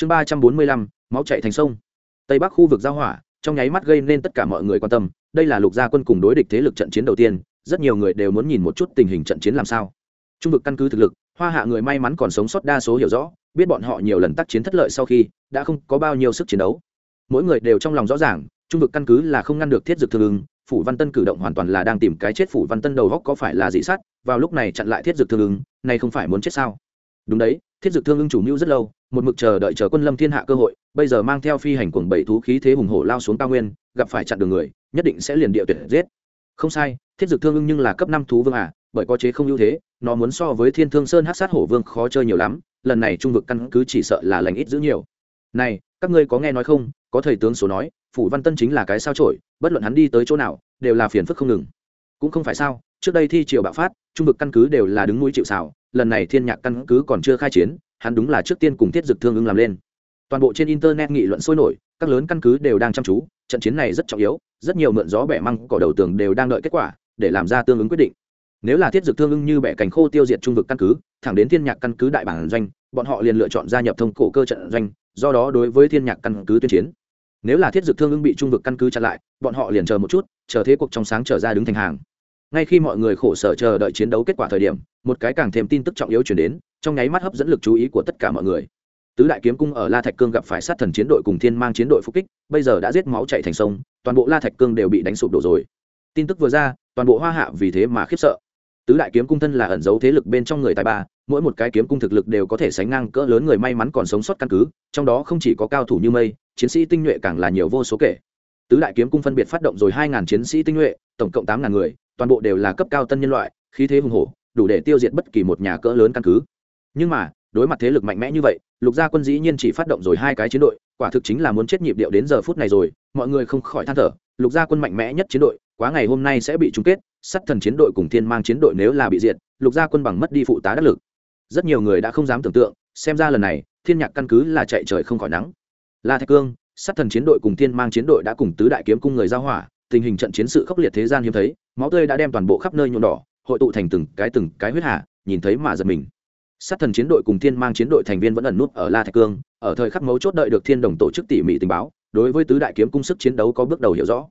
chương ba trăm bốn mươi lăm, máu chạy thành sông. Tây bắc khu vực giao hỏa, trong nháy mắt gây nên tất cả mọi người quan tâm, đây là lục gia quân cùng đối địch thế lực trận chiến đầu tiên, rất nhiều người đều muốn nhìn một chút tình hình trận chiến làm sao. Trung vực căn cứ thực lực, hoa hạ người may mắn còn sống sót đa số hiểu rõ, biết bọn họ nhiều lần tác chiến thất lợi sau khi, đã không có bao nhiêu sức chiến đấu. Mỗi người đều trong lòng rõ ràng, trung vực căn cứ là không ngăn được thiết dực thương ứng, phủ văn tân cử động hoàn toàn là đang tìm cái chết phủ văn tân đầu góc có phải là dị sát, vào lúc này chặn lại thiết dực thương ứng này không phải muốn chết sao? Đúng đấy, thiết dực thương ứng chủ mưu rất lâu một mực chờ đợi chờ quân lâm thiên hạ cơ hội, bây giờ mang theo phi hành cuồng bảy thú khí thế hùng hổ lao xuống cao nguyên, gặp phải chặn đường người, nhất định sẽ liền địa tuyệt giết. Không sai, thiết dực thương ưng nhưng là cấp năm thú vương à bởi có chế không ưu thế, nó muốn so với thiên thương sơn hát sát hổ vương khó chơi nhiều lắm, lần này trung vực căn cứ chỉ sợ là lành ít giữ nhiều. Này, các ngươi có nghe nói không, có thầy tướng số nói, phủ văn tân chính là cái sao trổi bất luận hắn đi tới chỗ nào, đều là phiền phức không ngừng. Cũng không phải sao, trước đây thi triều bạo phát, trung vực căn cứ đều là đứng núi chịu xảo lần này thiên nhạc căn cứ còn chưa khai chiến hắn đúng là trước tiên cùng thiết dực thương ưng làm lên. Toàn bộ trên internet nghị luận sôi nổi, các lớn căn cứ đều đang chăm chú, trận chiến này rất trọng yếu, rất nhiều mượn gió bẻ măng cỏ đầu tường đều đang đợi kết quả, để làm ra tương ứng quyết định. Nếu là thiết Dực thương ưng như bẻ cành khô tiêu diệt trung vực căn cứ, thẳng đến thiên nhạc căn cứ đại bản doanh, bọn họ liền lựa chọn gia nhập thông cổ cơ trận doanh, do đó đối với thiên nhạc căn cứ tuyên chiến. Nếu là thiết Dực thương ưng bị trung vực căn cứ chặn lại, bọn họ liền chờ một chút, chờ thế cuộc trong sáng trở ra đứng thành hàng. Ngay khi mọi người khổ sở chờ đợi chiến đấu kết quả thời điểm, một cái càng thêm tin tức trọng yếu chuyển đến trong nháy mắt hấp dẫn lực chú ý của tất cả mọi người. Tứ đại kiếm cung ở la thạch cương gặp phải sát thần chiến đội cùng thiên mang chiến đội phục kích, bây giờ đã giết máu chạy thành sông, toàn bộ la thạch cương đều bị đánh sụp đổ rồi. Tin tức vừa ra, toàn bộ hoa hạ vì thế mà khiếp sợ. Tứ đại kiếm cung thân là ẩn giấu thế lực bên trong người tài ba, mỗi một cái kiếm cung thực lực đều có thể sánh ngang cỡ lớn người may mắn còn sống sót căn cứ, trong đó không chỉ có cao thủ như mây, chiến sĩ tinh nhuệ càng là nhiều vô số kể. Tứ đại kiếm cung phân biệt phát động rồi hai ngàn chiến sĩ tinh nhuệ, tổng cộng tám ngàn người, toàn bộ đều là cấp cao tân nhân loại, khí thế hùng hổ, đủ để tiêu diệt bất kỳ một nhà cỡ lớn căn cứ nhưng mà, đối mặt thế lực mạnh mẽ như vậy, lục gia quân dĩ nhiên chỉ phát động rồi hai cái chiến đội, quả thực chính là muốn chết nhịp điệu đến giờ phút này rồi, mọi người không khỏi than thở, lục gia quân mạnh mẽ nhất chiến đội, quá ngày hôm nay sẽ bị chung kết, sắt thần chiến đội cùng thiên mang chiến đội nếu là bị diệt, lục gia quân bằng mất đi phụ tá đắc lực. Rất nhiều người đã không dám tưởng tượng, xem ra lần này, thiên nhạc căn cứ là chạy trời không khỏi nắng. La thạch cương sát thần chiến đội cùng thiên mang chiến đội đã cùng tứ đại kiếm cung người giao hỏa, tình hình trận chiến sự khốc liệt thế gian hiếm thấy, máu tươi đã đem toàn bộ khắp nơi nhuộm đỏ, hội tụ thành từng cái từng cái huyết hạ nhìn thấy mà giật mình sát thần chiến đội cùng thiên mang chiến đội thành viên vẫn ẩn nút ở la thạch cương, ở thời khắc mấu chốt đợi được thiên đồng tổ chức tỉ mỉ tình báo, đối với tứ đại kiếm cung sức chiến đấu có bước đầu hiểu rõ.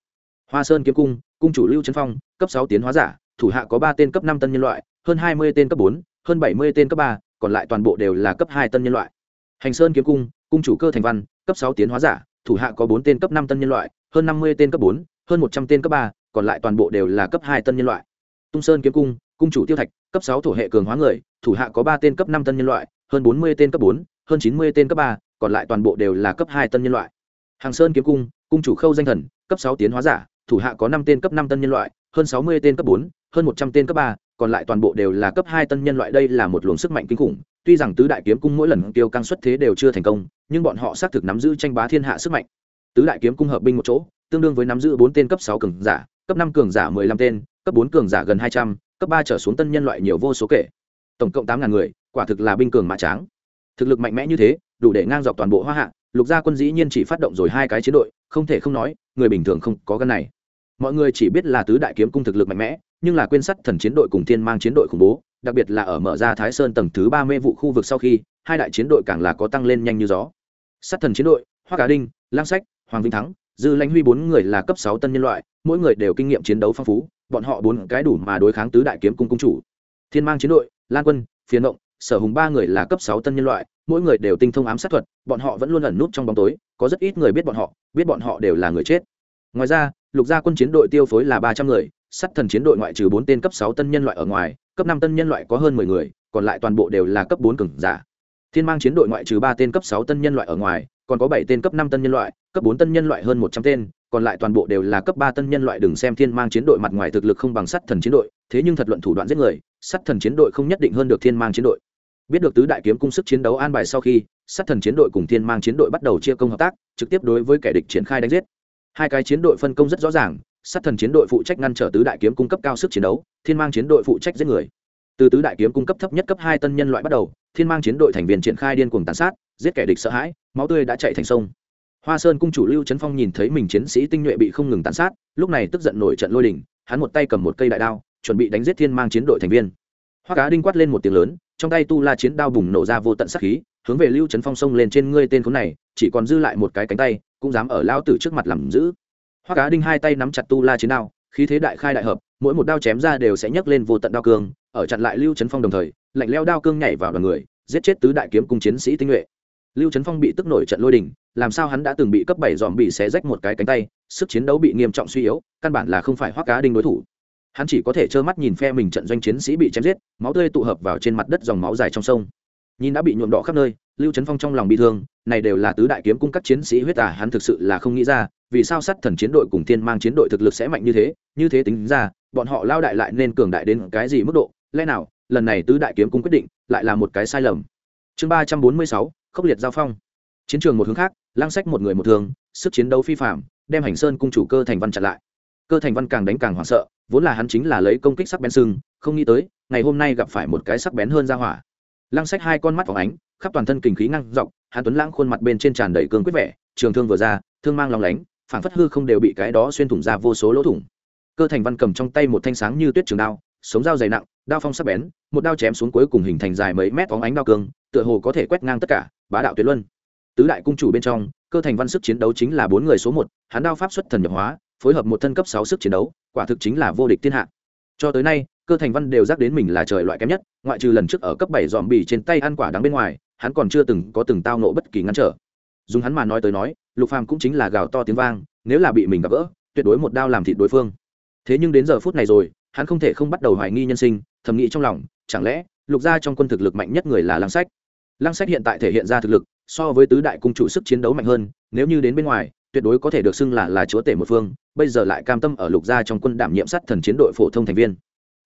Hoa sơn kiếm cung cung chủ lưu trấn phong, cấp sáu tiến hóa giả, thủ hạ có ba tên cấp năm tân nhân loại, hơn hai mươi tên cấp bốn, hơn bảy mươi tên cấp ba, còn lại toàn bộ đều là cấp hai tân nhân loại. Hành sơn kiếm cung cung chủ cơ thành văn, cấp sáu tiến hóa giả, thủ hạ có bốn tên cấp năm tân nhân loại, hơn năm mươi tên cấp bốn, hơn một trăm tên cấp ba, còn lại toàn bộ đều là cấp hai tân nhân loại. Tung sơn kiếm cung cung chủ tiêu thạch cấp sáu thổ hệ cường hóa người, thủ hạ có ba tên cấp năm tân nhân loại, hơn bốn mươi tên cấp bốn, hơn chín mươi tên cấp ba, còn lại toàn bộ đều là cấp hai tân nhân loại. Hàng sơn kiếm cung cung chủ khâu danh thần, cấp sáu tiến hóa giả, thủ hạ có năm tên cấp năm tân nhân loại, hơn sáu mươi tên cấp bốn, hơn một trăm tên cấp ba, còn lại toàn bộ đều là cấp hai tân nhân loại. Đây là một luồng sức mạnh kinh khủng, tuy rằng tứ đại kiếm cung mỗi lần tiêu căng xuất thế đều chưa thành công, nhưng bọn họ xác thực nắm giữ tranh bá thiên hạ sức mạnh. Tứ đại kiếm cung hợp binh một chỗ, tương đương với nắm giữ bốn tên cấp sáu cường giả, cấp năm cường giả mười lăm tên, cấp bốn cường giả gần hai trăm cấp ba trở xuống tân nhân loại nhiều vô số kể. Tổng cộng tám ngàn người, quả thực là binh cường mã tráng. Thực lực mạnh mẽ như thế, đủ để ngang dọc toàn bộ hoa hạ, lục gia quân dĩ nhiên chỉ phát động rồi hai cái chiến đội, không thể không nói, người bình thường không có gân này. Mọi người chỉ biết là tứ đại kiếm cung thực lực mạnh mẽ, nhưng là quên sắt thần chiến đội cùng thiên mang chiến đội khủng bố, đặc biệt là ở mở ra thái sơn tầng thứ ba mê vụ khu vực sau khi, hai đại chiến đội càng là có tăng lên nhanh như gió. Sắt thần chiến đội hoa cá đinh, lang sách, hoàng vinh thắng dư lãnh huy bốn người là cấp sáu tân nhân loại, mỗi người đều kinh nghiệm chiến đấu phong phú, bọn họ bốn cái đủ mà đối kháng tứ đại kiếm cung cung chủ. Thiên mang chiến đội, lan quân phiến động sở hùng ba người là cấp sáu tân nhân loại, mỗi người đều tinh thông ám sát thuật, bọn họ vẫn luôn ẩn nút trong bóng tối, có rất ít người biết bọn họ, biết bọn họ đều là người chết. Ngoài ra, lục gia quân chiến đội tiêu phối là ba trăm người sắt thần chiến đội ngoại trừ bốn tên cấp sáu tân nhân loại ở ngoài, cấp năm tân nhân loại có hơn mười người, còn lại toàn bộ đều là cấp bốn cường giả. Thiên mang chiến đội ngoại trừ ba tên cấp sáu tân nhân loại ở ngoài còn có bảy tên cấp năm tân nhân loại, cấp bốn tân nhân loại hơn một trăm tên, còn lại toàn bộ đều là cấp ba tân nhân loại đừng xem thiên mang chiến đội mặt ngoài thực lực không bằng sắt thần chiến đội, thế nhưng thật luận thủ đoạn giết người sắt thần chiến đội không nhất định hơn được thiên mang chiến đội. Biết được tứ đại kiếm cung sức chiến đấu an bài sau khi sắt thần chiến đội cùng thiên mang chiến đội bắt đầu chia công hợp tác, trực tiếp đối với kẻ địch triển khai đánh giết. Hai cái chiến đội phân công rất rõ ràng, sát thần chiến đội phụ trách ngăn trở tứ đại kiếm cung cấp cao sức chiến đấu, thiên mang chiến đội phụ trách giết người. Từ tứ đại kiếm cung cấp thấp nhất cấp hai tân nhân loại bắt đầu, thiên mang chiến đội thành viên triển khai điên cuồng tàn sát giết kẻ địch sợ hãi, máu tươi đã chạy thành sông. Hoa sơn cung chủ lưu trấn phong nhìn thấy mình chiến sĩ tinh nhuệ bị không ngừng tàn sát, lúc này tức giận nổi trận lôi đình, hắn một tay cầm một cây đại đao, chuẩn bị đánh giết thiên mang chiến đội thành viên. Hoa cá đinh quát lên một tiếng lớn, trong tay tu la chiến đao bùng nổ ra vô tận sát khí, hướng về lưu trấn phong xông lên trên ngươi tên khốn này, chỉ còn dư lại một cái cánh tay, cũng dám ở lao tử trước mặt làm giữ hoa cá đinh hai tay nắm chặt tu la chiến đao, khí thế đại khai đại hợp, mỗi một đao chém ra đều sẽ nhấc lên vô tận đao cương, ở chặn lại lưu trấn phong đồng thời, lạnh leo đao cương nhảy vào đoàn người, giết chết tứ đại kiếm cung chiến sĩ tinh nhuệ lưu trấn phong bị tức nổi trận lôi đình, làm sao hắn đã từng bị cấp bảy dòm bị xé rách một cái cánh tay, sức chiến đấu bị nghiêm trọng suy yếu, căn bản là không phải hoác cá đinh đối thủ. Hắn chỉ có thể trơ mắt nhìn phe mình trận doanh chiến sĩ bị chém giết, máu tươi tụ hợp vào trên mặt đất dòng máu dài trong sông. Nhìn đã bị nhuộm đỏ khắp nơi, lưu trấn phong trong lòng bị thương, này đều là tứ đại kiếm cung các chiến sĩ huyết tả hắn thực sự là không nghĩ ra, vì sao sát thần chiến đội cùng tiên mang chiến đội thực lực sẽ mạnh như thế như thế tính ra, bọn họ lao đại lại nên cường đại đến cái gì mức độ? Lẽ nào, lần này tứ đại kiếm cung quyết định, lại là một cái sai lầm? Chương ba trăm bốn mươi sáu khốc liệt giao phong. Chiến trường một hướng khác lang sách một người một thường, sức chiến đấu phi phạm đem hành sơn cung chủ cơ thành văn chặn lại. Cơ thành văn càng đánh càng hoảng sợ, vốn là hắn chính là lấy công kích sắc bén sưng không nghĩ tới, ngày hôm nay gặp phải một cái sắc bén hơn ra hỏa. Lăng sách hai con mắt phóng ánh, khắp toàn thân kình khí ngăn dọc, hắn tuấn lãng khuôn mặt bên trên tràn đầy cương quyết vẻ, trường thương vừa ra, thương mang lòng lánh phản phất hư không đều bị cái đó xuyên thủng ra vô số lỗ thủng. Cơ thành văn cầm trong tay một thanh sáng như tuyết trường đao, sống dao dày nặng, đao phong sắc bén, một đao chém xuống cuối cùng hình thành dài mấy mét phóng ánh đao cương, tựa hồ có thể quét ngang tất cả bá đạo tuyệt luân. Tứ đại cung chủ bên trong, cơ thành văn sức chiến đấu chính là bốn người số một, hắn đao pháp xuất thần nhập hóa, phối hợp một thân cấp sáu sức chiến đấu, quả thực chính là vô địch thiên hạ. Cho tới nay, cơ thành văn đều dắt đến mình là trời loại kém nhất, ngoại trừ lần trước ở cấp bảy dòm bì trên tay ăn quả đắng bên ngoài, hắn còn chưa từng có từng tao nộ bất kỳ ngăn trở. Dùng hắn mà nói tới nói, lục phàm cũng chính là gào to tiếng vang, nếu là bị mình gặp gỡ, tuyệt đối một đao làm thịt đối phương. Thế nhưng đến giờ phút này rồi, hắn không thể không bắt đầu hoài nghi nhân sinh, thầm nghĩ trong lòng, chẳng lẽ lục gia trong quân thực lực mạnh nhất người là lăng sách? Lăng sách hiện tại thể hiện ra thực lực, so với tứ đại cung chủ sức chiến đấu mạnh hơn, nếu như đến bên ngoài, tuyệt đối có thể được xưng là là chúa tể một phương, bây giờ lại cam tâm ở lục gia trong quân đảm nhiệm sát thần chiến đội phổ thông thành viên.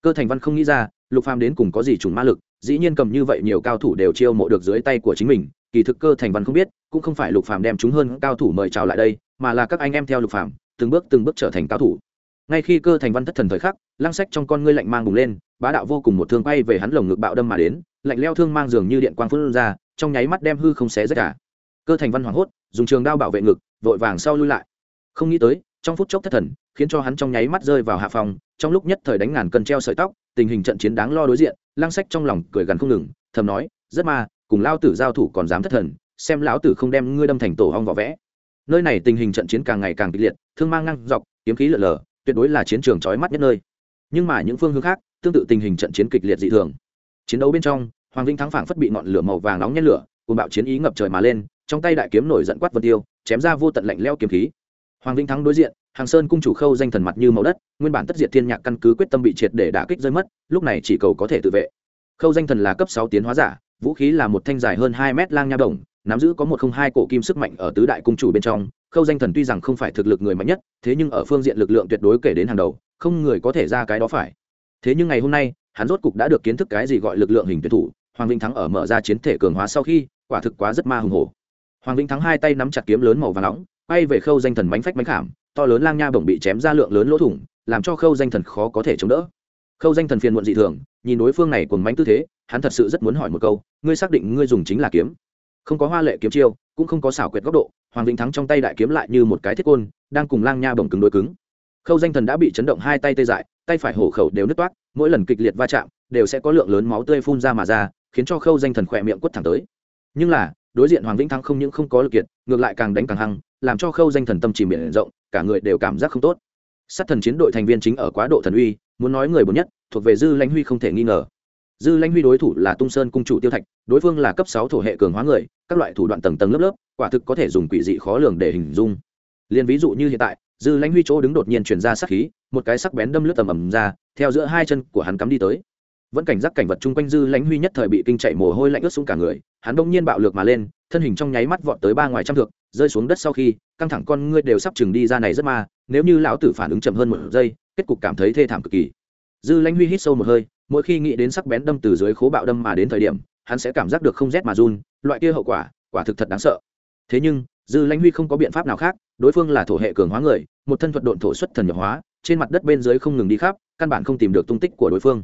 Cơ thành văn không nghĩ ra, lục phàm đến cùng có gì trùng ma lực, dĩ nhiên cầm như vậy nhiều cao thủ đều chiêu mộ được dưới tay của chính mình, kỳ thực cơ thành văn không biết, cũng không phải lục phàm đem chúng hơn cao thủ mời chào lại đây, mà là các anh em theo lục phàm, từng bước từng bước trở thành cao thủ ngay khi cơ thành văn thất thần thời khắc, lăng sách trong con ngươi lạnh mang bùng lên, bá đạo vô cùng một thương quay về hắn lồng ngực bạo đâm mà đến, lạnh leo thương mang dường như điện quang phun ra, trong nháy mắt đem hư không xé rách cả. Cơ thành văn hoảng hốt, dùng trường đao bảo vệ ngực, vội vàng sau lui lại. Không nghĩ tới, trong phút chốc thất thần, khiến cho hắn trong nháy mắt rơi vào hạ phòng, trong lúc nhất thời đánh ngàn cân treo sợi tóc, tình hình trận chiến đáng lo đối diện, lăng sách trong lòng cười gần không ngừng, thầm nói, rất ma, cùng lao tử giao thủ còn dám thất thần, xem lão tử không đem ngươi đâm thành tổ hong vỏ vẽ. Nơi này tình hình trận chiến càng ngày càng kịch liệt, thương mang ngang dọc, kiếm khí lở lở tuyệt đối là chiến trường trói mắt nhất nơi. Nhưng mà những phương hướng khác, tương tự tình hình trận chiến kịch liệt dị thường. Chiến đấu bên trong, hoàng vinh thắng phảng phất bị ngọn lửa màu vàng nóng nhét lửa cùng bạo chiến ý ngập trời mà lên, trong tay đại kiếm nổi giận quát vân tiêu, chém ra vô tận lạnh leo kiếm khí. Hoàng vinh thắng đối diện, hàng sơn cung chủ khâu danh thần mặt như màu đất, nguyên bản tất diệt thiên nhạc căn cứ quyết tâm bị triệt để đả kích rơi mất, lúc này chỉ cầu có thể tự vệ. Khâu danh thần là cấp sáu tiến hóa giả, vũ khí là một thanh dài hơn hai mét lang nha đồng nắm giữ có một không hai cổ kim sức mạnh ở tứ đại cung chủ bên trong, khâu danh thần tuy rằng không phải thực lực người mạnh nhất, thế nhưng ở phương diện lực lượng tuyệt đối kể đến hàng đầu, không người có thể ra cái đó phải. Thế nhưng ngày hôm nay, hắn rốt cục đã được kiến thức cái gì gọi lực lượng hình tuyển thủ, hoàng vinh thắng ở mở ra chiến thể cường hóa sau khi, quả thực quá rất ma hùng hồ hoàng vinh thắng hai tay nắm chặt kiếm lớn màu và nóng bay về khâu danh thần bánh phách bánh khảm, to lớn lang nha bổng bị chém ra lượng lớn lỗ thủng, làm cho khâu danh thần khó có thể chống đỡ. Khâu danh thần phiền muộn dị thường, nhìn đối phương này cùng bánh tư thế, hắn thật sự rất muốn hỏi một câu, ngươi xác định ngươi dùng chính là kiếm? Không có hoa lệ kiếm chiêu, cũng không có xảo quyệt góc độ, hoàng vĩnh thắng trong tay đại kiếm lại như một cái thiết côn, đang cùng lang nha bồng cứng đối cứng. Khâu danh thần đã bị chấn động hai tay tê dại, tay phải hổ khẩu đều nứt toát mỗi lần kịch liệt va chạm, đều sẽ có lượng lớn máu tươi phun ra mà ra, khiến cho khâu danh thần khỏe miệng quất thẳng tới. Nhưng là, đối diện hoàng vĩnh thắng không những không có lực kiệt, ngược lại càng đánh càng hăng, làm cho khâu danh thần tâm chỉ miệng rộng, cả người đều cảm giác không tốt. Sát thần chiến đội thành viên chính ở quá độ thần uy, muốn nói người bốn nhất, thuộc về dư lãnh huy không thể nghi ngờ dư lãnh huy đối thủ là tung sơn cung chủ tiêu thạch, đối phương là cấp sáu thổ hệ cường hóa người, các loại thủ đoạn tầng tầng lớp lớp, quả thực có thể dùng quỷ dị khó lường để hình dung. Liền ví dụ như hiện tại, dư lãnh huy chỗ đứng đột nhiên chuyển ra sắc khí, một cái sắc bén đâm lướt tầm ầm ra, theo giữa hai chân của hắn cắm đi tới. Vẫn cảnh giác cảnh vật chung quanh dư lãnh huy nhất thời bị kinh chạy mồ hôi lạnh ướt xuống cả người, hắn đông nhiên bạo lược mà lên, thân hình trong nháy mắt vọt tới ba ngoài trăm thước, rơi xuống đất sau khi, căng thẳng con ngươi đều sắp chừng đi ra này rất ma, nếu như lão tử phản ứng chậm hơn một giây, kết cục cảm thấy thê thảm cực kỳ. Dư lãnh huy hít sâu một hơi mỗi khi nghĩ đến sắc bén đâm từ dưới khố bạo đâm mà đến thời điểm, hắn sẽ cảm giác được không rét mà run, loại kia hậu quả quả thực thật đáng sợ. Thế nhưng, dư lãnh huy không có biện pháp nào khác, đối phương là thổ hệ cường hóa người, một thân thuật độn thổ xuất thần nhập hóa, trên mặt đất bên dưới không ngừng đi khắp, căn bản không tìm được tung tích của đối phương.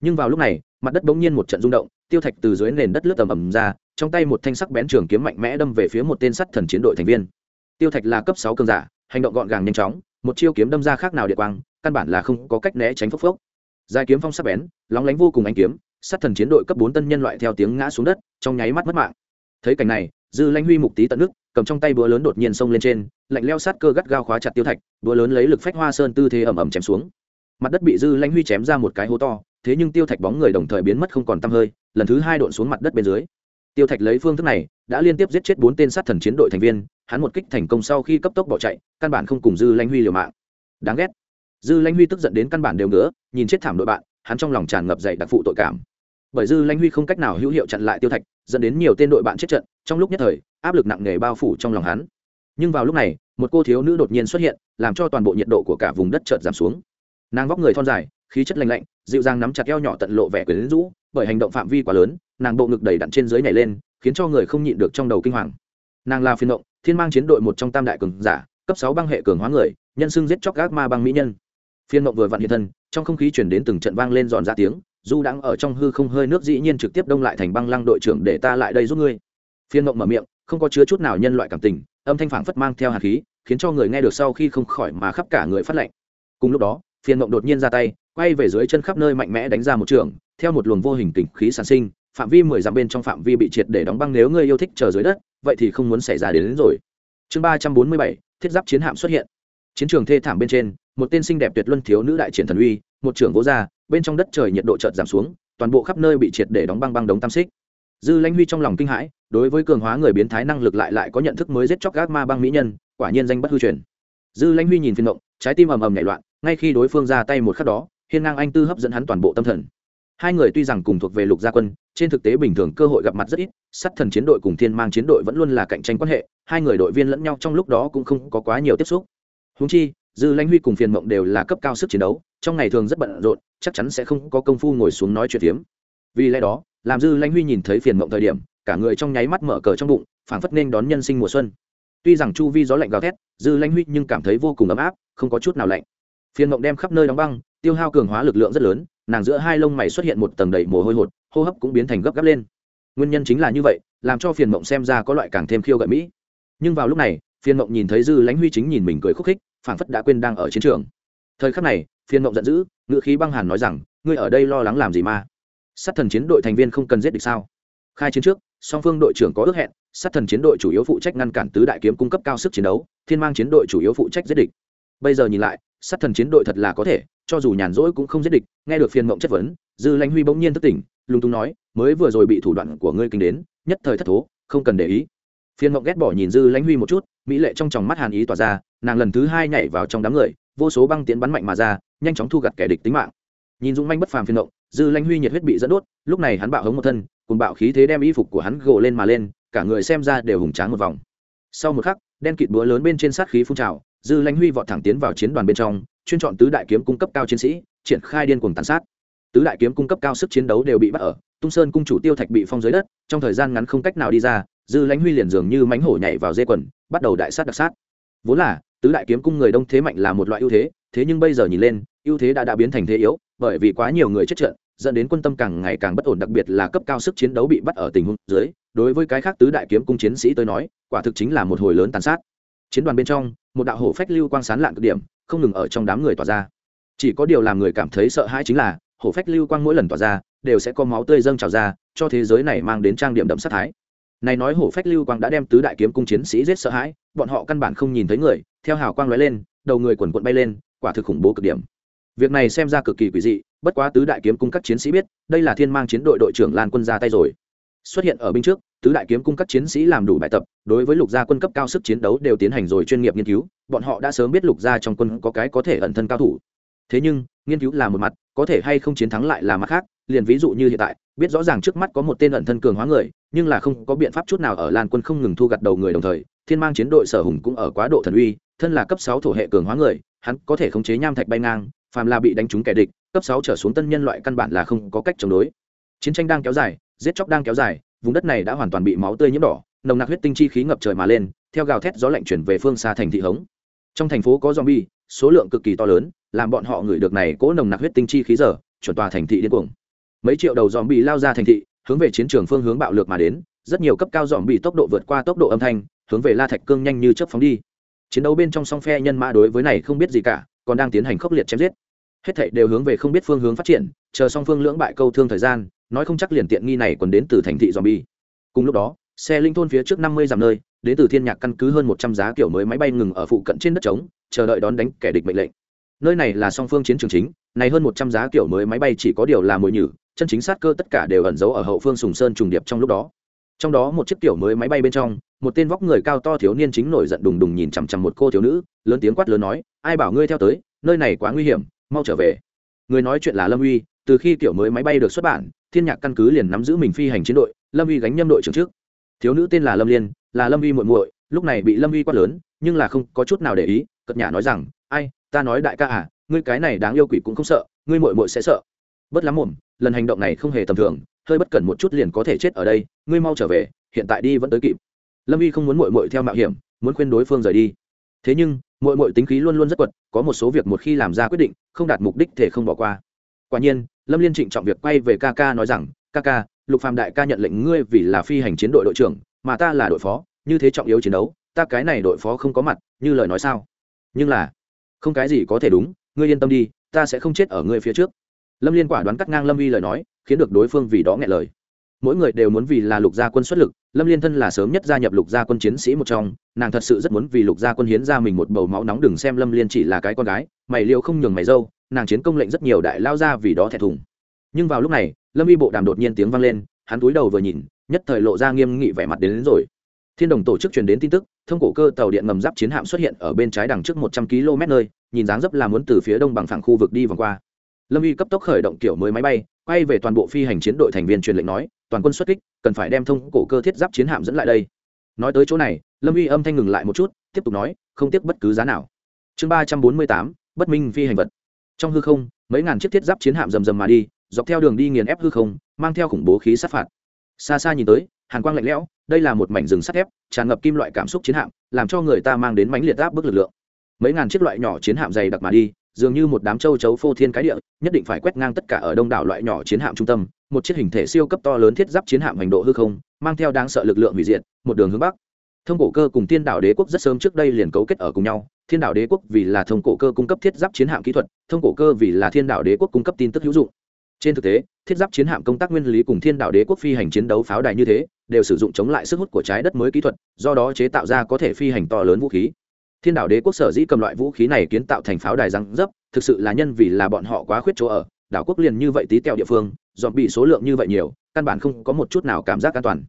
Nhưng vào lúc này, mặt đất bỗng nhiên một trận rung động, tiêu thạch từ dưới nền đất lướt tầm ầm ra, trong tay một thanh sắc bén trường kiếm mạnh mẽ đâm về phía một tên sắt thần chiến đội thành viên. Tiêu thạch là cấp sáu cường giả, hành động gọn gàng nhanh chóng, một chiêu kiếm đâm ra khác nào địa quang, căn bản là không có cách né tránh phốc phốc dài kiếm phong sắc bén, lóng lánh vô cùng ánh kiếm, sát thần chiến đội cấp bốn tân nhân loại theo tiếng ngã xuống đất, trong nháy mắt mất mạng. Thấy cảnh này, dư lãnh huy mục tí tận nước, cầm trong tay búa lớn đột nhiên xông lên trên, lạnh leo sát cơ gắt gao khóa chặt tiêu thạch, búa lớn lấy lực phách hoa sơn tư thế ẩm ẩm chém xuống. Mặt đất bị dư lãnh huy chém ra một cái hố to, thế nhưng tiêu thạch bóng người đồng thời biến mất không còn tăm hơi, lần thứ hai độn xuống mặt đất bên dưới. Tiêu thạch lấy phương thức này, đã liên tiếp giết chết bốn tên sát thần chiến đội thành viên, hắn một kích thành công sau khi cấp tốc bỏ chạy, căn bản không cùng dư lãnh huy liều mạng. Đáng ghét dư lãnh huy tức giận đến căn bản đều nữa nhìn chết thảm đội bạn, hắn trong lòng tràn ngập dậy đặc phụ tội cảm. Bởi dư lãnh huy không cách nào hữu hiệu chặn lại tiêu thạch, dẫn đến nhiều tên đội bạn chết trận, trong lúc nhất thời, áp lực nặng nề bao phủ trong lòng hắn. Nhưng vào lúc này, một cô thiếu nữ đột nhiên xuất hiện, làm cho toàn bộ nhiệt độ của cả vùng đất chợt giảm xuống. Nàng vóc người thon dài, khí chất lành lạnh, dịu dàng nắm chặt eo nhỏ tận lộ vẻ quyến rũ, bởi hành động phạm vi quá lớn, nàng bộ ngực đầy đặn trên dưới nhảy lên, khiến cho người không nhịn được trong đầu kinh hoàng. Nàng là phiên động, thiên mang chiến đội một trong tam đại cường giả, cấp sáu băng hệ cường hóa người, nhân xưng giết chóc gác ma băng mỹ nhân phiên mộng vừa vặn hiện thân trong không khí chuyển đến từng trận vang lên giòn ra tiếng du đang ở trong hư không hơi nước dĩ nhiên trực tiếp đông lại thành băng lăng đội trưởng để ta lại đây giúp ngươi. Phiên mộng mở miệng không có chứa chút nào nhân loại cảm tình âm thanh phảng phất mang theo hạt khí khiến cho người nghe được sau khi không khỏi mà khắp cả người phát lạnh. Cùng lúc đó phiên mộng đột nhiên ra tay quay về dưới chân khắp nơi mạnh mẽ đánh ra một trường theo một luồng vô hình tình khí sản sinh phạm vi mười dặm bên trong phạm vi bị triệt để đóng băng nếu ngươi yêu thích chờ dưới đất vậy thì không muốn xảy ra đến, đến rồi. Chương ba trăm bốn mươi bảy thiết giáp chiến hạm xuất hiện. Chiến trường thê thảm bên trên một tên xinh đẹp tuyệt luân thiếu nữ đại triển thần uy, một trưởng vỗ ra, bên trong đất trời nhiệt độ chợt giảm xuống, toàn bộ khắp nơi bị triệt để đóng băng băng đống tam xích. Dư lãnh huy trong lòng kinh hãi, đối với cường hóa người biến thái năng lực lại lại có nhận thức mới giết chóc gác ma băng mỹ nhân, quả nhiên danh bất hư truyền. Dư lãnh huy nhìn phiên động, trái tim ầm ầm nhảy loạn, ngay khi đối phương ra tay một khắc đó, hiên ngang anh tư hấp dẫn hắn toàn bộ tâm thần. Hai người tuy rằng cùng thuộc về lục gia quân, trên thực tế bình thường cơ hội gặp mặt rất ít sắt thần chiến đội cùng thiên mang chiến đội vẫn luôn là cạnh tranh quan hệ, hai người đội viên lẫn nhau trong lúc đó cũng không có quá nhiều tiếp xúc. Húng chi dư lãnh huy cùng phiền mộng đều là cấp cao sức chiến đấu, trong ngày thường rất bận rộn, chắc chắn sẽ không có công phu ngồi xuống nói chuyện phiếm. Vì lẽ đó, làm dư lãnh huy nhìn thấy phiền mộng thời điểm, cả người trong nháy mắt mở cờ trong bụng, phảng phất nên đón nhân sinh mùa xuân. Tuy rằng chu vi gió lạnh gào thét, dư lãnh huy nhưng cảm thấy vô cùng ấm áp, không có chút nào lạnh. Phiền mộng đem khắp nơi đóng băng, tiêu hao cường hóa lực lượng rất lớn, nàng giữa hai lông mày xuất hiện một tầng đầy mồ hôi hột, hô hấp cũng biến thành gấp gáp lên. Nguyên nhân chính là như vậy, làm cho phiền mộng xem ra có loại càng thêm khiêu gợi mỹ. Nhưng vào lúc này, phiền mộng nhìn thấy dư lãnh huy chính nhìn mình cười khúc khích phảng phất đã quên đang ở chiến trường. Thời khắc này Phiên mộng giận dữ ngự khí băng hàn nói rằng, ngươi ở đây lo lắng làm gì mà? Sát thần chiến đội thành viên không cần giết địch sao? Khai chiến trước, song phương đội trưởng có ước hẹn, sát thần chiến đội chủ yếu phụ trách ngăn cản tứ đại kiếm cung cấp cao sức chiến đấu, thiên mang chiến đội chủ yếu phụ trách giết địch. Bây giờ nhìn lại, sát thần chiến đội thật là có thể, cho dù nhàn rỗi cũng không giết địch, nghe được Phiên mộng chất vấn, dư lãnh huy bỗng nhiên thất tỉnh lung tung nói, mới vừa rồi bị thủ đoạn của ngươi kinh đến, nhất thời thất thố, không cần để ý phiền mộng ghét bỏ nhìn dư lãnh huy một chút, mỹ lệ trong tròng mắt hàn ý tỏa ra, nàng lần thứ hai nhảy vào trong đám người, vô số băng tiến bắn mạnh mà ra, nhanh chóng thu gặt kẻ địch tính mạng. Nhìn dũng manh bất phàm phiền mộng, dư lãnh huy nhiệt huyết bị dẫn đốt, lúc này hắn bạo hống một thân, cùng bạo khí thế đem y phục của hắn gộ lên mà lên, cả người xem ra đều hùng tráng một vòng. Sau một khắc, đen kịt búa lớn bên trên sát khí phun trào, dư lãnh huy vọt thẳng tiến vào chiến đoàn bên trong, chuyên chọn tứ đại kiếm cung cấp cao chiến sĩ, triển khai điên cuồng tàn sát. Tứ đại kiếm cung cấp cao sức chiến đấu đều bị bắt ở, tung sơn cung chủ tiêu thạch bị phong dưới đất, trong thời gian ngắn không cách nào đi ra dư lãnh huy liền dường như mánh hổ nhảy vào dê quần, bắt đầu đại sát đặc sát. Vốn là, tứ đại kiếm cung người đông thế mạnh là một loại ưu thế thế nhưng bây giờ nhìn lên, ưu thế đã đã biến thành thế yếu, bởi vì quá nhiều người chết trận, dẫn đến quân tâm càng ngày càng bất ổn, đặc biệt là cấp cao sức chiến đấu bị bắt ở tình huống dưới, đối với cái khác tứ đại kiếm cung chiến sĩ tôi nói, quả thực chính là một hồi lớn tàn sát. Chiến đoàn bên trong, một đạo hổ phách lưu quang sán lạng cực điểm, không ngừng ở trong đám người tỏa ra. Chỉ có điều làm người cảm thấy sợ hãi chính là, hổ phách lưu quang mỗi lần tỏa ra, đều sẽ có máu tươi dâng trào ra, cho thế giới này mang đến trang điểm đậm sát thái này nói hổ phách lưu quang đã đem tứ đại kiếm cung chiến sĩ giết sợ hãi, bọn họ căn bản không nhìn thấy người, theo hào quang lóe lên, đầu người quần quận bay lên, quả thực khủng bố cực điểm. Việc này xem ra cực kỳ quỷ dị, bất quá tứ đại kiếm cung các chiến sĩ biết, đây là thiên mang chiến đội đội trưởng lan quân ra tay rồi. Xuất hiện ở bên trước, tứ đại kiếm cung các chiến sĩ làm đủ bài tập, đối với lục gia quân cấp cao sức chiến đấu đều tiến hành rồi chuyên nghiệp nghiên cứu, bọn họ đã sớm biết lục gia trong quân có cái có thể ẩn thân cao thủ. Thế nhưng, nghiên cứu là một mặt, có thể hay không chiến thắng lại là mặt khác, liền ví dụ như hiện tại, biết rõ ràng trước mắt có một tên ẩn thân cường hóa người nhưng là không có biện pháp chút nào ở lan quân không ngừng thu gặt đầu người đồng thời, thiên mang chiến đội sở hùng cũng ở quá độ thần uy, thân là cấp sáu thổ hệ cường hóa người, hắn có thể khống chế nham thạch bay ngang, phàm là bị đánh trúng kẻ địch, cấp sáu trở xuống tân nhân loại căn bản là không có cách chống đối. Chiến tranh đang kéo dài, giết chóc đang kéo dài, vùng đất này đã hoàn toàn bị máu tươi nhiễm đỏ, nồng nặc huyết tinh chi khí ngập trời mà lên, theo gào thét gió lạnh chuyển về phương xa thành thị hống. Trong thành phố có zombie, số lượng cực kỳ to lớn, làm bọn họ ngửi được này cỗ nồng nặc huyết tinh chi khí giờ, chuẩn tòa thành thị điên cuồng. Mấy triệu đầu zombie lao ra thành thị hướng về chiến trường phương hướng bạo lược mà đến, rất nhiều cấp cao zombie tốc độ vượt qua tốc độ âm thanh, hướng về la thạch cương nhanh như chớp phóng đi. Chiến đấu bên trong song phe nhân mã đối với này không biết gì cả, còn đang tiến hành khốc liệt chém giết. Hết thảy đều hướng về không biết phương hướng phát triển, chờ song phương lưỡng bại câu thương thời gian, nói không chắc liền tiện nghi này còn đến từ thành thị zombie. Cùng lúc đó, xe linh thôn phía trước năm mươi dặm nơi, đến từ thiên nhạc căn cứ hơn một trăm giá kiểu mới máy bay ngừng ở phụ cận trên đất trống, chờ đợi đón đánh kẻ địch mệnh lệnh nơi này là song phương chiến trường chính, này hơn một trăm giá kiểu mới máy bay chỉ có điều là mồi nhử, chân chính sát cơ tất cả đều ẩn giấu ở hậu phương sùng sơn trùng điệp trong lúc đó. Trong đó một chiếc kiểu mới máy bay bên trong, một tên vóc người cao to thiếu niên chính nổi giận đùng đùng nhìn chằm chằm một cô thiếu nữ, lớn tiếng quát lớn nói, ai bảo ngươi theo tới, nơi này quá nguy hiểm, mau trở về. Người nói chuyện là lâm uy, từ khi kiểu mới máy bay được xuất bản, thiên nhạc căn cứ liền nắm giữ mình phi hành chiến đội, lâm uy gánh nhâm đội trưởng trước. Thiếu nữ tên là lâm liên, là lâm uy muội muội, lúc này bị lâm uy quát lớn, nhưng là không có chút nào để ý cật nhà nói rằng ta nói đại ca à ngươi cái này đáng yêu quỷ cũng không sợ, ngươi muội muội sẽ sợ. Bất lắm mồm, lần hành động này không hề tầm thường, hơi bất cẩn một chút liền có thể chết ở đây, ngươi mau trở về, hiện tại đi vẫn tới kịp. Lâm y không muốn muội muội theo mạo hiểm, muốn khuyên đối phương rời đi. Thế nhưng, muội muội tính khí luôn luôn rất quật, có một số việc một khi làm ra quyết định, không đạt mục đích thể không bỏ qua. Quả nhiên, lâm liên trịnh trọng việc quay về ca ca nói rằng, ca ca, lục phàm đại ca nhận lệnh ngươi vì là phi hành chiến đội đội trưởng, mà ta là đội phó, như thế trọng yếu chiến đấu, ta cái này đội phó không có mặt, như lời nói sao? Nhưng là không cái gì có thể đúng ngươi yên tâm đi ta sẽ không chết ở ngươi phía trước. Lâm liên quả đoán cắt ngang lâm uy lời nói khiến được đối phương vì đó nghe lời. Mỗi người đều muốn vì là lục gia quân xuất lực lâm liên thân là sớm nhất gia nhập lục gia quân chiến sĩ một trong nàng thật sự rất muốn vì lục gia quân hiến ra mình một bầu máu nóng đừng xem lâm liên chỉ là cái con gái mày liệu không nhường mày dâu nàng chiến công lệnh rất nhiều đại lao ra vì đó thẹn thùng. Nhưng vào lúc này lâm y bộ đàm đột nhiên tiếng vang lên hắn túi đầu vừa nhìn nhất thời lộ ra nghiêm nghị vẻ mặt đến, đến rồi thiên đồng tổ chức truyền đến tin tức, thông cổ cơ tàu điện ngầm giáp chiến hạm xuất hiện ở bên trái đằng trước một trăm km nơi, nhìn dáng dấp là muốn từ phía đông bằng phẳng khu vực đi vòng qua. Lâm y cấp tốc khởi động kiểu mới máy bay, quay về toàn bộ phi hành chiến đội thành viên truyền lệnh nói, toàn quân xuất kích, cần phải đem thông cổ cơ thiết giáp chiến hạm dẫn lại đây. Nói tới chỗ này, lâm y âm thanh ngừng lại một chút, tiếp tục nói, không tiếc bất cứ giá nào. Chương ba trăm bốn mươi tám, bất minh phi hành vật. Trong hư không, mấy ngàn chiếc thiết giáp chiến hạm rầm rầm mà đi, dọc theo đường đi nghiền ép hư không, mang theo khủng bố khí sát phạt. Xa xa nhìn tới, hàn quang lạnh lẽo đây là một mảnh rừng sắt thép, tràn ngập kim loại cảm xúc chiến hạm, làm cho người ta mang đến mánh liệt áp bức lực lượng. Mấy ngàn chiếc loại nhỏ chiến hạm dày đặc mà đi, dường như một đám châu chấu phô thiên cái địa, nhất định phải quét ngang tất cả ở đông đảo loại nhỏ chiến hạm trung tâm. Một chiếc hình thể siêu cấp to lớn thiết giáp chiến hạm hành độ hư không, mang theo đáng sợ lực lượng hủy diệt, một đường hướng bắc. Thông cổ cơ cùng thiên đảo đế quốc rất sớm trước đây liền cấu kết ở cùng nhau. Thiên đảo đế quốc vì là thông cổ cơ cung cấp thiết giáp chiến hạm kỹ thuật, thông cổ cơ vì là thiên đảo đế quốc cung cấp tin tức hữu dụng trên thực tế, thiết giáp chiến hạm công tác nguyên lý cùng thiên Đạo đế quốc phi hành chiến đấu pháo đài như thế, đều sử dụng chống lại sức hút của trái đất mới kỹ thuật, do đó chế tạo ra có thể phi hành to lớn vũ khí. Thiên Đạo đế quốc sở dĩ cầm loại vũ khí này kiến tạo thành pháo đài răng dấp, thực sự là nhân vì là bọn họ quá khuyết chỗ ở, đảo quốc liền như vậy tí tẹo địa phương, dọn bị số lượng như vậy nhiều, căn bản không có một chút nào cảm giác an toàn.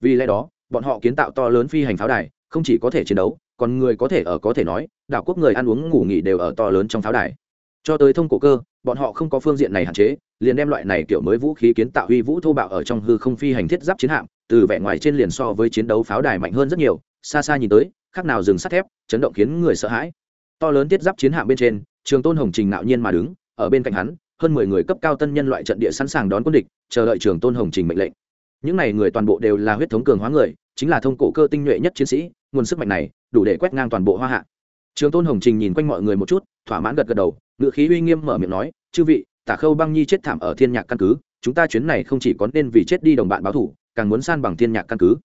Vì lẽ đó, bọn họ kiến tạo to lớn phi hành pháo đài, không chỉ có thể chiến đấu, còn người có thể ở có thể nói, đảo quốc người ăn uống ngủ nghỉ đều ở to lớn trong pháo đài cho tới thông cổ cơ, bọn họ không có phương diện này hạn chế, liền đem loại này kiểu mới vũ khí kiến tạo huy vũ thô bạo ở trong hư không phi hành thiết giáp chiến hạm, từ vẻ ngoài trên liền so với chiến đấu pháo đài mạnh hơn rất nhiều, xa xa nhìn tới, khác nào rừng sắt thép, chấn động khiến người sợ hãi. To lớn thiết giáp chiến hạm bên trên, trường tôn hồng trình nạo nhiên mà đứng, ở bên cạnh hắn, hơn mười người cấp cao tân nhân loại trận địa sẵn sàng đón quân địch, chờ đợi trường tôn hồng trình mệnh lệnh. Những này người toàn bộ đều là huyết thống cường hóa người, chính là thông cổ cơ tinh nhuệ nhất chiến sĩ, nguồn sức mạnh này, đủ để quét ngang toàn bộ hoa hạ trường tôn hồng trình nhìn quanh mọi người một chút, thỏa mãn gật gật đầu ngự khí uy nghiêm mở miệng nói, chư vị, tả khâu băng nhi chết thảm ở thiên nhạc căn cứ, chúng ta chuyến này không chỉ có nên vì chết đi đồng bạn báo thủ, càng muốn san bằng thiên nhạc căn cứ.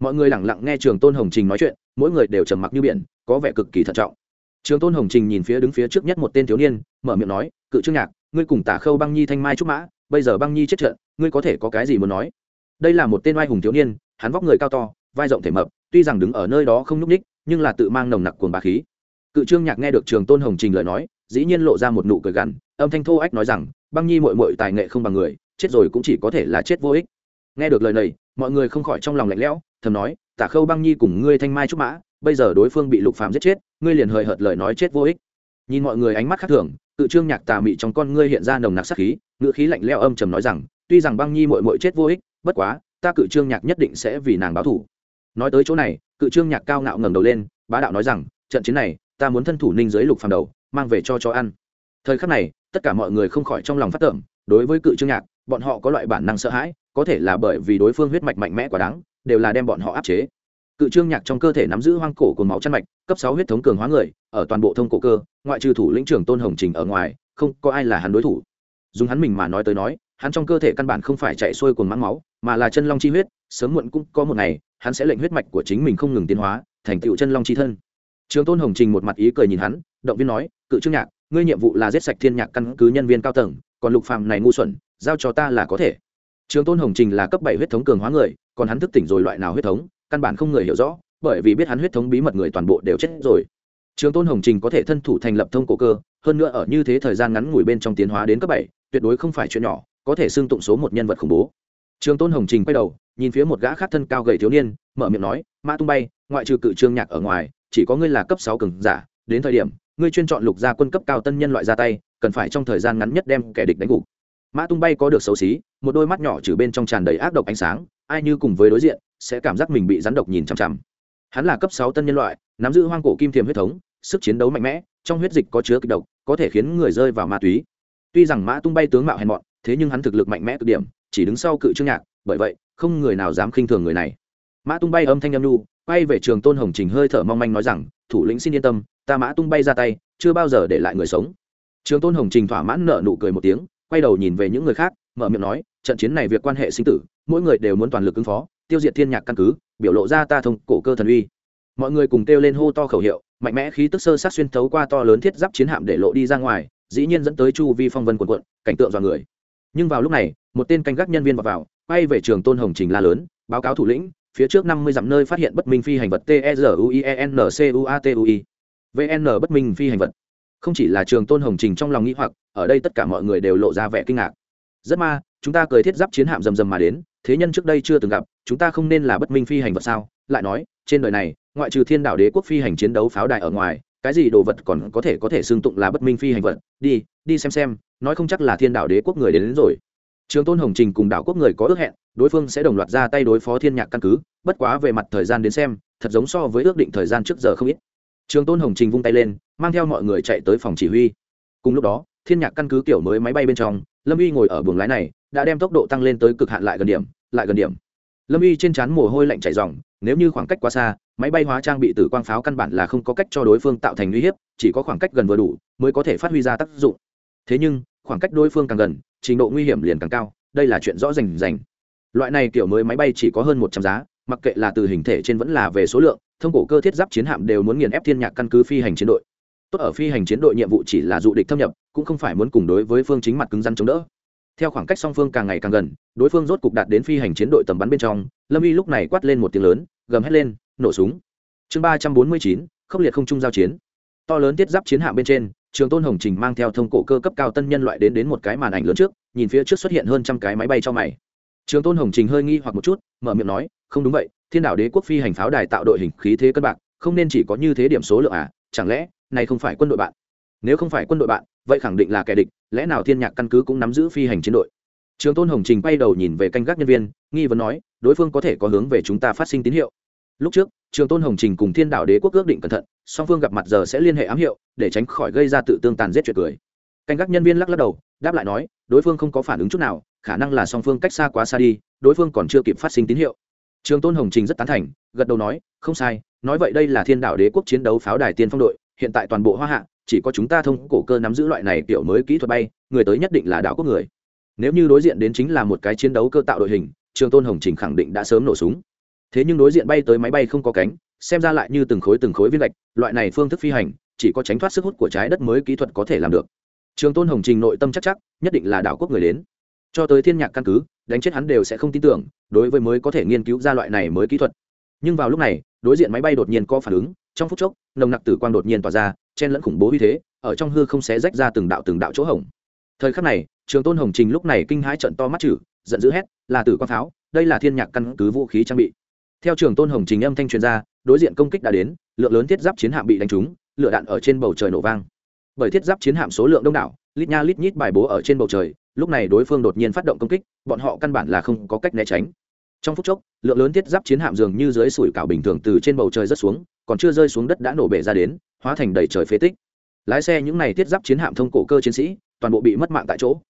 Mọi người lặng lặng nghe trường tôn hồng trình nói chuyện, mỗi người đều trầm mặc như biển, có vẻ cực kỳ thận trọng. Trường tôn hồng trình nhìn phía đứng phía trước nhất một tên thiếu niên, mở miệng nói, cự trương nhạc, ngươi cùng tả khâu băng nhi thanh mai trúc mã, bây giờ băng nhi chết trận, ngươi có thể có cái gì muốn nói? Đây là một tên oai hùng thiếu niên, hắn vóc người cao to, vai rộng thể mập, tuy rằng đứng ở nơi đó không nhúc ních nhưng là tự mang nồng nặc cuồng bá khí cự trương nhạc nghe được trường tôn hồng trình lời nói, dĩ nhiên lộ ra một nụ cười gằn, âm thanh thô ách nói rằng, băng nhi mội mội tài nghệ không bằng người, chết rồi cũng chỉ có thể là chết vô ích. Nghe được lời này, mọi người không khỏi trong lòng lạnh lẽo, thầm nói, tả khâu băng nhi cùng ngươi thanh mai trúc mã, bây giờ đối phương bị lục phàm giết chết, ngươi liền hời hợt lời nói chết vô ích. Nhìn mọi người ánh mắt khác thường, Cự trương nhạc tà mị trong con ngươi hiện ra nồng nặc sát khí, ngữ khí lạnh lẽo âm trầm nói rằng, tuy rằng băng nhi mội mội chết vô ích, bất quá, ta cự trương nhạc nhất định sẽ vì nàng báo thủ nói tới chỗ này, cự trương nhạc cao ngạo ngẩng đầu lên, bá đạo nói rằng, trận chiến này ta muốn thân thủ ninh giới lục phàm đầu, mang về cho chó ăn. Thời khắc này, tất cả mọi người không khỏi trong lòng phát tưởng đối với cự trương nhạc, bọn họ có loại bản năng sợ hãi, có thể là bởi vì đối phương huyết mạch mạnh mẽ quá đáng, đều là đem bọn họ áp chế. Cự trương nhạc trong cơ thể nắm giữ hoang cổ cồn máu chăn mạch, cấp sáu huyết thống cường hóa người, ở toàn bộ thông cổ cơ, ngoại trừ thủ lĩnh trưởng tôn hồng trình ở ngoài, không có ai là hắn đối thủ. Dùng hắn mình mà nói tới nói, hắn trong cơ thể căn bản không phải chạy xuôi cồn mãng máu, mà là chân long chi huyết, sớm muộn cũng có một ngày, hắn sẽ lệnh huyết mạch của chính mình không ngừng tiến hóa, thành tựu chân long chi thân trường tôn hồng trình một mặt ý cười nhìn hắn, động viên nói, cự trương nhạc, ngươi nhiệm vụ là giết sạch thiên nhạc căn cứ nhân viên cao tầng, còn lục phàm này ngu xuẩn, giao cho ta là có thể. Trường tôn hồng trình là cấp bảy huyết thống cường hóa người, còn hắn thức tỉnh rồi loại nào huyết thống, căn bản không người hiểu rõ, bởi vì biết hắn huyết thống bí mật người toàn bộ đều chết rồi. Trường tôn hồng trình có thể thân thủ thành lập thông cổ cơ, hơn nữa ở như thế thời gian ngắn ngủi bên trong tiến hóa đến cấp bảy, tuyệt đối không phải chuyện nhỏ, có thể xưng tụng số một nhân vật khủng bố. Trường tôn hồng trình quay đầu, nhìn phía một gã khác thân cao gầy thiếu niên, mở miệng nói, mã tung bay, ngoại trừ cự trương nhạc ở ngoài chỉ có ngươi là cấp sáu cường giả, đến thời điểm, ngươi chuyên chọn lục gia quân cấp cao tân nhân loại ra tay, cần phải trong thời gian ngắn nhất đem kẻ địch đánh gục. Mã tung bay có được xấu xí, một đôi mắt nhỏ trừ bên trong tràn đầy ác độc ánh sáng, ai như cùng với đối diện, sẽ cảm giác mình bị rắn độc nhìn chằm chằm. Hắn là cấp sáu tân nhân loại, nắm giữ hoang cổ kim thiềm huyết thống, sức chiến đấu mạnh mẽ, trong huyết dịch có chứa kịch độc, có thể khiến người rơi vào ma túy. Tuy rằng mã tung bay tướng mạo hèn mọn, thế nhưng hắn thực lực mạnh mẽ cực điểm, chỉ đứng sau cự trương nhạc, bởi vậy, không người nào dám khinh thường người này. Mã tung bay âm thanh âm nhu quay về trường tôn hồng trình hơi thở mong manh nói rằng thủ lĩnh xin yên tâm ta mã tung bay ra tay chưa bao giờ để lại người sống. Trường tôn hồng trình thỏa mãn nợ nụ cười một tiếng quay đầu nhìn về những người khác mở miệng nói trận chiến này việc quan hệ sinh tử mỗi người đều muốn toàn lực ứng phó tiêu diệt thiên nhạc căn cứ biểu lộ ra ta thông cổ cơ thần uy. Mọi người cùng kêu lên hô to khẩu hiệu mạnh mẽ khí tức sơ sát xuyên thấu qua to lớn thiết giáp chiến hạm để lộ đi ra ngoài dĩ nhiên dẫn tới chu vi phong vân quần quận cảnh tượng dọa người. Nhưng vào lúc này một tên canh gác nhân viên vào, vào quay về trường tôn hồng trình la lớn báo cáo thủ lĩnh phía trước năm mươi dặm nơi phát hiện bất minh phi hành vật t e r u i e n c u a t u i. Vn bất minh phi hành vật. Không chỉ là trường tôn hồng trình trong lòng nghĩ hoặc ở đây tất cả mọi người đều lộ ra vẻ kinh ngạc. Rất ma chúng ta cười thiết giáp chiến hạm rầm rầm mà đến thế nhân trước đây chưa từng gặp chúng ta không nên là bất minh phi hành vật sao? Lại nói trên đời này ngoại trừ thiên đạo đế quốc phi hành chiến đấu pháo đài ở ngoài cái gì đồ vật còn có thể có thể xương tụng là bất minh phi hành vật? Đi đi xem xem nói không chắc là thiên đạo đế quốc người đến, đến rồi trường tôn hồng trình cùng đảo quốc người có ước hẹn, đối phương sẽ đồng loạt ra tay đối phó thiên nhạc căn cứ, bất quá về mặt thời gian đến xem, thật giống so với ước định thời gian trước giờ không ít. Trường tôn hồng trình vung tay lên, mang theo mọi người chạy tới phòng chỉ huy. Cùng lúc đó, thiên nhạc căn cứ kiểu mới máy bay bên trong, lâm uy ngồi ở buồng lái này, đã đem tốc độ tăng lên tới cực hạn lại gần điểm, lại gần điểm. Lâm uy trên trán mồ hôi lạnh chảy ròng, nếu như khoảng cách quá xa, máy bay hóa trang bị tử quang pháo căn bản là không có cách cho đối phương tạo thành uy hiếp, chỉ có khoảng cách gần vừa đủ, mới có thể phát huy ra tác dụng. Thế nhưng, khoảng cách đối phương càng gần trình độ nguy hiểm liền càng cao, đây là chuyện rõ rành rành. Loại này kiểu mới máy bay chỉ có hơn một trăm giá, mặc kệ là từ hình thể trên vẫn là về số lượng, thông cổ cơ thiết giáp chiến hạm đều muốn nghiền ép thiên nhạc căn cứ phi hành chiến đội. Tốt ở phi hành chiến đội nhiệm vụ chỉ là dụ địch thâm nhập, cũng không phải muốn cùng đối với phương chính mặt cứng rắn chống đỡ. Theo khoảng cách song phương càng ngày càng gần, đối phương rốt cục đạt đến phi hành chiến đội tầm bắn bên trong, lâm y lúc này quát lên một tiếng lớn, gầm hét lên, nổ súng. Chương ba trăm bốn mươi chín, khốc liệt không trung giao chiến. To lớn tiết giáp chiến hạm bên trên trường tôn hồng trình mang theo thông cổ cơ cấp cao tân nhân loại đến đến một cái màn ảnh lớn trước, nhìn phía trước xuất hiện hơn trăm cái máy bay cho mày. Trường tôn hồng trình hơi nghi hoặc một chút, mở miệng nói, không đúng vậy, thiên đảo đế quốc phi hành pháo đài tạo đội hình khí thế cân bạc, không nên chỉ có như thế điểm số lượng à chẳng lẽ này không phải quân đội bạn? Nếu không phải quân đội bạn, vậy khẳng định là kẻ địch, lẽ nào thiên nhạc căn cứ cũng nắm giữ phi hành chiến đội? Trường tôn hồng trình bay đầu nhìn về canh gác nhân viên, nghi vấn nói, đối phương có thể có hướng về chúng ta phát sinh tín hiệu lúc trước, trường tôn hồng trình cùng thiên đạo đế quốc ước định cẩn thận, song phương gặp mặt giờ sẽ liên hệ ám hiệu, để tránh khỏi gây ra tự tương tàn giết chuyện cười. Canh gác nhân viên lắc lắc đầu, đáp lại nói, đối phương không có phản ứng chút nào, khả năng là song phương cách xa quá xa đi, đối phương còn chưa kịp phát sinh tín hiệu. Trường tôn hồng trình rất tán thành, gật đầu nói, không sai, nói vậy đây là thiên đạo đế quốc chiến đấu pháo đài tiên phong đội, hiện tại toàn bộ hoa hạ, chỉ có chúng ta thông cổ cơ nắm giữ loại này kiểu mới kỹ thuật bay, người tới nhất định là đạo quốc người. Nếu như đối diện đến chính là một cái chiến đấu cơ tạo đội hình, trường tôn hồng trình khẳng định đã sớm nổ súng thế nhưng đối diện bay tới máy bay không có cánh, xem ra lại như từng khối từng khối viên gạch, loại này phương thức phi hành, chỉ có tránh thoát sức hút của trái đất mới kỹ thuật có thể làm được. Trường tôn hồng trình nội tâm chắc chắc, nhất định là đảo quốc người đến. Cho tới thiên nhạc căn cứ, đánh chết hắn đều sẽ không tin tưởng, đối với mới có thể nghiên cứu ra loại này mới kỹ thuật. Nhưng vào lúc này, đối diện máy bay đột nhiên có phản ứng, trong phút chốc, nồng nặc tử quang đột nhiên tỏa ra, chen lẫn khủng bố uy thế, ở trong hư không xé rách ra từng đạo từng đạo chỗ hổng. Thời khắc này, trường tôn hồng trình lúc này kinh hãi trận to mắt chử giận dữ hét, là tử quang pháo, đây là thiên nhạc căn cứ vũ khí trang bị theo trường tôn hồng trình âm thanh truyền ra, đối diện công kích đã đến, lượng lớn thiết giáp chiến hạm bị đánh trúng, lửa đạn ở trên bầu trời nổ vang. Bởi thiết giáp chiến hạm số lượng đông đảo, lít nha lít nhít bài bố ở trên bầu trời, lúc này đối phương đột nhiên phát động công kích, bọn họ căn bản là không có cách né tránh. Trong phút chốc, lượng lớn thiết giáp chiến hạm dường như dưới sủi cảo bình thường từ trên bầu trời rớt xuống, còn chưa rơi xuống đất đã nổ bể ra đến, hóa thành đầy trời phế tích. Lái xe những này thiết giáp chiến hạm thông cổ cơ chiến sĩ, toàn bộ bị mất mạng tại chỗ.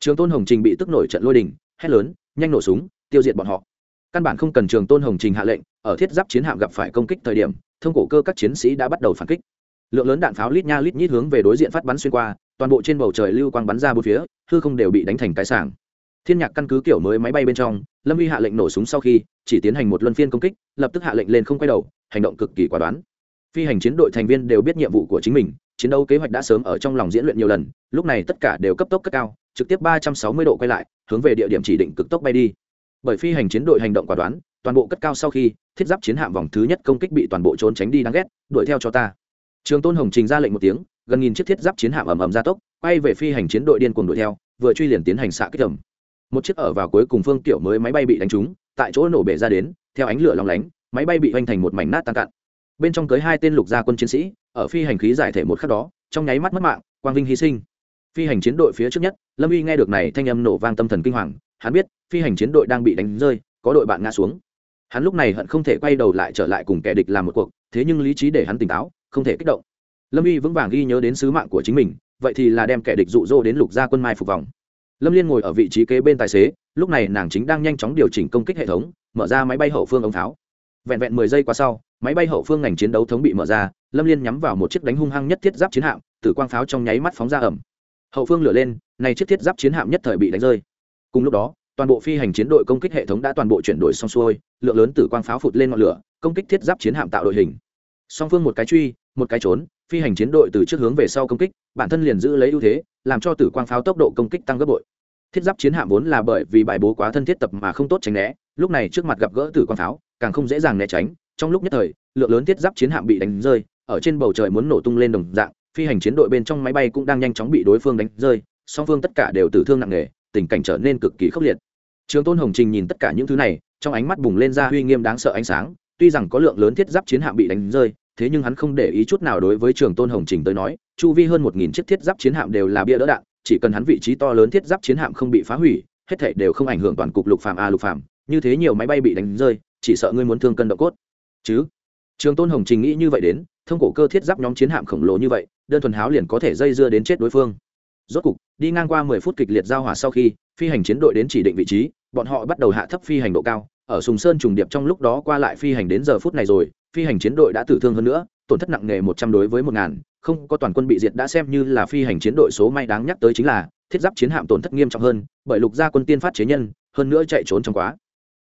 Trường tôn hồng trình bị tức nổi trận lôi đình, hét lớn, nhanh nổ súng, tiêu diệt bọn họ căn bản không cần trường tôn hồng trình hạ lệnh, ở thiết giáp chiến hạm gặp phải công kích thời điểm, thông cổ cơ các chiến sĩ đã bắt đầu phản kích. Lượng lớn đạn pháo lít nha lít nhít hướng về đối diện phát bắn xuyên qua, toàn bộ trên bầu trời lưu quang bắn ra bốn phía, hư không đều bị đánh thành cái sảng. Thiên nhạc căn cứ kiểu mới máy bay bên trong, lâm uy hạ lệnh nổ súng sau khi, chỉ tiến hành một luân phiên công kích, lập tức hạ lệnh lên không quay đầu, hành động cực kỳ quả đoán. Phi hành chiến đội thành viên đều biết nhiệm vụ của chính mình, chiến đấu kế hoạch đã sớm ở trong lòng diễn luyện nhiều lần, lúc này tất cả đều cấp tốc cất cao, trực tiếp ba trăm sáu mươi độ quay lại, hướng về địa điểm chỉ định cực tốc bay đi bởi phi hành chiến đội hành động quả đoán, toàn bộ cất cao sau khi, thiết giáp chiến hạm vòng thứ nhất công kích bị toàn bộ trốn tránh đi đáng ghét, đuổi theo cho ta. Trường tôn hồng trình ra lệnh một tiếng, gần nghìn chiếc thiết giáp chiến hạm ầm ầm ra tốc, quay về phi hành chiến đội điên cuồng đuổi theo, vừa truy liền tiến hành xạ kích tầm. Một chiếc ở vào cuối cùng phương tiểu mới máy bay bị đánh trúng, tại chỗ nổ bể ra đến, theo ánh lửa lóng lánh, máy bay bị hoành thành một mảnh nát tan cạn. Bên trong cưới hai tên lục gia quân chiến sĩ, ở phi hành khí giải thể một khắc đó, trong nháy mắt mất mạng, quang vinh hy sinh. Phi hành chiến đội phía trước nhất, lâm uy nghe được này thanh âm nổ vang tâm thần kinh hoàng hắn biết, phi hành chiến đội đang bị đánh rơi, có đội bạn ngã xuống. Hắn lúc này hận không thể quay đầu lại trở lại cùng kẻ địch làm một cuộc, thế nhưng lý trí để hắn tỉnh táo, không thể kích động. Lâm uy vững vàng ghi nhớ đến sứ mạng của chính mình, vậy thì là đem kẻ địch rụ rỗ đến lục gia quân mai phục vòng. Lâm liên ngồi ở vị trí kế bên tài xế, lúc này nàng chính đang nhanh chóng điều chỉnh công kích hệ thống, mở ra máy bay hậu phương ống tháo. Vẹn vẹn mười giây qua sau, máy bay hậu phương ngành chiến đấu thống bị mở ra, lâm liên nhắm vào một chiếc đánh hung hăng nhất thiết giáp chiến hạm, tử quang pháo trong nháy mắt phóng ra ẩm. Hậu phương lửa lên, này chiếc thiết giáp chiến hạm nhất thời bị đánh rơi cùng lúc đó, toàn bộ phi hành chiến đội công kích hệ thống đã toàn bộ chuyển đổi xong xuôi, lượng lớn tử quang pháo phụt lên ngọn lửa, công kích thiết giáp chiến hạm tạo đội hình. Song phương một cái truy, một cái trốn, phi hành chiến đội từ trước hướng về sau công kích, bản thân liền giữ lấy ưu thế, làm cho tử quang pháo tốc độ công kích tăng gấp bội. Thiết giáp chiến hạm vốn là bởi vì bài bố quá thân thiết tập mà không tốt tránh né, lúc này trước mặt gặp gỡ tử quang pháo, càng không dễ dàng né tránh, trong lúc nhất thời, lượng lớn thiết giáp chiến hạm bị đánh rơi, ở trên bầu trời muốn nổ tung lên đồng dạng, phi hành chiến đội bên trong máy bay cũng đang nhanh chóng bị đối phương đánh rơi, song phương tất cả đều tử thương nặng nề tình cảnh trở nên cực kỳ khốc liệt. Trường tôn hồng trình nhìn tất cả những thứ này, trong ánh mắt bùng lên ra uy nghiêm đáng sợ ánh sáng, tuy rằng có lượng lớn thiết giáp chiến hạm bị đánh rơi, thế nhưng hắn không để ý chút nào đối với trường tôn hồng trình tới nói, chu vi hơn một nghìn chiếc thiết giáp chiến hạm đều là bia đỡ đạn, chỉ cần hắn vị trí to lớn thiết giáp chiến hạm không bị phá hủy, hết thảy đều không ảnh hưởng toàn cục lục phàm a lục phàm, như thế nhiều máy bay bị đánh rơi, chỉ sợ ngươi muốn thương cân động cốt. Chứ? Trường tôn hồng trình nghĩ như vậy đến, thông cổ cơ thiết giáp nhóm chiến hạm khổng lồ như vậy, đơn thuần háo liền có thể dây dưa đến chết đối phương rốt cục, đi ngang qua mười phút kịch liệt giao hỏa sau khi, phi hành chiến đội đến chỉ định vị trí, bọn họ bắt đầu hạ thấp phi hành độ cao. Ở sùng sơn trùng điệp trong lúc đó qua lại phi hành đến giờ phút này rồi, phi hành chiến đội đã tử thương hơn nữa, tổn thất nặng nề một trăm đối với một ngàn, không có toàn quân bị diệt đã xem như là phi hành chiến đội số may đáng nhắc tới chính là, thiết giáp chiến hạm tổn thất nghiêm trọng hơn, bởi lục gia quân tiên phát chế nhân, hơn nữa chạy trốn trong quá.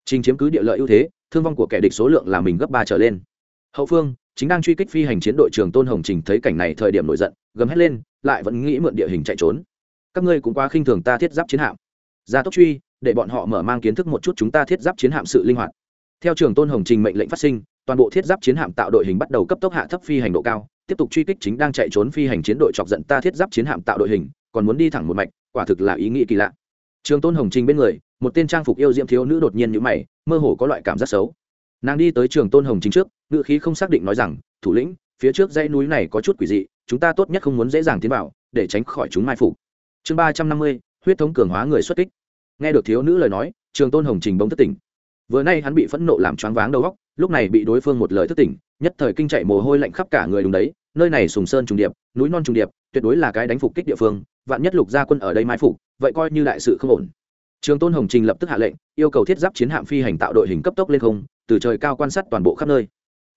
Trình chiếm cứ địa lợi ưu thế, thương vong của kẻ địch số lượng là mình gấp ba trở lên. Hậu phương chính đang truy kích phi hành chiến đội trưởng tôn hồng trình thấy cảnh này thời điểm nổi giận, gầm hét lên, lại vẫn nghĩ mượn địa hình chạy trốn. Các ngươi cũng quá khinh thường ta thiết giáp chiến hạm. Gia tốc truy, để bọn họ mở mang kiến thức một chút chúng ta thiết giáp chiến hạm sự linh hoạt. Theo trường tôn hồng trình mệnh lệnh phát sinh, toàn bộ thiết giáp chiến hạm tạo đội hình bắt đầu cấp tốc hạ thấp phi hành độ cao, tiếp tục truy kích chính đang chạy trốn phi hành chiến đội chọc giận ta thiết giáp chiến hạm tạo đội hình, còn muốn đi thẳng một mạch, quả thực là ý nghĩ kỳ lạ. Trường tôn hồng trình bên người, một tên trang phục yêu diễm thiếu nữ đột nhiên nhữ mày, mơ hồ có loại cảm giác xấu nàng đi tới trường tôn hồng chính trước ngự khí không xác định nói rằng, thủ lĩnh, phía trước dãy núi này có chút quỷ dị, chúng ta tốt nhất không muốn dễ dàng tiến vào, để tránh khỏi chúng mai phục. Chương ba trăm năm mươi, huyết thống cường hóa người xuất kích. Nghe được thiếu nữ lời nói, trường tôn hồng trình bỗng thất tỉnh. Vừa nay hắn bị phẫn nộ làm choáng váng đầu góc lúc này bị đối phương một lời thất tỉnh, nhất thời kinh chạy mồ hôi lạnh khắp cả người đúng đấy, nơi này sùng sơn trùng điệp, núi non trùng điệp, tuyệt đối là cái đánh phục kích địa phương, vạn nhất lục gia quân ở đây mai phục, vậy coi như đại sự không ổn. Trường tôn hồng trình lập tức hạ lệnh, yêu cầu thiết giáp chiến hạm phi hành tạo đội hình cấp tốc lên không từ trời cao quan sát toàn bộ khắp nơi.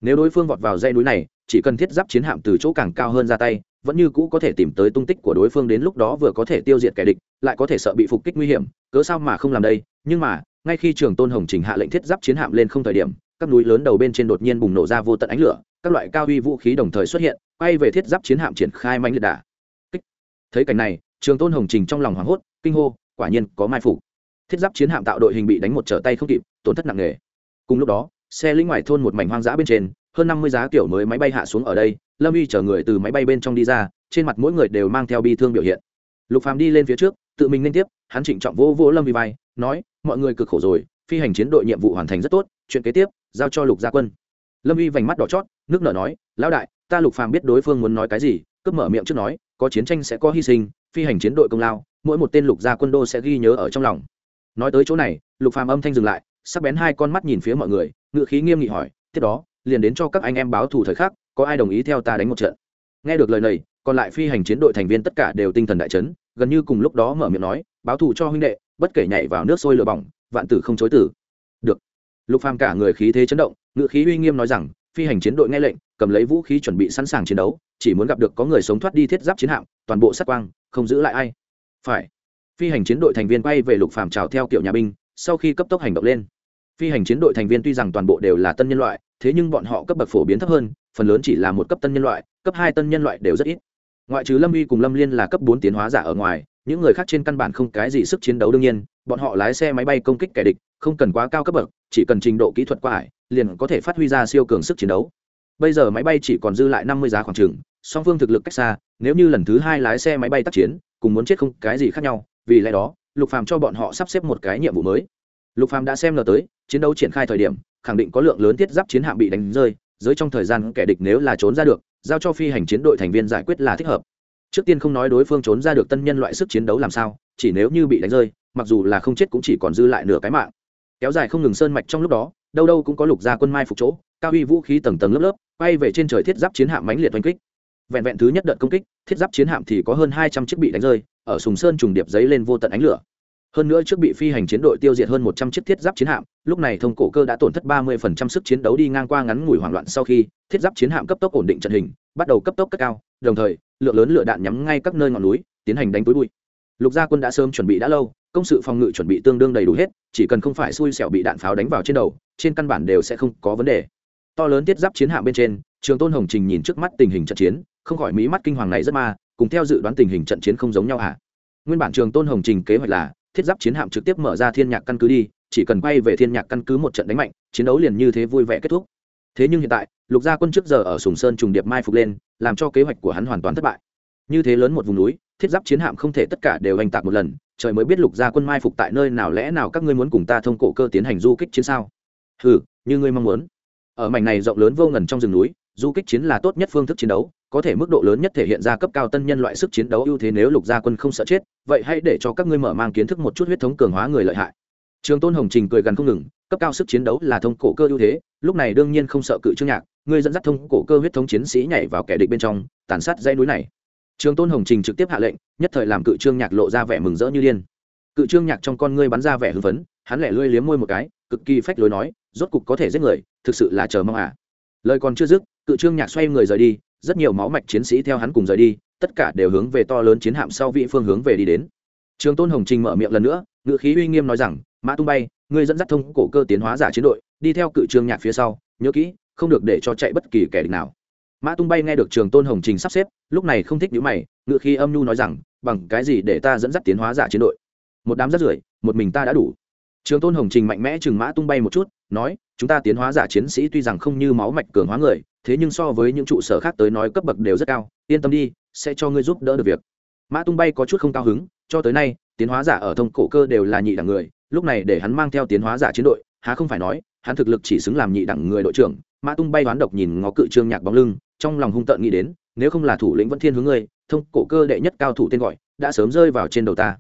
Nếu đối phương vọt vào dãy núi này, chỉ cần thiết giáp chiến hạm từ chỗ càng cao hơn ra tay, vẫn như cũ có thể tìm tới tung tích của đối phương đến lúc đó vừa có thể tiêu diệt kẻ địch, lại có thể sợ bị phục kích nguy hiểm, cớ sao mà không làm đây? Nhưng mà, ngay khi trường tôn hồng trình hạ lệnh thiết giáp chiến hạm lên không thời điểm, các núi lớn đầu bên trên đột nhiên bùng nổ ra vô tận ánh lửa, các loại cao uy vũ khí đồng thời xuất hiện, quay về thiết giáp chiến hạm triển khai mạnh liệt đà thấy cảnh này, trường tôn hồng trình trong lòng hoảng hốt, kinh hô, quả nhiên có mai phục. Thiết giáp chiến hạm tạo đội hình bị đánh một trở tay không kịp, tổn thất nặng nề cùng lúc đó, xe lính ngoài thôn một mảnh hoang dã bên trên, hơn năm mươi giá kiểu mới máy bay hạ xuống ở đây, lâm uy chở người từ máy bay bên trong đi ra, trên mặt mỗi người đều mang theo bi thương biểu hiện. Lục phàm đi lên phía trước, tự mình liên tiếp, hắn trịnh trọng vô vô lâm uy vai, nói, mọi người cực khổ rồi, phi hành chiến đội nhiệm vụ hoàn thành rất tốt, chuyện kế tiếp, giao cho lục gia quân. Lâm uy vành mắt đỏ chót, nước nở nói, lão đại, ta lục phàm biết đối phương muốn nói cái gì, cướp mở miệng trước nói, có chiến tranh sẽ có hy sinh, phi hành chiến đội công lao, mỗi một tên lục gia quân đô sẽ ghi nhớ ở trong lòng. Nói tới chỗ này, lục phàm âm thanh dừng lại sắc bén hai con mắt nhìn phía mọi người ngự khí nghiêm nghị hỏi, tiếp đó, liền đến cho các anh em báo thù thời khắc, có ai đồng ý theo ta đánh một trận? Nghe được lời này, còn lại phi hành chiến đội thành viên tất cả đều tinh thần đại chấn, gần như cùng lúc đó mở miệng nói, báo thù cho huynh đệ, bất kể nhảy vào nước sôi lửa bỏng, vạn tử không chối tử. Được. Lục phàm cả người khí thế chấn động ngự khí uy nghiêm nói rằng, phi hành chiến đội nghe lệnh, cầm lấy vũ khí chuẩn bị sẵn sàng chiến đấu, chỉ muốn gặp được có người sống thoát đi thiết giáp chiến hạm, toàn bộ sát quang, không giữ lại ai. Phải. Phi hành chiến đội thành viên quay về lục phàm chào theo kiểu nhà binh sau khi cấp tốc hành động lên. Phi hành chiến đội thành viên tuy rằng toàn bộ đều là tân nhân loại, thế nhưng bọn họ cấp bậc phổ biến thấp hơn, phần lớn chỉ là một cấp tân nhân loại, cấp hai tân nhân loại đều rất ít. Ngoại trừ lâm uy cùng lâm liên là cấp bốn tiến hóa giả ở ngoài, những người khác trên căn bản không cái gì sức chiến đấu đương nhiên, bọn họ lái xe máy bay công kích kẻ địch, không cần quá cao cấp bậc, chỉ cần trình độ kỹ thuật qua hải liền có thể phát huy ra siêu cường sức chiến đấu. Bây giờ máy bay chỉ còn dư lại năm mươi giá khoảng trừng song phương thực lực cách xa, nếu như lần thứ hai lái xe máy bay tác chiến, cùng muốn chết không cái gì khác nhau, vì lẽ đó lục phàm cho bọn họ sắp xếp một cái nhiệm vụ mới. Lục phàm đã xem lờ tới, chiến đấu triển khai thời điểm, khẳng định có lượng lớn thiết giáp chiến hạm bị đánh rơi dưới trong thời gian kẻ địch nếu là trốn ra được, giao cho phi hành chiến đội thành viên giải quyết là thích hợp. Trước tiên không nói đối phương trốn ra được tân nhân loại sức chiến đấu làm sao, chỉ nếu như bị đánh rơi, mặc dù là không chết cũng chỉ còn dư lại nửa cái mạng. Kéo dài không ngừng sơn mạch trong lúc đó, đâu đâu cũng có lục gia quân mai phục chỗ, cao uy vũ khí tầng tầng lớp lớp, bay về trên trời thiết giáp chiến hạm mãnh liệt oanh kích vẹn vẹn thứ nhất đợt công kích, thiết giáp chiến hạm thì có hơn hai trăm chiếc bị đánh rơi, ở sùng sơn trùng điệp giấy lên vô tận ánh lửa. Hơn nữa trước bị phi hành chiến đội tiêu diệt hơn một trăm chiếc thiết giáp chiến hạm, lúc này thông cổ cơ đã tổn thất ba mươi phần trăm sức chiến đấu đi ngang qua ngắn ngủi hoảng loạn sau khi thiết giáp chiến hạm cấp tốc ổn định trận hình, bắt đầu cấp tốc cất cao, đồng thời, lượng lớn lửa đạn nhắm ngay các nơi ngọn núi, tiến hành đánh túi bụi. Lục gia quân đã sớm chuẩn bị đã lâu, công sự phòng ngự chuẩn bị tương đương đầy đủ hết, chỉ cần không phải xui xẻo bị đạn pháo đánh vào trên đầu, trên căn bản đều sẽ không có vấn đề. To lớn thiết giáp chiến hạm bên trên trường tôn hồng trình nhìn trước mắt tình hình trận chiến, không khỏi mỹ mắt kinh hoàng này rất ma, cùng theo dự đoán tình hình trận chiến không giống nhau hả? Nguyên bản trường tôn hồng trình kế hoạch là, thiết giáp chiến hạm trực tiếp mở ra thiên nhạc căn cứ đi, chỉ cần quay về thiên nhạc căn cứ một trận đánh mạnh, chiến đấu liền như thế vui vẻ kết thúc. Thế nhưng hiện tại, lục gia quân trước giờ ở sùng sơn trùng điệp mai phục lên, làm cho kế hoạch của hắn hoàn toàn thất bại. Như thế lớn một vùng núi, thiết giáp chiến hạm không thể tất cả đều oanh tạc một lần, trời mới biết lục gia quân mai phục tại nơi nào lẽ nào các ngươi muốn cùng ta thông cổ cơ tiến hành du kích chiến sao? Hừ, như ngươi mong muốn. Ở mảnh này rộng lớn vô ngần trong rừng núi du kích chiến là tốt nhất phương thức chiến đấu, có thể mức độ lớn nhất thể hiện ra cấp cao tân nhân loại sức chiến đấu ưu thế nếu lục gia quân không sợ chết, vậy hãy để cho các ngươi mở mang kiến thức một chút huyết thống cường hóa người lợi hại. Trường tôn hồng trình cười gần không ngừng, cấp cao sức chiến đấu là thông cổ cơ ưu thế, lúc này đương nhiên không sợ cự trương nhạc, ngươi dẫn dắt thông cổ cơ huyết thống chiến sĩ nhảy vào kẻ địch bên trong, tàn sát dãy núi này. Trường tôn hồng trình trực tiếp hạ lệnh, nhất thời làm cự trương nhạc lộ ra vẻ mừng rỡ như điên. Cự trương nhạc trong con ngươi bắn ra vẻ hưng phấn, hắn lẻ lươi liếm môi một cái, cực kỳ phách lối nói, rốt cục có thể giết người, thực sự là chờ mong à lời còn chưa dứt, cự trương nhạc xoay người rời đi, rất nhiều máu mạch chiến sĩ theo hắn cùng rời đi, tất cả đều hướng về to lớn chiến hạm sau vị phương hướng về đi đến. Trường tôn hồng trình mở miệng lần nữa ngự khí uy nghiêm nói rằng, mã tung bay, ngươi dẫn dắt thông cổ cơ tiến hóa giả chiến đội, đi theo cự trương nhạc phía sau, nhớ kỹ, không được để cho chạy bất kỳ kẻ địch nào. Mã tung bay nghe được trường tôn hồng trình sắp xếp, lúc này không thích nhữ mày ngự khí âm nhu nói rằng, bằng cái gì để ta dẫn dắt tiến hóa giả chiến đội? Một đám rất rưởi, một mình ta đã đủ trường tôn hồng trình mạnh mẽ chừng mã tung bay một chút, nói, chúng ta tiến hóa giả chiến sĩ tuy rằng không như máu mạch cường hóa người, thế nhưng so với những trụ sở khác tới nói cấp bậc đều rất cao, yên tâm đi, sẽ cho ngươi giúp đỡ được việc. Mã tung bay có chút không cao hứng, cho tới nay, tiến hóa giả ở thông cổ cơ đều là nhị đẳng người, lúc này để hắn mang theo tiến hóa giả chiến đội, há không phải nói, hắn thực lực chỉ xứng làm nhị đẳng người đội trưởng, mã tung bay đoán độc nhìn ngó cự trương nhạc bóng lưng, trong lòng hung tợn nghĩ đến, nếu không là thủ lĩnh vẫn thiên hướng ngươi, thông cổ cơ đệ nhất cao thủ tên gọi, đã sớm rơi vào trên đầu ta.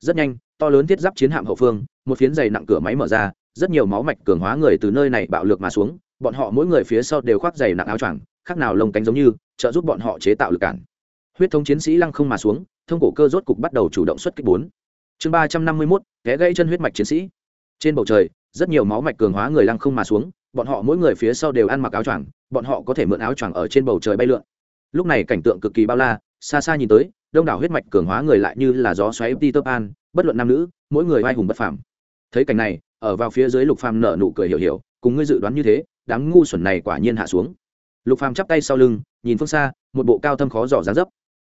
Rất nhanh, to lớn thiết giáp chiến hạm hậu phương một phiến dày nặng cửa máy mở ra, rất nhiều máu mạch cường hóa người từ nơi này bạo lực mà xuống, bọn họ mỗi người phía sau đều khoác dày nặng áo choàng, khác nào lông cánh giống như, trợ giúp bọn họ chế tạo lực cản. Huyết thống chiến sĩ lăng không mà xuống thông cổ cơ rốt cục bắt đầu chủ động xuất kích bốn. Chương ba trăm năm mươi mốt ghé gãy chân huyết mạch chiến sĩ. Trên bầu trời, rất nhiều máu mạch cường hóa người lăng không mà xuống, bọn họ mỗi người phía sau đều ăn mặc áo choàng, bọn họ có thể mượn áo choàng ở trên bầu trời bay lượn. Lúc này cảnh tượng cực kỳ bao la, xa xa nhìn tới, đông đảo huyết mạch cường hóa người lại như là gió xoáy peter pan, bất luận nam nữ, mỗi người vai hùng bất phàm thấy cảnh này, ở vào phía dưới lục phàm nở nụ cười hiểu hiểu, cùng ngươi dự đoán như thế, đám ngu xuẩn này quả nhiên hạ xuống. Lục phàm chắp tay sau lưng, nhìn phương xa, một bộ cao thâm khó dò dáng dấp.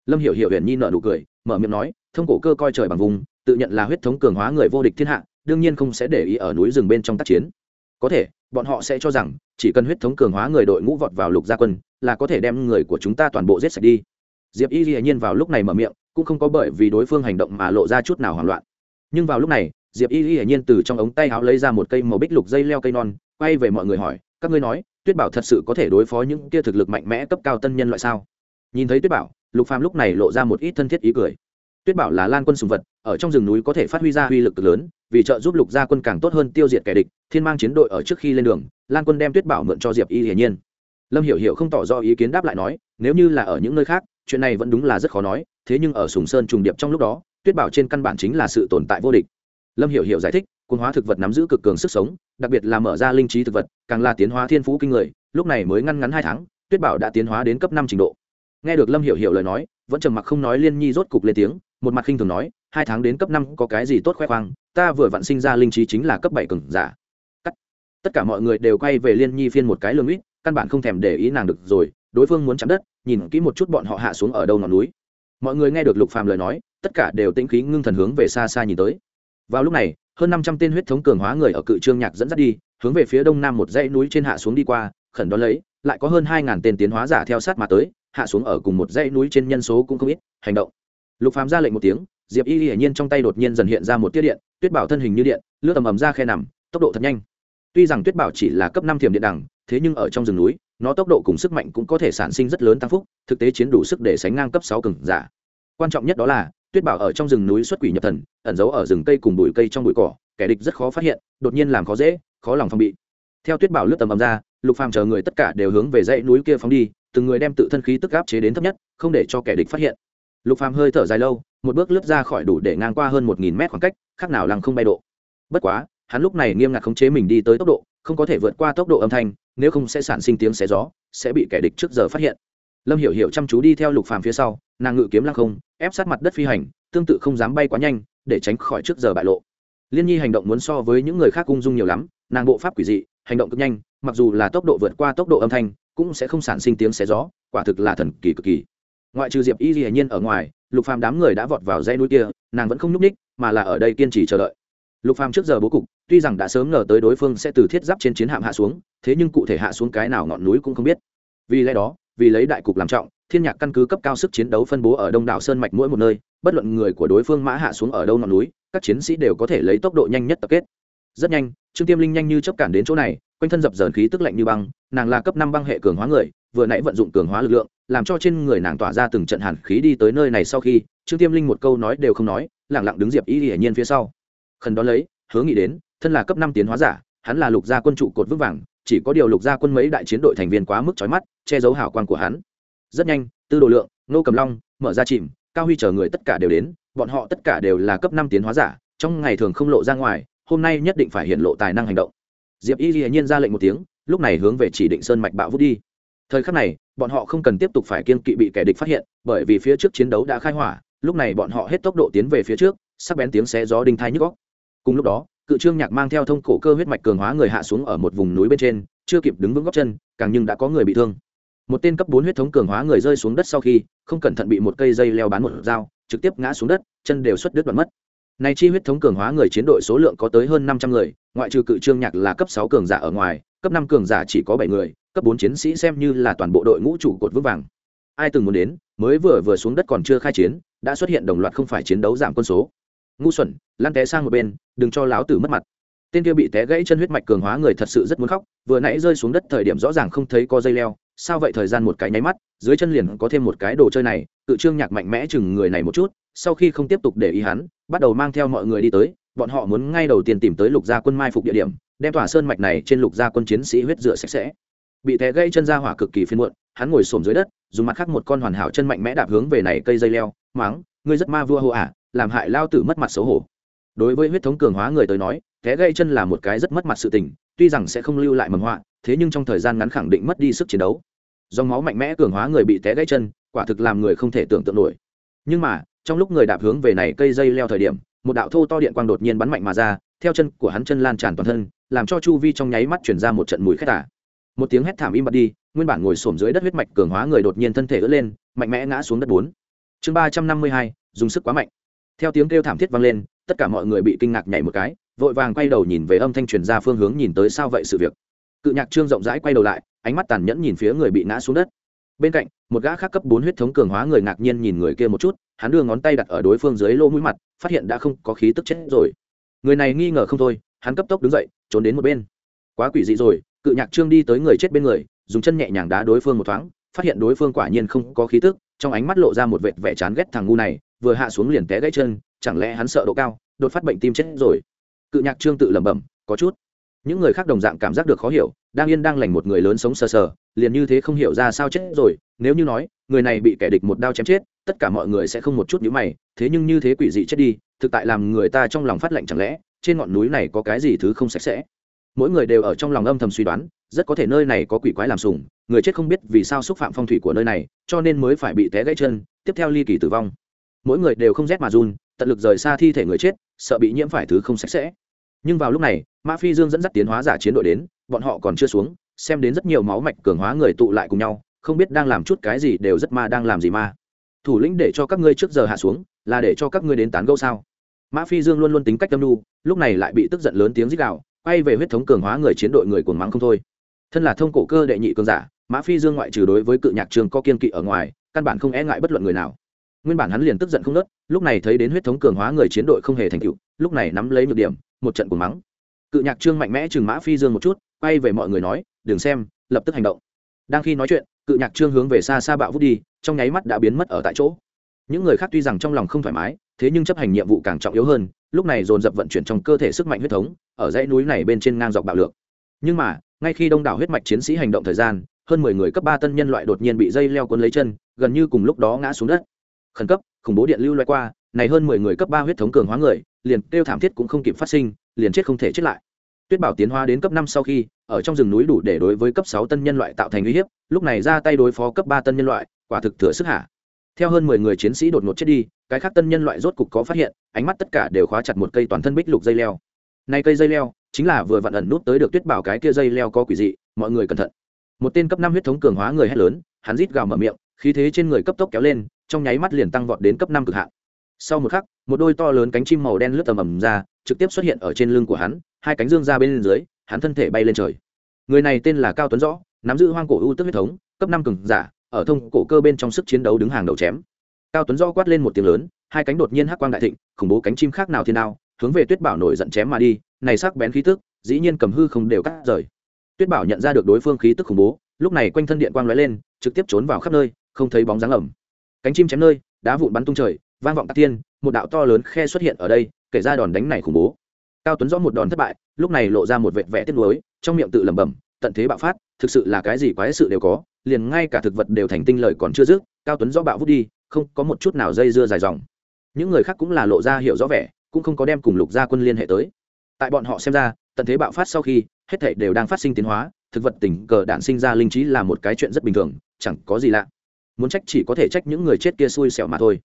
Lâm hiểu hiểu huyền nhi nở nụ cười, mở miệng nói, thông cổ cơ coi trời bằng vùng, tự nhận là huyết thống cường hóa người vô địch thiên hạ, đương nhiên không sẽ để ý ở núi rừng bên trong tác chiến. Có thể, bọn họ sẽ cho rằng, chỉ cần huyết thống cường hóa người đội ngũ vọt vào lục gia quân, là có thể đem người của chúng ta toàn bộ giết sạch đi. Diệp y hiển nhiên vào lúc này mở miệng, cũng không có bởi vì đối phương hành động mà lộ ra chút nào hoảng loạn. Nhưng vào lúc này diệp y hiển nhiên từ trong ống tay áo lấy ra một cây màu bích lục dây leo cây non, quay về mọi người hỏi, các ngươi nói, tuyết bảo thật sự có thể đối phó những kia thực lực mạnh mẽ cấp cao tân nhân loại sao? Nhìn thấy tuyết bảo, lục phàm lúc này lộ ra một ít thân thiết ý cười. Tuyết bảo là lan quân sùng vật, ở trong rừng núi có thể phát huy ra uy lực cực lớn, vì trợ giúp lục gia quân càng tốt hơn tiêu diệt kẻ địch, thiên mang chiến đội ở trước khi lên đường, lan quân đem tuyết bảo mượn cho diệp y hiển nhiên. Lâm hiểu hiểu không tỏ rõ ý kiến đáp lại nói, nếu như là ở những nơi khác, chuyện này vẫn đúng là rất khó nói, thế nhưng ở sùng sơn trùng điệp trong lúc đó, tuyết bảo trên căn bản chính là sự tồn tại vô địch lâm hiểu hiểu giải thích quân hóa thực vật nắm giữ cực cường sức sống, đặc biệt là mở ra linh trí thực vật, càng là tiến hóa thiên phú kinh người, lúc này mới ngăn ngắn hai tháng, tuyết bảo đã tiến hóa đến cấp năm trình độ. Nghe được lâm hiểu hiểu lời nói, vẫn trầm mặc không nói liên nhi rốt cục lên tiếng, một mặt khinh thường nói, hai tháng đến cấp năm có cái gì tốt khoe khoang, ta vừa vặn sinh ra linh trí chính là cấp bảy cường giả. Cắt. Tất cả mọi người đều quay về liên nhi phiên một cái lương ít, căn bản không thèm để ý nàng được rồi, đối phương muốn chạm đất, nhìn kỹ một chút bọn họ hạ xuống ở đâu ngọn núi. Mọi người nghe được lục phàm lời nói, tất cả đều tĩnh khí ngưng thần hướng về xa xa nhìn tới vào lúc này, hơn năm trăm tên huyết thống cường hóa người ở cự trương nhạc dẫn dắt đi, hướng về phía đông nam một dãy núi trên hạ xuống đi qua, khẩn đón lấy, lại có hơn hai ngàn tên tiến hóa giả theo sát mà tới, hạ xuống ở cùng một dãy núi trên nhân số cũng không ít, hành động. Lục phàm ra lệnh một tiếng, diệp y hiển nhiên trong tay đột nhiên dần hiện ra một tiết điện, tuyết bảo thân hình như điện, lướt tầm ầm ra khe nằm, tốc độ thật nhanh. Tuy rằng tuyết bảo chỉ là cấp năm thiểm điện đẳng, thế nhưng ở trong rừng núi, nó tốc độ cùng sức mạnh cũng có thể sản sinh rất lớn tăng phúc, thực tế chiến đủ sức để sánh ngang cấp sáu cường giả. Quan trọng nhất đó là tuyết bảo ở trong rừng núi xuất quỷ nhập thần, ẩn giấu ở rừng cây cùng bụi cây trong bụi cỏ, kẻ địch rất khó phát hiện, đột nhiên làm khó dễ, khó lòng phòng bị. Theo tuyết bảo lướt tầm ầm ra, lục phàm chờ người tất cả đều hướng về dãy núi kia phóng đi, từng người đem tự thân khí tức áp chế đến thấp nhất, không để cho kẻ địch phát hiện. Lục phàm hơi thở dài lâu, một bước lướt ra khỏi đủ để ngang qua hơn một nghìn mét khoảng cách, khác nào lăng không bay độ. Bất quá, hắn lúc này nghiêm ngặt khống chế mình đi tới tốc độ, không có thể vượt qua tốc độ âm thanh, nếu không sẽ sản sinh tiếng xé gió, sẽ bị kẻ địch trước giờ phát hiện lâm hiểu hiểu chăm chú đi theo lục phàm phía sau, nàng ngự kiếm lăng không, ép sát mặt đất phi hành, tương tự không dám bay quá nhanh, để tránh khỏi trước giờ bại lộ. Liên nhi hành động muốn so với những người khác cung dung nhiều lắm, nàng bộ pháp quỷ dị, hành động cực nhanh, mặc dù là tốc độ vượt qua tốc độ âm thanh, cũng sẽ không sản sinh tiếng xé gió, quả thực là thần kỳ cực kỳ. Ngoại trừ diệp y hiển nhiên ở ngoài, lục phàm đám người đã vọt vào dãy núi kia, nàng vẫn không nhúc ních mà là ở đây kiên trì chờ đợi. Lục phàm trước giờ bố cục, tuy rằng đã sớm ngờ tới đối phương sẽ từ thiết giáp trên chiến hạm hạ xuống, thế nhưng cụ thể hạ xuống cái nào ngọn núi cũng không biết. Vì lẽ đó vì lấy đại cục làm trọng, thiên nhạc căn cứ cấp cao sức chiến đấu phân bố ở đông đảo sơn mạch mỗi một nơi, bất luận người của đối phương mã hạ xuống ở đâu ngọn núi, các chiến sĩ đều có thể lấy tốc độ nhanh nhất tập kết. Rất nhanh, trương tiêm linh nhanh như chấp cản đến chỗ này, quanh thân dập dờn khí tức lạnh như băng, nàng là cấp năm băng hệ cường hóa người, vừa nãy vận dụng cường hóa lực lượng, làm cho trên người nàng tỏa ra từng trận hàn khí đi tới nơi này sau khi, trương tiêm linh một câu nói đều không nói lẳng lặng đứng diệp y hiển nhiên phía sau. Khẩn đó lấy, hướng nghĩ đến, thân là cấp năm tiến hóa giả, hắn là lục gia quân trụ cột vững vàng chỉ có điều lục gia quân mấy đại chiến đội thành viên quá mức chói mắt, che giấu hào quang của hắn. Rất nhanh, tư đồ lượng nô cầm long, mở ra chìm, cao huy chờ người tất cả đều đến, bọn họ tất cả đều là cấp năm tiến hóa giả, trong ngày thường không lộ ra ngoài, hôm nay nhất định phải hiện lộ tài năng hành động. Diệp y hiển nhiên ra lệnh một tiếng, lúc này hướng về chỉ định sơn mạch bạo vút đi. Thời khắc này, bọn họ không cần tiếp tục phải kiên kỵ bị kẻ địch phát hiện, bởi vì phía trước chiến đấu đã khai hỏa, lúc này bọn họ hết tốc độ tiến về phía trước, sắc bén tiếng xé gió đinh thai nhức góc cùng lúc đó cự trương nhạc mang theo thông cổ cơ huyết mạch cường hóa người hạ xuống ở một vùng núi bên trên, chưa kịp đứng vững góc chân, càng nhưng đã có người bị thương. Một tên cấp bốn huyết thống cường hóa người rơi xuống đất sau khi, không cẩn thận bị một cây dây leo bán một dao, trực tiếp ngã xuống đất, chân đều xuất đứt đoạn mất. Này chi huyết thống cường hóa người chiến đội số lượng có tới hơn năm trăm người, ngoại trừ cự trương nhạc là cấp sáu cường giả ở ngoài, cấp năm cường giả chỉ có bảy người, cấp bốn chiến sĩ xem như là toàn bộ đội ngũ trụ cột vững vàng. Ai từng muốn đến, mới vừa vừa xuống đất còn chưa khai chiến, đã xuất hiện đồng loạt không phải chiến đấu giảm quân số ngu xuẩn lan té sang một bên, đừng cho láo tử mất mặt. Tên kia bị té gãy chân huyết mạch cường hóa người thật sự rất muốn khóc, vừa nãy rơi xuống đất thời điểm rõ ràng không thấy có dây leo, sao vậy thời gian một cái nháy mắt, dưới chân liền có thêm một cái đồ chơi này, tự trương nhạc mạnh mẽ chừng người này một chút, sau khi không tiếp tục để ý hắn, bắt đầu mang theo mọi người đi tới, bọn họ muốn ngay đầu tiên tìm tới lục gia quân mai phục địa điểm, đem tỏa sơn mạch này trên lục gia quân chiến sĩ huyết rửa sạch sẽ. Bị té gây chân ra hỏa cực kỳ phiên muộn, hắn ngồi xổm dưới đất, dùng mặt khác một con hoàn hảo chân mạnh mẽ đạp hướng về này cây dây leo mắng ngươi rất ma vua hô ả làm hại lao tử mất mặt xấu hổ. Đối với huyết thống cường hóa người tới nói té gây chân là một cái rất mất mặt sự tình, tuy rằng sẽ không lưu lại mầm họa, thế nhưng trong thời gian ngắn khẳng định mất đi sức chiến đấu. Dòng máu mạnh mẽ cường hóa người bị té gãy chân, quả thực làm người không thể tưởng tượng nổi. Nhưng mà, trong lúc người đạp hướng về này cây dây leo thời điểm, một đạo thô to điện quang đột nhiên bắn mạnh mà ra, theo chân của hắn chân lan tràn toàn thân, làm cho chu vi trong nháy mắt chuyển ra một trận mùi khét tả. Một tiếng hét thảm im bặt đi, nguyên bản ngồi xổm dưới đất huyết mạch cường hóa người đột nhiên thân thể ướt lên, mạnh mẽ ngã xuống đất bốn. Chương ba trăm năm mươi hai, dùng sức quá mạnh theo tiếng kêu thảm thiết vang lên, tất cả mọi người bị kinh ngạc nhảy một cái, vội vàng quay đầu nhìn về âm thanh truyền ra phương hướng nhìn tới sao vậy sự việc. Cự nhạc trương rộng rãi quay đầu lại, ánh mắt tàn nhẫn nhìn phía người bị ngã xuống đất. Bên cạnh, một gã khác cấp bốn huyết thống cường hóa người ngạc nhiên nhìn người kia một chút, hắn đưa ngón tay đặt ở đối phương dưới lỗ mũi mặt, phát hiện đã không có khí tức chết rồi. Người này nghi ngờ không thôi, hắn cấp tốc đứng dậy, trốn đến một bên. Quá quỷ dị rồi, cự nhạc trương đi tới người chết bên người, dùng chân nhẹ nhàng đá đối phương một thoáng, phát hiện đối phương quả nhiên không có khí tức, trong ánh mắt lộ ra một vệt vẻ chán ghét thằng ngu này vừa hạ xuống liền té gãy chân, chẳng lẽ hắn sợ độ cao, đột phát bệnh tim chết rồi? Cự nhạc trương tự lẩm bẩm, có chút. Những người khác đồng dạng cảm giác được khó hiểu, đang yên đang lành một người lớn sống sờ sờ, liền như thế không hiểu ra sao chết rồi, nếu như nói, người này bị kẻ địch một đao chém chết, tất cả mọi người sẽ không một chút nhíu mày, thế nhưng như thế quỷ dị chết đi, thực tại làm người ta trong lòng phát lạnh chẳng lẽ, trên ngọn núi này có cái gì thứ không sạch sẽ? Mỗi người đều ở trong lòng âm thầm suy đoán, rất có thể nơi này có quỷ quái làm sùng người chết không biết vì sao xúc phạm phong thủy của nơi này, cho nên mới phải bị té gãy chân, tiếp theo ly kỳ tử vong mỗi người đều không rét mà run, tận lực rời xa thi thể người chết, sợ bị nhiễm phải thứ không sạch sẽ. Nhưng vào lúc này, mã phi dương dẫn dắt tiến hóa giả chiến đội đến, bọn họ còn chưa xuống, xem đến rất nhiều máu mạch cường hóa người tụ lại cùng nhau, không biết đang làm chút cái gì đều rất ma, đang làm gì ma. Thủ lĩnh để cho các ngươi trước giờ hạ xuống, là để cho các ngươi đến tán gẫu sao? Mã phi dương luôn luôn tính cách tâm nu lúc này lại bị tức giận lớn tiếng rít gạo quay về huyết thống cường hóa người chiến đội người cuồng mắng không thôi. Thân là thông cổ cơ đệ nhị cường giả, mã phi dương ngoại trừ đối với cự nhạc trường có kiên kỵ ở ngoài, căn bản không e ngại bất luận người nào nguyên bản hắn liền tức giận không nớt, lúc này thấy đến huyết thống cường hóa người chiến đội không hề thành tựu, lúc này nắm lấy nhược điểm, một trận cuồng mắng. Cự nhạc trương mạnh mẽ chừng mã phi dương một chút, quay về mọi người nói, đừng xem, lập tức hành động. Đang khi nói chuyện, cự nhạc trương hướng về xa xa bạo vút đi, trong nháy mắt đã biến mất ở tại chỗ. Những người khác tuy rằng trong lòng không thoải mái, thế nhưng chấp hành nhiệm vụ càng trọng yếu hơn, lúc này dồn dập vận chuyển trong cơ thể sức mạnh huyết thống, ở dãy núi này bên trên ngang dọc bạo lượng nhưng mà, ngay khi đông đảo huyết mạch chiến sĩ hành động thời gian, hơn mười người cấp ba tân nhân loại đột nhiên bị dây leo cuốn lấy chân, gần như cùng lúc đó ngã xuống đất khẩn cấp, khủng bố điện lưu loại qua, này hơn mười người cấp ba huyết thống cường hóa người, liền kêu thảm thiết cũng không kịp phát sinh, liền chết không thể chết lại. Tuyết bảo tiến hóa đến cấp năm sau khi, ở trong rừng núi đủ để đối với cấp sáu tân nhân loại tạo thành uy hiếp, lúc này ra tay đối phó cấp ba tân nhân loại, quả thực thừa sức hạ theo hơn mười người chiến sĩ đột ngột chết đi, cái khác tân nhân loại rốt cục có phát hiện, ánh mắt tất cả đều khóa chặt một cây toàn thân bích lục dây leo. Nay cây dây leo, chính là vừa vặn ẩn nút tới được tuyết bảo cái kia dây leo có quỷ dị, mọi người cẩn thận. Một tên cấp năm huyết thống cường hóa người hét lớn, hắn rít gào mở miệng, khí thế trên người cấp tốc kéo lên trong nháy mắt liền tăng vọt đến cấp năm cực hạn. Sau một khắc, một đôi to lớn cánh chim màu đen lướt tầm ầm ra, trực tiếp xuất hiện ở trên lưng của hắn, hai cánh dương ra bên dưới, hắn thân thể bay lên trời. Người này tên là cao tuấn rõ, nắm giữ hoang cổ ưu tức huyết thống, cấp năm cường giả, ở thông cổ cơ bên trong sức chiến đấu đứng hàng đầu chém. Cao tuấn rõ quát lên một tiếng lớn, hai cánh đột nhiên hắc quang đại thịnh, khủng bố cánh chim khác nào thiên đao, hướng về tuyết bảo nổi giận chém mà đi, này sắc bén khí tức, dĩ nhiên cầm hư không đều cắt rời. Tuyết bảo nhận ra được đối phương khí tức khủng bố, lúc này quanh thân điện quang lóe lên, trực tiếp trốn vào khắp nơi, không thấy bóng dáng ẩm cánh chim chém nơi, đá vụn bắn tung trời, vang vọng tạc tiên, một đạo to lớn khe xuất hiện ở đây, kể ra đòn đánh này khủng bố. Cao tuấn rõ một đòn thất bại, lúc này lộ ra một vệt vẽ tiếc nuối, trong miệng tự lẩm bẩm, tận thế bạo phát, thực sự là cái gì quái sự đều có, liền ngay cả thực vật đều thành tinh lời còn chưa dứt. Cao tuấn rõ bạo vút đi, không có một chút nào dây dưa dài dòng. Những người khác cũng là lộ ra hiểu rõ vẻ, cũng không có đem cùng lục gia quân liên hệ tới. Tại bọn họ xem ra, tận thế bạo phát sau khi, hết thảy đều đang phát sinh tiến hóa, thực vật tình cờ đạn sinh ra linh trí là một cái chuyện rất bình thường, chẳng có gì lạ muốn trách chỉ có thể trách những người chết kia xui xẻo mà thôi.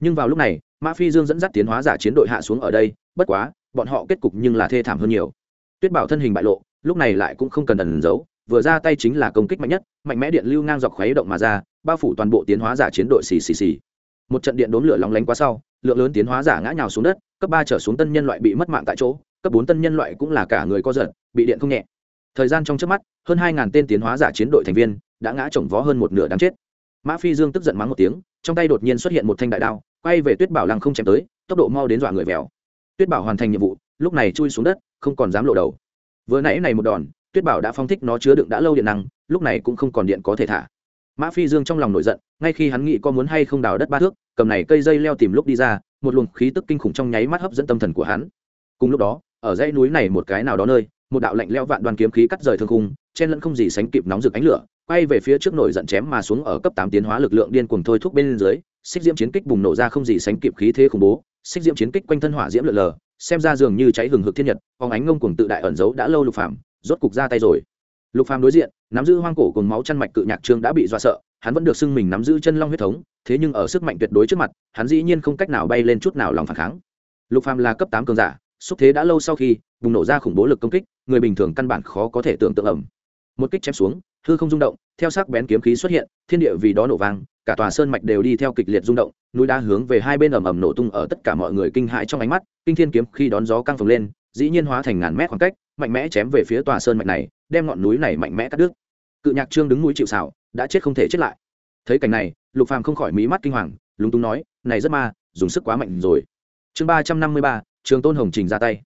Nhưng vào lúc này, mã phi dương dẫn dắt tiến hóa giả chiến đội hạ xuống ở đây, bất quá, bọn họ kết cục nhưng là thê thảm hơn nhiều. Tuyết bảo thân hình bại lộ, lúc này lại cũng không cần ẩn giấu, vừa ra tay chính là công kích mạnh nhất, mạnh mẽ điện lưu ngang dọc khuấy động mà ra, bao phủ toàn bộ tiến hóa giả chiến đội xì xì xì. Một trận điện đốn lửa lóng lánh quá sau, lượng lớn tiến hóa giả ngã nhào xuống đất, cấp ba trở xuống tân nhân loại bị mất mạng tại chỗ, cấp bốn tân nhân loại cũng là cả người co giật, bị điện không nhẹ. Thời gian trong trước mắt, hơn hai tên tiến hóa giả chiến đội thành viên đã ngã chồng vó hơn một nửa đáng chết mã phi dương tức giận mắng một tiếng, trong tay đột nhiên xuất hiện một thanh đại đao, quay về tuyết bảo lăng không chém tới, tốc độ mau đến dọa người vèo. Tuyết bảo hoàn thành nhiệm vụ, lúc này chui xuống đất, không còn dám lộ đầu. Vừa nãy này một đòn, tuyết bảo đã phong thích nó chứa đựng đã lâu điện năng, lúc này cũng không còn điện có thể thả. Mã phi dương trong lòng nổi giận, ngay khi hắn nghĩ có muốn hay không đào đất ba thước, cầm này cây dây leo tìm lúc đi ra, một luồng khí tức kinh khủng trong nháy mắt hấp dẫn tâm thần của hắn. Cùng lúc đó, ở dãy núi này một cái nào đó nơi, một đạo lạnh leo vạn đoàn kiếm khí cắt rời thương khung chen lẫn không gì sánh kịp nóng rực ánh lửa, quay về phía trước nổi giận chém mà xuống ở cấp tám tiến hóa lực lượng điên cuồng thôi thúc bên dưới, xích diễm chiến kích bùng nổ ra không gì sánh kịp khí thế khủng bố, xích diễm chiến kích quanh thân hỏa diễm lượn lờ, xem ra dường như cháy hừng hực thiên nhật, phóng ánh ngông cuồng tự đại ẩn giấu đã lâu lục phàm, rốt cục ra tay rồi. Lục phàm đối diện, nắm giữ hoang cổ cùng máu chăn mạch cự nhạc trương đã bị dọa sợ, hắn vẫn được xưng mình nắm giữ chân long huyết thống, thế nhưng ở sức mạnh tuyệt đối trước mặt, hắn dĩ nhiên không cách nào bay lên chút nào lòng phản kháng. Lục phàm là cấp tám cường giả, xúc thế đã lâu sau khi bùng nổ ra khủng bố lực công kích, người bình thường căn bản khó có thể tưởng tượng ẩm một kích chém xuống, hư không rung động, theo sắc bén kiếm khí xuất hiện, thiên địa vì đó nổ vang, cả tòa sơn mạch đều đi theo kịch liệt rung động, núi đá hướng về hai bên ầm ầm nổ tung ở tất cả mọi người kinh hãi trong ánh mắt, kinh thiên kiếm khi đón gió căng phồng lên, dĩ nhiên hóa thành ngàn mét khoảng cách, mạnh mẽ chém về phía tòa sơn mạch này, đem ngọn núi này mạnh mẽ cắt đứt. Cự nhạc trương đứng núi chịu xảo đã chết không thể chết lại. Thấy cảnh này, lục phàm không khỏi mí mắt kinh hoàng, lúng túng nói, này rất ma, dùng sức quá mạnh rồi. Chương ba trăm năm mươi ba, trường tôn hồng trình ra tay.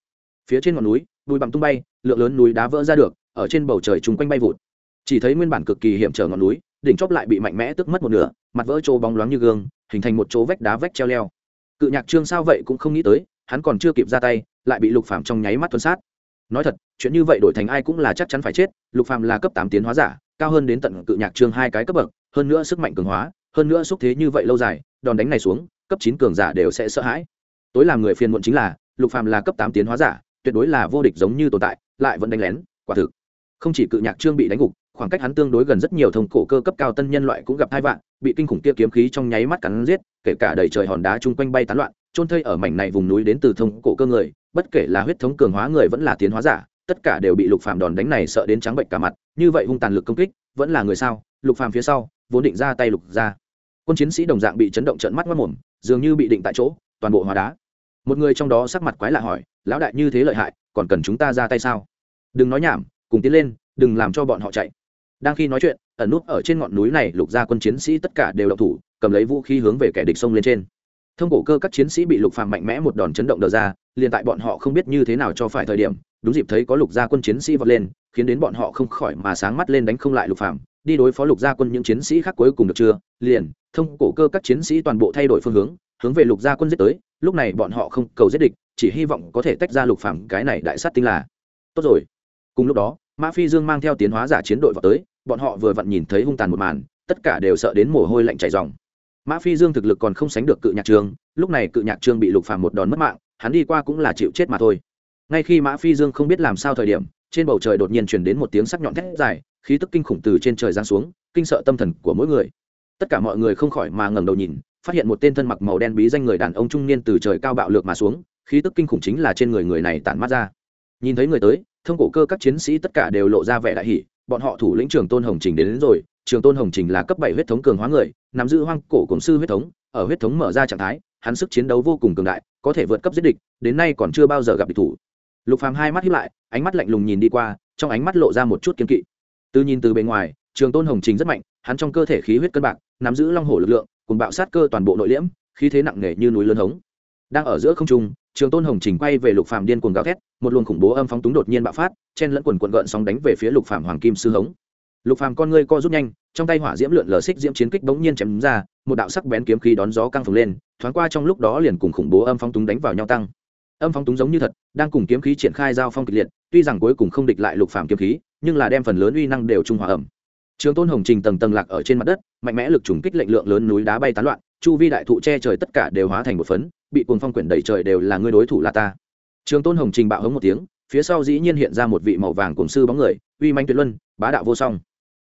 Phía trên ngọn núi, bụi bặm tung bay, lượng lớn núi đá vỡ ra được ở trên bầu trời chung quanh bay vụt. Chỉ thấy nguyên bản cực kỳ hiểm trở ngọn núi, đỉnh chóp lại bị mạnh mẽ tức mất một nửa, mặt vỡ chỗ bóng loáng như gương, hình thành một chỗ vách đá vách treo leo. Cự nhạc trương sao vậy cũng không nghĩ tới, hắn còn chưa kịp ra tay, lại bị lục phàm trong nháy mắt tuân sát. Nói thật, chuyện như vậy đổi thành ai cũng là chắc chắn phải chết, lục phàm là cấp tám tiến hóa giả, cao hơn đến tận cự nhạc trương hai cái cấp bậc, hơn nữa sức mạnh cường hóa, hơn nữa xúc thế như vậy lâu dài, đòn đánh này xuống, cấp chín cường giả đều sẽ sợ hãi. Tối làm người phiền muộn chính là, lục phàm là cấp tám tiến hóa giả, tuyệt đối là vô địch giống như tồn tại, lại vẫn đánh lén, quả thực không chỉ cự nhạc trương bị đánh gục, khoảng cách hắn tương đối gần rất nhiều thông cổ cơ cấp cao tân nhân loại cũng gặp hai vạn, bị kinh khủng kia kiếm khí trong nháy mắt cắn giết, kể cả đầy trời hòn đá chung quanh bay tán loạn trôn thây ở mảnh này vùng núi đến từ thông cổ cơ người, bất kể là huyết thống cường hóa người vẫn là tiến hóa giả, tất cả đều bị lục phàm đòn đánh này sợ đến trắng bệnh cả mặt, như vậy hung tàn lực công kích, vẫn là người sao? Lục phàm phía sau, vốn định ra tay lục ra. Quân chiến sĩ đồng dạng bị chấn động trợn mắt mất mồm dường như bị định tại chỗ, toàn bộ hóa đá. Một người trong đó sắc mặt quái lạ hỏi, lão đại như thế lợi hại, còn cần chúng ta ra tay sao? Đừng nói nhảm cùng tiến lên, đừng làm cho bọn họ chạy. Đang khi nói chuyện, ẩn nút ở trên ngọn núi này, lục gia quân chiến sĩ tất cả đều đậu thủ, cầm lấy vũ khí hướng về kẻ địch sông lên trên. Thông cổ cơ các chiến sĩ bị lục phàm mạnh mẽ một đòn chấn động đờ ra, liền tại bọn họ không biết như thế nào cho phải thời điểm, đúng dịp thấy có lục gia quân chiến sĩ vọt lên, khiến đến bọn họ không khỏi mà sáng mắt lên đánh không lại lục phàm. Đi đối phó lục gia quân những chiến sĩ khác cuối cùng được chưa? Liền, thông cổ cơ các chiến sĩ toàn bộ thay đổi phương hướng hướng về lục gia quân giết tới. Lúc này bọn họ không cầu giết địch, chỉ hy vọng có thể tách ra lục phàm, cái này đại sát tinh là. Tốt rồi. Cùng lúc đó mã phi dương mang theo tiến hóa giả chiến đội vào tới, bọn họ vừa vặn nhìn thấy hung tàn một màn, tất cả đều sợ đến mồ hôi lạnh chảy ròng. Mã phi dương thực lực còn không sánh được cự nhạc trường, lúc này cự nhạc trường bị lục phàm một đòn mất mạng, hắn đi qua cũng là chịu chết mà thôi. Ngay khi mã phi dương không biết làm sao thời điểm, trên bầu trời đột nhiên truyền đến một tiếng sắc nhọn thét dài, khí tức kinh khủng từ trên trời giáng xuống, kinh sợ tâm thần của mỗi người. Tất cả mọi người không khỏi mà ngẩng đầu nhìn, phát hiện một tên thân mặc màu đen bí danh người đàn ông trung niên từ trời cao bạo lược mà xuống, khí tức kinh khủng chính là trên người người này tản mát ra nhìn thấy người tới thông cổ cơ các chiến sĩ tất cả đều lộ ra vẻ đại hỷ bọn họ thủ lĩnh trường tôn hồng trình đến, đến rồi. Trường tôn hồng trình là cấp bảy huyết thống cường hóa người nắm giữ hoang cổ cổng sư huyết thống ở huyết thống mở ra trạng thái hắn sức chiến đấu vô cùng cường đại có thể vượt cấp giết địch đến nay còn chưa bao giờ gặp địch thủ. Lục phàm hai mắt hiếp lại ánh mắt lạnh lùng nhìn đi qua trong ánh mắt lộ ra một chút kiên kỵ. Từ nhìn từ bên ngoài trường tôn hồng trình rất mạnh hắn trong cơ thể khí huyết cân bạc nắm giữ long hổ lực lượng cùng bạo sát cơ toàn bộ nội liễm khí thế nặng nề như núi lớn hống. Đang ở giữa không trung trường tôn hồng trình quay về lục phàm điên cuồng gào thét, một luồng khủng bố âm phóng túng đột nhiên bạo phát, chen lẫn quần quận gợn sóng đánh về phía lục phàm hoàng kim sư hống. Lục phàm con ngươi co rút nhanh, trong tay hỏa diễm lượn lờ xích diễm chiến kích bỗng nhiên chém ra, một đạo sắc bén kiếm khí đón gió căng phồng lên, thoáng qua trong lúc đó liền cùng khủng bố âm phóng túng đánh vào nhau tăng. Âm phóng túng giống như thật, đang cùng kiếm khí triển khai giao phong kịch liệt, tuy rằng cuối cùng không địch lại lục phàm kiếm khí, nhưng là đem phần lớn uy năng đều trung hòa ẩm. Trường tôn hồng trình tầng tầng lạc ở trên mặt đất, mạnh mẽ lực trùng kích lệnh lượng lớn núi đá bay tán loạn chu vi đại thụ che trời tất cả đều hóa thành một phấn, bị cuồng phong quyển đẩy trời đều là ngươi đối thủ là ta. Trường tôn hồng trình bạo hống một tiếng, phía sau dĩ nhiên hiện ra một vị màu vàng cùng sư bóng người, uy manh tuyệt luân, bá đạo vô song.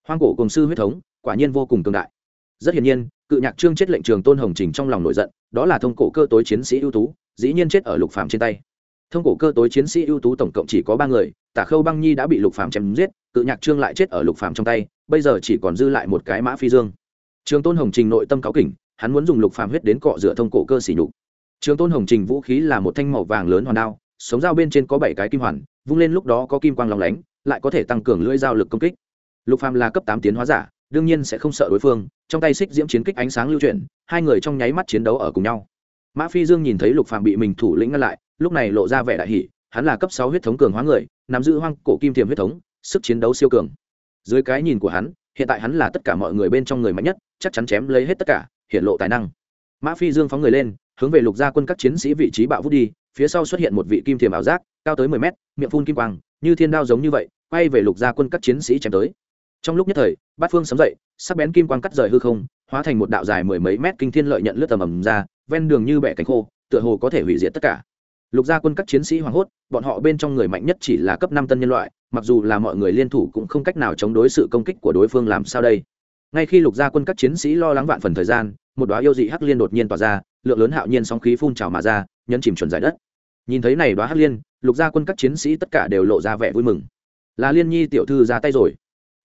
Hoang cổ cùng sư huyết thống, quả nhiên vô cùng cường đại. Rất hiển nhiên, cự nhạc trương chết lệnh trường tôn hồng trình trong lòng nổi giận, đó là thông cổ cơ tối chiến sĩ ưu tú, dĩ nhiên chết ở lục phàm trên tay. Thông cổ cơ tối chiến sĩ ưu tú tổng cộng chỉ có ba người, tả khâu băng nhi đã bị lục phàm chém giết, cự nhạc trương lại chết ở lục phàm trong tay, bây giờ chỉ còn dư lại một cái mã phi dương. Trường tôn hồng trình nội tâm cáo kỉnh hắn muốn dùng lục phàm huyết đến cọ rửa thông cổ cơ xỉ nhục. Trường tôn hồng trình vũ khí là một thanh màu vàng lớn hoàn đao sống dao bên trên có bảy cái kim hoàn vung lên lúc đó có kim quang lóng lánh lại có thể tăng cường lưỡi dao lực công kích. Lục phàm là cấp tám tiến hóa giả đương nhiên sẽ không sợ đối phương trong tay xích diễm chiến kích ánh sáng lưu chuyển hai người trong nháy mắt chiến đấu ở cùng nhau. Mã phi dương nhìn thấy lục phàm bị mình thủ lĩnh ngăn lại lúc này lộ ra vẻ đại hỉ, hắn là cấp sáu huyết thống cường hóa người nắm giữ hoang cổ kim thiềm huyết thống sức chiến đấu siêu cường. Dưới cái nhìn của hắn hiện tại hắn là tất cả mọi người bên trong người mạnh nhất chắc chắn chém lấy hết tất cả hiện lộ tài năng. Mã phi dương phóng người lên, hướng về lục gia quân các chiến sĩ vị trí bạo vút đi, phía sau xuất hiện một vị kim thiềm ảo giác, cao tới mười mét, miệng phun kim quang, như thiên đao giống như vậy, quay về lục gia quân các chiến sĩ chém tới. Trong lúc nhất thời, bát phương sấm dậy, sắc bén kim quang cắt rời hư không, hóa thành một đạo dài mười mấy mét kinh thiên lợi nhận lướt tầm ầm ra, ven đường như bẻ cánh khô, tựa hồ có thể hủy diệt tất cả. Lục gia quân các chiến sĩ hoảng hốt, bọn họ bên trong người mạnh nhất chỉ là cấp năm tân nhân loại, mặc dù là mọi người liên thủ cũng không cách nào chống đối sự công kích của đối phương làm sao đây ngay khi lục gia quân các chiến sĩ lo lắng vạn phần thời gian, một đoá yêu dị hắc liên đột nhiên tỏa ra, lượng lớn hạo nhiên sóng khí phun trào mà ra, nhấn chìm chuẩn giải đất. Nhìn thấy này đoá hắc liên, lục gia quân các chiến sĩ tất cả đều lộ ra vẻ vui mừng. Là liên nhi tiểu thư ra tay rồi.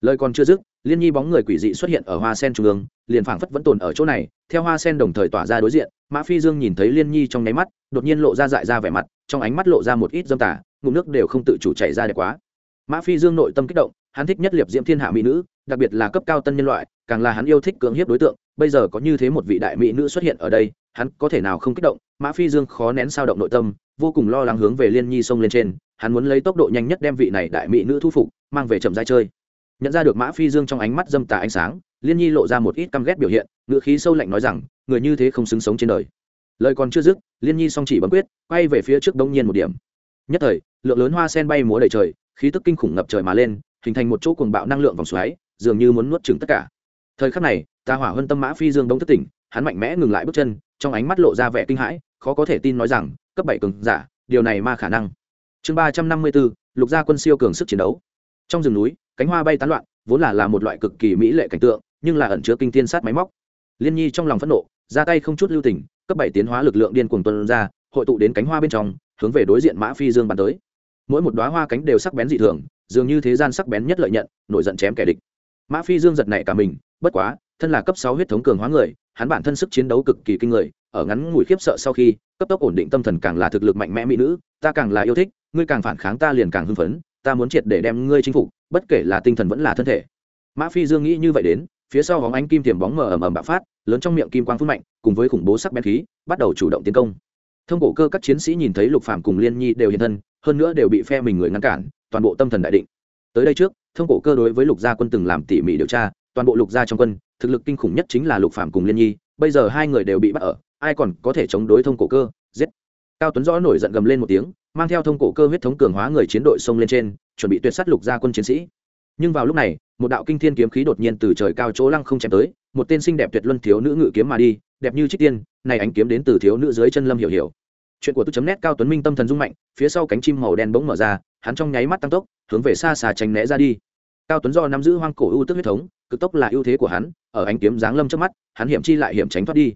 Lời còn chưa dứt, liên nhi bóng người quỷ dị xuất hiện ở hoa sen trung ương, liền phảng phất vẫn tồn ở chỗ này, theo hoa sen đồng thời tỏa ra đối diện, mã phi dương nhìn thấy liên nhi trong nháy mắt, đột nhiên lộ ra dại ra vẻ mặt, trong ánh mắt lộ ra một ít dâm tả ngụm nước đều không tự chủ chảy ra đẹp quá mã phi dương nội tâm kích động, hắn thích nhất liệp diễm thiên hạ mỹ nữ, đặc biệt là cấp cao tân nhân loại, càng là hắn yêu thích cưỡng hiếp đối tượng. Bây giờ có như thế một vị đại mỹ nữ xuất hiện ở đây, hắn có thể nào không kích động? Mã phi dương khó nén sao động nội tâm, vô cùng lo lắng hướng về liên nhi sông lên trên. Hắn muốn lấy tốc độ nhanh nhất đem vị này đại mỹ nữ thu phục, mang về chậm dai chơi. Nhận ra được mã phi dương trong ánh mắt dâm tà ánh sáng, liên nhi lộ ra một ít căm ghét biểu hiện ngựa khí sâu lạnh nói rằng, người như thế không xứng sống trên đời. Lời còn chưa dứt, liên nhi song chỉ bấm quyết, quay về phía trước đông nhiên một điểm. Nhất thời, lượng lớn hoa sen bay múa đầy trời khí tức kinh khủng ngập trời mà lên, hình thành một chỗ cuồng bạo năng lượng vòng xoáy, dường như muốn nuốt chửng tất cả. Thời khắc này, ta hỏa hơn tâm mã phi dương đông thất tỉnh, hắn mạnh mẽ ngừng lại bước chân, trong ánh mắt lộ ra vẻ kinh hãi, khó có thể tin nói rằng, cấp bảy cường giả, điều này ma khả năng. Chương ba trăm năm mươi bốn, lục gia quân siêu cường sức chiến đấu. Trong rừng núi, cánh hoa bay tán loạn, vốn là là một loại cực kỳ mỹ lệ cảnh tượng, nhưng là ẩn chứa kinh thiên sát máy móc. Liên nhi trong lòng phẫn nộ, ra tay không chút lưu tình, cấp bảy tiến hóa lực lượng điên cuồng tuân ra, hội tụ đến cánh hoa bên trong, hướng về đối diện mã phi dương bắn tới mỗi một đoá hoa cánh đều sắc bén dị thường, dường như thế gian sắc bén nhất lợi nhận, nổi giận chém kẻ địch. Mã phi dương giật nảy cả mình, bất quá, thân là cấp sáu huyết thống cường hóa người, hắn bản thân sức chiến đấu cực kỳ kinh người, ở ngắn ngủi khiếp sợ sau khi, cấp tốc ổn định tâm thần càng là thực lực mạnh mẽ mỹ nữ, ta càng là yêu thích, ngươi càng phản kháng ta liền càng hưng phấn, ta muốn triệt để đem ngươi chinh phục, bất kể là tinh thần vẫn là thân thể. Mã phi dương nghĩ như vậy đến, phía sau hóng ánh kim tiềm bóng mờ ầm ầm bạo phát, lớn trong miệng kim quang phun mạnh, cùng với khủng bố sắc bén khí, bắt đầu chủ động tiến công thông cổ cơ các chiến sĩ nhìn thấy lục phạm cùng liên nhi đều hiện thân, hơn nữa đều bị phe mình người ngăn cản, toàn bộ tâm thần đại định. Tới đây trước, thông cổ cơ đối với lục gia quân từng làm tỉ mỉ điều tra, toàn bộ lục gia trong quân, thực lực kinh khủng nhất chính là lục phạm cùng liên nhi, bây giờ hai người đều bị bắt ở, ai còn có thể chống đối thông cổ cơ, giết. Cao tuấn rõ nổi giận gầm lên một tiếng, mang theo thông cổ cơ huyết thống cường hóa người chiến đội xông lên trên, chuẩn bị tuyệt sát lục gia quân chiến sĩ. Nhưng vào lúc này, một đạo kinh thiên kiếm khí đột nhiên từ trời cao chỗ lăng không chém tới, một tên xinh đẹp tuyệt luân thiếu nữ ngự kiếm mà đi, đẹp như trích tiên, này ánh kiếm đến từ thiếu nữ dưới chân lâm hiểu hiểu chuyện của tôi chấm nét cao tuấn minh tâm thần rung mạnh, phía sau cánh chim màu đen bỗng mở ra, hắn trong nháy mắt tăng tốc, hướng về xa xa tránh né ra đi. Cao tuấn do nắm giữ hoang cổ ưu tức huyết thống, cực tốc là ưu thế của hắn, ở ánh kiếm giáng lâm trước mắt, hắn hiểm chi lại hiểm tránh thoát đi.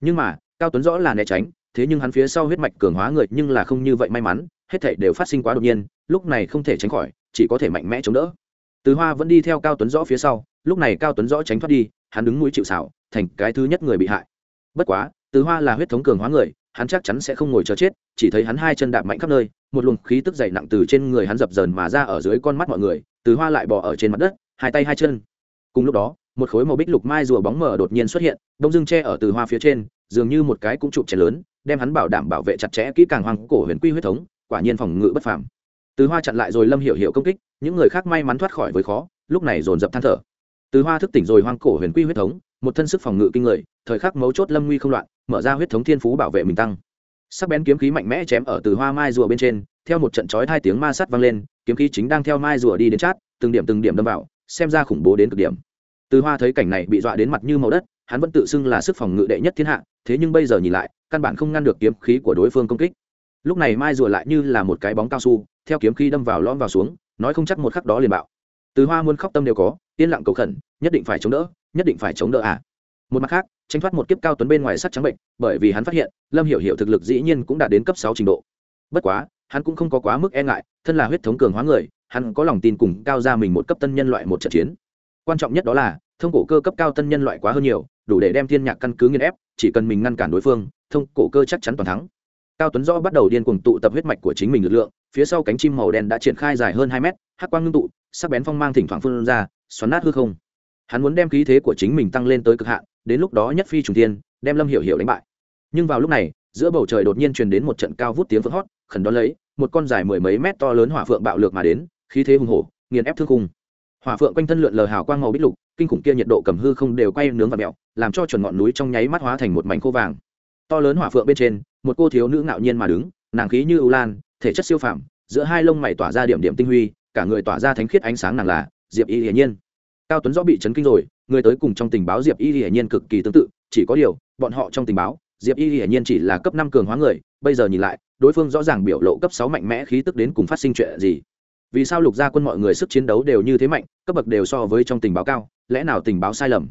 Nhưng mà, cao tuấn rõ là né tránh, thế nhưng hắn phía sau huyết mạch cường hóa người nhưng là không như vậy may mắn, hết thảy đều phát sinh quá đột nhiên, lúc này không thể tránh khỏi, chỉ có thể mạnh mẽ chống đỡ. Từ hoa vẫn đi theo cao tuấn rõ phía sau, lúc này cao tuấn rõ tránh thoát đi, hắn đứng mũi chịu xảo thành cái thứ nhất người bị hại. Bất quá, từ hoa là huyết thống cường hóa người hắn chắc chắn sẽ không ngồi chờ chết, chỉ thấy hắn hai chân đạp mạnh khắp nơi, một luồng khí tức dày nặng từ trên người hắn dập dờn mà ra ở dưới con mắt mọi người, từ hoa lại bỏ ở trên mặt đất, hai tay hai chân. Cùng lúc đó, một khối màu bích lục mai rùa bóng mờ đột nhiên xuất hiện, đông dưng tre ở từ hoa phía trên, dường như một cái cũng chụp chén lớn, đem hắn bảo đảm bảo vệ chặt chẽ kỹ càng hoàng cổ huyền quy huyết thống, quả nhiên phòng ngự bất phàm. Từ hoa chặn lại rồi lâm hiểu hiểu công kích, những người khác may mắn thoát khỏi với khó, lúc này dồn dập than thở. Từ hoa thức tỉnh rồi hoang cổ huyền quy huyết thống, một thân sức phòng ngự kinh người, thời khắc mấu chốt lâm nguy không loạn mở ra huyết thống thiên phú bảo vệ mình tăng. Sắc bén kiếm khí mạnh mẽ chém ở từ hoa mai rùa bên trên, theo một trận chói hai tiếng ma sắt vang lên, kiếm khí chính đang theo mai rùa đi đến chát, từng điểm từng điểm đâm vào, xem ra khủng bố đến cực điểm. Từ hoa thấy cảnh này bị dọa đến mặt như màu đất, hắn vẫn tự xưng là sức phòng ngự đệ nhất thiên hạ, thế nhưng bây giờ nhìn lại, căn bản không ngăn được kiếm khí của đối phương công kích. Lúc này mai rùa lại như là một cái bóng cao su, theo kiếm khí đâm vào lõm vào xuống, nói không chắc một khắc đó liền bạo. Từ hoa muốn khóc tâm đều có, yên lặng cầu khẩn, nhất định phải chống đỡ, nhất định phải chống đỡ à một mặt khác, tránh thoát một kiếp cao tuấn bên ngoài sắt trắng bệnh, bởi vì hắn phát hiện, lâm hiểu hiểu thực lực dĩ nhiên cũng đã đến cấp sáu trình độ. Bất quá, hắn cũng không có quá mức e ngại, thân là huyết thống cường hóa người, hắn có lòng tin cùng cao ra mình một cấp tân nhân loại một trận chiến. Quan trọng nhất đó là, thông cổ cơ cấp cao tân nhân loại quá hơn nhiều, đủ để đem thiên nhạc căn cứ nghiên ép, chỉ cần mình ngăn cản đối phương, thông cổ cơ chắc chắn toàn thắng. Cao tuấn do bắt đầu điên cuồng tụ tập huyết mạch của chính mình lực lượng, phía sau cánh chim màu đen đã triển khai dài hơn hai mét, hắc quang ngưng tụ, sắc bén phong mang thỉnh thoảng phun ra, xoắn nát hư không hắn muốn đem khí thế của chính mình tăng lên tới cực hạn, đến lúc đó nhất phi trùng tiên đem lâm hiểu hiểu đánh bại. Nhưng vào lúc này, giữa bầu trời đột nhiên truyền đến một trận cao vút tiếng phượng hót khẩn đón lấy, một con dài mười mấy mét to lớn hỏa phượng bạo lược mà đến, khí thế hùng hổ, nghiền ép thương khung. Hỏa phượng quanh thân lượn lờ hào quang màu bít lục, kinh khủng kia nhiệt độ cầm hư không đều quay nướng và mẹo làm cho chuẩn ngọn núi trong nháy mắt hóa thành một mảnh khô vàng. To lớn hỏa phượng bên trên, một cô thiếu nữ ngạo nhiên mà đứng, nàng khí như ưu lan, thể chất siêu phàm, giữa hai lông mày tỏa ra điểm điểm tinh huy, cả người tỏa ra thánh khiết ánh sáng nàng là diệp y hiển nhiên cao tuấn rõ bị chấn kinh rồi, người tới cùng trong tình báo diệp y hiển nhiên cực kỳ tương tự, chỉ có điều, bọn họ trong tình báo, diệp y hiển nhiên chỉ là cấp năm cường hóa người, bây giờ nhìn lại, đối phương rõ ràng biểu lộ cấp sáu mạnh mẽ khí tức đến cùng phát sinh chuyện gì. Vì sao lục gia quân mọi người sức chiến đấu đều như thế mạnh, cấp bậc đều so với trong tình báo cao, lẽ nào tình báo sai lầm?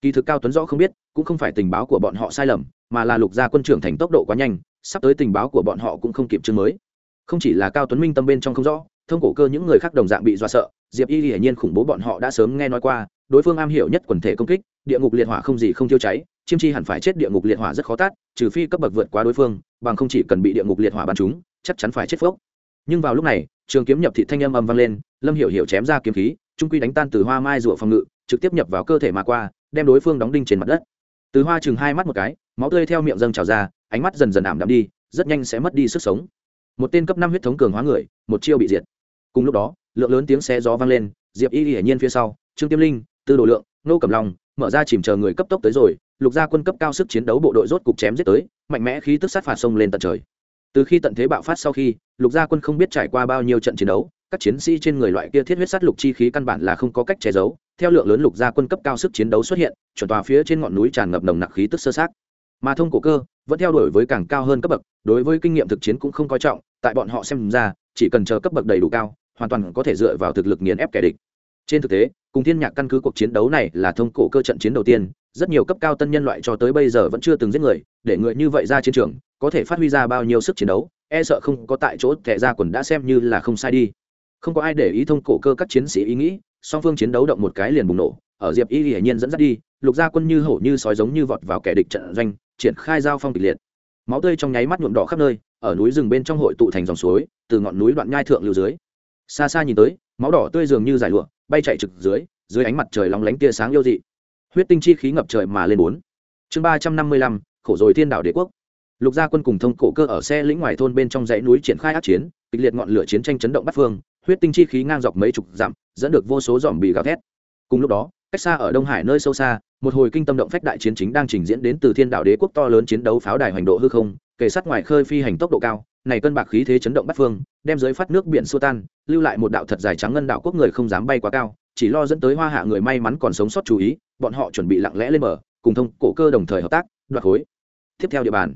Kỳ thực cao tuấn rõ không biết, cũng không phải tình báo của bọn họ sai lầm, mà là lục gia quân trưởng thành tốc độ quá nhanh, sắp tới tình báo của bọn họ cũng không kịp chương mới. Không chỉ là cao tuấn minh tâm bên trong không rõ thông cổ cơ những người khác đồng dạng bị dọa sợ, diệp y hiển nhiên khủng bố bọn họ đã sớm nghe nói qua, đối phương am hiểu nhất quần thể công kích, địa ngục liệt hỏa không gì không tiêu cháy, chiêm chi hẳn phải chết địa ngục liệt hỏa rất khó tát, trừ phi cấp bậc vượt qua đối phương, bằng không chỉ cần bị địa ngục liệt hỏa bắn chúng chắc chắn phải chết phốc. Nhưng vào lúc này, trường kiếm nhập thị thanh âm âm vang lên, lâm hiểu hiểu chém ra kiếm khí, trung quy đánh tan từ hoa mai rụa phòng ngự, trực tiếp nhập vào cơ thể mà qua, đem đối phương đóng đinh trên mặt đất. Từ hoa chừng hai mắt một cái, máu tươi theo miệng dâng trào ra, ánh mắt dần dần ảm đạm đi, rất nhanh sẽ mất đi sức sống. Một tên cấp năm huyết thống cường hóa người, một chiêu bị diệt cùng lúc đó, lượng lớn tiếng xe gió vang lên, diệp y hiển nhiên phía sau, trương tiêm linh, tư đồ lượng nô cẩm long, mở ra chìm chờ người cấp tốc tới rồi, lục gia quân cấp cao sức chiến đấu bộ đội rốt cục chém giết tới, mạnh mẽ khí tức sát phạt sông lên tận trời. Từ khi tận thế bạo phát sau khi, lục gia quân không biết trải qua bao nhiêu trận chiến đấu, các chiến sĩ trên người loại kia thiết huyết sát lục chi khí căn bản là không có cách che giấu, theo lượng lớn lục gia quân cấp cao sức chiến đấu xuất hiện, chuẩn tòa phía trên ngọn núi tràn ngập nồng nặc khí tức sơ sát. Mà thông cổ cơ, vẫn theo đuổi với càng cao hơn cấp bậc, đối với kinh nghiệm thực chiến cũng không coi trọng, tại bọn họ xem ra, chỉ cần chờ cấp bậc đầy đủ cao hoàn toàn có thể dựa vào thực lực nghiền ép kẻ địch. Trên thực tế, cùng thiên nhạc căn cứ cuộc chiến đấu này là thông cổ cơ trận chiến đầu tiên, rất nhiều cấp cao tân nhân loại cho tới bây giờ vẫn chưa từng giết người, để người như vậy ra chiến trường, có thể phát huy ra bao nhiêu sức chiến đấu e sợ không có tại chỗ thẻ ra quần đã xem như là không sai đi. Không có ai để ý thông cổ cơ các chiến sĩ ý nghĩ, song phương chiến đấu động một cái liền bùng nổ, ở diệp y hiển nhiên dẫn dắt đi, lục gia quân như hổ như sói giống như vọt vào kẻ địch trận doanh, triển khai giao phong kịch liệt. Máu tươi trong nháy mắt nhuộm đỏ khắp nơi, ở núi rừng bên trong hội tụ thành dòng suối, từ ngọn núi đoạn nhai thượng lưu dưới xa xa nhìn tới, máu đỏ tươi dường như giải lụa, bay chạy trực dưới dưới ánh mặt trời lóng lánh tia sáng yêu dị. Huyết tinh chi khí ngập trời mà lên bốn. Chương ba trăm năm mươi lăm, khổ rồi thiên đảo đế quốc. Lục gia quân cùng thông cổ cơ ở xe lĩnh ngoài thôn bên trong dãy núi triển khai ác chiến, kịch liệt ngọn lửa chiến tranh chấn động bắt phương, huyết tinh chi khí ngang dọc mấy chục dặm, dẫn được vô số dòm bị gào thét. Cùng lúc đó, cách xa ở đông hải nơi sâu xa, một hồi kinh tâm động phách đại chiến chính đang trình diễn đến từ thiên đạo đế quốc to lớn chiến đấu pháo đài hoành độ hư không, kề sát ngoài khơi phi hành tốc độ cao này cân bạc khí thế chấn động bắt phương, đem dưới phát nước biển xua tan, lưu lại một đạo thật dài trắng ngân đạo quốc người không dám bay quá cao, chỉ lo dẫn tới hoa hạ người may mắn còn sống sót chú ý, bọn họ chuẩn bị lặng lẽ lên bờ, cùng thông cổ cơ đồng thời hợp tác, đoạt khối tiếp theo địa bàn.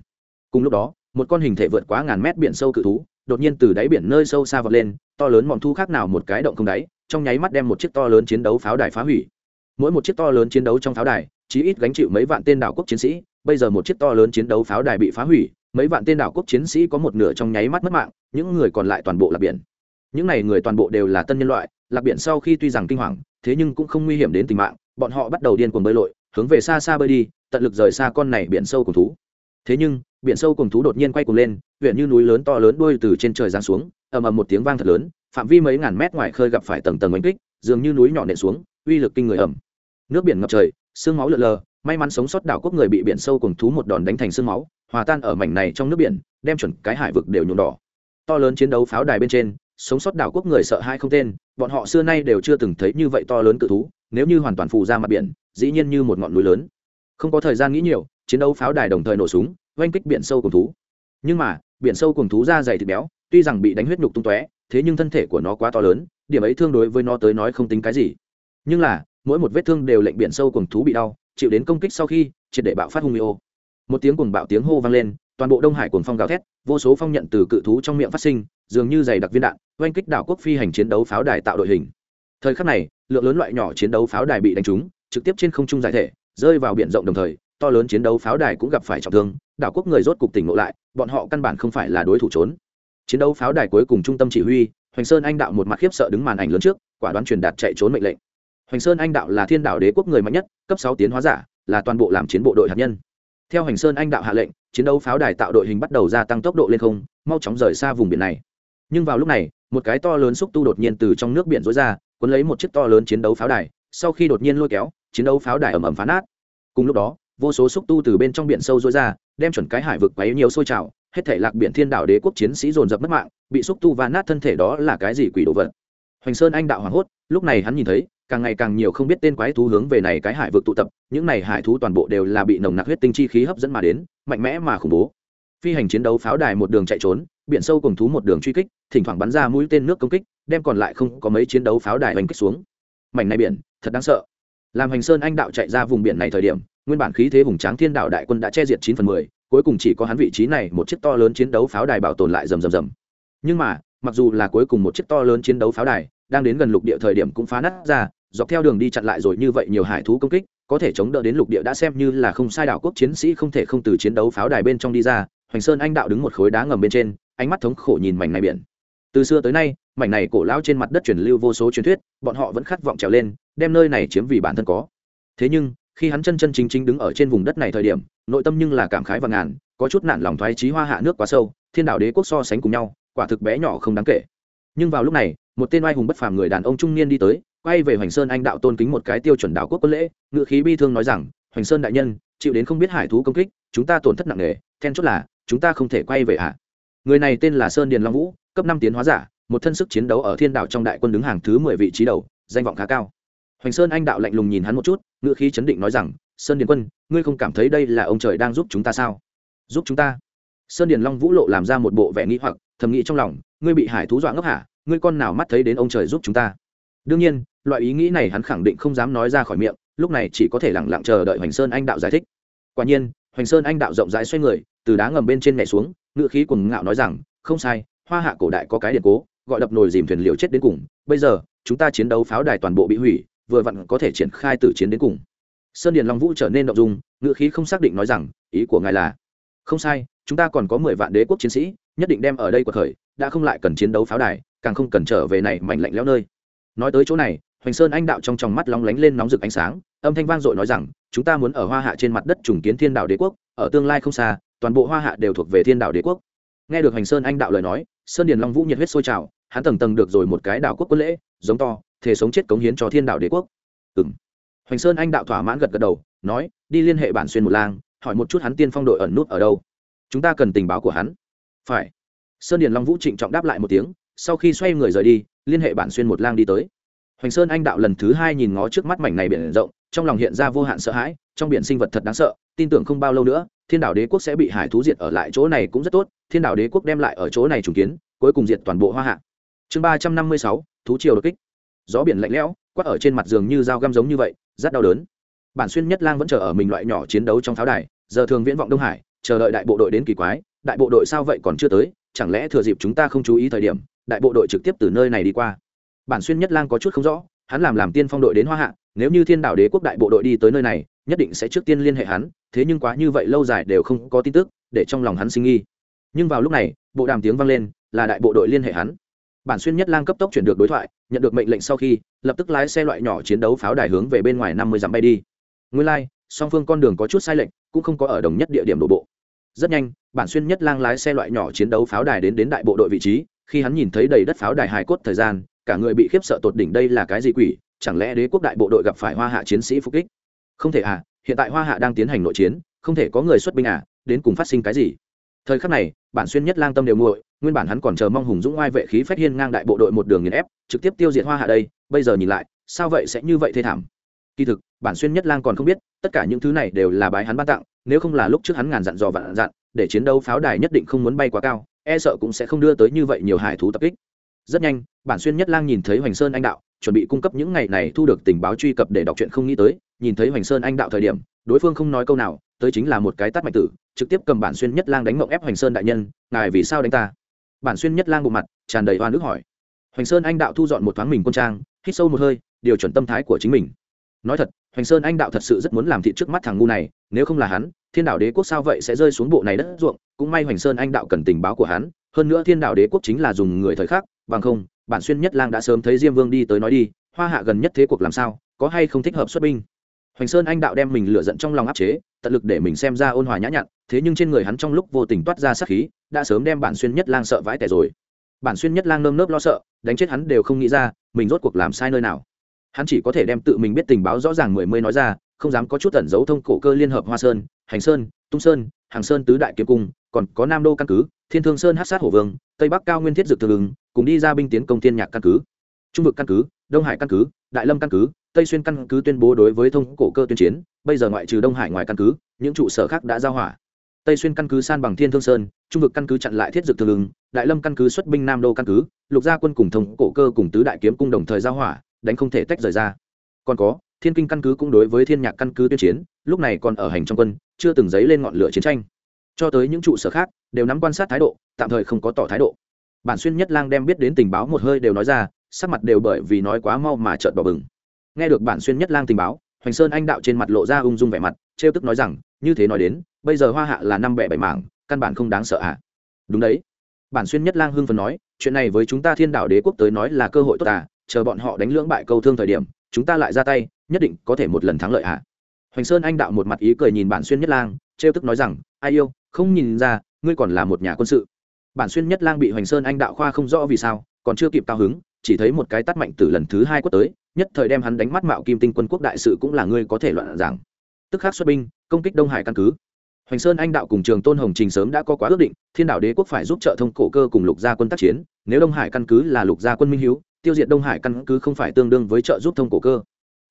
Cùng lúc đó, một con hình thể vượt quá ngàn mét biển sâu cự thú, đột nhiên từ đáy biển nơi sâu xa vọt lên, to lớn mọng thu khác nào một cái động không đáy, trong nháy mắt đem một chiếc to lớn chiến đấu pháo đài phá hủy. Mỗi một chiếc to lớn chiến đấu trong pháo đài, chí ít gánh chịu mấy vạn tên đảo quốc chiến sĩ, bây giờ một chiếc to lớn chiến đấu pháo đài bị phá hủy mấy vạn tên đảo quốc chiến sĩ có một nửa trong nháy mắt mất mạng, những người còn lại toàn bộ lạc biển. Những n à y người toàn bộ đều là tân nhân loại, lạc biển sau khi tuy rằng kinh hoàng, thế nhưng cũng không nguy hiểm đến tính mạng, bọn họ bắt đầu điên cuồng bơi lội, hướng về xa xa bơi đi, tận lực rời xa con này biển sâu cùng thú. Thế nhưng, biển sâu cùng thú đột nhiên quay cuồng lên, huyện như núi lớn to lớn đuôi từ trên trời giáng xuống, ầm ầm một tiếng vang thật lớn, phạm vi mấy ngàn mét ngoài khơi gặp phải tầng tầng oanh kích, dường như núi nhỏ nện xuống, uy lực kinh người ẩm nước biển ngập trời, sương máu lợn lờ, may mắn sống sót đảo quốc người bị biển sâu cùng thú một đòn đánh thành sương máu hòa tan ở mảnh này trong nước biển, đem chuẩn cái hải vực đều nhuộm đỏ. To lớn chiến đấu pháo đài bên trên, sống sót đảo quốc người sợ hai không tên, bọn họ xưa nay đều chưa từng thấy như vậy to lớn cự thú, nếu như hoàn toàn phù ra mặt biển, dĩ nhiên như một ngọn núi lớn. Không có thời gian nghĩ nhiều, chiến đấu pháo đài đồng thời nổ súng, oanh kích biển sâu cùng thú. Nhưng mà, biển sâu cùng thú da dày thịt béo, tuy rằng bị đánh huyết nhục tung tóe, thế nhưng thân thể của nó quá to lớn, điểm ấy thương đối với nó tới nói không tính cái gì. Nhưng là, mỗi một vết thương đều lệnh biển sâu cùng thú bị đau, chịu đến công kích sau khi, triệt để bạo phát hung ô một tiếng cuồng bạo tiếng hô vang lên, toàn bộ đông hải cuồng phong gào thét, vô số phong nhận từ cự thú trong miệng phát sinh, dường như dày đặc viên đạn, oanh kích đảo quốc phi hành chiến đấu pháo đài tạo đội hình. Thời khắc này, lượng lớn loại nhỏ chiến đấu pháo đài bị đánh trúng, trực tiếp trên không trung giải thể, rơi vào biển rộng đồng thời, to lớn chiến đấu pháo đài cũng gặp phải trọng thương, đảo quốc người rốt cục tỉnh ngộ lại, bọn họ căn bản không phải là đối thủ trốn. Chiến đấu pháo đài cuối cùng trung tâm chỉ huy, hoành sơn anh đạo một mặt khiếp sợ đứng màn ảnh lớn trước, quả đoán truyền đạt chạy trốn mệnh lệnh. Hoành sơn anh đạo là thiên đạo đế quốc người mạnh nhất, cấp sáu tiến hóa giả, là toàn bộ làm chiến bộ đội hạt nhân theo hành sơn anh đạo hạ lệnh, chiến đấu pháo đài tạo đội hình bắt đầu gia tăng tốc độ lên không, mau chóng rời xa vùng biển này. Nhưng vào lúc này, một cái to lớn xúc tu đột nhiên từ trong nước biển rối ra, cuốn lấy một chiếc to lớn chiến đấu pháo đài, sau khi đột nhiên lôi kéo, chiến đấu pháo đài ầm ầm phá nát. Cùng lúc đó, vô số xúc tu từ bên trong biển sâu rối ra, đem chuẩn cái hải vực quấy nhiều sôi trào, hết thể lạc biển thiên đảo đế quốc chiến sĩ dồn dập mất mạng, bị xúc tu va nát thân thể đó là cái gì quỷ đồ vật? Hoành sơn anh đạo hoảng hốt, lúc này hắn nhìn thấy càng ngày càng nhiều không biết tên quái thú hướng về này cái hải vực tụ tập, những này hải thú toàn bộ đều là bị nồng nặc huyết tinh chi khí hấp dẫn mà đến, mạnh mẽ mà khủng bố. Phi hành chiến đấu pháo đài một đường chạy trốn, biển sâu cùng thú một đường truy kích, thỉnh thoảng bắn ra mũi tên nước công kích, đem còn lại không có mấy chiến đấu pháo đài hành kích xuống. Mảnh này biển, thật đáng sợ. Làm hành sơn anh đạo chạy ra vùng biển này thời điểm, nguyên bản khí thế hùng tráng thiên đạo đại quân đã che diệt chín phần mười, cuối cùng chỉ có hắn vị trí này một chiếc to lớn chiến đấu pháo đài bảo tồn lại rầm rầm rầm. Nhưng mà, mặc dù là cuối cùng một chiếc to lớn chiến đấu pháo đài, đang đến gần lục địa thời điểm cũng phá nát ra dọc theo đường đi chặn lại rồi như vậy nhiều hải thú công kích, có thể chống đỡ đến lục địa đã xem như là không sai đảo quốc chiến sĩ không thể không từ chiến đấu pháo đài bên trong đi ra. Hoành sơn anh đạo đứng một khối đá ngầm bên trên, ánh mắt thống khổ nhìn mảnh này biển. Từ xưa tới nay, mảnh này cổ lao trên mặt đất truyền lưu vô số truyền thuyết, bọn họ vẫn khát vọng trèo lên, đem nơi này chiếm vì bản thân có. Thế nhưng, khi hắn chân chân chính chính đứng ở trên vùng đất này thời điểm, nội tâm nhưng là cảm khái và ngàn, có chút nản lòng thoái trí hoa hạ nước quá sâu, thiên đạo đế quốc so sánh cùng nhau, quả thực bé nhỏ không đáng kể. Nhưng vào lúc này, một tên oai hùng bất phàm người đàn ông trung niên đi tới quay về hoành sơn anh đạo tôn kính một cái tiêu chuẩn đạo quốc quân lễ, ngự khí bi thương nói rằng, hoành sơn đại nhân, chịu đến không biết hải thú công kích, chúng ta tổn thất nặng nề, then chốt là, chúng ta không thể quay về à? người này tên là sơn điền long vũ, cấp năm tiến hóa giả, một thân sức chiến đấu ở thiên đạo trong đại quân đứng hàng thứ mười vị trí đầu, danh vọng khá cao. Hoành sơn anh đạo lạnh lùng nhìn hắn một chút ngựa khí chấn định nói rằng, sơn điền quân, ngươi không cảm thấy đây là ông trời đang giúp chúng ta sao? Giúp chúng ta? Sơn điền long vũ lộ làm ra một bộ vẻ nghĩ hoặc, thầm nghĩ trong lòng, ngươi bị hải thú dọa ngốc hả? Ngươi con nào mắt thấy đến ông trời giúp chúng ta? Đương nhiên loại ý nghĩ này hắn khẳng định không dám nói ra khỏi miệng, lúc này chỉ có thể lẳng lặng chờ đợi hoành sơn anh đạo giải thích. Quả nhiên, hoành sơn anh đạo rộng rãi xoay người, từ đá ngầm bên trên nhảy xuống, ngựa khí cuồng ngạo nói rằng, không sai, hoa hạ cổ đại có cái điện cố, gọi đập nồi dìm thuyền liều chết đến cùng, bây giờ, chúng ta chiến đấu pháo đài toàn bộ bị hủy, vừa vặn có thể triển khai tử chiến đến cùng. Sơn điền long vũ trở nên động dung, ngựa khí không xác định nói rằng, ý của ngài là, không sai, chúng ta còn có mười vạn đế quốc chiến sĩ, nhất định đem ở đây cuộc khởi, đã không lại cần chiến đấu pháo đài, càng không cần trở về này mảnh lạnh lẽo nơi. Nói tới chỗ này hoành sơn anh đạo trong tròng mắt lóng lánh lên nóng rực ánh sáng, âm thanh vang dội nói rằng, chúng ta muốn ở hoa hạ trên mặt đất trùng kiến thiên đạo đế quốc, ở tương lai không xa, toàn bộ hoa hạ đều thuộc về thiên đạo đế quốc. Nghe được hành sơn anh đạo lời nói, sơn điền long vũ nhiệt huyết sôi trào, hắn tầng tầng được rồi một cái đạo quốc quân lễ, giống to, thể sống chết cống hiến cho thiên đạo đế quốc. Ừ hoành sơn anh đạo thỏa mãn gật gật đầu, nói, đi liên hệ bản xuyên một lang, hỏi một chút hắn tiên phong đội ẩn nút ở đâu. Chúng ta cần tình báo của hắn. Phải. Sơn điền long vũ trịnh trọng đáp lại một tiếng, sau khi xoay người rời đi, liên hệ bản xuyên một lang đi tới hoành sơn anh đạo lần thứ hai nhìn ngó trước mắt mảnh này biển rộng, trong lòng hiện ra vô hạn sợ hãi, trong biển sinh vật thật đáng sợ, tin tưởng không bao lâu nữa, thiên đảo đế quốc sẽ bị hải thú diệt ở lại chỗ này cũng rất tốt, thiên đảo đế quốc đem lại ở chỗ này trùng kiến, cuối cùng diệt toàn bộ hoa hạ. Chương ba trăm năm mươi sáu, thú triều đột kích. Gió biển lạnh lẽo, quát ở trên mặt giường như dao găm giống như vậy, rất đau đớn. Bản xuyên nhất lang vẫn chờ ở mình loại nhỏ chiến đấu trong pháo đài, giờ thường viễn vọng đông hải, chờ đợi đại bộ đội đến kỳ quái, đại bộ đội sao vậy còn chưa tới, chẳng lẽ thừa dịp chúng ta không chú ý thời điểm, đại bộ đội trực tiếp từ nơi này đi qua bản xuyên nhất lang có chút không rõ hắn làm làm tiên phong đội đến hoa hạ nếu như thiên đảo đế quốc đại bộ đội đi tới nơi này nhất định sẽ trước tiên liên hệ hắn thế nhưng quá như vậy lâu dài đều không có tin tức để trong lòng hắn sinh nghi nhưng vào lúc này bộ đàm tiếng vang lên là đại bộ đội liên hệ hắn. Bản xuyên nhất lang cấp tốc chuyển được đối thoại nhận được mệnh lệnh sau khi lập tức lái xe loại nhỏ chiến đấu pháo đài hướng về bên ngoài năm mươi dặm bay đi. Nguyên lai、like, song phương con đường có chút sai lệch cũng không có ở đồng nhất địa điểm đổ bộ. Rất nhanh bản xuyên nhất lang lái xe loại nhỏ chiến đấu pháo đài đến đến đại bộ đội vị trí khi hắn nhìn thấy đầy đất pháo đài hài cốt thời gian cả người bị khiếp sợ tột đỉnh đây là cái gì quỷ, chẳng lẽ đế quốc đại bộ đội gặp phải hoa hạ chiến sĩ phục kích? Không thể à hiện tại hoa hạ đang tiến hành nội chiến, không thể có người xuất binh à đến cùng phát sinh cái gì? Thời khắc này, bản xuyên nhất lang tâm đều nguội, nguyên bản hắn còn chờ mong hùng dũng oai vệ khí phách hiên ngang đại bộ đội một đường nghiền ép, trực tiếp tiêu diệt hoa hạ đây, bây giờ nhìn lại, sao vậy sẽ như vậy thê thảm? Kỳ thực, bản xuyên nhất lang còn không biết, tất cả những thứ này đều là bái hắn ban tặng, nếu không là lúc trước hắn ngàn dặn dò vạn dặn, để chiến đấu pháo đài nhất định không muốn bay quá cao e sợ cũng sẽ không đưa tới như vậy nhiều hải thú tập kích rất nhanh, bản xuyên nhất lang nhìn thấy hoành sơn anh đạo, chuẩn bị cung cấp những ngày này thu được tình báo truy cập để đọc truyện không nghĩ tới, nhìn thấy hoành sơn anh đạo thời điểm, đối phương không nói câu nào, tới chính là một cái tắt mạnh tử, trực tiếp cầm bản xuyên nhất lang đánh mộng ép hoành sơn đại nhân, ngài vì sao đánh ta? Bản xuyên nhất lang bộ mặt tràn đầy hoa nước hỏi. Hoành sơn anh đạo thu dọn một thoáng mình quân trang, hít sâu một hơi, điều chuẩn tâm thái của chính mình. Nói thật, hoành sơn anh đạo thật sự rất muốn làm thị trước mắt thằng ngu này, nếu không là hắn, thiên đạo đế quốc sao vậy sẽ rơi xuống bộ này đất ruộng? Cũng may hoành sơn anh đạo cần tình báo của hắn, hơn nữa thiên đạo đế quốc chính là dùng người thời khắc bằng không, bản xuyên nhất lang đã sớm thấy diêm vương đi tới nói đi, hoa hạ gần nhất thế cuộc làm sao, có hay không thích hợp xuất binh? Hoành sơn anh đạo đem mình lựa giận trong lòng áp chế, tận lực để mình xem ra ôn hòa nhã nhặn, thế nhưng trên người hắn trong lúc vô tình toát ra sát khí, đã sớm đem bản xuyên nhất lang sợ vãi tẻ rồi. Bản xuyên nhất lang nơm nớp lo sợ, đánh chết hắn đều không nghĩ ra, mình rốt cuộc làm sai nơi nào. Hắn chỉ có thể đem tự mình biết tình báo rõ ràng mười mươi nói ra, không dám có chút tẩn giấu thông cổ cơ liên hợp hoa sơn, hành sơn, tung sơn, hàng sơn tứ đại kiếm cung, còn có nam đô căn cứ thiên thương sơn hát sát hổ vương, tây bắc cao nguyên thiết dược tương ứng, cùng đi ra binh tiến công thiên nhạc căn cứ, trung vực căn cứ, đông hải căn cứ, đại lâm căn cứ, tây xuyên căn cứ tuyên bố đối với thông cổ cơ tuyên chiến, bây giờ ngoại trừ đông hải ngoài căn cứ, những trụ sở khác đã giao hỏa. Tây xuyên căn cứ san bằng thiên thương sơn, trung vực căn cứ chặn lại thiết dược tương ứng, đại lâm căn cứ xuất binh nam đô căn cứ, lục gia quân cùng thông cổ cơ cùng tứ đại kiếm cung đồng thời giao hỏa, đánh không thể tách rời ra. Còn có, thiên kinh căn cứ cũng đối với thiên nhạc căn cứ tuyên chiến, lúc này còn ở hành trong quân, chưa từng dấy lên ngọn lửa chiến tranh. Cho tới những trụ sở khác đều nắm quan sát thái độ, tạm thời không có tỏ thái độ bản xuyên nhất lang đem biết đến tình báo một hơi đều nói ra, sắc mặt đều bởi vì nói quá mau mà trợn bỏ bừng nghe được bản xuyên nhất lang tình báo, hoành sơn anh đạo trên mặt lộ ra ung dung vẻ mặt, trêu tức nói rằng, như thế nói đến, bây giờ hoa hạ là năm bẻ bảy mảng, căn bản không đáng sợ ạ à? đúng đấy bản xuyên nhất lang hưng phần nói, chuyện này với chúng ta thiên đạo đế quốc tới nói là cơ hội tốt à chờ bọn họ đánh lưỡng bại câu thương thời điểm, chúng ta lại ra tay, nhất định có thể một lần thắng lợi ạ à? hoành sơn anh đạo một mặt ý cười nhìn bản xuyên nhất lang, trêu tức nói rằng, ai yêu, không nhìn ra ngươi còn là một nhà quân sự. Bản xuyên nhất lang bị hoành sơn anh đạo khoa không rõ vì sao, còn chưa kịp cao hứng, chỉ thấy một cái tắt mạnh từ lần thứ hai quất tới, nhất thời đem hắn đánh mắt mạo kim tinh quân quốc đại sự cũng là ngươi có thể loạn giảng. Tức khắc xuất binh, công kích đông hải căn cứ. Hoành sơn anh đạo cùng trường tôn hồng trình sớm đã có quá ước định, thiên đạo đế quốc phải giúp trợ thông cổ cơ cùng lục gia quân tác chiến, nếu đông hải căn cứ là lục gia quân minh hiếu, tiêu diệt đông hải căn cứ không phải tương đương với trợ giúp thông cổ cơ.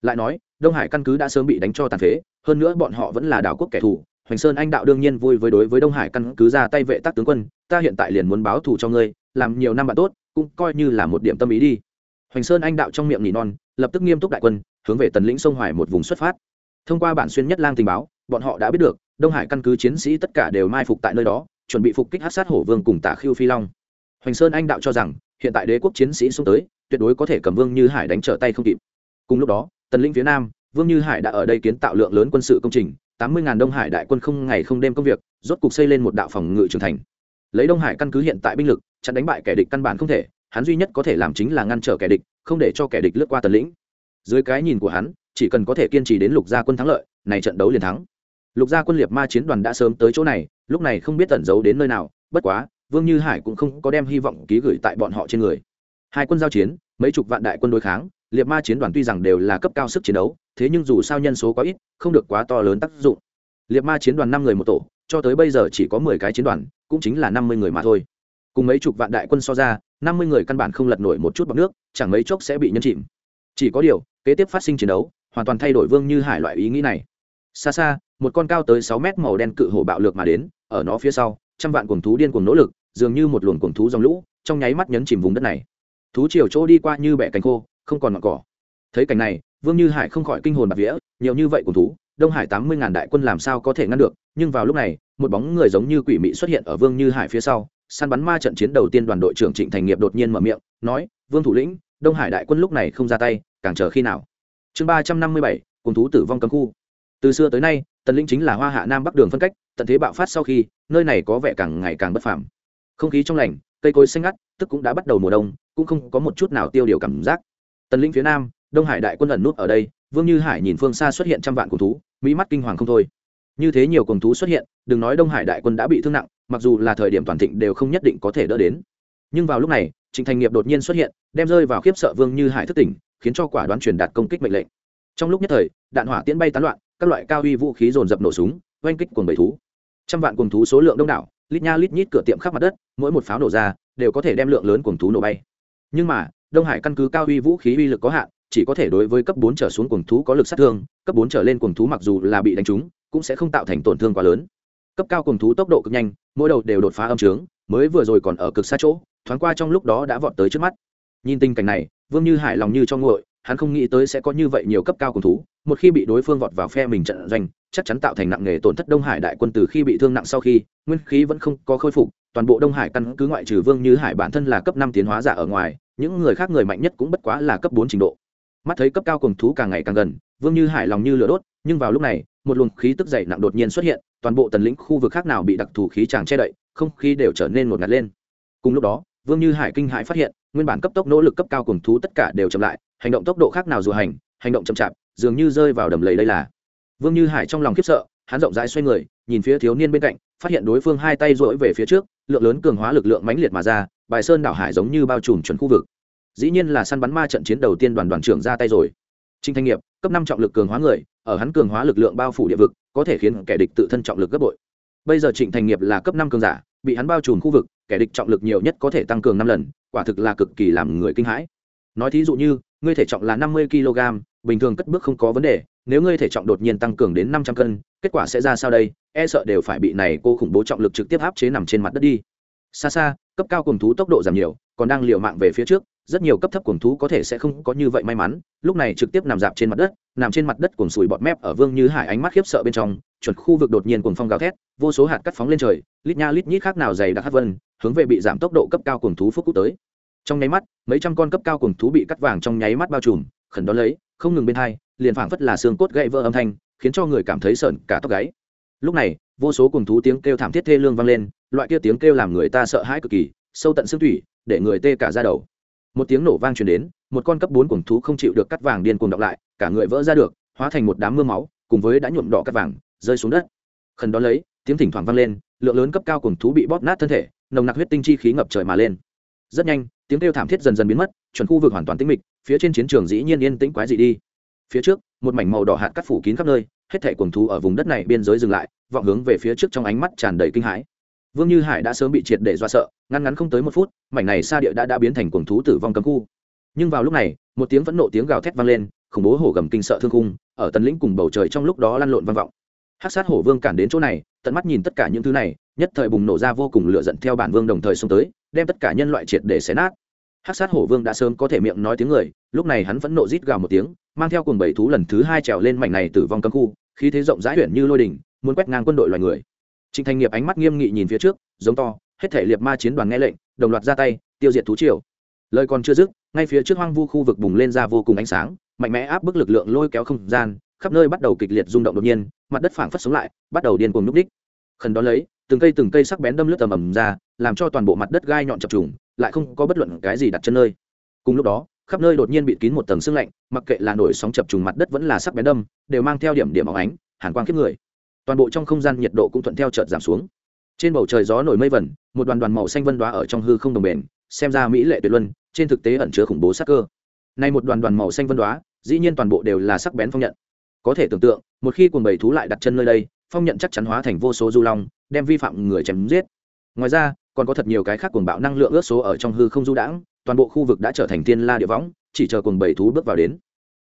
Lại nói, đông hải căn cứ đã sớm bị đánh cho tàn phế, hơn nữa bọn họ vẫn là đảo quốc kẻ thù hoành sơn anh đạo đương nhiên vui với đối với đông hải căn cứ ra tay vệ tác tướng quân, ta hiện tại liền muốn báo thù cho ngươi, làm nhiều năm bạn tốt, cũng coi như là một điểm tâm ý đi. Hoành sơn anh đạo trong miệng nỉ non, lập tức nghiêm túc đại quân, hướng về tần lĩnh sông hoài một vùng xuất phát. Thông qua bản xuyên nhất lang tình báo, bọn họ đã biết được, đông hải căn cứ chiến sĩ tất cả đều mai phục tại nơi đó, chuẩn bị phục kích hát sát hổ vương cùng tả khiêu phi long. Hoành sơn anh đạo cho rằng, hiện tại đế quốc chiến sĩ xuống tới, tuyệt đối có thể cầm vương như hải đánh trở tay không kịp. Cùng lúc đó, tần lĩnh phía nam, vương như hải đã ở đây kiến tạo lượng lớn quân sự công trình tám mươi ngàn đông hải đại quân không ngày không đêm công việc, rốt cục xây lên một đạo phòng ngự trưởng thành. Lấy đông hải căn cứ hiện tại binh lực, chặn đánh bại kẻ địch căn bản không thể, hắn duy nhất có thể làm chính là ngăn trở kẻ địch, không để cho kẻ địch lướt qua tần lĩnh. Dưới cái nhìn của hắn, chỉ cần có thể kiên trì đến lục gia quân thắng lợi, này trận đấu liền thắng. Lục gia quân liệt ma chiến đoàn đã sớm tới chỗ này, lúc này không biết tẩn giấu đến nơi nào, bất quá, vương như hải cũng không có đem hy vọng ký gửi tại bọn họ trên người. Hai quân giao chiến, mấy chục vạn đại quân đối kháng, liệt ma chiến đoàn tuy rằng đều là cấp cao sức chiến đấu thế nhưng dù sao nhân số quá ít, không được quá to lớn tác dụng. Liệt ma chiến đoàn năm người một tổ, cho tới bây giờ chỉ có mười cái chiến đoàn, cũng chính là năm mươi người mà thôi. Cùng mấy chục vạn đại quân so ra, năm mươi người căn bản không lật nổi một chút bọc nước, chẳng mấy chốc sẽ bị nhân chìm. Chỉ có điều, kế tiếp phát sinh chiến đấu, hoàn toàn thay đổi vương như hải loại ý nghĩ này. Xa xa, một con cao tới sáu mét màu đen cự hổ bạo lược mà đến, ở nó phía sau, trăm vạn cuồng thú điên cuồng nỗ lực, dường như một luồng cuồng thú dòng lũ, trong nháy mắt nhấn chìm vùng đất này. Thú chiều chỗ đi qua như bẻ cánh khô, không còn ngọn cỏ. Thấy cảnh này vương như hải không khỏi kinh hồn bạc vía, nhiều như vậy cuồng thú, đông hải tám mươi ngàn đại quân làm sao có thể ngăn được, nhưng vào lúc này, một bóng người giống như quỷ mị xuất hiện ở vương như hải phía sau, săn bắn ma trận chiến đầu tiên đoàn đội trưởng trịnh thành nghiệp đột nhiên mở miệng, nói, vương thủ lĩnh, đông hải đại quân lúc này không ra tay, càng chờ khi nào? Chương ba trăm năm mươi bảy, cùng thú tử vong cấm khu. Từ xưa tới nay, tần lĩnh chính là hoa hạ nam bắc đường phân cách, tận thế bạo phát sau khi, nơi này có vẻ càng ngày càng bất phàm. Không khí trong lành, cây cối xanh ngắt, tức cũng đã bắt đầu mùa đông, cũng không có một chút nào tiêu điều cảm giác. Tần lĩnh phía nam đông hải đại quân ẩn nút ở đây, vương như hải nhìn phương xa xuất hiện trăm vạn cùng thú, mỹ mắt kinh hoàng không thôi. Như thế nhiều cùng thú xuất hiện, đừng nói đông hải đại quân đã bị thương nặng, mặc dù là thời điểm toàn thịnh đều không nhất định có thể đỡ đến. Nhưng vào lúc này, trịnh thành nghiệp đột nhiên xuất hiện, đem rơi vào khiếp sợ vương như hải thất tỉnh, khiến cho quả đoán truyền đạt công kích mệnh lệnh. Trong lúc nhất thời, đạn hỏa tiễn bay tán loạn, các loại cao uy vũ khí dồn dập nổ súng, oanh kích cuồng bầy thú. Trăm vạn cuồng thú số lượng đông đảo, lít nha lít nhít cửa tiệm khắp mặt đất, mỗi một pháo nổ ra, đều có thể đem lượng lớn cuồng thú nổ bay. Nhưng mà, đông hải căn cứ cao uy vũ khí uy lực có hạn chỉ có thể đối với cấp bốn trở xuống cuồng thú có lực sát thương, cấp bốn trở lên cuồng thú mặc dù là bị đánh trúng, cũng sẽ không tạo thành tổn thương quá lớn. Cấp cao cuồng thú tốc độ cực nhanh, mỗi đầu đều đột phá âm trướng, mới vừa rồi còn ở cực xa chỗ, thoáng qua trong lúc đó đã vọt tới trước mắt. Nhìn tình cảnh này, vương như hải lòng như cho nguội, hắn không nghĩ tới sẽ có như vậy nhiều cấp cao cuồng thú, một khi bị đối phương vọt vào phe mình trận doanh, chắc chắn tạo thành nặng nghề tổn thất đông hải đại quân từ khi bị thương nặng sau khi, nguyên khí vẫn không có khôi phục, toàn bộ đông hải căn cứ ngoại trừ vương như hải bản thân là cấp năm tiến hóa giả ở ngoài, những người khác người mạnh nhất cũng bất quá là cấp bốn trình độ mắt thấy cấp cao cùng thú càng ngày càng gần, vương như hải lòng như lửa đốt, nhưng vào lúc này, một luồng khí tức dày nặng đột nhiên xuất hiện, toàn bộ tần lĩnh khu vực khác nào bị đặc thù khí tràng che đậy, không khí đều trở nên một ngạt lên. Cùng lúc đó, vương như hải kinh hãi phát hiện, nguyên bản cấp tốc nỗ lực cấp cao cùng thú tất cả đều chậm lại, hành động tốc độ khác nào dù hành hành động chậm chạp, dường như rơi vào đầm lầy đây là. Vương như hải trong lòng khiếp sợ, hắn rộng rãi xoay người, nhìn phía thiếu niên bên cạnh, phát hiện đối phương hai tay rỗi về phía trước, lượng lớn cường hóa lực lượng mãnh liệt mà ra, bài sơn đảo hải giống như bao trùm chuẩn khu vực dĩ nhiên là săn bắn ma trận chiến đầu tiên đoàn đoàn trưởng ra tay rồi. Trinh thanh nghiệp, cấp năm trọng lực cường hóa người, ở hắn cường hóa lực lượng bao phủ địa vực, có thể khiến kẻ địch tự thân trọng lực gấp bội. Bây giờ trịnh thành nghiệp là cấp năm cường giả, bị hắn bao trùm khu vực, kẻ địch trọng lực nhiều nhất có thể tăng cường năm lần, quả thực là cực kỳ làm người kinh hãi. Nói thí dụ như, ngươi thể trọng là năm mươi kg, bình thường cất bước không có vấn đề, nếu ngươi thể trọng đột nhiên tăng cường đến năm trăm cân, kết quả sẽ ra sao đây? E sợ đều phải bị này cô khủng bố trọng lực trực tiếp áp chế nằm trên mặt đất đi. Xa xa, cấp cao cùng thú tốc độ giảm nhiều, còn đang liều mạng về phía trước rất nhiều cấp thấp cuồng thú có thể sẽ không có như vậy may mắn, lúc này trực tiếp nằm dạp trên mặt đất, nằm trên mặt đất cuồng sùi bọt mép ở vương như hải ánh mắt khiếp sợ bên trong, chuẩn khu vực đột nhiên cuồng phong gào thét, vô số hạt cắt phóng lên trời, lít nha lít nhít khác nào dày đặc hát vân, hướng về bị giảm tốc độ cấp cao cuồng thú phúc cúc tới. Trong nháy mắt, mấy trăm con cấp cao cuồng thú bị cắt vàng trong nháy mắt bao trùm, khẩn đón lấy, không ngừng bên hai, liền phảng phất là xương cốt gãy vỡ âm thanh, khiến cho người cảm thấy sợn cả tóc gáy. Lúc này, vô số cuồng thú tiếng kêu thảm thiết thê lương vang lên, loại kia tiếng kêu làm người ta sợ hãi cực kỳ, sâu tận xương thủy, để người tê cả ra đầu một tiếng nổ vang truyền đến, một con cấp bốn cuồng thú không chịu được cắt vàng điên cuồng đọc lại, cả người vỡ ra được, hóa thành một đám mưa máu, cùng với đã nhuộm đỏ cắt vàng, rơi xuống đất. Khẩn đó lấy, tiếng thỉnh thoảng vang lên, lượng lớn cấp cao cuồng thú bị bóp nát thân thể, nồng nặc huyết tinh chi khí ngập trời mà lên. Rất nhanh, tiếng kêu thảm thiết dần dần biến mất, chuẩn khu vực hoàn toàn tĩnh mịch, phía trên chiến trường dĩ nhiên yên tĩnh quái dị đi. Phía trước, một mảnh màu đỏ hạt cắt phủ kín khắp nơi, hết thảy cuồng thú ở vùng đất này biên giới dừng lại, vọng hướng về phía trước trong ánh mắt tràn đầy kinh hãi vương như hải đã sớm bị triệt để do sợ ngăn ngắn không tới một phút, mảnh này xa địa đã đã biến thành cuồng thú tử vong cấm khu. Nhưng vào lúc này, một tiếng vẫn nộ tiếng gào thét vang lên, khủng bố hổ gầm kinh sợ thương khung, ở tần lĩnh cùng bầu trời trong lúc đó lăn lộn vang vọng. Hát sát hổ vương cản đến chỗ này, tận mắt nhìn tất cả những thứ này, nhất thời bùng nổ ra vô cùng lửa giận theo bản vương đồng thời xông tới, đem tất cả nhân loại triệt để xé nát. Hát sát hổ vương đã sớm có thể miệng nói tiếng người, lúc này hắn vẫn nộ rít gào một tiếng, mang theo cùng bảy thú lần thứ hai trèo lên mảnh này tử vong cấm khu, khí thế rộng rãi huyện như lôi đình muốn quét ngang quân đội loài người trịnh thành nghiệp ánh mắt nghiêm nghị nhìn phía trước, giống to, hết thể liệt ma chiến đoàn nghe lệnh, đồng loạt ra tay, tiêu diệt thú triều. Lời còn chưa dứt, ngay phía trước hoang vu khu vực bùng lên ra vô cùng ánh sáng, mạnh mẽ áp bức lực lượng lôi kéo không gian, khắp nơi bắt đầu kịch liệt rung động đột nhiên, mặt đất phảng phất sống lại, bắt đầu điên cuồng núp đích khẩn đó lấy, từng cây từng cây sắc bén đâm lướt tầm ầm ra, làm cho toàn bộ mặt đất gai nhọn chập trùng, lại không có bất luận cái gì đặt chân nơi. Cùng lúc đó, khắp nơi đột nhiên bị kín một tầng sương lạnh, mặc kệ là nổi sóng chập trùng mặt đất vẫn là sắc bén đâm, đều mang theo điểm điểm óng ánh, hàn quang kiếp người toàn bộ trong không gian nhiệt độ cũng thuận theo chợt giảm xuống. Trên bầu trời gió nổi mây vẩn một đoàn đoàn màu xanh vân đoá ở trong hư không đồng bền, xem ra mỹ lệ tuyệt luân, trên thực tế ẩn chứa khủng bố sắc cơ. Nay một đoàn đoàn màu xanh vân đoá dĩ nhiên toàn bộ đều là sắc bén phong nhận. Có thể tưởng tượng, một khi cuồng bầy thú lại đặt chân nơi đây, phong nhận chắc chắn hóa thành vô số du long, đem vi phạm người chém giết. Ngoài ra, còn có thật nhiều cái khác cuồng bạo năng lượng ước số ở trong hư không du đãng, toàn bộ khu vực đã trở thành thiên la địa võng, chỉ chờ cuồng bầy thú bước vào đến.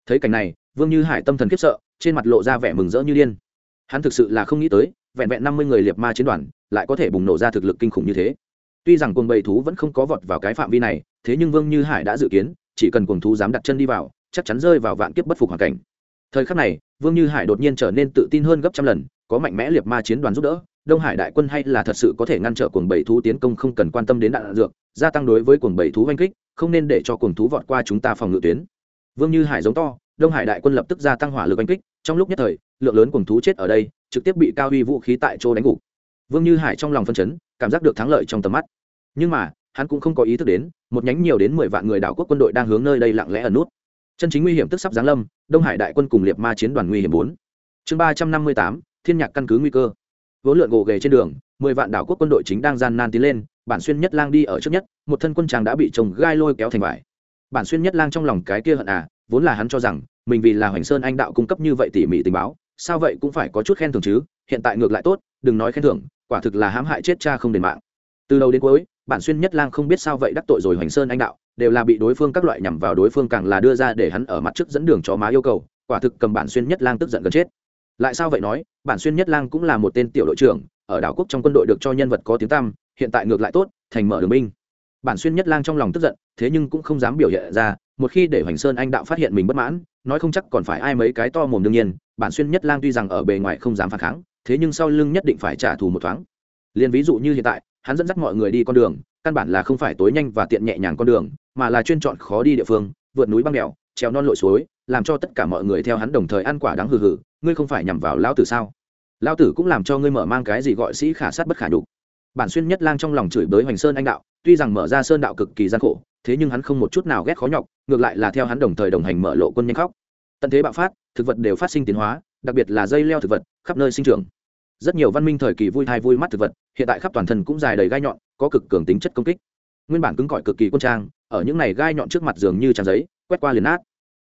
Thấy cảnh này, vương như hải tâm thần khiếp sợ, trên mặt lộ ra vẻ mừng rỡ như điên hắn thực sự là không nghĩ tới, vẹn vẹn năm mươi người liệt ma chiến đoàn lại có thể bùng nổ ra thực lực kinh khủng như thế. Tuy rằng cuồng bầy thú vẫn không có vọt vào cái phạm vi này, thế nhưng vương như hải đã dự kiến, chỉ cần cuồng thú dám đặt chân đi vào, chắc chắn rơi vào vạn kiếp bất phục hoàn cảnh. Thời khắc này, vương như hải đột nhiên trở nên tự tin hơn gấp trăm lần, có mạnh mẽ liệt ma chiến đoàn giúp đỡ, đông hải đại quân hay là thật sự có thể ngăn trở cuồng bầy thú tiến công không cần quan tâm đến đạn dược, gia tăng đối với cuồng bầy thú oanh kích, không nên để cho cuồng thú vọt qua chúng ta phòng ngự tuyến. Vương như hải giống to, đông hải đại quân lập tức gia tăng hỏa lực oanh kích trong lúc nhất thời, lượng lớn quần thú chết ở đây, trực tiếp bị cao huy vũ khí tại chỗ đánh gục. Vương như hải trong lòng phân chấn, cảm giác được thắng lợi trong tầm mắt. Nhưng mà, hắn cũng không có ý thức đến, một nhánh nhiều đến mười vạn người đảo quốc quân đội đang hướng nơi đây lặng lẽ ẩn nút. Chân chính nguy hiểm tức sắp giáng lâm, đông hải đại quân cùng liệt ma chiến đoàn nguy hiểm bốn. Chương ba trăm năm mươi tám, thiên nhạc căn cứ nguy cơ. Vốn lượn gồ ghề trên đường, mười vạn đảo quốc quân đội chính đang gian nan tiến lên, bản xuyên nhất lang đi ở trước nhất, một thân quân chàng đã bị chồng gai lôi kéo thành vải. Bản xuyên nhất lang trong lòng cái kia hận à vốn là hắn cho rằng mình vì là hoành sơn anh đạo cung cấp như vậy tỉ mỉ tình báo, sao vậy cũng phải có chút khen thưởng chứ, hiện tại ngược lại tốt, đừng nói khen thưởng, quả thực là hãm hại chết cha không đền mạng. Từ đầu đến cuối, bản xuyên nhất lang không biết sao vậy đắc tội rồi hoành sơn anh đạo, đều là bị đối phương các loại nhằm vào đối phương càng là đưa ra để hắn ở mặt trước dẫn đường chó má yêu cầu, quả thực cầm bản xuyên nhất lang tức giận gần chết. Lại sao vậy nói, bản xuyên nhất lang cũng là một tên tiểu đội trưởng, ở đảo quốc trong quân đội được cho nhân vật có tiếng tăm, hiện tại ngược lại tốt, thành mở đường binh. Bản xuyên nhất lang trong lòng tức giận, thế nhưng cũng không dám biểu hiện ra một khi để hoành sơn anh đạo phát hiện mình bất mãn, nói không chắc còn phải ai mấy cái to mồm đương nhiên, bản xuyên nhất lang tuy rằng ở bề ngoài không dám phản kháng, thế nhưng sau lưng nhất định phải trả thù một thoáng. Liền ví dụ như hiện tại, hắn dẫn dắt mọi người đi con đường, căn bản là không phải tối nhanh và tiện nhẹ nhàng con đường, mà là chuyên chọn khó đi địa phương, vượt núi băng đèo treo non lội suối, làm cho tất cả mọi người theo hắn đồng thời ăn quả đáng hừ hừ, ngươi không phải nhằm vào lão tử sao? Lão tử cũng làm cho ngươi mở mang cái gì gọi sĩ khả sát bất khả đủ bản xuyên nhất lang trong lòng chửi bới hoành sơn anh đạo, tuy rằng mở ra sơn đạo cực kỳ gian khổ thế nhưng hắn không một chút nào ghét khó nhọc, ngược lại là theo hắn đồng thời đồng hành mở lộ quân nhanh khóc. Tận thế bạo phát, thực vật đều phát sinh tiến hóa, đặc biệt là dây leo thực vật, khắp nơi sinh trưởng. Rất nhiều văn minh thời kỳ vui thai vui mắt thực vật, hiện tại khắp toàn thân cũng dài đầy gai nhọn, có cực cường tính chất công kích. Nguyên bản cứng cỏi cực kỳ quân trang, ở những này gai nhọn trước mặt dường như trang giấy, quét qua liền nát.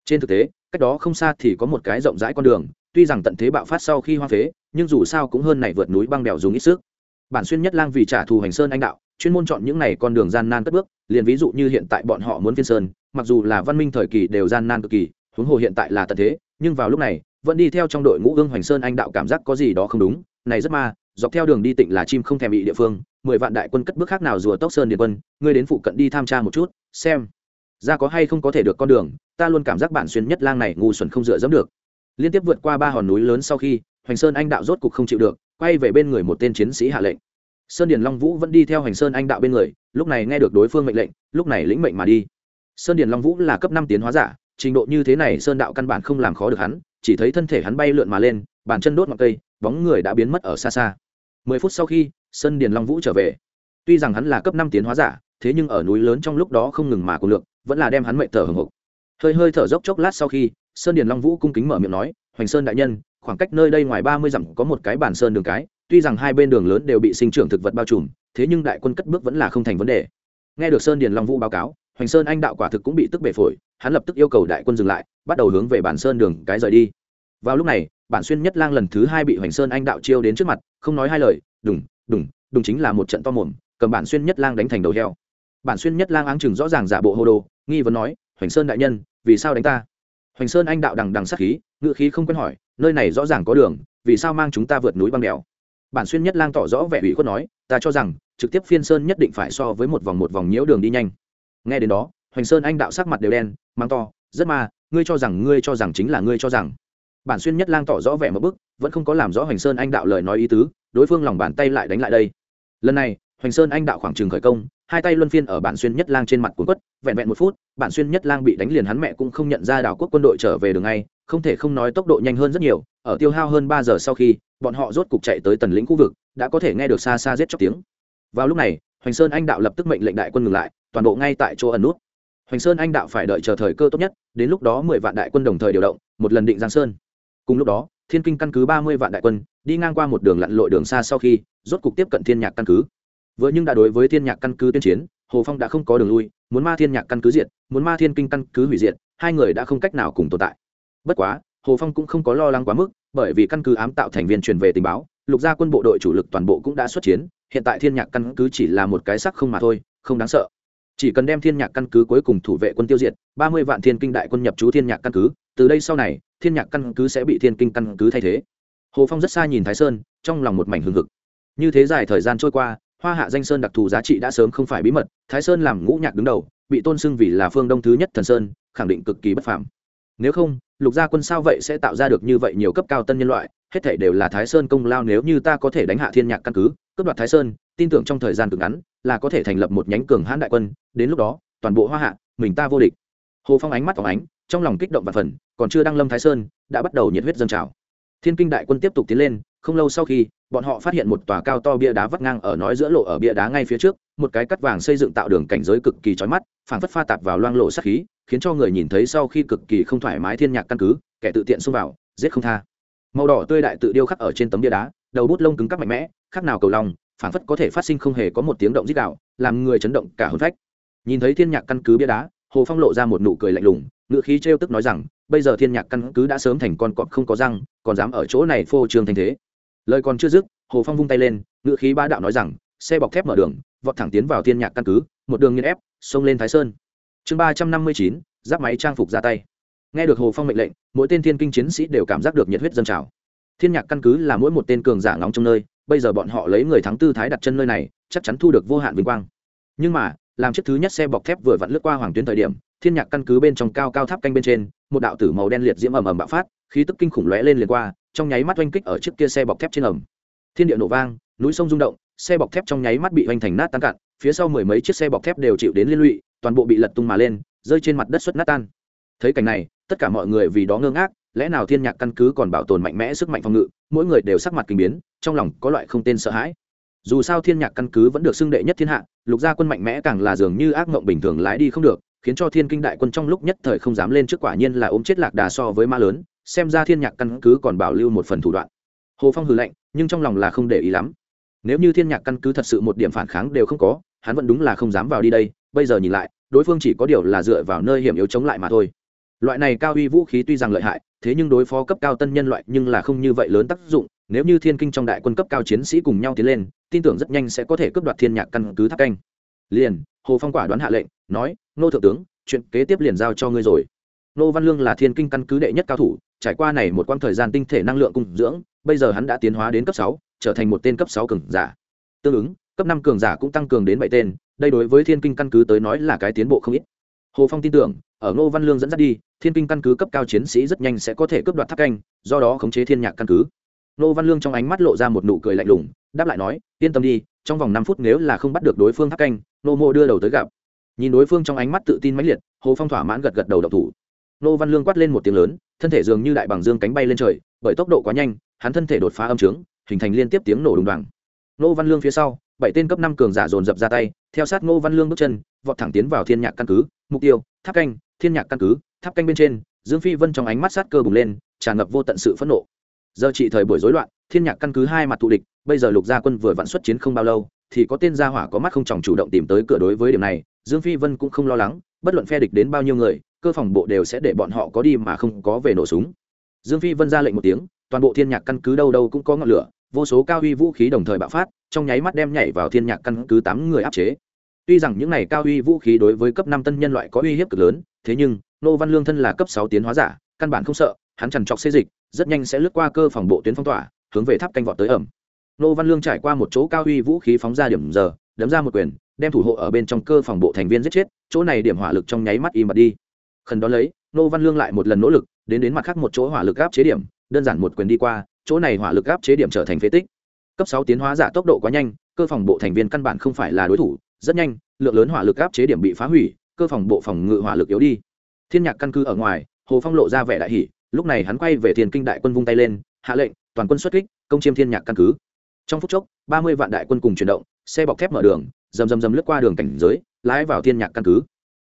Trên thực tế, cách đó không xa thì có một cái rộng rãi con đường, tuy rằng tận thế bạo phát sau khi hoa phế, nhưng dù sao cũng hơn này vượt núi băng đèo dùng ít sức. Bản xuyên nhất lang vì trả thù hành sơn anh đạo chuyên môn chọn những này con đường gian nan cất bước, liền ví dụ như hiện tại bọn họ muốn phiên sơn, mặc dù là văn minh thời kỳ đều gian nan cực kỳ, huống hồ hiện tại là tận thế, nhưng vào lúc này, vẫn đi theo trong đội ngũ ương hoành sơn anh đạo cảm giác có gì đó không đúng, này rất ma, dọc theo đường đi tịnh là chim không thèm bị địa phương, mười vạn đại quân cất bước khác nào rùa tốc sơn điện quân, ngươi đến phụ cận đi tham tra một chút, xem. Ra có hay không có thể được con đường, ta luôn cảm giác bản xuyên nhất lang này ngu xuẩn không dựa dẫm được. Liên tiếp vượt qua ba hòn núi lớn sau khi, hoành sơn anh đạo rốt cục không chịu được, quay về bên người một tên chiến sĩ hạ lệnh sơn điền long vũ vẫn đi theo hành sơn anh đạo bên người, lúc này nghe được đối phương mệnh lệnh, lúc này lĩnh mệnh mà đi. Sơn điền long vũ là cấp năm tiến hóa giả, trình độ như thế này sơn đạo căn bản không làm khó được hắn, chỉ thấy thân thể hắn bay lượn mà lên, bàn chân đốt ngọn cây, bóng người đã biến mất ở xa xa. Mười phút sau khi sơn điền long vũ trở về, tuy rằng hắn là cấp năm tiến hóa giả, thế nhưng ở núi lớn trong lúc đó không ngừng mà cùng lượng vẫn là đem hắn mệnh thở hồng hộc hơi hơi thở dốc chốc lát sau khi, sơn điền long vũ cung kính mở miệng nói, hoành sơn đại nhân, khoảng cách nơi đây ngoài ba mươi dặm có một cái bản sơn đường cái tuy rằng hai bên đường lớn đều bị sinh trưởng thực vật bao trùm, thế nhưng đại quân cất bước vẫn là không thành vấn đề. Nghe được sơn điền long vũ báo cáo, hoành sơn anh đạo quả thực cũng bị tức bể phổi, hắn lập tức yêu cầu đại quân dừng lại, bắt đầu hướng về bản sơn đường cái rời đi. Vào lúc này, bản xuyên nhất lang lần thứ hai bị hoành sơn anh đạo chiêu đến trước mặt, không nói hai lời, đùng đùng đùng chính là một trận to mồm, cầm bản xuyên nhất lang đánh thành đầu heo. Bản xuyên nhất lang áng chừng rõ ràng giả bộ hô đồ, nghi vấn nói, hoành sơn đại nhân, vì sao đánh ta? Hoành sơn anh đạo đằng đằng sát khí ngự khí không quen hỏi, nơi này rõ ràng có đường, vì sao mang chúng ta vượt núi băng đèo bản xuyên nhất lang tỏ rõ vẻ ủy khuất nói, ta cho rằng, trực tiếp phiên sơn nhất định phải so với một vòng một vòng nhiễu đường đi nhanh. Nghe đến đó, hoành sơn anh đạo sắc mặt đều đen mang to, rất ma ngươi cho rằng, ngươi cho rằng chính là ngươi cho rằng. Bản xuyên nhất lang tỏ rõ vẻ một bức, vẫn không có làm rõ hoành sơn anh đạo lời nói ý tứ, đối phương lòng bàn tay lại đánh lại đây. Lần này, hoành sơn anh đạo khoảng trừng khởi công, hai tay luân phiên ở bản xuyên nhất lang trên mặt cuốn quất, vẹn vẹn một phút, bản xuyên nhất lang bị đánh liền hắn mẹ cũng không nhận ra đảo quốc quân đội trở về đường ngay, không thể không nói tốc độ nhanh hơn rất nhiều, ở tiêu hao hơn ba giờ sau khi bọn họ rốt cục chạy tới tần lĩnh khu vực, đã có thể nghe được xa xa giết chóc tiếng. Vào lúc này, hoành sơn anh đạo lập tức mệnh lệnh đại quân ngừng lại, toàn bộ ngay tại chỗ ẩn nút. Hoành sơn anh đạo phải đợi chờ thời cơ tốt nhất, đến lúc đó mười vạn đại quân đồng thời điều động, một lần định giang sơn. Cùng lúc đó, thiên kinh căn cứ ba mươi vạn đại quân, đi ngang qua một đường lặn lội đường xa sau khi, rốt cục tiếp cận thiên nhạc căn cứ. Vừa nhưng đã đối với thiên nhạc căn cứ tuyên chiến, hồ phong đã không có đường lui, muốn ma thiên nhạc căn cứ diệt, muốn ma thiên kinh căn cứ hủy diệt, hai người đã không cách nào cùng tồn tại. Bất quá hồ phong cũng không có lo lắng quá mức, bởi vì căn cứ ám tạo thành viên truyền về tình báo, lục gia quân bộ đội chủ lực toàn bộ cũng đã xuất chiến, hiện tại thiên nhạc căn cứ chỉ là một cái sắc không mà thôi, không đáng sợ. Chỉ cần đem thiên nhạc căn cứ cuối cùng thủ vệ quân tiêu diệt, ba mươi vạn thiên kinh đại quân nhập trú thiên nhạc căn cứ, từ đây sau này, thiên nhạc căn cứ sẽ bị thiên kinh căn cứ thay thế. Hồ phong rất xa nhìn thái sơn, trong lòng một mảnh hừng hực. Như thế dài thời gian trôi qua, hoa hạ danh sơn đặc thù giá trị đã sớm không phải bí mật, thái sơn làm ngũ nhạc đứng đầu, bị tôn xưng vì là phương đông thứ nhất thần sơn, khẳng định cực kỳ bất phàm nếu không, lục gia quân sao vậy sẽ tạo ra được như vậy nhiều cấp cao tân nhân loại? Hết thể đều là thái sơn công lao, nếu như ta có thể đánh hạ thiên nhạc căn cứ, cướp đoạt thái sơn, tin tưởng trong thời gian cực ngắn, là có thể thành lập một nhánh cường hãn đại quân. Đến lúc đó, toàn bộ hoa hạ, mình ta vô địch. Hồ phong ánh mắt phóng ánh, trong lòng kích động và phần, còn chưa đăng lâm thái sơn, đã bắt đầu nhiệt huyết dâng trào. Thiên kinh đại quân tiếp tục tiến lên, không lâu sau khi, bọn họ phát hiện một tòa cao to bia đá vắt ngang ở nói giữa lộ ở bia đá ngay phía trước, một cái cắt vàng xây dựng tạo đường cảnh giới cực kỳ trói mắt, phảng phất pha tạp vào loang lộ sát khí khiến cho người nhìn thấy sau khi cực kỳ không thoải mái thiên nhạc căn cứ, kẻ tự tiện xông vào, giết không tha. Màu đỏ tươi đại tự điêu khắc ở trên tấm bia đá, đầu bút lông cứng cắp mạnh mẽ khác nào cầu lòng phản phất có thể phát sinh không hề có một tiếng động dít đạo làm người chấn động cả hồn phách. Nhìn thấy thiên nhạc căn cứ bia đá, hồ phong lộ ra một nụ cười lạnh lùng ngựa khí trêu tức nói rằng, bây giờ thiên nhạc căn cứ đã sớm thành con cọp không có răng, còn dám ở chỗ này phô trương thành thế. Lời còn chưa dứt, hồ phong vung tay lên ngựa khí ba đạo nói rằng, xe bọc thép mở đường, vọt thẳng tiến vào thiên nhạc căn cứ, một đường nghiên ép, xông lên thái sơn chương ba trăm năm mươi chín, giáp máy trang phục ra tay. Nghe được hồ phong mệnh lệnh, mỗi tên thiên kinh chiến sĩ đều cảm giác được nhiệt huyết dân trào. Thiên nhạc căn cứ là mỗi một tên cường giả ngóng trong nơi, bây giờ bọn họ lấy người thắng tư thái đặt chân nơi này, chắc chắn thu được vô hạn vinh quang. Nhưng mà, làm chiếc thứ nhất xe bọc thép vừa vặn lướt qua hoàng tuyến thời điểm, thiên nhạc căn cứ bên trong cao cao tháp canh bên trên, một đạo tử màu đen liệt diễm ầm ầm bạo phát, khí tức kinh khủng lóe lên liền qua, trong nháy mắt oanh kích ở chiếc kia xe bọc thép trên ầm. Thiên địa nổ vang, núi sông rung động, xe bọc thép trong nháy mắt bị oanh thành nát tan cạn, phía sau mười mấy chiếc xe bọc thép đều chịu đến liên lụy toàn bộ bị lật tung mà lên, rơi trên mặt đất xuất nát tan. Thấy cảnh này, tất cả mọi người vì đó ngơ ngác, lẽ nào thiên nhạc căn cứ còn bảo tồn mạnh mẽ sức mạnh phòng ngự, mỗi người đều sắc mặt kinh biến, trong lòng có loại không tên sợ hãi. Dù sao thiên nhạc căn cứ vẫn được xưng đệ nhất thiên hạ, lục gia quân mạnh mẽ càng là dường như ác mộng bình thường lái đi không được, khiến cho thiên kinh đại quân trong lúc nhất thời không dám lên trước quả nhiên là ôm chết lạc đà so với ma lớn, xem ra thiên nhạc căn cứ còn bảo lưu một phần thủ đoạn. Hồ phong hừ lạnh, nhưng trong lòng là không để ý lắm. Nếu như thiên nhạc căn cứ thật sự một điểm phản kháng đều không có, hắn vẫn đúng là không dám vào đi đây bây giờ nhìn lại, đối phương chỉ có điều là dựa vào nơi hiểm yếu chống lại mà thôi. Loại này cao uy vũ khí tuy rằng lợi hại, thế nhưng đối phó cấp cao tân nhân loại nhưng là không như vậy lớn tác dụng. Nếu như thiên kinh trong đại quân cấp cao chiến sĩ cùng nhau tiến lên, tin tưởng rất nhanh sẽ có thể cướp đoạt thiên nhạc căn cứ tháp canh. Liền, hồ phong quả đoán hạ lệnh, nói, nô thượng tướng, chuyện kế tiếp liền giao cho ngươi rồi. Nô văn lương là thiên kinh căn cứ đệ nhất cao thủ, trải qua này một quãng thời gian tinh thể năng lượng cung dưỡng, bây giờ hắn đã tiến hóa đến cấp sáu, trở thành một tên cấp sáu cường giả. Tương ứng cấp năm cường giả cũng tăng cường đến bảy tên, đây đối với thiên kinh căn cứ tới nói là cái tiến bộ không ít. Hồ phong tin tưởng, ở ngô văn lương dẫn dắt đi, thiên kinh căn cứ cấp cao chiến sĩ rất nhanh sẽ có thể cướp đoạt tháp canh, do đó khống chế thiên nhạc căn cứ. Ngô văn lương trong ánh mắt lộ ra một nụ cười lạnh lùng, đáp lại nói, yên tâm đi, trong vòng năm phút nếu là không bắt được đối phương tháp canh nô mô đưa đầu tới gặp. Nhìn đối phương trong ánh mắt tự tin mãnh liệt, hồ phong thỏa mãn gật gật đầu độc thủ. Nô văn lương quát lên một tiếng lớn, thân thể dường như đại bằng dương cánh bay lên trời, bởi tốc độ quá nhanh, hắn thân thể đột phá âm trướng, hình thành liên tiếp tiếng nổ đùng đoàng. Nô văn lương phía sau bảy tên cấp năm cường giả dồn dập ra tay, theo sát ngô văn lương bước chân, vọt thẳng tiến vào thiên nhạc căn cứ, mục tiêu, tháp canh, thiên nhạc căn cứ, tháp canh bên trên, dương phi vân trong ánh mắt sát cơ bùng lên, tràn ngập vô tận sự phẫn nộ. Giờ trị thời buổi rối loạn, thiên nhạc căn cứ hai mặt thù địch, bây giờ lục gia quân vừa vặn xuất chiến không bao lâu, thì có tên gia hỏa có mắt không chòng chủ động tìm tới cửa đối với điểm này, dương phi vân cũng không lo lắng, bất luận phe địch đến bao nhiêu người, cơ phòng bộ đều sẽ để bọn họ có đi mà không có về nổ súng. Dương phi vân ra lệnh một tiếng, toàn bộ thiên nhạc căn cứ đâu đâu cũng có ngọn lửa vô số cao uy vũ khí đồng thời bạo phát, trong nháy mắt đem nhảy vào thiên nhạc căn cứ tám người áp chế. Tuy rằng những này cao uy vũ khí đối với cấp năm tân nhân loại có uy hiếp cực lớn, thế nhưng, nô văn lương thân là cấp sáu tiến hóa giả, căn bản không sợ, hắn chằn trọc xê dịch, rất nhanh sẽ lướt qua cơ phòng bộ tuyến phong tỏa, hướng về tháp canh vọt tới ẩm. Nô văn lương trải qua một chỗ cao uy vũ khí phóng ra điểm giờ, đấm ra một quyền, đem thủ hộ ở bên trong cơ phòng bộ thành viên giết chết, chỗ này điểm hỏa lực trong nháy mắt im bặt đi. Khẩn đó lấy, nô văn lương lại một lần nỗ lực, đến đến mặt khác một chỗ hỏa lực áp chế điểm, đơn giản một quyền đi qua chỗ này hỏa lực áp chế điểm trở thành phế tích. Cấp sáu tiến hóa giả tốc độ quá nhanh, cơ phòng bộ thành viên căn bản không phải là đối thủ, rất nhanh, lượng lớn hỏa lực áp chế điểm bị phá hủy, cơ phòng bộ phòng ngự hỏa lực yếu đi. Thiên nhạc căn cứ ở ngoài, hồ phong lộ ra vẻ đại hỷ lúc này hắn quay về thiên kinh đại quân vung tay lên, hạ lệnh, toàn quân xuất kích, công chiêm thiên nhạc căn cứ. Trong phút chốc, ba mươi vạn đại quân cùng chuyển động, xe bọc thép mở đường, rầm rầm rầm lướt qua đường cảnh giới, lái vào thiên nhạc căn cứ.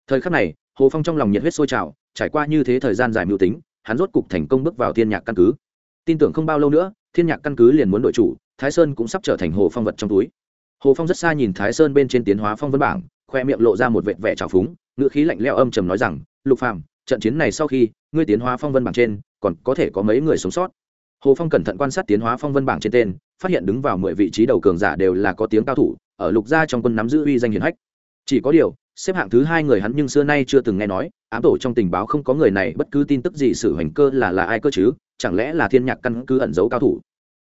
Thời khắc này, hồ phong trong lòng nhiệt huyết sôi trào, trải qua như thế thời gian dài mưu tính, hắn rốt cục thành công bước vào thiên nhạc căn cứ tin tưởng không bao lâu nữa, thiên nhạc căn cứ liền muốn đội chủ, thái sơn cũng sắp trở thành hồ phong vật trong túi. Hồ phong rất xa nhìn thái sơn bên trên tiến hóa phong vân bảng, khoe miệng lộ ra một vệt vẻ trào phúng ngựa khí lạnh leo âm trầm nói rằng, lục phàm, trận chiến này sau khi, ngươi tiến hóa phong vân bảng trên, còn có thể có mấy người sống sót? Hồ phong cẩn thận quan sát tiến hóa phong vân bảng trên tên, phát hiện đứng vào mười vị trí đầu cường giả đều là có tiếng cao thủ, ở lục gia trong quân nắm giữ uy danh hiển hách. Chỉ có điều xếp hạng thứ hai người hắn nhưng xưa nay chưa từng nghe nói, ám tổ trong tình báo không có người này, bất cứ tin tức gì sự hoành cơ là là ai cơ chứ, chẳng lẽ là thiên nhạc căn cứ ẩn giấu cao thủ?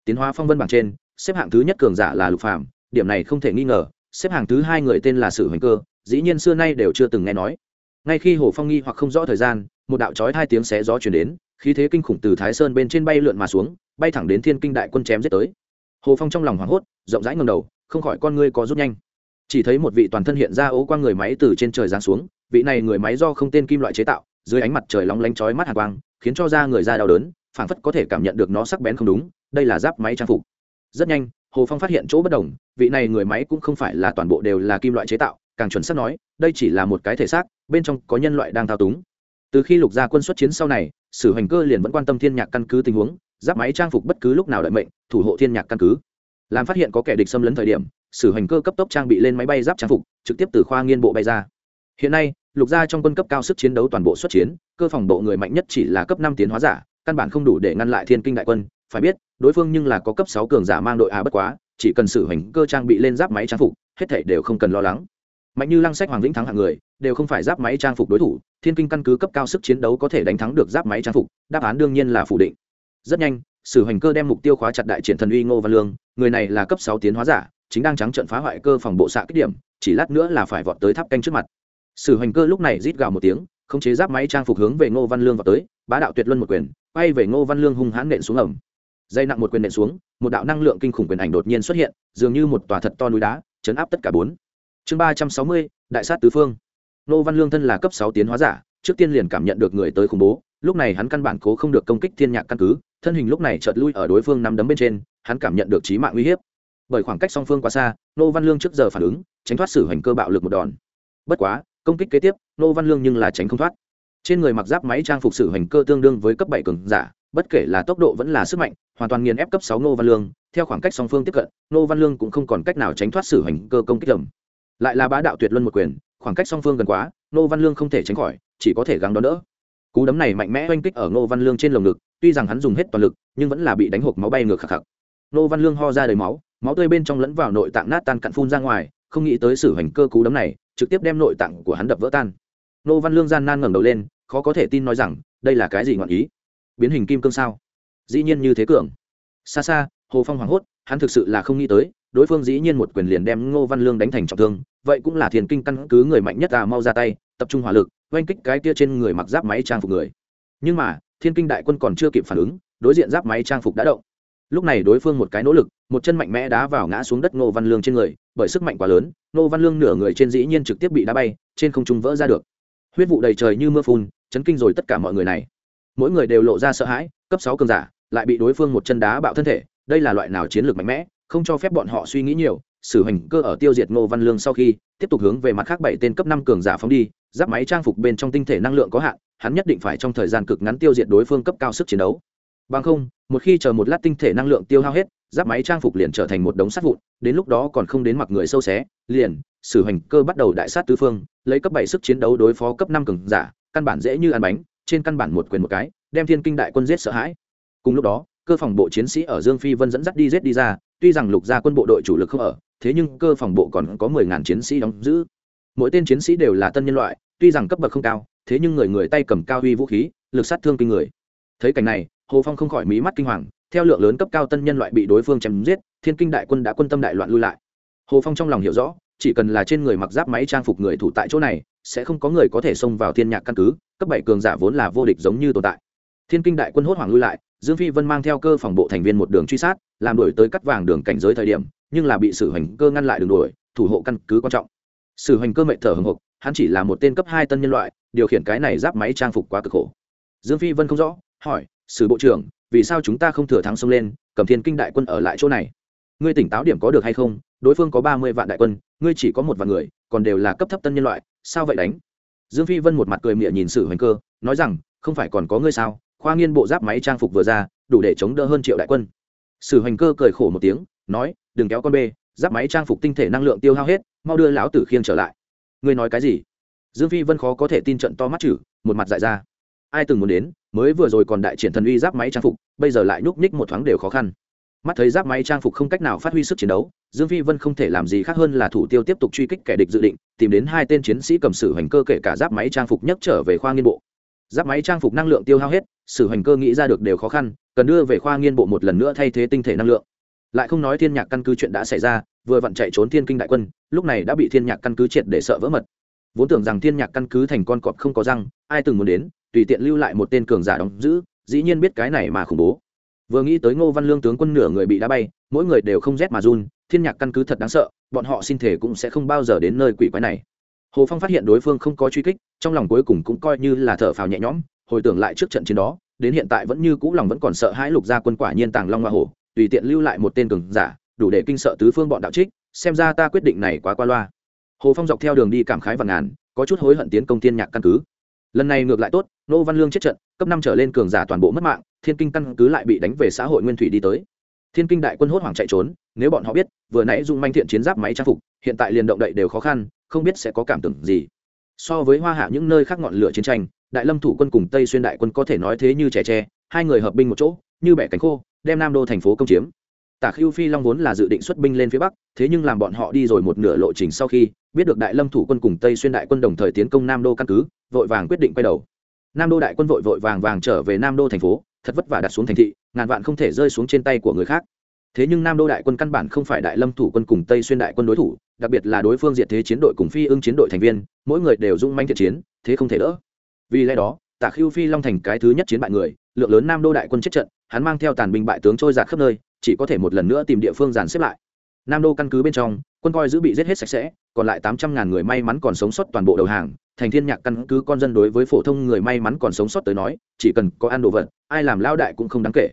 Tiến hóa phong vân bảng trên, xếp hạng thứ nhất cường giả là lục phàm, điểm này không thể nghi ngờ, xếp hạng thứ hai người tên là sự hoành cơ, dĩ nhiên xưa nay đều chưa từng nghe nói. Ngay khi hồ phong nghi hoặc không rõ thời gian, một đạo chói hai tiếng xé gió chuyển đến, khí thế kinh khủng từ thái sơn bên trên bay lượn mà xuống, bay thẳng đến thiên kinh đại quân chém giết tới. Hồ phong trong lòng hoảng hốt, rộng rãi ngầm đầu, không khỏi con ngươi có rút nhanh chỉ thấy một vị toàn thân hiện ra ố quang người máy từ trên trời giáng xuống, vị này người máy do không tên kim loại chế tạo, dưới ánh mặt trời lóng lánh chói mắt hàng quang, khiến cho da người da đau đớn, phảng phất có thể cảm nhận được nó sắc bén không đúng, đây là giáp máy trang phục. Rất nhanh, hồ phong phát hiện chỗ bất đồng, vị này người máy cũng không phải là toàn bộ đều là kim loại chế tạo, càng chuẩn xác nói, đây chỉ là một cái thể xác, bên trong có nhân loại đang thao túng. Từ khi lục gia quân xuất chiến sau này, sử hành cơ liền vẫn quan tâm thiên nhạc căn cứ tình huống, giáp máy trang phục bất cứ lúc nào đợi mệnh, thủ hộ thiên nhạc căn cứ. Làm phát hiện có kẻ địch xâm lấn thời điểm sử hành cơ cấp tốc trang bị lên máy bay giáp trang phục, trực tiếp từ khoa nghiên bộ bay ra. Hiện nay, lục gia trong quân cấp cao sức chiến đấu toàn bộ xuất chiến, cơ phòng bộ người mạnh nhất chỉ là cấp năm tiến hóa giả, căn bản không đủ để ngăn lại thiên kinh đại quân. Phải biết, đối phương nhưng là có cấp sáu cường giả mang đội a bất quá, chỉ cần sử hành cơ trang bị lên giáp máy trang phục, hết thảy đều không cần lo lắng. Mạnh như lăng sách, hoàng vĩnh thắng hạng người, đều không phải giáp máy trang phục đối thủ, thiên kinh căn cứ cấp cao sức chiến đấu có thể đánh thắng được giáp máy trang phục, đáp án đương nhiên là phủ định. Rất nhanh, sử hành cơ đem mục tiêu khóa chặt đại triển thần uy ngô văn lương, người này là cấp sáu tiến hóa giả chính đang trắng trận phá hoại cơ phòng bộ xạ kích điểm, chỉ lát nữa là phải vọt tới tháp canh trước mặt. Sử hành cơ lúc này rít gào một tiếng khống chế giáp máy trang phục hướng về ngô văn lương vào tới, bá đạo tuyệt luân một quyền, quay về ngô văn lương hung hãn nện xuống ẩm dây nặng một quyền nện xuống, một đạo năng lượng kinh khủng quyền ảnh đột nhiên xuất hiện, dường như một tòa thật to núi đá, chấn áp tất cả bốn. Chương ba trăm sáu mươi, đại sát tứ phương. Ngô văn lương thân là cấp sáu tiến hóa giả, trước tiên liền cảm nhận được người tới khủng bố, lúc này hắn căn bản cố không được công kích thiên nhạc căn cứ, thân hình lúc này chợt lui ở đối phương nắm đấm bên trên, hắn cảm nhận được trí mạng uy hiếp bởi khoảng cách song phương quá xa nô văn lương trước giờ phản ứng, tránh thoát sử hành cơ bạo lực một đòn. Bất quá, công kích kế tiếp nô văn lương nhưng là tránh không thoát. Trên người mặc giáp máy trang phục sử hành cơ tương đương với cấp bảy cường giả, bất kể là tốc độ vẫn là sức mạnh, hoàn toàn nghiền ép cấp sáu nô văn lương. Theo khoảng cách song phương tiếp cận nô văn lương cũng không còn cách nào tránh thoát sử hành cơ công kích lầm. Lại là bá đạo tuyệt luân một quyền, khoảng cách song phương gần quá nô văn lương không thể tránh khỏi, chỉ có thể gắng đón đỡ. Cú đấm này mạnh mẽ oanh kích ở Nô văn lương trên lồng ngực, tuy rằng hắn dùng hết toàn lực, nhưng vẫn là bị đánh hộp máu bay ngược khạc khạc ngô văn lương ho ra đầy máu máu tươi bên trong lẫn vào nội tạng nát tan cặn phun ra ngoài, không nghĩ tới sử hành cơ cú đấm này, trực tiếp đem nội tạng của hắn đập vỡ tan. Ngô văn lương gian nan ngẩng đầu lên, khó có thể tin nói rằng, đây là cái gì ngọn ý? Biến hình kim cương sao? Dĩ nhiên như thế cường. Xa xa, hồ phong hoảng hốt, hắn thực sự là không nghĩ tới, đối phương dĩ nhiên một quyền liền đem ngô văn lương đánh thành trọng thương, vậy cũng là thiền kinh căn cứ người mạnh nhất à mau ra tay, tập trung hỏa lực, oanh kích cái tia trên người mặc giáp máy trang phục người. Nhưng mà thiên kinh đại quân còn chưa kịp phản ứng, đối diện giáp máy trang phục đã động lúc này đối phương một cái nỗ lực, một chân mạnh mẽ đá vào ngã xuống đất ngô văn lương trên người, bởi sức mạnh quá lớn, ngô văn lương nửa người trên dĩ nhiên trực tiếp bị đá bay, trên không trung vỡ ra được. Huyết vụ đầy trời như mưa phun, chấn kinh rồi tất cả mọi người này. Mỗi người đều lộ ra sợ hãi, cấp sáu cường giả, lại bị đối phương một chân đá bạo thân thể, đây là loại nào chiến lược mạnh mẽ, không cho phép bọn họ suy nghĩ nhiều sử hành cơ ở tiêu diệt ngô văn lương sau khi, tiếp tục hướng về mặt khác bảy tên cấp năm cường giả phóng đi, giáp máy trang phục bên trong tinh thể năng lượng có hạn, hắn nhất định phải trong thời gian cực ngắn tiêu diệt đối phương cấp cao sức chiến đấu bằng không, một khi chờ một lát tinh thể năng lượng tiêu hao hết, giáp máy trang phục liền trở thành một đống sắt vụn, đến lúc đó còn không đến mặc người sâu xé, liền, sử hành cơ bắt đầu đại sát tứ phương, lấy cấp bảy sức chiến đấu đối phó cấp năm cường giả, căn bản dễ như ăn bánh, trên căn bản một quyền một cái, đem thiên kinh đại quân giết sợ hãi. Cùng lúc đó, cơ phòng bộ chiến sĩ ở dương phi vân dẫn dắt đi giết đi ra, tuy rằng lục gia quân bộ đội chủ lực không ở, thế nhưng cơ phòng bộ còn có mười ngàn chiến sĩ đóng giữ. Mỗi tên chiến sĩ đều là tân nhân loại, tuy rằng cấp bậc không cao, thế nhưng người người tay cầm cao uy vũ khí, lực sát thương kinh người. Thấy cảnh này hồ phong không khỏi mí mắt kinh hoàng, theo lượng lớn cấp cao tân nhân loại bị đối phương chém giết, thiên kinh đại quân đã quân tâm đại loạn lui lại. Hồ phong trong lòng hiểu rõ, chỉ cần là trên người mặc giáp máy trang phục người thủ tại chỗ này, sẽ không có người có thể xông vào thiên nhạc căn cứ, cấp bảy cường giả vốn là vô địch giống như tồn tại. Thiên kinh đại quân hốt hoảng lui lại, dương phi vân mang theo cơ phòng bộ thành viên một đường truy sát, làm đổi tới cắt vàng đường cảnh giới thời điểm, nhưng là bị sử hành cơ ngăn lại đường đuổi, thủ hộ căn cứ quan trọng. Sử hành cơ mệnh thở hồng hộc hắn chỉ là một tên cấp hai tân nhân loại, điều khiển cái này giáp máy trang phục quá cực khổ. Dương phi vân không rõ, hỏi sử bộ trưởng, vì sao chúng ta không thừa thắng xông lên, cầm thiên kinh đại quân ở lại chỗ này? Ngươi tỉnh táo điểm có được hay không? Đối phương có ba mươi vạn đại quân, ngươi chỉ có một vạn người, còn đều là cấp thấp tân nhân loại, sao vậy đánh? Dương phi vân một mặt cười mỉa nhìn sử hoành cơ, nói rằng, không phải còn có ngươi sao? Khoa nghiên bộ giáp máy trang phục vừa ra, đủ để chống đỡ hơn triệu đại quân. Sử hoành cơ cười khổ một tiếng, nói, đừng kéo con bê, giáp máy trang phục tinh thể năng lượng tiêu hao hết, mau đưa lão tử khiêng trở lại. Ngươi nói cái gì? Dương phi vân khó có thể tin trận to mắt chử một mặt dại ra ai từng muốn đến, mới vừa rồi còn đại triển thần uy giáp máy trang phục, bây giờ lại nhúc nhích một thoáng đều khó khăn. Mắt thấy giáp máy trang phục không cách nào phát huy sức chiến đấu, dương phi vân không thể làm gì khác hơn là thủ tiêu tiếp tục truy kích kẻ địch dự định, tìm đến hai tên chiến sĩ cầm sử hành cơ kể cả giáp máy trang phục nhấc trở về khoa nghiên bộ. Giáp máy trang phục năng lượng tiêu hao hết, sử hành cơ nghĩ ra được đều khó khăn, cần đưa về khoa nghiên bộ một lần nữa thay thế tinh thể năng lượng. Lại không nói thiên nhạc căn cứ chuyện đã xảy ra, vừa vặn chạy trốn thiên kinh đại quân, lúc này đã bị thiên nhạc căn cứ triệt để sợ vỡ mật. Vốn tưởng rằng thiên nhạc căn cứ thành con cọp không có răng, ai từng muốn đến tùy tiện lưu lại một tên cường giả đóng giữ, dĩ nhiên biết cái này mà khủng bố. Vừa nghĩ tới ngô văn lương tướng quân nửa người bị đá bay, mỗi người đều không rét mà run, thiên nhạc căn cứ thật đáng sợ, bọn họ xin thể cũng sẽ không bao giờ đến nơi quỷ quái này. Hồ phong phát hiện đối phương không có truy kích, trong lòng cuối cùng cũng coi như là thở phào nhẹ nhõm, hồi tưởng lại trước trận chiến đó, đến hiện tại vẫn như cũ lòng vẫn còn sợ hãi lục gia quân quả nhiên tàng long hoa hổ, tùy tiện lưu lại một tên cường giả, đủ để kinh sợ tứ phương bọn đạo trích, xem ra ta quyết định này quá qua loa. Hồ phong dọc theo đường đi cảm khái và ngàn, có chút hối hận tiến công thiên nhạc căn cứ lần này ngược lại tốt nô văn lương chết trận, cấp năm trở lên cường giả toàn bộ mất mạng, thiên kinh căn cứ lại bị đánh về xã hội nguyên thủy đi tới. Thiên kinh đại quân hốt hoảng chạy trốn, nếu bọn họ biết, vừa nãy dung manh thiện chiến giáp máy trang phục, hiện tại liền động đậy đều khó khăn, không biết sẽ có cảm tưởng gì. So với hoa hạ những nơi khác ngọn lửa chiến tranh, đại lâm thủ quân cùng tây xuyên đại quân có thể nói thế như trẻ tre, hai người hợp binh một chỗ, như bẻ cánh khô, đem nam đô thành phố công chiếm tả khưu phi long vốn là dự định xuất binh lên phía bắc, thế nhưng làm bọn họ đi rồi một nửa lộ trình sau khi, biết được đại lâm thủ quân cùng tây xuyên đại quân đồng thời tiến công nam đô căn cứ, vội vàng quyết định quay đầu. Nam đô đại quân vội vội vàng vàng trở về nam đô thành phố, thật vất vả đặt xuống thành thị, ngàn vạn không thể rơi xuống trên tay của người khác. Thế nhưng nam đô đại quân căn bản không phải đại lâm thủ quân cùng tây xuyên đại quân đối thủ, đặc biệt là đối phương diện thế chiến đội cùng phi ưng chiến đội thành viên, mỗi người đều dung manh thiện chiến, thế không thể đỡ. Vì lẽ đó, tả khưu phi long thành cái thứ nhất chiến bại người, lượng lớn nam đô đại quân chết trận, hắn mang theo tàn binh bại tướng trôi giạt khắp nơi chỉ có thể một lần nữa tìm địa phương dàn xếp lại. Nam đô căn cứ bên trong, quân coi giữ bị giết hết sạch sẽ, còn lại tám trăm ngàn người may mắn còn sống sót toàn bộ đầu hàng, thành thiên nhạc căn cứ con dân đối với phổ thông người may mắn còn sống sót tới nói, chỉ cần có ăn đồ vật, ai làm lao đại cũng không đáng kể.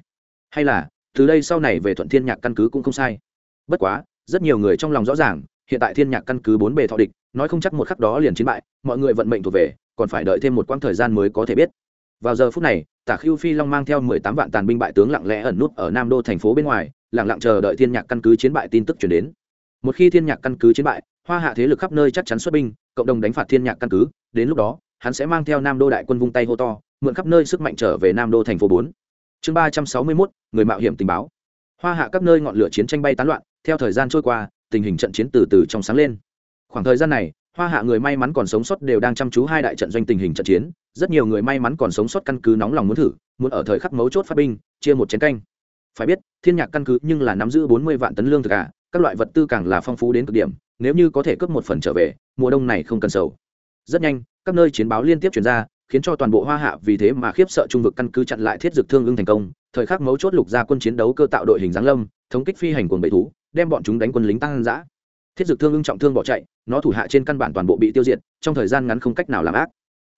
Hay là, từ đây sau này về thuận thiên nhạc căn cứ cũng không sai. Bất quá, rất nhiều người trong lòng rõ ràng, hiện tại thiên nhạc căn cứ bốn bề thọ địch, nói không chắc một khắc đó liền chiến bại, mọi người vận mệnh thuộc về, còn phải đợi thêm một quãng thời gian mới có thể biết. Vào giờ phút này tả khưu phi long mang theo mười tám vạn tàn binh bại tướng lặng lẽ ẩn nút ở nam đô thành phố bên ngoài, lặng lặng chờ đợi thiên nhạc căn cứ chiến bại tin tức chuyển đến. Một khi thiên nhạc căn cứ chiến bại, hoa hạ thế lực khắp nơi chắc chắn xuất binh, cộng đồng đánh phạt thiên nhạc căn cứ, đến lúc đó, hắn sẽ mang theo nam đô đại quân vung tay hô to, mượn khắp nơi sức mạnh trở về nam đô thành phố bốn. Chương ba trăm sáu mươi mốt, người mạo hiểm tình báo. Hoa hạ các nơi ngọn lửa chiến tranh bay tán loạn, theo thời gian trôi qua, tình hình trận chiến từ từ trong sáng lên. Khoảng thời gian này hoa hạ người may mắn còn sống sót đều đang chăm chú hai đại trận doanh tình hình trận chiến rất nhiều người may mắn còn sống sót căn cứ nóng lòng muốn thử muốn ở thời khắc mấu chốt phát binh chia một chiến canh. Phải biết thiên nhạc căn cứ nhưng là nắm giữ bốn mươi vạn tấn lương thực cả à, các loại vật tư càng là phong phú đến cực điểm nếu như có thể cướp một phần trở về mùa đông này không cần sầu. Rất nhanh các nơi chiến báo liên tiếp chuyển ra khiến cho toàn bộ hoa hạ vì thế mà khiếp sợ trung vực căn cứ chặn lại thiết dược thương ưng thành công thời khắc mấu chốt lục ra quân chiến đấu cơ tạo đội hình giáng lâm thống kích phi hành quần bầy thú đem bọn chúng đánh quân lính tăng dã thiết Dực thương ưng trọng thương bỏ chạy, nó thủ hạ trên căn bản toàn bộ bị tiêu diệt, trong thời gian ngắn không cách nào làm ác.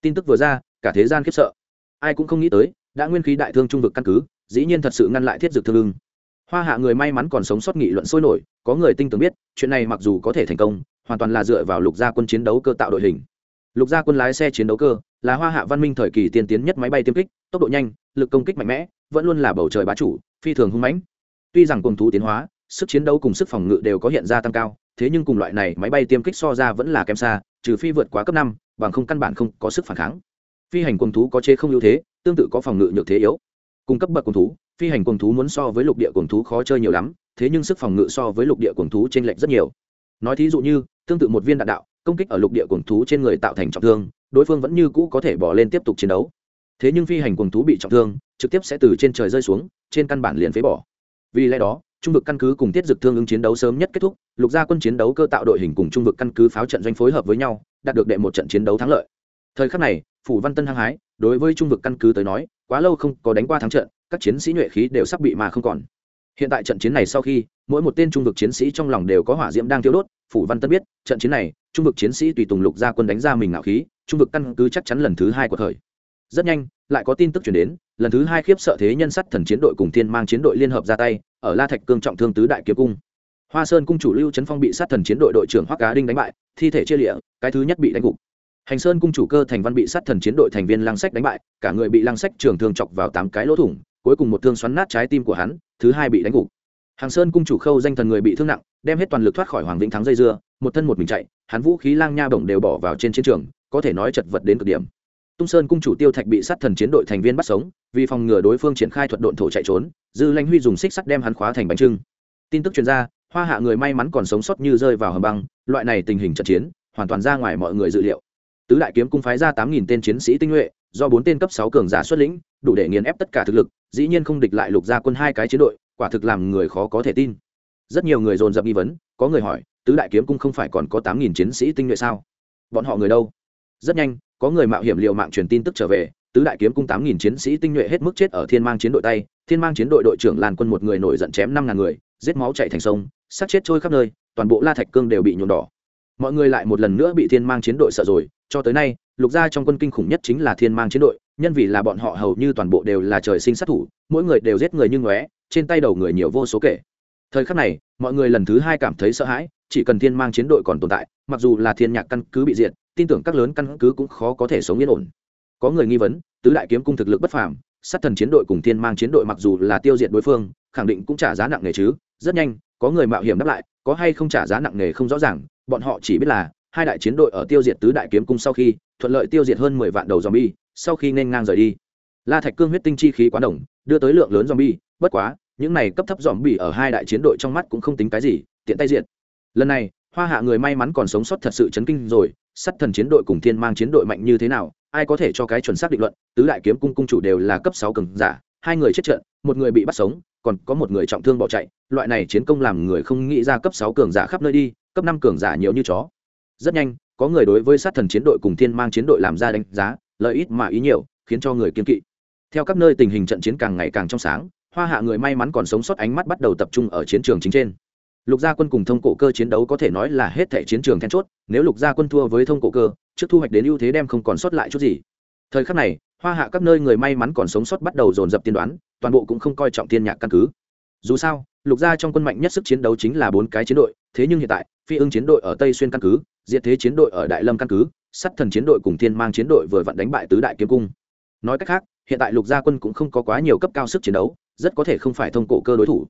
Tin tức vừa ra, cả thế gian khiếp sợ. Ai cũng không nghĩ tới, đã nguyên khí đại thương trung vực căn cứ, dĩ nhiên thật sự ngăn lại thiết Dực thương ưng. Hoa hạ người may mắn còn sống sót nghị luận sôi nổi, có người tinh tường biết, chuyện này mặc dù có thể thành công, hoàn toàn là dựa vào lục gia quân chiến đấu cơ tạo đội hình. Lục gia quân lái xe chiến đấu cơ, là hoa hạ văn minh thời kỳ tiên tiến nhất máy bay tiêm kích, tốc độ nhanh, lực công kích mạnh mẽ, vẫn luôn là bầu trời bá chủ, phi thường hung mãnh. Tuy rằng cùng thú tiến hóa, sức chiến đấu cùng sức phòng ngự đều có hiện ra tăng cao thế nhưng cùng loại này máy bay tiêm kích so ra vẫn là kém xa, trừ phi vượt quá cấp năm, bằng không căn bản không có sức phản kháng. Phi hành cùng thú có chế không ưu thế, tương tự có phòng ngự nhược thế yếu. Cung cấp bậc cùng thú, phi hành cùng thú muốn so với lục địa cùng thú khó chơi nhiều lắm, thế nhưng sức phòng ngự so với lục địa cùng thú trên lệch rất nhiều. Nói thí dụ như, tương tự một viên đạn đạo, công kích ở lục địa cùng thú trên người tạo thành trọng thương, đối phương vẫn như cũ có thể bỏ lên tiếp tục chiến đấu. Thế nhưng phi hành cùng thú bị trọng thương, trực tiếp sẽ từ trên trời rơi xuống, trên căn bản liền phế bỏ. Vì lẽ đó, trung vực căn cứ cùng tiết dực thương ứng chiến đấu sớm nhất kết thúc lục gia quân chiến đấu cơ tạo đội hình cùng trung vực căn cứ pháo trận doanh phối hợp với nhau, đạt được đệ một trận chiến đấu thắng lợi. Thời khắc này, phủ văn tân hăng hái, đối với trung vực căn cứ tới nói, quá lâu không có đánh qua thắng trận, các chiến sĩ nhuệ khí đều sắp bị mà không còn. Hiện tại trận chiến này sau khi, mỗi một tên trung vực chiến sĩ trong lòng đều có hỏa diễm đang thiêu đốt, phủ văn tân biết, trận chiến này, trung vực chiến sĩ tùy tùng lục gia quân đánh ra mình ngạo khí, trung vực căn cứ chắc chắn lần thứ hai của thời. Rất nhanh, lại có tin tức chuyển đến, lần thứ hai khiếp sợ thế nhân sắt thần chiến đội cùng thiên mang chiến đội liên hợp ra tay, ở la thạch cương trọng thương tứ đại kiếm cung hoa sơn cung chủ lưu trấn phong bị sát thần chiến đội đội trưởng hoắc cá đinh đánh bại, thi thể chia lịa, cái thứ nhất bị đánh gục. Hành sơn cung chủ cơ thành văn bị sát thần chiến đội thành viên lăng sách đánh bại, cả người bị lăng sách trường thương chọc vào tám cái lỗ thủng, cuối cùng một thương xoắn nát trái tim của hắn, thứ hai bị đánh gục. Hàng sơn cung chủ khâu danh thần người bị thương nặng, đem hết toàn lực thoát khỏi hoàng vĩnh thắng dây dưa, một thân một mình chạy, hắn vũ khí lang nha bổng đều bỏ vào trên chiến trường, có thể nói chật vật đến cực điểm. Tung sơn cung chủ tiêu thạch bị sát thần chiến đội thành viên bắt sống, vì phòng ngừa đối phương triển khai thuật độn thổ chạy trốn, dư lanh huy dùng xích sắt đem hắn khóa thành bánh trưng. Tin tức chuyên ra hoa hạ người may mắn còn sống sót như rơi vào hầm băng, loại này tình hình trận chiến, hoàn toàn ra ngoài mọi người dự liệu. Tứ đại kiếm cung phái ra tám nghìn tên chiến sĩ tinh nhuệ, do bốn tên cấp sáu cường giả xuất lĩnh, đủ để nghiền ép tất cả thực lực, dĩ nhiên không địch lại lục gia quân hai cái chiến đội, quả thực làm người khó có thể tin. Rất nhiều người dồn dập nghi vấn, có người hỏi, tứ đại kiếm cung không phải còn có tám nghìn chiến sĩ tinh nhuệ sao? Bọn họ người đâu? Rất nhanh, có người mạo hiểm liệu mạng truyền tin tức trở về, tứ đại kiếm cung tám nghìn chiến sĩ tinh nhuệ hết mức chết ở thiên mang chiến đội tay, thiên mang chiến đội đội trưởng làn quân một người nổi giận chém năm ngàn người, giết máu chạy thành sông sát chết trôi khắp nơi, toàn bộ la thạch cương đều bị nhuộm đỏ. Mọi người lại một lần nữa bị thiên mang chiến đội sợ rồi, cho tới nay, lục gia trong quân kinh khủng nhất chính là thiên mang chiến đội, nhân vì là bọn họ hầu như toàn bộ đều là trời sinh sát thủ, mỗi người đều giết người như ngóe, trên tay đầu người nhiều vô số kể. Thời khắc này, mọi người lần thứ hai cảm thấy sợ hãi, chỉ cần thiên mang chiến đội còn tồn tại, mặc dù là thiên nhạc căn cứ bị diệt, tin tưởng các lớn căn cứ cũng khó có thể sống yên ổn. Có người nghi vấn, tứ đại kiếm cung thực lực bất phàm, sát thần chiến đội cùng thiên mang chiến đội mặc dù là tiêu diệt đối phương, khẳng định cũng trả giá nặng nề chứ rất nhanh, có người mạo hiểm đáp lại, có hay không trả giá nặng nề không rõ ràng, bọn họ chỉ biết là, hai đại chiến đội ở tiêu diệt tứ đại kiếm cung sau khi, thuận lợi tiêu diệt hơn mười vạn đầu zombie, sau khi nên ngang rời đi. La thạch cương huyết tinh chi khí quá đồng, đưa tới lượng lớn zombie, bất quá, những này cấp thấp zombie ở hai đại chiến đội trong mắt cũng không tính cái gì, tiện tay diệt. Lần này, hoa hạ người may mắn còn sống sót thật sự chấn kinh rồi sắt thần chiến đội cùng thiên mang chiến đội mạnh như thế nào, ai có thể cho cái chuẩn xác định luận, tứ đại kiếm cung cung chủ đều là cấp sáu cường giả, hai người chết trận, một người bị bắt sống, còn có một người trọng thương bỏ chạy loại này chiến công làm người không nghĩ ra cấp sáu cường giả khắp nơi đi, cấp năm cường giả nhiều như chó. Rất nhanh, có người đối với sát thần chiến đội cùng thiên mang chiến đội làm ra đánh giá, lợi ít mà ý nhiều, khiến cho người kiên kỵ. Theo các nơi tình hình trận chiến càng ngày càng trong sáng, hoa hạ người may mắn còn sống sót ánh mắt bắt đầu tập trung ở chiến trường chính trên. Lục gia quân cùng thông cổ cơ chiến đấu có thể nói là hết thể chiến trường then chốt, nếu lục gia quân thua với thông cổ cơ, trước thu hoạch đến ưu thế đem không còn sót lại chút gì. Thời khắc này, hoa hạ các nơi người may mắn còn sống sót bắt đầu dồn dập tiên đoán, toàn bộ cũng không coi trọng tiên nhạc căn cứ dù sao, lục gia trong quân mạnh nhất sức chiến đấu chính là bốn cái chiến đội, thế nhưng hiện tại, phi ưng chiến đội ở tây xuyên căn cứ, diệt thế chiến đội ở đại lâm căn cứ sắt thần chiến đội cùng thiên mang chiến đội vừa vặn đánh bại tứ đại kiếm cung. Nói cách khác, hiện tại lục gia quân cũng không có quá nhiều cấp cao sức chiến đấu, rất có thể không phải thông cổ cơ đối thủ.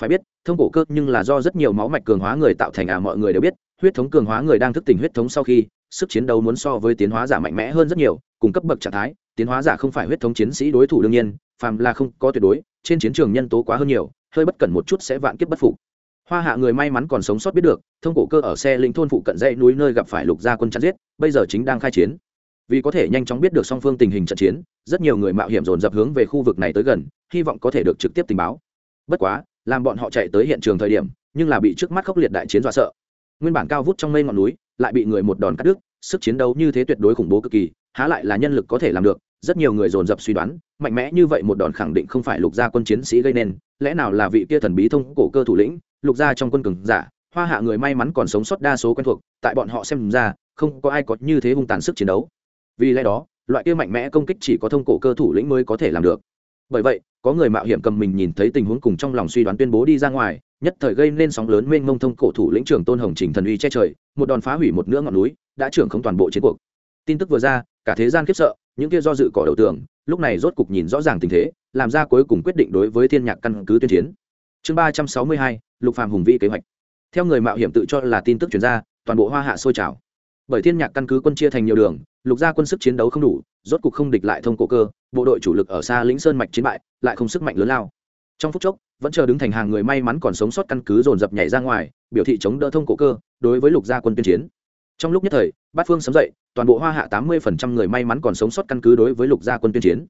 Phải biết, thông cổ cơ nhưng là do rất nhiều máu mạch cường hóa người tạo thành à mọi người đều biết, huyết thống cường hóa người đang thức tỉnh huyết thống sau khi, sức chiến đấu muốn so với tiến hóa giả mạnh mẽ hơn rất nhiều, cùng cấp bậc trạng thái, tiến hóa giả không phải huyết thống chiến sĩ đối thủ đương nhiên, phàm là không có tuyệt đối, trên chiến trường nhân tố quá hơn nhiều hơi bất cẩn một chút sẽ vạn kiếp bất phục. Hoa hạ người may mắn còn sống sót biết được, thông cổ cơ ở xe linh thôn phụ cận dãy núi nơi gặp phải lục gia quân chắn giết, bây giờ chính đang khai chiến. Vì có thể nhanh chóng biết được song phương tình hình trận chiến, rất nhiều người mạo hiểm dồn dập hướng về khu vực này tới gần, hy vọng có thể được trực tiếp tình báo. Bất quá, làm bọn họ chạy tới hiện trường thời điểm, nhưng là bị trước mắt khốc liệt đại chiến dọa sợ. Nguyên bản cao vút trong mây ngọn núi, lại bị người một đòn cắt đứt, sức chiến đấu như thế tuyệt đối khủng bố cực kỳ, há lại là nhân lực có thể làm được rất nhiều người dồn dập suy đoán, mạnh mẽ như vậy một đòn khẳng định không phải lục gia quân chiến sĩ gây nên, lẽ nào là vị kia thần bí thông cổ cơ thủ lĩnh, lục gia trong quân cường giả, hoa hạ người may mắn còn sống sót đa số quen thuộc, tại bọn họ xem ra, không có ai có như thế hung tàn sức chiến đấu. Vì lẽ đó, loại kia mạnh mẽ công kích chỉ có thông cổ cơ thủ lĩnh mới có thể làm được. Bởi vậy, có người mạo hiểm cầm mình nhìn thấy tình huống cùng trong lòng suy đoán tuyên bố đi ra ngoài, nhất thời gây nên sóng lớn mênh mông thông cổ thủ lĩnh trưởng tôn hồng trình thần uy che trời, một đòn phá hủy một nửa ngọn núi, đã trưởng không toàn bộ chiến cuộc. Tin tức vừa ra, cả thế gian khiếp sợ những kia do dự cỏ đầu tường, lúc này rốt cục nhìn rõ ràng tình thế, làm ra cuối cùng quyết định đối với thiên nhạc căn cứ tuyên chiến. Chương ba trăm sáu mươi hai, lục phàm hùng vĩ kế hoạch. Theo người mạo hiểm tự cho là tin tức chuyển ra, toàn bộ hoa hạ sôi trào. Bởi thiên nhạc căn cứ quân chia thành nhiều đường, lục gia quân sức chiến đấu không đủ, rốt cục không địch lại thông cổ cơ, bộ đội chủ lực ở xa lĩnh sơn mạch chiến bại, lại không sức mạnh lớn lao. Trong phút chốc, vẫn chờ đứng thành hàng người may mắn còn sống sót căn cứ dồn dập nhảy ra ngoài, biểu thị chống đỡ thông cổ cơ, đối với lục gia quân tuyên chiến. Trong lúc nhất thời, bát phương sấm dậy toàn bộ hoa hạ tám mươi phần trăm người may mắn còn sống sót căn cứ đối với lục gia quân tuyên chiến.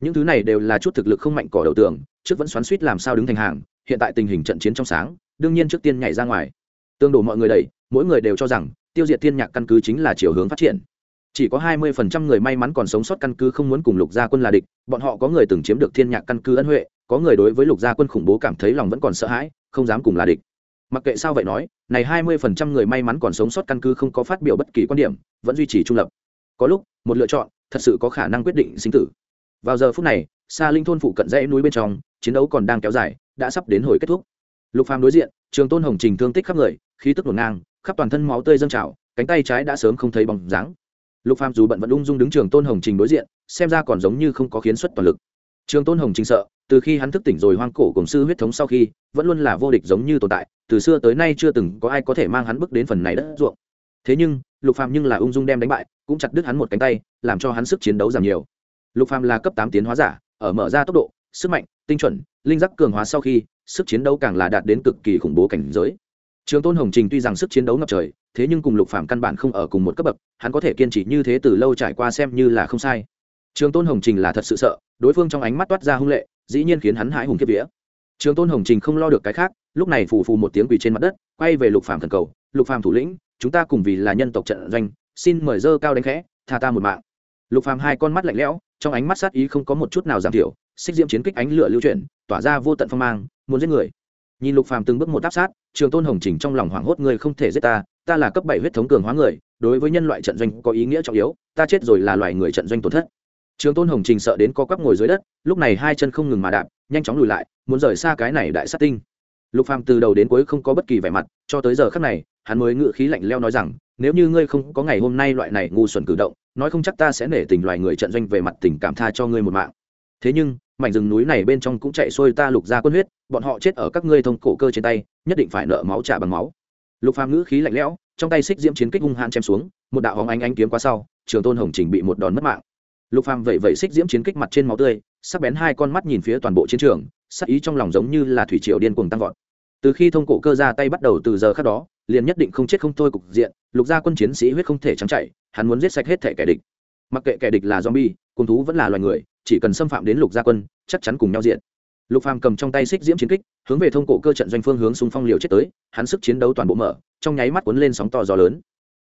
Những thứ này đều là chút thực lực không mạnh cỏ đầu tường, trước vẫn xoắn suýt làm sao đứng thành hàng, hiện tại tình hình trận chiến trong sáng, đương nhiên trước tiên nhảy ra ngoài. Tương đổ mọi người đầy mỗi người đều cho rằng, tiêu diệt thiên nhạc căn cứ chính là chiều hướng phát triển. Chỉ có hai mươi phần trăm người may mắn còn sống sót căn cứ không muốn cùng lục gia quân là địch, bọn họ có người từng chiếm được thiên nhạc căn cứ ân huệ, có người đối với lục gia quân khủng bố cảm thấy lòng vẫn còn sợ hãi, không dám cùng là địch mặc kệ sao vậy nói, này hai mươi phần trăm người may mắn còn sống sót căn cứ không có phát biểu bất kỳ quan điểm, vẫn duy trì trung lập. Có lúc, một lựa chọn, thật sự có khả năng quyết định sinh tử. Vào giờ phút này xa linh thôn phụ cận dãy núi bên trong, chiến đấu còn đang kéo dài, đã sắp đến hồi kết thúc. Lục phàm đối diện, trường tôn hồng trình thương tích khắp người, khí tức ngổn ngang, khắp toàn thân máu tươi dâng trào, cánh tay trái đã sớm không thấy bóng dáng. Lục phàm dù bận vẫn ung dung đứng trường tôn hồng trình đối diện, xem ra còn giống như không có khiến xuất toàn lực trường tôn hồng trình sợ, từ khi hắn thức tỉnh rồi hoang cổ cùng sư huyết thống sau khi, vẫn luôn là vô địch giống như tồn tại, từ xưa tới nay chưa từng có ai có thể mang hắn bước đến phần này đất ruộng. Thế nhưng, lục phàm nhưng là ung dung đem đánh bại, cũng chặt đứt hắn một cánh tay, làm cho hắn sức chiến đấu giảm nhiều. Lục phàm là cấp tám tiến hóa giả, ở mở ra tốc độ, sức mạnh, tinh chuẩn, linh giác cường hóa sau khi, sức chiến đấu càng là đạt đến cực kỳ khủng bố cảnh giới. Trường tôn hồng trình tuy rằng sức chiến đấu ngập trời, thế nhưng cùng lục phàm căn bản không ở cùng một cấp bậc, hắn có thể kiên trì như thế từ lâu trải qua xem như là không sai trường tôn hồng trình là thật sự sợ, đối phương trong ánh mắt toát ra hung lệ, dĩ nhiên khiến hắn hãi hùng kiếp vía. Trường tôn hồng trình không lo được cái khác, lúc này phù phù một tiếng quỳ trên mặt đất, quay về lục phàm thần cầu, lục phàm thủ lĩnh, chúng ta cùng vì là nhân tộc trận doanh, xin mời dơ cao đánh khẽ, tha ta một mạng. Lục phàm hai con mắt lạnh lẽo, trong ánh mắt sát ý không có một chút nào giảm thiểu, xích diễm chiến kích ánh lửa lưu chuyển, tỏa ra vô tận phong mang, muốn giết người. Nhìn lục phàm từng bước một áp sát, trường tôn hồng trình trong lòng hoảng hốt người không thể giết ta ta là cấp bảy huyết thống cường hóa người, đối với nhân loại trận doanh có ý nghĩa trọng yếu, ta chết rồi là loài người trận doanh tổn thất trường tôn hồng trình sợ đến co quắp ngồi dưới đất, lúc này hai chân không ngừng mà đạp, nhanh chóng lùi lại, muốn rời xa cái này đại sát tinh. Lục phàm từ đầu đến cuối không có bất kỳ vẻ mặt, cho tới giờ khắc này, hắn mới ngự khí lạnh leo nói rằng, nếu như ngươi không có ngày hôm nay loại này ngu xuẩn cử động, nói không chắc ta sẽ nể tình loài người trận doanh về mặt tình cảm tha cho ngươi một mạng. Thế nhưng, mảnh rừng núi này bên trong cũng chạy xuôi ta lục ra quân huyết, bọn họ chết ở các ngươi thông cổ cơ trên tay, nhất định phải nợ máu trả bằng máu. Lục phàm ngữ khí lạnh lẽo, trong tay xích diễm chiến kích hung hãn chém xuống, một đạo hóng ánh ánh kiếm qua sau, trường tôn hồng trình bị một đòn mất mạng lục phàm vẩy vẩy xích diễm chiến kích mặt trên máu tươi, sắc bén hai con mắt nhìn phía toàn bộ chiến trường, sắc ý trong lòng giống như là thủy triều điên cuồng tăng vọt. Từ khi thông cổ cơ ra tay bắt đầu từ giờ khác đó, liền nhất định không chết không thôi cục diện, lục gia quân chiến sĩ huyết không thể trắng chạy, hắn muốn giết sạch hết thể kẻ địch. Mặc kệ kẻ địch là zombie cung thú vẫn là loài người, chỉ cần xâm phạm đến lục gia quân, chắc chắn cùng nhau diện lục phàm cầm trong tay xích diễm chiến kích, hướng về thông cổ cơ trận doanh phương hướng xung phong liều chết tới, hắn sức chiến đấu toàn bộ mở, trong nháy mắt cuốn lên sóng to gió lớn.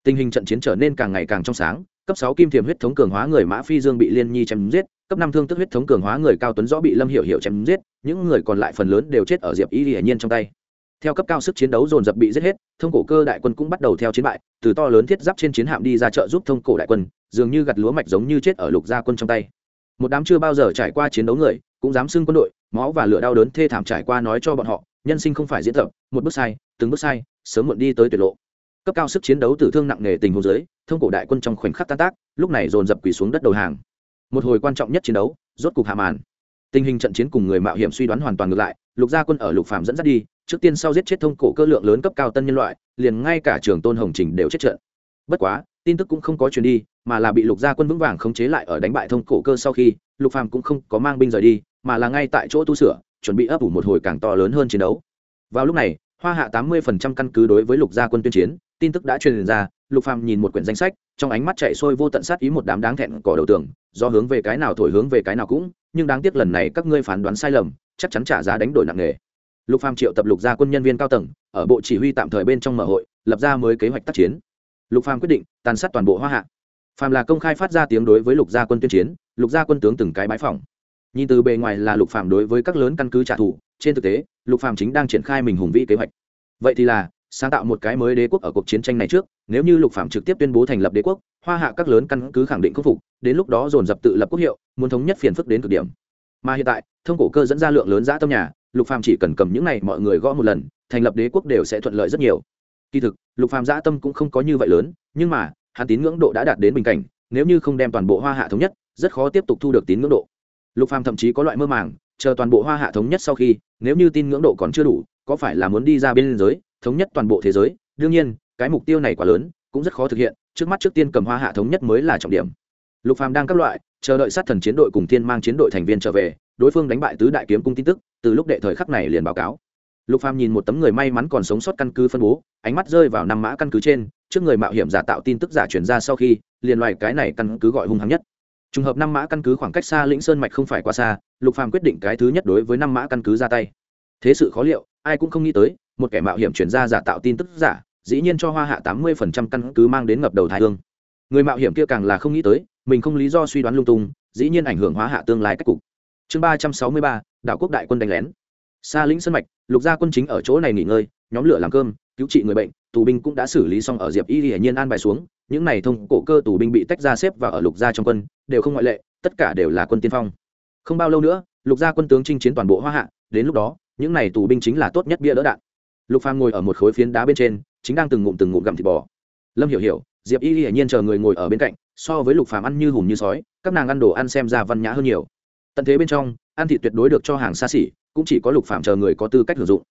Tình hình trận chiến trở nên càng ngày càng trong sáng cấp sáu kim thiềm huyết thống cường hóa người mã phi dương bị liên nhi chém giết, cấp năm thương tức huyết thống cường hóa người cao tuấn rõ bị lâm hiểu hiểu chém giết, những người còn lại phần lớn đều chết ở diệp y hiển nhiên trong tay. Theo cấp cao sức chiến đấu dồn dập bị giết hết, thông cổ cơ đại quân cũng bắt đầu theo chiến bại, từ to lớn thiết giáp trên chiến hạm đi ra trợ giúp thông cổ đại quân, dường như gặt lúa mạch giống như chết ở lục gia quân trong tay. Một đám chưa bao giờ trải qua chiến đấu người, cũng dám xưng quân đội, máu và lửa đau đớn thê thảm trải qua nói cho bọn họ, nhân sinh không phải diễn tập, một bước sai, từng bước sai, sớm muộn đi tới tuyệt lộ cấp cao sức chiến đấu tử thương nặng nề tình hồ dưới, thông cổ đại quân trong khoảnh khắc tan tác, lúc này dồn dập quỳ xuống đất đầu hàng. Một hồi quan trọng nhất chiến đấu, rốt cục hạ màn. Tình hình trận chiến cùng người mạo hiểm suy đoán hoàn toàn ngược lại, lục gia quân ở lục phạm dẫn dắt đi, trước tiên sau giết chết thông cổ cơ lượng lớn cấp cao tân nhân loại, liền ngay cả trường tôn hồng trình đều chết trận. Bất quá, tin tức cũng không có truyền đi, mà là bị lục gia quân vững vàng khống chế lại ở đánh bại thông cổ cơ sau khi, lục phàm cũng không có mang binh rời đi, mà là ngay tại chỗ tu sửa, chuẩn bị ấp ủ một hồi càng to lớn hơn chiến đấu. Vào lúc này, hoa hạ tám mươi phần trăm căn cứ đối với lục gia quân tuyên chiến tin tức đã truyền ra, lục phàm nhìn một quyển danh sách, trong ánh mắt chạy sôi vô tận sát ý một đám đáng thẹn cỏ đầu tường do hướng về cái nào thổi hướng về cái nào cũng, nhưng đáng tiếc lần này các ngươi phán đoán sai lầm, chắc chắn trả giá đánh đổi nặng nề. Lục phàm triệu tập lục gia quân nhân viên cao tầng, ở bộ chỉ huy tạm thời bên trong mở hội, lập ra mới kế hoạch tác chiến. Lục phàm quyết định, tàn sát toàn bộ hoa hạ. Phàm là công khai phát ra tiếng đối với lục gia quân tuyên chiến, lục gia quân tướng từng cái bãi phòng nhìn từ bề ngoài là lục phàm đối với các lớn căn cứ trả thù, trên thực tế, lục phàm chính đang triển khai mình hùng vĩ kế hoạch. Vậy thì là sáng tạo một cái mới đế quốc ở cuộc chiến tranh này trước, nếu như lục phàm trực tiếp tuyên bố thành lập đế quốc, hoa hạ các lớn căn cứ khẳng định khắc phục, đến lúc đó dồn dập tự lập quốc hiệu, muốn thống nhất phiền phức đến cực điểm. Mà hiện tại, thông cổ cơ dẫn ra lượng lớn giã tâm nhà, lục phàm chỉ cần cầm những này mọi người gõ một lần, thành lập đế quốc đều sẽ thuận lợi rất nhiều. Kỳ thực, lục phàm giã tâm cũng không có như vậy lớn, nhưng mà, hắn tín ngưỡng độ đã đạt đến bình cảnh, nếu như không đem toàn bộ hoa hạ thống nhất, rất khó tiếp tục thu được tín ngưỡng độ. Lục phàm thậm chí có loại mơ màng, chờ toàn bộ hoa hạ thống nhất sau khi, nếu như tin ngưỡng độ còn chưa đủ, có phải là muốn đi ra bên giới thống nhất toàn bộ thế giới, đương nhiên, cái mục tiêu này quá lớn, cũng rất khó thực hiện, trước mắt trước tiên cầm hoa hạ thống nhất mới là trọng điểm. Lục phàm đang các loại, chờ đợi sát thần chiến đội cùng thiên mang chiến đội thành viên trở về, đối phương đánh bại tứ đại kiếm cung tin tức, từ lúc đệ thời khắc này liền báo cáo. Lục phàm nhìn một tấm người may mắn còn sống sót căn cứ phân bố, ánh mắt rơi vào năm mã căn cứ trên, trước người mạo hiểm giả tạo tin tức giả truyền ra sau khi, liền loài cái này căn cứ gọi hung hăng nhất. Trùng hợp năm mã căn cứ khoảng cách xa lĩnh sơn mạch không phải quá xa, lục phàm quyết định cái thứ nhất đối với năm mã căn cứ ra tay. Thế sự khó liệu, ai cũng không nghĩ tới một kẻ mạo hiểm chuyển ra giả tạo tin tức giả, dĩ nhiên cho hoa hạ tám mươi phần trăm căn cứ mang đến ngập đầu thái hương. Người mạo hiểm kia càng là không nghĩ tới, mình không lý do suy đoán lung tung, dĩ nhiên ảnh hưởng hóa hạ tương lai cách cục. Chương ba trăm sáu mươi ba, đạo quốc đại quân đánh lén. Xa lĩnh sân mạch, lục gia quân chính ở chỗ này nghỉ ngơi, nhóm lửa làm cơm, cứu trị người bệnh, tù binh cũng đã xử lý xong ở diệp y hiển nhiên an bài xuống, những này thông cổ cơ tù binh bị tách ra xếp và ở lục gia trong quân, đều không ngoại lệ, tất cả đều là quân tiên phong. Không bao lâu nữa, lục gia quân tướng chinh chiến toàn bộ hoa hạ, đến lúc đó, những này tù binh chính là tốt nhất bia đỡ đạn lục phàm ngồi ở một khối phiến đá bên trên, chính đang từng ngụm từng ngụm gặm thịt bò. Lâm hiểu hiểu, diệp y hiển nhiên chờ người ngồi ở bên cạnh, so với lục phàm ăn như hùm như sói, các nàng ăn đồ ăn xem ra văn nhã hơn nhiều. Tận thế bên trong, ăn thịt tuyệt đối được cho hàng xa xỉ, cũng chỉ có lục Phàm chờ người có tư cách sử dụng.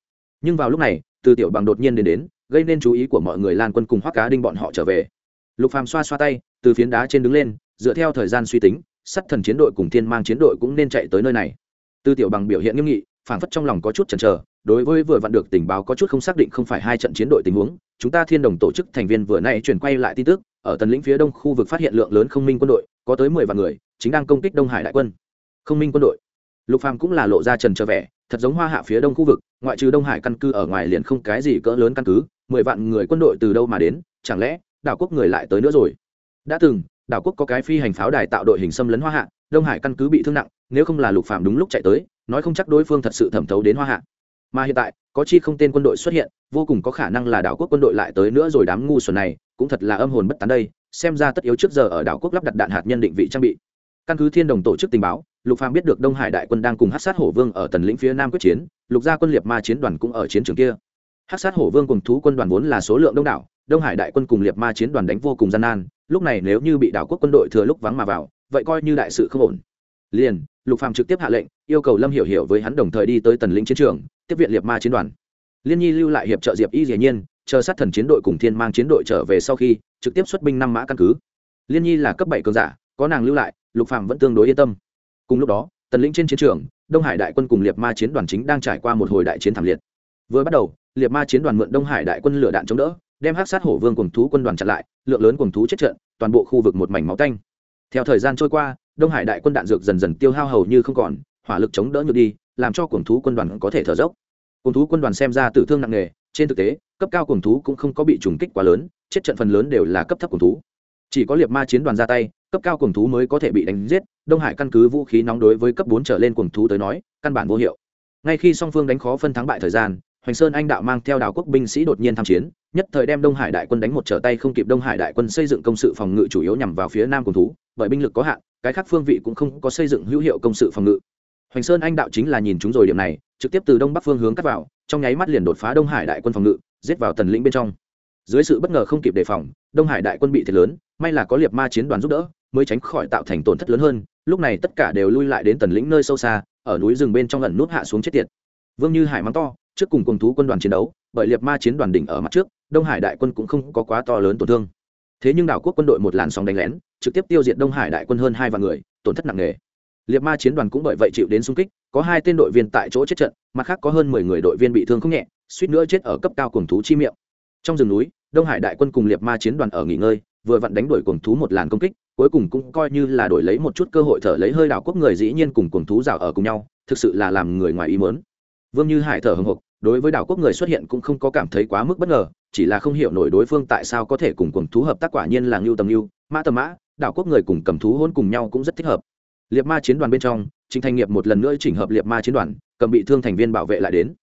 Nhưng vào lúc này, từ tiểu bằng đột nhiên đến đến, gây nên chú ý của mọi người lan quân cùng hoắc cá đinh bọn họ trở về. Lục phàm xoa xoa tay, từ phiến đá trên đứng lên, dựa theo thời gian suy tính, sắt thần chiến đội cùng thiên mang chiến đội cũng nên chạy tới nơi này. Từ tiểu bằng biểu hiện nghiêm nghị phảng phất trong lòng có chút chần chờ, đối với vừa vặn được tình báo có chút không xác định không phải hai trận chiến đội tình huống, chúng ta thiên đồng tổ chức thành viên vừa nay chuyển quay lại tin tức, ở tần lĩnh phía đông khu vực phát hiện lượng lớn không minh quân đội, có tới mười vạn người, chính đang công kích đông hải đại quân. Không minh quân đội. Lục phàm cũng là lộ ra trần trở vẻ, thật giống hoa hạ phía đông khu vực, ngoại trừ đông hải căn cứ ở ngoài liền không cái gì cỡ lớn căn cứ, mười vạn người quân đội từ đâu mà đến, chẳng lẽ đảo quốc người lại tới nữa rồi? Đã từng, đảo quốc có cái phi hành pháo đài tạo đội hình xâm lấn hoa hạ, đông hải căn cứ bị thương nặng, nếu không là lục phạm đúng lúc chạy tới nói không chắc đối phương thật sự thẩm thấu đến hoa hạ. Mà hiện tại, có chi không tên quân đội xuất hiện, vô cùng có khả năng là đảo quốc quân đội lại tới nữa rồi đám ngu xuẩn này, cũng thật là âm hồn bất tán đây, xem ra tất yếu trước giờ ở đảo quốc lắp đặt đạn hạt nhân định vị trang bị. Căn cứ thiên đồng tổ chức tình báo, lục phàm biết được đông hải đại quân đang cùng hát sát hổ vương ở tần lĩnh phía nam quyết chiến, lục gia quân liệt ma chiến đoàn cũng ở chiến trường kia. Hát sát hổ vương cùng thú quân đoàn vốn là số lượng đông đảo, đông hải đại quân cùng liệt ma chiến đoàn đánh vô cùng gian nan, lúc này nếu như bị đảo quốc quân đội thừa lúc vắng mà vào, vậy coi như đại sự không ổn. Liền, lục phàm trực tiếp hạ lệnh yêu cầu lâm hiểu hiểu với hắn đồng thời đi tới tần lĩnh chiến trường, tiếp viện liệt ma chiến đoàn. Liên nhi lưu lại hiệp trợ diệp y dĩ nhiên, chờ sát thần chiến đội cùng thiên mang chiến đội trở về sau khi, trực tiếp xuất binh năm mã căn cứ. Liên nhi là cấp bảy cường giả, có nàng lưu lại, lục phạm vẫn tương đối yên tâm. Cùng lúc đó, tần lĩnh trên chiến trường, đông hải đại quân cùng liệt ma chiến đoàn chính đang trải qua một hồi đại chiến thảm liệt. Vừa bắt đầu liệt ma chiến đoàn mượn đông hải đại quân lửa đạn chống đỡ, đem hắc sát hổ vương cùng thú quân đoàn chặn lại, lượng lớn cùng thú chết trận, toàn bộ khu vực một mảnh máu tanh. Theo thời gian trôi qua, đông hải đại quân đạn dược dần dần tiêu hao hầu như không còn hỏa lực chống đỡ nhược đi, làm cho cuồng thú quân đoàn có thể thở dốc. Cuồng thú quân đoàn xem ra tử thương nặng nề, trên thực tế, cấp cao cuồng thú cũng không có bị trùng kích quá lớn, chết trận phần lớn đều là cấp thấp cuồng thú. Chỉ có liệt ma chiến đoàn ra tay, cấp cao cuồng thú mới có thể bị đánh giết, đông hải căn cứ vũ khí nóng đối với cấp bốn trở lên cuồng thú tới nói, căn bản vô hiệu. Ngay khi song phương đánh khó phân thắng bại thời gian, hoành sơn anh đạo mang theo đảo quốc binh sĩ đột nhiên tham chiến, nhất thời đem đông hải đại quân đánh một trở tay không kịp đông hải đại quân xây dựng công sự phòng ngự chủ yếu nhằm vào phía nam cuồng thú, bởi binh lực có hạn, cái khác phương vị cũng không có xây dựng hữu hiệu công sự phòng ngự hoành sơn anh đạo chính là nhìn chúng rồi điểm này, trực tiếp từ đông bắc phương hướng cắt vào, trong nháy mắt liền đột phá đông hải đại quân phòng ngự, giết vào tần lĩnh bên trong. Dưới sự bất ngờ không kịp đề phòng, đông hải đại quân bị thiệt lớn, may là có liệt ma chiến đoàn giúp đỡ, mới tránh khỏi tạo thành tổn thất lớn hơn, lúc này tất cả đều lui lại đến tần lĩnh nơi sâu xa, ở núi rừng bên trong ẩn nút hạ xuống chết tiệt. Vương như hải mắng to, trước cùng cùng thú quân đoàn chiến đấu, bởi liệt ma chiến đoàn đỉnh ở mặt trước, đông hải đại quân cũng không có quá to lớn tổn thương. Thế nhưng đảo quốc quân đội một làn sóng đánh lén, trực tiếp tiêu diệt đông hải đại quân hơn hai vạn người, tổn thất nặng nề liệt ma chiến đoàn cũng bởi vậy chịu đến xung kích, có hai tên đội viên tại chỗ chết trận, mặt khác có hơn mười người đội viên bị thương không nhẹ, suýt nữa chết ở cấp cao cùng thú chi miệng. Trong rừng núi, đông hải đại quân cùng liệt ma chiến đoàn ở nghỉ ngơi, vừa vặn đánh đuổi cuồng thú một làn công kích, cuối cùng cũng coi như là đổi lấy một chút cơ hội thở lấy hơi đảo quốc người dĩ nhiên cùng cuồng thú rào ở cùng nhau, thực sự là làm người ngoài ý mớn vương như hải thở hồng hộc đối với đảo quốc người xuất hiện cũng không có cảm thấy quá mức bất ngờ, chỉ là không hiểu nổi đối phương tại sao có thể cùng cuồng thú hợp tác quả nhiên là ngưu tầm ngưu, mã tầm mã, đảo quốc người cùng cầm thú hôn cùng nhau cũng rất thích hợp liệt ma chiến đoàn bên trong trịnh thành nghiệp một lần nữa chỉnh hợp liệt ma chiến đoàn cầm bị thương thành viên bảo vệ lại đến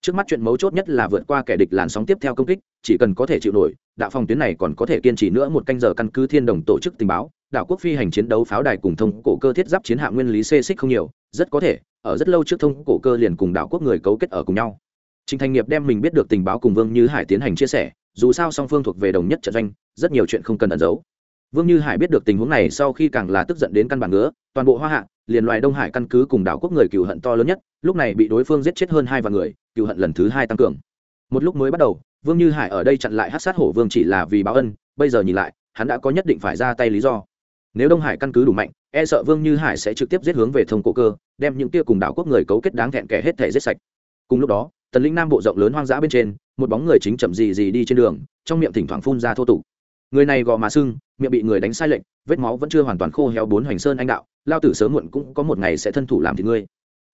trước mắt chuyện mấu chốt nhất là vượt qua kẻ địch làn sóng tiếp theo công kích chỉ cần có thể chịu nổi đạo phòng tuyến này còn có thể kiên trì nữa một canh giờ căn cứ thiên đồng tổ chức tình báo đạo quốc phi hành chiến đấu pháo đài cùng thông cổ cơ thiết giáp chiến hạ nguyên lý xê xích không nhiều rất có thể ở rất lâu trước thông cổ cơ liền cùng đạo quốc người cấu kết ở cùng nhau Trình Thành Nghiệp đem mình biết được tình báo cùng Vương Như Hải tiến hành chia sẻ, dù sao song phương thuộc về đồng nhất trận doanh, rất nhiều chuyện không cần ẩn giấu. Vương Như Hải biết được tình huống này sau khi càng là tức giận đến căn bản ngứa, toàn bộ Hoa Hạ, liền loài Đông Hải căn cứ cùng đảo quốc người cựu hận to lớn nhất, lúc này bị đối phương giết chết hơn hai vạn người, cựu hận lần thứ hai tăng cường. Một lúc mới bắt đầu, Vương Như Hải ở đây chặn lại hát Sát Hổ Vương chỉ là vì báo ân, bây giờ nhìn lại, hắn đã có nhất định phải ra tay lý do. Nếu Đông Hải căn cứ đủ mạnh, e sợ Vương Như Hải sẽ trực tiếp giết hướng về thông cổ cơ, đem những kia cùng đảo quốc người cấu kết đáng thẹn kẻ hết thể giết sạch. Cùng lúc đó, tần linh nam bộ rộng lớn hoang dã bên trên một bóng người chính chậm gì gì đi trên đường trong miệng thỉnh thoảng phun ra thô tục người này gò má sưng, miệng bị người đánh sai lệnh vết máu vẫn chưa hoàn toàn khô héo bốn hoành sơn anh đạo, lao tử sớm muộn cũng có một ngày sẽ thân thủ làm thì ngươi.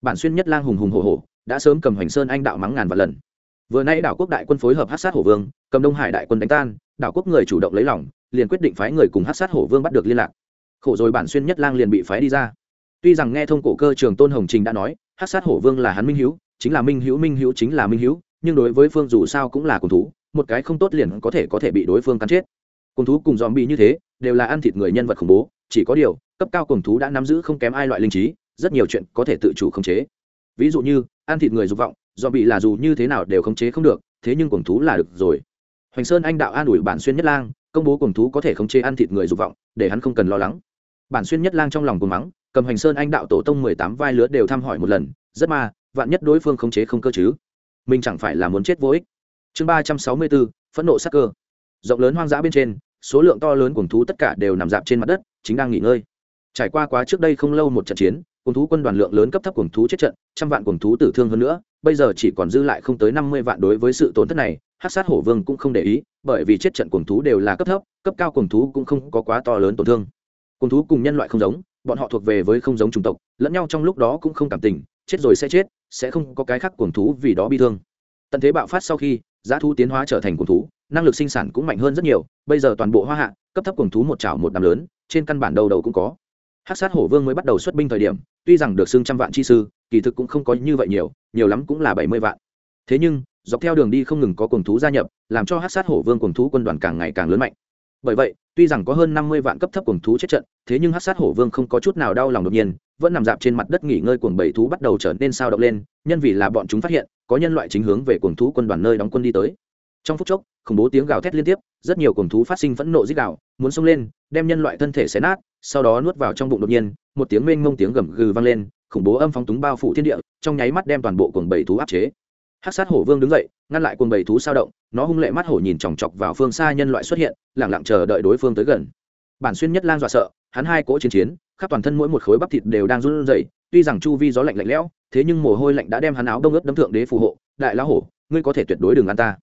Bản xuyên nhất lang hùng hùng hổ hổ, đã sớm cầm hoành sơn anh đạo mắng ngàn vạn lần. Vừa nay đảo quốc đại quân phối hợp hát sát hổ vương, cầm đông hải đại quân đánh tan, đảo quốc người chủ động lấy lòng, liền quyết định phái người cùng hát sát hổ vương bắt được liên lạc. Khổ rồi bản xuyên nhất lang liền bị phái đi ra. Tuy rằng nghe thông cổ cơ trường tôn hồng trình đã nói, hát sát hổ vương là hắn minh hữu, chính là minh hữu minh hữu chính là minh hữu, nhưng đối với phương dù sao cũng là cùng thú, một cái không tốt liền có thể có thể bị đối phương cắn chết cùng thú cùng dòm bị như thế, đều là ăn thịt người nhân vật khủng bố, chỉ có điều, cấp cao cùng thú đã nắm giữ không kém ai loại linh trí, rất nhiều chuyện có thể tự chủ khống chế. Ví dụ như, ăn thịt người dục vọng dòm bị là dù như thế nào đều khống chế không được, thế nhưng cùng thú là được rồi. Hoành sơn anh đạo an ủi bản xuyên nhất lang, công bố cùng thú có thể khống chế ăn thịt người dục vọng, để hắn không cần lo lắng. Bản xuyên nhất lang trong lòng cùng mắng, cầm hoành sơn anh đạo tổ tông mười tám vai lứa đều thăm hỏi một lần, rất ma, vạn nhất đối phương khống chế không cơ chứ? Mình chẳng phải là muốn chết vô ích. Chương ba trăm sáu mươi bốn, phẫn nộ sắc cơ. Rộng lớn hoang dã bên trên số lượng to lớn cuồng thú tất cả đều nằm dạp trên mặt đất, chính đang nghỉ ngơi. Trải qua quá trước đây không lâu một trận chiến, cuồng thú quân đoàn lượng lớn cấp thấp cuồng thú chết trận, trăm vạn cuồng thú tử thương hơn nữa, bây giờ chỉ còn dư lại không tới năm mươi vạn đối với sự tổn thất này hát sát hổ vương cũng không để ý, bởi vì chết trận cuồng thú đều là cấp thấp, cấp cao cuồng thú cũng không có quá to lớn tổn thương. Cuồng thú cùng nhân loại không giống, bọn họ thuộc về với không giống chủng tộc, lẫn nhau trong lúc đó cũng không cảm tình, chết rồi sẽ chết, sẽ không có cái khác cuồng thú vì đó bi thương. Tận thế bạo phát sau khi, giá thú tiến hóa trở thành cuồng thú năng lực sinh sản cũng mạnh hơn rất nhiều, bây giờ toàn bộ hoa hạ, cấp thấp cuồng thú một chảo một đám lớn, trên căn bản đầu đầu cũng có. Hát sát hổ vương mới bắt đầu xuất binh thời điểm, tuy rằng được xưng trăm vạn chi sư, kỳ thực cũng không có như vậy nhiều nhiều lắm cũng là bảy mươi vạn. Thế nhưng, dọc theo đường đi không ngừng có cuồng thú gia nhập, làm cho hát sát hổ vương cuồng thú quân đoàn càng ngày càng lớn mạnh. Bởi vậy, tuy rằng có hơn năm mươi vạn cấp thấp cuồng thú chết trận, thế nhưng hát sát hổ vương không có chút nào đau lòng đột nhiên, vẫn nằm dạp trên mặt đất nghỉ ngơi cuồng bảy thú bắt đầu trở nên sao động lên, nhân vì là bọn chúng phát hiện, có nhân loại chính hướng về cuồng thú quân đoàn nơi đóng quân đi tới. Trong phút chốc khủng bố tiếng gào thét liên tiếp, rất nhiều cuồng thú phát sinh phẫn nộ dích đạo muốn xông lên, đem nhân loại thân thể xé nát, sau đó nuốt vào trong bụng đột nhiên, một tiếng mênh mông tiếng gầm gừ vang lên, khủng bố âm phóng túng bao phủ thiên địa, trong nháy mắt đem toàn bộ cuồng bảy thú áp chế. Hắc sát hổ vương đứng dậy, ngăn lại cuồng bảy thú sao động, nó hung lệ mắt hổ nhìn chòng chọc vào phương xa nhân loại xuất hiện lẳng lặng chờ đợi đối phương tới gần. Bản xuyên nhất lang dọa sợ, hắn hai cỗ chiến chiến, khắp toàn thân mỗi một khối bắp thịt đều đang run rẩy, tuy rằng chu vi gió lạnh lạnh lẽo, thế nhưng mồ hôi lạnh đã đem hắn áo đông ướt đấm thượng đế phù hộ. Đại lão hổ, ngươi có thể tuyệt đối đừng ăn ta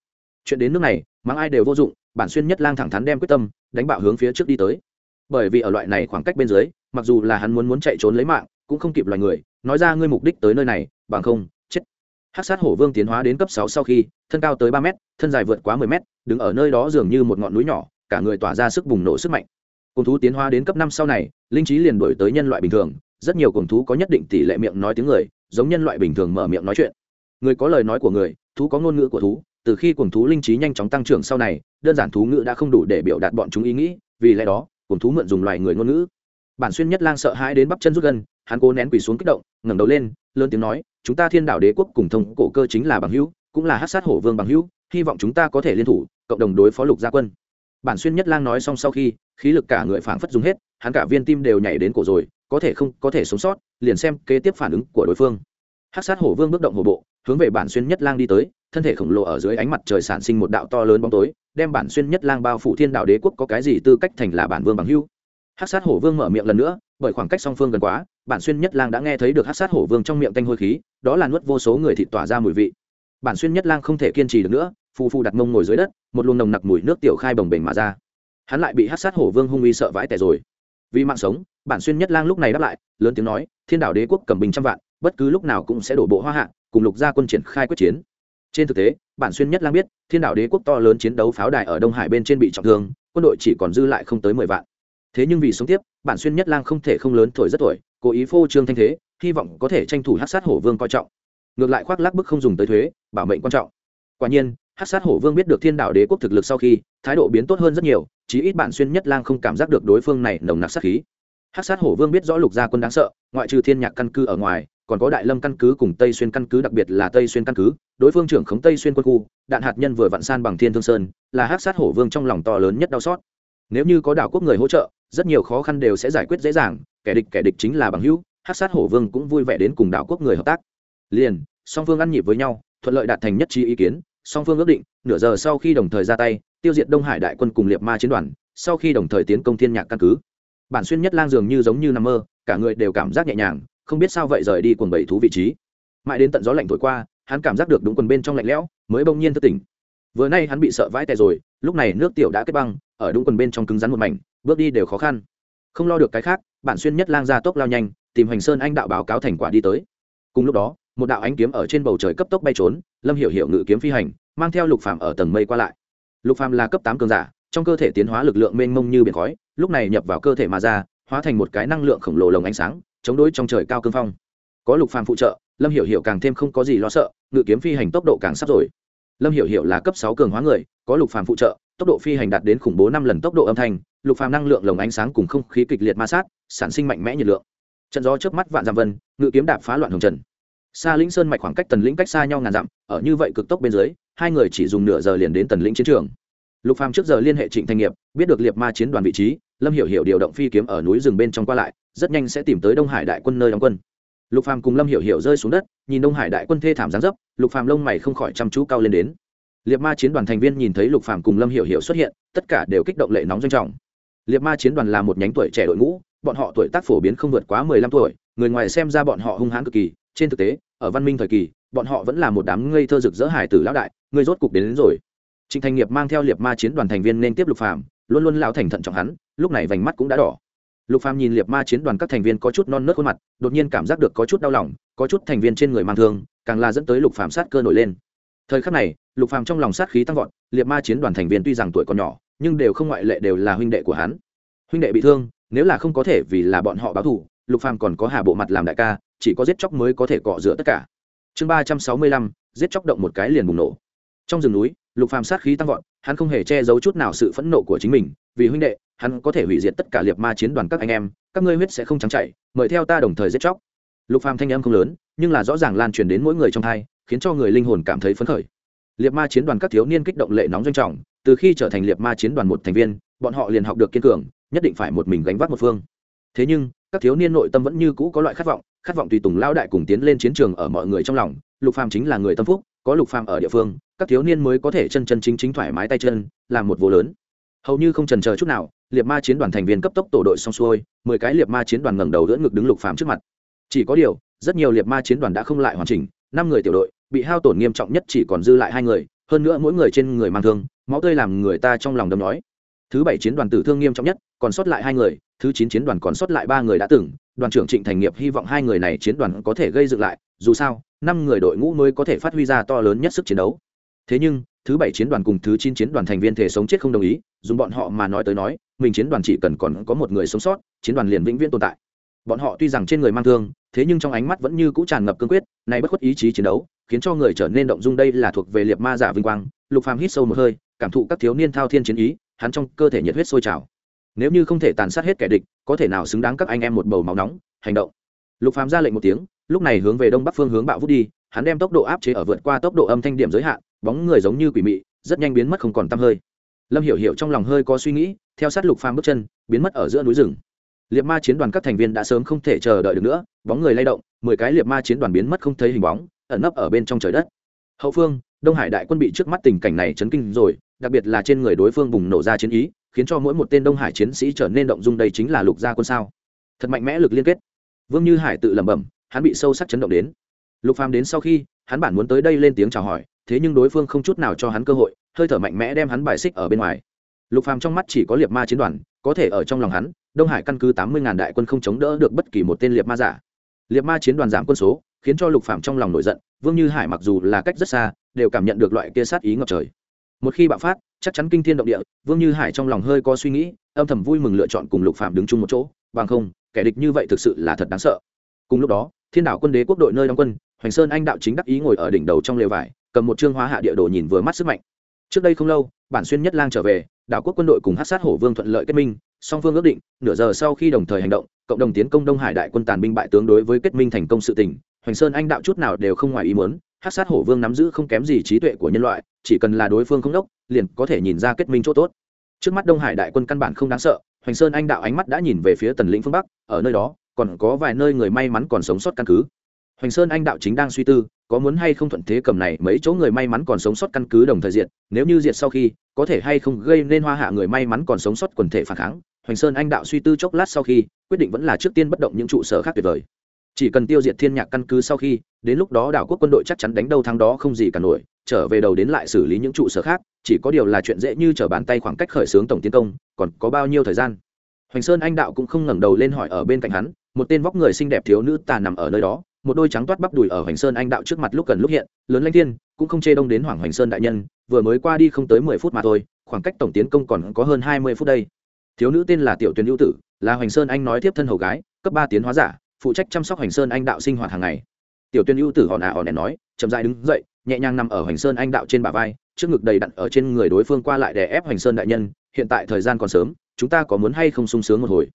chuyện đến nước này, mắng ai đều vô dụng, bản xuyên nhất lang thẳng thắn đem quyết tâm, đánh bạo hướng phía trước đi tới. Bởi vì ở loại này khoảng cách bên dưới, mặc dù là hắn muốn muốn chạy trốn lấy mạng, cũng không kịp loài người, nói ra ngươi mục đích tới nơi này, bằng không, chết. Hát sát hổ vương tiến hóa đến cấp sáu sau khi, thân cao tới ba mét, thân dài vượt quá mười mét, đứng ở nơi đó dường như một ngọn núi nhỏ, cả người tỏa ra sức bùng nổ sức mạnh. Cùng thú tiến hóa đến cấp năm sau này, linh trí liền đổi tới nhân loại bình thường, rất nhiều cùng thú có nhất định tỷ lệ miệng nói tiếng người, giống nhân loại bình thường mở miệng nói chuyện. Người có lời nói của người, thú có ngôn ngữ của thú từ khi cuồng thú linh trí nhanh chóng tăng trưởng sau này, đơn giản thú ngữ đã không đủ để biểu đạt bọn chúng ý nghĩ, vì lẽ đó, cuồng thú mượn dùng loài người ngôn ngữ. Bản xuyên nhất lang sợ hãi đến bắp chân rút gân hắn cố nén quỳ xuống kích động, ngẩng đầu lên, lớn tiếng nói, chúng ta thiên đạo đế quốc cùng thông cổ cơ chính là bằng hữu, cũng là hát sát hổ vương bằng hữu, hy vọng chúng ta có thể liên thủ, cộng đồng đối phó lục gia quân. Bản xuyên nhất lang nói xong sau khi, khí lực cả người phảng phất dùng hết, hắn cả viên tim đều nhảy đến cổ rồi, có thể không, có thể sống sót, liền xem kế tiếp phản ứng của đối phương. Hát sát hổ vương bước động hổ bộ, hướng về bản xuyên nhất lang đi tới thân thể khổng lồ ở dưới ánh mặt trời sản sinh một đạo to lớn bóng tối, đem bản xuyên nhất lang bao phủ thiên đạo đế quốc có cái gì tư cách thành là bản vương bằng hưu hát sát hổ vương mở miệng lần nữa, bởi khoảng cách song phương gần quá, bản xuyên nhất lang đã nghe thấy được hát sát hổ vương trong miệng tanh hôi khí, đó là nuốt vô số người thị tỏa ra mùi vị. Bản xuyên nhất lang không thể kiên trì được nữa, phù phù đặt mông ngồi dưới đất, một luồng nồng nặc mùi nước tiểu khai bồng bềnh mà ra. Hắn lại bị hát sát hổ vương hung uy sợ vãi tẻ rồi. Vì mạng sống, bản xuyên nhất lang lúc này đáp lại, lớn tiếng nói, thiên đạo đế quốc cầm bình trăm vạn, bất cứ lúc nào cũng sẽ đổ bộ hoa hạ, cùng lục gia quân triển khai quyết chiến trên thực tế, bản xuyên nhất lang biết, thiên đạo đế quốc to lớn chiến đấu pháo đài ở đông hải bên trên bị trọng thương, quân đội chỉ còn dư lại không tới mười vạn. Thế nhưng vì sống tiếp, bản xuyên nhất lang không thể không lớn tuổi rất tuổi, cố ý phô trương thanh thế, hy vọng có thể tranh thủ hát sát hổ vương coi trọng. Ngược lại khoác lác bức không dùng tới thuế, bảo mệnh quan trọng. Quả nhiên hát sát hổ vương biết được thiên đạo đế quốc thực lực sau khi, thái độ biến tốt hơn rất nhiều, chí ít bản xuyên nhất lang không cảm giác được đối phương này nồng nặc sát khí. Hát sát hổ vương biết rõ lục gia quân đáng sợ, ngoại trừ thiên nhạc căn cứ ở ngoài còn có đại lâm căn cứ cùng tây xuyên căn cứ, đặc biệt là tây xuyên căn cứ, đối phương trưởng khống tây xuyên quân khu, đạn hạt nhân vừa vặn san bằng thiên thương sơn, là hát sát hổ vương trong lòng to lớn nhất đau xót. Nếu như có đảo quốc người hỗ trợ, rất nhiều khó khăn đều sẽ giải quyết dễ dàng, kẻ địch kẻ địch chính là bằng hữu hát sát hổ vương cũng vui vẻ đến cùng đảo quốc người hợp tác. Liền, song phương ăn nhịp với nhau, thuận lợi đạt thành nhất trí ý kiến, song phương ước định, nửa giờ sau khi đồng thời ra tay, tiêu diệt đông hải đại quân cùng liệt ma chiến đoàn, sau khi đồng thời tiến công thiên nhạc căn cứ. Bản xuyên nhất lang dường như giống như nằm mơ, cả người đều cảm giác nhẹ nhàng không biết sao vậy rời đi quần bảy thú vị trí. Mãi đến tận gió lạnh thổi qua, hắn cảm giác được đúng quần bên trong lạnh lẽo, mới bỗng nhiên thức tỉnh. Vừa nay hắn bị sợ vãi tè rồi, lúc này nước tiểu đã kết băng, ở đúng quần bên trong cứng rắn một mảnh, bước đi đều khó khăn. Không lo được cái khác bản xuyên nhất lang ra tốc lao nhanh, tìm hoành sơn anh đạo báo cáo thành quả đi tới. Cùng lúc đó, một đạo ánh kiếm ở trên bầu trời cấp tốc bay trốn, lâm hiểu hiểu ngự kiếm phi hành, mang theo lục phàm ở tầng mây qua lại. Lục phàm là cấp tám cường giả, trong cơ thể tiến hóa lực lượng mênh mông như biển khói, lúc này nhập vào cơ thể mà ra, hóa thành một cái năng lượng khổng lồ lồng ánh sáng chống đối trong trời cao cương phong. Có lục phàm phụ trợ, lâm hiểu hiểu càng thêm không có gì lo sợ, ngự kiếm phi hành tốc độ càng sắp rồi. Lâm hiểu hiểu là cấp sáu cường hóa người, có lục phàm phụ trợ, tốc độ phi hành đạt đến khủng bố năm lần tốc độ âm thanh, lục phàm năng lượng lồng ánh sáng cùng không khí kịch liệt ma sát, sản sinh mạnh mẽ nhiệt lượng. Trận gió trước mắt vạn dặm vân, ngự kiếm đạp phá loạn hồng trần. Xa lĩnh sơn mạch khoảng cách tần lĩnh cách xa nhau ngàn dặm, ở như vậy cực tốc bên dưới, hai người chỉ dùng nửa giờ liền đến tần lĩnh chiến trường. Lục phàm trước giờ liên hệ trịnh thanh nghiệp, biết được liệt ma chiến đoàn vị trí, lâm hiểu hiểu điều động phi kiếm ở núi rừng bên trong qua lại rất nhanh sẽ tìm tới đông hải đại quân nơi đóng quân. Lục phàm cùng lâm hiểu hiểu rơi xuống đất nhìn đông hải đại quân thê thảm giáng dấp lục phàm lông mày không khỏi chăm chú cao lên đến. Liệt ma chiến đoàn thành viên nhìn thấy lục phàm cùng lâm hiểu hiểu xuất hiện tất cả đều kích động lệ nóng doanh trọng. Liệt ma chiến đoàn là một nhánh tuổi trẻ đội ngũ bọn họ tuổi tác phổ biến không vượt quá mười lăm tuổi người ngoài xem ra bọn họ hung hãn cực kỳ trên thực tế ở văn minh thời kỳ bọn họ vẫn là một đám ngây thơ rực rỡ hải tử lão đại người rốt cục đến, đến rồi. Trịnh thành nghiệp mang theo liệt ma chiến đoàn thành viên nên tiếp lục phàm luôn luôn lão thành thận trọng hắn lúc này vành mắt cũng đã đỏ lục phàm nhìn liệt ma chiến đoàn các thành viên có chút non nớt khuôn mặt, đột nhiên cảm giác được có chút đau lòng, có chút thành viên trên người mang thương, càng là dẫn tới lục phàm sát cơ nổi lên. Thời khắc này, lục phàm trong lòng sát khí tăng vọt liệt ma chiến đoàn thành viên tuy rằng tuổi còn nhỏ, nhưng đều không ngoại lệ đều là huynh đệ của hắn. Huynh đệ bị thương, nếu là không có thể vì là bọn họ báo thù, lục phàm còn có hà bộ mặt làm đại ca, chỉ có giết chóc mới có thể cọ rửa tất cả. Chương ba trăm sáu mươi lăm, giết chóc động một cái liền bùng nổ. Trong rừng núi, lục phàm sát khí tăng vọt, hắn không hề che giấu chút nào sự phẫn nộ của chính mình, vì huynh đệ hắn có thể hủy diệt tất cả liệt ma chiến đoàn các anh em, các ngươi huyết sẽ không trắng chảy, mời theo ta đồng thời giết chóc. Lục phàm thanh âm không lớn, nhưng là rõ ràng lan truyền đến mỗi người trong thai khiến cho người linh hồn cảm thấy phấn khởi. Liệt ma chiến đoàn các thiếu niên kích động lệ nóng doanh trọng, từ khi trở thành liệt ma chiến đoàn một thành viên, bọn họ liền học được kiên cường, nhất định phải một mình gánh vác một phương. Thế nhưng, các thiếu niên nội tâm vẫn như cũ có loại khát vọng khát vọng tùy tùng lao đại cùng tiến lên chiến trường ở mọi người trong lòng. Lục phàm chính là người tâm phúc, có lục phàm ở địa phương, các thiếu niên mới có thể chân chân chính chính thoải mái tay chân, làm một vô lớn. Hầu như không trần chờ chút nào liệt ma chiến đoàn thành viên cấp tốc tổ đội xong xuôi, mười cái liệt ma chiến đoàn ngẩng đầu đỡ ngực đứng lục phàm trước mặt. Chỉ có điều, rất nhiều liệt ma chiến đoàn đã không lại hoàn chỉnh, năm người tiểu đội bị hao tổn nghiêm trọng nhất chỉ còn dư lại hai người, hơn nữa mỗi người trên người mang thương, máu tươi làm người ta trong lòng đâm nói thứ bảy chiến đoàn tử thương nghiêm trọng nhất còn sót lại hai người, thứ chín chiến đoàn còn sót lại ba người đã từng, đoàn trưởng trịnh thành nghiệp hy vọng hai người này chiến đoàn có thể gây dựng lại, dù sao, năm người đội ngũ mới có thể phát huy ra to lớn nhất sức chiến đấu. Thế nhưng thứ bảy chiến đoàn cùng thứ chín chiến đoàn thành viên thể sống chết không đồng ý, dùng bọn họ mà nói tới nói, mình chiến đoàn chỉ cần còn có một người sống sót, chiến đoàn liền vĩnh viễn tồn tại. Bọn họ tuy rằng trên người mang thương, thế nhưng trong ánh mắt vẫn như cũ tràn ngập cương quyết, nay bất khuất ý chí chiến đấu, khiến cho người trở nên động dung đây là thuộc về liệt ma giả vinh quang. Lục phàm hít sâu một hơi, cảm thụ các thiếu niên thao thiên chiến ý, hắn trong cơ thể nhiệt huyết sôi trào. Nếu như không thể tàn sát hết kẻ địch, có thể nào xứng đáng các anh em một bầu máu nóng, hành động. Lục phàm ra lệnh một tiếng, lúc này hướng về đông bắc phương hướng bạo vút đi, hắn đem tốc độ áp chế ở vượt qua tốc độ âm thanh điểm giới hạn bóng người giống như quỷ mị, rất nhanh biến mất không còn tăm hơi. Lâm hiểu hiểu trong lòng hơi có suy nghĩ, theo sát lục phàm bước chân, biến mất ở giữa núi rừng. Liệt ma chiến đoàn các thành viên đã sớm không thể chờ đợi được nữa, bóng người lay động, mười cái liệt ma chiến đoàn biến mất không thấy hình bóng, ẩn nấp ở bên trong trời đất. Hậu phương, đông hải đại quân bị trước mắt tình cảnh này chấn kinh rồi, đặc biệt là trên người đối phương bùng nổ ra chiến ý, khiến cho mỗi một tên đông hải chiến sĩ trở nên động dung đây chính là lục gia quân sao. Thật mạnh mẽ lực liên kết. Vương như hải tự lẩm bẩm, hắn bị sâu sắc chấn động đến. Lục phàm đến sau khi, hắn bản muốn tới đây lên tiếng chào hỏi thế nhưng đối phương không chút nào cho hắn cơ hội, hơi thở mạnh mẽ đem hắn bài xích ở bên ngoài. Lục phàm trong mắt chỉ có liệt ma chiến đoàn, có thể ở trong lòng hắn, đông hải căn cứ tám mươi ngàn đại quân không chống đỡ được bất kỳ một tên liệt ma giả. Liệt ma chiến đoàn giảm quân số, khiến cho lục phàm trong lòng nổi giận, vương như hải mặc dù là cách rất xa, đều cảm nhận được loại kia sát ý ngập trời. Một khi bạo phát, chắc chắn kinh thiên động địa, vương như hải trong lòng hơi có suy nghĩ, âm thầm vui mừng lựa chọn cùng lục phạm đứng chung một chỗ, bằng không, kẻ địch như vậy thực sự là thật đáng sợ. Cùng lúc đó, thiên đảo quân đế quốc đội nơi đóng quân, hoành sơn anh đạo chính đắc ý ngồi ở đỉnh đầu trong lều vải cầm một chương hóa hạ địa đồ nhìn vừa mắt sức mạnh. Trước đây không lâu, bản xuyên nhất lang trở về, đảo quốc quân đội cùng hát sát hổ vương thuận lợi kết minh, song phương ước định, nửa giờ sau khi đồng thời hành động, cộng đồng tiến công đông hải đại quân tàn binh bại tướng đối với kết minh thành công sự tình. Hoành sơn anh đạo chút nào đều không ngoài ý muốn hát sát hổ vương nắm giữ không kém gì trí tuệ của nhân loại, chỉ cần là đối phương không đốc, liền có thể nhìn ra kết minh chỗ tốt. Trước mắt đông hải đại quân căn bản không đáng sợ, hoành sơn anh đạo ánh mắt đã nhìn về phía tần lĩnh phương bắc, ở nơi đó, còn có vài nơi người may mắn còn sống sót căn cứ hoành sơn anh đạo chính đang suy tư, có muốn hay không thuận thế cầm này, mấy chỗ người may mắn còn sống sót căn cứ đồng thời diệt, nếu như diệt sau khi, có thể hay không gây nên hoa hạ người may mắn còn sống sót quần thể phản kháng. Hoành sơn anh đạo suy tư chốc lát sau khi, quyết định vẫn là trước tiên bất động những trụ sở khác tuyệt vời. Chỉ cần tiêu diệt thiên nhạc căn cứ sau khi, đến lúc đó đảo quốc quân đội chắc chắn đánh đâu thắng đó không gì cả nổi, trở về đầu đến lại xử lý những trụ sở khác, chỉ có điều là chuyện dễ như trở bàn tay khoảng cách khởi xướng tổng tiến công, còn có bao nhiêu thời gian? Hoành sơn anh đạo cũng không ngẩng đầu lên hỏi ở bên cạnh hắn, một tên vóc người xinh đẹp thiếu nữ tà nằm ở nơi đó một đôi trắng toát bắp đùi ở hoành sơn anh đạo trước mặt lúc gần lúc hiện, lớn lanh thiên, cũng không chê đông đến hoàng hoành sơn đại nhân, vừa mới qua đi không tới mười phút mà thôi, khoảng cách tổng tiến công còn có hơn hai mươi phút đây. Thiếu nữ tên là tiểu tuyền hữu tử, là hoành sơn anh nói tiếp thân hầu gái, cấp ba tiến hóa giả, phụ trách chăm sóc hoành sơn anh đạo sinh hoạt hàng ngày. Tiểu tuyên ưu tử hòn à hòn nè nói, chậm dại đứng dậy, nhẹ nhàng nằm ở hoành sơn anh đạo trên bả vai, trước ngực đầy đặn ở trên người đối phương qua lại để ép hoành sơn đại nhân, hiện tại thời gian còn sớm, chúng ta có muốn hay không sung sướng một hồi?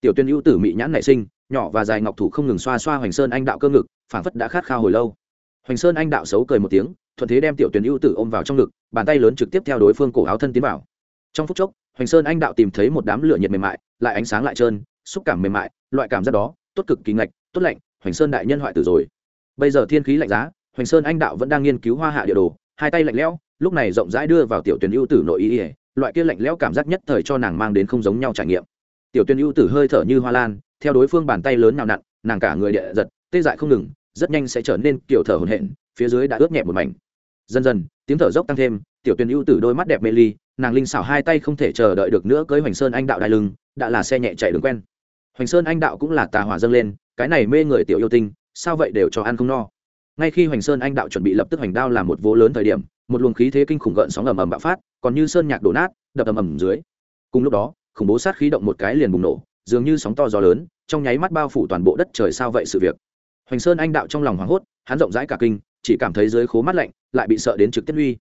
Tiểu tuyên ưu tử mị nhãn nảy sinh, nhỏ và dài ngọc thủ không ngừng xoa xoa hoành sơn anh đạo cơ ngực, phảng phất đã khát khao hồi lâu. Hoành sơn anh đạo xấu cười một tiếng, thuận thế đem tiểu tuyên ưu tử ôm vào trong ngực, bàn tay lớn trực tiếp theo đối phương cổ áo thân tiến vào. Trong phút chốc, hoành sơn anh đạo tìm thấy một đám lửa nhiệt mềm mại, lại ánh sáng lại trơn, xúc cảm mềm mại, loại cảm giác đó, tốt cực kỳ ngạch, tốt lạnh, hoành sơn đại nhân hoại tử rồi. Bây giờ thiên khí lạnh giá, hoành sơn anh đạo vẫn đang nghiên cứu hoa hạ địa đồ, hai tay lạnh lẽo, lúc này rộng rãi đưa vào tiểu tuyển ưu tử nội ý ỉa loại kia lạnh lẽo cảm giác nhất thời cho nàng mang đến không giống nhau trải nghiệm tiểu Tuyên ưu tử hơi thở như hoa lan, theo đối phương bàn tay lớn nào nặn, nàng cả người địa giật, tê dại không ngừng, rất nhanh sẽ trở nên kiểu thở hồn hển, phía dưới đã ướt nhẹ một mảnh. Dần dần, tiếng thở dốc tăng thêm, tiểu Tuyên ưu tử đôi mắt đẹp mê ly, nàng linh xảo hai tay không thể chờ đợi được nữa cưới hoành sơn anh đạo đai lưng, đã là xe nhẹ chạy đường quen. Hoành sơn anh đạo cũng là tà hỏa dâng lên, cái này mê người tiểu yêu tinh, sao vậy đều cho ăn không no. Ngay khi hoành sơn anh đạo chuẩn bị lập tức hoành đao làm một vố lớn thời điểm, một luồng khí thế kinh khủng gợn sóng ầm ầm bạo phát, còn như sơn nhạc đổ nát, đập ầm ầm dưới. Cùng lúc đó khủng bố sát khí động một cái liền bùng nổ, dường như sóng to gió lớn, trong nháy mắt bao phủ toàn bộ đất trời sao vậy sự việc. Hoành sơn anh đạo trong lòng hoảng hốt, hắn rộng rãi cả kinh, chỉ cảm thấy dưới khố mắt lạnh, lại bị sợ đến trực tiếp uy.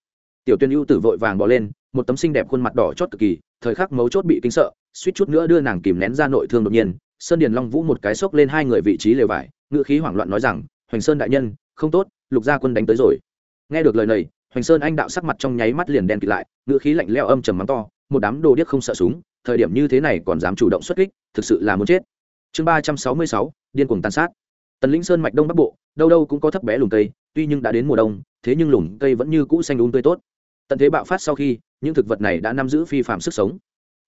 Tiểu tuyên ưu tử vội vàng bỏ lên, một tấm xinh đẹp khuôn mặt đỏ chót cực kỳ, thời khắc mấu chốt bị kinh sợ, suýt chút nữa đưa nàng kìm nén ra nội thương đột nhiên, sơn điền long vũ một cái xốc lên hai người vị trí lều vải, ngựa khí hoảng loạn nói rằng, hoành sơn đại nhân, không tốt, lục gia quân đánh tới rồi. Nghe được lời này, hoành sơn anh đạo sắc mặt trong nháy mắt liền đen kịt lại, ngựa khí lạnh leo âm trầm mắng to, một đám đồ điếc không sợ súng thời điểm như thế này còn dám chủ động xuất kích, thực sự là muốn chết. Chương ba trăm sáu mươi sáu, điên cuồng tàn sát. Tần lĩnh sơn mạch đông bắc bộ, đâu đâu cũng có thấp bé lùm cây, tuy nhưng đã đến mùa đông, thế nhưng lùm cây vẫn như cũ xanh đúng um tươi tốt. Tận thế bạo phát sau khi, những thực vật này đã nắm giữ phi phạm sức sống.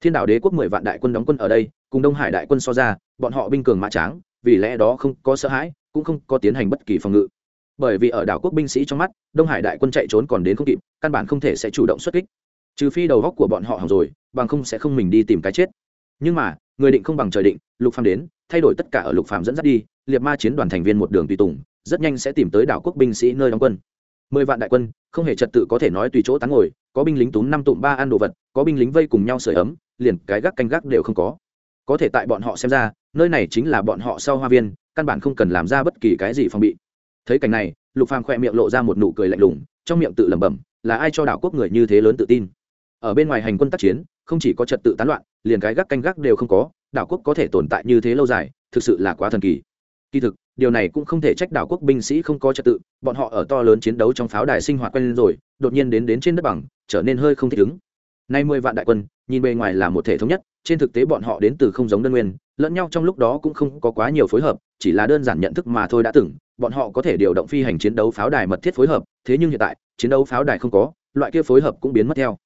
Thiên đạo đế quốc mười vạn đại quân đóng quân ở đây, cùng đông hải đại quân so ra, bọn họ binh cường mã tráng, vì lẽ đó không có sợ hãi, cũng không có tiến hành bất kỳ phòng ngự. Bởi vì ở đảo quốc binh sĩ trong mắt, đông hải đại quân chạy trốn còn đến không kịp, căn bản không thể sẽ chủ động xuất kích trừ phi đầu góc của bọn họ hỏng rồi, bằng không sẽ không mình đi tìm cái chết. Nhưng mà, người định không bằng trời định, lục phàm đến, thay đổi tất cả ở lục phàm dẫn dắt đi, liệt ma chiến đoàn thành viên một đường tùy tùng, rất nhanh sẽ tìm tới đảo quốc binh sĩ nơi đóng quân. Mười vạn đại quân, không hề trật tự có thể nói tùy chỗ tán ngồi, có binh lính túm năm tụm ba ăn đồ vật, có binh lính vây cùng nhau sửa ấm, liền cái gác canh gác đều không có. Có thể tại bọn họ xem ra, nơi này chính là bọn họ sau hoa viên, căn bản không cần làm ra bất kỳ cái gì phòng bị. Thấy cảnh này, lục phàm khỏe miệng lộ ra một nụ cười lạnh lùng, trong miệng tự lẩm bẩm, là ai cho đảo quốc người như thế lớn tự tin? Ở bên ngoài hành quân tác chiến, không chỉ có trật tự tán loạn, liền cái gác canh gác đều không có, đảo quốc có thể tồn tại như thế lâu dài, thực sự là quá thần kỳ. Kỳ thực, điều này cũng không thể trách đảo quốc binh sĩ không có trật tự, bọn họ ở to lớn chiến đấu trong pháo đài sinh hoạt quen rồi, đột nhiên đến đến trên đất bằng, trở nên hơi không thích ứng. Nay mười vạn đại quân, nhìn bề ngoài là một thể thống nhất, trên thực tế bọn họ đến từ không giống đơn nguyên, lẫn nhau trong lúc đó cũng không có quá nhiều phối hợp, chỉ là đơn giản nhận thức mà thôi đã từng, bọn họ có thể điều động phi hành chiến đấu pháo đài mật thiết phối hợp, thế nhưng hiện tại, chiến đấu pháo đài không có, loại kia phối hợp cũng biến mất theo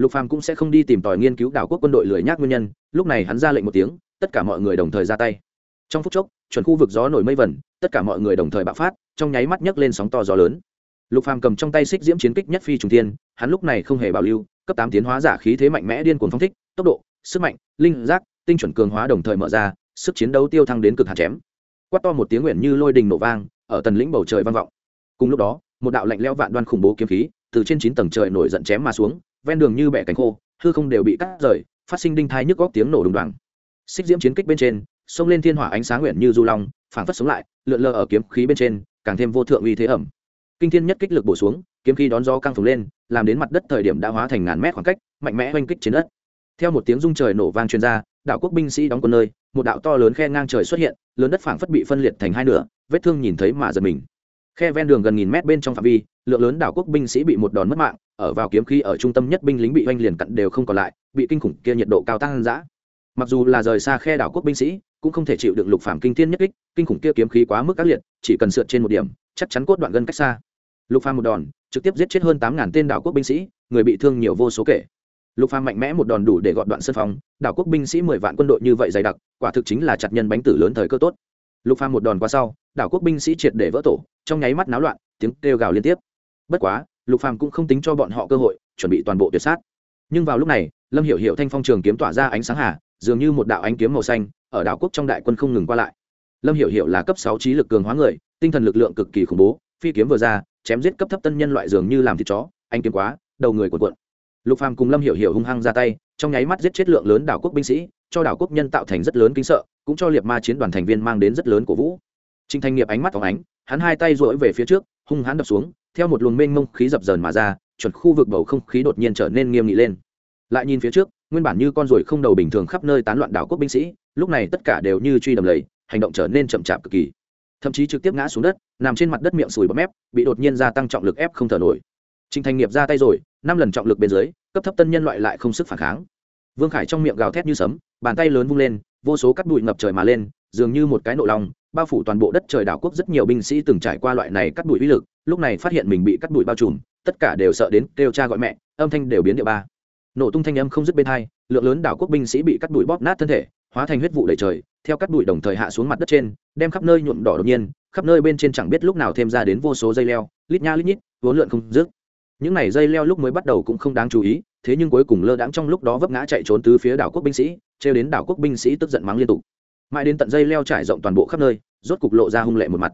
lục phàm cũng sẽ không đi tìm tòi nghiên cứu đảo quốc quân đội lười nhác nguyên nhân, lúc này hắn ra lệnh một tiếng, tất cả mọi người đồng thời ra tay. Trong phút chốc, chuẩn khu vực gió nổi mây vẩn, tất cả mọi người đồng thời bạo phát, trong nháy mắt nhấc lên sóng to gió lớn. Lục phàm cầm trong tay xích diễm chiến kích nhất phi trùng thiên, hắn lúc này không hề bảo lưu, cấp tám tiến hóa giả khí thế mạnh mẽ điên cuồng phong thích, tốc độ, sức mạnh, linh giác, tinh chuẩn cường hóa đồng thời mở ra, sức chiến đấu tiêu thăng đến cực hạt chém. Quát to một tiếng nguyện như lôi đình nổ vang, ở tần lĩnh bầu trời vang vọng. Cùng lúc đó, một đạo lạnh lẽo vạn đoan khủng bố kiếm khí, từ trên chín tầng trời nổi giận chém mà xuống ven đường như bẻ cánh khô, hư không đều bị cắt rời, phát sinh đinh thai nhức góc tiếng nổ đùng đoàng. Xích diễm chiến kích bên trên xông lên thiên hỏa ánh sáng nguyện như du long, phảng phất sống lại, lượn lờ ở kiếm khí bên trên, càng thêm vô thượng uy thế ẩm. Kinh thiên nhất kích lực bổ xuống, kiếm khí đón gió căng phồng lên, làm đến mặt đất thời điểm đã hóa thành ngàn mét khoảng cách, mạnh mẽ oanh kích trên đất. Theo một tiếng rung trời nổ vang truyền ra đạo quốc binh sĩ đóng quân nơi, một đạo to lớn khe ngang trời xuất hiện, lớn đất phảng phất bị phân liệt thành hai nửa, vết thương nhìn thấy mà giật mình khe ven đường gần nghìn mét bên trong phạm vi, lượng lớn đảo quốc binh sĩ bị một đòn mất mạng, ở vào kiếm khí ở trung tâm nhất binh lính bị oanh liền cặn đều không còn lại, bị kinh khủng kia nhiệt độ cao tăng dã. Mặc dù là rời xa khe đảo quốc binh sĩ, cũng không thể chịu được lục phàm kinh thiên nhất kích, kinh khủng kia kiếm khí quá mức ác liệt, chỉ cần sượt trên một điểm, chắc chắn cốt đoạn gân cách xa. Lục phàm một đòn, trực tiếp giết chết hơn tám ngàn tên đảo quốc binh sĩ, người bị thương nhiều vô số kể. Lục phàm mạnh mẽ một đòn đủ để gọt đoạn sân phòng, đảo quốc binh sĩ mười vạn quân đội như vậy dày đặc, quả thực chính là chặt nhân bánh tử lớn thời cơ tốt lục phàm một đòn qua sau, đảo quốc binh sĩ triệt để vỡ tổ, trong nháy mắt náo loạn, tiếng kêu gào liên tiếp. Bất quá, lục phàm cũng không tính cho bọn họ cơ hội, chuẩn bị toàn bộ tuyệt sát. Nhưng vào lúc này, lâm hiểu hiểu thanh phong trường kiếm tỏa ra ánh sáng hà, dường như một đạo ánh kiếm màu xanh, ở đảo quốc trong đại quân không ngừng qua lại. Lâm hiểu hiểu là cấp sáu trí lực cường hóa người, tinh thần lực lượng cực kỳ khủng bố, phi kiếm vừa ra, chém giết cấp thấp tân nhân loại dường như làm thịt chó anh kiếm quá, đầu người cuộn cuộn. Lục phàm cùng lâm hiểu hiểu hung hăng ra tay, trong nháy mắt giết chết lượng lớn đảo quốc binh sĩ cho đảo quốc nhân tạo thành rất lớn kính sợ cũng cho liệt ma chiến đoàn thành viên mang đến rất lớn cổ vũ. Trinh thanh nghiệp ánh mắt phóng ánh hắn hai tay duỗi về phía trước hung hãn đập xuống theo một luồng mênh mông khí dập dờn mà ra chuẩn khu vực bầu không khí đột nhiên trở nên nghiêm nghị lên. Lại nhìn phía trước nguyên bản như con ruồi không đầu bình thường khắp nơi tán loạn đảo quốc binh sĩ lúc này tất cả đều như truy đầm lầy hành động trở nên chậm chạp cực kỳ. Thậm chí trực tiếp ngã xuống đất nằm trên mặt đất miệng sùi bấm mép bị đột nhiên gia tăng trọng lực ép không thở nổi. Trình Thành Nghiệp ra tay rồi, năm lần trọng lực bên dưới, cấp thấp tân nhân loại lại không sức phản kháng. Vương Khải trong miệng gào thét như sấm, bàn tay lớn vung lên, vô số cắt bụi ngập trời mà lên dường như một cái nộ lòng bao phủ toàn bộ đất trời đảo quốc rất nhiều binh sĩ từng trải qua loại này cắt bụi uy lực lúc này phát hiện mình bị cắt bụi bao trùm tất cả đều sợ đến kêu cha gọi mẹ âm thanh đều biến địa ba. Nổ tung thanh âm không dứt bên hai lượng lớn đảo quốc binh sĩ bị cắt bụi bóp nát thân thể hóa thành huyết vụ đầy trời theo cắt bụi đồng thời hạ xuống mặt đất trên đem khắp nơi nhuộm đỏ đột nhiên khắp nơi bên trên chẳng biết lúc nào thêm ra đến vô số dây leo lít nha lít nhít vốn lượn không dứt. Những này dây leo lúc mới bắt đầu cũng không đáng chú ý thế nhưng cuối cùng lơ đãng trong lúc đó vấp ngã chạy trốn từ phía đảo quốc binh sĩ trêu đến đảo quốc binh sĩ tức giận mắng liên tục. Mãi đến tận dây leo trải rộng toàn bộ khắp nơi, rốt cục lộ ra hung lệ một mặt.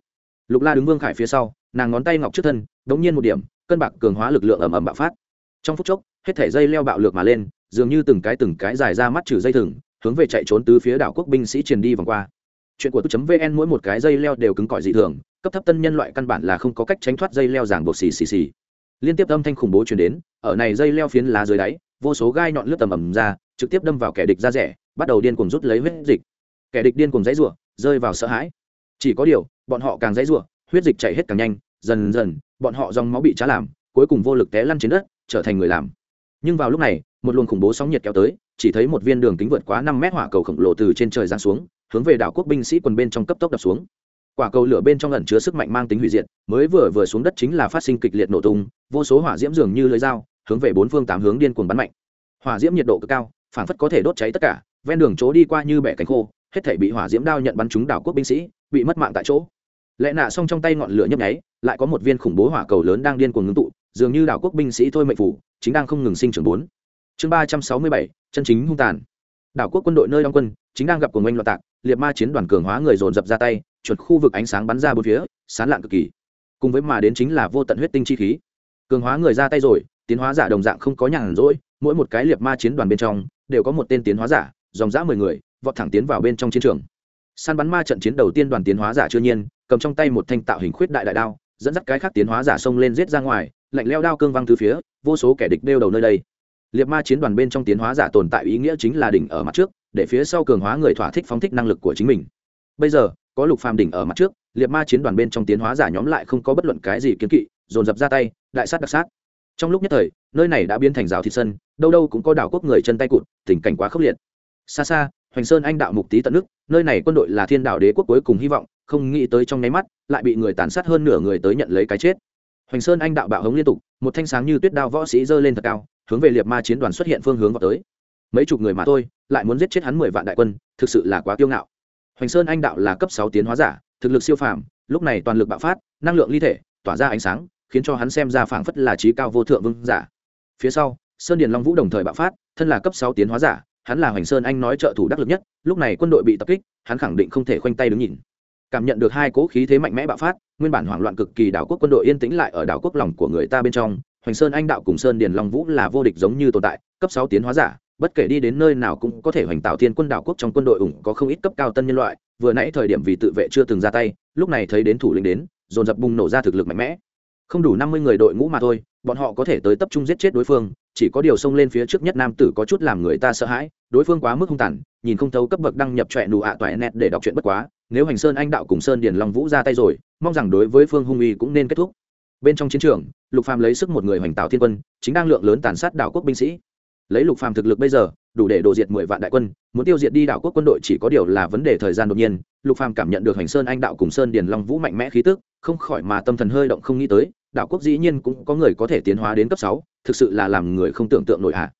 Lục la đứng vương khải phía sau, nàng ngón tay ngọc trước thân, đống nhiên một điểm, cân bạc cường hóa lực lượng ầm ầm bạo phát. Trong phút chốc, hết thể dây leo bạo lược mà lên, dường như từng cái từng cái dài ra mắt trừ dây thừng, hướng về chạy trốn từ phía đảo quốc binh sĩ truyền đi vòng qua. Chuyện của tu vn mỗi một cái dây leo đều cứng cỏi dị thường, cấp thấp tân nhân loại căn bản là không có cách tránh thoát dây leo giảng buộc xì xì xì. Liên tiếp âm thanh khủng bố truyền đến, ở này dây leo phiến lá dưới đáy vô số gai nhọn lướt tầm ầm ra, trực tiếp đâm vào kẻ địch ra rẻ, bắt đầu điên cuồng rút lấy huyết dịch. Kẻ địch điên cuồng dãy rủa, rơi vào sợ hãi. Chỉ có điều, bọn họ càng dãy rủa, huyết dịch chảy hết càng nhanh, dần dần, bọn họ dòng máu bị trá làm, cuối cùng vô lực té lăn trên đất, trở thành người làm. Nhưng vào lúc này, một luồng khủng bố sóng nhiệt kéo tới, chỉ thấy một viên đường kính vượt quá năm mét hỏa cầu khổng lồ từ trên trời giáng xuống, hướng về đảo quốc binh sĩ quần bên trong cấp tốc đập xuống. Quả cầu lửa bên trong ẩn chứa sức mạnh mang tính hủy diệt, mới vừa vừa xuống đất chính là phát sinh kịch liệt nổ tung, vô số hỏa diễm dường như lưới dao hướng về bốn phương tám hướng điên cuồng bắn mạnh. Hỏa diễm nhiệt độ cực cao phản phất có thể đốt cháy tất cả, ven đường chỗ đi qua như bẻ cánh khô, hết thể bị hỏa diễm đao nhận bắn trúng đảo quốc binh sĩ, bị mất mạng tại chỗ. Lẽ nạ xong trong tay ngọn lửa nhấp nháy, lại có một viên khủng bố hỏa cầu lớn đang điên cuồng ngưng tụ, dường như đảo quốc binh sĩ thôi mệnh phủ, chính đang không ngừng sinh trưởng bốn. Chương ba trăm sáu mươi bảy, chân chính hung tàn. Đảo quốc quân đội nơi đóng quân, chính đang gặp cuồng oanh loạn tạc, liệt ma chiến đoàn cường hóa người dồn dập ra tay, chuột khu vực ánh sáng bắn ra bốn phía, sán lạn cực kỳ. Cùng với mà đến chính là vô tận huyết tinh chi khí. Cường hóa người ra tay rồi tiến hóa giả đồng dạng không có nhàn rỗi, mỗi một cái liệt ma chiến đoàn bên trong, đều có một tên tiến hóa giả, dòng dã mười người, vọt thẳng tiến vào bên trong chiến trường. Săn bắn ma trận chiến đầu tiên đoàn tiến hóa giả chưa nhiên, cầm trong tay một thanh tạo hình khuyết đại đại đao, dẫn dắt cái khác tiến hóa giả xông lên giết ra ngoài, lạnh leo đao cương văng từ phía, vô số kẻ địch đeo đầu nơi đây. Liệt ma chiến đoàn bên trong tiến hóa giả tồn tại ý nghĩa chính là đỉnh ở mặt trước, để phía sau cường hóa người thỏa thích phóng thích năng lực của chính mình. Bây giờ, có lục phàm đỉnh ở mặt trước, liệt ma chiến đoàn bên trong tiến hóa giả nhóm lại không có bất luận cái gì kiến kỵ, dồn dập ra tay, đại sát đặc sát trong lúc nhất thời, nơi này đã biến thành rào thịt sân, đâu đâu cũng có đảo quốc người chân tay cụt, tình cảnh quá khốc liệt. Xa xa, hoành sơn anh đạo mục tý tận nước, nơi này quân đội là thiên đạo đế quốc cuối cùng hy vọng, không nghĩ tới trong nháy mắt, lại bị người tàn sát hơn nửa người tới nhận lấy cái chết. Hoành sơn anh đạo bạo hống liên tục, một thanh sáng như tuyết đao võ sĩ giơ lên thật cao, hướng về liệt ma chiến đoàn xuất hiện phương hướng vào tới. Mấy chục người mà thôi, lại muốn giết chết hắn mười vạn đại quân, thực sự là quá kiêu ngạo. Hoành sơn anh đạo là cấp sáu tiến hóa giả, thực lực siêu phàm, lúc này toàn lực bạo phát, năng lượng ly thể, tỏa ra ánh sáng khiến cho hắn xem ra phảng phất là trí cao vô thượng vương giả. Phía sau, sơn điền long vũ đồng thời bạo phát, thân là cấp sáu tiến hóa giả, hắn là hoành sơn anh nói trợ thủ đắc lực nhất, lúc này quân đội bị tập kích, hắn khẳng định không thể khoanh tay đứng nhìn. Cảm nhận được hai cố khí thế mạnh mẽ bạo phát, nguyên bản hoảng loạn cực kỳ đảo quốc quân đội yên tĩnh lại ở đảo quốc lòng của người ta bên trong, hoành sơn anh đạo cùng sơn điền long vũ là vô địch giống như tồn tại, cấp sáu tiến hóa giả, bất kể đi đến nơi nào cũng có thể hoành tạo thiên quân đảo quốc trong quân đội ủng có không ít cấp cao tân nhân loại, vừa nãy thời điểm vì tự vệ chưa từng ra tay, lúc này thấy đến thủ lĩnh đến, dồn dập bùng nổ ra thực lực mạnh mẽ không đủ năm mươi người đội ngũ mà thôi, bọn họ có thể tới tập trung giết chết đối phương, chỉ có điều xông lên phía trước nhất nam tử có chút làm người ta sợ hãi, đối phương quá mức hung tàn, nhìn không thấu cấp bậc đăng nhập trọe nụ ạ toại nét để đọc chuyện bất quá, nếu hành sơn anh đạo cùng sơn điền long vũ ra tay rồi, mong rằng đối với phương hung uy cũng nên kết thúc. Bên trong chiến trường, lục phàm lấy sức một người hoành tạo thiên quân, chính đang lượng lớn tàn sát đảo quốc binh sĩ. Lấy lục phàm thực lực bây giờ, đủ để đổ diệt mười vạn đại quân, muốn tiêu diệt đi đảo quốc quân đội chỉ có điều là vấn đề thời gian đột nhiên. Lục phàm cảm nhận được hành sơn anh đạo cùng sơn điền long vũ mạnh mẽ khí tức, không khỏi mà tâm thần hơi động không nghĩ tới đạo quốc dĩ nhiên cũng có người có thể tiến hóa đến cấp sáu, thực sự là làm người không tưởng tượng nổi hạ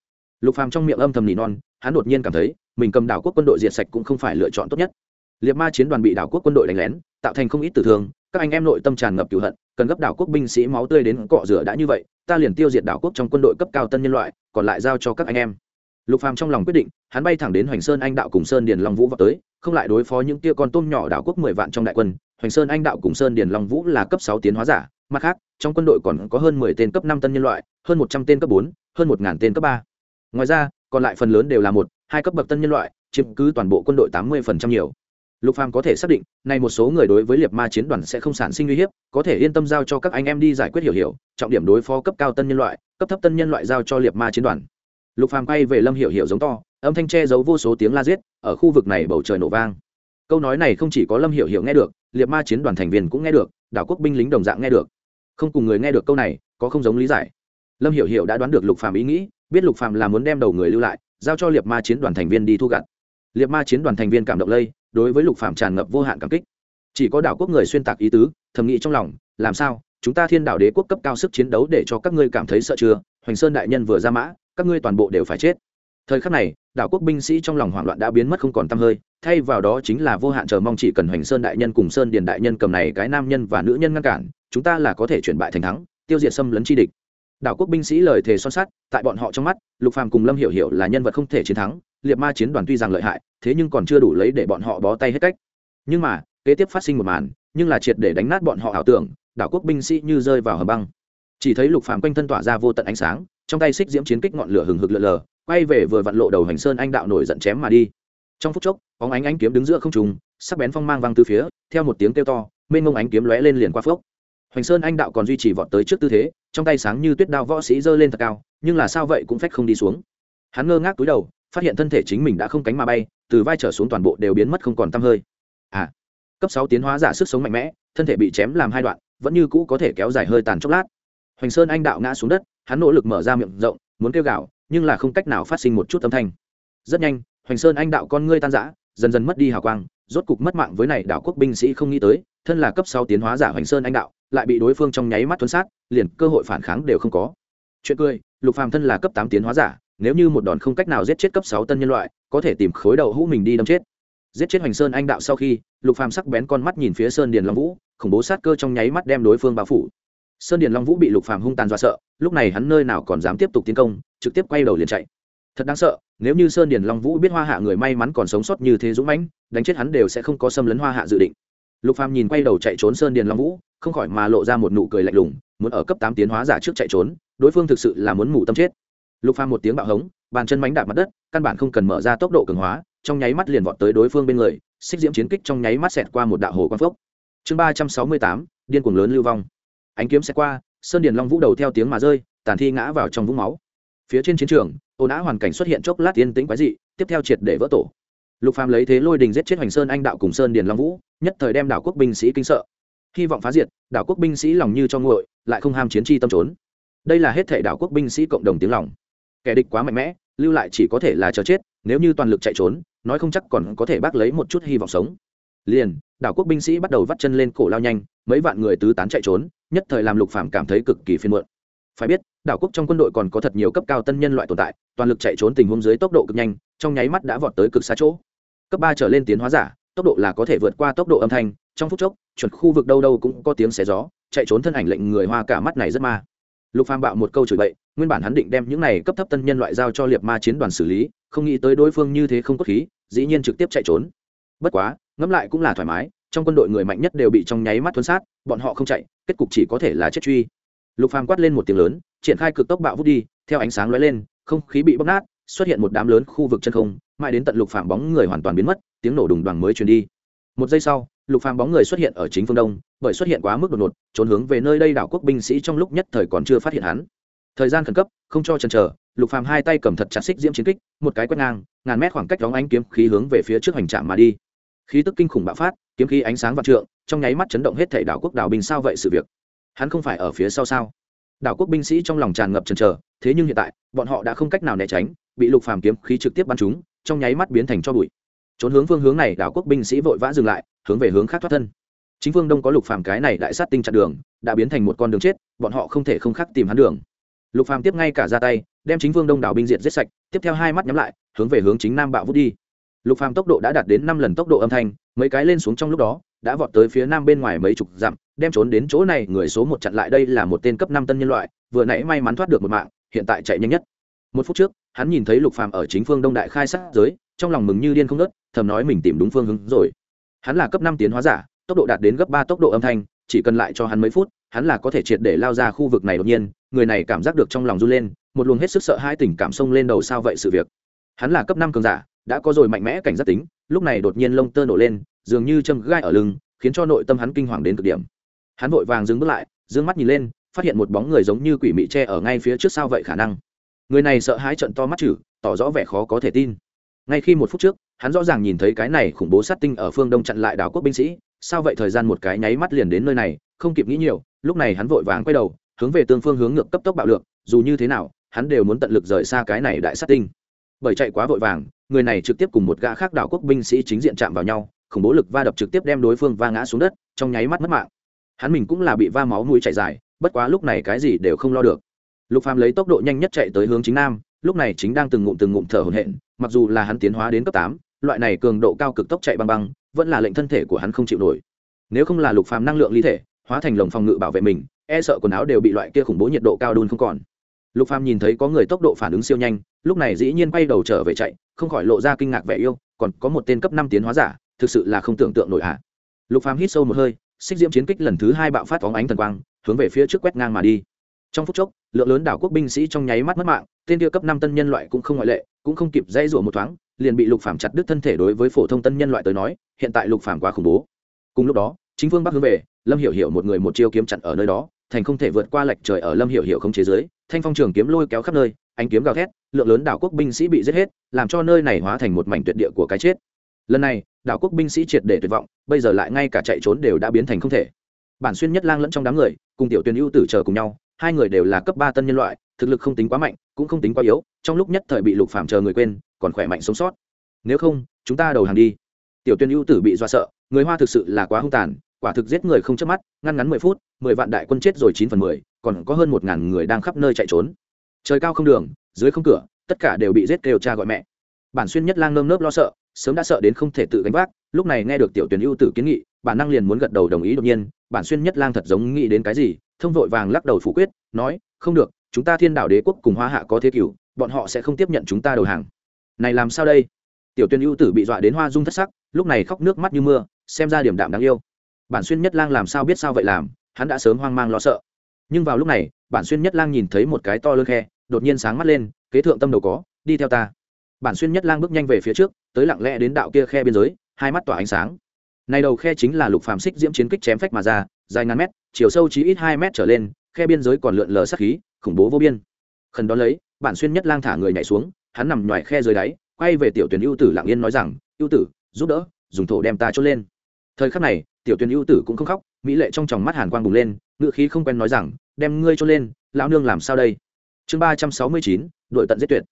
lục phàm trong miệng âm thầm nỉ non, hắn đột nhiên cảm thấy, mình cầm đảo quốc quân đội diệt sạch cũng không phải lựa chọn tốt nhất. Liệt ma chiến đoàn bị đảo quốc quân đội đánh lén, tạo thành không ít tử thương, các anh em nội tâm tràn ngập cửu hận, cần gấp đảo quốc binh sĩ máu tươi đến cọ rửa đã như vậy, ta liền tiêu diệt đảo quốc trong quân đội cấp cao tân nhân loại, còn lại giao cho các anh em. Lục phàm trong lòng quyết định, hắn bay thẳng đến hoành sơn anh đạo cùng sơn điền long vũ vào tới, không lại đối phó những tia con tôm nhỏ đảo quốc mười vạn trong đại quân. Hoành sơn anh đạo cùng sơn điền long vũ là cấp sáu tiến hóa giả mặt khác, trong quân đội còn có hơn mười tên cấp năm tân nhân loại, hơn một trăm tên cấp bốn, hơn một ngàn tên cấp ba. Ngoài ra, còn lại phần lớn đều là một, hai cấp bậc tân nhân loại, chiếm cứ toàn bộ quân đội tám mươi phần trăm nhiều. Lục phàm có thể xác định, này một số người đối với liệt ma chiến đoàn sẽ không sản sinh uy hiếp, có thể yên tâm giao cho các anh em đi giải quyết hiểu hiểu, trọng điểm đối phó cấp cao tân nhân loại, cấp thấp tân nhân loại giao cho liệt ma chiến đoàn. Lục phàm quay về lâm hiểu hiểu giống to, âm thanh che giấu vô số tiếng la giết, ở khu vực này bầu trời nổ vang. Câu nói này không chỉ có lâm hiểu hiểu nghe được, liệt ma chiến đoàn thành viên cũng nghe được, đảo quốc binh lính đồng dạng nghe được không cùng người nghe được câu này, có không giống lý giải. Lâm hiểu hiểu đã đoán được lục phàm ý nghĩ, biết lục phàm là muốn đem đầu người lưu lại, giao cho liệt ma chiến đoàn thành viên đi thu gặt. Liệt ma chiến đoàn thành viên cảm động lây, đối với lục phạm tràn ngập vô hạn cảm kích. Chỉ có đảo quốc người xuyên tạc ý tứ, thầm nghĩ trong lòng, làm sao, chúng ta thiên đạo đế quốc cấp cao sức chiến đấu để cho các ngươi cảm thấy sợ chưa? Hoành sơn đại nhân vừa ra mã, các ngươi toàn bộ đều phải chết. Thời khắc này, đảo quốc binh sĩ trong lòng hoảng loạn đã biến mất không còn tăm hơi, thay vào đó chính là vô hạn chờ mong chỉ cần hoành sơn đại nhân cùng sơn điền đại nhân cầm này cái nam nhân và nữ nhân ngăn cản chúng ta là có thể chuyển bại thành thắng, tiêu diệt xâm lấn chi địch. Đảo quốc binh sĩ lời thề son sắt, tại bọn họ trong mắt, lục phàm cùng lâm hiểu hiểu là nhân vật không thể chiến thắng, liệt ma chiến đoàn tuy rằng lợi hại, thế nhưng còn chưa đủ lấy để bọn họ bó tay hết cách. Nhưng mà, kế tiếp phát sinh một màn, nhưng là triệt để đánh nát bọn họ ảo tưởng, đảo quốc binh sĩ như rơi vào hầm băng. Chỉ thấy lục phàm quanh thân tỏa ra vô tận ánh sáng, trong tay xích diễm chiến kích ngọn lửa hừng hực lờ lờ, quay về vừa vặn lộ đầu hành sơn anh đạo nổi giận chém mà đi. Trong phút chốc, bóng ánh ánh kiếm đứng giữa không trung, sắc bén phong mang văng từ phía, theo một tiếng kêu to, mênh mông ánh kiếm lóe lên liền qua phước hoành sơn anh đạo còn duy trì vọt tới trước tư thế, trong tay sáng như tuyết đao võ sĩ giơ lên thật cao, nhưng là sao vậy cũng phách không đi xuống. Hắn ngơ ngác túi đầu, phát hiện thân thể chính mình đã không cánh mà bay, từ vai trở xuống toàn bộ đều biến mất không còn tăm hơi. À cấp sáu tiến hóa giả sức sống mạnh mẽ, thân thể bị chém làm hai đoạn, vẫn như cũ có thể kéo dài hơi tàn chốc lát. Hoành sơn anh đạo ngã xuống đất, hắn nỗ lực mở ra miệng rộng, muốn kêu gạo nhưng là không cách nào phát sinh một chút âm thanh. Rất nhanh, hoành sơn anh đạo con ngươi tan rã, dần dần mất đi hào quang, rốt cục mất mạng với này đảo quốc binh sĩ không nghĩ tới, thân là cấp sáu tiến hóa giả hoành sơn anh đạo lại bị đối phương trong nháy mắt tuấn sát, liền cơ hội phản kháng đều không có. Chuyện cười, lục phàm thân là cấp tám tiến hóa giả, nếu như một đòn không cách nào giết chết cấp sáu tân nhân loại, có thể tìm khối đầu hũ mình đi đâm chết. Giết chết hoành sơn anh đạo sau khi, lục phàm sắc bén con mắt nhìn phía sơn điền long vũ, khủng bố sát cơ trong nháy mắt đem đối phương bao phủ. Sơn điền long vũ bị lục phàm hung tàn dọa sợ, lúc này hắn nơi nào còn dám tiếp tục tiến công, trực tiếp quay đầu liền chạy. Thật đáng sợ, nếu như sơn điền long vũ biết hoa hạ người may mắn còn sống sót như thế dũng mãnh, đánh chết hắn đều sẽ không có xâm lấn hoa hạ dự định lục phàm nhìn quay đầu chạy trốn sơn điền long vũ, không khỏi mà lộ ra một nụ cười lạnh lùng, muốn ở cấp tám tiến hóa giả trước chạy trốn, đối phương thực sự là muốn mù tâm chết. Lục phàm một tiếng bạo hống, bàn chân mánh đạp mặt đất, căn bản không cần mở ra tốc độ cường hóa, trong nháy mắt liền vọt tới đối phương bên người, xích diễm chiến kích trong nháy mắt xẹt qua một đạo hồ quang phốc. Chương ba trăm sáu mươi tám, điên cuồng lớn lưu vong. Ánh kiếm xẹt qua, sơn điền long vũ đầu theo tiếng mà rơi, tàn thi ngã vào trong vũng máu. Phía trên chiến trường, ồn ào hoàn cảnh xuất hiện chốc lát yên tĩnh quái dị, tiếp theo triệt để vỡ tổ lục phàm lấy thế lôi đình giết chết hoành sơn anh đạo cùng sơn điền long vũ, nhất thời đem đảo quốc binh sĩ kinh sợ. Hy vọng phá diệt, đảo quốc binh sĩ lòng như cho nguội, lại không ham chiến chi tâm trốn. Đây là hết thể đảo quốc binh sĩ cộng đồng tiếng lòng. Kẻ địch quá mạnh mẽ, lưu lại chỉ có thể là chờ chết, nếu như toàn lực chạy trốn, nói không chắc còn có thể bác lấy một chút hy vọng sống. Liền, đảo quốc binh sĩ bắt đầu vắt chân lên cổ lao nhanh, mấy vạn người tứ tán chạy trốn, nhất thời làm lục phàm cảm thấy cực kỳ phiền muộn. Phải biết, đảo quốc trong quân đội còn có thật nhiều cấp cao tân nhân loại tồn tại, toàn lực chạy trốn tình huống dưới tốc độ cực nhanh, trong nháy mắt đã vọt tới cực xa chỗ cấp ba trở lên tiến hóa giả, tốc độ là có thể vượt qua tốc độ âm thanh, trong phút chốc, chuẩn khu vực đâu đâu cũng có tiếng xé gió, chạy trốn thân ảnh lệnh người hoa cả mắt này rất ma. Lục phàm bạo một câu chửi bậy, nguyên bản hắn định đem những này cấp thấp tân nhân loại giao cho liệt ma chiến đoàn xử lý, không nghĩ tới đối phương như thế không có khí, dĩ nhiên trực tiếp chạy trốn. Bất quá, ngẫm lại cũng là thoải mái, trong quân đội người mạnh nhất đều bị trong nháy mắt thuấn sát, bọn họ không chạy, kết cục chỉ có thể là chết truy. Lục phàm quát lên một tiếng lớn, triển khai cực tốc bạo vút đi, theo ánh sáng lóe lên, không khí bị bóc nát, xuất hiện một đám lớn khu vực chân không mãi đến tận lục phàm bóng người hoàn toàn biến mất, tiếng nổ đùng đoàn mới truyền đi. Một giây sau, lục phàm bóng người xuất hiện ở chính phương đông, bởi xuất hiện quá mức đột ngột, trốn hướng về nơi đây đảo quốc binh sĩ trong lúc nhất thời còn chưa phát hiện hắn. Thời gian khẩn cấp, không cho chần chờ, lục phàm hai tay cầm thật chặt xích diễm chiến kích, một cái quét ngang, ngàn mét khoảng cách đóng ánh kiếm khí hướng về phía trước hành trạm mà đi. Khí tức kinh khủng bạo phát, kiếm khí ánh sáng vạn trượng, trong nháy mắt chấn động hết thảy đảo quốc đảo binh sao vậy sự việc? Hắn không phải ở phía sau sao? Đảo quốc binh sĩ trong lòng tràn ngập chần chờ, thế nhưng hiện tại, bọn họ đã không cách nào né tránh, bị lục phàm kiếm khí trực tiếp bắn trúng trong nháy mắt biến thành cho bụi. Trốn hướng phương hướng này, đảo quốc binh sĩ vội vã dừng lại, hướng về hướng khác thoát thân. Chính phương đông có lục phàm cái này đại sát tinh chặn đường, đã biến thành một con đường chết, bọn họ không thể không khác tìm hắn đường. Lục phàm tiếp ngay cả ra tay, đem chính phương đông đảo binh diệt giết sạch, tiếp theo hai mắt nhắm lại, hướng về hướng chính nam bạo vút đi. Lục phàm tốc độ đã đạt đến năm lần tốc độ âm thanh, mấy cái lên xuống trong lúc đó, đã vọt tới phía nam bên ngoài mấy chục dặm, đem trốn đến chỗ này, người số một chặn lại đây là một tên cấp năm tân nhân loại, vừa nãy may mắn thoát được một mạng, hiện tại chạy nhanh nhất. Một phút trước hắn nhìn thấy lục phàm ở chính phương đông đại khai sát giới, trong lòng mừng như điên không nớt thầm nói mình tìm đúng phương hướng rồi. Hắn là cấp năm tiến hóa giả, tốc độ đạt đến gấp ba tốc độ âm thanh, chỉ cần lại cho hắn mấy phút, hắn là có thể triệt để lao ra khu vực này đột nhiên. Người này cảm giác được trong lòng run lên, một luồng hết sức sợ hai tình cảm xông lên đầu sao vậy sự việc. Hắn là cấp năm cường giả, đã có rồi mạnh mẽ cảnh giác tính, lúc này đột nhiên lông tơ nổ lên, dường như châm gai ở lưng, khiến cho nội tâm hắn kinh hoàng đến cực điểm. Hắn vội vàng dừng bước lại d ư ơ n g mắt nhìn lên, phát hiện một bóng người giống như quỷ mị tre ở ngay phía trước sao vậy khả năng người này sợ hãi trận to mắt chử tỏ rõ vẻ khó có thể tin. Ngay khi một phút trước, hắn rõ ràng nhìn thấy cái này khủng bố sát tinh ở phương đông chặn lại đảo quốc binh sĩ. Sao vậy thời gian một cái nháy mắt liền đến nơi này, không kịp nghĩ nhiều, lúc này hắn vội vàng quay đầu, hướng về tương phương hướng ngược cấp tốc bạo lượng dù như thế nào, hắn đều muốn tận lực rời xa cái này đại sát tinh. Bởi chạy quá vội vàng, người này trực tiếp cùng một gã khác đảo quốc binh sĩ chính diện chạm vào nhau, khủng bố lực va đập trực tiếp đem đối phương va ngã xuống đất, trong nháy mắt mất mạng. Hắn mình cũng là bị va máu mũi chảy dài, bất quá lúc này cái gì đều không lo được lục phàm lấy tốc độ nhanh nhất chạy tới hướng chính nam, lúc này chính đang từng ngụm từng ngụm thở hổn hển, mặc dù là hắn tiến hóa đến cấp tám, loại này cường độ cao cực tốc chạy băng băng, vẫn là lệnh thân thể của hắn không chịu nổi. Nếu không là lục phàm năng lượng ly thể, hóa thành lồng phòng ngự bảo vệ mình e sợ quần áo đều bị loại kia khủng bố nhiệt độ cao đun không còn. Lục phàm nhìn thấy có người tốc độ phản ứng siêu nhanh, lúc này dĩ nhiên quay đầu trở về chạy, không khỏi lộ ra kinh ngạc vẻ yêu, còn có một tên cấp năm tiến hóa giả, thực sự là không tưởng tượng nổi ạ. À. lục phàm hít sâu một hơi, xích diễm chiến kích lần thứ hai bạo phát phóng ánh thần quang, hướng về phía trước quét ngang mà đi. Trong phút chốc lượng lớn đảo quốc binh sĩ trong nháy mắt mất mạng, tên kia cấp năm tân nhân loại cũng không ngoại lệ, cũng không kịp dây rủa một thoáng, liền bị lục phàm chặt đứt thân thể đối với phổ thông tân nhân loại tới nói, hiện tại lục phàm quá khủng bố. Cùng lúc đó, chính phương bắc hướng về, lâm hiểu hiểu một người một chiêu kiếm chặn ở nơi đó, thành không thể vượt qua lệch trời ở lâm hiểu hiểu không chế giới thanh phong trường kiếm lôi kéo khắp nơi, ánh kiếm gào thét, lượng lớn đảo quốc binh sĩ bị giết hết, làm cho nơi này hóa thành một mảnh tuyệt địa của cái chết. Lần này, đảo quốc binh sĩ triệt để tuyệt vọng, bây giờ lại ngay cả chạy trốn đều đã biến thành không thể. Bản xuyên nhất lang lẫn trong đám người, cùng tiểu tuyển ưu tử chờ cùng nhau hai người đều là cấp ba tân nhân loại, thực lực không tính quá mạnh, cũng không tính quá yếu, trong lúc nhất thời bị lục phạm chờ người quên, còn khỏe mạnh sống sót. Nếu không, chúng ta đầu hàng đi. Tiểu tuyên ưu tử bị do sợ, người hoa thực sự là quá hung tàn, quả thực giết người không chớp mắt, ngăn ngắn mười phút, mười vạn đại quân chết rồi chín phần mười, còn có hơn một ngàn người đang khắp nơi chạy trốn. Trời cao không đường, dưới không cửa, tất cả đều bị giết kêu cha gọi mẹ. Bản xuyên nhất lang nơm nớp lo sợ, sớm đã sợ đến không thể tự gánh vác, lúc này nghe được tiểu tuyển ưu tử kiến nghị bản năng liền muốn gật đầu đồng ý đột nhiên, bản xuyên nhất lang thật giống nghĩ đến cái gì, thông vội vàng lắc đầu phủ quyết, nói, không được, chúng ta thiên đạo đế quốc cùng hoa hạ có thế cửu, bọn họ sẽ không tiếp nhận chúng ta đầu hàng. Này làm sao đây? Tiểu tuyên ưu tử bị dọa đến hoa dung thất sắc, lúc này khóc nước mắt như mưa, xem ra điểm đạm đáng yêu. Bản xuyên nhất lang làm sao biết sao vậy làm, hắn đã sớm hoang mang lo sợ. Nhưng vào lúc này, bản xuyên nhất lang nhìn thấy một cái to lớn khe, đột nhiên sáng mắt lên, kế thượng tâm đầu có, đi theo ta. Bản xuyên nhất lang bước nhanh về phía trước, tới lặng lẽ đến đạo kia khe biên giới, hai mắt tỏa ánh sáng này đầu khe chính là lục phàm xích diễm chiến kích chém phách mà ra, dài ngàn mét, chiều sâu chí ít hai mét trở lên, khe biên giới còn lượn lờ sát khí, khủng bố vô biên. Khẩn đó lấy, bản xuyên nhất lang thả người nhảy xuống, hắn nằm ngoài khe dưới đáy, quay về tiểu tuyển ưu tử lặng yên nói rằng, ưu tử, giúp đỡ, dùng thổ đem ta chốt lên. Thời khắc này, tiểu tuyển ưu tử cũng không khóc, mỹ lệ trong tròng mắt hàn quang bùng lên, ngựa khí không quen nói rằng, đem ngươi chốt lên, lão nương làm sao đây? Chương ba trăm sáu mươi chín, đội tận giết tuyệt.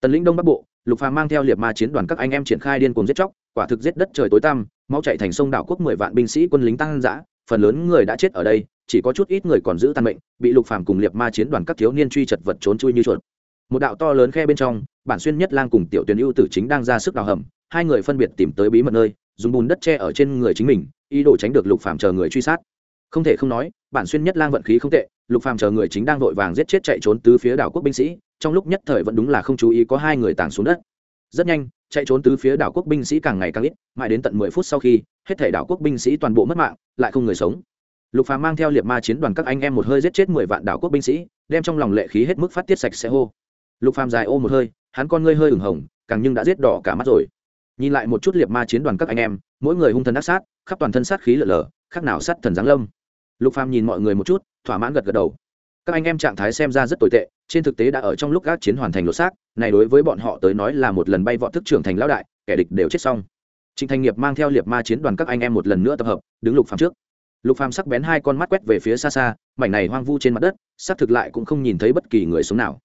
Tần lĩnh đông bắc bộ, lục phàm mang theo liệt ma chiến đoàn các anh em triển khai điên cuồng giết chóc quả thực giết đất trời tối tăm máu chạy thành sông đảo quốc mười vạn binh sĩ quân lính tăng dã, phần lớn người đã chết ở đây, chỉ có chút ít người còn giữ tàn mệnh, bị lục phàm cùng liệt ma chiến đoàn các thiếu niên truy chật vật trốn chui như chuột. Một đạo to lớn khe bên trong, bản xuyên nhất lang cùng tiểu tuyển ưu tử chính đang ra sức đào hầm, hai người phân biệt tìm tới bí mật nơi, dùng bùn đất che ở trên người chính mình, ý đồ tránh được lục phàm chờ người truy sát. Không thể không nói, bản xuyên nhất lang vận khí không tệ, lục phàm chờ người chính đang vội vàng giết chết chạy trốn tứ phía đảo quốc binh sĩ, trong lúc nhất thời vẫn đúng là không chú ý có hai người tàng xuống đất. Rất nhanh chạy trốn tứ phía đảo quốc binh sĩ càng ngày càng ít, mãi đến tận mười phút sau khi, hết thể đảo quốc binh sĩ toàn bộ mất mạng, lại không người sống. Lục phàm mang theo liệt ma chiến đoàn các anh em một hơi giết chết mười vạn đảo quốc binh sĩ, đem trong lòng lệ khí hết mức phát tiết sạch sẽ hô. Lục phàm dài ô một hơi, hắn con ngươi hơi ửng hồng, càng nhưng đã giết đỏ cả mắt rồi. Nhìn lại một chút liệt ma chiến đoàn các anh em, mỗi người hung thần ác sát, khắp toàn thân sát khí lở lở, khác nào sát thần giáng lâm. Lục phàm nhìn mọi người một chút, thỏa mãn gật gật đầu các anh em trạng thái xem ra rất tồi tệ, trên thực tế đã ở trong lúc gác chiến hoàn thành lột xác, này đối với bọn họ tới nói là một lần bay vọt thức trưởng thành lão đại, kẻ địch đều chết xong. Trịnh thành nghiệp mang theo liệt ma chiến đoàn các anh em một lần nữa tập hợp, đứng lục phàm trước. Lục phàm sắc bén hai con mắt quét về phía xa xa, mảnh này hoang vu trên mặt đất xác thực lại cũng không nhìn thấy bất kỳ người sống nào.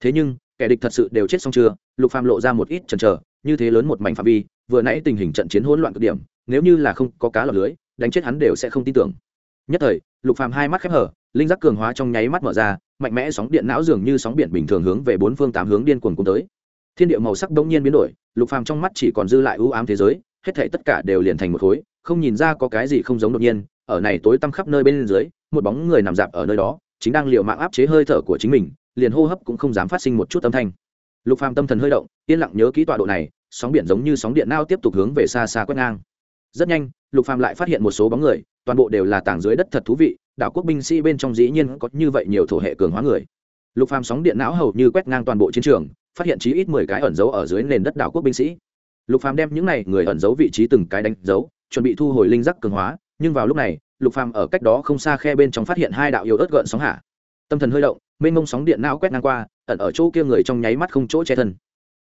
Thế nhưng, kẻ địch thật sự đều chết xong chưa? Lục phàm lộ ra một ít chần chờ, như thế lớn một mảnh phạm vi, vừa nãy tình hình trận chiến hỗn loạn cực điểm, nếu như là không có cá lọt lưới, đánh chết hắn đều sẽ không tin tưởng. Nhất thời, lục phàm hai mắt khép hở linh giác cường hóa trong nháy mắt mở ra, mạnh mẽ sóng điện não dường như sóng biển bình thường hướng về bốn phương tám hướng điên cuồng cùng tới. Thiên địa màu sắc đông nhiên biến đổi, lục phàm trong mắt chỉ còn dư lại ưu ám thế giới, hết thảy tất cả đều liền thành một khối, không nhìn ra có cái gì không giống đột nhiên, ở này tối tăm khắp nơi bên dưới, một bóng người nằm dạp ở nơi đó, chính đang liều mạng áp chế hơi thở của chính mình, liền hô hấp cũng không dám phát sinh một chút âm thanh. Lục phàm tâm thần hơi động, yên lặng nhớ kỹ tọa độ này, sóng biển giống như sóng điện nao tiếp tục hướng về xa xa quét ngang. Rất nhanh, lục phàm lại phát hiện một số bóng người toàn bộ đều là tảng dưới đất thật thú vị, đảo quốc binh sĩ bên trong dĩ nhiên có như vậy nhiều thổ hệ cường hóa người. Lục phàm sóng điện não hầu như quét ngang toàn bộ chiến trường, phát hiện chí ít mười cái ẩn giấu ở dưới nền đất đảo quốc binh sĩ. Lục phàm đem những này người ẩn giấu vị trí từng cái đánh dấu, chuẩn bị thu hồi linh giác cường hóa, nhưng vào lúc này, lục phàm ở cách đó không xa khe bên trong phát hiện hai đạo yếu ớt gợn sóng hạ. Tâm thần hơi động, mênh mông sóng điện não quét ngang qua, ẩn ở chỗ kia người trong nháy mắt không chỗ che thân.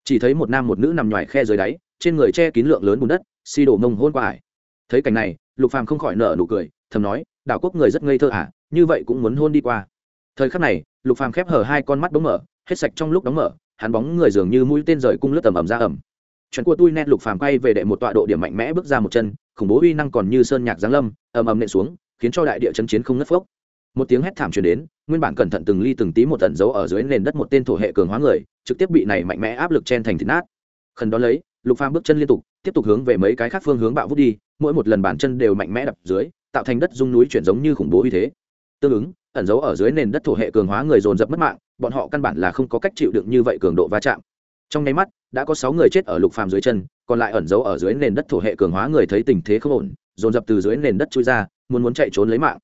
Chỉ thấy một nam một nữ nằm ngoài khe dưới đáy, trên người che kín lượng lớn bùn đất xi đổ mông hôn quải thấy cảnh này lục phàm không khỏi nở nụ cười, thầm nói, đảo quốc người rất ngây thơ à như vậy cũng muốn hôn đi qua. Thời khắc này, lục phàm khép hở hai con mắt đóng mở, hết sạch trong lúc đóng mở, hắn bóng người dường như mũi tên rời cung lướt tầm ẩm ra ẩm chuẩn của tôi nét lục phàm quay về đệ một tọa độ điểm mạnh mẽ bước ra một chân, khủng bố uy năng còn như sơn nhạc giáng lâm, ầm ầm nện xuống, khiến cho đại địa chấn chiến không ngất phốc. Một tiếng hét thảm truyền đến, nguyên bản cẩn thận từng ly từng tí một tận dấu ở dưới nền đất một tên thổ hệ cường hóa người, trực tiếp bị này mạnh mẽ áp lực chen thành thịt nát. Khẩn đó lấy, lục phàm bước chân liên tục, tiếp tục hướng về mấy cái khác phương hướng bạo vút đi mỗi một lần bản chân đều mạnh mẽ đập dưới, tạo thành đất dung núi chuyển giống như khủng bố uy thế. Tương ứng, ẩn giấu ở dưới nền đất thổ hệ cường hóa người dồn dập mất mạng, bọn họ căn bản là không có cách chịu đựng như vậy cường độ va chạm. Trong nháy mắt, đã có sáu người chết ở lục phàm dưới chân, còn lại ẩn giấu ở dưới nền đất thổ hệ cường hóa người thấy tình thế không ổn, dồn dập từ dưới nền đất chui ra, muốn muốn chạy trốn lấy mạng.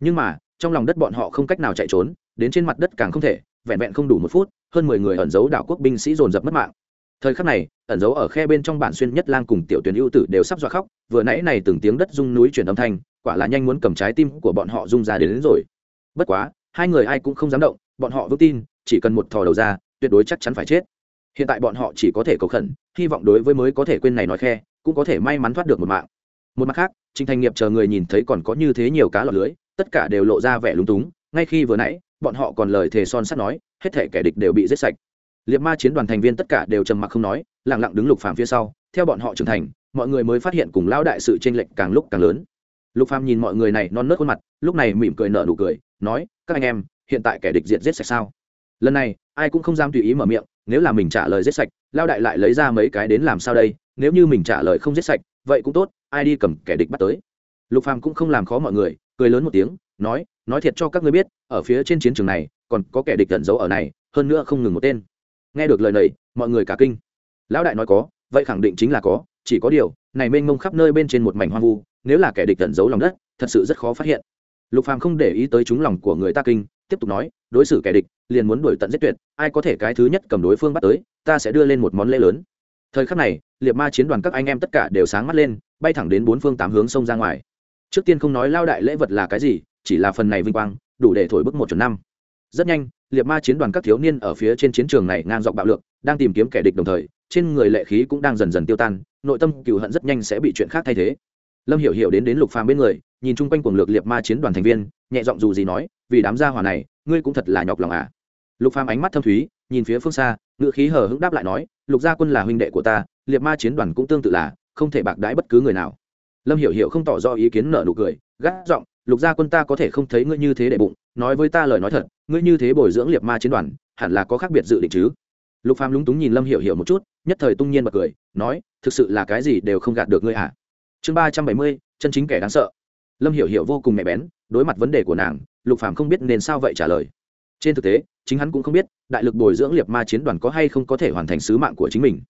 Nhưng mà, trong lòng đất bọn họ không cách nào chạy trốn, đến trên mặt đất càng không thể, vẹn vẹn không đủ một phút, hơn mười người ẩn giấu đảo quốc binh sĩ dồn dập mất mạng thời khắc này ẩn giấu ở khe bên trong bản xuyên nhất lang cùng tiểu tuyển ưu tử đều sắp dọa khóc vừa nãy này từng tiếng đất rung núi chuyển âm thanh quả là nhanh muốn cầm trái tim của bọn họ rung ra đến, đến rồi. Bất quá hai người ai cũng không dám động bọn họ vững tin chỉ cần một thò đầu ra tuyệt đối chắc chắn phải chết. Hiện tại bọn họ chỉ có thể cầu khẩn hy vọng đối với mới có thể quên này nói khe cũng có thể may mắn thoát được một mạng. Một mặt khác Trình thành nghiệp chờ người nhìn thấy còn có như thế nhiều cá lọt lưới tất cả đều lộ ra vẻ lúng túng ngay khi vừa nãy bọn họ còn lời thề son sắt nói hết thể kẻ địch đều bị giết sạch liệt ma chiến đoàn thành viên tất cả đều trầm mặc không nói lẳng lặng đứng lục phàm phía sau. Theo bọn họ trưởng thành, mọi người mới phát hiện cùng lão đại sự tranh lệch càng lúc càng lớn. Lục phàm nhìn mọi người này non nớt khuôn mặt, lúc này mỉm cười nở nụ cười, nói, các anh em, hiện tại kẻ địch diệt giết sạch sao? Lần này, ai cũng không dám tùy ý mở miệng, nếu là mình trả lời giết sạch lao đại lại lấy ra mấy cái đến làm sao đây? Nếu như mình trả lời không giết sạch, vậy cũng tốt, ai đi cầm kẻ địch bắt tới? Lục phàm cũng không làm khó mọi người, cười lớn một tiếng, nói nói thiệt cho các ngươi biết, ở phía trên chiến trường này, còn có kẻ địch tận giấu ở này, hơn nữa không ngừng một tên nghe được lời này, mọi người cả kinh. Lão đại nói có, vậy khẳng định chính là có, chỉ có điều, này mênh mông khắp nơi bên trên một mảnh hoang vu, nếu là kẻ địch tận giấu lòng đất, thật sự rất khó phát hiện. Lục phàm không để ý tới chúng lòng của người ta kinh, tiếp tục nói, đối xử kẻ địch, liền muốn đuổi tận giết tuyệt, ai có thể cái thứ nhất cầm đối phương bắt tới, ta sẽ đưa lên một món lễ lớn. Thời khắc này, liệt ma chiến đoàn các anh em tất cả đều sáng mắt lên, bay thẳng đến bốn phương tám hướng sông ra ngoài. Trước tiên không nói lao đại lễ vật là cái gì, chỉ là phần này vinh quang, đủ để thổi bức một chuẩn năm rất nhanh, liệt ma chiến đoàn các thiếu niên ở phía trên chiến trường này ngang dọc bạo lượng đang tìm kiếm kẻ địch đồng thời, trên người lệ khí cũng đang dần dần tiêu tan, nội tâm cựu hận rất nhanh sẽ bị chuyện khác thay thế. Lâm hiểu hiểu đến đến lục phàm bên người, nhìn chung quanh cuồng lược liệt ma chiến đoàn thành viên, nhẹ giọng dù gì nói, vì đám gia hỏa này, ngươi cũng thật là nhọc lòng à? Lục phàm ánh mắt thâm thúy, nhìn phía phương xa ngựa khí hờ hững đáp lại nói, lục gia quân là huynh đệ của ta, liệt ma chiến đoàn cũng tương tự là, không thể bạc đãi bất cứ người nào. Lâm hiểu hiểu không tỏ rõ ý kiến nở nụ cười, gắt giọng, lục gia quân ta có thể không thấy ngươi như thế để bụng nói với ta lời nói thật, ngươi như thế bồi dưỡng liệt ma chiến đoàn, hẳn là có khác biệt dự định chứ? Lục phàm lúng túng nhìn lâm hiểu hiểu một chút, nhất thời tung nhiên bật cười, nói, thực sự là cái gì đều không gạt được ngươi à chương ba trăm bảy mươi, chân chính kẻ đáng sợ. Lâm hiểu hiểu vô cùng mẹ bén, đối mặt vấn đề của nàng, lục phàm không biết nên sao vậy trả lời. Trên thực tế, chính hắn cũng không biết, đại lực bồi dưỡng liệt ma chiến đoàn có hay không có thể hoàn thành sứ mạng của chính mình.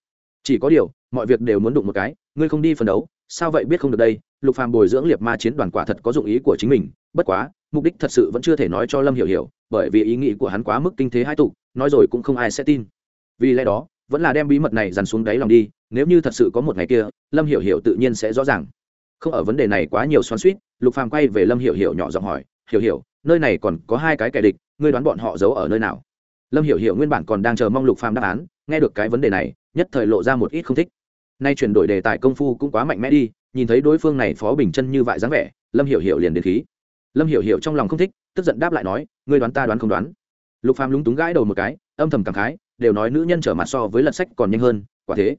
Chỉ có điều, mọi việc đều muốn đụng một cái, ngươi không đi phân đấu, sao vậy biết không được đây? Lục phàm bồi dưỡng liệt ma chiến đoàn quả thật có dụng ý của chính mình, bất quá mục đích thật sự vẫn chưa thể nói cho lâm hiểu hiểu, bởi vì ý nghĩ của hắn quá mức kinh thế hai tục nói rồi cũng không ai sẽ tin. Vì lẽ đó, vẫn là đem bí mật này dằn xuống đáy lòng đi, nếu như thật sự có một ngày kia, lâm hiểu hiểu tự nhiên sẽ rõ ràng. Không ở vấn đề này quá nhiều xoắn suýt lục phàm quay về lâm hiểu hiểu nhỏ giọng hỏi, hiểu hiểu, nơi này còn có hai cái kẻ địch, ngươi đoán bọn họ giấu ở nơi nào? Lâm hiểu hiểu nguyên bản còn đang chờ mong lục phàm đáp án, nghe được cái vấn đề này, nhất thời lộ ra một ít không thích. Nay chuyển đổi đề tài công phu cũng quá mạnh mẽ đi, nhìn thấy đối phương này phó bình chân như vậy dáng vẻ, lâm hiểu hiểu liền đến khí lâm hiểu hiểu trong lòng không thích, tức giận đáp lại nói, ngươi đoán ta đoán không đoán? Lục phàm lúng túng gãi đầu một cái, âm thầm cảm khái, đều nói nữ nhân trở mặt so với lật sách còn nhanh hơn, quả thế.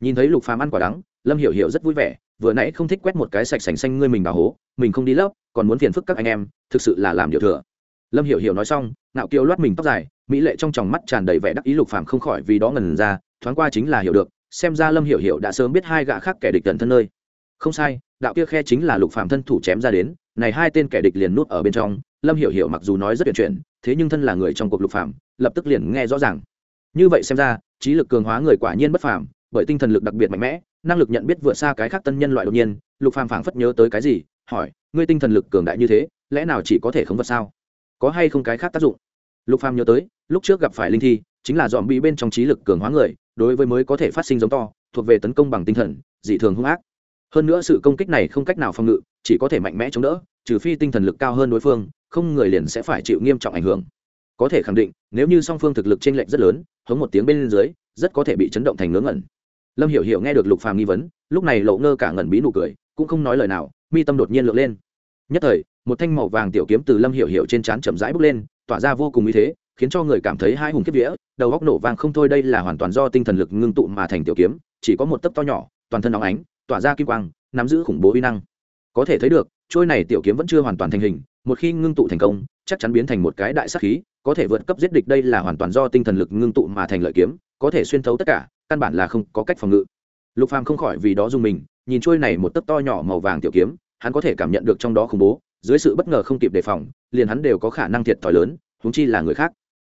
Nhìn thấy lục phàm ăn quả đắng, lâm hiểu hiểu rất vui vẻ, vừa nãy không thích quét một cái sạch sành xanh ngươi mình bà hố mình không đi lớp, còn muốn phiền phức các anh em, thực sự là làm điều thừa. Lâm hiểu hiểu nói xong nạo kiều loát mình tóc dài, mỹ lệ trong tròng mắt tràn đầy vẻ đắc ý lục phàm không khỏi vì đó ngần ra, thoáng qua chính là hiểu được, xem ra lâm hiểu hiểu đã sớm biết hai gã khác kẻ địch tận thân nơi. Không sai, đạo kia khe chính là lục phàm thân thủ chém ra đến này hai tên kẻ địch liền nút ở bên trong, lâm hiểu hiểu mặc dù nói rất tuyệt chuyện thế nhưng thân là người trong cuộc lục phàm, lập tức liền nghe rõ ràng. Như vậy xem ra, trí lực cường hóa người quả nhiên bất phàm, bởi tinh thần lực đặc biệt mạnh mẽ, năng lực nhận biết vượt xa cái khác tân nhân loại đột nhiên, lục phàm phảng phất nhớ tới cái gì, hỏi, ngươi tinh thần lực cường đại như thế, lẽ nào chỉ có thể khống vật sao? Có hay không cái khác tác dụng? Lục phàm nhớ tới, lúc trước gặp phải linh thi, chính là dòm bị bên trong trí lực cường hóa người, đối với mới có thể phát sinh giống to, thuộc về tấn công bằng tinh thần, dị thường hung ác. Hơn nữa sự công kích này không cách nào phòng ngự chỉ có thể mạnh mẽ chống đỡ, trừ phi tinh thần lực cao hơn đối phương, không người liền sẽ phải chịu nghiêm trọng ảnh hưởng. Có thể khẳng định, nếu như song phương thực lực chênh lệch rất lớn, hống một tiếng bên dưới, rất có thể bị chấn động thành ngớ ngẩn. Lâm hiểu hiểu nghe được lục phàm nghi vấn, lúc này lộ ngơ cả ngẩn bí nụ cười, cũng không nói lời nào, mi tâm đột nhiên lượn lên. Nhất thời, một thanh màu vàng tiểu kiếm từ lâm hiểu hiểu trên trán chậm rãi bốc lên, tỏa ra vô cùng ý thế, khiến cho người cảm thấy hai hùng kiếp vĩa đầu góc nổ vàng không thôi đây là hoàn toàn do tinh thần lực ngưng tụ mà thành tiểu kiếm, chỉ có một tấc to nhỏ, toàn thân óng ánh, tỏa ra kim quang, nắm giữ khủng bố uy năng có thể thấy được, trôi này tiểu kiếm vẫn chưa hoàn toàn thành hình, một khi ngưng tụ thành công, chắc chắn biến thành một cái đại sắc khí, có thể vượt cấp giết địch đây là hoàn toàn do tinh thần lực ngưng tụ mà thành lợi kiếm, có thể xuyên thấu tất cả, căn bản là không có cách phòng ngự. Lục phàm không khỏi vì đó dùng mình, nhìn trôi này một tấc to nhỏ màu vàng tiểu kiếm, hắn có thể cảm nhận được trong đó khủng bố, dưới sự bất ngờ không kịp đề phòng, liền hắn đều có khả năng thiệt thòi lớn, huống chi là người khác.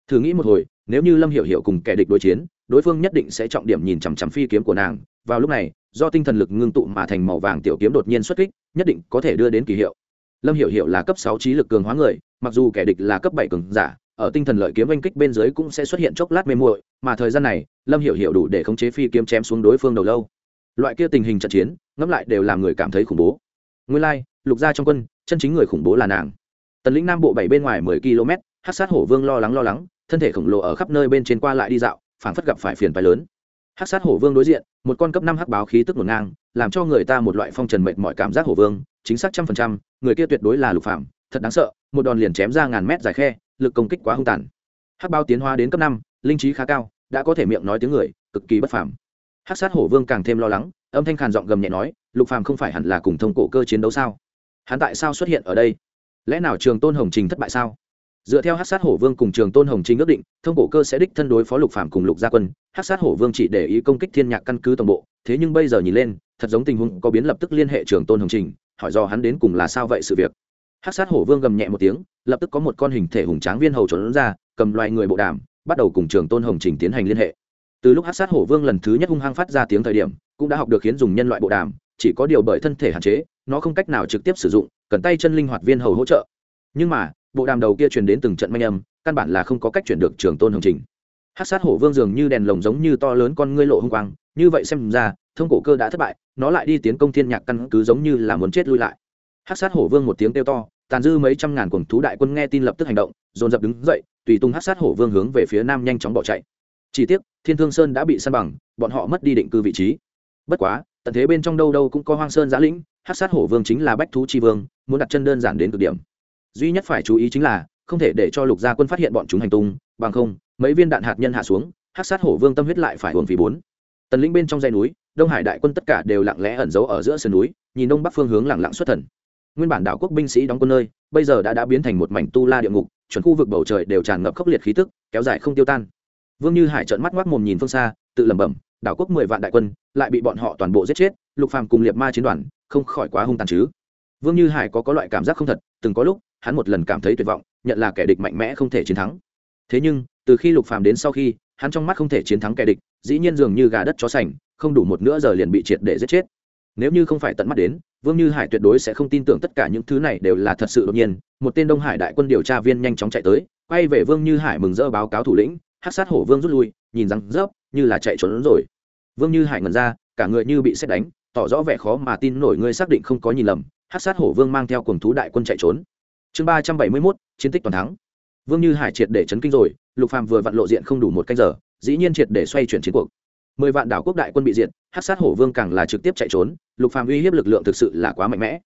Thử nghĩ một hồi, nếu như lâm hiểu hiểu cùng kẻ địch đối chiến, đối phương nhất định sẽ trọng điểm nhìn chằm chằm phi kiếm của nàng. Vào lúc này do tinh thần lực ngưng tụ mà thành màu vàng tiểu kiếm đột nhiên xuất kích, nhất định có thể đưa đến kỳ hiệu. Lâm hiểu hiểu là cấp sáu trí lực cường hóa người, mặc dù kẻ địch là cấp bảy cường giả, ở tinh thần lợi kiếm oanh kích bên dưới cũng sẽ xuất hiện chốc lát mê muội, mà thời gian này, lâm hiểu hiểu đủ để khống chế phi kiếm chém xuống đối phương đầu lâu. Loại kia tình hình trận chiến, ngẫm lại đều làm người cảm thấy khủng bố. Nguyên lai, lục gia trong quân, chân chính người khủng bố là nàng. Tần lĩnh nam bộ bảy bên ngoài mười km hát sát hổ vương lo lắng lo lắng, thân thể khổng lồ ở khắp nơi bên trên qua lại đi dạo, phảng phất gặp phải phiền phái lớn. Hát sát hổ vương đối diện một con cấp năm hắc báo khí tức ngổn ngang, làm cho người ta một loại phong trần mệt mọi cảm giác hổ vương, chính xác trăm phần trăm, người kia tuyệt đối là lục phạm thật đáng sợ, một đòn liền chém ra ngàn mét dài khe, lực công kích quá hung tàn. Hắc báo tiến hóa đến cấp năm, linh trí khá cao, đã có thể miệng nói tiếng người, cực kỳ bất phàm. Hắc sát hổ vương càng thêm lo lắng, âm thanh khàn giọng gầm nhẹ nói, lục phàm không phải hẳn là cùng thông cổ cơ chiến đấu sao? Hắn tại sao xuất hiện ở đây? Lẽ nào trường tôn hồng trình thất bại sao? Dựa theo hát sát hổ vương cùng trường tôn hồng trình ước định thông cổ cơ sẽ đích thân đối phó lục phạm cùng lục gia quân. Hát sát hổ vương chỉ để ý công kích thiên nhạc căn cứ toàn bộ, thế nhưng bây giờ nhìn lên, thật giống tình huống có biến lập tức liên hệ trường tôn hồng trình hỏi do hắn đến cùng là sao vậy sự việc. Hát sát hổ vương gầm nhẹ một tiếng, lập tức có một con hình thể hùng tráng viên hầu trốn ra, cầm loài người bộ đàm, bắt đầu cùng trường tôn hồng trình tiến hành liên hệ. Từ lúc hát sát hổ vương lần thứ nhất hung hăng phát ra tiếng thời điểm, cũng đã học được khiến dùng nhân loại bộ đàm, chỉ có điều bởi thân thể hạn chế, nó không cách nào trực tiếp sử dụng, cần tay chân linh hoạt viên hầu hỗ trợ. Nhưng mà bộ đàm đầu kia truyền đến từng trận manh âm, căn bản là không có cách chuyển được trường tôn hồng trình. Hát sát hổ vương dường như đèn lồng giống như to lớn con ngươi lộ hung quang, như vậy xem ra, thông cổ cơ đã thất bại, nó lại đi tiến công thiên nhạc căn cứ giống như là muốn chết lui lại. Hát sát hổ vương một tiếng kêu to, tàn dư mấy trăm ngàn cuồng thú đại quân nghe tin lập tức hành động, dồn dập đứng dậy, tùy tung hát sát hổ vương hướng về phía nam nhanh chóng bỏ chạy. Chỉ tiếc, thiên thương sơn đã bị săn bằng, bọn họ mất đi định cư vị trí. Bất quá, tận thế bên trong đâu đâu cũng có hoang sơn giã lĩnh hát sát hổ vương chính là bách thú chi vương, muốn đặt chân đơn giản đến cực điểm duy nhất phải chú ý chính là, không thể để cho lục gia quân phát hiện bọn chúng hành tung, bằng không, mấy viên đạn hạt nhân hạ xuống hát sát hổ vương tâm huyết lại phải hồn phí bốn. Tần lĩnh bên trong dãy núi, đông hải đại quân tất cả đều lặng lẽ ẩn giấu ở giữa sườn núi, nhìn đông bắc phương hướng lặng lặng xuất thần. Nguyên bản đảo quốc binh sĩ đóng quân nơi, bây giờ đã đã biến thành một mảnh tu la địa ngục, chuẩn khu vực bầu trời đều tràn ngập khốc liệt khí tức, kéo dài không tiêu tan. Vương như hải trợn mắt ngoác mồm nhìn phương xa, tự lẩm bẩm, đảo quốc mười vạn đại quân, lại bị bọn họ toàn bộ giết chết, lục phàm cùng liệt ma chiến đoàn, không khỏi quá hung tàn chứ vương như hải có có loại cảm giác không thật, từng có lúc, hắn một lần cảm thấy tuyệt vọng, nhận là kẻ địch mạnh mẽ không thể chiến thắng. Thế nhưng, từ khi lục phàm đến sau khi, hắn trong mắt không thể chiến thắng kẻ địch, dĩ nhiên dường như gà đất chó sành, không đủ một nửa giờ liền bị triệt để giết chết. Nếu như không phải tận mắt đến, vương như hải tuyệt đối sẽ không tin tưởng tất cả những thứ này đều là thật sự đột nhiên. Một tên đông hải đại quân điều tra viên nhanh chóng chạy tới, quay về vương như hải mừng rỡ báo cáo thủ lĩnh, hát sát hổ vương rút lui, nhìn răng rớp, như là chạy trốn rồi. Vương như hải ngẩn ra, cả người như bị xét đánh, tỏ rõ vẻ khó mà tin nổi, ngươi xác định không có nhìn lầm hát sát hổ vương mang theo cùng thú đại quân chạy trốn. Chương ba trăm bảy mươi mốt, chiến tích toàn thắng. Vương như hải triệt để chấn kinh rồi, lục phàm vừa vặn lộ diện không đủ một canh giờ, dĩ nhiên triệt để xoay chuyển chiến cuộc. Mười vạn đảo quốc đại quân bị diệt, hát sát hổ vương càng là trực tiếp chạy trốn, lục phàm uy hiếp lực lượng thực sự là quá mạnh mẽ.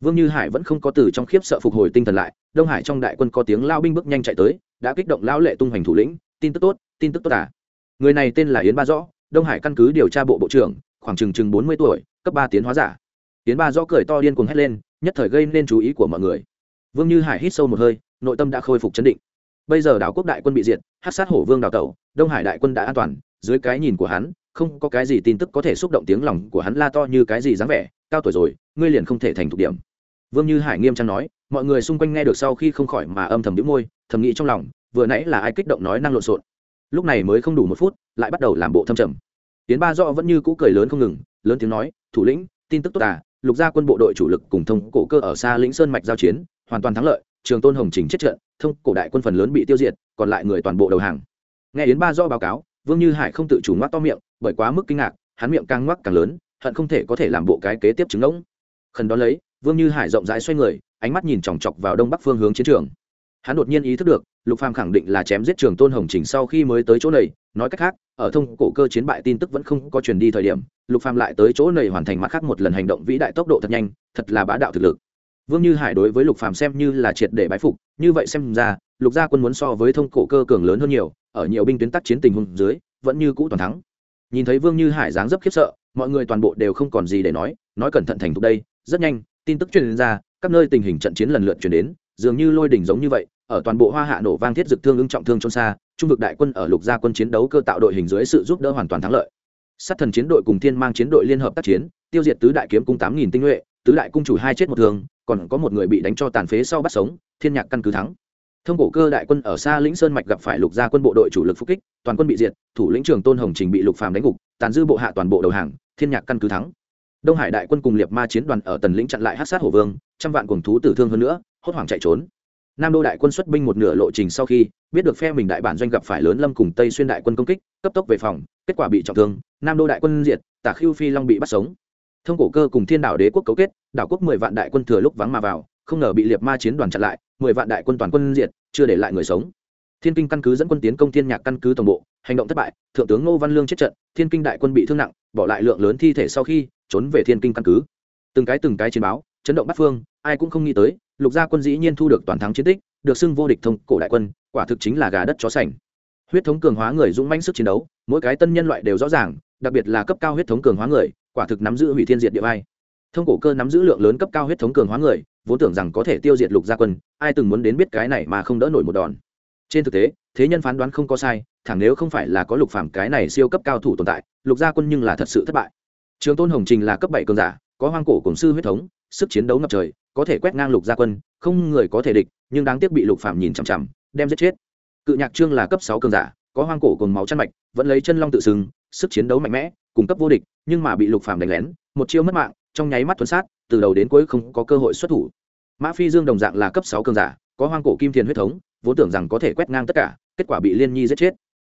Vương như hải vẫn không có từ trong khiếp sợ phục hồi tinh thần lại, đông hải trong đại quân có tiếng lao binh bước nhanh chạy tới, đã kích động lão lệ tung hoành thủ lĩnh, tin tức tốt, tin tức tốt à. Người này tên là yến ba rõ, đông hải căn cứ điều tra bộ bộ trưởng, khoảng chừng chừng bốn mươi tuổi, cấp ba tiến hóa giả yến ba rõ cười to điên cuồng hét lên, nhất thời gây nên chú ý của mọi người. Vương như hải hít sâu một hơi, nội tâm đã khôi phục chấn định. Bây giờ đảo quốc đại quân bị diệt hát sát hổ vương đào tẩu, đông hải đại quân đã an toàn, dưới cái nhìn của hắn, không có cái gì tin tức có thể xúc động tiếng lòng của hắn la to như cái gì dáng vẻ, cao tuổi rồi, ngươi liền không thể thành thục điểm. Vương như hải nghiêm trang nói, mọi người xung quanh nghe được sau khi không khỏi mà âm thầm đĩu môi, thầm nghĩ trong lòng, vừa nãy là ai kích động nói năng lộn xộn. Lúc này mới không đủ một phút, lại bắt đầu làm bộ thâm trầm. Tiến ba do vẫn như cũ cười lớn không ngừng, lớn tiếng nói, thủ lĩnh, tin tức tốt à lục gia quân bộ đội chủ lực cùng thông cổ cơ ở xa lĩnh sơn mạch giao chiến, hoàn toàn thắng lợi, trường tôn hồng trình chết trận, thông cổ đại quân phần lớn bị tiêu diệt, còn lại người toàn bộ đầu hàng. Nghe yến ba do báo cáo, vương như hải không tự chủ ngoắc to miệng, bởi quá mức kinh ngạc, hắn miệng càng ngoắc càng lớn, hận không thể có thể làm bộ cái kế tiếp chứng ngỗng. Khẩn đó lấy, vương như hải rộng rãi xoay người, ánh mắt nhìn chòng chọc vào đông bắc phương hướng chiến trường. Hắn đột nhiên ý thức được lục phàm khẳng định là chém giết trường tôn hồng trình sau khi mới tới chỗ này, nói cách khác, ở thông cổ cơ chiến bại tin tức vẫn không có truyền đi thời điểm, lục phàm lại tới chỗ này hoàn thành mặt khác một lần hành động vĩ đại tốc độ thật nhanh, thật là bá đạo thực lực. Vương như hải đối với lục phàm xem như là triệt để bái phục, như vậy xem ra, lục gia quân muốn so với thông cổ cơ cường lớn hơn nhiều, ở nhiều binh tuyến tác chiến tình huống dưới, vẫn như cũ toàn thắng. Nhìn thấy vương như hải dáng dấp khiếp sợ, mọi người toàn bộ đều không còn gì để nói nói cẩn thận thành thục đây, rất nhanh, tin tức truyền ra, các nơi tình hình trận chiến lần lượt truyền đến dường như lôi đỉnh giống như vậy, ở toàn bộ hoa hạ nổ vang thiết dực thương ứng trọng thương trôn xa, trung vực đại quân ở lục gia quân chiến đấu cơ tạo đội hình dưới sự giúp đỡ hoàn toàn thắng lợi. Sát thần chiến đội cùng thiên mang chiến đội liên hợp tác chiến, tiêu diệt tứ đại kiếm cung tám nghìn tinh nhuệ, tứ đại cung chủ hai chết một thường còn có một người bị đánh cho tàn phế sau bắt sống, thiên nhạc căn cứ thắng. Thông cổ cơ đại quân ở xa lĩnh sơn mạch gặp phải lục gia quân bộ đội chủ lực phục kích, toàn quân bị diệt, thủ lĩnh trường tôn hồng trình bị lục phàm đánh gục, tàn dư bộ hạ toàn bộ đầu hàng, thiên nhạc căn cứ thắng. Đông hải đại quân cùng liệt ma chiến đoàn ở tần lĩnh chặn lại hát sát hổ vương, trăm vạn cuồng thú tử thương hơn nữa hốt hoảng chạy trốn. Nam đô đại quân xuất binh một nửa lộ trình sau khi, biết được phe mình đại bản doanh gặp phải lớn lâm cùng tây xuyên đại quân công kích, cấp tốc về phòng, kết quả bị trọng thương, nam đô đại quân diệt, tả khiêu phi long bị bắt sống. Thông cổ cơ cùng thiên đảo đế quốc cấu kết, đảo quốc mười vạn đại quân thừa lúc vắng mà vào, không ngờ bị liệt ma chiến đoàn chặn lại, mười vạn đại quân toàn quân diệt, chưa để lại người sống. Thiên kinh căn cứ dẫn quân tiến công thiên nhạc căn cứ tổng bộ, hành động thất bại, thượng tướng ngô văn lương chết trận, thiên kinh đại quân bị thương nặng, bỏ lại lượng lớn thi thể sau khi, trốn về thiên kinh căn cứ. Từng cái từng cái chiến báo, chấn động bắt phương ai cũng không nghĩ tới, lục gia quân dĩ nhiên thu được toàn thắng chiến tích, được xưng vô địch thông cổ đại quân, quả thực chính là gà đất chó sành. Huyết thống cường hóa người dũng mãnh sức chiến đấu, mỗi cái tân nhân loại đều rõ ràng, đặc biệt là cấp cao huyết thống cường hóa người, quả thực nắm giữ hủy thiên diệt địa vai. Thông cổ cơ nắm giữ lượng lớn cấp cao huyết thống cường hóa người, vốn tưởng rằng có thể tiêu diệt lục gia quân, ai từng muốn đến biết cái này mà không đỡ nổi một đòn. Trên thực tế, thế nhân phán đoán không có sai, thẳng nếu không phải là có lục phàm cái này siêu cấp cao thủ tồn tại, lục gia quân nhưng là thật sự thất bại. Trường tôn hồng trình là cấp bảy cường giả, có hoang cổ cổng sư huyết thống sức chiến đấu ngập trời, có thể quét ngang lục gia quân, không người có thể địch, nhưng đáng tiếc bị lục phàm nhìn chằm chằm, đem giết chết. Cự nhạc trương là cấp sáu cường giả, có hoang cổ cùng máu chăn mạch, vẫn lấy chân long tự xưng, sức chiến đấu mạnh mẽ cung cấp vô địch, nhưng mà bị lục phàm đánh lén, một chiêu mất mạng, trong nháy mắt thuần sát, từ đầu đến cuối không có cơ hội xuất thủ. Mã phi dương đồng dạng là cấp sáu cường giả, có hoang cổ kim thiền huyết thống, vốn tưởng rằng có thể quét ngang tất cả, kết quả bị liên nhi giết chết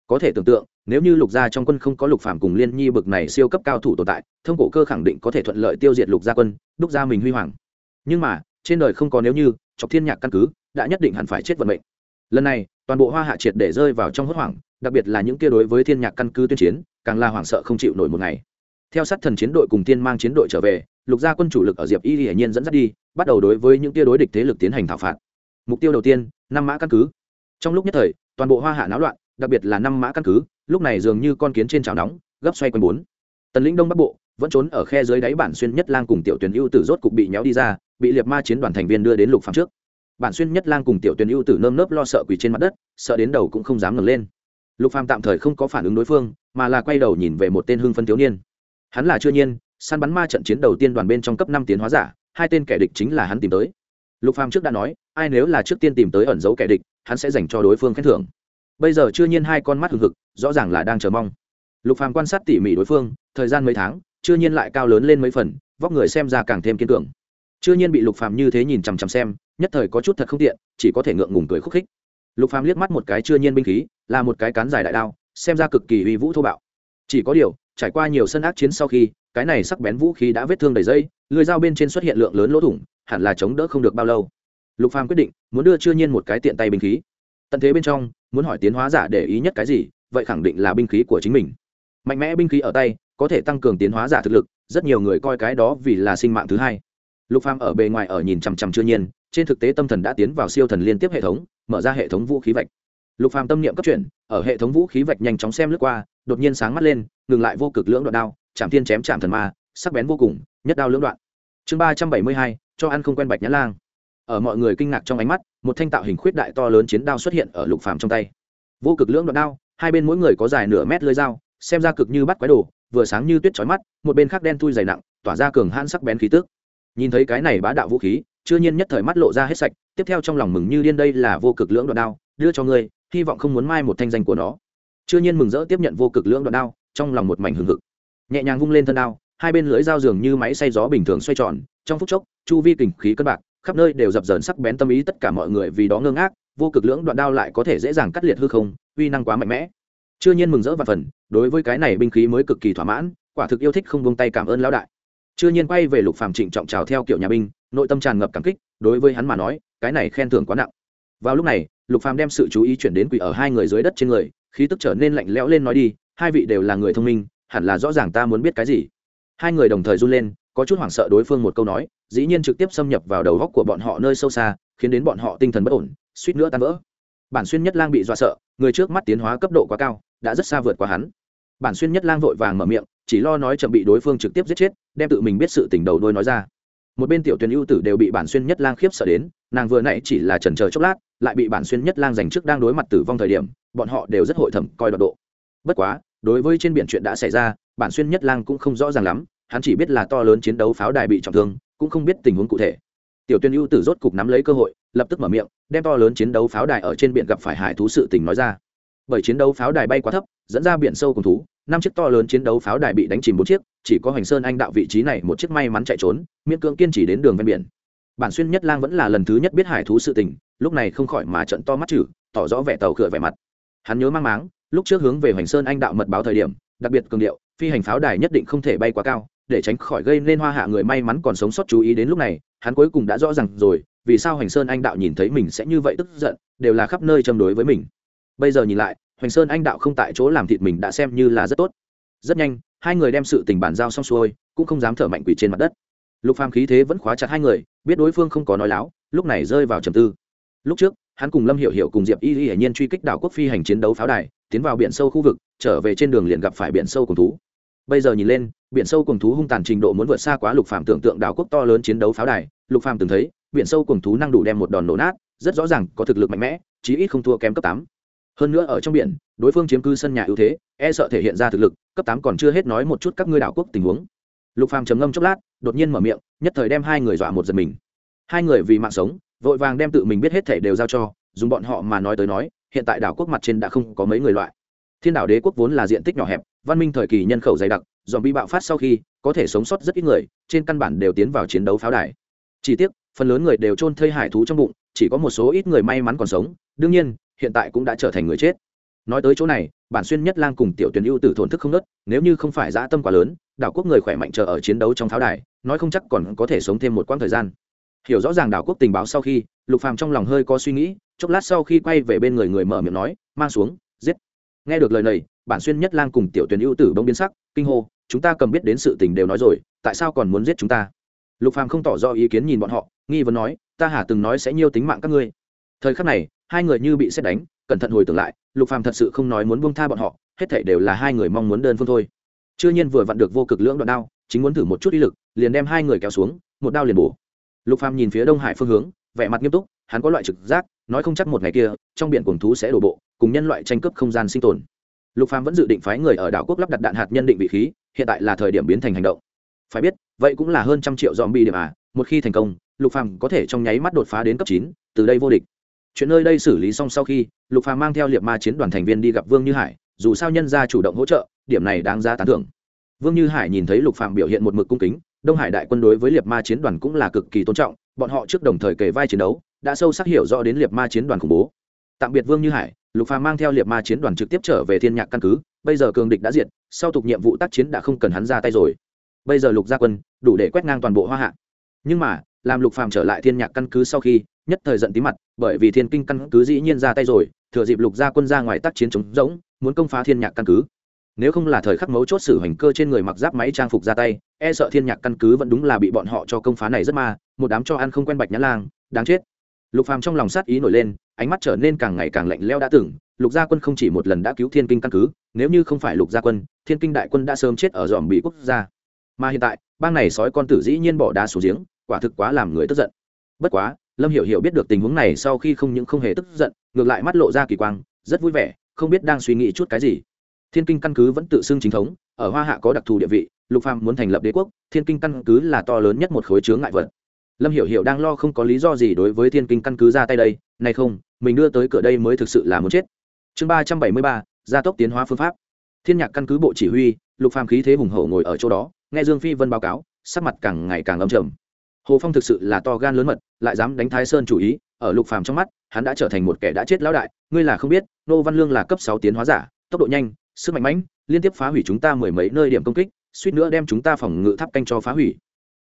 có thể tưởng tượng, nếu như lục gia trong quân không có lục phàm cùng liên nhi bực này siêu cấp cao thủ tồn tại, thông cổ cơ khẳng định có thể thuận lợi tiêu diệt lục gia quân, đúc ra mình huy hoàng. Nhưng mà, trên đời không có nếu như, chọc thiên nhạc căn cứ, đã nhất định hẳn phải chết vận mệnh. Lần này, toàn bộ hoa hạ triệt để rơi vào trong hốt hoảng, đặc biệt là những kia đối với thiên nhạc căn cứ tuyên chiến, càng là hoảng sợ không chịu nổi một ngày. Theo sát thần chiến đội cùng tiên mang chiến đội trở về, lục gia quân chủ lực ở diệp y hiển nhiên dẫn dắt đi, bắt đầu đối với những kia đối địch thế lực tiến hành thảo phạt. Mục tiêu đầu tiên, năm mã căn cứ. Trong lúc nhất thời, toàn bộ hoa hạ náo loạn đặc biệt là năm mã căn cứ, lúc này dường như con kiến trên chảo nóng, gấp xoay quanh bốn. Tần lĩnh đông bắc bộ vẫn trốn ở khe dưới đáy bản xuyên nhất lang cùng tiểu tuyển ưu tử rốt cục bị nhéo đi ra, bị liệt ma chiến đoàn thành viên đưa đến lục phạm trước. Bản xuyên nhất lang cùng tiểu tuyển ưu tử nơm nớp lo sợ quỳ trên mặt đất, sợ đến đầu cũng không dám ngẩng lên. Lục phạm tạm thời không có phản ứng đối phương, mà là quay đầu nhìn về một tên hưng phân thiếu niên. Hắn là chưa nhiên, săn bắn ma trận chiến đầu tiên đoàn bên trong cấp năm tiến hóa giả, hai tên kẻ địch chính là hắn tìm tới. Lục phàm trước đã nói, ai nếu là trước tiên tìm tới ẩn giấu kẻ địch, hắn sẽ dành cho đối phương khen thưởng bây giờ chưa nhiên hai con mắt hừng hực, rõ ràng là đang chờ mong. Lục phàm quan sát tỉ mỉ đối phương, thời gian mấy tháng, chưa nhiên lại cao lớn lên mấy phần, vóc người xem ra càng thêm kiên cường. Chưa nhiên bị lục phàm như thế nhìn chằm chằm xem, nhất thời có chút thật không tiện, chỉ có thể ngượng ngùng cười khúc khích. Lục phàm liếc mắt một cái chưa nhiên binh khí, là một cái cán dài đại đao, xem ra cực kỳ uy vũ thô bạo. Chỉ có điều, trải qua nhiều sân ác chiến sau khi, cái này sắc bén vũ khí đã vết thương đầy dây, lưỡi dao bên trên xuất hiện lượng lớn lỗ thủng, hẳn là chống đỡ không được bao lâu. Lục phàm quyết định, muốn đưa chưa nhiên một cái tiện tay binh khí. Tận thế bên trong muốn hỏi tiến hóa giả để ý nhất cái gì, vậy khẳng định là binh khí của chính mình. Mạnh mẽ binh khí ở tay, có thể tăng cường tiến hóa giả thực lực, rất nhiều người coi cái đó vì là sinh mạng thứ hai. Lục phàm ở bề ngoài ở nhìn chằm chằm chưa nhiên, trên thực tế tâm thần đã tiến vào siêu thần liên tiếp hệ thống, mở ra hệ thống vũ khí vạch. Lục phàm tâm niệm cấp chuyển, ở hệ thống vũ khí vạch nhanh chóng xem lướt qua, đột nhiên sáng mắt lên, ngừng lại vô cực lưỡng đoạn đao chạm thiên chém chạm thần ma, sắc bén vô cùng, nhất đao lưỡng đoạn. Chương ba trăm bảy mươi hai, cho ăn không quen bạch nhã lang. Ở mọi người kinh ngạc trong ánh mắt một thanh tạo hình khuyết đại to lớn chiến đao xuất hiện ở lục phàm trong tay. Vô cực lưỡng đoạn đao, hai bên mỗi người có dài nửa mét lưỡi dao, xem ra cực như bắt quái đồ, vừa sáng như tuyết chói mắt, một bên khác đen thui dày nặng, tỏa ra cường hãn sắc bén khí tức. Nhìn thấy cái này bá đạo vũ khí, chưa nhiên nhất thời mắt lộ ra hết sạch, tiếp theo trong lòng mừng như điên đây là vô cực lưỡng đoạn đao, đưa cho ngươi, hy vọng không muốn mai một thanh danh của nó. Chưa nhiên mừng rỡ tiếp nhận vô cực lưỡng đoạn đao, trong lòng một mảnh hừng hực. Nhẹ nhàng vung lên thân đao, hai bên lưỡi dao dường như máy xay gió bình thường xoay tròn, trong phút chốc, chu vi kình khí cân bạc khắp nơi đều dập dờn sắc bén tâm ý, tất cả mọi người vì đó ngơ ngác, vô cực lưỡng đoạn đao lại có thể dễ dàng cắt liệt hư không, uy năng quá mạnh mẽ. Chưa nhiên mừng rỡ và phần, đối với cái này binh khí mới cực kỳ thỏa mãn, quả thực yêu thích không buông tay cảm ơn lão đại. Chưa nhiên quay về lục phàm trịnh trọng chào theo kiểu nhà binh, nội tâm tràn ngập cảm kích, đối với hắn mà nói, cái này khen thưởng quá nặng. Vào lúc này, lục phàm đem sự chú ý chuyển đến quỷ ở hai người dưới đất trên người, khí tức trở nên lạnh lẽo lên nói đi, hai vị đều là người thông minh, hẳn là rõ ràng ta muốn biết cái gì. Hai người đồng thời run lên có chút hoảng sợ đối phương một câu nói, dĩ nhiên trực tiếp xâm nhập vào đầu góc của bọn họ nơi sâu xa, khiến đến bọn họ tinh thần bất ổn, suýt nữa tan vỡ. Bản xuyên nhất lang bị dọa sợ, người trước mắt tiến hóa cấp độ quá cao, đã rất xa vượt qua hắn. Bản xuyên nhất lang vội vàng mở miệng, chỉ lo nói chậm bị đối phương trực tiếp giết chết, đem tự mình biết sự tình đầu đôi nói ra. Một bên tiểu tuyển ưu tử đều bị bản xuyên nhất lang khiếp sợ đến, nàng vừa nãy chỉ là trần chờ chốc lát, lại bị bản xuyên nhất lang giành trước đang đối mặt tử vong thời điểm, bọn họ đều rất hội thẩm, coi đoạt độ. Bất quá, đối với trên biển chuyện đã xảy ra, bản xuyên nhất lang cũng không rõ ràng lắm hắn chỉ biết là to lớn chiến đấu pháo đài bị trọng thương, cũng không biết tình huống cụ thể. Tiểu tuyên ưu tử rốt cục nắm lấy cơ hội, lập tức mở miệng, đem to lớn chiến đấu pháo đài ở trên biển gặp phải hải thú sự tình nói ra. Bởi chiến đấu pháo đài bay quá thấp, dẫn ra biển sâu cùng thú, năm chiếc to lớn chiến đấu pháo đài bị đánh chìm bốn chiếc, chỉ có hoành sơn anh đạo vị trí này một chiếc may mắn chạy trốn, miễn cưỡng kiên trì đến đường ven biển. Bản xuyên nhất lang vẫn là lần thứ nhất biết hải thú sự tình, lúc này không khỏi mà trận to mắt chử, tỏ rõ vẻ tàu cửa vẻ mặt. Hắn nhớ mang máng, lúc trước hướng về hoành sơn anh đạo mật báo thời điểm, đặc biệt cường điệu, phi hành pháo đài nhất định không thể bay quá cao để tránh khỏi gây nên hoa hạ người may mắn còn sống sót chú ý đến lúc này, hắn cuối cùng đã rõ ràng rồi, vì sao hoành sơn anh đạo nhìn thấy mình sẽ như vậy tức giận, đều là khắp nơi châm đối với mình. Bây giờ nhìn lại, hoành sơn anh đạo không tại chỗ làm thịt mình đã xem như là rất tốt. Rất nhanh, hai người đem sự tình bàn giao xong xuôi, cũng không dám thở mạnh quỷ trên mặt đất. Lục phàm khí thế vẫn khóa chặt hai người, biết đối phương không có nói láo, lúc này rơi vào trầm tư. Lúc trước, hắn cùng lâm hiểu hiểu cùng diệp y y hải nhiên truy kích đảo quốc phi hành chiến đấu pháo đài, tiến vào biển sâu khu vực, trở về trên đường liền gặp phải biển sâu cùng thú bây giờ nhìn lên, biển sâu cùng thú hung tàn trình độ muốn vượt xa quá lục phàm tưởng tượng đảo quốc to lớn chiến đấu pháo đài. Lục phàm từng thấy, biển sâu cùng thú năng đủ đem một đòn nổ nát, rất rõ ràng có thực lực mạnh mẽ, chí ít không thua kém cấp tám. Hơn nữa ở trong biển, đối phương chiếm cư sân nhà ưu thế e sợ thể hiện ra thực lực, cấp tám còn chưa hết nói một chút các ngươi đảo quốc tình huống. Lục phàm trầm ngâm chốc lát, đột nhiên mở miệng, nhất thời đem hai người dọa một giật mình. Hai người vì mạng sống, vội vàng đem tự mình biết hết thể đều giao cho, dùng bọn họ mà nói tới nói, hiện tại đảo quốc mặt trên đã không có mấy người loại. Thiên đảo đế quốc vốn là diện tích nhỏ hẹp văn minh thời kỳ nhân khẩu dày đặc dòm bi bạo phát sau khi, có thể sống sót rất ít người, trên căn bản đều tiến vào chiến đấu pháo đài. Chỉ tiếc, phần lớn người đều trôn thây hải thú trong bụng, chỉ có một số ít người may mắn còn sống, đương nhiên, hiện tại cũng đã trở thành người chết. Nói tới chỗ này, bản xuyên nhất lang cùng tiểu tuyển ưu tử thổn thức không nớt, nếu như không phải dã tâm quá lớn, đảo quốc người khỏe mạnh chờ ở chiến đấu trong pháo đài, nói không chắc còn có thể sống thêm một quãng thời gian. Hiểu rõ ràng đảo quốc tình báo sau khi, lục phàm trong lòng hơi có suy nghĩ, chốc lát sau khi quay về bên người người mở miệng nói, mang xuống, giết nghe được lời này, bản xuyên nhất lang cùng tiểu tuyển ưu tử bông biến sắc, kinh hô, chúng ta cầm biết đến sự tình đều nói rồi, tại sao còn muốn giết chúng ta? Lục phàm không tỏ rõ ý kiến nhìn bọn họ, nghi vấn nói, ta hà từng nói sẽ nhiêu tính mạng các ngươi. Thời khắc này, hai người như bị xét đánh, cẩn thận hồi tưởng lại, lục phàm thật sự không nói muốn buông tha bọn họ, hết thảy đều là hai người mong muốn đơn phương thôi. Chưa nhiên vừa vặn được vô cực lưỡng đoạn đao, chính muốn thử một chút ý lực, liền đem hai người kéo xuống, một đao liền bổ. Lục phàm nhìn phía đông hải phương hướng, vẻ mặt nghiêm túc hắn có loại trực giác, nói không chắc một ngày kia, trong biển cuồng thú sẽ đổ bộ, cùng nhân loại tranh cướp không gian sinh tồn. Lục phàm vẫn dự định phái người ở đảo quốc lắp đặt đạn hạt nhân định vị khí, hiện tại là thời điểm biến thành hành động. Phải biết, vậy cũng là hơn trăm triệu dòm bi điểm à một khi thành công, lục phàm có thể trong nháy mắt đột phá đến cấp chín, từ đây vô địch. Chuyện nơi đây xử lý xong sau khi, lục phàm mang theo liệt ma chiến đoàn thành viên đi gặp vương như hải, dù sao nhân gia chủ động hỗ trợ, điểm này đáng ra tán thưởng. Vương như hải nhìn thấy lục phàm biểu hiện một mực cung kính, đông hải đại quân đối với liệt ma chiến đoàn cũng là cực kỳ tôn trọng, bọn họ trước đồng thời kề vai chiến đấu đã sâu sắc hiểu rõ đến liệt ma chiến đoàn khủng bố. Tạm biệt vương như hải, lục phàm mang theo liệt ma chiến đoàn trực tiếp trở về thiên nhạc căn cứ, bây giờ cường địch đã diệt, sau tục nhiệm vụ tác chiến đã không cần hắn ra tay rồi. Bây giờ lục gia quân, đủ để quét ngang toàn bộ hoa hạ. Nhưng mà, làm lục phàm trở lại thiên nhạc căn cứ sau khi, nhất thời giận tí mặt, bởi vì thiên kinh căn cứ dĩ nhiên ra tay rồi, thừa dịp lục gia quân ra ngoài tác chiến chống rỗng, muốn công phá thiên nhạc căn cứ. Nếu không là thời khắc mấu chốt sử hành cơ trên người mặc giáp máy trang phục ra tay e sợ thiên nhạc căn cứ vẫn đúng là bị bọn họ cho công phá này rất ma, một đám cho ăn không quen bạch nhã lang, đáng chết lục phàm trong lòng sát ý nổi lên, ánh mắt trở nên càng ngày càng lạnh lẽo đã từng, lục gia quân không chỉ một lần đã cứu thiên kinh căn cứ, nếu như không phải lục gia quân, thiên kinh đại quân đã sớm chết ở dòm bị quốc gia. Mà hiện tại, bang này sói con tử dĩ nhiên bỏ đá xuống giếng, quả thực quá làm người tức giận. Bất quá, lâm hiểu hiểu biết được tình huống này sau khi không những không hề tức giận, ngược lại mắt lộ ra kỳ quang, rất vui vẻ, không biết đang suy nghĩ chút cái gì. Thiên kinh căn cứ vẫn tự xưng chính thống, ở hoa hạ có đặc thù địa vị, lục phàm muốn thành lập đế quốc, thiên kinh căn cứ là to lớn nhất một khối chướng ngại vật lâm hiểu hiểu đang lo không có lý do gì đối với thiên kinh căn cứ ra tay đây, này không, mình đưa tới cửa đây mới thực sự là muốn chết. Chương ba trăm bảy mươi ba, gia tốc tiến hóa phương pháp. Thiên nhạc căn cứ bộ chỉ huy, lục phàm khí thế hùng hậu ngồi ở chỗ đó, nghe dương phi vân báo cáo, sắc mặt càng ngày càng âm trầm. Hồ phong thực sự là to gan lớn mật, lại dám đánh thái sơn chủ ý, ở lục phàm trong mắt, hắn đã trở thành một kẻ đã chết lão đại, ngươi là không biết, nô văn lương là cấp sáu tiến hóa giả, tốc độ nhanh, sức mạnh mãnh, liên tiếp phá hủy chúng ta mười mấy nơi điểm công kích, suýt nữa đem chúng ta phòng ngự tháp canh cho phá hủy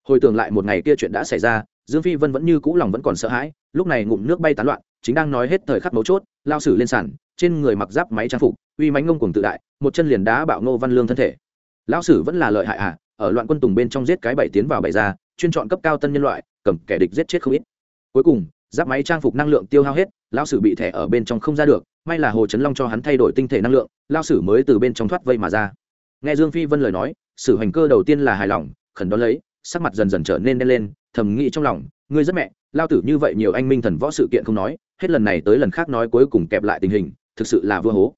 hồi tưởng lại một ngày kia chuyện đã xảy ra, dương phi vân vẫn như cũ lòng vẫn còn sợ hãi, lúc này ngụm nước bay tán loạn, chính đang nói hết thời khắc mấu chốt, lao sử lên sàn, trên người mặc giáp máy trang phục, uy mánh ngông cùng tự đại, một chân liền đá bạo ngô văn lương thân thể. Lão sử vẫn là lợi hại à ở loạn quân tùng bên trong giết cái bảy tiến vào bảy ra, chuyên chọn cấp cao tân nhân loại, cầm kẻ địch giết chết không ít. Cuối cùng, giáp máy trang phục năng lượng tiêu hao hết, lão sử bị thẻ ở bên trong không ra được, may là hồ trấn long cho hắn thay đổi tinh thể năng lượng lao sử mới từ bên trong thoát vây mà ra. Nghe dương phi vân lời nói, sử hành cơ đầu tiên là hài lòng, khẩn đón lấy sắc mặt dần dần trở nên đen lên, thầm nghĩ trong lòng, ngươi rất mẹ, lao tử như vậy nhiều anh minh thần võ sự kiện không nói, hết lần này tới lần khác nói cuối cùng kẹp lại tình hình, thực sự là vua hố.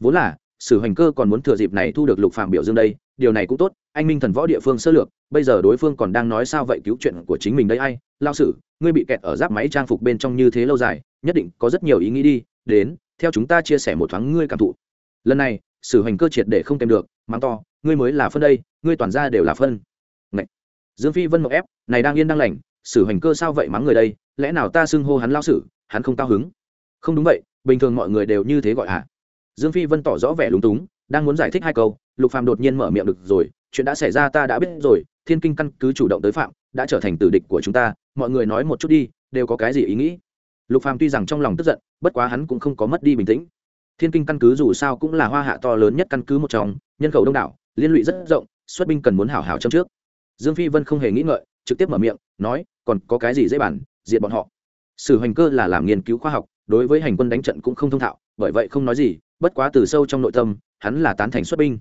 Vốn là, sử hành cơ còn muốn thừa dịp này thu được lục phạm biểu dương đây, điều này cũng tốt, anh minh thần võ địa phương sơ lược, bây giờ đối phương còn đang nói sao vậy cứu chuyện của chính mình đây ai? Lao sử, ngươi bị kẹt ở giáp máy trang phục bên trong như thế lâu dài, nhất định có rất nhiều ý nghĩ đi, đến, theo chúng ta chia sẻ một thoáng ngươi cảm thụ. Lần này, sử hành cơ triệt để không kèm được, mắng to, ngươi mới là phân đây, ngươi toàn ra đều là phân dương phi vân mộng ép, này đang yên đang lành, sử hành cơ sao vậy mắng người đây, lẽ nào ta xưng hô hắn lao sử, hắn không cao hứng? Không đúng vậy, bình thường mọi người đều như thế gọi hả? Dương phi vân tỏ rõ vẻ lúng túng, đang muốn giải thích hai câu, lục phàm đột nhiên mở miệng được rồi, chuyện đã xảy ra ta đã biết rồi, thiên kinh căn cứ chủ động tới phạm, đã trở thành tử địch của chúng ta, mọi người nói một chút đi, đều có cái gì ý nghĩ? Lục phàm tuy rằng trong lòng tức giận, bất quá hắn cũng không có mất đi bình tĩnh. Thiên kinh căn cứ dù sao cũng là hoa hạ to lớn nhất căn cứ một trong, nhân khẩu đông đảo, liên lụy rất rộng, xuất binh cần muốn hảo hảo châm trước dương phi vân không hề nghĩ ngợi, trực tiếp mở miệng, nói, còn có cái gì dễ bản diệt bọn họ? Sử hành cơ là làm nghiên cứu khoa học, đối với hành quân đánh trận cũng không thông thạo, bởi vậy không nói gì, bất quá từ sâu trong nội tâm, hắn là tán thành xuất binh.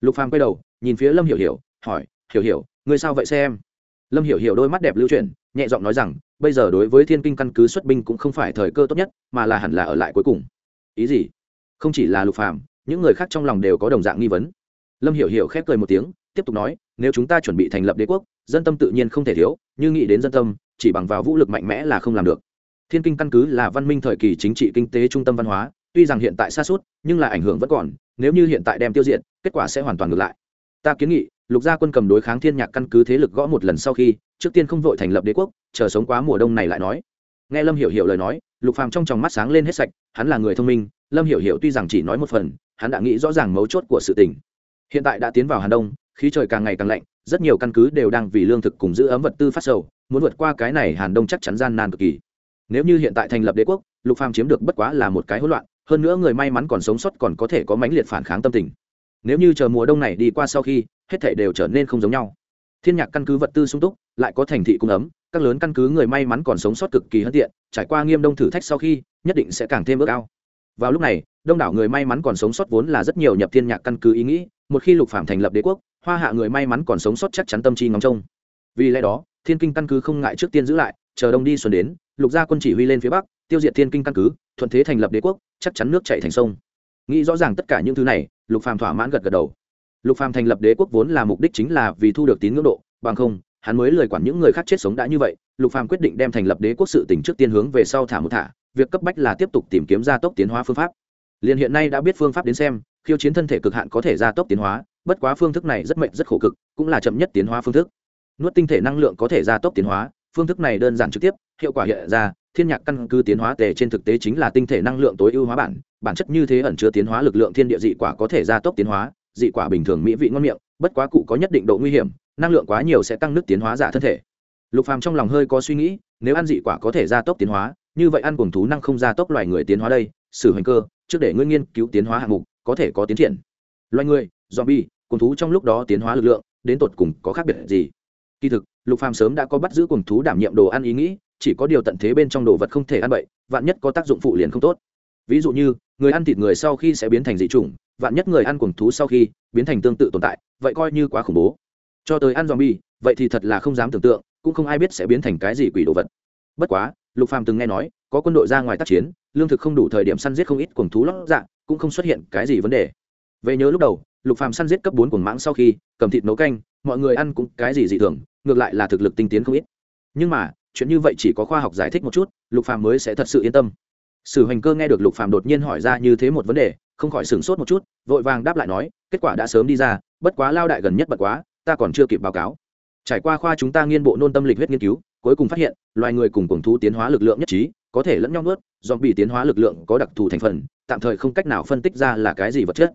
Lục phàm quay đầu, nhìn phía lâm hiểu hiểu, hỏi, hiểu hiểu, ngươi sao vậy xem? Lâm hiểu hiểu đôi mắt đẹp lưu chuyển, nhẹ giọng nói rằng, bây giờ đối với thiên kinh căn cứ xuất binh cũng không phải thời cơ tốt nhất, mà là hẳn là ở lại cuối cùng. Ý gì? Không chỉ là lục phàm, những người khác trong lòng đều có đồng dạng nghi vấn. Lâm hiểu hiểu khép cười một tiếng tiếp tục nói, nếu chúng ta chuẩn bị thành lập đế quốc, dân tâm tự nhiên không thể thiếu, như nghĩ đến dân tâm, chỉ bằng vào vũ lực mạnh mẽ là không làm được. Thiên kinh căn cứ là văn minh thời kỳ chính trị kinh tế trung tâm văn hóa, tuy rằng hiện tại xa suốt, nhưng là ảnh hưởng vẫn còn, nếu như hiện tại đem tiêu diệt, kết quả sẽ hoàn toàn ngược lại. Ta kiến nghị, lục gia quân cầm đối kháng thiên nhạc căn cứ thế lực gõ một lần sau khi, trước tiên không vội thành lập đế quốc, chờ sống quá mùa đông này lại nói. Nghe lâm hiểu hiểu lời nói, lục phàm trong tròng mắt sáng lên hết sạch, hắn là người thông minh, lâm hiểu hiểu tuy rằng chỉ nói một phần, hắn đã nghĩ rõ ràng mấu chốt của sự tình. Hiện tại đã tiến vào hàn đông khí trời càng ngày càng lạnh, rất nhiều căn cứ đều đang vì lương thực cùng giữ ấm vật tư phát sầu, muốn vượt qua cái này hàn đông chắc chắn gian nan cực kỳ. Nếu như hiện tại thành lập đế quốc, lục phàm chiếm được bất quá là một cái hỗn loạn, hơn nữa người may mắn còn sống sót còn có thể có mãnh liệt phản kháng tâm tình. Nếu như chờ mùa đông này đi qua sau khi, hết thảy đều trở nên không giống nhau. Thiên nhạc căn cứ vật tư sung túc, lại có thành thị cung ấm, các lớn căn cứ người may mắn còn sống sót cực kỳ hân tiện, trải qua nghiêm đông thử thách sau khi, nhất định sẽ càng thêm ước ao. Vào lúc này, đông đảo người may mắn còn sống sót vốn là rất nhiều nhập thiên nhạc căn cứ ý nghĩ, một khi lục Phàm thành lập đế quốc hoa hạ người may mắn còn sống sót chắc chắn tâm chi ngóng trông. Vì lẽ đó, thiên kinh căn cứ không ngại trước tiên giữ lại, chờ đông đi xuân đến, lục gia quân chỉ huy lên phía bắc, tiêu diệt thiên kinh căn cứ, thuận thế thành lập đế quốc, chắc chắn nước chạy thành sông. Nghĩ rõ ràng tất cả những thứ này, lục phàm thỏa mãn gật gật đầu. Lục phàm thành lập đế quốc vốn là mục đích chính là vì thu được tín ngưỡng độ, bằng không, hắn mới lời quản những người khác chết sống đã như vậy. Lục phàm quyết định đem thành lập đế quốc sự tỉnh trước tiên hướng về sau thả một thả, việc cấp bách là tiếp tục tìm kiếm gia tốc tiến hóa phương pháp. Liền hiện nay đã biết phương pháp đến xem, khiêu chiến thân thể cực hạn có thể gia tốc tiến hóa bất quá phương thức này rất mệnh rất khổ cực, cũng là chậm nhất tiến hóa phương thức. Nuốt tinh thể năng lượng có thể gia tốc tiến hóa, phương thức này đơn giản trực tiếp, hiệu quả hiện ra, thiên nhạc căn cứ tiến hóa tề trên thực tế chính là tinh thể năng lượng tối ưu hóa bản bản chất như thế ẩn chứa tiến hóa lực lượng thiên địa dị quả có thể gia tốc tiến hóa, dị quả bình thường mỹ vị ngon miệng, bất quá cụ có nhất định độ nguy hiểm, năng lượng quá nhiều sẽ tăng nước tiến hóa giả thân thể. Lục phàm trong lòng hơi có suy nghĩ, nếu ăn dị quả có thể gia tốc tiến hóa, như vậy ăn cùng thú năng không gia tốc loài người tiến hóa đây, sử hành cơ, trước để ngươi nghiên cứu tiến hóa hạng mục, có thể có tiến triển. Loài người zombie cùng thú trong lúc đó tiến hóa lực lượng đến tột cùng có khác biệt gì? Kỳ thực lục phàm sớm đã có bắt giữ cùng thú đảm nhiệm đồ ăn ý nghĩ chỉ có điều tận thế bên trong đồ vật không thể ăn bậy vạn nhất có tác dụng phụ liền không tốt. Ví dụ như người ăn thịt người sau khi sẽ biến thành dị chủng vạn nhất người ăn cuồng thú sau khi biến thành tương tự tồn tại vậy coi như quá khủng bố. Cho tới ăn zombie vậy thì thật là không dám tưởng tượng cũng không ai biết sẽ biến thành cái gì quỷ đồ vật. Bất quá lục phàm từng nghe nói có quân đội ra ngoài tác chiến lương thực không đủ thời điểm săn giết không ít cuồng thú lót dạ, cũng không xuất hiện cái gì vấn đề về nhớ lúc đầu, lục phàm săn giết cấp bốn cuồng mãng sau khi cầm thịt nấu canh, mọi người ăn cũng cái gì dị thường, ngược lại là thực lực tinh tiến không ít. Nhưng mà, chuyện như vậy chỉ có khoa học giải thích một chút, lục phàm mới sẽ thật sự yên tâm. Sử Hoành cơ nghe được lục phàm đột nhiên hỏi ra như thế một vấn đề, không khỏi sửng sốt một chút, vội vàng đáp lại nói, kết quả đã sớm đi ra, bất quá lao đại gần nhất bật quá, ta còn chưa kịp báo cáo. Trải qua khoa chúng ta nghiên bộ nôn tâm lịch huyết nghiên cứu, cuối cùng phát hiện, loài người cùng cùng thú tiến hóa lực lượng nhất trí, có thể lẫn nhau nuốt do bị tiến hóa lực lượng có đặc thù thành phần, tạm thời không cách nào phân tích ra là cái gì vật chất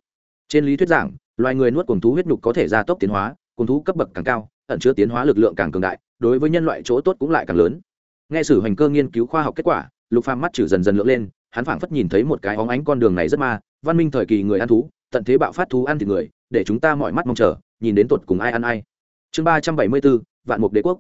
trên lý thuyết giảng, loài người nuốt cuồng thú huyết nhục có thể gia tốc tiến hóa, cuồng thú cấp bậc càng cao, ẩn chứa tiến hóa lực lượng càng cường đại, đối với nhân loại chỗ tốt cũng lại càng lớn. Nghe sử hành cơ nghiên cứu khoa học kết quả, lục phàm mắt trừ dần dần lượng lên, hắn phảng phất nhìn thấy một cái óng ánh con đường này rất ma, văn minh thời kỳ người ăn thú, tận thế bạo phát thú ăn thịt người, để chúng ta mọi mắt mong chờ, nhìn đến tột cùng ai ăn ai. Chương ba trăm bảy mươi bốn, vạn mục đế quốc.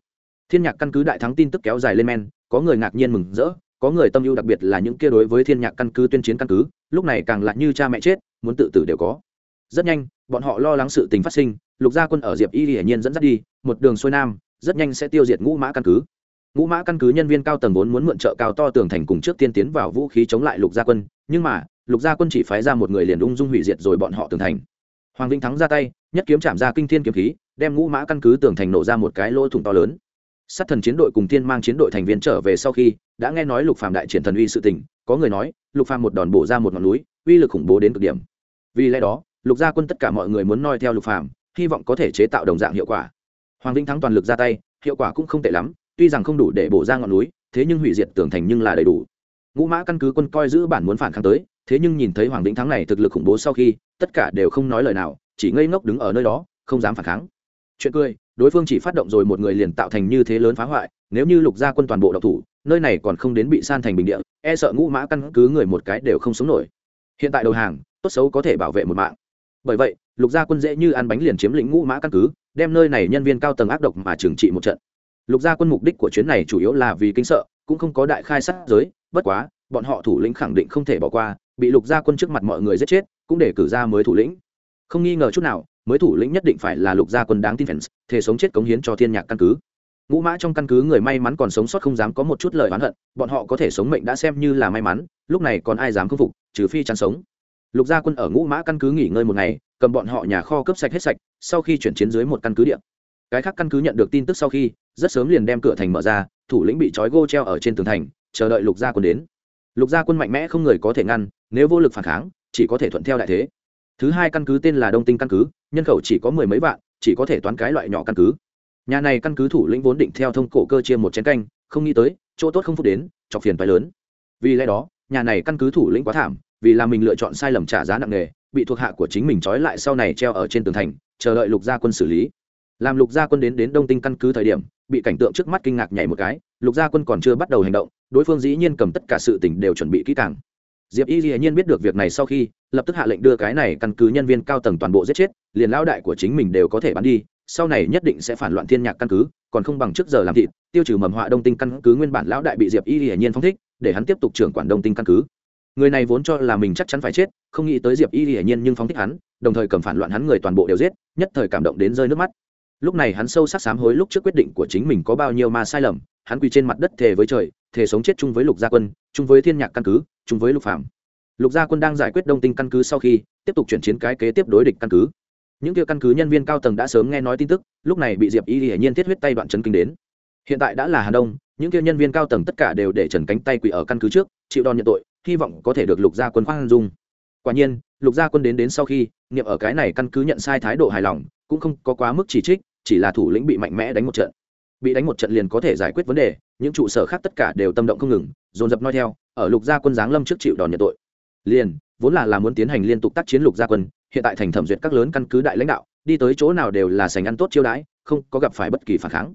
Thiên nhạc căn cứ đại thắng tin tức kéo dài lên men, có người ngạc nhiên mừng rỡ, có người tâm ưu đặc biệt là những kia đối với thiên nhạc căn cứ tuyên chiến căn cứ, lúc này càng lại như cha mẹ chết, muốn tự tử đều có rất nhanh, bọn họ lo lắng sự tình phát sinh, lục gia quân ở diệp y hiển nhiên dẫn dắt đi, một đường xuôi nam, rất nhanh sẽ tiêu diệt ngũ mã căn cứ. Ngũ mã căn cứ nhân viên cao tầng vốn muốn mượn trợ cao to tường thành cùng trước tiên tiến vào vũ khí chống lại lục gia quân, nhưng mà, lục gia quân chỉ phái ra một người liền ung dung hủy diệt rồi bọn họ tường thành. Hoàng vĩnh thắng ra tay, nhất kiếm chạm ra kinh thiên kiếm khí, đem ngũ mã căn cứ tường thành nổ ra một cái lỗ thủng to lớn. Sát thần chiến đội cùng tiên mang chiến đội thành viên trở về sau khi, đã nghe nói lục phàm đại triển thần uy sự tình, có người nói, lục phàm một đòn bổ ra một ngọn núi, uy lực khủng bố đến cực điểm. Vì lẽ đó lục gia quân tất cả mọi người muốn noi theo lục phàm, hy vọng có thể chế tạo đồng dạng hiệu quả. Hoàng vĩnh thắng toàn lực ra tay, hiệu quả cũng không tệ lắm, tuy rằng không đủ để bổ ra ngọn núi, thế nhưng hủy diệt tường thành nhưng là đầy đủ. Ngũ mã căn cứ quân coi giữ bản muốn phản kháng tới, thế nhưng nhìn thấy hoàng vĩnh thắng này thực lực khủng bố sau khi, tất cả đều không nói lời nào, chỉ ngây ngốc đứng ở nơi đó, không dám phản kháng. Chuyện cười, đối phương chỉ phát động rồi một người liền tạo thành như thế lớn phá hoại, nếu như lục gia quân toàn bộ độc thủ, nơi này còn không đến bị san thành bình địa e sợ ngũ mã căn cứ người một cái đều không sống nổi. Hiện tại đầu hàng, tốt xấu có thể bảo vệ một mạng bởi vậy, lục gia quân dễ như ăn bánh liền chiếm lĩnh ngũ mã căn cứ, đem nơi này nhân viên cao tầng ác độc mà trừng trị một trận. Lục gia quân mục đích của chuyến này chủ yếu là vì kinh sợ, cũng không có đại khai sát giới, bất quá, bọn họ thủ lĩnh khẳng định không thể bỏ qua, bị lục gia quân trước mặt mọi người giết chết, cũng để cử ra mới thủ lĩnh. Không nghi ngờ chút nào, mới thủ lĩnh nhất định phải là lục gia quân đáng tin fans thể sống chết cống hiến cho thiên nhạc căn cứ. Ngũ mã trong căn cứ người may mắn còn sống sót không dám có một chút lời oán hận, bọn họ có thể sống mệnh đã xem như là may mắn, lúc này còn ai dám khâm phục, trừ phi chăn sống lục gia quân ở ngũ mã căn cứ nghỉ ngơi một ngày, cầm bọn họ nhà kho cướp sạch hết sạch, sau khi chuyển chiến dưới một căn cứ địa. Cái khác căn cứ nhận được tin tức sau khi, rất sớm liền đem cửa thành mở ra, thủ lĩnh bị trói gô treo ở trên tường thành, chờ đợi lục gia quân đến. Lục gia quân mạnh mẽ không người có thể ngăn, nếu vô lực phản kháng, chỉ có thể thuận theo đại thế. Thứ hai căn cứ tên là đông tinh căn cứ, nhân khẩu chỉ có mười mấy vạn, chỉ có thể toán cái loại nhỏ căn cứ. Nhà này căn cứ thủ lĩnh vốn định theo thông cổ cơ chia một chén canh, không nghĩ tới, chỗ tốt không phúc đến chọc phiền phải lớn. Vì lẽ đó, nhà này căn cứ thủ lĩnh quá thảm vì là mình lựa chọn sai lầm trả giá nặng nề, bị thuộc hạ của chính mình trói lại sau này treo ở trên tường thành, chờ đợi lục gia quân xử lý. Làm lục gia quân đến đến đông tinh căn cứ thời điểm, bị cảnh tượng trước mắt kinh ngạc nhảy một cái, lục gia quân còn chưa bắt đầu hành động, đối phương dĩ nhiên cầm tất cả sự tỉnh đều chuẩn bị kỹ càng. Diệp y dĩ nhiên biết được việc này sau khi, lập tức hạ lệnh đưa cái này căn cứ nhân viên cao tầng toàn bộ giết chết, liền lao đại của chính mình đều có thể bắn đi, sau này nhất định sẽ phản loạn thiên nhạc căn cứ, còn không bằng trước giờ làm thịt, tiêu trừ mầm họa đông tinh căn cứ nguyên bản lão đại bị diệp y hiển nhiên phong thích, để hắn tiếp tục trưởng quản đông tinh căn cứ người này vốn cho là mình chắc chắn phải chết, không nghĩ tới diệp y hiển nhiên nhưng phóng thích hắn, đồng thời cầm phản loạn hắn người toàn bộ đều giết, nhất thời cảm động đến rơi nước mắt. Lúc này hắn sâu sắc sám hối lúc trước quyết định của chính mình có bao nhiêu mà sai lầm, hắn quỳ trên mặt đất thề với trời, thề sống chết chung với lục gia quân, chung với thiên nhạc căn cứ, chung với lục phạm lục gia quân đang giải quyết đông tinh căn cứ sau khi, tiếp tục chuyển chiến cái kế tiếp đối địch căn cứ. Những kia căn cứ nhân viên cao tầng đã sớm nghe nói tin tức, lúc này bị diệp y hiển nhiên thiết huyết tay đoạn chấn kinh đến. Hiện tại đã là hà đông, những kia nhân viên cao tầng tất cả đều để trần cánh tay quỳ ở căn cứ trước, chịu đòn nhận tội hy vọng có thể được lục gia quân khoan dung. Quả nhiên, lục gia quân đến đến sau khi, niệm ở cái này căn cứ nhận sai thái độ hài lòng, cũng không có quá mức chỉ trích, chỉ là thủ lĩnh bị mạnh mẽ đánh một trận. Bị đánh một trận liền có thể giải quyết vấn đề, những trụ sở khác tất cả đều tâm động không ngừng, dồn dập noi theo, ở lục gia quân giáng lâm trước chịu đòn nhận tội. Liền, vốn là là muốn tiến hành liên tục tác chiến lục gia quân, hiện tại thành thẩm duyệt các lớn căn cứ đại lãnh đạo, đi tới chỗ nào đều là sành ăn tốt chiêu đãi, không có gặp phải bất kỳ phản kháng.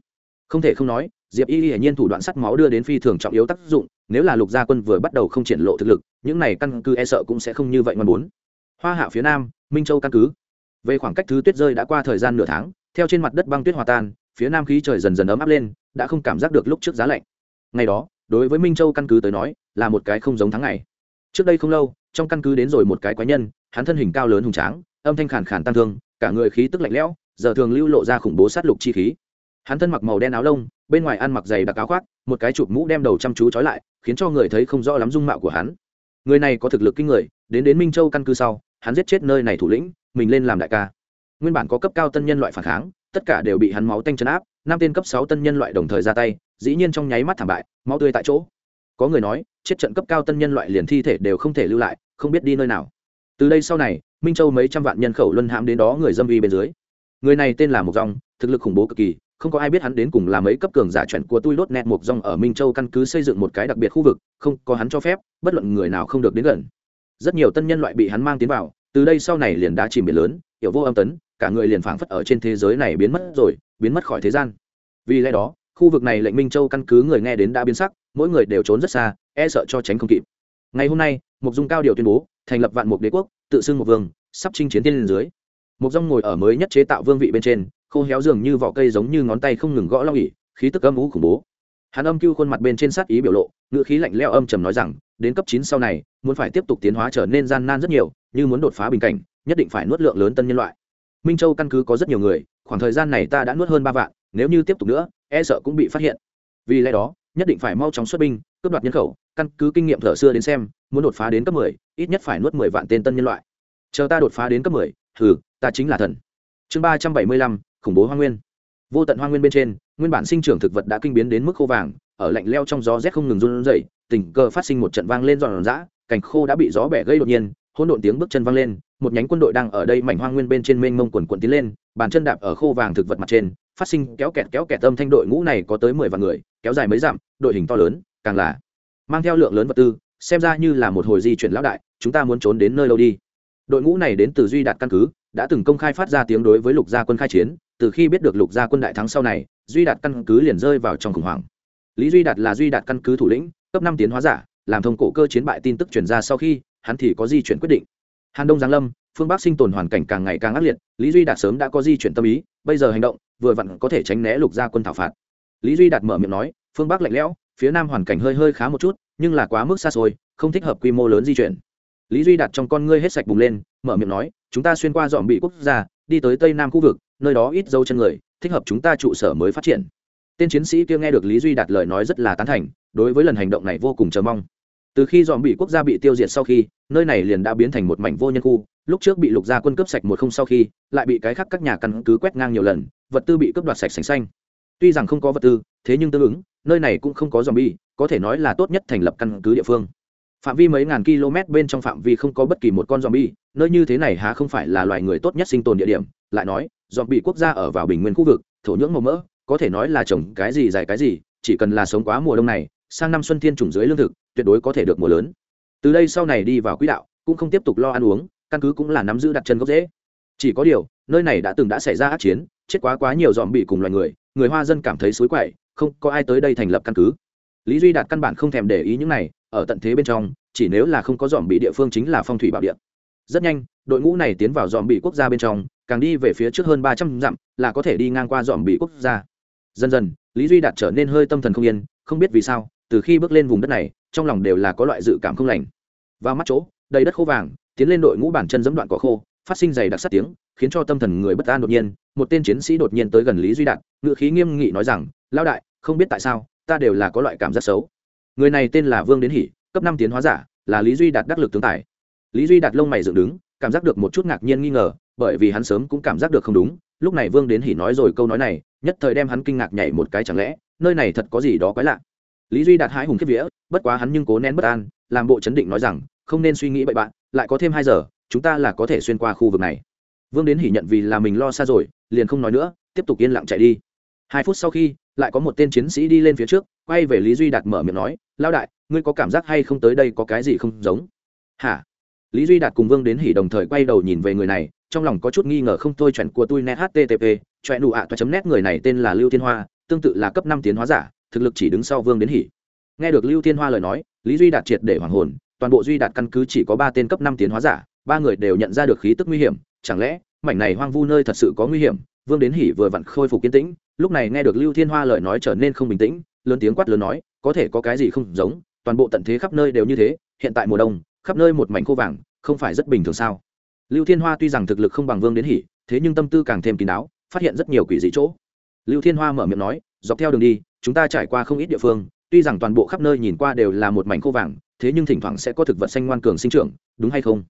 Không thể không nói, diệp y hiển nhiên thủ đoạn sắt máu đưa đến phi thường trọng yếu tác dụng nếu là lục gia quân vừa bắt đầu không triển lộ thực lực, những này căn cứ e sợ cũng sẽ không như vậy mong muốn. Hoa hạ phía nam, minh châu căn cứ. Về khoảng cách thứ tuyết rơi đã qua thời gian nửa tháng, theo trên mặt đất băng tuyết hòa tan, phía nam khí trời dần dần ấm áp lên, đã không cảm giác được lúc trước giá lạnh. Ngày đó, đối với minh châu căn cứ tới nói, là một cái không giống tháng ngày. Trước đây không lâu, trong căn cứ đến rồi một cái quái nhân, hắn thân hình cao lớn hùng tráng, âm thanh khản khản tăng thương, cả người khí tức lạnh lẽo, giờ thường lưu lộ ra khủng bố sát lục chi khí. Hắn thân mặc màu đen áo lông, bên ngoài ăn mặc dày đặc áo khoác, một cái chụp mũ đem đầu chăm chú trói lại khiến cho người thấy không rõ lắm dung mạo của hắn. Người này có thực lực kinh người, đến đến minh châu căn cứ sau, hắn giết chết nơi này thủ lĩnh, mình lên làm đại ca. Nguyên bản có cấp cao tân nhân loại phản kháng, tất cả đều bị hắn máu tanh chấn áp, năm tên cấp sáu tân nhân loại đồng thời ra tay, dĩ nhiên trong nháy mắt thảm bại, máu tươi tại chỗ. Có người nói, chết trận cấp cao tân nhân loại liền thi thể đều không thể lưu lại, không biết đi nơi nào. Từ đây sau này, minh châu mấy trăm vạn nhân khẩu luân hãm đến đó người dâm uy bên dưới. Người này tên là mộc dòng, thực lực khủng bố cực kỳ không có ai biết hắn đến cùng là mấy cấp cường giả chuẩn của tôi đốt nẹt mục rong ở minh châu căn cứ xây dựng một cái đặc biệt khu vực, không có hắn cho phép, bất luận người nào không được đến gần. Rất nhiều tân nhân loại bị hắn mang tiến vào, từ đây sau này liền đã chìm biển lớn, hiểu vô âm tấn, cả người liền phảng phất ở trên thế giới này biến mất rồi, biến mất khỏi thế gian. Vì lẽ đó, khu vực này lệnh minh châu căn cứ người nghe đến đã biến sắc, mỗi người đều trốn rất xa e sợ cho tránh không kịp. Ngày hôm nay mục dung cao điều tuyên bố, thành lập vạn mục đế quốc, tự xưng một vương, sắp chinh chiến tiên lên dưới mục dung ngồi ở mới nhất chế tạo vương vị bên trên khô héo dường như vỏ cây giống như ngón tay không ngừng gõ long ỷ, khí tức âm u khủng bố. Hắn âm cưu khuôn mặt bên trên sát ý biểu lộ ngữ khí lạnh lẽo âm trầm nói rằng đến cấp chín sau này muốn phải tiếp tục tiến hóa trở nên gian nan rất nhiều như muốn đột phá bình cảnh nhất định phải nuốt lượng lớn tân nhân loại. Minh châu căn cứ có rất nhiều người khoảng thời gian này ta đã nuốt hơn ba vạn nếu như tiếp tục nữa e sợ cũng bị phát hiện. Vì lẽ đó nhất định phải mau chóng xuất binh cướp đoạt nhân khẩu căn cứ kinh nghiệm thở xưa đến xem muốn đột phá đến cấp mười ít nhất phải nuốt mười vạn tên tân nhân loại. Chờ ta đột phá đến cấp mười thử ta chính là thần. Chương ba trăm bảy mươi lăm, khủng bố hoa nguyên. Vô tận hoa nguyên bên trên, nguyên bản sinh trưởng thực vật đã kinh biến đến mức khô vàng, ở lạnh leo trong gió rét không ngừng run rẩy, tình cờ phát sinh một trận vang lên giòn giã, cành khô đã bị gió bẻ gây đột nhiên, hỗn độn tiếng bước chân vang lên, một nhánh quân đội đang ở đây mảnh hoang nguyên bên trên mênh mông quần quần tiến lên, bàn chân đạp ở khô vàng thực vật mặt trên, phát sinh kéo kẹt kéo kẹt âm thanh đội ngũ này có tới mười vạn người, kéo dài mấy dặm, đội hình to lớn, càng là mang theo lượng lớn vật tư, xem ra như là một hồi di chuyển lão đại, chúng ta muốn trốn đến nơi lâu đi. Đội ngũ này đến từ duy đạt căn cứ đã từng công khai phát ra tiếng đối với lục gia quân khai chiến, từ khi biết được lục gia quân đại thắng sau này, duy đạt căn cứ liền rơi vào trong khủng hoảng. Lý duy đạt là duy đạt căn cứ thủ lĩnh, cấp năm tiến hóa giả, làm thông cổ cơ chiến bại tin tức truyền ra sau khi, hắn thì có di chuyển quyết định. Hàn đông giáng lâm, phương bắc sinh tồn hoàn cảnh càng ngày càng ác liệt, lý duy đạt sớm đã có di chuyển tâm ý, bây giờ hành động, vừa vặn có thể tránh né lục gia quân thảo phạt. Lý duy đạt mở miệng nói, phương bắc lạnh lẽo, phía nam hoàn cảnh hơi hơi khá một chút, nhưng là quá mức xa xôi, không thích hợp quy mô lớn di chuyển. Lý duy đạt trong con ngươi hết sạch bùng lên, mở miệng nói chúng ta xuyên qua dọn bị quốc gia, đi tới tây nam khu vực, nơi đó ít dâu chân người, thích hợp chúng ta trụ sở mới phát triển. Tên chiến sĩ kia nghe được lý duy đạt lời nói rất là tán thành, đối với lần hành động này vô cùng chờ mong. Từ khi dọn bị quốc gia bị tiêu diệt sau khi, nơi này liền đã biến thành một mảnh vô nhân khu, lúc trước bị lục gia quân cướp sạch một không sau khi, lại bị cái khác các nhà căn cứ quét ngang nhiều lần, vật tư bị cướp đoạt sạch sành xanh. Tuy rằng không có vật tư, thế nhưng tương ứng, nơi này cũng không có dòm bi có thể nói là tốt nhất thành lập căn cứ địa phương. Phạm vi mấy ngàn km bên trong phạm vi không có bất kỳ một con dòm bi nơi như thế này há không phải là loài người tốt nhất sinh tồn địa điểm, lại nói, dọn bị quốc gia ở vào bình nguyên khu vực, thổ nhưỡng màu mỡ, có thể nói là trồng cái gì dài cái gì, chỉ cần là sống quá mùa đông này, sang năm xuân thiên trùng dưới lương thực, tuyệt đối có thể được mùa lớn. Từ đây sau này đi vào quỹ đạo, cũng không tiếp tục lo ăn uống, căn cứ cũng là nắm giữ đặt chân gốc dễ chỉ có điều, nơi này đã từng đã xảy ra ác chiến, chết quá quá nhiều dòm bị cùng loài người người hoa dân cảm thấy xối quậy, không có ai tới đây thành lập căn cứ. Lý duy đạt căn bản không thèm để ý những này, ở tận thế bên trong, chỉ nếu là không có dòm bị địa phương chính là phong thủy bảo địa rất nhanh, đội ngũ này tiến vào dòm bị quốc gia bên trong, càng đi về phía trước hơn ba trăm dặm, là có thể đi ngang qua dòm bị quốc gia. Dần dần, lý duy đạt trở nên hơi tâm thần không yên, không biết vì sao, từ khi bước lên vùng đất này, trong lòng đều là có loại dự cảm không lành. Vào mắt chỗ, đầy đất khô vàng, tiến lên đội ngũ bản chân dẫm đoạn cỏ khô, phát sinh dày đặc sát tiếng, khiến cho tâm thần người bất an đột nhiên, một tên chiến sĩ đột nhiên tới gần lý duy đạt ngự khí nghiêm nghị nói rằng lao đại, không biết tại sao, ta đều là có loại cảm giác xấu. Người này tên là vương đến hỷ, cấp năm tiến hóa giả, là lý duy đạt đắc lực tướng tài lý duy đạt lông mày dựng đứng, cảm giác được một chút ngạc nhiên nghi ngờ, bởi vì hắn sớm cũng cảm giác được không đúng, lúc này vương đến hỉ nói rồi câu nói này, nhất thời đem hắn kinh ngạc nhảy một cái chẳng lẽ, nơi này thật có gì đó quái lạ. Lý duy đạt hái hùng kiếp vía, bất quá hắn nhưng cố nén bất an, làm bộ chấn định nói rằng, không nên suy nghĩ bậy bạn, lại có thêm hai giờ, chúng ta là có thể xuyên qua khu vực này. Vương đến hỉ nhận vì là mình lo xa rồi, liền không nói nữa, tiếp tục yên lặng chạy đi. Hai phút sau khi, lại có một tên chiến sĩ đi lên phía trước, quay về lý duy đạt mở miệng nói lao đại, ngươi có cảm giác hay không tới đây có cái gì không giống? Hả? Lý duy đạt cùng vương đến hỉ đồng thời quay đầu nhìn về người này, trong lòng có chút nghi ngờ không thôi, chuyện của tôi net http chuyện đủ ạ toa chấm net người này tên là lưu thiên hoa, tương tự là cấp năm tiến hóa giả, thực lực chỉ đứng sau vương đến hỉ. Nghe được lưu thiên hoa lời nói, lý duy đạt triệt để hoàng hồn, toàn bộ duy đạt căn cứ chỉ có ba tên cấp năm tiến hóa giả, ba người đều nhận ra được khí tức nguy hiểm, chẳng lẽ, mảnh này hoang vu nơi thật sự có nguy hiểm? Vương đến hỉ vừa vặn khôi phục kiên tĩnh, lúc này nghe được lưu thiên hoa lời nói trở nên không bình tĩnh, lớn tiếng quát lớn nói, có thể có cái gì không giống, toàn bộ tận thế khắp nơi đều như thế, hiện tại mùa đông khắp nơi một mảnh khô vàng, không phải rất bình thường sao? Lưu thiên hoa tuy rằng thực lực không bằng vương đến hỉ, thế nhưng tâm tư càng thêm kín đáo, phát hiện rất nhiều quỷ dị chỗ. Lưu thiên hoa mở miệng nói, dọc theo đường đi, chúng ta trải qua không ít địa phương, tuy rằng toàn bộ khắp nơi nhìn qua đều là một mảnh khô vàng, thế nhưng thỉnh thoảng sẽ có thực vật xanh ngoan cường sinh trưởng, đúng hay không?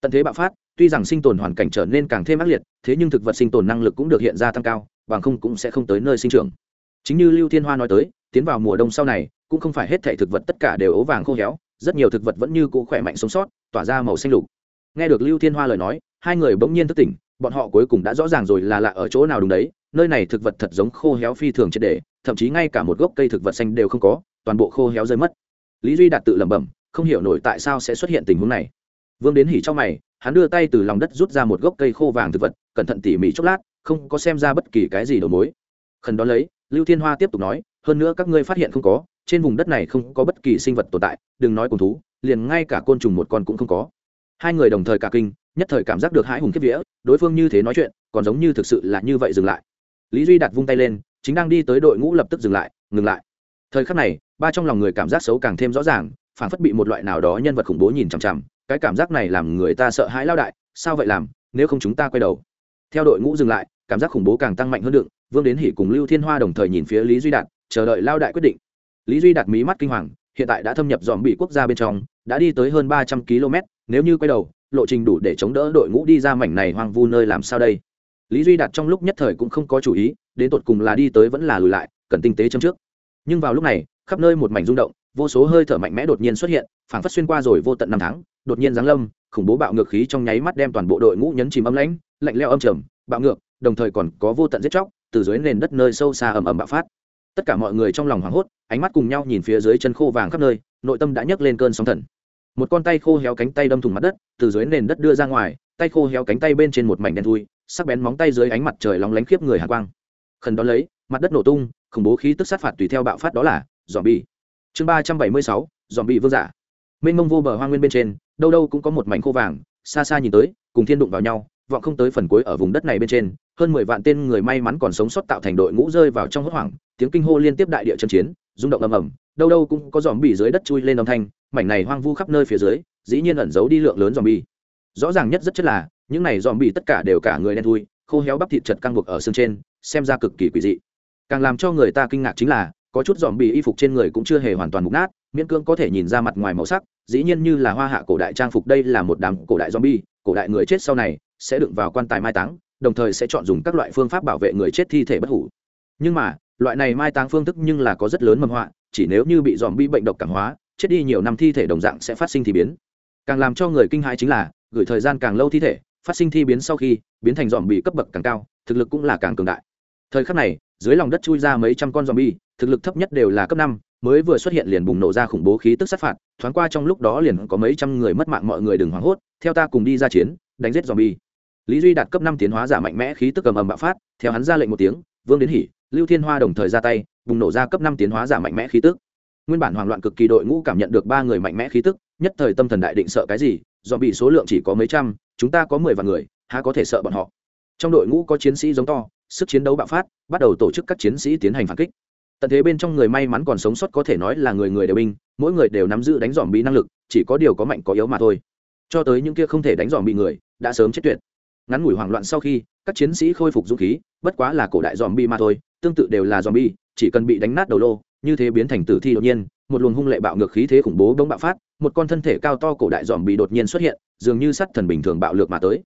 Tận thế bạo phát, tuy rằng sinh tồn hoàn cảnh trở nên càng thêm ác liệt, thế nhưng thực vật sinh tồn năng lực cũng được hiện ra tăng cao, bằng không cũng sẽ không tới nơi sinh trưởng. Chính như lưu thiên hoa nói tới, tiến vào mùa đông sau này, cũng không phải hết thể thực vật tất cả đều ố vàng khô héo rất nhiều thực vật vẫn như cũ khỏe mạnh sống sót, tỏa ra màu xanh lục. Nghe được lưu thiên hoa lời nói, hai người bỗng nhiên thức tỉnh, bọn họ cuối cùng đã rõ ràng rồi là lạ ở chỗ nào đúng đấy, nơi này thực vật thật giống khô héo phi thường triệt để, thậm chí ngay cả một gốc cây thực vật xanh đều không có, toàn bộ khô héo rơi mất. Lý duy đạt tự lẩm bẩm, không hiểu nổi tại sao sẽ xuất hiện tình huống này. Vương đến hỉ trong mày, hắn đưa tay từ lòng đất rút ra một gốc cây khô vàng thực vật, cẩn thận tỉ mỉ chốc lát, không có xem ra bất kỳ cái gì đầu mối. Khẩn đó lấy, lưu thiên hoa tiếp tục nói, hơn nữa các ngươi phát hiện không có trên vùng đất này không có bất kỳ sinh vật tồn tại, đừng nói cùng thú, liền ngay cả côn trùng một con cũng không có. Hai người đồng thời cả kinh, nhất thời cảm giác được hãi hùng kiếp vía, đối phương như thế nói chuyện, còn giống như thực sự là như vậy dừng lại. Lý duy đặt vung tay lên, chính đang đi tới đội ngũ lập tức dừng lại, ngừng lại. Thời khắc này, ba trong lòng người cảm giác xấu càng thêm rõ ràng phản phất bị một loại nào đó nhân vật khủng bố nhìn chằm chằm, cái cảm giác này làm người ta sợ hãi lao đại, sao vậy làm, nếu không chúng ta quay đầu. Theo đội ngũ dừng lại, cảm giác khủng bố càng tăng mạnh hơn đựng, vương đến hỉ cùng lưu thiên hoa đồng thời nhìn phía lý duy đạt, chờ đợi lao đại quyết định lý duy đạt mí mắt kinh hoàng, hiện tại đã thâm nhập dòm bị quốc gia bên trong, đã đi tới hơn ba trăm km, nếu như quay đầu, lộ trình đủ để chống đỡ đội ngũ đi ra mảnh này hoang vu nơi làm sao đây? Lý duy đạt trong lúc nhất thời cũng không có chủ ý, đến tột cùng là đi tới vẫn là lùi lại, cần tinh tế châm trước. Nhưng vào lúc này, khắp nơi một mảnh rung động, vô số hơi thở mạnh mẽ đột nhiên xuất hiện, phảng phất xuyên qua rồi vô tận năm tháng, đột nhiên giáng lâm, khủng bố bạo ngược khí trong nháy mắt đem toàn bộ đội ngũ nhấn chìm âm lãnh, lạnh leo âm trầm, bạo ngược, đồng thời còn có vô tận giết chóc, từ dưới nền đất nơi sâu xa ầm ầm bạo phát tất cả mọi người trong lòng hoảng hốt, ánh mắt cùng nhau nhìn phía dưới chân khô vàng khắp nơi, nội tâm đã nhấc lên cơn sóng thần. Một con tay khô héo cánh tay đâm thủng mặt đất, từ dưới nền đất đưa ra ngoài, tay khô héo cánh tay bên trên một mảnh đen thui, sắc bén móng tay dưới ánh mặt trời lóng lánh khiếp người hạ quang. Khẩn đón lấy, mặt đất nổ tung, khủng bố khí tức sát phạt tùy theo bạo phát đó là dòm bi chương ba trăm bảy mươi sáu dòm bi vương giả. Mênh mông vô bờ hoa nguyên bên trên, đâu đâu cũng có một mảnh khô vàng, xa xa nhìn tới, cùng thiên đụng vào nhau, vọng không tới phần cuối ở vùng đất này bên trên, hơn mười vạn tên người may mắn còn sống sót tạo thành đội ngũ rơi vào trong hốt hoảng tiếng kinh hô liên tiếp đại địa chân chiến, rung động ầm ầm, đâu đâu cũng có dòm bì dưới đất chui lên âm thanh, mảnh này hoang vu khắp nơi phía dưới, dĩ nhiên ẩn giấu đi lượng lớn dòm bì. Rõ ràng nhất rất chất là, những này dòm bì tất cả đều cả người đen thui, khô héo bắp thịt chật căng buộc ở xương trên, xem ra cực kỳ quỷ dị. Càng làm cho người ta kinh ngạc chính là, có chút dòm bì y phục trên người cũng chưa hề hoàn toàn mục nát, miễn cưỡng có thể nhìn ra mặt ngoài màu sắc, dĩ nhiên như là hoa hạ cổ đại trang phục đây là một đám cổ đại zombie cổ đại người chết sau này sẽ đựng vào quan tài mai táng, đồng thời sẽ chọn dùng các loại phương pháp bảo vệ người chết thi thể bất hủ. Nhưng mà loại này mai táng phương thức nhưng là có rất lớn mầm họa, chỉ nếu như bị dòm bi bệnh độc cảm hóa, chết đi nhiều năm thi thể đồng dạng sẽ phát sinh thi biến. Càng làm cho người kinh hãi chính là, gửi thời gian càng lâu thi thể, phát sinh thi biến sau khi, biến thành dòm bị cấp bậc càng cao, thực lực cũng là càng cường đại. Thời khắc này, dưới lòng đất chui ra mấy trăm con dòm bi thực lực thấp nhất đều là cấp năm, mới vừa xuất hiện liền bùng nổ ra khủng bố khí tức sát phạt, thoáng qua trong lúc đó liền có mấy trăm người mất mạng mọi người đừng hoảng hốt, theo ta cùng đi ra chiến, đánh giết dòm bi lý duy đạt cấp năm tiến hóa giả mạnh mẽ khí tức cầm ầm bạo phát, theo hắn ra lệnh một tiếng vương đến hỉ, lưu thiên hoa đồng thời ra tay, bùng nổ ra cấp năm tiến hóa giả mạnh mẽ khí tức. Nguyên bản hoảng loạn cực kỳ đội ngũ cảm nhận được ba người mạnh mẽ khí tức, nhất thời tâm thần đại định sợ cái gì do bị số lượng chỉ có mấy trăm, chúng ta có mười vạn người, há có thể sợ bọn họ? Trong đội ngũ có chiến sĩ giống to, sức chiến đấu bạo phát, bắt đầu tổ chức các chiến sĩ tiến hành phản kích. Tận thế bên trong người may mắn còn sống sót có thể nói là người người đều binh, mỗi người đều nắm giữ đánh dòm bị năng lực, chỉ có điều có mạnh có yếu mà thôi. Cho tới những kia không thể đánh dòm bị người, đã sớm chết tuyệt ngắn ngủi hoảng loạn sau khi, các chiến sĩ khôi phục dũng khí, bất quá là cổ đại dòm bi mà thôi, tương tự đều là dòm bi chỉ cần bị đánh nát đầu lô, như thế biến thành tử thi đột nhiên, một luồng hung lệ bạo ngược khí thế khủng bố bỗng bạo phát, một con thân thể cao to cổ đại dòm bị đột nhiên xuất hiện, dường như sắt thần bình thường bạo lược mà tới.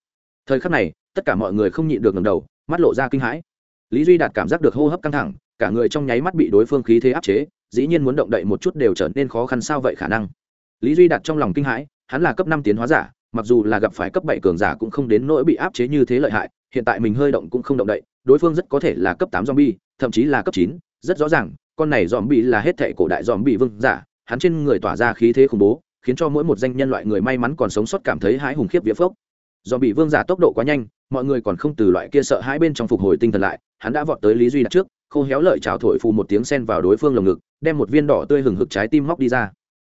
Thời khắc này, tất cả mọi người không nhịn được ngầm đầu, mắt lộ ra kinh hãi. Lý duy đạt cảm giác được hô hấp căng thẳng, cả người trong nháy mắt bị đối phương khí thế áp chế, dĩ nhiên muốn động đậy một chút đều trở nên khó khăn sao vậy khả năng. Lý duy đạt trong lòng kinh hãi, hắn là cấp năm tiến hóa giả mặc dù là gặp phải cấp bảy cường giả cũng không đến nỗi bị áp chế như thế lợi hại, hiện tại mình hơi động cũng không động đậy, đối phương rất có thể là cấp tám zombie, thậm chí là cấp chín, rất rõ ràng, con này zombie là hết thệ cổ đại zombie vương giả, hắn trên người tỏa ra khí thế khủng bố, khiến cho mỗi một danh nhân loại người may mắn còn sống sót cảm thấy hãi hùng khiếp vía phốc. Zombie vương giả tốc độ quá nhanh, mọi người còn không từ loại kia sợ hãi bên trong phục hồi tinh thần lại, hắn đã vọt tới lý duy đặt trước, khô héo lợi chảo thổi phù một tiếng sen vào đối phương lồng ngực, đem một viên đỏ tươi hừng hực trái tim móc đi ra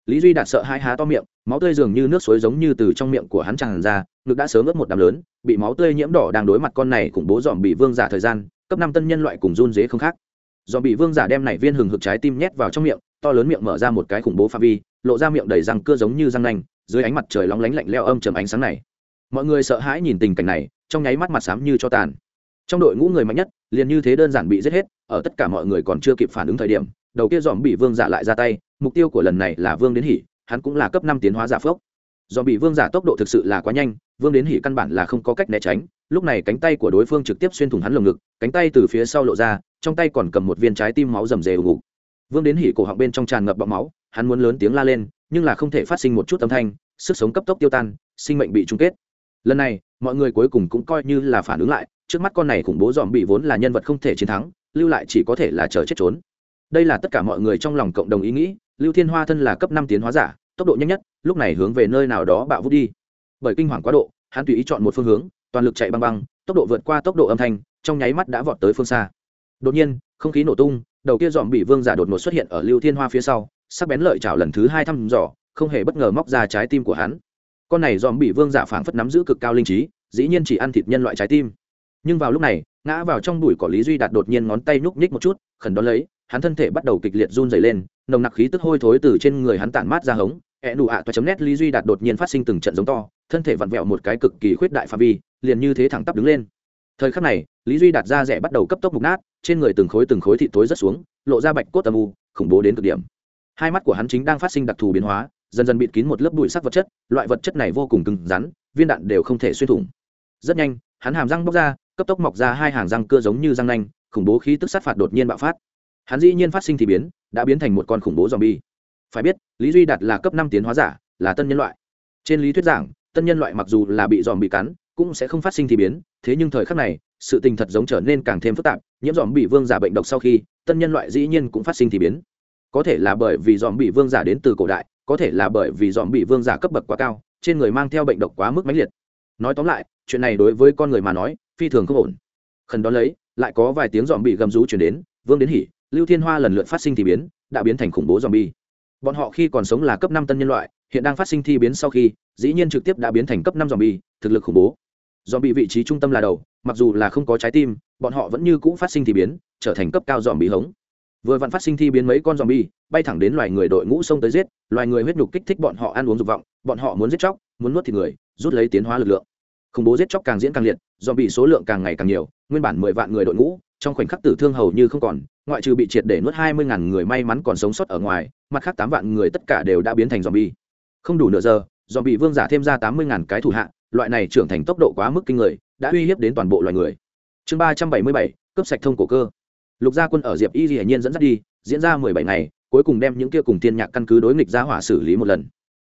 lý duy đạt sợ hai há to miệng, máu tươi dường như nước suối giống như từ trong miệng của hắn tràn ra, ngực đã sớm ướt một đám lớn, bị máu tươi nhiễm đỏ đang đối mặt con này khủng bố dòm bị vương giả thời gian, cấp năm tân nhân loại cùng run dế không khác. Dòm bị vương giả đem này viên hừng hực trái tim nhét vào trong miệng, to lớn miệng mở ra một cái khủng bố pha vi, lộ ra miệng đầy răng cưa giống như răng nanh, dưới ánh mặt trời lóng lánh lạnh leo âm trầm ánh sáng này. Mọi người sợ hãi nhìn tình cảnh này, trong nháy mắt mặt xám như cho tàn. Trong đội ngũ người mạnh nhất, liền như thế đơn giản bị giết hết, ở tất cả mọi người còn chưa kịp phản ứng thời điểm đầu kia dòm bị vương giả lại ra tay, mục tiêu của lần này là vương đến hỉ, hắn cũng là cấp năm tiến hóa giả phước. Dòm bị vương giả tốc độ thực sự là quá nhanh, vương đến hỉ căn bản là không có cách né tránh, lúc này cánh tay của đối phương trực tiếp xuyên thủng hắn lồng ngực, cánh tay từ phía sau lộ ra, trong tay còn cầm một viên trái tim máu rầm rề ù vương đến hỉ cổ họng bên trong tràn ngập bọng máu, hắn muốn lớn tiếng la lên, nhưng là không thể phát sinh một chút âm thanh, sức sống cấp tốc tiêu tan, sinh mệnh bị chung kết. Lần này, mọi người cuối cùng cũng coi như là phản ứng lại, trước mắt con này khủng bố dòm bị vốn là nhân vật không thể chiến thắng, lưu lại chỉ có thể là chờ chết trốn đây là tất cả mọi người trong lòng cộng đồng ý nghĩ, lưu thiên hoa thân là cấp năm tiến hóa giả, tốc độ nhanh nhất, lúc này hướng về nơi nào đó bạo vút đi. Bởi kinh hoàng quá độ, hắn tùy ý chọn một phương hướng, toàn lực chạy băng băng, tốc độ vượt qua tốc độ âm thanh, trong nháy mắt đã vọt tới phương xa. Đột nhiên, không khí nổ tung, đầu kia dòm bị vương giả đột ngột xuất hiện ở lưu thiên hoa phía sau, sắc bén lợi chảo lần thứ hai thăm dò, không hề bất ngờ móc ra trái tim của hắn. Con này dòm bị vương giả phảng phất nắm giữ cực cao linh trí, dĩ nhiên chỉ ăn thịt nhân loại trái tim. Nhưng vào lúc này, ngã vào trong bụi cỏ lý duy đạt đột nhiên ngón tay nhúc nhích một chút, khẩn đón lấy hắn thân thể bắt đầu kịch liệt run dày lên, nồng nặc khí tức hôi thối từ trên người hắn tản mát ra hống ẹ nụ ạ toa chấm nét lý duy đạt đột nhiên phát sinh từng trận giống to, thân thể vặn vẹo một cái cực kỳ khuyết đại pha vi, liền như thế thẳng tắp đứng lên. Thời khắc này, lý duy đạt ra rẻ bắt đầu cấp tốc mục nát, trên người từng khối từng khối thị tối rất xuống, lộ ra bạch cốt âm u, khủng bố đến cực điểm. Hai mắt của hắn chính đang phát sinh đặc thù biến hóa, dần dần bịt kín một lớp bụi sắc vật chất, loại vật chất này vô cùng cứng rắn, viên đạn đều không thể xuyên thủng. Rất nhanh, hắn hàm răng bóc ra, cấp tốc mọc ra hai hàng răng cưa giống như răng nanh, khủng bố khí tức sát phạt đột nhiên bạo phát hắn dĩ nhiên phát sinh thì biến, đã biến thành một con khủng bố zombie. Phải biết, lý duy đạt là cấp năm tiến hóa giả, là tân nhân loại. Trên lý thuyết giảng, tân nhân loại mặc dù là bị dòm bị cắn, cũng sẽ không phát sinh thì biến, thế nhưng thời khắc này, sự tình thật giống trở nên càng thêm phức tạp, nhiễm dòm bị vương giả bệnh độc sau khi, tân nhân loại dĩ nhiên cũng phát sinh thì biến. Có thể là bởi vì dòm bị vương giả đến từ cổ đại, có thể là bởi vì dòm bị vương giả cấp bậc quá cao, trên người mang theo bệnh độc quá mức mãnh liệt. Nói tóm lại, chuyện này đối với con người mà nói, phi thường không ổn. Khẩn đó lấy, lại có vài tiếng dòm bị gầm rú chuyển đến, vương đến hỉ lưu thiên hoa lần lượt phát sinh thì biến, đã biến thành khủng bố dòm bi bọn họ khi còn sống là cấp năm tân nhân loại, hiện đang phát sinh thi biến sau khi, dĩ nhiên trực tiếp đã biến thành cấp năm dòm bi thực lực khủng bố. Dòm bị vị trí trung tâm là đầu, mặc dù là không có trái tim, bọn họ vẫn như cũ phát sinh thi biến, trở thành cấp cao dòm bị hống. Vừa vặn phát sinh thi biến mấy con dòm bi bay thẳng đến loài người đội ngũ sông tới giết, loài người huyết nhục kích thích bọn họ ăn uống dục vọng, bọn họ muốn giết chóc, muốn nuốt thịt người, rút lấy tiến hóa lực lượng. Khủng bố giết chóc càng diễn càng liệt dòm bị số lượng càng ngày càng nhiều, nguyên bản mười vạn người đội ngũ trong khoảnh khắc tử thương hầu như không còn, ngoại trừ bị triệt để nuốt hai mươi ngàn người may mắn còn sống sót ở ngoài, mặt khác tám vạn người tất cả đều đã biến thành dòm bi không đủ nửa giờ dòm bị vương giả thêm ra tám mươi ngàn cái thủ hạ, loại này trưởng thành tốc độ quá mức kinh người, đã uy hiếp đến toàn bộ loài người. Chương ba trăm bảy mươi bảy cấp sạch thông cổ cơ. Lục gia quân ở diệp y dĩ nhiên dẫn dắt đi, diễn ra mười bảy ngày, cuối cùng đem những kia cùng tiên nhạc căn cứ đối nghịch ra hỏa xử lý một lần.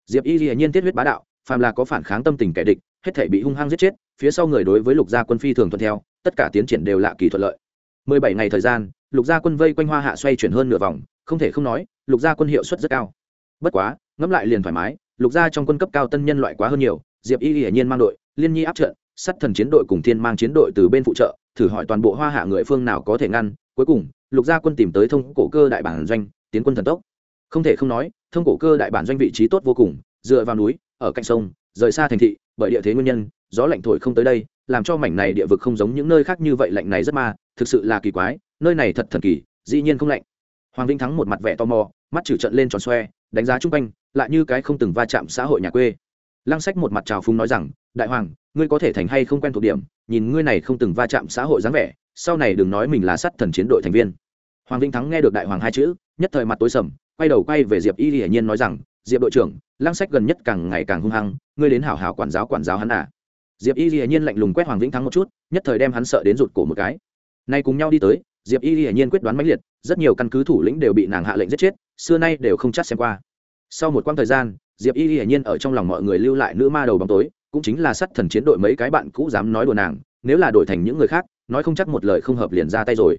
Diệp y dĩ nhiên tiết huyết bá đạo, phàm là có phản kháng tâm tình kẻ địch, hết thể bị hung hăng giết chết, phía sau người đối với lục gia quân phi thường thuận theo, tất cả tiến triển đều lạ kỳ thuận lợi mười bảy ngày thời gian, lục gia quân vây quanh hoa hạ xoay chuyển hơn nửa vòng, không thể không nói, lục gia quân hiệu suất rất cao. Bất quá, ngẫm lại liền thoải mái, lục gia trong quân cấp cao tân nhân loại quá hơn nhiều, diệp y hiển nhiên mang đội, liên nhi áp trận sắt thần chiến đội cùng thiên mang chiến đội từ bên phụ trợ, thử hỏi toàn bộ hoa hạ người phương nào có thể ngăn, cuối cùng, lục gia quân tìm tới thông cổ cơ đại bản doanh, tiến quân thần tốc. Không thể không nói, thông cổ cơ đại bản doanh vị trí tốt vô cùng, dựa vào núi, ở cạnh sông, rời xa thành thị, bởi địa thế nguyên nhân, gió lạnh thổi không tới đây, làm cho mảnh này địa vực không giống những nơi khác như vậy lạnh này rất ma thực sự là kỳ quái, nơi này thật thần kỳ, dĩ nhiên không lạnh. Hoàng vĩnh thắng một mặt vẻ tò mò, mắt trừ trận lên tròn xoe, đánh giá chung quanh, lại như cái không từng va chạm xã hội nhà quê. Lăng sách một mặt trào phúng nói rằng, đại hoàng, ngươi có thể thành hay không quen thuộc điểm, nhìn ngươi này không từng va chạm xã hội dáng vẻ, sau này đừng nói mình là sát thần chiến đội thành viên. Hoàng vĩnh thắng nghe được đại hoàng hai chữ, nhất thời mặt tối sầm, quay đầu quay về diệp y hiển nhiên nói rằng, diệp đội trưởng, lăng sách gần nhất càng ngày càng hung hăng, ngươi đến hảo hảo quản giáo quản giáo hắn à. Diệp y hiển nhiên lạnh lùng quét hoàng vĩnh thắng một chút, nhất thời đem hắn sợ đến rụt cổ một cái nay cùng nhau đi tới, diệp y hiển nhiên quyết đoán mãnh liệt, rất nhiều căn cứ thủ lĩnh đều bị nàng hạ lệnh giết chết, xưa nay đều không chắc xem qua. Sau một quãng thời gian, diệp y hiển nhiên ở trong lòng mọi người lưu lại nữ ma đầu bóng tối, cũng chính là sát thần chiến đội mấy cái bạn cũ dám nói đùa nàng, nếu là đổi thành những người khác, nói không chắc một lời không hợp liền ra tay rồi.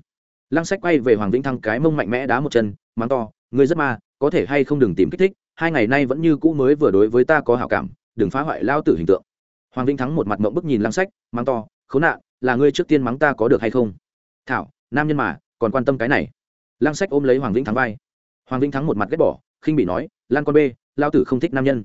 Lăng sách quay về hoàng vĩnh thăng cái mông mạnh mẽ đá một chân, mắng to, ngươi rất ma, có thể hay không đừng tìm kích thích, hai ngày nay vẫn như cũ mới vừa đối với ta có hảo cảm, đừng phá hoại lao tử hình tượng. Hoàng vĩnh thắng một mặt mộng bức nhìn lăng sách, mắng to, khốn nạn, là ngươi trước tiên mắng ta có được hay không? Thảo, nam nhân mà, còn quan tâm cái này. Lăng sách ôm lấy hoàng vĩnh thắng vai. Hoàng vĩnh thắng một mặt ghét bỏ, khinh bị nói, lan con b lao tử không thích nam nhân.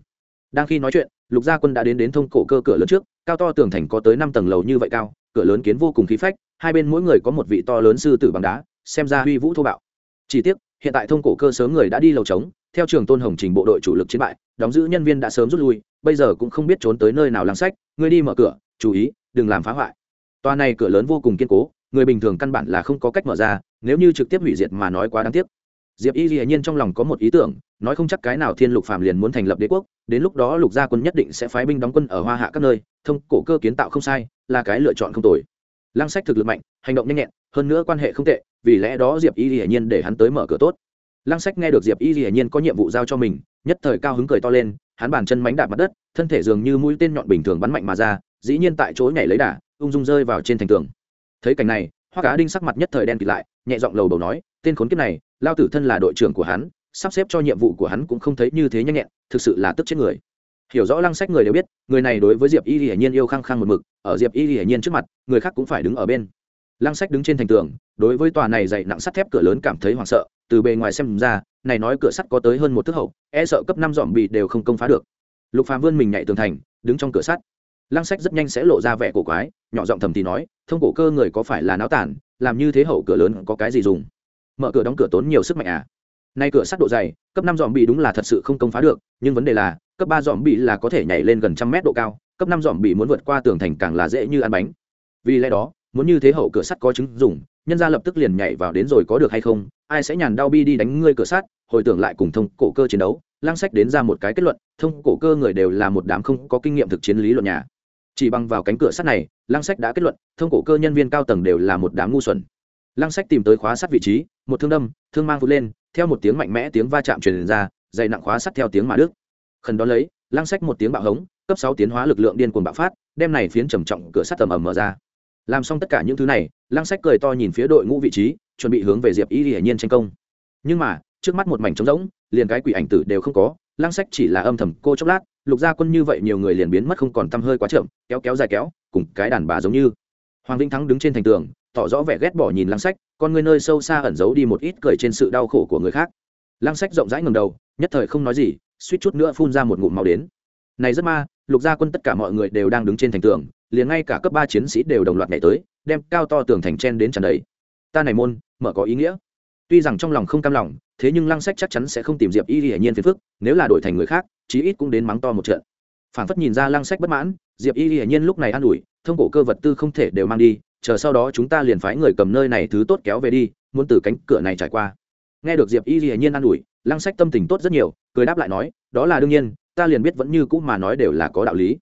Đang khi nói chuyện, lục gia quân đã đến đến thông cổ cơ cửa lớn trước, cao to tường thành có tới năm tầng lầu như vậy cao, cửa lớn kiến vô cùng khí phách, hai bên mỗi người có một vị to lớn sư tử bằng đá, xem ra huy vũ thô bạo. Chỉ tiếc, hiện tại thông cổ cơ sớm người đã đi lầu trống, theo trường tôn hồng trình bộ đội chủ lực chiến bại, đóng giữ nhân viên đã sớm rút lui, bây giờ cũng không biết trốn tới nơi nào lăng sách, ngươi đi mở cửa, chú ý, đừng làm phá hoại. Toa này cửa lớn vô cùng kiên cố người bình thường căn bản là không có cách mở ra, nếu như trực tiếp hủy diệt mà nói quá đáng tiếc. Diệp y hiển nhiên trong lòng có một ý tưởng, nói không chắc cái nào thiên lục phàm liền muốn thành lập đế quốc, đến lúc đó lục gia quân nhất định sẽ phái binh đóng quân ở hoa hạ các nơi, thông cổ cơ kiến tạo không sai, là cái lựa chọn không tồi. Lăng sách thực lực mạnh, hành động nhanh nhẹn, hơn nữa quan hệ không tệ, vì lẽ đó diệp y hiển nhiên để hắn tới mở cửa tốt. Lăng sách nghe được diệp y hiển nhiên có nhiệm vụ giao cho mình, nhất thời cao hứng cười to lên, hắn bàn chân mánh đạp mặt đất, thân thể dường như mũi tên nhọn bình thường bắn mạnh mà ra, dĩ nhiên tại chỗ nhảy lấy đà, ung dung rơi vào trên thành tường thấy cảnh này hoa cá đinh sắc mặt nhất thời đen kịt lại, nhẹ giọng lầu bầu nói, tên khốn kiếp này, lao tử thân là đội trưởng của hắn, sắp xếp cho nhiệm vụ của hắn cũng không thấy như thế nhanh nhẹn, thực sự là tức chết người. Hiểu rõ lăng sách người đều biết, người này đối với diệp y hiển nhiên yêu khăng khăng một mực, ở diệp y hiển nhiên trước mặt, người khác cũng phải đứng ở bên. Lăng sách đứng trên thành tường, đối với tòa này dày nặng sắt thép cửa lớn cảm thấy hoảng sợ, từ bề ngoài xem ra, này nói cửa sắt có tới hơn một thước hậu e sợ cấp năm dòm bị đều không công phá được. Lục phàm vươn mình nhảy tường thành, đứng trong cửa sắt. Lăng sách rất nhanh sẽ lộ ra vẻ cổ quái, nhỏ giọng thầm thì nói thông cổ cơ người có phải là náo tản, làm như thế hậu cửa lớn có cái gì dùng? Mở cửa đóng cửa tốn nhiều sức mạnh à? Nay cửa sắt độ dày, cấp năm dòm bị đúng là thật sự không công phá được, nhưng vấn đề là, cấp ba dòm bị là có thể nhảy lên gần trăm mét độ cao, cấp năm dòm bị muốn vượt qua tường thành càng là dễ như ăn bánh. Vì lẽ đó, muốn như thế hậu cửa sắt có chứng dùng, nhân ra lập tức liền nhảy vào đến rồi có được hay không, ai sẽ nhàn đau bi đi đánh ngươi cửa sắt, hồi tưởng lại cùng thông cổ cơ chiến đấu, lang sách đến ra một cái kết luận, thông cổ cơ người đều là một đám không có kinh nghiệm thực chiến lý luận nhà chỉ bằng vào cánh cửa sắt này, lăng sách đã kết luận, thông cổ cơ nhân viên cao tầng đều là một đám ngu xuẩn. Lăng sách tìm tới khóa sắt vị trí, một thương đâm, thương mang vút lên, theo một tiếng mạnh mẽ tiếng va chạm truyền ra, dày nặng khóa sắt theo tiếng mà đức khẩn đó lấy, lăng sách một tiếng bạo hống, cấp sáu tiến hóa lực lượng điên cuồng bạo phát, đem này phiến trầm trọng cửa sắt tầm ầm mở ra. Làm xong tất cả những thứ này, lăng sách cười to nhìn phía đội ngũ vị trí, chuẩn bị hướng về diệp y hiển nhiên tranh công. Nhưng mà, trước mắt một mảnh trống rỗng, liền cái quỷ ảnh tử đều không có lăng sách chỉ là âm thầm cô chốc lát, lục gia quân như vậy nhiều người liền biến mất không còn tăm hơi quá chậm, kéo kéo dài kéo, cùng cái đàn bà giống như. Hoàng vĩnh thắng đứng trên thành tường, tỏ rõ vẻ ghét bỏ nhìn lăng sách, con người nơi sâu xa ẩn giấu đi một ít cười trên sự đau khổ của người khác. Lăng sách rộng rãi ngầm đầu, nhất thời không nói gì, suýt chút nữa phun ra một ngụm màu đến. Này rất ma, lục gia quân tất cả mọi người đều đang đứng trên thành tường, liền ngay cả cấp ba chiến sĩ đều đồng loạt nhảy tới, đem cao to tường thành chen đến tràn đầy. Ta này môn, mở có ý nghĩa tuy rằng trong lòng không cam lòng, thế nhưng lăng sách chắc chắn sẽ không tìm diệp y hiển nhiên phiền phức, nếu là đổi thành người khác, chí ít cũng đến mắng to một trận. Phản phất nhìn ra lăng sách bất mãn, diệp y hiển nhiên lúc này an ủi, thông cổ cơ vật tư không thể đều mang đi, chờ sau đó chúng ta liền phái người cầm nơi này thứ tốt kéo về đi, muốn từ cánh cửa này trải qua. Nghe được diệp y hiển nhiên an ủi, lăng sách tâm tình tốt rất nhiều, cười đáp lại nói, đó là đương nhiên, ta liền biết vẫn như cũ mà nói đều là có đạo lý.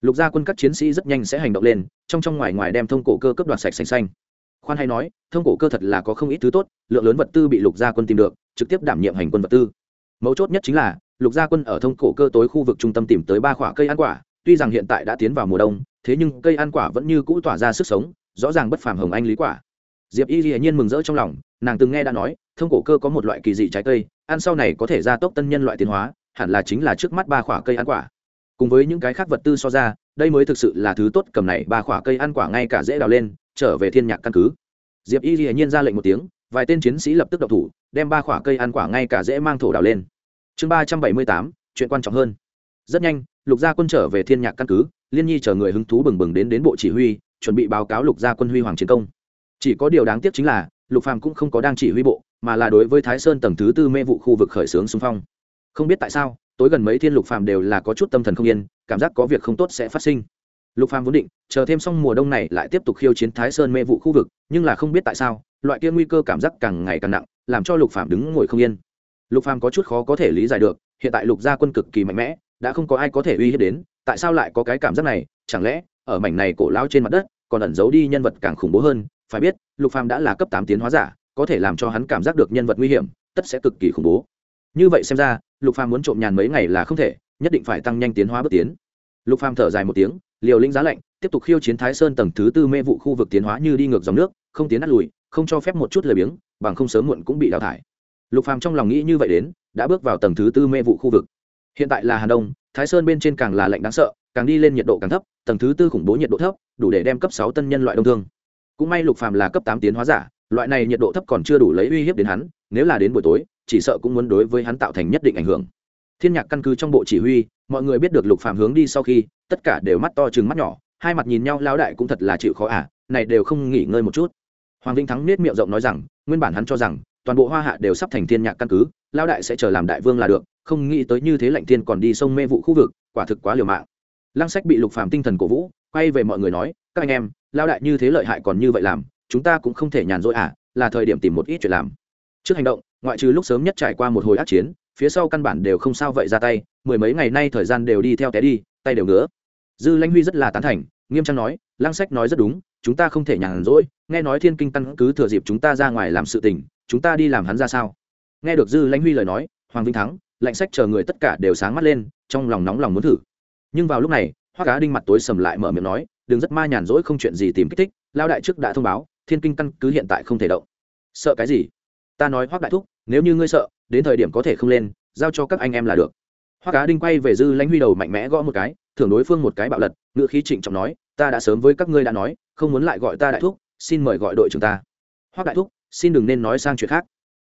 Lục gia quân các chiến sĩ rất nhanh sẽ hành động lên, trong trong ngoài ngoài đem thông cổ cơ cấp đoạt sạch sành xanh khoan hay nói, thông cổ cơ thật là có không ít thứ tốt, lượng lớn vật tư bị lục gia quân tìm được, trực tiếp đảm nhiệm hành quân vật tư. Mấu chốt nhất chính là, lục gia quân ở thông cổ cơ tối khu vực trung tâm tìm tới ba khoả cây ăn quả, tuy rằng hiện tại đã tiến vào mùa đông, thế nhưng cây ăn quả vẫn như cũ tỏa ra sức sống, rõ ràng bất phàm hồng anh lý quả. Diệp y hiển nhiên mừng rỡ trong lòng, nàng từng nghe đã nói, thông cổ cơ có một loại kỳ dị trái cây, ăn sau này có thể gia tốc tân nhân loại tiến hóa, hẳn là chính là trước mắt ba khoả cây ăn quả. Cùng với những cái khác vật tư so ra, đây mới thực sự là thứ tốt cầm này ba khoả cây ăn quả ngay cả dễ đào lên trở về thiên nhạc căn cứ. Diệp y hiển nhiên ra lệnh một tiếng, vài tên chiến sĩ lập tức đậu thủ, đem ba khoả cây ăn quả ngay cả dễ mang thổ đào lên. Chương ba trăm bảy mươi tám, chuyện quan trọng hơn. Rất nhanh, lục gia quân trở về thiên nhạc căn cứ, liên nhi chờ người hứng thú bừng bừng đến đến bộ chỉ huy, chuẩn bị báo cáo lục gia quân huy hoàng chiến công. Chỉ có điều đáng tiếc chính là, lục phàm cũng không có đang chỉ huy bộ, mà là đối với thái sơn tầng thứ tư mê vụ khu vực khởi xướng xung phong. Không biết tại sao, tối gần mấy thiên lục phàm đều là có chút tâm thần không yên, cảm giác có việc không tốt sẽ phát sinh lục phàm vốn định, chờ thêm xong mùa đông này lại tiếp tục khiêu chiến thái sơn mê vụ khu vực, nhưng là không biết tại sao, loại kia nguy cơ cảm giác càng ngày càng nặng, làm cho lục phàm đứng ngồi không yên. Lục phàm có chút khó có thể lý giải được, hiện tại lục gia quân cực kỳ mạnh mẽ, đã không có ai có thể uy hiếp đến, tại sao lại có cái cảm giác này? Chẳng lẽ, ở mảnh này cổ lao trên mặt đất, còn ẩn giấu đi nhân vật càng khủng bố hơn? Phải biết, lục phàm đã là cấp tám tiến hóa giả, có thể làm cho hắn cảm giác được nhân vật nguy hiểm, tất sẽ cực kỳ khủng bố. Như vậy xem ra, lục phàm muốn trộm nhàn mấy ngày là không thể, nhất định phải tăng nhanh tiến hóa bước tiến. Lục phàm thở dài một tiếng liều lĩnh giá lạnh, tiếp tục khiêu chiến thái sơn tầng thứ tư mê vụ khu vực tiến hóa như đi ngược dòng nước, không tiến nát lùi, không cho phép một chút lời biếng, bằng không sớm muộn cũng bị đào thải. Lục phàm trong lòng nghĩ như vậy đến, đã bước vào tầng thứ tư mê vụ khu vực. Hiện tại là hà đông, thái sơn bên trên càng là lạnh đáng sợ, càng đi lên nhiệt độ càng thấp, tầng thứ tư khủng bố nhiệt độ thấp, đủ để đem cấp sáu tân nhân loại đông thương. Cũng may lục phàm là cấp tám tiến hóa giả, loại này nhiệt độ thấp còn chưa đủ lấy uy hiếp đến hắn, nếu là đến buổi tối, chỉ sợ cũng muốn đối với hắn tạo thành nhất định ảnh hưởng. Thiên nhạc căn cứ trong bộ chỉ huy mọi người biết được lục phàm hướng đi sau khi, tất cả đều mắt to chừng mắt nhỏ, hai mặt nhìn nhau lao đại cũng thật là chịu khó à này đều không nghỉ ngơi một chút. Hoàng vinh thắng nết miệng rộng nói rằng, nguyên bản hắn cho rằng, toàn bộ hoa hạ đều sắp thành thiên nhạc căn cứ lao đại sẽ chờ làm đại vương là được, không nghĩ tới như thế lạnh thiên còn đi sông mê vụ khu vực, quả thực quá liều mạng. Lăng sách bị lục phàm tinh thần cổ vũ, quay về mọi người nói, các anh em lao đại như thế lợi hại còn như vậy làm, chúng ta cũng không thể nhàn rỗi à là thời điểm tìm một ít chuyện làm. Trước hành động, ngoại trừ lúc sớm nhất trải qua một hồi ác chiến phía sau căn bản đều không sao vậy ra tay, mười mấy ngày nay thời gian đều đi theo té đi, tay đều ngứa. Dư lãnh huy rất là tán thành, nghiêm trang nói, lăng sách nói rất đúng, chúng ta không thể nhàn rỗi, nghe nói thiên kinh tăng cứ thừa dịp chúng ta ra ngoài làm sự tình, chúng ta đi làm hắn ra sao? Nghe được dư lãnh huy lời nói, hoàng vinh thắng, lạnh sách chờ người tất cả đều sáng mắt lên, trong lòng nóng lòng muốn thử. Nhưng vào lúc này hoa cá đinh mặt tối sầm lại mở miệng nói đừng rất ma nhàn rỗi không chuyện gì tìm kích thích lao đại trước đã thông báo, thiên kinh căn cứ hiện tại không thể động. Sợ cái gì? Ta nói hoác đại thúc nếu như ngươi sợ, đến thời điểm có thể không lên, giao cho các anh em là được. Hoa cá đinh quay về dư lãnh huy đầu mạnh mẽ gõ một cái, thưởng đối phương một cái bạo lật, ngựa khí trịnh trọng nói, ta đã sớm với các ngươi đã nói, không muốn lại gọi ta đại thúc, xin mời gọi đội trưởng ta. Hoa đại thúc, xin đừng nên nói sang chuyện khác.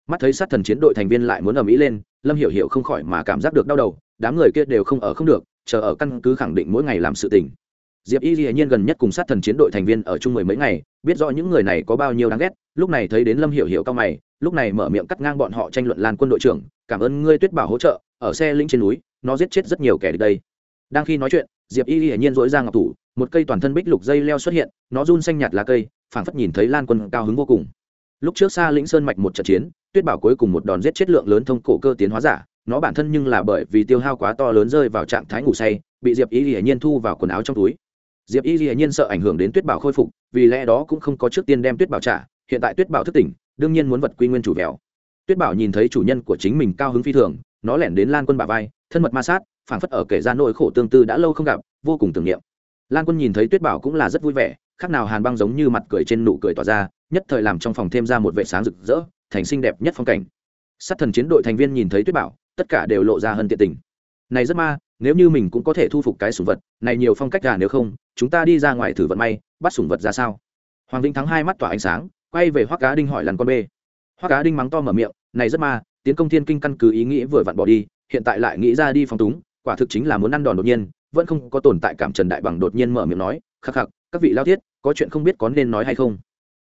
Mắt thấy sát thần chiến đội thành viên lại muốn ầm ĩ lên, lâm hiểu hiểu không khỏi mà cảm giác được đau đầu, đám người kia đều không ở không được, chờ ở căn cứ khẳng định mỗi ngày làm sự tình. Diệp y dĩ nhiên gần nhất cùng sát thần chiến đội thành viên ở chung mười mấy ngày, biết rõ những người này có bao nhiêu đáng ghét, lúc này thấy đến lâm hiểu hiểu cao mày lúc này mở miệng cắt ngang bọn họ tranh luận lan quân đội trưởng, cảm ơn ngươi tuyết bảo hỗ trợ, ở xe linh trên núi, nó giết chết rất nhiều kẻ địch đây. Đang khi nói chuyện, diệp y hiển nhiên dỗi ra ngọc thủ, một cây toàn thân bích lục dây leo xuất hiện, nó run xanh nhạt lá cây, phảng phất nhìn thấy lan quân cao hứng vô cùng. Lúc trước xa lĩnh sơn mạch một trận chiến, tuyết bảo cuối cùng một đòn giết chết lượng lớn thông cổ cơ tiến hóa giả, nó bản thân nhưng là bởi vì tiêu hao quá to lớn rơi vào trạng thái ngủ say, bị diệp y hiển nhiên thu vào quần áo trong túi. Diệp y hiển nhiên sợ ảnh hưởng đến tuyết bảo khôi phục, vì lẽ đó cũng không có trước tiên đem tuyết bảo trả, hiện tại tuyết bảo thức tỉnh đương nhiên muốn vật quy nguyên chủ vẹo. Tuyết bảo nhìn thấy chủ nhân của chính mình cao hứng phi thường, nó lẻn đến lan quân bà vai, thân mật ma sát, phảng phất ở kể ra nỗi khổ tương tư đã lâu không gặp, vô cùng tưởng niệm. Lan quân nhìn thấy tuyết bảo cũng là rất vui vẻ, khác nào hàn băng giống như mặt cười trên nụ cười tỏa ra, nhất thời làm trong phòng thêm ra một vệ sáng rực rỡ, thành xinh đẹp nhất phong cảnh. Sát thần chiến đội thành viên nhìn thấy tuyết bảo, tất cả đều lộ ra hơn tiện tình. Này rất ma, nếu như mình cũng có thể thu phục cái sủng vật, này nhiều phong cách gà nếu không, chúng ta đi ra ngoài thử vận may, bắt sủng vật ra sao? Hoàng vĩnh thắng hai mắt tỏa ánh sáng quay về hoắc cá đinh hỏi lần con bê. Hoắc cá đinh mắng to mở miệng, này rất ma, tiến công thiên kinh căn cứ ý nghĩ vừa vặn bỏ đi, hiện tại lại nghĩ ra đi phong túng, quả thực chính là muốn ăn đòn đột nhiên, vẫn không có tồn tại cảm trần đại bằng đột nhiên mở miệng nói, khắc khắc, các vị lao thiết, có chuyện không biết có nên nói hay không?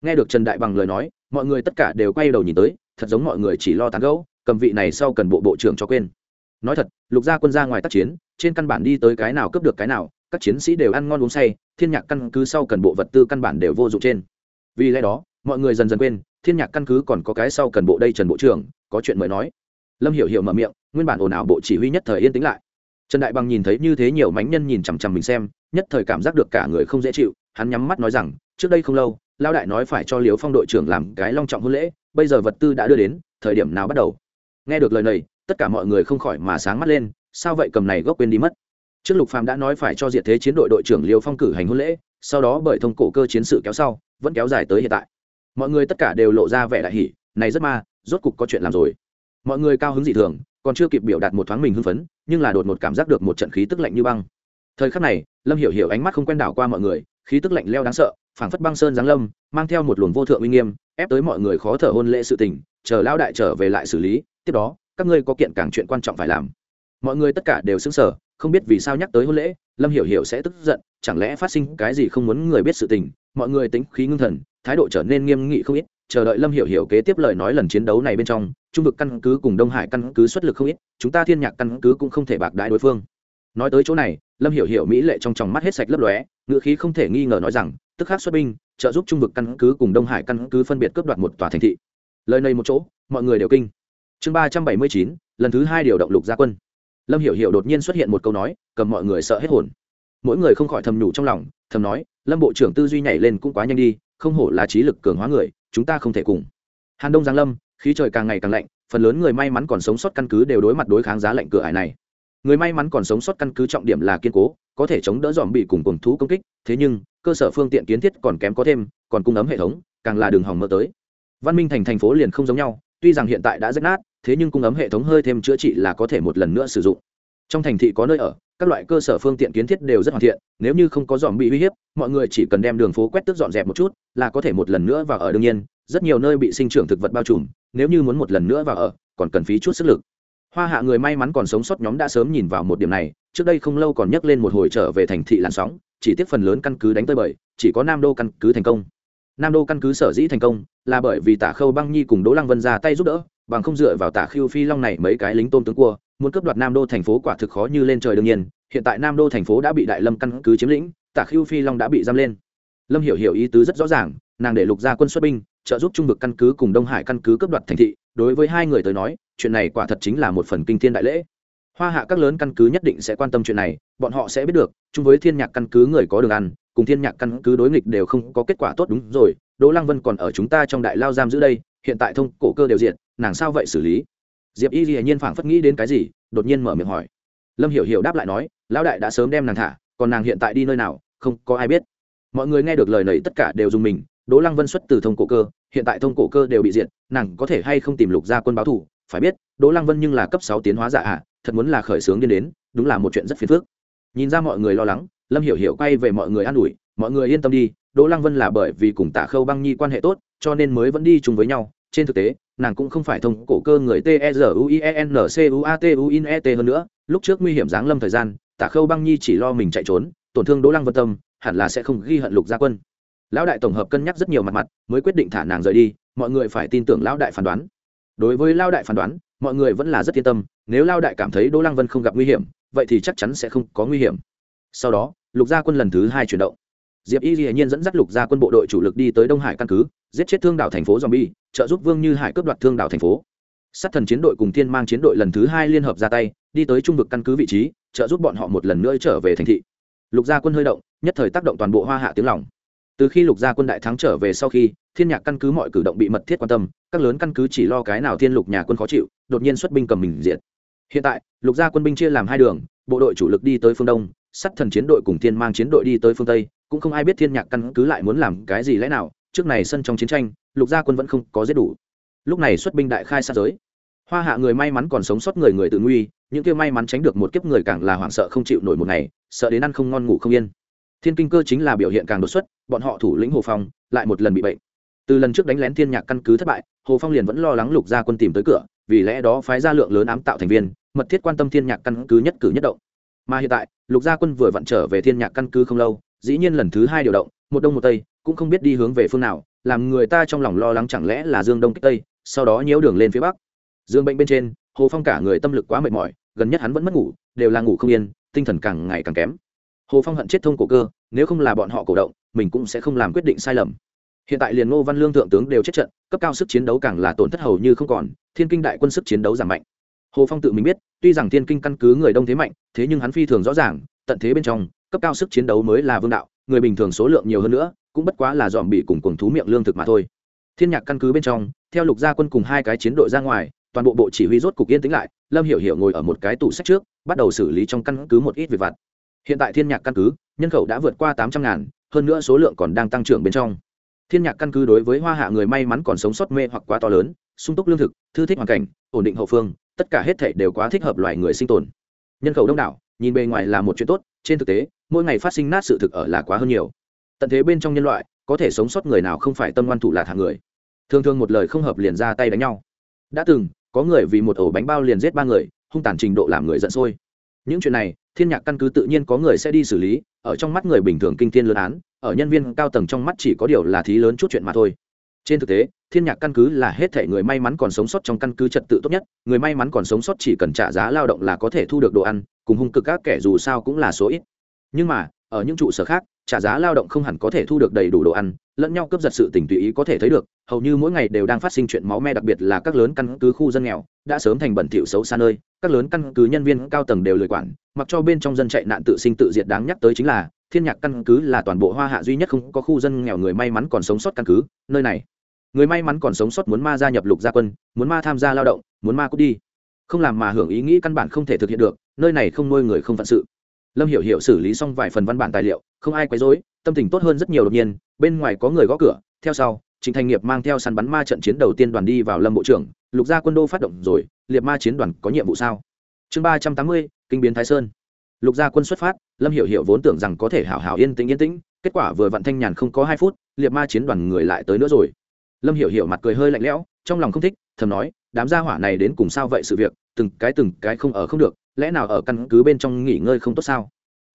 Nghe được trần đại bằng lời nói, mọi người tất cả đều quay đầu nhìn tới, thật giống mọi người chỉ lo tán gẫu, cầm vị này sau cần bộ bộ trưởng cho quên. Nói thật, lục gia quân ra ngoài tác chiến, trên căn bản đi tới cái nào cướp được cái nào, các chiến sĩ đều ăn ngon uống say, thiên nhạc căn cứ sau cần bộ vật tư căn bản đều vô dụng trên. Vì lẽ đó mọi người dần dần quên, thiên nhạc căn cứ còn có cái sau cần bộ đây trần bộ trưởng, có chuyện mới nói. Lâm hiểu hiểu mở miệng, nguyên bản ồn ào bộ chỉ huy nhất thời yên tĩnh lại. Trần đại bằng nhìn thấy như thế nhiều mánh nhân nhìn chằm chằm mình xem, nhất thời cảm giác được cả người không dễ chịu, hắn nhắm mắt nói rằng, trước đây không lâu lao đại nói phải cho liếu phong đội trưởng làm cái long trọng hôn lễ, bây giờ vật tư đã đưa đến, thời điểm nào bắt đầu? Nghe được lời này, tất cả mọi người không khỏi mà sáng mắt lên, sao vậy cầm này gốc quên đi mất? Trước lục phàm đã nói phải cho diệt thế chiến đội đội trưởng liêu phong cử hành hôn lễ, sau đó bởi thông cổ cơ chiến sự kéo sau, vẫn kéo dài tới hiện tại mọi người tất cả đều lộ ra vẻ đại hỉ, này rất ma, rốt cục có chuyện làm rồi. Mọi người cao hứng dị thường, còn chưa kịp biểu đạt một thoáng mình hưng phấn, nhưng là đột một cảm giác được một trận khí tức lạnh như băng. Thời khắc này, lâm hiểu hiểu ánh mắt không quen đảo qua mọi người, khí tức lạnh leo đáng sợ, phảng phất băng sơn giáng lâm, mang theo một luồng vô thượng uy nghiêm, ép tới mọi người khó thở hôn lễ sự tình, chờ lão đại trở về lại xử lý, tiếp đó, các ngươi có kiện càng chuyện quan trọng phải làm. Mọi người tất cả đều sững sờ, không biết vì sao nhắc tới hôn lễ, lâm hiểu hiểu sẽ tức giận, chẳng lẽ phát sinh cái gì không muốn người biết sự tình, mọi người tính khí ngưng thần thái độ trở nên nghiêm nghị không ít, chờ đợi lâm hiểu hiểu kế tiếp lời nói lần chiến đấu này bên trong, trung vực căn cứ cùng đông hải căn cứ xuất lực không ít, chúng ta thiên nhạc căn cứ cũng không thể bạc đại đối phương. Nói tới chỗ này, lâm hiểu hiểu mỹ lệ trong tròng mắt hết sạch lấp lóe ngựa khí không thể nghi ngờ nói rằng, tức khắc xuất binh, trợ giúp trung vực căn cứ cùng đông hải căn cứ phân biệt cướp đoạt một tòa thành thị. Lời này một chỗ, mọi người đều kinh. Chương ba trăm bảy mươi chín, lần thứ hai điều động lục gia quân. Lâm hiểu hiểu đột nhiên xuất hiện một câu nói, cầm mọi người sợ hết hồn. Mỗi người không khỏi thầm nhủ trong lòng, thầm nói, lâm bộ trưởng tư duy nhảy lên cũng quá nhanh đi không hổ là trí lực cường hóa người, chúng ta không thể cùng. Hàn đông giáng lâm, khí trời càng ngày càng lạnh, phần lớn người may mắn còn sống sót căn cứ đều đối mặt đối kháng giá lạnh cửa ải này. Người may mắn còn sống sót căn cứ trọng điểm là kiên cố, có thể chống đỡ dòm bị cùng cùng thú công kích, thế nhưng, cơ sở phương tiện kiến thiết còn kém có thêm, còn cung ấm hệ thống, càng là đường hỏng mơ tới. Văn minh thành thành phố liền không giống nhau, tuy rằng hiện tại đã rách nát, thế nhưng cung ấm hệ thống hơi thêm chữa trị là có thể một lần nữa sử dụng trong thành thị có nơi ở, các loại cơ sở phương tiện kiến thiết đều rất hoàn thiện, nếu như không có dòm bị uy hiếp, mọi người chỉ cần đem đường phố quét tước dọn dẹp một chút, là có thể một lần nữa vào ở. Đương nhiên, rất nhiều nơi bị sinh trưởng thực vật bao trùm, nếu như muốn một lần nữa vào ở, còn cần phí chút sức lực. Hoa hạ người may mắn còn sống sót nhóm đã sớm nhìn vào một điểm này, trước đây không lâu còn nhắc lên một hồi trở về thành thị làn sóng, chỉ tiếc phần lớn căn cứ đánh tới bời chỉ có nam đô căn cứ thành công. Nam đô căn cứ sở dĩ thành công, là bởi vì tả khâu băng nhi cùng đỗ lăng vân ra tay giúp đỡ, bằng không dựa vào tả khiêu phi long này mấy cái lính tôm tướng cua muốn cướp đoạt nam đô thành phố quả thực khó như lên trời đương nhiên, hiện tại nam đô thành phố đã bị đại lâm căn cứ chiếm lĩnh, tả Khưu phi long đã bị giam lên. Lâm hiểu hiểu ý tứ rất rõ ràng, nàng để lục gia quân xuất binh, trợ giúp trung vực căn cứ cùng đông hải căn cứ cướp đoạt thành thị, đối với hai người tới nói, chuyện này quả thật chính là một phần kinh thiên đại lễ. Hoa hạ các lớn căn cứ nhất định sẽ quan tâm chuyện này, bọn họ sẽ biết được, chung với thiên nhạc căn cứ người có đường ăn, cùng thiên nhạc căn cứ đối nghịch đều không có kết quả tốt đúng rồi, đỗ lăng vân còn ở chúng ta trong đại lao giam giữ đây, hiện tại thông cổ cơ đều diện nàng sao vậy xử lý? Diệp y hiển nhiên phảng phất nghĩ đến cái gì, đột nhiên mở miệng hỏi. Lâm hiểu hiểu đáp lại nói, lão đại đã sớm đem nàng thả, còn nàng hiện tại đi nơi nào, không có ai biết. Mọi người nghe được lời này tất cả đều dùng mình, đỗ lăng vân xuất từ thông cổ cơ, hiện tại thông cổ cơ đều bị diệt, nàng có thể hay không tìm lục gia quân báo thù, phải biết, đỗ lăng vân nhưng là cấp sáu tiến hóa giả ạ, thật muốn là khởi sướng điên đến, đúng là một chuyện rất phiền phức. Nhìn ra mọi người lo lắng, lâm hiểu hiểu quay về mọi người an ủi, mọi người yên tâm đi, đỗ lăng vân là bởi vì cùng tạ khâu băng nhi quan hệ tốt, cho nên mới vẫn đi chung với nhau, trên thực tế nàng cũng không phải thông cổ cơ người t e r u i e n c u a t u in e t hơn nữa, lúc trước nguy hiểm giáng lâm thời gian tạ khâu băng nhi chỉ lo mình chạy trốn, tổn thương đỗ lăng vân tâm, hẳn là sẽ không ghi hận lục gia quân. Lão đại tổng hợp cân nhắc rất nhiều mặt mặt, mới quyết định thả nàng rời đi, mọi người phải tin tưởng lão đại phán đoán. Đối với lão đại phán đoán, mọi người vẫn là rất yên tâm, nếu lão đại cảm thấy đỗ lăng vân không gặp nguy hiểm, vậy thì chắc chắn sẽ không có nguy hiểm. Sau đó, lục gia quân lần thứ hai chuyển động diệp y hiển nhiên dẫn dắt lục gia quân bộ đội chủ lực đi tới đông hải căn cứ, giết chết thương đảo thành phố zombie, trợ giúp vương như hải cướp đoạt thương đảo thành phố. Sát thần chiến đội cùng thiên mang chiến đội lần thứ hai liên hợp ra tay, đi tới trung vực căn cứ vị trí, trợ giúp bọn họ một lần nữa trở về thành thị. Lục gia quân hơi động, nhất thời tác động toàn bộ hoa hạ tiếng lòng. Từ khi lục gia quân đại thắng trở về sau khi, thiên nhạc căn cứ mọi cử động bị mật thiết quan tâm, các lớn căn cứ chỉ lo cái nào thiên lục nhà quân khó chịu, đột nhiên xuất binh cầm mình diện. Hiện tại, lục gia quân binh chia làm hai đường, bộ đội chủ lực đi tới phương đông sắt thần chiến đội cùng thiên mang chiến đội đi tới phương tây cũng không ai biết thiên nhạc căn cứ lại muốn làm cái gì lẽ nào, trước này sân trong chiến tranh, lục gia quân vẫn không có giết đủ. Lúc này xuất binh đại khai sát giới. Hoa hạ người may mắn còn sống sót người người tự nguy, những kia may mắn tránh được một kiếp người càng là hoảng sợ không chịu nổi một ngày, sợ đến ăn không ngon ngủ không yên. Thiên kinh cơ chính là biểu hiện càng đột xuất, bọn họ thủ lĩnh hồ phong, lại một lần bị bệnh. Từ lần trước đánh lén thiên nhạc căn cứ thất bại, hồ phong liền vẫn lo lắng lục gia quân tìm tới cửa, vì lẽ đó phái ra lượng lớn ám tạo thành viên, mật thiết quan tâm thiên nhạc căn cứ nhất cử nhất động. Mà hiện tại, lục gia quân vừa vặn trở về thiên nhạc căn cứ không lâu dĩ nhiên lần thứ hai điều động, một đông một tây, cũng không biết đi hướng về phương nào, làm người ta trong lòng lo lắng chẳng lẽ là dương đông kích tây, sau đó nhiễu đường lên phía bắc. Dương bệnh bên trên, hồ phong cả người tâm lực quá mệt mỏi, gần nhất hắn vẫn mất ngủ, đều là ngủ không yên, tinh thần càng ngày càng kém. Hồ phong hận chết thông cổ cơ, nếu không là bọn họ cổ động, mình cũng sẽ không làm quyết định sai lầm. Hiện tại liền ngô văn lương thượng tướng đều chết trận, cấp cao sức chiến đấu càng là tổn thất hầu như không còn, thiên kinh đại quân sức chiến đấu giảm mạnh. Hồ phong tự mình biết, tuy rằng thiên kinh căn cứ người đông thế mạnh, thế nhưng hắn phi thường rõ ràng, tận thế bên trong cấp cao sức chiến đấu mới là vương đạo, người bình thường số lượng nhiều hơn nữa, cũng bất quá là dòm bị cùng cùng thú miệng lương thực mà thôi. Thiên nhạc căn cứ bên trong, theo lục gia quân cùng hai cái chiến đội ra ngoài, toàn bộ bộ chỉ huy rốt cục yên tĩnh lại, lâm hiểu hiểu ngồi ở một cái tủ sách trước, bắt đầu xử lý trong căn cứ một ít việc vặt. Hiện tại thiên nhạc căn cứ, nhân khẩu đã vượt qua tám trăm ngàn, hơn nữa số lượng còn đang tăng trưởng bên trong. Thiên nhạc căn cứ đối với hoa hạ người may mắn còn sống sót mê hoặc quá to lớn, sung túc lương thực, thư thích hoàn cảnh, ổn định hậu phương, tất cả hết thể đều quá thích hợp loài người sinh tồn. Nhân khẩu đông đảo, nhìn bề ngoài là một chuyện tốt trên thực tế, mỗi ngày phát sinh nát sự thực ở là quá hơn nhiều. Tận thế bên trong nhân loại, có thể sống sót người nào không phải tâm ngoan thủ lạc hạng người. Thường thường một lời không hợp liền ra tay đánh nhau. Đã từng, có người vì một ổ bánh bao liền giết ba người, hung tàn trình độ làm người giận sôi. Những chuyện này, thiên nhạc căn cứ tự nhiên có người sẽ đi xử lý, ở trong mắt người bình thường kinh thiên lớn án, ở nhân viên cao tầng trong mắt chỉ có điều là thí lớn chút chuyện mà thôi. Trên thực tế thiên nhạc căn cứ là hết thể người may mắn còn sống sót trong căn cứ trật tự tốt nhất, người may mắn còn sống sót chỉ cần trả giá lao động là có thể thu được đồ ăn, cùng hung cực các kẻ dù sao cũng là số ít. Nhưng mà, ở những trụ sở khác, trả giá lao động không hẳn có thể thu được đầy đủ đồ ăn, lẫn nhau cướp giật sự tình tùy ý có thể thấy được, hầu như mỗi ngày đều đang phát sinh chuyện máu me đặc biệt là các lớn căn cứ khu dân nghèo, đã sớm thành bẩn thỉu xấu xa nơi, các lớn căn cứ nhân viên cao tầng đều lười quản, mặc cho bên trong dân chạy nạn tự sinh tự diệt đáng nhắc tới chính là, thiên nhạc căn cứ là toàn bộ hoa hạ duy nhất không có khu dân nghèo người may mắn còn sống sót căn cứ, nơi này người may mắn còn sống sót muốn ma gia nhập lục gia quân, muốn ma tham gia lao động, muốn ma cút đi. Không làm mà hưởng ý nghĩ căn bản không thể thực hiện được, nơi này không nuôi người không phận sự. Lâm hiểu hiểu xử lý xong vài phần văn bản tài liệu, không ai quấy rối, tâm tình tốt hơn rất nhiều đột nhiên, bên ngoài có người gõ cửa, theo sau, trịnh thành nghiệp mang theo săn bắn ma trận chiến đầu tiên đoàn đi vào lâm bộ trưởng, lục gia quân đô phát động rồi, liệt ma chiến đoàn có nhiệm vụ sao? Chương ba trăm tám mươi, kinh biến thái sơn. Lục gia quân xuất phát, lâm hiểu hiểu vốn tưởng rằng có thể hảo hảo yên tĩnh yên tĩnh, kết quả vừa vặn thanh nhàn không có hai phút, liệt ma chiến đoàn người lại tới nữa rồi lâm hiểu hiểu mặt cười hơi lạnh lẽo, trong lòng không thích, thầm nói, đám gia hỏa này đến cùng sao vậy sự việc? Từng cái từng cái không ở không được, lẽ nào ở căn cứ bên trong nghỉ ngơi không tốt sao?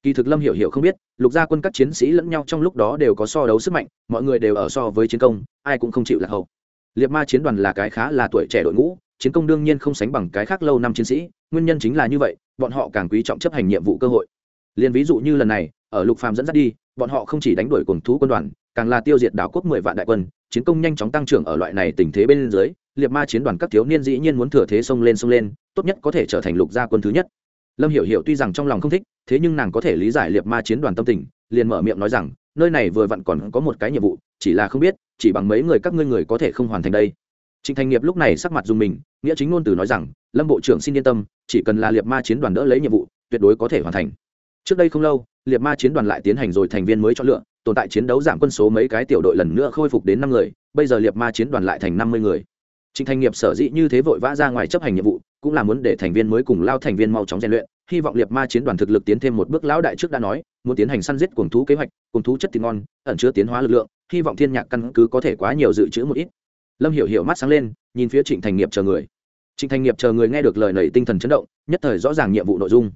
Kỳ thực lâm hiểu hiểu không biết, lục gia quân các chiến sĩ lẫn nhau trong lúc đó đều có so đấu sức mạnh, mọi người đều ở so với chiến công, ai cũng không chịu lạc hậu. Liệt ma chiến đoàn là cái khá là tuổi trẻ đội ngũ, chiến công đương nhiên không sánh bằng cái khác lâu năm chiến sĩ, nguyên nhân chính là như vậy, bọn họ càng quý trọng chấp hành nhiệm vụ cơ hội. Liền ví dụ như lần này ở lục phàm dẫn dắt đi, bọn họ không chỉ đánh đuổi cuồng thú quân đoàn, càng là tiêu diệt đảo quốc mười vạn đại quân, chiến công nhanh chóng tăng trưởng ở loại này tình thế bên dưới, liệt ma chiến đoàn các thiếu niên dĩ nhiên muốn thừa thế xông lên xông lên, tốt nhất có thể trở thành lục gia quân thứ nhất. Lâm hiểu hiểu tuy rằng trong lòng không thích, thế nhưng nàng có thể lý giải liệt ma chiến đoàn tâm tình, liền mở miệng nói rằng, nơi này vừa vặn còn có một cái nhiệm vụ, chỉ là không biết, chỉ bằng mấy người các ngươi người có thể không hoàn thành đây. Trịnh thành nghiệp lúc này sắc mặt dùng mình, nghĩa chính ngôn từ nói rằng, lâm bộ trưởng xin yên tâm, chỉ cần là liệt ma chiến đoàn đỡ lấy nhiệm vụ, tuyệt đối có thể hoàn thành. Trước đây không lâu liệt ma chiến đoàn lại tiến hành rồi thành viên mới chọn lựa, tồn tại chiến đấu giảm quân số mấy cái tiểu đội lần nữa khôi phục đến năm người, bây giờ liệt ma chiến đoàn lại thành năm mươi người. Trịnh thành nghiệp sở dĩ như thế vội vã ra ngoài chấp hành nhiệm vụ, cũng là muốn để thành viên mới cùng lao thành viên mau chóng rèn luyện, hy vọng liệt ma chiến đoàn thực lực tiến thêm một bước, lão đại trước đã nói, muốn tiến hành săn giết cuồng thú kế hoạch, cuồng thú chất thịt ngon, ẩn chứa tiến hóa lực lượng, hy vọng thiên nhạc căn cứ có thể quá nhiều dự trữ một ít. Lâm hiểu hiểu mắt sáng lên, nhìn phía trịnh thành nghiệp chờ người. Trịnh thành nghiệp chờ người nghe được lời nảy tinh thần chấn động, nhất thời rõ ràng nhiệm vụ nội dung.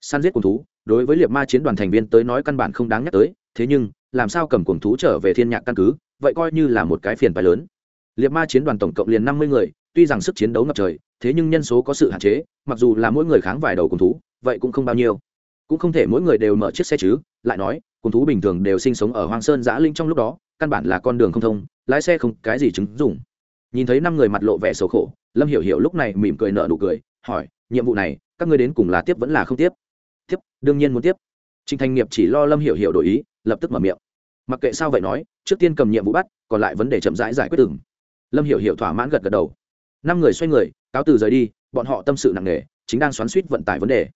Săn giết cuồng thú đối với liệt ma chiến đoàn thành viên tới nói căn bản không đáng nhắc tới, thế nhưng, làm sao cầm cuồng thú trở về thiên nhạc căn cứ, vậy coi như là một cái phiền phái lớn. Liệt ma chiến đoàn tổng cộng liền năm mươi người, tuy rằng sức chiến đấu ngập trời, thế nhưng nhân số có sự hạn chế, mặc dù là mỗi người kháng vài đầu cuồng thú, vậy cũng không bao nhiêu. Cũng không thể mỗi người đều mở chiếc xe chứ, lại nói, cuồng thú bình thường đều sinh sống ở hoang sơn giã linh trong lúc đó, căn bản là con đường không thông, lái xe không cái gì chứng dùng. nhìn thấy năm người mặt lộ vẻ xấu khổ, lâm hiểu hiểu lúc này mỉm cười nợ nụ cười, hỏi, nhiệm vụ này, các ngươi đến cùng là tiếp vẫn là không tiếp? Tiếp, đương nhiên muốn tiếp. Trịnh thành nghiệp chỉ lo lâm hiểu hiểu đổi ý, lập tức mở miệng. Mặc kệ sao vậy nói, trước tiên cầm nhiệm vụ bắt, còn lại vấn đề chậm rãi giải quyết từng. Lâm hiểu hiểu thỏa mãn gật gật đầu. Năm người xoay người, cáo từ rời đi, bọn họ tâm sự nặng nề, chính đang xoắn suýt vận tải vấn đề.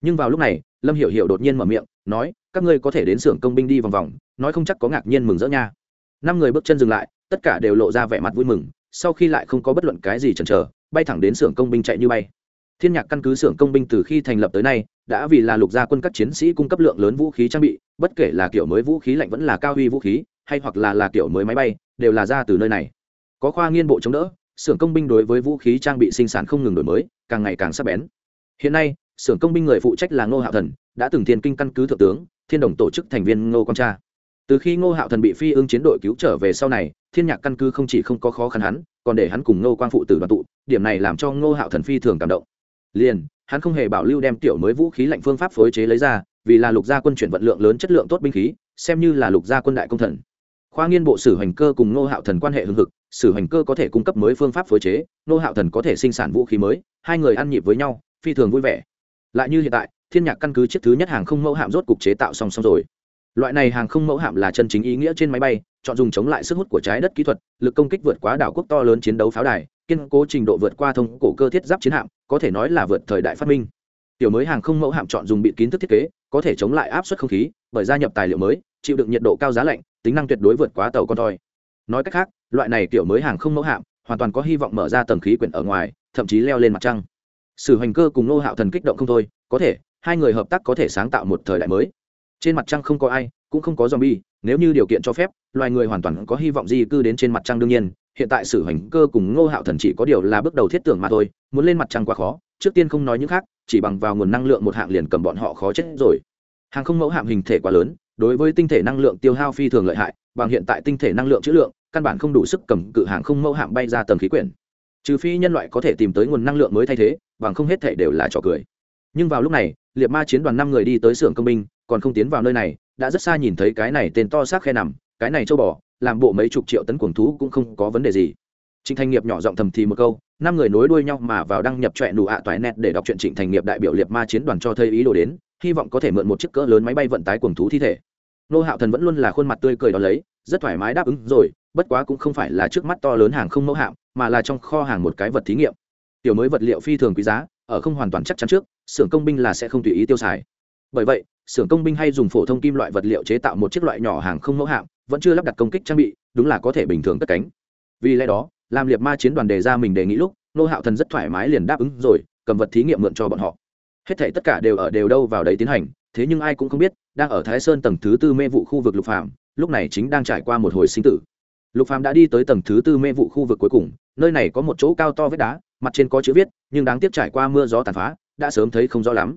Nhưng vào lúc này, lâm hiểu hiểu đột nhiên mở miệng, nói, các ngươi có thể đến xưởng công binh đi vòng vòng, nói không chắc có ngạc nhiên mừng rỡ nha. Năm người bước chân dừng lại, tất cả đều lộ ra vẻ mặt vui mừng, sau khi lại không có bất luận cái gì chần chờ, bay thẳng đến xưởng công binh chạy như bay thiên nhạc căn cứ xưởng công binh từ khi thành lập tới nay, đã vì là lục gia quân các chiến sĩ cung cấp lượng lớn vũ khí trang bị, bất kể là kiểu mới vũ khí lạnh vẫn là cao huy vũ khí, hay hoặc là là kiểu mới máy bay, đều là ra từ nơi này. Có khoa nghiên bộ chống đỡ, xưởng công binh đối với vũ khí trang bị sinh sản không ngừng đổi mới, càng ngày càng sắc bén. Hiện nay, xưởng công binh người phụ trách là ngô hạo thần, đã từng thiên kinh căn cứ thượng tướng, thiên đồng tổ chức thành viên ngô quang cha. Từ khi ngô hạo thần bị phi ưng chiến đội cứu trở về sau này, thiên nhạc căn cứ không chỉ không có khó khăn hắn, còn để hắn cùng ngô quang phụ tử đoàn tụ, điểm này làm cho ngô hạo thần phi thường cảm động liền, hắn không hề bảo lưu đem tiểu mới vũ khí lạnh phương pháp phối chế lấy ra, vì là lục gia quân chuyển vận lượng lớn chất lượng tốt binh khí, xem như là lục gia quân đại công thần. Khoa nghiên bộ sử hành cơ cùng nô hạo thần quan hệ hưng hực, sử hành cơ có thể cung cấp mới phương pháp phối chế nô hạo thần có thể sinh sản vũ khí mới, hai người ăn nhịp với nhau, phi thường vui vẻ. Lại như hiện tại, thiên nhạc căn cứ chiếc thứ nhất hàng không mẫu hạm rốt cục chế tạo song song rồi. Loại này hàng không mẫu hạm là chân chính ý nghĩa trên máy bay, chọn dùng chống lại sức hút của trái đất kỹ thuật, lực công kích vượt quá đảo quốc to lớn chiến đấu pháo đài kiên cố trình độ vượt qua thông cổ cơ thiết giáp chiến hạm, có thể nói là vượt thời đại phát minh. Tiểu mới hàng không mẫu hạm chọn dùng bị kín thức thiết kế, có thể chống lại áp suất không khí, bởi gia nhập tài liệu mới, chịu đựng nhiệt độ cao giá lạnh, tính năng tuyệt đối vượt quá tàu con thoi. Nói cách khác, loại này tiểu mới hàng không mẫu hạm, hoàn toàn có hy vọng mở ra tầng khí quyển ở ngoài, thậm chí leo lên mặt trăng. Sử hành cơ cùng nô hạo thần kích động không thôi, có thể, hai người hợp tác có thể sáng tạo một thời đại mới. Trên mặt trăng không có ai, cũng không có zombie nếu như điều kiện cho phép, loài người hoàn toàn có hy vọng di cư đến trên mặt trăng đương nhiên, hiện tại sử hành cơ cùng ngô hạo thần chỉ có điều là bước đầu thiết tưởng mà thôi, muốn lên mặt trăng quá khó, trước tiên không nói những khác, chỉ bằng vào nguồn năng lượng một hạng liền cầm bọn họ khó chết rồi. Hàng không mẫu hạm hình thể quá lớn, đối với tinh thể năng lượng tiêu hao phi thường lợi hại, bằng hiện tại tinh thể năng lượng chữ lượng, căn bản không đủ sức cầm cự hàng không mẫu hạm bay ra tầng khí quyển. Trừ phi nhân loại có thể tìm tới nguồn năng lượng mới thay thế, bằng không hết thể đều là trò cười. Nhưng vào lúc này, liệt ma chiến đoàn năm người đi tới xưởng công binh, còn không tiến vào nơi này đã rất xa nhìn thấy cái này tên to xác khe nằm, cái này châu bò, làm bộ mấy chục triệu tấn cuồng thú cũng không có vấn đề gì. Trịnh thành nghiệp nhỏ giọng thầm thì một câu, năm người nối đuôi nhau mà vào đăng nhập trọe nụ ạ toại net để đọc truyện trịnh thành nghiệp đại biểu liệt ma chiến đoàn cho thấy ý đồ đến, hy vọng có thể mượn một chiếc cỡ lớn máy bay vận tải cuồng thú thi thể. Nô hạo thần vẫn luôn là khuôn mặt tươi cười đó lấy, rất thoải mái đáp ứng rồi, bất quá cũng không phải là trước mắt to lớn hàng không mẫu hạm, mà là trong kho hàng một cái vật thí nghiệm. Tiểu mới vật liệu phi thường quý giá, ở không hoàn toàn chắc chắn trước, xưởng công binh là sẽ không tùy ý tiêu xài. Bởi vậy xưởng công binh hay dùng phổ thông kim loại vật liệu chế tạo một chiếc loại nhỏ hàng không mẫu hạm, vẫn chưa lắp đặt công kích trang bị, đúng là có thể bình thường cất cánh. Vì lẽ đó làm liệt ma chiến đoàn đề ra mình đề nghị lúc, nô hạo thần rất thoải mái liền đáp ứng rồi, cầm vật thí nghiệm mượn cho bọn họ. Hết thể tất cả đều ở đều đâu vào đấy tiến hành, thế nhưng ai cũng không biết, đang ở thái sơn tầng thứ tư mê vụ khu vực lục phạm lúc này chính đang trải qua một hồi sinh tử. Lục phạm đã đi tới tầng thứ tư mê vụ khu vực cuối cùng, nơi này có một chỗ cao to vết đá, mặt trên có chữ viết, nhưng đáng tiếc trải qua mưa gió tàn phá, đã sớm thấy không rõ lắm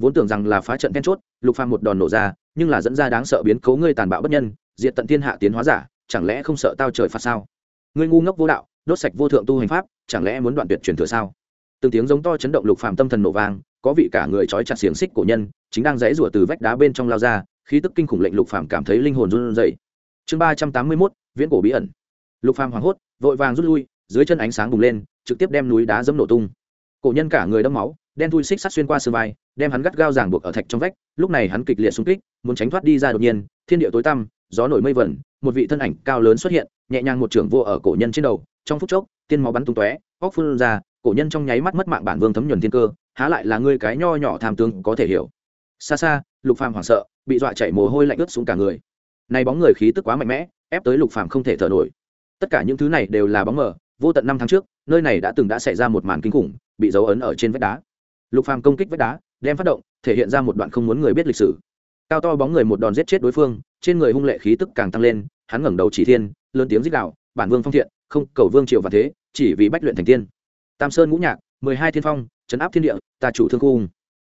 vốn tưởng rằng là phá trận then chốt lục phàm một đòn nổ ra nhưng là dẫn ra đáng sợ biến cố ngươi tàn bạo bất nhân diệt tận thiên hạ tiến hóa giả chẳng lẽ không sợ tao trời phạt sao? Ngươi ngu ngốc vô đạo đốt sạch vô thượng tu hành pháp chẳng lẽ muốn đoạn tuyệt truyền thừa sao? Từng tiếng giống to chấn động lục phàm tâm thần nổ vang có vị cả người trói chặt xiềng xích cổ nhân chính đang dãy rủa từ vách đá bên trong lao ra khí tức kinh khủng lệnh lục phàm cảm thấy linh hồn run rẩy. Chương ba trăm tám mươi 381, viễn cổ bí ẩn. Lục phàm hoảng hốt vội vàng rút lui dưới chân ánh sáng bùng lên trực tiếp đem núi đá dẫm nổ tung. Cổ nhân cả người đẫm máu đen thui xích sắt xuyên qua sườn vai, đem hắn gắt gao ràng buộc ở thạch trong vách, lúc này hắn kịch liệt xung kích, muốn tránh thoát đi ra đột nhiên, thiên địa tối tăm, gió nổi mây vẩn, một vị thân ảnh cao lớn xuất hiện, nhẹ nhàng một trưởng vô ở cổ nhân trên đầu, trong phút chốc, tiên máu bắn tung tóe, óc phun ra, cổ nhân trong nháy mắt mất mạng bản vương thấm nhuần thiên cơ, há lại là ngươi cái nho nhỏ tham tướng có thể hiểu. Xa xa, lục phàm hoảng sợ, bị dọa chảy mồ hôi lạnh ướt xuống cả người. Này bóng người khí tức quá mạnh mẽ, ép tới lục phàm không thể thở nổi. Tất cả những thứ này đều là bóng mờ, vô tận năm tháng trước, nơi này đã từng đã xảy ra một màn kinh khủng, bị dấu ấn ở trên vách đá lục phàm công kích vách đá, đem phát động, thể hiện ra một đoạn không muốn người biết lịch sử. Cao to bóng người một đòn giết chết đối phương, trên người hung lệ khí tức càng tăng lên, hắn ngẩng đầu chỉ thiên, lớn tiếng rít đạo bản vương phong thiện, không cầu vương triều và thế, chỉ vì bách luyện thành tiên. Tam sơn ngũ nhạc, mười hai thiên phong chấn áp thiên địa ta chủ thương cung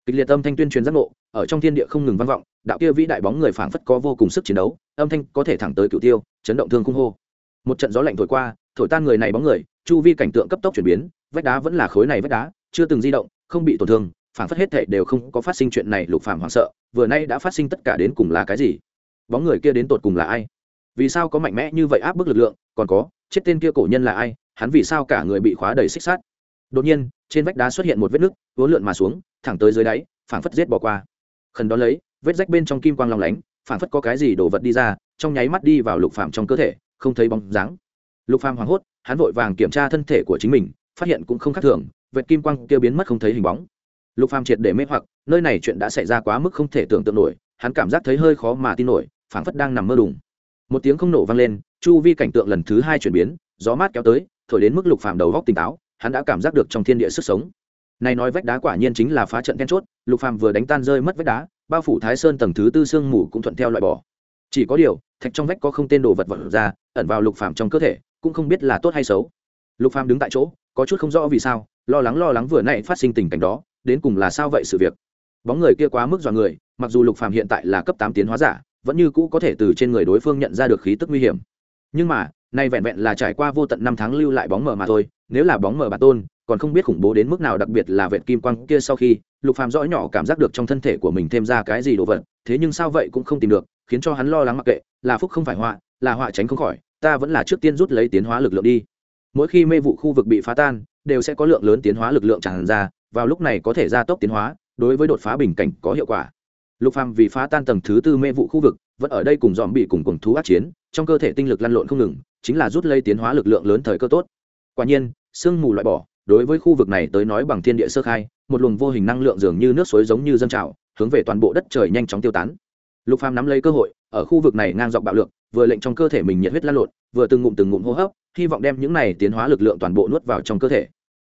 kịch liệt âm thanh tuyên truyền giác ngộ, ở trong thiên địa không ngừng vang vọng, đạo kia vĩ đại bóng người phảng phất có vô cùng sức chiến đấu, âm thanh có thể thẳng tới cửu tiêu, chấn động thương cung hô. Một trận gió lạnh thổi qua, thổi tan người này bóng người, chu vi cảnh tượng cấp tốc chuyển biến, vách đá vẫn là khối này vách đá, chưa từng di động không bị tổn thương phản phất hết thệ đều không có phát sinh chuyện này, lục phàm hoảng sợ, vừa nay đã phát sinh tất cả đến cùng là cái gì? Bóng người kia đến tột cùng là ai? Vì sao có mạnh mẽ như vậy áp bức lực lượng? Còn có, chết tên kia cổ nhân là ai? Hắn vì sao cả người bị khóa đầy xích sắt? Đột nhiên, trên vách đá xuất hiện một vết nứt vốn lượn mà xuống, thẳng tới dưới đáy, phảng phất giết bỏ qua. Khẩn đó lấy, vết rách bên trong kim quang long lánh, phảng phất có cái gì đổ vật đi ra, trong nháy mắt đi vào lục phàm trong cơ thể, không thấy bóng dáng. Lục phàm hoảng hốt, hắn vội vàng kiểm tra thân thể của chính mình, phát hiện cũng không khác thường vệt kim quang kia biến mất không thấy hình bóng. Lục phàm triệt để mê hoặc, nơi này chuyện đã xảy ra quá mức không thể tưởng tượng nổi, hắn cảm giác thấy hơi khó mà tin nổi, phảng phất đang nằm mơ đùng. Một tiếng không nổ vang lên, chu vi cảnh tượng lần thứ hai chuyển biến, gió mát kéo tới, thổi đến mức lục phàm đầu góc tỉnh táo, hắn đã cảm giác được trong thiên địa sức sống. Này nói vách đá quả nhiên chính là phá trận then chốt, lục phàm vừa đánh tan rơi mất vách đá, bao phủ thái sơn tầng thứ tư xương mù cũng thuận theo loại bỏ. Chỉ có điều, thạch trong vách có không tên đồ vật vật ra, ẩn vào lục phàm trong cơ thể, cũng không biết là tốt hay xấu. Lục phàm đứng tại chỗ có chút không rõ vì sao, lo lắng lo lắng vừa nãy phát sinh tình cảnh đó, đến cùng là sao vậy sự việc. Bóng người kia quá mức dọa người, mặc dù lục phàm hiện tại là cấp tám tiến hóa giả, vẫn như cũ có thể từ trên người đối phương nhận ra được khí tức nguy hiểm. Nhưng mà, nay vẹn vẹn là trải qua vô tận năm tháng lưu lại bóng mờ mà thôi, nếu là bóng mờ bản tôn, còn không biết khủng bố đến mức nào đặc biệt là vệt kim quang kia sau khi, lục phàm rõ nhỏ cảm giác được trong thân thể của mình thêm ra cái gì đồ vật, thế nhưng sao vậy cũng không tìm được, khiến cho hắn lo lắng mặc kệ, là phúc không phải họa, là họa tránh không khỏi, ta vẫn là trước tiên rút lấy tiến hóa lực lượng đi mỗi khi mê vụ khu vực bị phá tan, đều sẽ có lượng lớn tiến hóa lực lượng tràn ra, vào lúc này có thể gia tốc tiến hóa, đối với đột phá bình cảnh có hiệu quả. Lục phàm vì phá tan tầng thứ tư mê vụ khu vực, vẫn ở đây cùng dòm bị cùng cùng thú ác chiến, trong cơ thể tinh lực lăn lộn không ngừng, chính là rút lấy tiến hóa lực lượng lớn thời cơ tốt. Quả nhiên, sương mù loại bỏ, đối với khu vực này tới nói bằng thiên địa sơ khai, một luồng vô hình năng lượng dường như nước suối giống như dân trào, hướng về toàn bộ đất trời nhanh chóng tiêu tán. Lục phàm nắm lấy cơ hội, ở khu vực này ngang dọc bạo lượng vừa lệnh trong cơ thể mình nhiệt huyết lan lộn, vừa từng ngụm từng ngụm hô hấp hy vọng đem những này tiến hóa lực lượng toàn bộ nuốt vào trong cơ thể.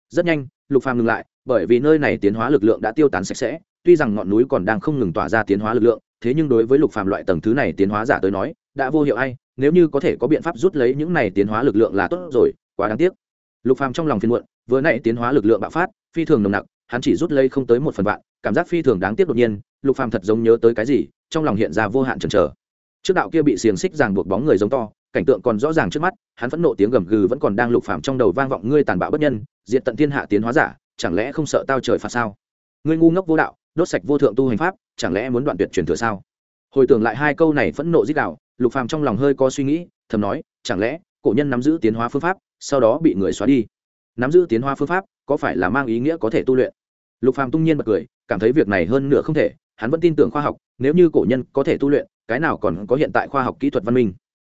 Rất nhanh, lục phàm ngừng lại, bởi vì nơi này tiến hóa lực lượng đã tiêu tán sạch sẽ, tuy rằng ngọn núi còn đang không ngừng tỏa ra tiến hóa lực lượng, thế nhưng đối với lục phàm loại tầng thứ này tiến hóa giả tới nói, đã vô hiệu ai, nếu như có thể có biện pháp rút lấy những này tiến hóa lực lượng là tốt rồi, quá đáng tiếc. Lục phàm trong lòng phiền muộn, vừa nãy tiến hóa lực lượng bạo phát, phi thường nồng nặc, hắn chỉ rút lấy không tới một phần vạn, cảm giác phi thường đáng tiếc đột nhiên, lục phàm thật giống nhớ tới cái gì, trong lòng hiện ra vô hạn chần chờ. Trước đạo kia bị xiềng xích ràng buộc bóng người giống to cảnh tượng còn rõ ràng trước mắt, hắn phẫn nộ tiếng gầm gừ vẫn còn đang lục phàm trong đầu vang vọng ngươi tàn bạo bất nhân, diệt tận thiên hạ tiến hóa giả, chẳng lẽ không sợ tao trời phạt sao? Ngươi ngu ngốc vô đạo, đốt sạch vô thượng tu hành pháp, chẳng lẽ muốn đoạn tuyệt truyền thừa sao? Hồi tưởng lại hai câu này phẫn nộ dích đạo, lục phàm trong lòng hơi có suy nghĩ, thầm nói, chẳng lẽ cổ nhân nắm giữ tiến hóa phương pháp, sau đó bị người xóa đi? Nắm giữ tiến hóa phương pháp, có phải là mang ý nghĩa có thể tu luyện? Lục phàm tung nhiên bật cười, cảm thấy việc này hơn nửa không thể, hắn vẫn tin tưởng khoa học, nếu như cổ nhân có thể tu luyện, cái nào còn có hiện tại khoa học kỹ thuật văn minh?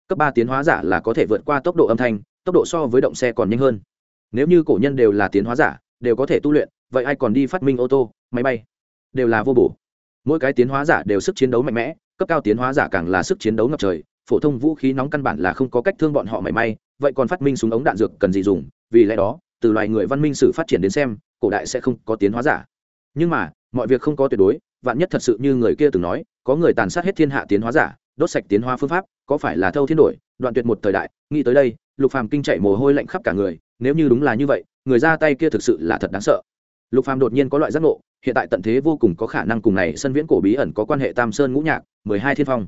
Cấp ba tiến hóa giả là có thể vượt qua tốc độ âm thanh, tốc độ so với động xe còn nhanh hơn. Nếu như cổ nhân đều là tiến hóa giả, đều có thể tu luyện, vậy ai còn đi phát minh ô tô, máy bay? Đều là vô bổ. Mỗi cái tiến hóa giả đều sức chiến đấu mạnh mẽ, cấp cao tiến hóa giả càng là sức chiến đấu ngập trời, phổ thông vũ khí nóng căn bản là không có cách thương bọn họ mảy may, vậy còn phát minh súng ống đạn dược cần gì dùng? Vì lẽ đó, từ loài người văn minh sử phát triển đến xem, cổ đại sẽ không có tiến hóa giả. Nhưng mà, mọi việc không có tuyệt đối, vạn nhất thật sự như người kia từng nói, có người tàn sát hết thiên hạ tiến hóa giả đốt sạch tiến hóa phương pháp, có phải là thâu thiên đổi, đoạn tuyệt một thời đại, nghĩ tới đây, lục phàm kinh chạy mồ hôi lạnh khắp cả người, nếu như đúng là như vậy, người ra tay kia thực sự là thật đáng sợ. Lục phàm đột nhiên có loại giác ngộ, hiện tại tận thế vô cùng có khả năng cùng này sân viễn cổ bí ẩn có quan hệ tam sơn ngũ nhạc, mười hai thiên phong.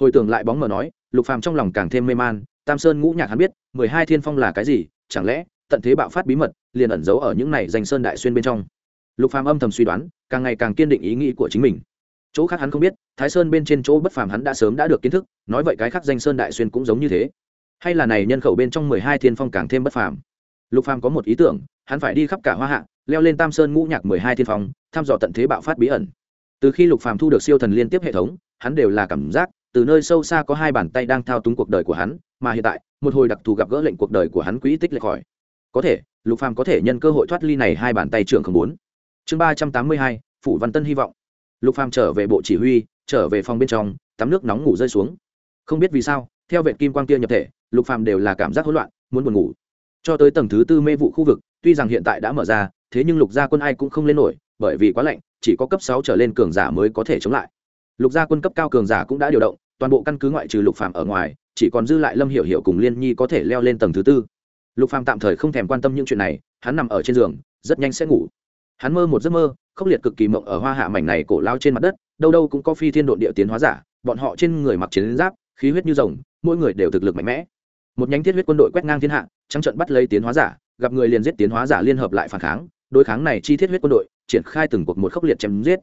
Hồi tưởng lại bóng mờ nói, lục phàm trong lòng càng thêm mê man, tam sơn ngũ nhạc hắn biết, mười hai thiên phong là cái gì, chẳng lẽ, tận thế bạo phát bí mật, liền ẩn giấu ở những này danh sơn đại xuyên bên trong. Lục phàm âm thầm suy đoán, càng ngày càng kiên định ý nghĩ của chính mình. Chỗ khác hắn không biết thái sơn bên trên chỗ bất phàm hắn đã sớm đã được kiến thức, nói vậy cái khác danh sơn đại xuyên cũng giống như thế. Hay là này nhân khẩu bên trong mười hai thiên phong càng thêm bất phàm. Lục phàm có một ý tưởng, hắn phải đi khắp cả hoa hạ, leo lên tam sơn ngũ nhạc mười hai thiên phong, thăm dò tận thế bạo phát bí ẩn. Từ khi lục phàm thu được siêu thần liên tiếp hệ thống, hắn đều là cảm giác, từ nơi sâu xa có hai bàn tay đang thao túng cuộc đời của hắn, mà hiện tại, một hồi đặc thù gặp gỡ lệnh cuộc đời của hắn quỹ tích lệch khỏi. Có thể, lục phàm có thể nhân cơ hội thoát ly này hai bàn tay trưởng không bốn chương ba trăm tám mươi hai, phủ văn tân hy vọng. Lục phàm trở về bộ chỉ huy trở về phòng bên trong, tắm nước nóng ngủ rơi xuống. Không biết vì sao, theo vệ kim quang kia nhập thể, lục phàm đều là cảm giác hỗn loạn, muốn buồn ngủ. Cho tới tầng thứ tư mê vụ khu vực, tuy rằng hiện tại đã mở ra, thế nhưng lục gia quân ai cũng không lên nổi, bởi vì quá lạnh, chỉ có cấp sáu trở lên cường giả mới có thể chống lại. Lục gia quân cấp cao cường giả cũng đã điều động, toàn bộ căn cứ ngoại trừ lục phàm ở ngoài, chỉ còn dư lại lâm hiểu hiểu cùng liên nhi có thể leo lên tầng thứ tư. Lục phàm tạm thời không thèm quan tâm những chuyện này, hắn nằm ở trên giường, rất nhanh sẽ ngủ hắn mơ một giấc mơ, khốc liệt cực kỳ mộng ở hoa hạ mảnh này cổ lao trên mặt đất, đâu đâu cũng có phi thiên độn địa tiến hóa giả, bọn họ trên người mặc chiến giáp, khí huyết như rồng, mỗi người đều thực lực mạnh mẽ. Một nhánh thiết huyết quân đội quét ngang thiên hạ, trắng trận bắt lấy tiến hóa giả, gặp người liền giết tiến hóa giả liên hợp lại phản kháng, đối kháng này chi thiết huyết quân đội, triển khai từng cuộc một khốc liệt chém giết.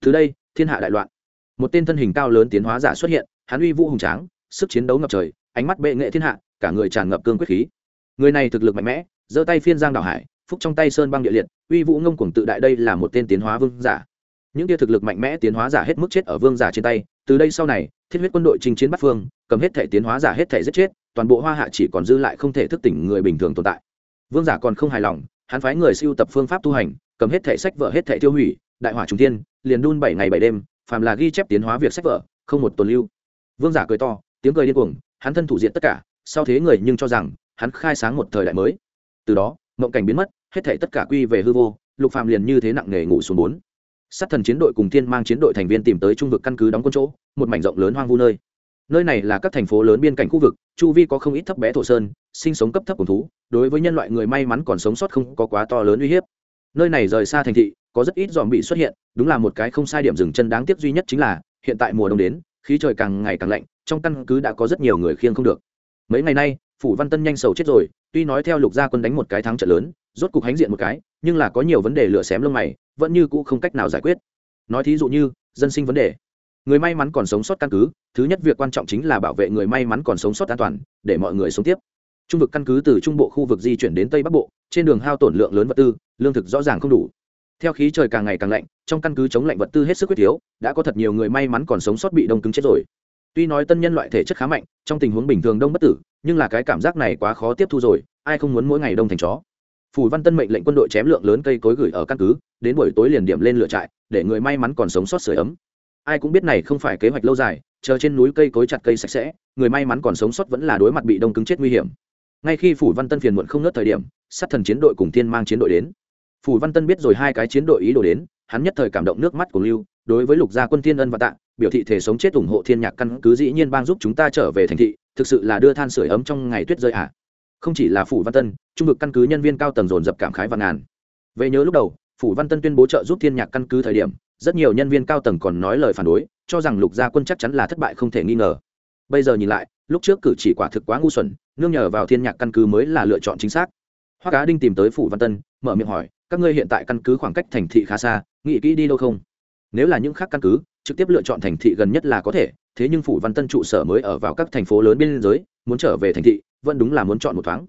Từ đây, thiên hạ đại loạn. Một tên thân hình cao lớn tiến hóa giả xuất hiện, hắn uy vũ hùng tráng, sức chiến đấu ngập trời, ánh mắt bệ nghệ thiên hạ, cả người tràn ngập cương quyết khí. Người này thực lực mạnh mẽ, giơ tay phiên giang đảo hải phúc trong tay sơn băng địa liệt, uy vũ ngông cuồng tự đại đây là một tên tiến hóa vương giả. Những tia thực lực mạnh mẽ tiến hóa giả hết mức chết ở vương giả trên tay, từ đây sau này, thiết huyết quân đội chinh chiến bắc phương, cầm hết thể tiến hóa giả hết thể giết chết, toàn bộ hoa hạ chỉ còn dư lại không thể thức tỉnh người bình thường tồn tại. Vương giả còn không hài lòng, hắn phái người siêu tập phương pháp tu hành, cầm hết thể sách vở hết thể tiêu hủy, đại hỏa trung thiên, liền đun bảy ngày bảy đêm, phàm là ghi chép tiến hóa việc sách vở, không một tồn lưu. Vương giả cười to, tiếng cười điên cuồng, hắn thân thủ diện tất cả, sau thế người nhưng cho rằng, hắn khai sáng một thời đại mới. Từ đó, mộng cảnh biến mất hết thể tất cả quy về hư vô, lục phàm liền như thế nặng nề ngủ xuống bốn. Sát thần chiến đội cùng thiên mang chiến đội thành viên tìm tới trung vực căn cứ đóng quân chỗ, một mảnh rộng lớn hoang vu nơi. Nơi này là các thành phố lớn biên cảnh khu vực, chu vi có không ít thấp bé thổ sơn, sinh sống cấp thấp cùng thú, đối với nhân loại người may mắn còn sống sót không có quá to lớn uy hiếp. Nơi này rời xa thành thị, có rất ít dòm bị xuất hiện, đúng là một cái không sai điểm dừng chân đáng tiếc duy nhất chính là, hiện tại mùa đông đến, khí trời càng ngày càng lạnh, trong căn cứ đã có rất nhiều người khiêng không được. Mấy ngày nay phủ văn tân nhanh sầu chết rồi, tuy nói theo lục gia quân đánh một cái thắng trận lớn, rốt cục hánh diện một cái, nhưng là có nhiều vấn đề lửa xém lông mày, vẫn như cũ không cách nào giải quyết. Nói thí dụ như, dân sinh vấn đề. Người may mắn còn sống sót căn cứ, thứ nhất việc quan trọng chính là bảo vệ người may mắn còn sống sót an toàn, để mọi người sống tiếp. Trung vực căn cứ từ trung bộ khu vực di chuyển đến tây bắc bộ, trên đường hao tổn lượng lớn vật tư, lương thực rõ ràng không đủ. Theo khí trời càng ngày càng lạnh, trong căn cứ chống lạnh vật tư hết sức quyết thiếu đã có thật nhiều người may mắn còn sống sót bị đông cứng chết rồi tuy nói tân nhân loại thể chất khá mạnh, trong tình huống bình thường đông bất tử, nhưng là cái cảm giác này quá khó tiếp thu rồi, ai không muốn mỗi ngày đông thành chó? Phủ văn tân mệnh lệnh quân đội chém lượng lớn cây cối gửi ở căn cứ, đến buổi tối liền điểm lên lửa trại, để người may mắn còn sống sót sửa ấm. Ai cũng biết này không phải kế hoạch lâu dài, chờ trên núi cây cối chặt cây sạch sẽ, người may mắn còn sống sót vẫn là đối mặt bị đông cứng chết nguy hiểm. Ngay khi phủ văn tân phiền muộn không nớt thời điểm, sát thần chiến đội cùng tiên mang chiến đội đến. Phủ văn tân biết rồi hai cái chiến đội ý đồ đến, hắn nhất thời cảm động nước mắt của lưu đối với lục gia quân thiên ân và tạ, biểu thị thể sống chết ủng hộ thiên nhạc căn cứ dĩ nhiên bang giúp chúng ta trở về thành thị, thực sự là đưa than sửa ấm trong ngày tuyết rơi ạ. À. không chỉ là phủ văn tân, trung vực căn cứ nhân viên cao tầng dồn dập cảm khái và ngàn. Về nhớ lúc đầu, phủ văn tân tuyên bố trợ giúp thiên nhạc căn cứ thời điểm, rất nhiều nhân viên cao tầng còn nói lời phản đối, cho rằng lục gia quân chắc chắn là thất bại không thể nghi ngờ. Bây giờ nhìn lại, lúc trước cử chỉ quả thực quá ngu xuẩn, nương nhờ vào thiên nhạc căn cứ mới là lựa chọn chính xác. Hoa cá đinh tìm tới phủ văn tân, mở miệng hỏi, các ngươi hiện tại căn cứ khoảng cách thành thị khá xa, nghĩ kỹ đi đâu không? Nếu là những khác căn cứ, trực tiếp lựa chọn thành thị gần nhất là có thể, thế nhưng phủ văn tân trụ sở mới ở vào các thành phố lớn biên giới, muốn trở về thành thị, vẫn đúng là muốn chọn một thoáng.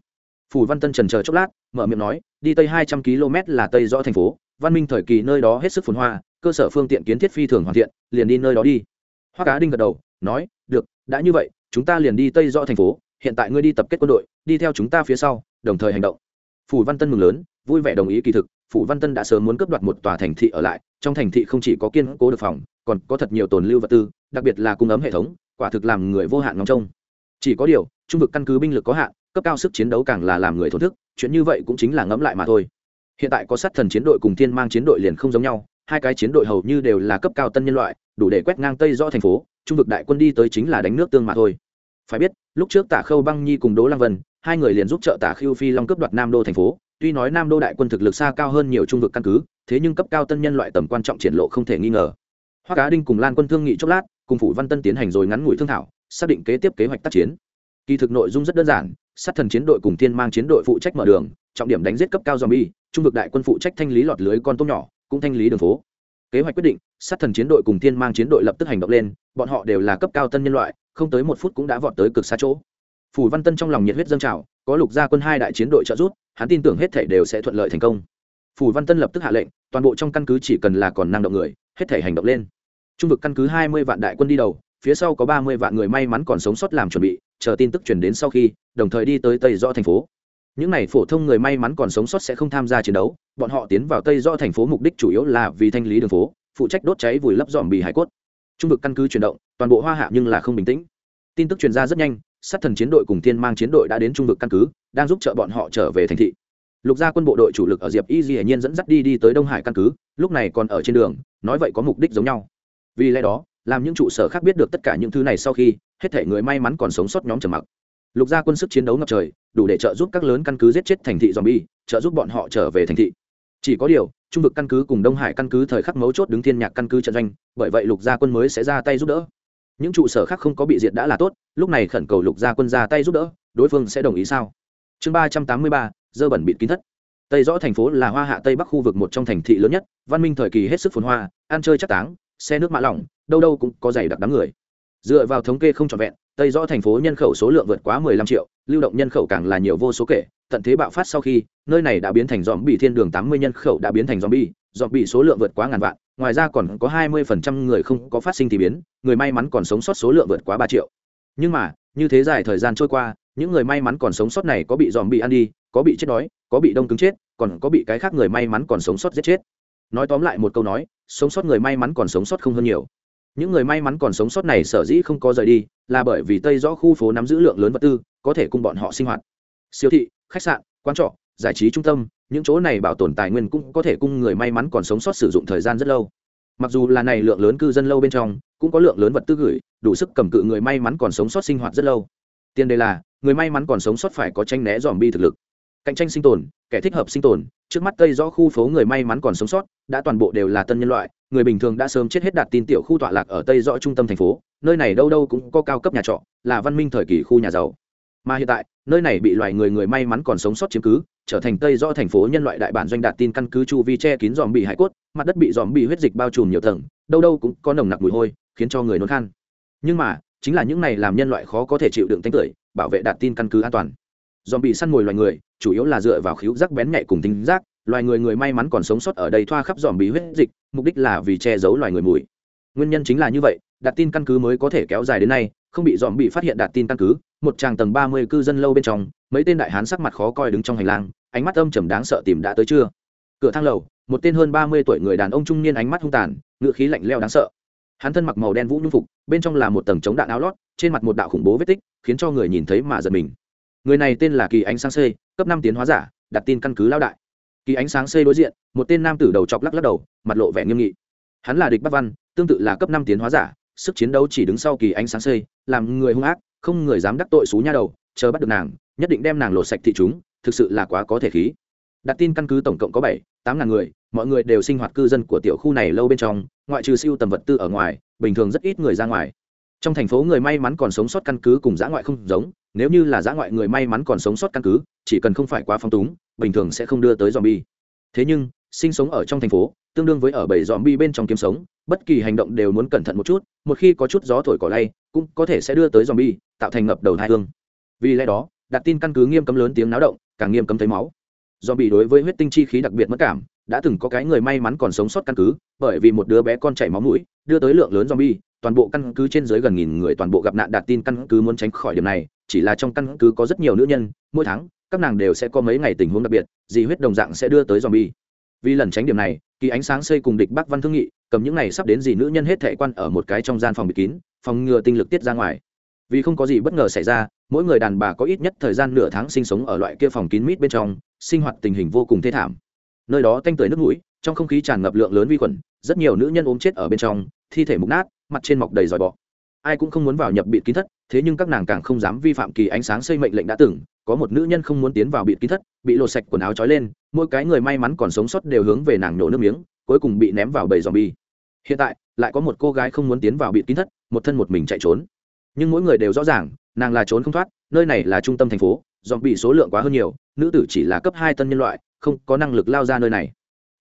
Phủ văn tân trần chờ chốc lát, mở miệng nói, đi tây hai trăm km là tây rõ thành phố, văn minh thời kỳ nơi đó hết sức phồn hoa, cơ sở phương tiện kiến thiết phi thường hoàn thiện, liền đi nơi đó đi. Hoa cá đinh gật đầu, nói, được, đã như vậy, chúng ta liền đi tây rõ thành phố, hiện tại ngươi đi tập kết quân đội, đi theo chúng ta phía sau, đồng thời hành động. Phủ văn tân mừng lớn vui vẻ đồng ý kỳ thực, phủ văn tân đã sớm muốn cướp đoạt một tòa thành thị ở lại, trong thành thị không chỉ có kiên cố được phòng, còn có thật nhiều tồn lưu vật tư, đặc biệt là cung ấm hệ thống, quả thực làm người vô hạn ngóng trông. Chỉ có điều, trung vực căn cứ binh lực có hạn, cấp cao sức chiến đấu càng là làm người thổn thức, chuyện như vậy cũng chính là ngẫm lại mà thôi. Hiện tại có sát thần chiến đội cùng thiên mang chiến đội liền không giống nhau, hai cái chiến đội hầu như đều là cấp cao tân nhân loại, đủ để quét ngang tây do thành phố, trung vực đại quân đi tới chính là đánh nước tương mà thôi. Phải biết, lúc trước tả khâu băng nhi cùng đỗ lăng vân, hai người liền giúp trợ tả khiêu phi long cướp đoạt nam đô thành phố tuy nói nam đô đại quân thực lực xa cao hơn nhiều trung vực căn cứ, thế nhưng cấp cao tân nhân loại tầm quan trọng triển lộ không thể nghi ngờ. Hoa cá đinh cùng lan quân thương nghị chốc lát, cùng phủ văn tân tiến hành rồi ngắn ngủi thương thảo, xác định kế tiếp kế hoạch tác chiến. Kỳ thực nội dung rất đơn giản, sát thần chiến đội cùng thiên mang chiến đội phụ trách mở đường, trọng điểm đánh giết cấp cao zombie, trung vực đại quân phụ trách thanh lý lọt lưới con tôm nhỏ, cũng thanh lý đường phố. Kế hoạch quyết định, sát thần chiến đội cùng thiên mang chiến đội lập tức hành động lên, bọn họ đều là cấp cao tân nhân loại, không tới một phút cũng đã vọt tới cực xa chỗ phủ văn tân trong lòng nhiệt huyết dâng trào, có lục gia quân hai đại chiến đội trợ giúp, hắn tin tưởng hết thể đều sẽ thuận lợi thành công. Phủ văn tân lập tức hạ lệnh, toàn bộ trong căn cứ chỉ cần là còn năng động người, hết thể hành động lên. Trung vực căn cứ hai mươi vạn đại quân đi đầu, phía sau có ba mươi vạn người may mắn còn sống sót làm chuẩn bị, chờ tin tức chuyển đến sau khi, đồng thời đi tới tây do thành phố. Những n à y phổ thông người may mắn còn sống sót sẽ không tham gia chiến đấu, bọn họ tiến vào tây do thành phố mục đích chủ yếu là vì thanh lý đường phố, phụ trách đốt cháy vùi lấp dòm bì hải cốt. Trung vực căn cứ chuyển động, toàn bộ hoa hạ nhưng là không bình tĩnh. Tin tức truyền ra rất nhanh sát thần chiến đội cùng thiên mang chiến đội đã đến trung vực căn cứ, đang giúp t r ợ bọn họ trở về thành thị. Lục gia quân bộ đội chủ lực ở diệp y di hiển nhiên dẫn dắt đi đi tới đông hải căn cứ, lúc này còn ở trên đường, nói vậy có mục đích giống nhau. Vì lẽ đó, làm những trụ sở khác biết được tất cả những thứ này sau khi, hết thể người may mắn còn sống sót nhóm trầm mặc. Lục gia quân sức chiến đấu ngập trời, đủ để trợ giúp các lớn căn cứ giết chết thành thị zombie, trợ giúp bọn họ trở về thành thị. Chỉ có điều, trung vực căn cứ cùng đông hải căn cứ thời khắc mấu chốt đứng thiên nhạc căn cứ trận doanh, bởi vậy lục gia quân mới sẽ ra tay giúp đỡ những trụ sở khác không có bị diệt đã là tốt, lúc này khẩn cầu lục gia quân ra tay giúp đỡ, đối phương sẽ đồng ý sao? Chương ba trăm tám mươi ba, dơ bẩn bịt kín thất. Tây rõ thành phố là hoa hạ tây bắc khu vực một trong thành thị lớn nhất, văn minh thời kỳ hết sức phồn hoa, ăn chơi chắc táng, xe nước mã lỏng, đâu đâu cũng có dày đặc đám người. Dựa vào thống kê không trọn vẹn, tây rõ thành phố nhân khẩu số lượng vượt quá 15 triệu, lưu động nhân khẩu càng là nhiều vô số kể, tận thế bạo phát sau khi, nơi này đã biến thành dòm bị thiên đường 80 nhân khẩu đã biến thành dòm bi dọn bị số lượng vượt quá ngàn vạn, ngoài ra còn có 20% người không có phát sinh thì biến, người may mắn còn sống sót số lượng vượt quá ba triệu. Nhưng mà, như thế dài thời gian trôi qua, những người may mắn còn sống sót này có bị dòm bị ăn đi, có bị chết đói, có bị đông cứng chết, còn có bị cái khác người may mắn còn sống sót giết chết. Nói tóm lại một câu nói, sống sót người may mắn còn sống sót không hơn nhiều. Những người may mắn còn sống sót này sở dĩ không có rời đi, là bởi vì tây rõ khu phố nắm giữ lượng lớn vật tư, có thể cùng bọn họ sinh hoạt. Siêu thị, khách sạn, quán trọ, giải trí trung tâm những chỗ này bảo tồn tài nguyên cũng có thể cung người may mắn còn sống sót sử dụng thời gian rất lâu. Mặc dù là này lượng lớn cư dân lâu bên trong, cũng có lượng lớn vật tư gửi, đủ sức cầm cự người may mắn còn sống sót sinh hoạt rất lâu. Tiền đề là, người may mắn còn sống sót phải có tranh né dòm bi thực lực. Cạnh tranh sinh tồn, kẻ thích hợp sinh tồn, trước mắt tây rõ khu phố người may mắn còn sống sót, đã toàn bộ đều là tân nhân loại, người bình thường đã sớm chết hết đạt tin tiểu khu tọa lạc ở tây rõ trung tâm thành phố, nơi này đâu đâu cũng có cao cấp nhà trọ, là văn minh thời kỳ khu nhà giàu mà hiện tại, nơi này bị loài người người may mắn còn sống sót chiếm cứ, trở thành tây do thành phố nhân loại đại bản doanh đạt tin căn cứ chu vi che kín dòm bị hải cốt, mặt đất bị dòm bị huyết dịch bao trùm nhiều tầng, đâu đâu cũng có nồng nặc mùi hôi, khiến cho người nôn khan. Nhưng mà, chính là những này làm nhân loại khó có thể chịu đựng tánh tưởi, bảo vệ đạt tin căn cứ an toàn. Dòm bị săn mồi loài người, chủ yếu là dựa vào khíu giác bén nhạy cùng tính giác, loài người người may mắn còn sống sót ở đây thoa khắp dòm bị huyết dịch, mục đích là vì che giấu loài người mùi. Nguyên nhân chính là như vậy đạt tin căn cứ mới có thể kéo dài đến nay, không bị dòm bị phát hiện đạt tin căn cứ, một tràng tầng ba mươi cư dân lâu bên trong, mấy tên đại hán sắc mặt khó coi đứng trong hành lang, ánh mắt âm trầm đáng sợ tìm đã tới chưa? Cửa thang lầu, một tên hơn ba mươi tuổi người đàn ông trung niên ánh mắt hung tàn ngựa khí lạnh leo đáng sợ. Hắn thân mặc màu đen vũ nhung phục, bên trong là một tầng chống đạn áo lót, trên mặt một đạo khủng bố vết tích, khiến cho người nhìn thấy mà giật mình. Người này tên là kỳ ánh sáng c cấp năm tiến hóa giả đặt tin căn cứ lao đại. Kỳ ánh sáng c đối diện, một tên nam tử đầu chọc lắc lắc đầu, mặt lộ vẻ nghiêm nghị. Hắn là địch bắc văn, tương tự là cấp năm tiến hóa giả sức chiến đấu chỉ đứng sau kỳ ánh sáng xây, làm người hung ác, không người dám đắc tội xú nha đầu, chờ bắt được nàng, nhất định đem nàng lột sạch thị chúng, thực sự là quá có thể khí. Đặt tin căn cứ tổng cộng có bảy, tám ngàn người, mọi người đều sinh hoạt cư dân của tiểu khu này lâu bên trong, ngoại trừ siêu tầm vật tư ở ngoài, bình thường rất ít người ra ngoài. Trong thành phố người may mắn còn sống sót căn cứ cùng giã ngoại không giống, nếu như là giã ngoại người may mắn còn sống sót căn cứ, chỉ cần không phải quá phong túng, bình thường sẽ không đưa tới dòm bi thế nhưng sinh sống ở trong thành phố, tương đương với ở bảy dòm bi bên trong kiếm sống, bất kỳ hành động đều muốn cẩn thận một chút, một khi có chút gió thổi cỏ lay, cũng có thể sẽ đưa tới dòm bi tạo thành ngập đầu thai hương. Vì lẽ đó, đặt tin căn cứ nghiêm cấm lớn tiếng náo động càng nghiêm cấm thấy máu. Dòm bi đối với huyết tinh chi khí đặc biệt mất cảm, đã từng có cái người may mắn còn sống sót căn cứ, bởi vì một đứa bé con chảy máu mũi, đưa tới lượng lớn zombie, toàn bộ căn cứ trên dưới gần nghìn người toàn bộ gặp nạn đạt tin căn cứ muốn tránh khỏi điểm này, chỉ là trong căn cứ có rất nhiều nữ nhân, mỗi tháng, các nàng đều sẽ có mấy ngày tình huống đặc biệt gì huyết đồng dạng sẽ đưa tới zombie vì lần tránh điểm này, kỳ ánh sáng xây cùng địch bắc văn thương nghị, cầm những này sắp đến gì nữ nhân hết thệ quan ở một cái trong gian phòng bịt kín, phòng ngừa tinh lực tiết ra ngoài. Vì không có gì bất ngờ xảy ra, mỗi người đàn bà có ít nhất thời gian nửa tháng sinh sống ở loại kia phòng kín mít bên trong, sinh hoạt tình hình vô cùng thê thảm. Nơi đó tanh tưởi nước mũi, trong không khí tràn ngập lượng lớn vi khuẩn, rất nhiều nữ nhân ốm chết ở bên trong, thi thể mục nát, mặt trên mọc đầy dòi bọ. Ai cũng không muốn vào nhập bịt kín thất, thế nhưng các nàng càng không dám vi phạm kỳ ánh sáng xây mệnh lệnh đã từng có một nữ nhân không muốn tiến vào bịt kín thất, bị lột sạch quần áo trói lên, mỗi cái người may mắn còn sống sót đều hướng về nàng nổ nước miếng, cuối cùng bị ném vào bầy dòm bi hiện tại, lại có một cô gái không muốn tiến vào bịt kín thất, một thân một mình chạy trốn. Nhưng mỗi người đều rõ ràng, nàng là trốn không thoát, nơi này là trung tâm thành phố dòm bị số lượng quá hơn nhiều, nữ tử chỉ là cấp hai tân nhân loại, không có năng lực lao ra nơi này.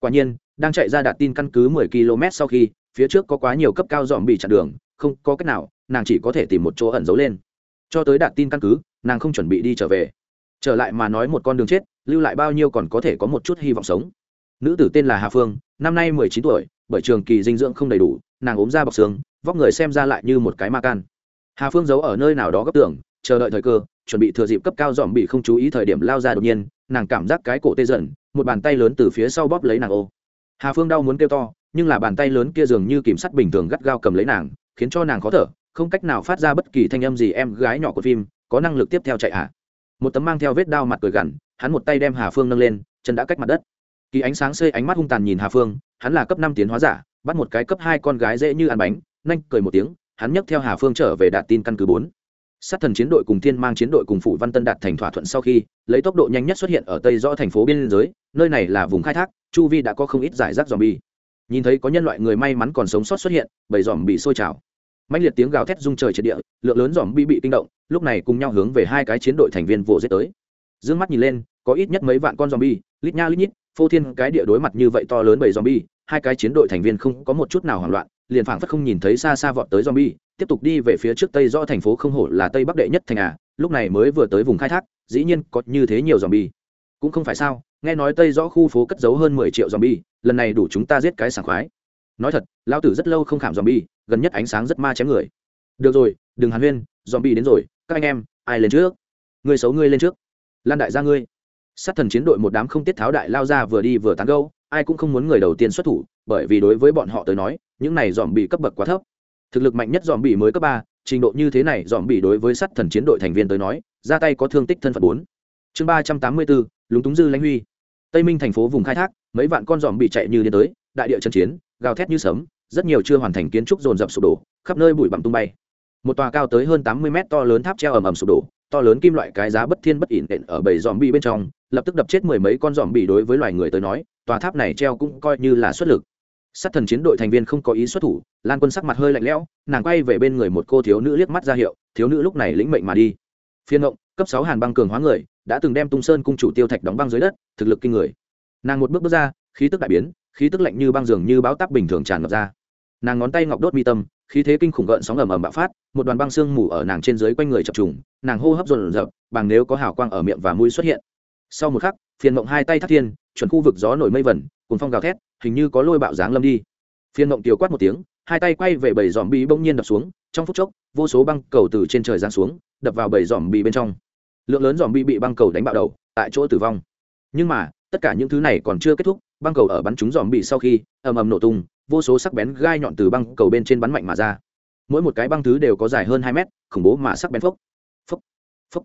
Quả nhiên, đang chạy ra đạt tin căn cứ 10 km sau khi, phía trước có quá nhiều cấp cao dòm bị chặn đường, không có cách nào, nàng chỉ có thể tìm một chỗ ẩn giấu lên cho tới đạt tin căn cứ, nàng không chuẩn bị đi trở về. Trở lại mà nói một con đường chết, lưu lại bao nhiêu còn có thể có một chút hy vọng sống. Nữ tử tên là hà phương, năm nay mười chín tuổi, bởi trường kỳ dinh dưỡng không đầy đủ, nàng ốm ra bọc xương, vóc người xem ra lại như một cái ma can. Hà phương giấu ở nơi nào đó gấp tưởng chờ đợi thời cơ, chuẩn bị thừa dịp cấp cao dòm bị không chú ý thời điểm lao ra đột nhiên, nàng cảm giác cái cổ tê dần, một bàn tay lớn từ phía sau bóp lấy nàng ô. Hà phương đau muốn kêu to, nhưng là bàn tay lớn kia dường như kìm sắt bình thường gắt gao cầm lấy nàng, khiến cho nàng khó thở không cách nào phát ra bất kỳ thanh âm gì, em gái nhỏ của phim, có năng lực tiếp theo chạy hạ một tấm mang theo vết đao mặt cười gằn, hắn một tay đem hà phương nâng lên, chân đã cách mặt đất. Kỳ ánh sáng xê ánh mắt hung tàn nhìn hà phương, hắn là cấp năm tiến hóa giả, bắt một cái cấp hai con gái dễ như ăn bánh nhanh cười một tiếng, hắn nhấc theo hà phương trở về đạt tin căn cứ bốn. Sát thần chiến đội cùng thiên mang chiến đội cùng phụ văn tân đạt thành thỏa thuận sau khi, lấy tốc độ nhanh nhất xuất hiện ở tây do thành phố biên giới, nơi này là vùng khai thác, chu vi đã có không ít giải rác dòm bi nhìn thấy có nhân loại người may mắn còn sống sót xuất hiện, bầy dòm bị sôi trào mạnh liệt tiếng gào thét rung trời triệt địa, lượng lớn dòm bi bị kinh động, lúc này cùng nhau hướng về hai cái chiến đội thành viên vồ giết tới. D ư ơ n g mắt nhìn lên, có ít nhất mấy vạn con dòm bi, lít nha lít nhít, phô thiên cái địa đối mặt như vậy to lớn bầy zombie hai cái chiến đội thành viên không có một chút nào hoảng loạn, liền phảng phất không nhìn thấy xa xa vọt tới zombie tiếp tục đi về phía trước tây do thành phố không hổ là tây bắc đệ nhất thành à lúc này mới vừa tới vùng khai thác, dĩ nhiên có như thế nhiều zombie cũng không phải sao, nghe nói tây rõ khu phố cất giấu hơn mười triệu zombie lần này đủ chúng ta giết cái sảng khoái. Nói thật lao tử rất lâu không khảm zombie gần nhất ánh sáng rất ma chém người. Được rồi, đừng hàn huyên, zombie đến rồi, các anh em, ai lên trước? Người xấu ngươi lên trước. Lan đại gia ngươi. Sát thần chiến đội một đám không tiết tháo đại lao ra vừa đi vừa tán gâu ai cũng không muốn người đầu tiên xuất thủ, bởi vì đối với bọn họ tới nói, những này dòm bị cấp bậc quá thấp. Thực lực mạnh nhất dòm bị mới cấp ba, trình độ như thế này dòm bị đối với sát thần chiến đội thành viên tới nói, ra tay có thương tích thân phận bốn. Chương ba trăm tám mươi bốn lúng túng dư lãnh huy. Tây minh thành phố vùng khai thác, mấy vạn con dòm bị chạy như điên tới, đại địa chân chiến, gào thét như sấm rất nhiều chưa hoàn thành kiến trúc dồn dập sụp đổ, khắp nơi bụi bặm tung bay. Một tòa cao tới hơn tám mươi mét to lớn tháp treo ầm ầm sụp đổ, to lớn kim loại cái giá bất thiên bất ỉn đện ở bầy dòm bị bên trong, lập tức đập chết mười mấy con dòm bị đối với loài người tới nói, tòa tháp này treo cũng coi như là xuất lực. Sát thần chiến đội thành viên không có ý xuất thủ, lan quân sắc mặt hơi lạnh lẽo, nàng quay về bên người một cô thiếu nữ liếc mắt ra hiệu, thiếu nữ lúc này lĩnh mệnh mà đi. Phiên ngộng, cấp sáu hàn băng cường hóa người, đã từng đem tung sơn cung chủ tiêu thạch đóng băng dưới đất, thực lực kinh người. Nàng một bước bước ra, khí tức đại biến, khí tức lạnh như băng dường như báo tắc bình thường tràn ngập ra nàng ngón tay ngọc đốt mi tâm, khí thế kinh khủng gợn sóng ầm ầm bạo phát, một đoàn băng xương mù ở nàng trên dưới quanh người chập trùng, nàng hô hấp dồn dập, bằng nếu có hào quang ở miệng và mũi xuất hiện. Sau một khắc, phiền mộng hai tay thắt thiên, chuẩn khu vực gió nổi mây vẩn cùng phong gào thét, hình như có lôi bạo dáng lâm đi. Phiền mộng tiều quát một tiếng, hai tay quay về bầy dòm bi bỗng nhiên đập xuống, trong phút chốc, vô số băng cầu từ trên trời giáng xuống, đập vào bầy dòm bi bên trong. Lượng lớn dòm bi bị băng cầu đánh bạo đầu, tại chỗ tử vong. Nhưng mà, tất cả những thứ này còn chưa kết thúc, băng cầu ở bắn trúng dòm bị sau khi, ầm ầm nổ tung vô số sắc bén gai nhọn từ băng cầu bên trên bắn mạnh mà ra. Mỗi một cái băng thứ đều có dài hơn hai mét, khủng bố mà sắc bén phốc. Phốc phốc.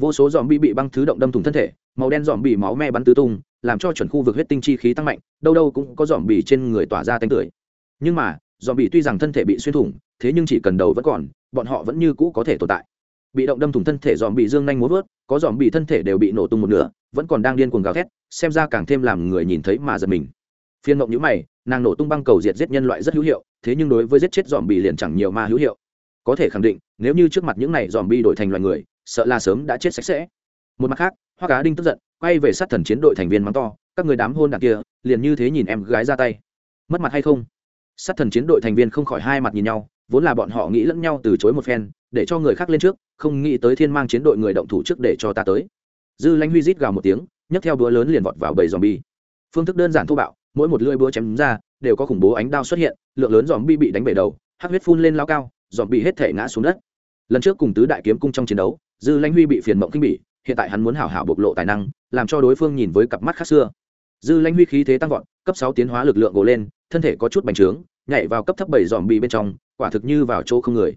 Vô số dòm bị bị băng thứ động đâm thủng thân thể, màu đen dòm bị máu me bắn tứ tung, làm cho chuẩn khu vực huyết tinh chi khí tăng mạnh, đâu đâu cũng có dòm bị trên người tỏa ra tanh tưởi. Nhưng mà dòm bị tuy rằng thân thể bị xuyên thủng, thế nhưng chỉ cần đầu vẫn còn, bọn họ vẫn như cũ có thể tồn tại. Bị động đâm thủng thân thể dòm bị dương nhanh muốn vớt, có dòm bị thân thể đều bị nổ tung một nửa, vẫn còn đang điên cuồng gào thét, xem ra càng thêm làm người nhìn thấy mà giật mình. Phiên mộng nhữ mày nàng nổ tung băng cầu diệt giết nhân loại rất hữu hiệu, thế nhưng đối với giết chết dòm bị liền chẳng nhiều ma hữu hiệu. Có thể khẳng định, nếu như trước mặt những này dòm bi đổi thành loài người, sợ là sớm đã chết sạch sẽ. Một mặt khác hoa cá đinh tức giận, quay về sát thần chiến đội thành viên mắng to, các người đám hôn đ kia, liền như thế nhìn em gái ra tay. Mất mặt hay không? Sát thần chiến đội thành viên không khỏi hai mặt nhìn nhau, vốn là bọn họ nghĩ lẫn nhau từ chối một phen, để cho người khác lên trước, không nghĩ tới thiên mang chiến đội người động thủ trước để cho ta tới. Dư lãnh huy rít gào một tiếng, nhấc theo búa lớn liền vọt vào bầy dòm bi phương thức đơn giản thô bạo mỗi một lưỡi búa chém ra, đều có khủng bố ánh đao xuất hiện, lượng lớn dòm bi bị đánh bể đầu, hắc huyết phun lên lao cao dòm bị hết thể ngã xuống đất. Lần trước cùng tứ đại kiếm cung trong chiến đấu, dư lãnh huy bị phiền mộng kinh bỉ, hiện tại hắn muốn hảo hảo bộc lộ tài năng, làm cho đối phương nhìn với cặp mắt khác xưa. Dư lãnh huy khí thế tăng vọt, cấp sáu tiến hóa lực lượng gồ lên, thân thể có chút bành trướng, nhảy vào cấp thấp bảy dòm bị bên trong, quả thực như vào chỗ không người.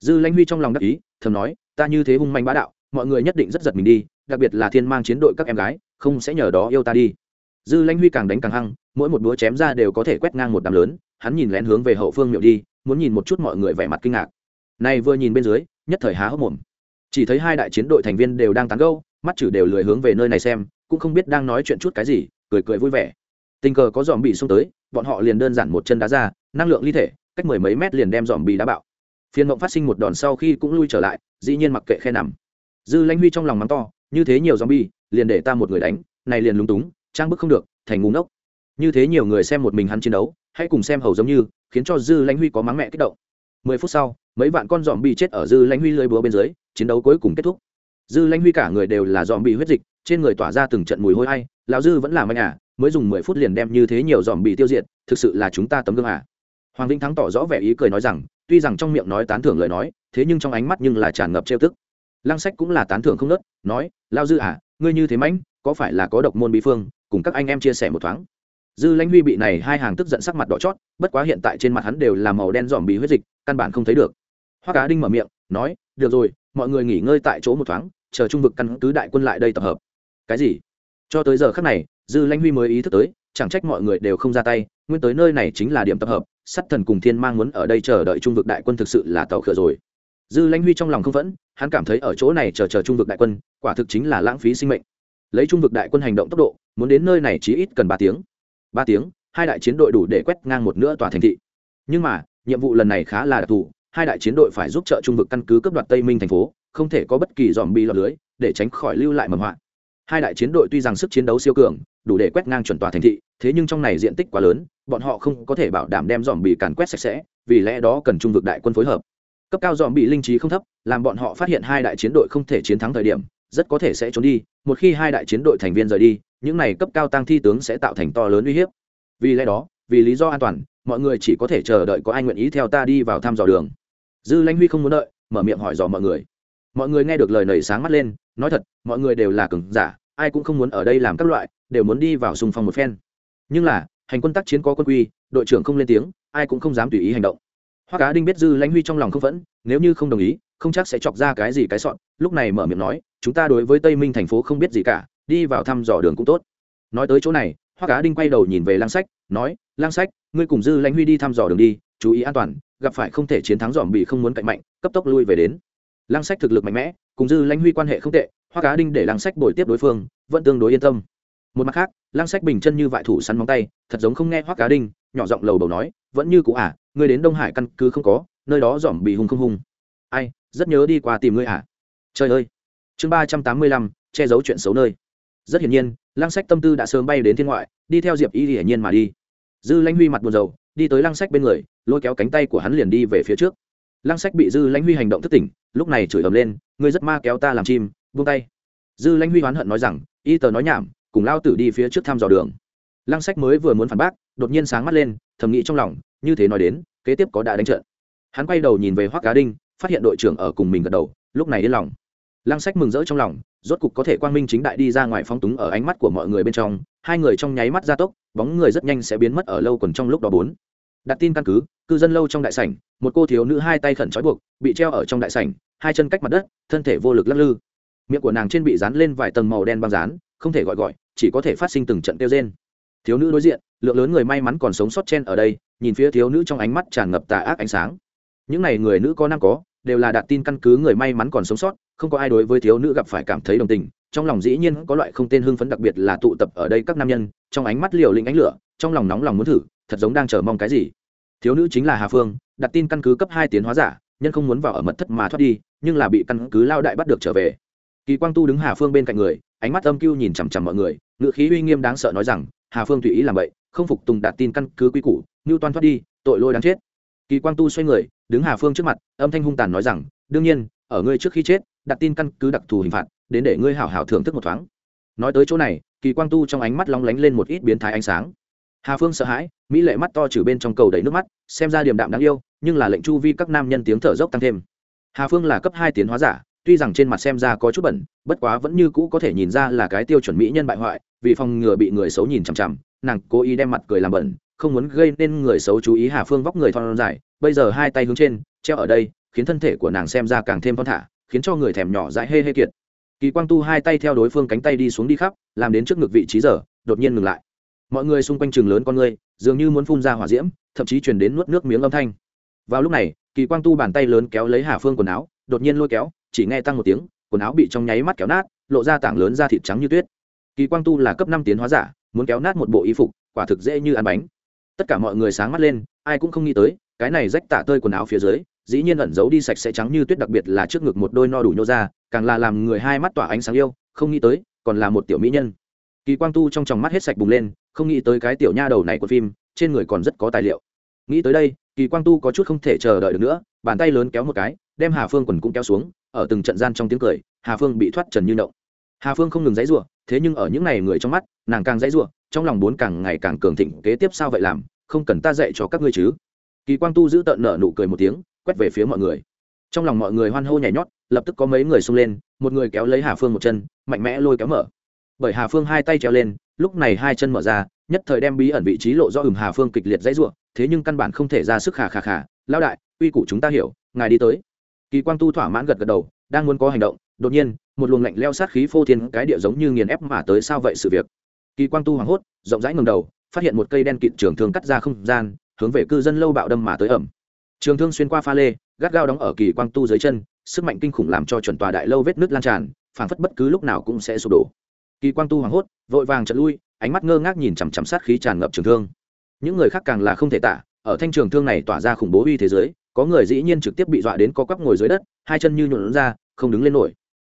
Dư lãnh huy trong lòng đắc ý, thầm nói, ta như thế hung manh bá đạo, mọi người nhất định rất giật mình đi, đặc biệt là thiên mang chiến đội các em gái, không sẽ nhờ đó yêu ta đi dư lãnh huy càng đánh càng hăng, mỗi một búa chém ra đều có thể quét ngang một đám lớn, hắn nhìn lén hướng về hậu phương miệu đi, muốn nhìn một chút mọi người vẻ mặt kinh ngạc. Này vừa nhìn bên dưới, nhất thời há hốc mồm. Chỉ thấy hai đại chiến đội thành viên đều đang tán gâu mắt chử đều lười hướng về nơi này xem, cũng không biết đang nói chuyện chút cái gì, cười cười vui vẻ. Tình cờ có dòm bị xông tới, bọn họ liền đơn giản một chân đá ra, năng lượng ly thể, cách mười mấy mét liền đem dòm bị đá bạo. Phiên mộng phát sinh một đòn sau khi cũng lui trở lại, dĩ nhiên mặc kệ khe nằm. Dư lãnh huy trong lòng mắng to, như thế nhiều zombie, liền để ta một người đánh, này liền lúng túng trang bức không được, thành ngu ngốc. Như thế nhiều người xem một mình hắn chiến đấu, hãy cùng xem hầu giống như, khiến cho dư lãnh huy có mắng mẹ kích động. Mười phút sau, mấy vạn con dòm bị chết ở dư lãnh huy lơi búa bên dưới, chiến đấu cuối cùng kết thúc. Dư lãnh huy cả người đều là dòm bị huyết dịch, trên người tỏa ra từng trận mùi hôi hay lão dư vẫn là mạnh à mới dùng mười phút liền đem như thế nhiều dòm bị tiêu diệt, thực sự là chúng ta tấm gương à. Hoàng vĩnh thắng tỏ rõ vẻ ý cười nói rằng, tuy rằng trong miệng nói tán thưởng lời nói, thế nhưng trong ánh mắt nhưng là tràn ngập trêu tức. Lăng sách cũng là tán thưởng không nớt, nói lao dư à ngươi như thế mãnh có phải là có độc môn bí phương cùng các anh em chia sẻ một thoáng. Dư lãnh huy bị này hai hàng tức giận sắc mặt đỏ chót, bất quá hiện tại trên mặt hắn đều là màu đen dòm bị huyết dịch, căn bản không thấy được. Hoa cá đinh mở miệng, nói, được rồi, mọi người nghỉ ngơi tại chỗ một thoáng, chờ trung vực căn cứ đại quân lại đây tập hợp. Cái gì? Cho tới giờ khắc này, dư lãnh huy mới ý thức tới, chẳng trách mọi người đều không ra tay, nguyên tới nơi này chính là điểm tập hợp sắt thần cùng thiên mang muốn ở đây chờ đợi trung vực đại quân thực sự là tàu khựa rồi. Dư lãnh huy trong lòng không vẫn hắn cảm thấy ở chỗ này chờ chờ trung vực đại quân, quả thực chính là lãng phí sinh mệnh lấy trung vực đại quân hành động tốc độ, muốn đến nơi này chỉ ít cần ba tiếng. Ba tiếng, hai đại chiến đội đủ để quét ngang một nửa tòa thành thị. Nhưng mà, nhiệm vụ lần này khá là đặc thù, hai đại chiến đội phải giúp trợ trung vực căn cứ cấp đoạt tây minh thành phố, không thể có bất kỳ dòm bi lọt lưới, để tránh khỏi lưu lại mầm họa. Hai đại chiến đội tuy rằng sức chiến đấu siêu cường, đủ để quét ngang chuẩn tòa thành thị, thế nhưng trong này diện tích quá lớn, bọn họ không có thể bảo đảm đem dòm bị càn quét sạch sẽ, vì lẽ đó cần trung vực đại quân phối hợp. Cấp cao dòm bị linh trí không thấp, làm bọn họ phát hiện hai đại chiến đội không thể chiến thắng thời điểm rất có thể sẽ trốn đi, một khi hai đại chiến đội thành viên rời đi, những này cấp cao tăng thi tướng sẽ tạo thành to lớn uy hiếp. Vì lẽ đó, vì lý do an toàn, mọi người chỉ có thể chờ đợi có ai nguyện ý theo ta đi vào thăm dò đường. Dư lãnh huy không muốn đợi, mở miệng hỏi dò mọi người. Mọi người nghe được lời nầy sáng mắt lên, nói thật, mọi người đều là cứng giả, ai cũng không muốn ở đây làm các loại, đều muốn đi vào xung phong một phen. Nhưng là, hành quân tác chiến có quân quy, đội trưởng không lên tiếng, ai cũng không dám tùy ý hành động. Hoa cá đinh biết dư lãnh huy trong lòng không phẫn, nếu như không đồng ý không chắc sẽ chọc ra cái gì cái sọn. Lúc này mở miệng nói, chúng ta đối với tây minh thành phố không biết gì cả, đi vào thăm dò đường cũng tốt. Nói tới chỗ này hoa cá đinh quay đầu nhìn về lang sách, nói lang sách, ngươi cùng dư lãnh huy đi thăm dò đường đi, chú ý an toàn, gặp phải không thể chiến thắng dòm bị không muốn cạnh mạnh, cấp tốc lui về đến. Lang sách thực lực mạnh mẽ, cùng dư lãnh huy quan hệ không tệ hoa cá đinh để lang sách bồi tiếp đối phương, vẫn tương đối yên tâm. Một mặt khác lang sách bình chân như vại thủ sắn móng tay, thật giống không nghe hoa cá đinh, nhỏ giọng lầu bầu nói, vẫn như cũ à ngươi đến đông hải căn cứ không có, nơi đó dòm bị hung không hung ai, rất nhớ đi qua tìm ngươi hả? trời ơi! Chương ba trăm tám mươi lăm, che giấu chuyện xấu nơi. Rất hiển nhiên, lăng sách tâm tư đã sớm bay đến thiên ngoại, đi theo diệp y hiển nhiên mà đi. Dư lãnh huy mặt buồn rầu, đi tới lăng sách bên người, lôi kéo cánh tay của hắn liền đi về phía trước. Lăng sách bị dư lãnh huy hành động thất tỉnh, lúc này chửi ầm lên, ngươi rất ma kéo ta làm chim, buông tay. Dư lãnh huy oán hận nói rằng, y tờ nói nhảm, cùng lao tử đi phía trước thăm dò đường. Lăng sách mới vừa muốn phản bác, đột nhiên sáng mắt lên, thầm nghĩ trong lòng, như thế nói đến, kế tiếp có đã đánh trận. Hắn quay đầu nhìn về hoác cá đinh phát hiện đội trưởng ở cùng mình gật đầu, lúc này yên lòng. Lăng sách mừng rỡ trong lòng, rốt cục có thể quang minh chính đại đi ra ngoài phong túng ở ánh mắt của mọi người bên trong, hai người trong nháy mắt gia tốc, bóng người rất nhanh sẽ biến mất ở lâu còn trong lúc đó bốn. Đặt tin căn cứ, cư dân lâu trong đại sảnh, một cô thiếu nữ hai tay khẩn trói buộc, bị treo ở trong đại sảnh, hai chân cách mặt đất, thân thể vô lực lắc lư. Miệng của nàng trên bị dán lên vài tầng màu đen băng dán, không thể gọi gọi, chỉ có thể phát sinh từng trận tiêu rên. Thiếu nữ đối diện, lượng lớn người may mắn còn sống sót chen ở đây, nhìn phía thiếu nữ trong ánh mắt tràn ngập tà ác ánh sáng. Những n à y người nữ có nam có đều là đạt tin căn cứ người may mắn còn sống sót, không có ai đối với thiếu nữ gặp phải cảm thấy đồng tình, trong lòng dĩ nhiên có loại không tên hưng phấn đặc biệt là tụ tập ở đây các nam nhân, trong ánh mắt liều lĩnh ánh lửa, trong lòng nóng lòng muốn thử, thật giống đang chờ mong cái gì. Thiếu nữ chính là hà phương đặt tin căn cứ cấp hai tiến hóa giả, nhân không muốn vào ở mật thất mà thoát đi, nhưng là bị căn cứ lao đại bắt được trở về. Kỳ quang tu đứng hà phương bên cạnh người, ánh mắt âm cưu nhìn chằm chằm mọi người ngự khí uy nghiêm đáng sợ nói rằng, hà phương tùy ý làm vậy, không phục tùng đạt tin căn cứ quy củ như toan thoát đi, tội lôi đáng chết. Kỳ quang tu xoay người đứng hà phương trước mặt, âm thanh hung tàn nói rằng, đương nhiên, ở ngươi trước khi chết, đặt tin căn cứ đặc thù hình phạt, đến để ngươi hảo hảo thưởng thức một thoáng. Nói tới chỗ này, kỳ quang tu trong ánh mắt long lánh lên một ít biến thái ánh sáng. Hà phương sợ hãi, mỹ lệ mắt to trừ bên trong cầu đầy nước mắt, xem ra điểm đạm đáng yêu, nhưng là lệnh chu vi các nam nhân tiếng thở dốc tăng thêm. Hà phương là cấp hai tiến hóa giả, tuy rằng trên mặt xem ra có chút bẩn, bất quá vẫn như cũ có thể nhìn ra là cái tiêu chuẩn mỹ nhân bại hoại, vì phòng ngừa bị người xấu nhìn chằm chằm, nàng cố ý đem mặt cười làm bẩn, không muốn gây nên người xấu chú ý hà phương vóc người thon dài bây giờ hai tay hướng trên, treo ở đây, khiến thân thể của nàng xem ra càng thêm thon thả, khiến cho người thèm nhỏ dãi hê hê kiệt. Kỳ quang tu hai tay theo đối phương cánh tay đi xuống đi khắp, làm đến trước ngực vị trí giờ, đột nhiên ngừng lại. Mọi người xung quanh trường lớn con người dường như muốn phun ra hỏa diễm, thậm chí truyền đến nuốt nước miếng âm thanh. Vào lúc này, kỳ quang tu bàn tay lớn kéo lấy hà phương quần áo, đột nhiên lôi kéo, chỉ nghe tăng một tiếng, quần áo bị trong nháy mắt kéo nát, lộ ra tảng lớn da thịt trắng như tuyết. Kỳ quang tu là cấp năm tiến hóa giả, muốn kéo nát một bộ y phục, quả thực dễ như ăn bánh. Tất cả mọi người sáng mắt lên, ai cũng không nghĩ tới cái này rách tả tơi quần áo phía dưới, dĩ nhiên ẩn giấu đi sạch sẽ trắng như tuyết đặc biệt là trước ngực một đôi no đủ nhô ra, càng là làm người hai mắt tỏa ánh sáng yêu, không nghĩ tới, còn là một tiểu mỹ nhân. Kỳ quang tu trong tròng mắt hết sạch bùng lên, không nghĩ tới cái tiểu nha đầu này của phim, trên người còn rất có tài liệu. Nghĩ tới đây, kỳ quang tu có chút không thể chờ đợi được nữa, bàn tay lớn kéo một cái, đem hà phương quần cũng kéo xuống, ở từng trận gian trong tiếng cười, hà phương bị thoát trần như động hà phương không ngừng dãy rủa, thế nhưng ở những n à y người trong mắt, nàng càng dãy rủa, trong lòng bốn càng ngày càng cường thịnh, kế tiếp sao vậy làm, không cần ta dạy cho các ngươi chứ kỳ quang tu giữ tợn nở nụ cười một tiếng, quét về phía mọi người. Trong lòng mọi người hoan hô nhảy nhót, lập tức có mấy người xông lên, một người kéo lấy hà phương một chân, mạnh mẽ lôi kéo mở. Bởi hà phương hai tay treo lên, lúc này hai chân mở ra, nhất thời đem bí ẩn vị trí lộ do ửng hà phương kịch liệt dãy ruộng thế nhưng căn bản không thể ra sức khà khà khà lao đại uy củ chúng ta hiểu, ngài đi tới. Kỳ quang tu thỏa mãn gật gật đầu, đang muốn có hành động, đột nhiên, một luồng lạnh leo sát khí phô thiên cái địa giống như nghiền ép mà tới sao vậy sự việc. Kỳ quang tu hoảng hốt, rộng rãi ngầm đầu, phát hiện một cây đen kịt trường thường cắt ra không gian hướng về cư dân lâu bạo đâm mà tới ẩm. Trường thương xuyên qua pha lê, gắt gao đóng ở kỳ quang tu dưới chân, sức mạnh kinh khủng làm cho chuẩn tòa đại lâu vết nước lan tràn, phảng phất bất cứ lúc nào cũng sẽ sụp đổ. Kỳ quang tu hoảng hốt, vội vàng trận lui, ánh mắt ngơ ngác nhìn chằm chằm sát khí tràn ngập trường thương. Những người khác càng là không thể tả, ở thanh trường thương này tỏa ra khủng bố uy thế giới, có người dĩ nhiên trực tiếp bị dọa đến co quắp ngồi dưới đất, hai chân như nhuộn ra, không đứng lên nổi.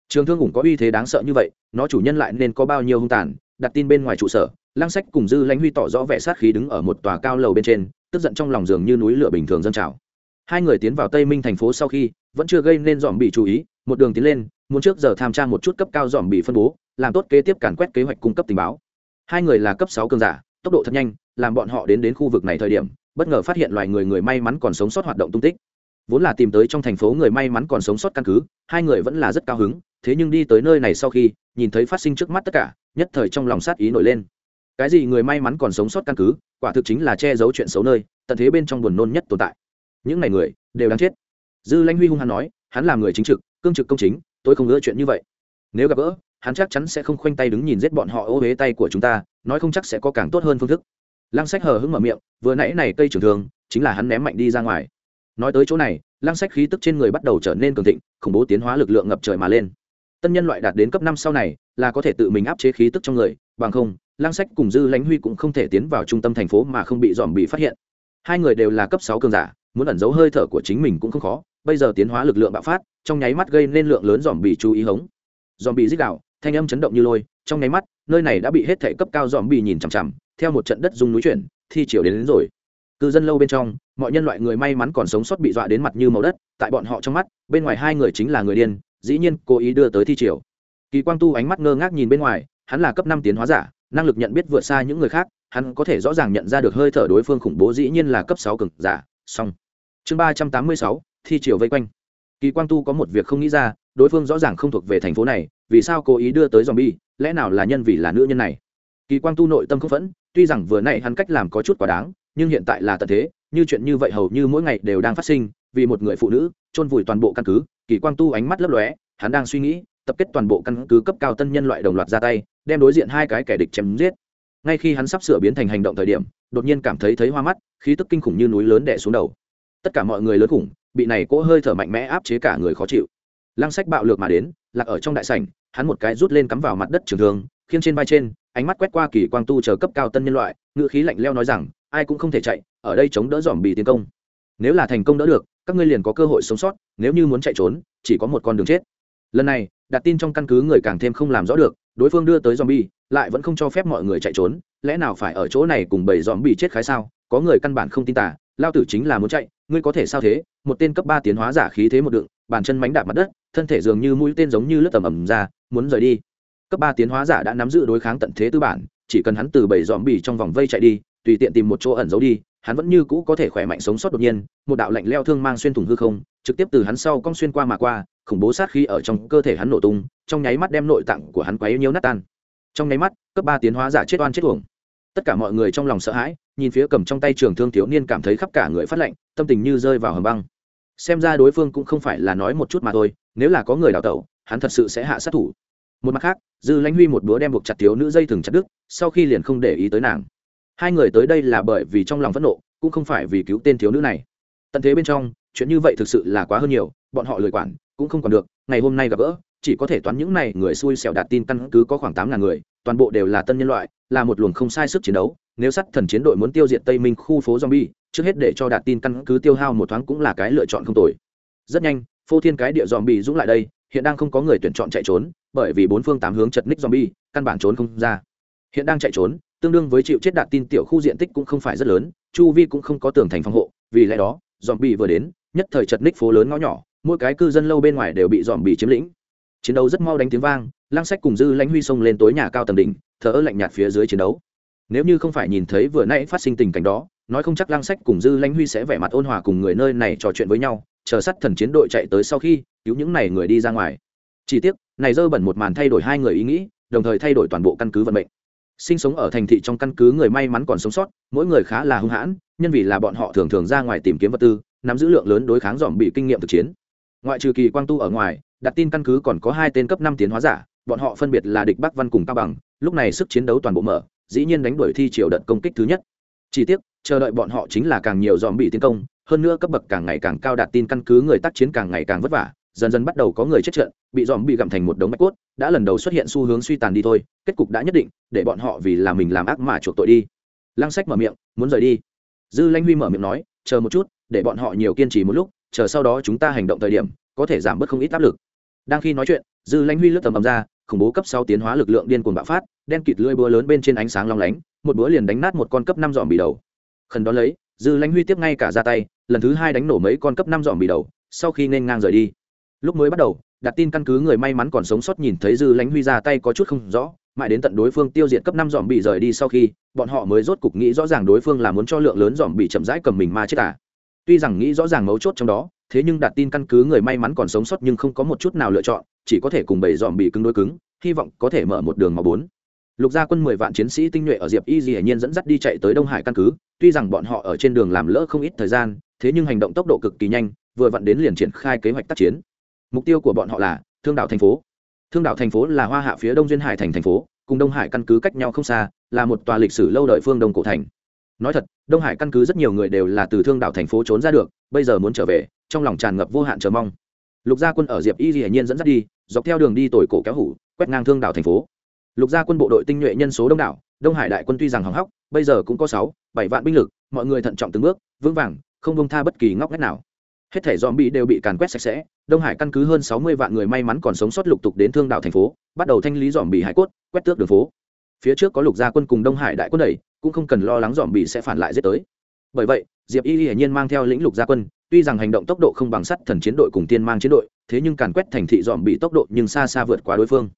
Trường thương cũng có uy thế đáng sợ như vậy, nó chủ nhân lại nên có bao nhiêu hung tàn, đặt tin bên ngoài trụ sở Lang sách cùng dư lãnh huy tỏ rõ vẻ sát khí đứng ở một tòa cao lầu bên trên, tức giận trong lòng giường như núi lửa bình thường dân trào. Hai người tiến vào tây minh thành phố sau khi, vẫn chưa gây nên dòm bị chú ý, một đường tiến lên, muốn trước giờ tham tra một chút cấp cao dòm bị phân bố, làm tốt kế tiếp càn quét kế hoạch cung cấp tình báo. Hai người là cấp sáu cường giả, tốc độ thật nhanh, làm bọn họ đến đến khu vực này thời điểm, bất ngờ phát hiện loài người người may mắn còn sống sót hoạt động tung tích. Vốn là tìm tới trong thành phố người may mắn còn sống sót căn cứ, hai người vẫn là rất cao hứng, thế nhưng đi tới nơi này sau khi, nhìn thấy phát sinh trước mắt tất cả, nhất thời trong lòng sát ý nổi lên cái gì người may mắn còn sống sót căn cứ, quả thực chính là che giấu chuyện xấu nơi, tận thế bên trong buồn nôn nhất tồn tại. Những n à y người, đều đáng chết. Dư lanh huy hung hắn nói, hắn là người chính trực, cương trực công chính, tôi không ngỡ chuyện như vậy. Nếu gặp gỡ, hắn chắc chắn sẽ không khoanh tay đứng nhìn giết bọn họ ô huế tay của chúng ta, nói không chắc sẽ có càng tốt hơn phương thức. Lăng sách hờ hững mở miệng, vừa nãy này cây trưởng thường, chính là hắn ném mạnh đi ra ngoài. Nói tới chỗ này, lăng sách khí tức trên người bắt đầu trở nên cường thịnh, khủng bố tiến hóa lực lượng ngập trời mà lên. Tân nhân loại đạt đến cấp năm sau này, là có thể tự mình áp chế khí tức trong người, bằng không Lang sách cùng dư lãnh huy cũng không thể tiến vào trung tâm thành phố mà không bị dòm bị phát hiện. Hai người đều là cấp sáu cường giả muốn ẩn giấu hơi thở của chính mình cũng không khó. Bây giờ tiến hóa lực lượng bạo phát trong nháy mắt gây nên lượng lớn dòm bị chú ý hống. Dòm bị dích đạo thanh âm chấn động như lôi trong nháy mắt nơi này đã bị hết thể cấp cao dòm bị nhìn chằm chằm theo một trận đất dung núi chuyển thi chiều đến, đến rồi. Cư dân lâu bên trong mọi nhân loại người may mắn còn sống sót bị dọa đến mặt như màu đất tại bọn họ trong mắt bên ngoài hai người chính là người điên dĩ nhiên cố ý đưa tới thi triều. Kỳ quang tu ánh mắt ngơ ngác nhìn bên ngoài hắn là cấp năm tiến hóa giả năng lực nhận biết vượt xa những người khác, hắn có thể rõ ràng nhận ra được hơi thở đối phương khủng bố dĩ nhiên là cấp sáu cực giả. Song chương ba trăm tám mươi sáu, thi triều vây quanh. Kỳ quang tu có một việc không nghĩ ra, đối phương rõ ràng không thuộc về thành phố này, vì sao cố ý đưa tới zombie, lẽ nào là nhân vì là nữ nhân này? Kỳ quang tu nội tâm không phẫn, tuy rằng vừa nãy hắn cách làm có chút quá đáng, nhưng hiện tại là tận thế, như chuyện như vậy hầu như mỗi ngày đều đang phát sinh, vì một người phụ nữ, chôn vùi toàn bộ căn cứ, kỳ quang tu ánh mắt lấp lóe, hắn đang suy nghĩ tập kết toàn bộ căn cứ cấp cao tân nhân loại đồng loạt ra tay, đem đối diện hai cái kẻ địch chém giết. Ngay khi hắn sắp sửa biến thành hành động thời điểm, đột nhiên cảm thấy thấy hoa mắt, khí tức kinh khủng như núi lớn đè xuống đầu. Tất cả mọi người lớn khủng, bị này cỗ hơi thở mạnh mẽ áp chế cả người khó chịu. Lăng sách bạo lược mà đến, lạc ở trong đại sảnh, hắn một cái rút lên cắm vào mặt đất trường thường khiêng trên vai trên, ánh mắt quét qua kỳ quang tu chờ cấp cao tân nhân loại ngựa khí lạnh leo nói rằng, ai cũng không thể chạy, ở đây chống đỡ dòm bị tiến công. Nếu là thành công đỡ được, các ngươi liền có cơ hội sống sót, nếu như muốn chạy trốn, chỉ có một con đường chết. Lần này đặt tin trong căn cứ người càng thêm không làm rõ được, đối phương đưa tới zombie, lại vẫn không cho phép mọi người chạy trốn, lẽ nào phải ở chỗ này cùng bảy zombie chết khái sao? Có người căn bản không tin tả lao tử chính là muốn chạy, ngươi có thể sao thế? Một tên cấp ba tiến hóa giả khí thế một đựng, bàn chân mánh đạp mặt đất, thân thể dường như mũi tên giống như lớp tầm ẩm ra, muốn rời đi. Cấp ba tiến hóa giả đã nắm giữ đối kháng tận thế tư bản, chỉ cần hắn từ bảy dòm trong vòng vây chạy đi, tùy tiện tìm một chỗ ẩn giấu đi hắn vẫn như cũ có thể khỏe mạnh sống sót đột nhiên, một đạo lạnh leo thương mang xuyên thủng hư không, trực tiếp từ hắn sau cong xuyên qua mà qua, khủng bố sát khí ở trong cơ thể hắn nổ tung, trong nháy mắt đem nội tạng của hắn quấy nhiễu nát tan. Trong nháy mắt, cấp ba tiến hóa giả chết oan chết uổng. Tất cả mọi người trong lòng sợ hãi, nhìn phía cầm trong tay trường thương thiếu niên cảm thấy khắp cả người phát lạnh, tâm tình như rơi vào hầm băng. Xem ra đối phương cũng không phải là nói một chút mà thôi, nếu là có người đào tẩu, hắn thật sự sẽ hạ sát thủ. Một mặt khác, dư lãnh huy một búa đem buộc chặt thiếu nữ dây thừng chặt đứt, sau khi liền không để ý tới nàng hai người tới đây là bởi vì trong lòng phẫn nộ, cũng không phải vì cứu tên thiếu nữ này. Tận thế bên trong, chuyện như vậy thực sự là quá hơn nhiều, bọn họ lười quản, cũng không còn được, ngày hôm nay gặp gỡ, chỉ có thể toán những này người xui xẻo đạt tin căn cứ có khoảng tám ngàn người, toàn bộ đều là tân nhân loại, là một luồng không sai sức chiến đấu, nếu sắt thần chiến đội muốn tiêu diệt tây minh khu phố zombie, trước hết để cho đạt tin căn cứ tiêu hao một thoáng cũng là cái lựa chọn không tồi. Rất nhanh, phô thiên cái địa zombie dũng lại đây, hiện đang không có người tuyển chọn chạy trốn, bởi vì bốn phương tám hướng chật ních zombie, căn bản trốn không ra. Hiện đang chạy trốn tương đương với chịu chết đạt tin tiểu khu diện tích cũng không phải rất lớn, chu vi cũng không có tường thành phòng hộ, vì lẽ đó dòm bị vừa đến, nhất thời chật ních phố lớn ngõ nhỏ, mỗi cái cư dân lâu bên ngoài đều bị dòm bị chiếm lĩnh. Chiến đấu rất mau đánh tiếng vang lang sách cùng dư lãnh huy xông lên tối nhà cao tầng đỉnh thở lạnh nhạt phía dưới chiến đấu. Nếu như không phải nhìn thấy vừa nãy phát sinh tình cảnh đó, nói không chắc lang sách cùng dư lãnh huy sẽ vẻ mặt ôn hòa cùng người nơi này trò chuyện với nhau, chờ sắt thần chiến đội chạy tới sau khi, cứu những này người đi ra ngoài. Chỉ tiếc, này dơ bẩn một màn thay đổi hai người ý nghĩ, đồng thời thay đổi toàn bộ căn cứ vận mệnh sinh sống ở thành thị trong căn cứ người may mắn còn sống sót, mỗi người khá là hung hãn, nhân vì là bọn họ thường thường ra ngoài tìm kiếm vật tư, nắm giữ lượng lớn đối kháng dòm bị kinh nghiệm thực chiến. Ngoại trừ kỳ quang tu ở ngoài, đặt tin căn cứ còn có hai tên cấp năm tiến hóa giả, bọn họ phân biệt là địch bắc văn cùng cao bằng, lúc này sức chiến đấu toàn bộ mở, dĩ nhiên đánh đuổi thi triều đợt công kích thứ nhất. Chỉ tiếc, chờ đợi bọn họ chính là càng nhiều dòm bị tiến công, hơn nữa cấp bậc càng ngày càng cao đạt tin căn cứ người tác chiến càng ngày càng vất vả dần dần bắt đầu có người chết trận, bị dòm bị gặm thành một đống bạch cốt, đã lần đầu xuất hiện xu hướng suy tàn đi thôi, kết cục đã nhất định, để bọn họ vì là mình làm ác mà chuộc tội đi. Lăng sách mở miệng, muốn rời đi? Dư lanh huy mở miệng nói, chờ một chút, để bọn họ nhiều kiên trì một lúc, chờ sau đó chúng ta hành động thời điểm, có thể giảm bớt không ít áp lực. Đang khi nói chuyện, dư lãnh huy lướt tầm ầm ra, khủng bố cấp sau tiến hóa lực lượng điên cuồng bạo phát, đen kịt lưỡi búa lớn bên trên ánh sáng long lánh, một búa liền đánh nát một con cấp năm dòm bị đầu. Khẩn đó lấy, dư lãnh huy tiếp ngay cả ra tay, lần thứ hai đánh nổ mấy con cấp năm dòm bị đầu, sau khi nên ngang rời đi lúc mới bắt đầu, đặt tin căn cứ người may mắn còn sống sót nhìn thấy dư lãnh huy ra tay có chút không rõ, mãi đến tận đối phương tiêu diệt cấp năm dòm bị rời đi sau khi, bọn họ mới rốt cục nghĩ rõ ràng đối phương là muốn cho lượng lớn dòm bị chậm rãi cầm mình ma chết à. tuy rằng nghĩ rõ ràng mấu chốt trong đó, thế nhưng đặt tin căn cứ người may mắn còn sống sót nhưng không có một chút nào lựa chọn, chỉ có thể cùng bảy dòm bị cứng đối cứng, hy vọng có thể mở một đường màu bốn lục gia quân mười vạn chiến sĩ tinh nhuệ ở diệp y dĩ nhiên dẫn dắt đi chạy tới đông hải căn cứ, tuy rằng bọn họ ở trên đường làm lỡ không ít thời gian, thế nhưng hành động tốc độ cực kỳ nhanh, vừa vặn đến liền triển khai kế hoạch tác chiến mục tiêu của bọn họ là thương đảo thành phố. Thương đảo thành phố là hoa hạ phía đông duyên hải thành thành phố, cùng đông hải căn cứ cách nhau không xa, là một tòa lịch sử lâu đời phương đông cổ thành. Nói thật, đông hải căn cứ rất nhiều người đều là từ thương đảo thành phố trốn ra được, bây giờ muốn trở về, trong lòng tràn ngập vô hạn chờ mong. Lục gia quân ở diệp y hiển nhiên dẫn dắt đi, dọc theo đường đi tồi cổ kéo hủ, quét ngang thương đảo thành phố. Lục gia quân bộ đội tinh nhuệ nhân số đông đảo, đông hải đại quân tuy rằng hỏng hóc, bây giờ cũng có sáu, bảy vạn binh lực, mọi người thận trọng từng bước, vững vàng, không bông tha bất kỳ ngóc ngách nào hết thể dòm bị đều bị càn quét sạch sẽ, đông hải căn cứ hơn sáu mươi vạn người may mắn còn sống sót lục tục đến thương Đạo thành phố, bắt đầu thanh lý dòm bị hải cốt, quét tước đường phố. Phía trước có lục gia quân cùng đông hải đại quân đẩy, cũng không cần lo lắng dòm bị sẽ phản lại giết tới. Bởi vậy, diệp y hiển nhiên mang theo lĩnh lục gia quân, tuy rằng hành động tốc độ không bằng sắt thần chiến đội cùng tiên mang chiến đội, thế nhưng càn quét thành thị dòm bị tốc độ nhưng xa xa vượt quá đối phương.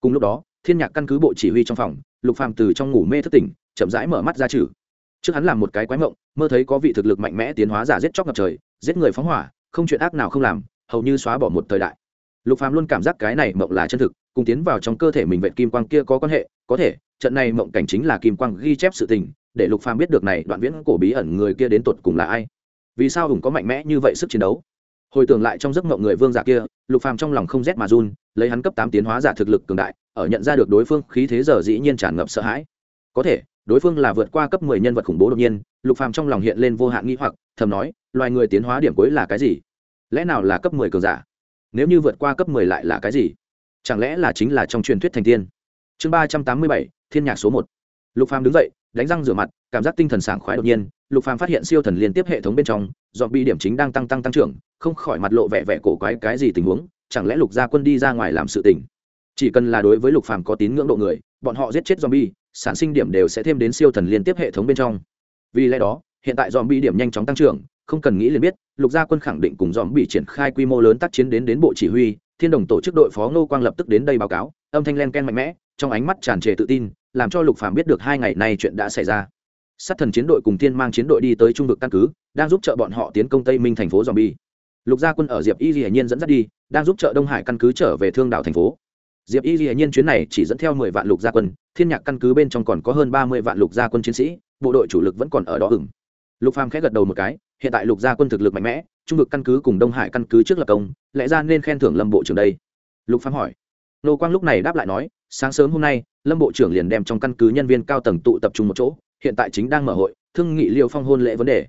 Cùng lúc đó, thiên nhạc căn cứ bộ chỉ huy trong phòng, lục phàm từ trong ngủ mê thức tỉnh, chậm rãi mở mắt ra trừ. Trước hắn làm một cái quái mộng, mơ thấy có vị thực lực mạnh mẽ tiến hóa giả giết chóc ngập trời giết người phóng hỏa, không chuyện ác nào không làm, hầu như xóa bỏ một thời đại. Lục phàm luôn cảm giác cái này mộng là chân thực, cùng tiến vào trong cơ thể mình vậy kim quang kia có quan hệ, có thể, trận này mộng cảnh chính là kim quang ghi chép sự tình, để lục phàm biết được này đoạn viễn cổ bí ẩn người kia đến tột cùng là ai. Vì sao hùng có mạnh mẽ như vậy sức chiến đấu? Hồi tưởng lại trong giấc mộng người vương giả kia, lục phàm trong lòng không rét mà run, lấy hắn cấp tám tiến hóa giả thực lực cường đại, ở nhận ra được đối phương khí thế giờ dĩ nhiên tràn ngập sợ hãi có thể, đối phương là vượt qua cấp mười nhân vật khủng bố đột nhiên, lục phàm trong lòng hiện lên vô hạn nghi hoặc, thầm nói, loài người tiến hóa điểm cuối là cái gì? Lẽ nào là cấp mười cường giả? Nếu như vượt qua cấp mười lại là cái gì? Chẳng lẽ là chính là trong truyền thuyết thành tiên? Chương ba trăm tám mươi bảy, thiên nhạc số một. Lục phàm đứng dậy, đánh răng rửa mặt, cảm giác tinh thần sảng khoái đột nhiên, lục phàm phát hiện siêu thần liên tiếp hệ thống bên trong dọn bị điểm chính đang tăng tăng tăng trưởng, không khỏi mặt lộ vẻ vẻ cổ quái cái gì tình huống, chẳng lẽ lục gia quân đi ra ngoài làm sự tình? Chỉ cần là đối với lục phàm có tín ngưỡng độ người, bọn họ giết chết zombie sản sinh điểm đều sẽ thêm đến siêu thần liên tiếp hệ thống bên trong. Vì lẽ đó, hiện tại zombie điểm nhanh chóng tăng trưởng, không cần nghĩ liền biết, lục gia quân khẳng định cùng zombie triển khai quy mô lớn tác chiến đến đến bộ chỉ huy, thiên đồng tổ chức đội phó ngô quang lập tức đến đây báo cáo, âm thanh len ken mạnh mẽ, trong ánh mắt tràn trề tự tin, làm cho lục phàm biết được hai ngày nay chuyện đã xảy ra. Sát thần chiến đội cùng thiên mang chiến đội đi tới trung vực căn cứ, đang giúp trợ bọn họ tiến công tây minh thành phố zombie. Lục gia quân ở diệp y hiển nhiên dẫn dắt đi, đang giúp trợ đông hải căn cứ trở về thương đảo thành phố diệp y dĩ nhiên chuyến này chỉ dẫn theo mười vạn lục gia quân, thiên nhạc căn cứ bên trong còn có hơn ba mươi vạn lục gia quân chiến sĩ, bộ đội chủ lực vẫn còn ở đó ửng. Lục phàm khẽ gật đầu một cái, hiện tại lục gia quân thực lực mạnh mẽ, trung vực căn cứ cùng đông hải căn cứ trước lập công, lẽ ra nên khen thưởng lâm bộ trưởng đây. Lục phàm hỏi. Nô quang lúc này đáp lại nói, sáng sớm hôm nay, lâm bộ trưởng liền đem trong căn cứ nhân viên cao tầng tụ tập trung một chỗ, hiện tại chính đang mở hội, thương nghị liêu phong hôn lễ vấn đề.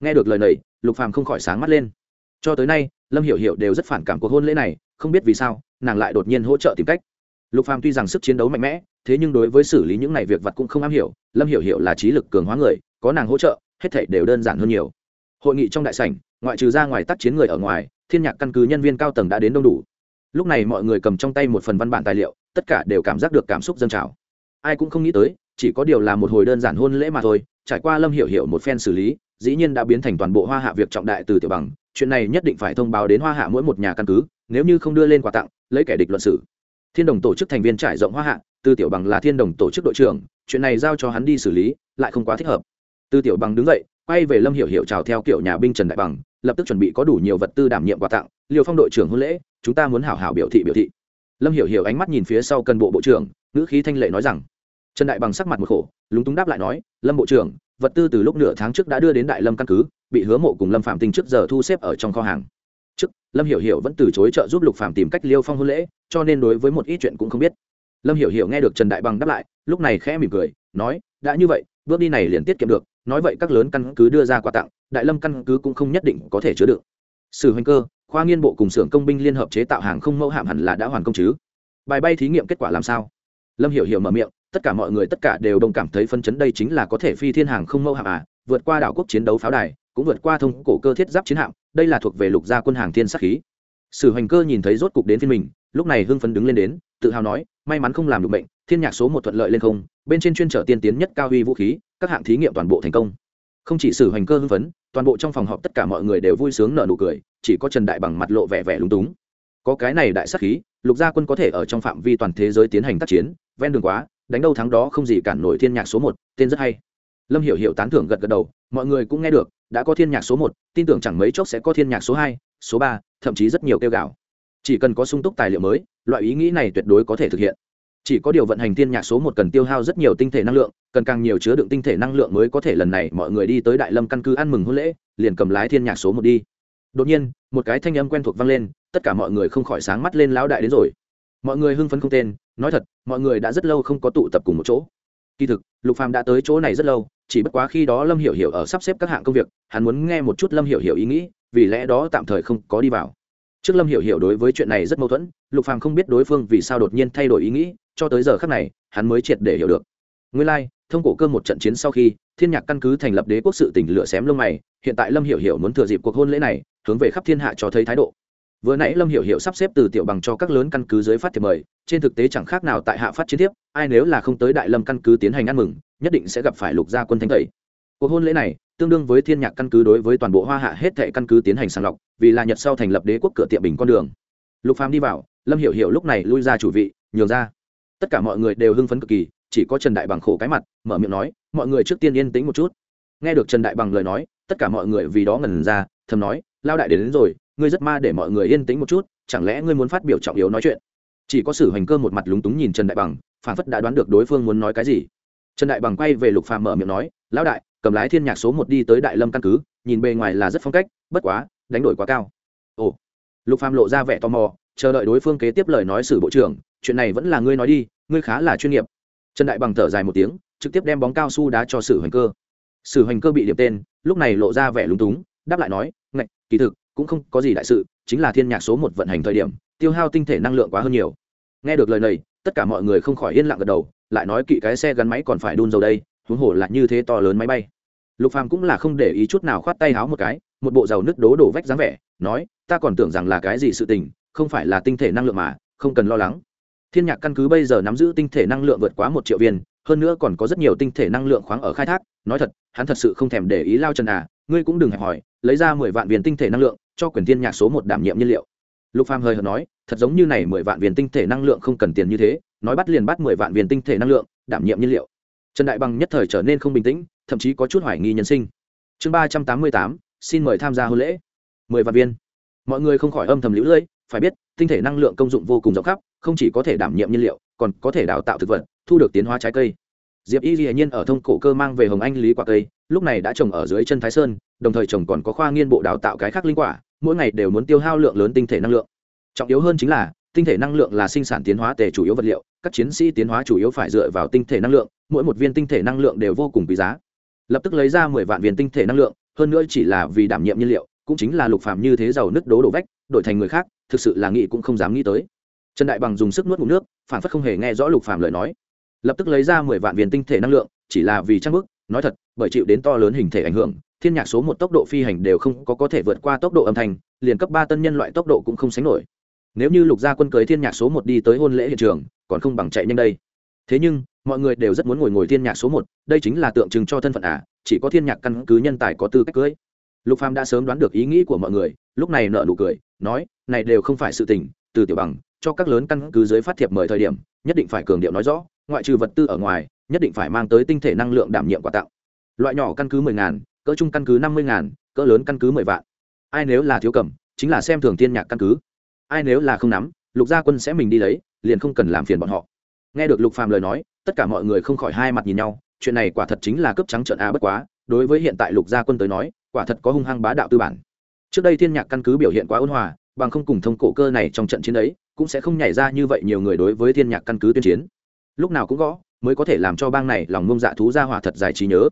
Nghe được lời này, lục phàm không khỏi sáng mắt lên cho tới nay, lâm hiểu hiểu đều rất phản cảm cuộc hôn lễ này, không biết vì sao, nàng lại đột nhiên hỗ trợ tìm cách. Lục phàm tuy rằng sức chiến đấu mạnh mẽ, thế nhưng đối với xử lý những này việc vặt cũng không am hiểu, lâm hiểu hiểu là trí lực cường hóa người, có nàng hỗ trợ, hết thảy đều đơn giản hơn nhiều. Hội nghị trong đại sảnh, ngoại trừ ra ngoài tác chiến người ở ngoài, thiên nhạc căn cứ nhân viên cao tầng đã đến đông đủ. Lúc này mọi người cầm trong tay một phần văn bản tài liệu, tất cả đều cảm giác được cảm xúc dâng trào. Ai cũng không nghĩ tới, chỉ có điều là một hồi đơn giản hôn lễ mà thôi, trải qua lâm hiểu hiểu một phen xử lý, dĩ nhiên đã biến thành toàn bộ hoa hạ việc trọng đại từ tiểu bằng chuyện này nhất định phải thông báo đến hoa hạ mỗi một nhà căn cứ, nếu như không đưa lên quà tặng, lấy kẻ địch luận xử. Thiên đồng tổ chức thành viên trải rộng hoa hạ, Tư tiểu bằng là thiên đồng tổ chức đội trưởng, chuyện này giao cho hắn đi xử lý, lại không quá thích hợp. Tư tiểu bằng đứng dậy, quay về lâm hiểu hiểu chào theo kiểu nhà binh trần đại bằng, lập tức chuẩn bị có đủ nhiều vật tư đảm nhiệm quà tặng, liều phong đội trưởng hôn lễ, chúng ta muốn hảo hảo biểu thị biểu thị. Lâm hiểu hiểu ánh mắt nhìn phía sau cần bộ bộ trưởng, ngữ khí thanh lệ nói rằng, trần đại bằng sắc mặt một khổ, lúng túng đáp lại nói, lâm bộ trưởng, vật tư từ lúc nửa tháng trước đã đưa đến đại lâm căn cứ bị hứa mộ cùng lâm phạm tinh trước giờ thu xếp ở trong kho hàng. Trước, lâm hiểu hiểu vẫn từ chối trợ giúp lục phạm tìm cách liêu phong hôn lễ, cho nên đối với một ít chuyện cũng không biết. Lâm hiểu hiểu nghe được trần đại bằng đáp lại, lúc này khẽ mỉm cười, nói, đã như vậy, bước đi này liền tiết kiệm được, nói vậy các lớn căn cứ đưa ra quà tặng, đại lâm căn cứ cũng không nhất định có thể chứa được sử hoành cơ, khoa nghiên bộ cùng xưởng công binh liên hợp chế tạo hàng không mẫu hạm hẳn là đã hoàn công chứ? Bài bay thí nghiệm kết quả làm sao? Lâm hiểu hiểu mở miệng, tất cả mọi người tất cả đều đồng cảm thấy phân chấn đây chính là có thể phi thiên hàng không mẫu hạm à vượt qua đảo quốc chiến đấu pháo đài cũng vượt qua thông cổ cơ thiết giáp chiến hạm, đây là thuộc về lục gia quân hàng thiên sát khí. Sử hoành cơ nhìn thấy rốt cục đến phiên mình, lúc này hưng phấn đứng lên đến, tự hào nói, may mắn không làm được bệnh, thiên nhạc số một thuận lợi lên không, bên trên chuyên trở tiên tiến nhất cao huy vũ khí, các hạng thí nghiệm toàn bộ thành công. Không chỉ sử hoành cơ hưng phấn, toàn bộ trong phòng họp tất cả mọi người đều vui sướng nở nụ cười, chỉ có trần đại bằng mặt lộ vẻ vẻ lúng túng. Có cái này đại sắc khí, lục gia quân có thể ở trong phạm vi toàn thế giới tiến hành tác chiến, ven đường quá, đánh đâu thắng đó không gì cản nổi thiên nhạc số một, tên rất hay. Lâm hiểu hiểu tán thưởng gật gật đầu, mọi người cũng nghe được đã có thiên nhạc số một, tin tưởng chẳng mấy chốc sẽ có thiên nhạc số hai, số ba, thậm chí rất nhiều kêu gạo. Chỉ cần có sung túc tài liệu mới, loại ý nghĩ này tuyệt đối có thể thực hiện. Chỉ có điều vận hành thiên nhạc số một cần tiêu hao rất nhiều tinh thể năng lượng, cần càng nhiều chứa đựng tinh thể năng lượng mới có thể lần này mọi người đi tới đại lâm căn cứ ăn mừng hôn lễ, liền cầm lái thiên nhạc số một đi. Đột nhiên, một cái thanh âm quen thuộc vang lên, tất cả mọi người không khỏi sáng mắt lên lão đại đến rồi. Mọi người hưng phấn không tên, nói thật, mọi người đã rất lâu không có tụ tập cùng một chỗ. Kỳ thực lục phàm đã tới chỗ này rất lâu chỉ bất quá khi đó lâm hiểu hiểu ở sắp xếp các hạng công việc hắn muốn nghe một chút lâm hiểu hiểu ý nghĩ vì lẽ đó tạm thời không có đi vào. Trước lâm hiểu hiểu đối với chuyện này rất mâu thuẫn lục phàm không biết đối phương vì sao đột nhiên thay đổi ý nghĩ cho tới giờ khắc này hắn mới triệt để hiểu được. Nguyên lai like, thông cổ cơ một trận chiến sau khi thiên nhạc căn cứ thành lập đế quốc sự tỉnh lửa xém lông mày hiện tại lâm hiểu hiểu muốn thừa dịp cuộc hôn lễ này hướng về khắp thiên hạ cho thấy thái độ vừa nãy lâm hiểu hiểu sắp xếp từ tiểu bằng cho các lớn căn cứ dưới phát thiệp mời trên thực tế chẳng khác nào tại hạ phát chiến tiếp ai nếu là không tới đại lâm căn cứ tiến hành ăn mừng nhất định sẽ gặp phải lục gia quân thánh tẩy. Cuộc hôn lễ này tương đương với thiên nhạc căn cứ đối với toàn bộ hoa hạ hết thệ căn cứ tiến hành sàng lọc vì là nhật sau thành lập đế quốc cửa tiệm bình con đường. Lục phàm đi vào lâm hiểu hiểu lúc này lui ra chủ vị nhường ra. Tất cả mọi người đều hưng phấn cực kỳ chỉ có trần đại bằng khổ cái mặt mở miệng nói mọi người trước tiên yên tĩnh một chút. Nghe được trần đại bằng lời nói tất cả mọi người vì đó ngần ra thầm nói lao đại đến, đến rồi ngươi rất ma để mọi người yên tĩnh một chút, chẳng lẽ ngươi muốn phát biểu trọng yếu nói chuyện? Chỉ có sử hành cơ một mặt lúng túng nhìn trần đại bằng phản phất đã đoán được đối phương muốn nói cái gì. Trần đại bằng quay về lục phàm mở miệng nói, lão đại, cầm lái thiên nhạc số một đi tới đại lâm căn cứ, nhìn bề ngoài là rất phong cách, bất quá, đánh đổi quá cao. Ồ. Lục phàm lộ ra vẻ tò mò, chờ đợi đối phương kế tiếp lời nói xử bộ trưởng, chuyện này vẫn là ngươi nói đi, ngươi khá là chuyên nghiệp. Trần đại bằng thở dài một tiếng, trực tiếp đem bóng cao su đá cho sử hành cơ. Sử hành cơ bị điểm tên, lúc này lộ ra vẻ lúng túng, đáp lại nói, ngạch, kỳ thực cũng không có gì đại sự, chính là thiên nhạc số một vận hành thời điểm, tiêu hao tinh thể năng lượng quá hơn nhiều. Nghe được lời này, tất cả mọi người không khỏi yên lặng gật đầu, lại nói kỵ cái xe gắn máy còn phải đun dầu đây, huống hồ là như thế to lớn máy bay. Lục phàm cũng là không để ý chút nào khoát tay háo một cái, một bộ dầu nước đố đổ vách dáng vẻ, nói, ta còn tưởng rằng là cái gì sự tình, không phải là tinh thể năng lượng mà, không cần lo lắng. Thiên nhạc căn cứ bây giờ nắm giữ tinh thể năng lượng vượt quá một triệu viên, hơn nữa còn có rất nhiều tinh thể năng lượng khoáng ở khai thác, nói thật, hắn thật sự không thèm để ý lao trần à ngươi cũng đừng hẹp hỏi, lấy ra mười vạn viên tinh thể năng lượng cho quyền thiên nhạc số một đảm nhiệm nhiên liệu. Lục phàm hơi hợt nói, thật giống như này mười vạn viên tinh thể năng lượng không cần tiền như thế, nói bắt liền bắt mười vạn viên tinh thể năng lượng, đảm nhiệm nhiên liệu. Trần đại bằng nhất thời trở nên không bình tĩnh, thậm chí có chút hoài nghi nhân sinh. Chương ba trăm tám mươi tám, xin mời tham gia hôn lễ. Mười vạn viên. Mọi người không khỏi âm thầm lũ lưỡi phải biết, tinh thể năng lượng công dụng vô cùng rộng khắp, không chỉ có thể đảm nhiệm nhiên liệu, còn có thể đào tạo thực vật, thu được tiến hóa trái cây. Diệp y hiển nhiên ở thông cổ cơ mang về hồng anh lý quả cây, lúc này đã trồng ở dưới chân thái sơn, đồng thời trồng còn có khoa nghiên bộ đào tạo cái khác linh quả mỗi ngày đều muốn tiêu hao lượng lớn tinh thể năng lượng. Trọng yếu hơn chính là, tinh thể năng lượng là sinh sản tiến hóa tề chủ yếu vật liệu, các chiến sĩ tiến hóa chủ yếu phải dựa vào tinh thể năng lượng, mỗi một viên tinh thể năng lượng đều vô cùng quý giá. Lập tức lấy ra mười vạn viên tinh thể năng lượng, hơn nữa chỉ là vì đảm nhiệm nhiên liệu, cũng chính là lục phạm như thế giàu nứt đố đổ vách, đổi thành người khác, thực sự là nghĩ cũng không dám nghĩ tới. Trần đại bằng dùng sức nuốt ngụm nước, phản phất không hề nghe rõ lục phạm lời nói. Lập tức lấy ra mười vạn viên tinh thể năng lượng, chỉ là vì trang bức, nói thật, bởi chịu đến to lớn hình thể ảnh hưởng thiên nhạc số một tốc độ phi hành đều không có có thể vượt qua tốc độ âm thanh, liền cấp ba tân nhân loại tốc độ cũng không sánh nổi. Nếu như lục gia quân cưới thiên nhạc số một đi tới hôn lễ hiện trường, còn không bằng chạy nhanh đây. Thế nhưng, mọi người đều rất muốn ngồi ngồi thiên nhạc số một, đây chính là tượng trưng cho thân phận à chỉ có thiên nhạc căn cứ nhân tài có tư cách cưới. Lục phàm đã sớm đoán được ý nghĩ của mọi người, lúc này nợ nụ cười, nói, này đều không phải sự tình, từ tiểu bằng, cho các lớn căn cứ dưới phát thiệp mời thời điểm, nhất định phải cường điệu nói rõ, ngoại trừ vật tư ở ngoài, nhất định phải mang tới tinh thể năng lượng đảm nhiệm quà tặng. Loại nhỏ căn cứ mười ngàn cỡ trung căn cứ năm mươi ngàn, cỡ lớn căn cứ mười vạn. Ai nếu là thiếu cầm, chính là xem thường tiên nhạc căn cứ. Ai nếu là không nắm, lục gia quân sẽ mình đi lấy, liền không cần làm phiền bọn họ. Nghe được lục phàm lời nói, tất cả mọi người không khỏi hai mặt nhìn nhau, chuyện này quả thật chính là cướp trắng trợn a bất quá, đối với hiện tại lục gia quân tới nói, quả thật có hung hăng bá đạo tư bản. Trước đây thiên nhạc căn cứ biểu hiện quá ôn hòa, bằng không cùng thông cổ cơ này trong trận chiến ấy, cũng sẽ không nhảy ra như vậy nhiều người đối với thiên nhạc căn cứ tuyên chiến. Lúc nào cũng gõ, mới có thể làm cho bang này lòng ngông dạ thú ra hỏa thật dài trí nhớ.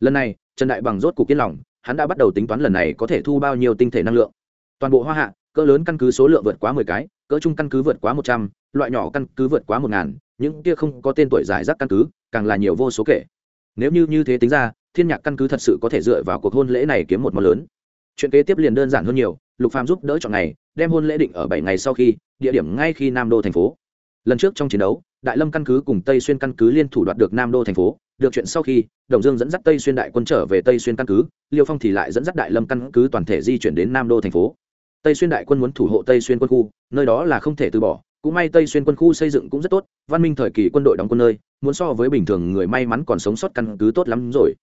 Lần này trần đại bằng rốt cục yên lòng, hắn đã bắt đầu tính toán lần này có thể thu bao nhiêu tinh thể năng lượng. Toàn bộ hoa hạ, cỡ lớn căn cứ số lượng vượt quá mười cái, cỡ trung căn cứ vượt quá một trăm, loại nhỏ căn cứ vượt quá một ngàn, những kia không có tên tuổi giải rác căn cứ, càng là nhiều vô số kể. Nếu như như thế tính ra, thiên nhạc căn cứ thật sự có thể dựa vào cuộc hôn lễ này kiếm một món lớn. Chuyện kế tiếp liền đơn giản hơn nhiều, lục phàm giúp đỡ chọn ngày, đem hôn lễ định ở bảy ngày sau khi, địa điểm ngay khi nam đô thành phố. Lần trước trong chiến đấu, đại lâm căn cứ cùng tây xuyên căn cứ liên thủ đoạt được nam đô thành phố được chuyện sau khi, đồng dương dẫn dắt tây xuyên đại quân trở về tây xuyên căn cứ, liêu phong thì lại dẫn dắt đại lâm căn cứ toàn thể di chuyển đến nam đô thành phố. Tây xuyên đại quân muốn thủ hộ tây xuyên quân khu, nơi đó là không thể từ bỏ. Cũng may tây xuyên quân khu xây dựng cũng rất tốt, văn minh thời kỳ quân đội đóng quân nơi, muốn so với bình thường người may mắn còn sống sót căn cứ tốt lắm rồi.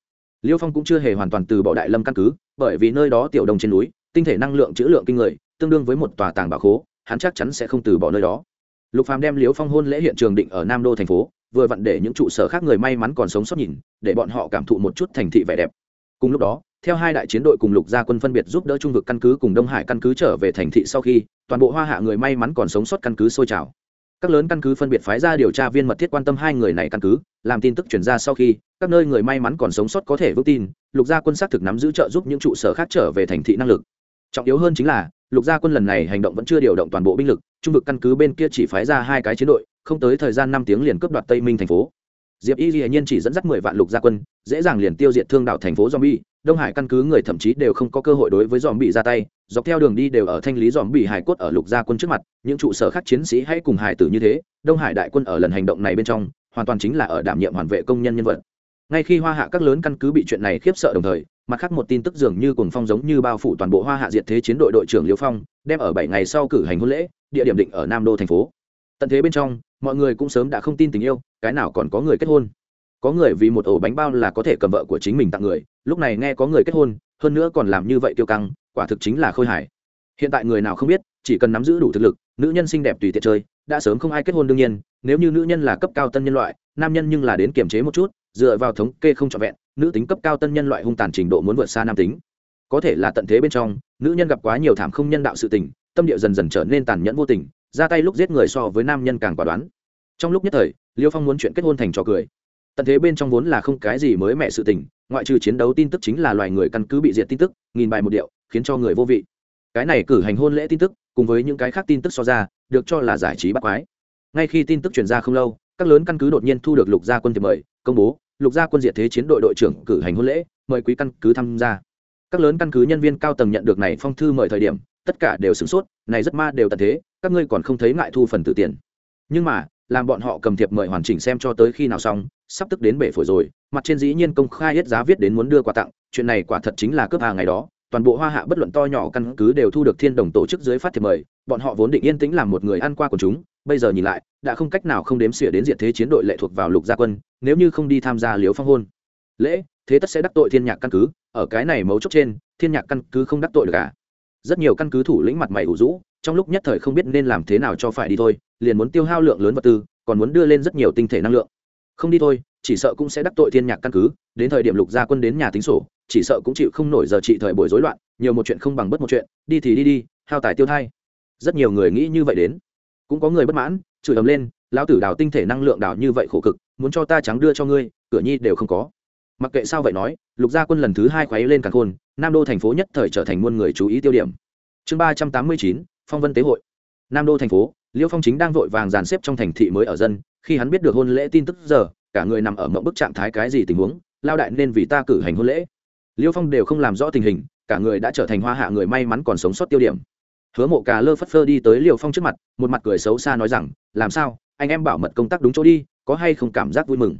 Liêu phong cũng chưa hề hoàn toàn từ bỏ đại lâm căn cứ, bởi vì nơi đó tiểu đồng trên núi, tinh thể năng lượng chữ lượng kinh người, tương đương với một tòa tàng bảo khố, hắn chắc chắn sẽ không từ bỏ nơi đó. Lục phàm đem liêu phong hôn lễ hiện trường định ở nam đô thành phố vừa vặn để những trụ sở khác người may mắn còn sống sót nhìn, để bọn họ cảm thụ một chút thành thị vẻ đẹp. Cùng lúc đó, theo hai đại chiến đội cùng lục gia quân phân biệt giúp đỡ trung vực căn cứ cùng đông hải căn cứ trở về thành thị sau khi, toàn bộ hoa hạ người may mắn còn sống sót căn cứ sôi trào. Các lớn căn cứ phân biệt phái ra điều tra viên mật thiết quan tâm hai người này căn cứ, làm tin tức chuyển ra sau khi, các nơi người may mắn còn sống sót có thể vững tin, lục gia quân xác thực nắm giữ trợ giúp những trụ sở khác trở về thành thị năng lực. Trọng yếu hơn chính là, lục gia quân lần này hành động vẫn chưa điều động toàn bộ binh lực, trung vực căn cứ bên kia chỉ phái ra hai cái chiến đội không tới thời gian năm tiếng liền cướp đoạt tây minh thành phố. Diệp y hiển nhiên chỉ dẫn dắt mười vạn lục gia quân, dễ dàng liền tiêu diệt thương đạo thành phố zombie. Đông hải căn cứ người thậm chí đều không có cơ hội đối với zombie ra tay, dọc theo đường đi đều ở thanh lý zombie hải cốt ở lục gia quân trước mặt, những trụ sở khác chiến sĩ hãy cùng hải tử như thế. Đông hải đại quân ở lần hành động này bên trong, hoàn toàn chính là ở đảm nhiệm hoàn vệ công nhân nhân vật. Ngay khi hoa hạ các lớn căn cứ bị chuyện này khiếp sợ đồng thời, mặt khác một tin tức dường như cùng phong giống như bao phủ toàn bộ hoa hạ diệt thế chiến đội đội trưởng liêu phong, đem ở bảy ngày sau cử hành hôn lễ, địa điểm định ở nam đô thành phố tận thế bên trong, mọi người cũng sớm đã không tin tình yêu, cái nào còn có người kết hôn. Có người vì một ổ bánh bao là có thể cầm vợ của chính mình tặng người, lúc này nghe có người kết hôn, hơn nữa còn làm như vậy tiêu căng, quả thực chính là khôi hài. Hiện tại người nào không biết, chỉ cần nắm giữ đủ thực lực, nữ nhân xinh đẹp tùy tiện chơi, đã sớm không ai kết hôn đương nhiên, nếu như nữ nhân là cấp cao tân nhân loại, nam nhân nhưng là đến kiềm chế một chút, dựa vào thống kê không trọn vẹn, nữ tính cấp cao tân nhân loại hung tàn trình độ muốn vượt xa nam tính. Có thể là tận thế bên trong, nữ nhân gặp quá nhiều thảm không nhân đạo sự tình, tâm địa dần dần trở nên tàn nhẫn vô tình ra tay lúc giết người so với nam nhân càng quả đoán. Trong lúc nhất thời, liêu phong muốn chuyện kết hôn thành trò cười. Tận thế bên trong vốn là không cái gì mới mẹ sự tình, ngoại trừ chiến đấu tin tức chính là loài người căn cứ bị diệt tin tức, nghìn bài một điệu, khiến cho người vô vị. Cái này cử hành hôn lễ tin tức, cùng với những cái khác tin tức so ra, được cho là giải trí bắt quái. Ngay khi tin tức truyền ra không lâu, các lớn căn cứ đột nhiên thu được lục gia quân thiệp mời, công bố, lục gia quân diệt thế chiến đội đội trưởng cử hành hôn lễ, mời quý căn cứ tham gia. Các lớn căn cứ nhân viên cao tầng nhận được này phong thư mời thời điểm tất cả đều sửng sốt, này rất ma đều tận thế, các ngươi còn không thấy ngại thu phần tử tiền. Nhưng mà, làm bọn họ cầm thiệp mời hoàn chỉnh xem cho tới khi nào xong, sắp tức đến bể phổi rồi, mặt trên dĩ nhiên công khai hết giá viết đến muốn đưa quà tặng, chuyện này quả thật chính là cướp hàng ngày đó, toàn bộ hoa hạ bất luận to nhỏ căn cứ đều thu được thiên đồng tổ chức dưới phát thiệp mời, bọn họ vốn định yên tĩnh làm một người ăn qua của chúng, bây giờ nhìn lại, đã không cách nào không đếm xỉa đến diện thế chiến đội lệ thuộc vào lục gia quân, nếu như không đi tham gia liếu phong hôn. Lễ, thế tất sẽ đắc tội thiên nhạc căn cứ, ở cái này mấu chốt trên, thiên nhạc căn cứ không đắc tội được cả rất nhiều căn cứ thủ lĩnh mặt mày ủ rũ, trong lúc nhất thời không biết nên làm thế nào cho phải đi thôi, liền muốn tiêu hao lượng lớn vật tư, còn muốn đưa lên rất nhiều tinh thể năng lượng. Không đi thôi, chỉ sợ cũng sẽ đắc tội thiên nhạc căn cứ, đến thời điểm lục gia quân đến nhà tính sổ, chỉ sợ cũng chịu không nổi giờ trị thời buổi rối loạn, nhiều một chuyện không bằng bất một chuyện, đi thì đi đi, hao tài tiêu thai. Rất nhiều người nghĩ như vậy đến. Cũng có người bất mãn, chửi ầm lên, lão tử đào tinh thể năng lượng đào như vậy khổ cực, muốn cho ta trắng đưa cho ngươi, cửa nhi đều không có mặc kệ sao vậy nói, lục gia quân lần thứ hai khoáy lên càng khôn, nam đô thành phố nhất thời trở thành muôn người chú ý tiêu điểm. Chương ba trăm tám mươi chín, phong vân tế hội. Nam đô thành phố, liêu phong chính đang vội vàng dàn xếp trong thành thị mới ở dân, khi hắn biết được hôn lễ tin tức giờ, cả người nằm ở mộng bức trạng thái cái gì tình huống, lao đại nên vì ta cử hành hôn lễ. Liêu phong đều không làm rõ tình hình, cả người đã trở thành hoa hạ người may mắn còn sống sót tiêu điểm. Hứa mộ cà lơ phất phơ đi tới liêu phong trước mặt, một mặt cười xấu xa nói rằng, làm sao, anh em bảo mật công tác đúng chỗ đi, có hay không cảm giác vui mừng?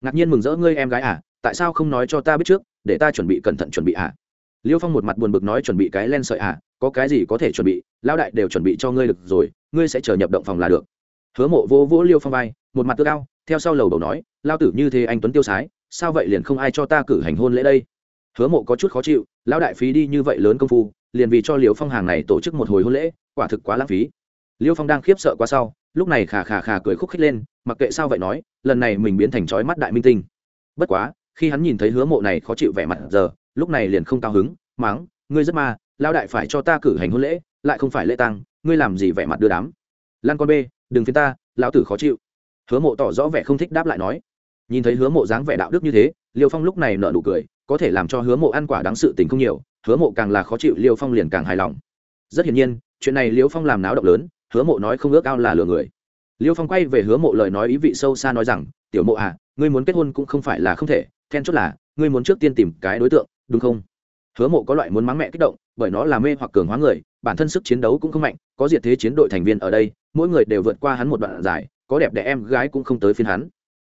Ngạc nhiên mừng rỡ ngươi em gái à tại sao không nói cho ta biết trước, để ta chuẩn bị cẩn thận chuẩn bị à? Liêu phong một mặt buồn bực nói chuẩn bị cái len sợi à có cái gì có thể chuẩn bị lao đại đều chuẩn bị cho ngươi được rồi, ngươi sẽ chờ nhập động phòng là được. Hứa mộ vỗ vỗ liêu phong vai, một mặt tước cao theo sau lầu đầu nói lao tử như thế anh tuấn tiêu sái, sao vậy liền không ai cho ta cử hành hôn lễ đây? Hứa mộ có chút khó chịu, lão đại phí đi như vậy lớn công phu, liền vì cho liêu phong hàng này tổ chức một hồi hôn lễ, quả thực quá lãng phí. Liêu phong đang khiếp sợ quá sau, lúc này khà khà khà cười khúc khích lên, mặc kệ sao vậy nói, lần này mình biến thành trói mắt đại minh tinh. Bất quá khi hắn nhìn thấy hứa mộ này khó chịu vẻ mặt giờ, lúc này liền không cao hứng máng ngươi rất ma lao đại phải cho ta cử hành hôn lễ, lại không phải lễ tăng ngươi làm gì vẻ mặt đưa đám? Lan con b đừng phiên ta, lão tử khó chịu. Hứa mộ tỏ rõ vẻ không thích đáp lại nói. Nhìn thấy hứa mộ dáng vẻ đạo đức như thế, liêu phong lúc này nở nụ cười, có thể làm cho hứa mộ ăn quả đáng sự tình không nhiều, hứa mộ càng là khó chịu, liêu phong liền càng hài lòng. Rất hiển nhiên, chuyện này liêu phong làm náo động lớn, hứa mộ nói không ước ao là lừa người. Liêu phong quay về hứa mộ lời nói ý vị sâu xa nói rằng, tiểu mộ à ngươi muốn kết hôn cũng không phải là không thể then chốt là, ngươi muốn trước tiên tìm cái đối tượng, đúng không? Hứa mộ có loại muốn mắng mẹ kích động, bởi nó là mê hoặc cường hóa người, bản thân sức chiến đấu cũng không mạnh, có diệt thế chiến đội thành viên ở đây, mỗi người đều vượt qua hắn một đoạn dài, có đẹp đẽ em gái cũng không tới phiên hắn.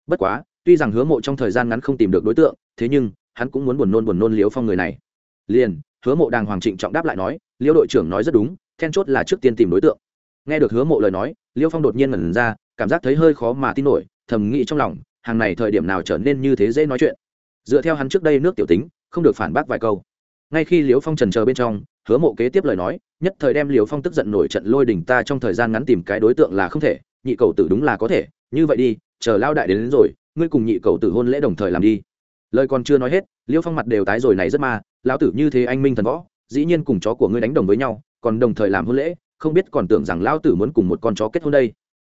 Bất quá, tuy rằng hứa mộ trong thời gian ngắn không tìm được đối tượng, thế nhưng, hắn cũng muốn buồn nôn buồn nôn liếu phong người này. Liền, hứa mộ đàng hoàng trịnh trọng đáp lại nói liêu đội trưởng nói rất đúng, then chốt là trước tiên tìm đối tượng. Nghe được hứa mộ lời nói liêu phong đột nhiên ngẩn ra, cảm giác thấy hơi khó mà tin nổi, thầm nghĩ trong lòng, hàng này thời điểm nào trở nên như thế dễ nói chuyện dựa theo hắn trước đây nước tiểu tính không được phản bác vài câu. Ngay khi liễu phong trần chờ bên trong hứa mộ kế tiếp lời nói nhất thời đem liễu phong tức giận nổi trận lôi đỉnh ta trong thời gian ngắn tìm cái đối tượng là không thể nhị cầu tử đúng là có thể như vậy đi chờ lao đại đến, đến rồi ngươi cùng nhị cầu tử hôn lễ đồng thời làm đi. Lời còn chưa nói hết liễu phong mặt đều tái rồi này rất ma lão tử như thế anh minh thần võ dĩ nhiên cùng chó của ngươi đánh đồng với nhau còn đồng thời làm hôn lễ không biết còn tưởng rằng lão tử muốn cùng một con chó kết hôn đây.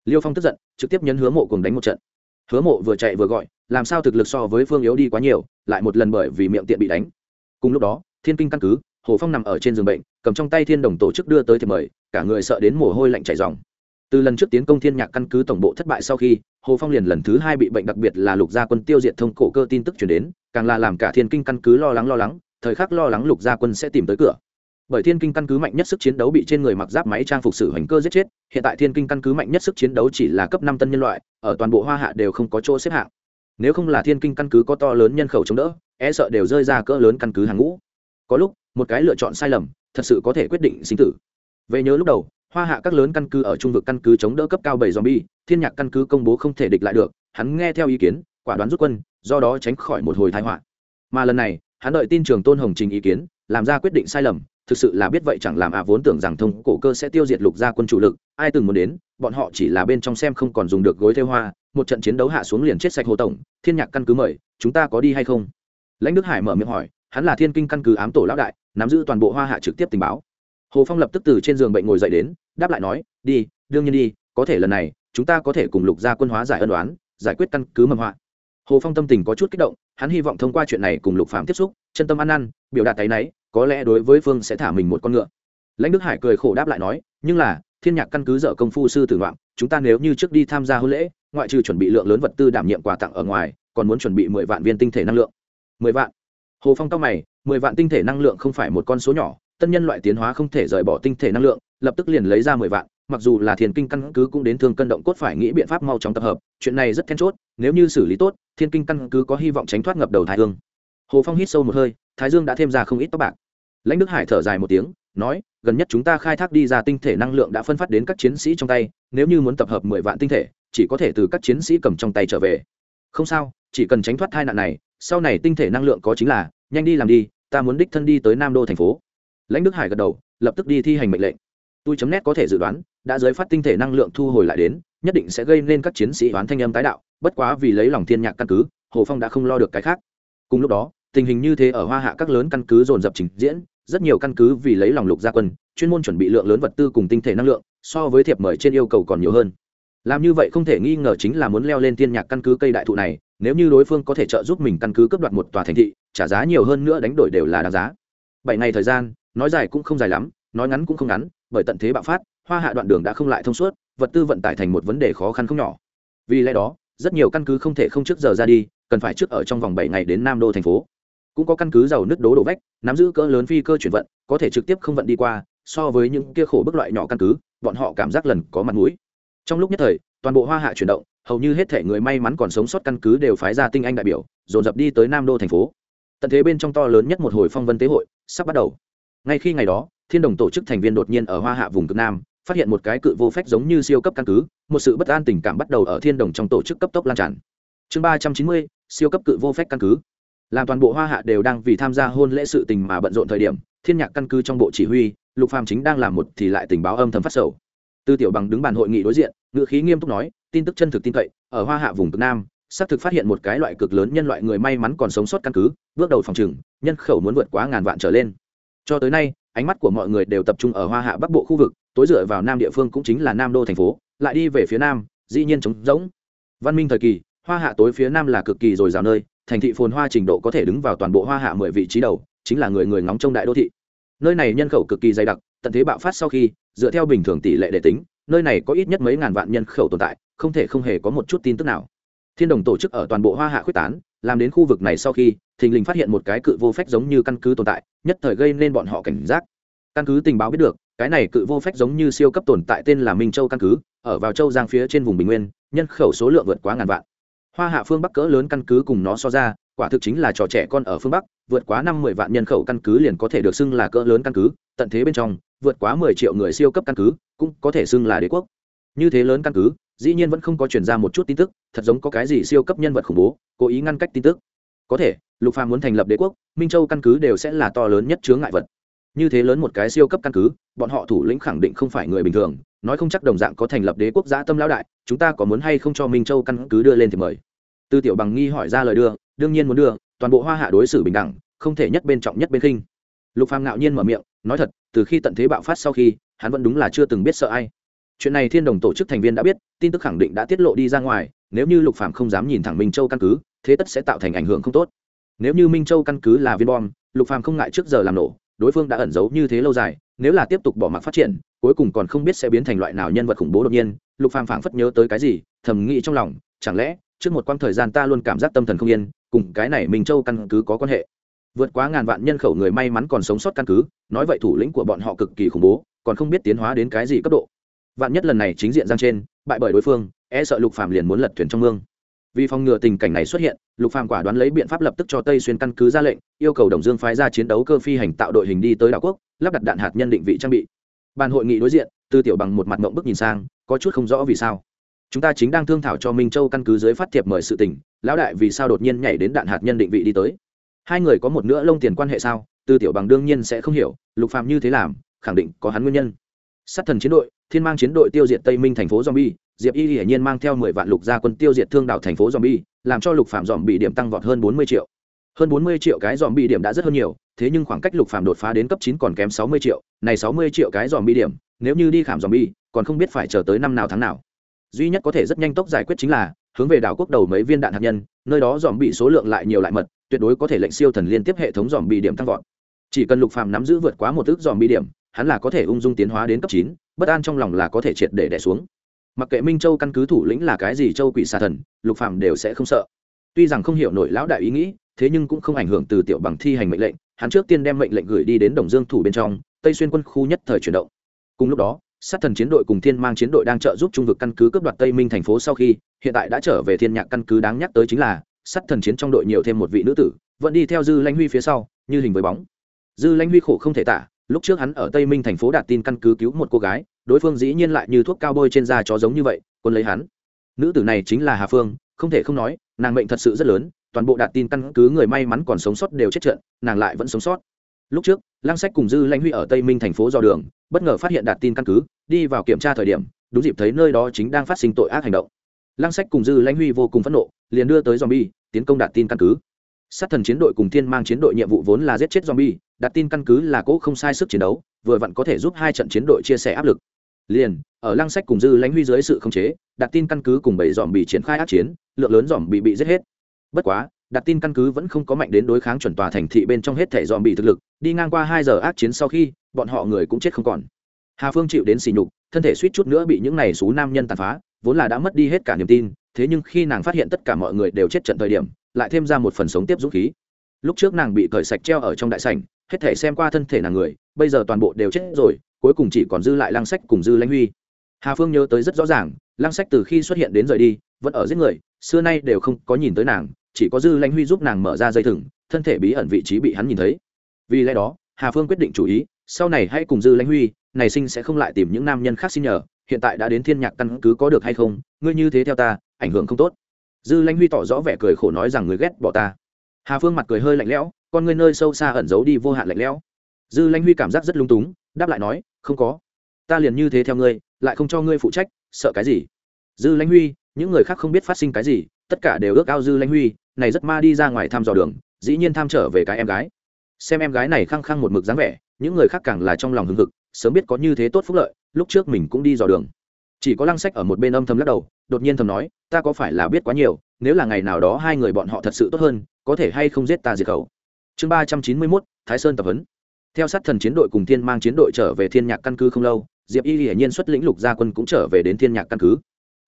Liêu phong tức giận trực tiếp nhấn hứa mộ cùng đánh một trận. Hứa mộ vừa chạy vừa gọi làm sao thực lực so với phương yếu đi quá nhiều, lại một lần bởi vì miệng tiện bị đánh. Cùng lúc đó, thiên kinh căn cứ, hồ phong nằm ở trên giường bệnh, cầm trong tay thiên đồng tổ chức đưa tới thì mời, cả người sợ đến mồ hôi lạnh chảy dòng từ lần trước tiến công thiên nhạc căn cứ tổng bộ thất bại sau khi, hồ phong liền lần thứ hai bị bệnh đặc biệt là lục gia quân tiêu diệt thông cổ cơ tin tức chuyển đến, càng là làm cả thiên kinh căn cứ lo lắng lo lắng, thời khắc lo lắng lục gia quân sẽ tìm tới cửa. Bởi thiên kinh căn cứ mạnh nhất sức chiến đấu bị trên người mặc giáp máy trang phục sử hành cơ giết chết, hiện tại thiên kinh căn cứ mạnh nhất sức chiến đấu chỉ là cấp năm tân nhân loại, ở toàn bộ hoa hạ đều không có chỗ xếp hạng nếu không là thiên kinh căn cứ có to lớn nhân khẩu chống đỡ e sợ đều rơi ra cỡ lớn căn cứ hàng ngũ. Có lúc, một cái lựa chọn sai lầm, thật sự có thể quyết định sinh tử. Về nhớ lúc đầu, hoa hạ các lớn căn cứ ở trung vực căn cứ chống đỡ cấp cao bảy zombie, thiên nhạc căn cứ công bố không thể địch lại được, hắn nghe theo ý kiến, quả đoán rút quân, do đó tránh khỏi một hồi thái họa. Mà lần này, hắn đợi tin trường tôn hồng trình ý kiến, làm ra quyết định sai lầm, thực sự là biết vậy chẳng làm à vốn tưởng rằng thông cổ cơ sẽ tiêu diệt lục gia quân chủ lực, ai từng muốn đến bọn họ chỉ là bên trong xem không còn dùng được gối theo hoa, một trận chiến đấu hạ xuống liền chết sạch hồ tổng, thiên nhạc căn cứ mời, chúng ta có đi hay không? Lãnh đức hải mở miệng hỏi, hắn là thiên kinh căn cứ ám tổ lão đại, nắm giữ toàn bộ hoa hạ trực tiếp tình báo. Hồ phong lập tức từ trên giường bệnh ngồi dậy đến, đáp lại nói, đi, đương nhiên đi, có thể lần này, chúng ta có thể cùng lục gia quân hóa giải ân đoán giải quyết căn cứ mầm họa. Hồ phong tâm tình có chút kích động, hắn hy vọng thông qua chuyện này cùng lục phạm tiếp xúc, chân tâm ăn ăn biểu đạt tay náy, có lẽ đối với phương sẽ thả mình một con ngựa. Lãnh đức hải cười khổ đáp lại nói, nhưng là thiên nhạc căn cứ dở công phu sư tử ngoạn chúng ta nếu như trước đi tham gia hôn lễ, ngoại trừ chuẩn bị lượng lớn vật tư đảm nhiệm quà tặng ở ngoài, còn muốn chuẩn bị mười vạn viên tinh thể năng lượng. Mười vạn? Hồ phong cao mày, mười vạn tinh thể năng lượng không phải một con số nhỏ, tân nhân loại tiến hóa không thể rời bỏ tinh thể năng lượng, lập tức liền lấy ra mười vạn, mặc dù là thiền kinh căn cứ cũng đến thường cân động cốt phải nghĩ biện pháp mau chóng tập hợp, chuyện này rất then chốt, nếu như xử lý tốt, thiên kinh căn cứ có hy vọng tránh thoát ngập đầu thái dương. Hồ phong hít sâu một hơi, thái dương đã thêm ra không ít tóc bạc. Lãnh đức hải thở dài một tiếng nói, gần nhất chúng ta khai thác đi ra tinh thể năng lượng đã phân phát đến các chiến sĩ trong tay, nếu như muốn tập hợp mười vạn tinh thể, chỉ có thể từ các chiến sĩ cầm trong tay trở về. Không sao, chỉ cần tránh thoát tai nạn này, sau này tinh thể năng lượng có chính là, nhanh đi làm đi, ta muốn đích thân đi tới nam đô thành phố. Lãnh đức hải gật đầu, lập tức đi thi hành mệnh lệnh. Tôi chấm nét có thể dự đoán, đã giới phát tinh thể năng lượng thu hồi lại đến, nhất định sẽ gây nên các chiến sĩ oán thanh âm tái đạo, bất quá vì lấy lòng thiên nhạc căn cứ, hồ phong đã không lo được cái khác. Cùng lúc đó, tình hình như thế ở hoa hạ các lớn căn cứ dồn dập trình diễn rất nhiều căn cứ vì lấy lòng lục gia quân, chuyên môn chuẩn bị lượng lớn vật tư cùng tinh thể năng lượng, so với thiệp mời trên yêu cầu còn nhiều hơn. Làm như vậy không thể nghi ngờ chính là muốn leo lên thiên nhạc căn cứ cây đại thụ này, nếu như đối phương có thể trợ giúp mình căn cứ cướp đoạt một tòa thành thị, trả giá nhiều hơn nữa đánh đổi đều là đáng giá. Bảy ngày thời gian, nói dài cũng không dài lắm, nói ngắn cũng không ngắn, bởi tận thế bạo phát, hoa hạ đoạn đường đã không lại thông suốt, vật tư vận tải thành một vấn đề khó khăn không nhỏ. Vì lẽ đó, rất nhiều căn cứ không thể không trước giờ ra đi, cần phải trước ở trong vòng bảy ngày đến nam đô thành phố cũng có căn cứ giàu nứt đố đổ vách, nắm giữ cỡ lớn phi cơ chuyển vận, có thể trực tiếp không vận đi qua, so với những kia khổ bức loại nhỏ căn cứ, bọn họ cảm giác lần có mặt mũi. Trong lúc nhất thời, toàn bộ hoa hạ chuyển động, hầu như hết thể người may mắn còn sống sót căn cứ đều phái ra tinh anh đại biểu, dồn dập đi tới nam đô thành phố. Tận thế bên trong to lớn nhất một hồi phong vân tế hội, sắp bắt đầu. Ngay khi ngày đó, thiên đồng tổ chức thành viên đột nhiên ở hoa hạ vùng cực nam, phát hiện một cái cự vô phách giống như siêu cấp căn cứ, một sự bất an tình cảm bắt đầu ở thiên đồng trong tổ chức cấp tốc lan tràn. Chương ba trăm chín mươi, siêu cấp cự vô phách căn cứ làm toàn bộ hoa hạ đều đang vì tham gia hôn lễ sự tình mà bận rộn thời điểm, thiên nhạc căn cứ trong bộ chỉ huy, lục phàm chính đang làm một thì lại tình báo âm thầm phát sầu. Tư tiểu bằng đứng bàn hội nghị đối diện, ngữ khí nghiêm túc nói, tin tức chân thực tin cậy, ở hoa hạ vùng cực nam, xác thực phát hiện một cái loại cực lớn nhân loại người may mắn còn sống sót căn cứ, bước đầu phòng trừng, nhân khẩu muốn vượt quá ngàn vạn trở lên. Cho tới nay, ánh mắt của mọi người đều tập trung ở hoa hạ bắc bộ khu vực, tối dựa vào nam địa phương cũng chính là nam đô thành phố, lại đi về phía nam, dĩ nhiên trống rỗng. Văn minh thời kỳ, hoa hạ tối phía nam là cực kỳ dồi dào nơi thành thị phồn hoa trình độ có thể đứng vào toàn bộ hoa hạ mười vị trí đầu, chính là người người ngóng trong đại đô thị. Nơi này nhân khẩu cực kỳ dày đặc, tận thế bạo phát sau khi, dựa theo bình thường tỷ lệ để tính, nơi này có ít nhất mấy ngàn vạn nhân khẩu tồn tại, không thể không hề có một chút tin tức nào. Thiên đồng tổ chức ở toàn bộ hoa hạ quyết tán, làm đến khu vực này sau khi, thình lình phát hiện một cái cự vô phách giống như căn cứ tồn tại, nhất thời gây nên bọn họ cảnh giác. Căn cứ tình báo biết được, cái này cự vô phách giống như siêu cấp tồn tại tên là minh châu căn cứ, ở vào châu giang phía trên vùng bình nguyên, nhân khẩu số lượng vượt quá ngàn vạn hoa hạ phương bắc cỡ lớn căn cứ cùng nó so ra, quả thực chính là trò trẻ con ở phương bắc, vượt quá năm mười vạn nhân khẩu căn cứ liền có thể được xưng là cỡ lớn căn cứ, tận thế bên trong, vượt quá mười triệu người siêu cấp căn cứ, cũng có thể xưng là đế quốc. Như thế lớn căn cứ, dĩ nhiên vẫn không có chuyển ra một chút tin tức, thật giống có cái gì siêu cấp nhân vật khủng bố, cố ý ngăn cách tin tức. Có thể, lục phàm muốn thành lập đế quốc, minh châu căn cứ đều sẽ là to lớn nhất chướng ngại vật. Như thế lớn một cái siêu cấp căn cứ, bọn họ thủ lĩnh khẳng định không phải người bình thường nói không chắc đồng dạng có thành lập đế quốc giã tâm lão đại, chúng ta có muốn hay không cho minh châu căn cứ đưa lên thì mời. Tư tiểu bằng nghi hỏi ra lời đưa, đương nhiên muốn đưa, toàn bộ hoa hạ đối xử bình đẳng, không thể nhất bên trọng nhất bên khinh. Lục phàm ngạo nhiên mở miệng, nói thật, từ khi tận thế bạo phát sau khi, hắn vẫn đúng là chưa từng biết sợ ai. Chuyện này thiên đồng tổ chức thành viên đã biết, tin tức khẳng định đã tiết lộ đi ra ngoài, nếu như lục phàm không dám nhìn thẳng minh châu căn cứ, thế tất sẽ tạo thành ảnh hưởng không tốt. Nếu như minh châu căn cứ là viên bom, lục phàm không ngại trước giờ làm nổ, đối phương đã ẩn giấu như thế lâu dài, nếu là tiếp tục bỏ mặc phát triển cuối cùng còn không biết sẽ biến thành loại nào nhân vật khủng bố đột nhiên, lục phàm phảng phất nhớ tới cái gì, thầm nghĩ trong lòng, chẳng lẽ, trước một quãng thời gian ta luôn cảm giác tâm thần không yên, cùng cái này minh châu căn cứ có quan hệ. Vượt quá ngàn vạn nhân khẩu người may mắn còn sống sót căn cứ, nói vậy thủ lĩnh của bọn họ cực kỳ khủng bố, còn không biết tiến hóa đến cái gì cấp độ. Vạn nhất lần này chính diện giang trên, bại bởi đối phương e sợ lục phàm liền muốn lật thuyền trong mương. Vì phòng ngừa tình cảnh này xuất hiện, lục phàm quả đoán lấy biện pháp lập tức cho tây xuyên căn cứ ra lệnh, yêu cầu đồng dương phái ra chiến đấu cơ phi hành tạo đội hình đi tới đảo quốc, lắp đặt đạn hạt nhân định vị trang bị bàn hội nghị đối diện, tư tiểu bằng một mặt mộng bức nhìn sang, có chút không rõ vì sao. Chúng ta chính đang thương thảo cho minh châu căn cứ dưới phát thiệp mời sự tình, lão đại vì sao đột nhiên nhảy đến đạn hạt nhân định vị đi tới? Hai người có một nữa lông tiền quan hệ sao? Tư tiểu bằng đương nhiên sẽ không hiểu, lục phàm như thế làm, khẳng định có hắn nguyên nhân. Sát thần chiến đội, thiên mang chiến đội tiêu diệt tây minh thành phố zombie, diệp y hiển nhiên mang theo mười vạn lục gia quân tiêu diệt thương đảo thành phố zombie, làm cho lục phạm dòm bị điểm tăng vọt hơn bốn mươi triệu hơn bốn mươi triệu cái dòm bị điểm đã rất hơn nhiều, thế nhưng khoảng cách lục phàm đột phá đến cấp chín còn kém sáu mươi triệu, này sáu mươi triệu cái dòm bị điểm, nếu như đi khảm dòm bi còn không biết phải chờ tới năm nào tháng nào. Duy nhất có thể rất nhanh tốc giải quyết chính là, hướng về đảo quốc đầu mấy viên đạn hạt nhân, nơi đó dòm bị số lượng lại nhiều lại mật, tuyệt đối có thể lệnh siêu thần liên tiếp hệ thống dòm bị điểm tăng vọt. Chỉ cần lục phàm nắm giữ vượt quá một ước dòm bị điểm, hắn là có thể ung dung tiến hóa đến cấp chín, bất an trong lòng là có thể triệt để đẻ xuống. Mặc kệ minh châu căn cứ thủ lĩnh là cái gì châu quỷ xà thần, lục phàm đều sẽ không sợ. Tuy rằng không hiểu nổi lão đại ý nghĩ thế nhưng cũng không ảnh hưởng từ tiểu bằng thi hành mệnh lệnh, hắn trước tiên đem mệnh lệnh gửi đi đến đồng dương thủ bên trong, tây xuyên quân khu nhất thời chuyển động. Cùng lúc đó, sát thần chiến đội cùng thiên mang chiến đội đang trợ giúp trung vực căn cứ cướp đoạt tây minh thành phố sau khi, hiện tại đã trở về thiên nhạc căn cứ đáng nhắc tới chính là, sát thần chiến trong đội nhiều thêm một vị nữ tử, vẫn đi theo dư lanh huy phía sau, như hình với bóng. Dư lanh huy khổ không thể tả, lúc trước hắn ở tây minh thành phố đạt tin căn cứ cứu một cô gái, đối phương dĩ nhiên lại như thuốc cao bôi trên da chó giống như vậy, quân lấy hắn. Nữ tử này chính là hà phương, không thể không nói, nàng mệnh thật sự rất lớn toàn bộ đạt tin căn cứ người may mắn còn sống sót đều chết trận, nàng lại vẫn sống sót. Lúc trước, lăng sách cùng dư lãnh huy ở tây minh thành phố do đường, bất ngờ phát hiện đạt tin căn cứ, đi vào kiểm tra thời điểm, đúng dịp thấy nơi đó chính đang phát sinh tội ác hành động. Lăng sách cùng dư lãnh huy vô cùng phẫn nộ, liền đưa tới zombie, tiến công đạt tin căn cứ. Sát thần chiến đội cùng thiên mang chiến đội nhiệm vụ vốn là giết chết zombie, đạt tin căn cứ là cỗ không sai sức chiến đấu, vừa vặn có thể giúp hai trận chiến đội chia sẻ áp lực. Liền, ở lăng sách cùng dư lãnh huy dưới sự khống chế, đạt tin căn cứ cùng bảy dòm bị triển khai ác chiến, lượng lớn dòm bị bị giết hết bất quá, đặt tin căn cứ vẫn không có mạnh đến đối kháng chuẩn tòa thành thị bên trong hết thể dòm bị thực lực, đi ngang qua hai giờ ác chiến sau khi, bọn họ người cũng chết không còn. Hà phương chịu đến xỉ nhục, thân thể suýt chút nữa bị những này xú nam nhân tàn phá, vốn là đã mất đi hết cả niềm tin, thế nhưng khi nàng phát hiện tất cả mọi người đều chết trận thời điểm, lại thêm ra một phần sống tiếp dũng khí. Lúc trước nàng bị cởi sạch treo ở trong đại sảnh, hết thể xem qua thân thể nàng người, bây giờ toàn bộ đều chết rồi, cuối cùng chỉ còn dư lại lăng sách cùng dư lãnh huy. Hà phương nhớ tới rất rõ ràng, lăng sách từ khi xuất hiện đến rời đi, vẫn ở giết người, xưa nay đều không có nhìn tới nàng chỉ có dư lãnh huy giúp nàng mở ra dây thừng, thân thể bí ẩn vị trí bị hắn nhìn thấy. Vì lẽ đó, hà phương quyết định chủ ý, sau này hãy cùng dư lãnh huy, này sinh sẽ không lại tìm những nam nhân khác xin nhờ, hiện tại đã đến thiên nhạc căn cứ có được hay không, ngươi như thế theo ta, ảnh hưởng không tốt. Dư lãnh huy tỏ rõ vẻ cười khổ nói rằng người ghét bỏ ta. Hà phương mặt cười hơi lạnh lẽo, con ngươi nơi sâu xa ẩn giấu đi vô hạn lạnh lẽo. Dư lãnh huy cảm giác rất lung túng, đáp lại nói, không có. Ta liền như thế theo ngươi, lại không cho ngươi phụ trách, sợ cái gì? Dư lãnh huy, những người khác không biết phát sinh cái gì, tất cả đều ước ao dư lãnh huy này rất ma đi ra ngoài thăm dò đường, dĩ nhiên tham trở về cái em gái. Xem em gái này khăng khăng một mực dáng vẻ, những người khác càng là trong lòng hưng hực, sớm biết có như thế tốt phúc lợi, lúc trước mình cũng đi dò đường. Chỉ có lăng sách ở một bên âm thầm lắc đầu, đột nhiên thầm nói, ta có phải là biết quá nhiều, nếu là ngày nào đó hai người bọn họ thật sự tốt hơn, có thể hay không giết ta diệt khẩu? Chương ba trăm chín mươi mốt, thái sơn tập huấn. Theo sát thần chiến đội cùng thiên mang chiến đội trở về thiên nhạc căn cứ không lâu, diệp y hiển nhiên xuất lĩnh lục gia quân cũng trở về đến thiên nhạc căn cứ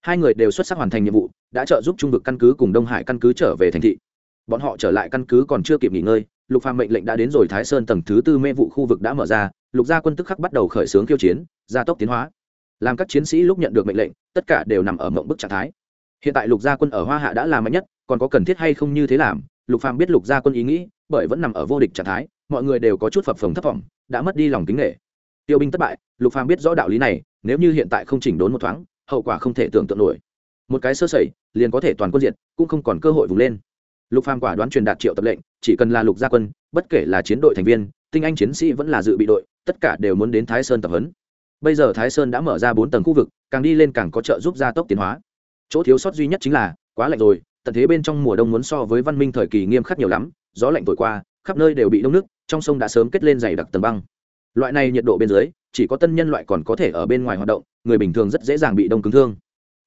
hai người đều xuất sắc hoàn thành nhiệm vụ, đã trợ giúp trung vực căn cứ cùng đông hải căn cứ trở về thành thị. Bọn họ trở lại căn cứ còn chưa kịp nghỉ ngơi, lục phàm mệnh lệnh đã đến rồi thái sơn tầng thứ tư mê vụ khu vực đã mở ra, lục gia quân tức khắc bắt đầu khởi xướng khiêu chiến, gia tốc tiến hóa. Làm các chiến sĩ lúc nhận được mệnh lệnh, tất cả đều nằm ở mộng bức trạng thái. Hiện tại lục gia quân ở hoa hạ đã làm mạnh nhất, còn có cần thiết hay không như thế làm, lục phàm biết lục gia quân ý nghĩ, bởi vẫn nằm ở vô địch trạng thái, mọi người đều có chút phập phồng thất vọng, đã mất đi lòng kính nghệ tiêu binh thất bại, lục phàm biết rõ đạo lý này, nếu như hiện tại không chỉnh đốn một thoáng hậu quả không thể tưởng tượng nổi. Một cái sơ sẩy liền có thể toàn quân diện, cũng không còn cơ hội vùng lên. Lục phàm quả đoán truyền đạt triệu tập lệnh chỉ cần là lục gia quân bất kể là chiến đội thành viên tinh anh chiến sĩ vẫn là dự bị đội tất cả đều muốn đến thái sơn tập huấn. Bây giờ thái sơn đã mở ra bốn tầng khu vực càng đi lên càng có trợ giúp gia tốc tiến hóa. Chỗ thiếu sót duy nhất chính là quá lạnh rồi tận thế bên trong mùa đông muốn so với văn minh thời kỳ nghiêm khắc nhiều lắm gió lạnh thổi qua khắp nơi đều bị đông nước trong sông đã sớm kết lên dày đặc tầng băng loại này nhiệt độ bên dưới, chỉ có tân nhân loại còn có thể ở bên ngoài hoạt động, người bình thường rất dễ dàng bị đông cứng thương.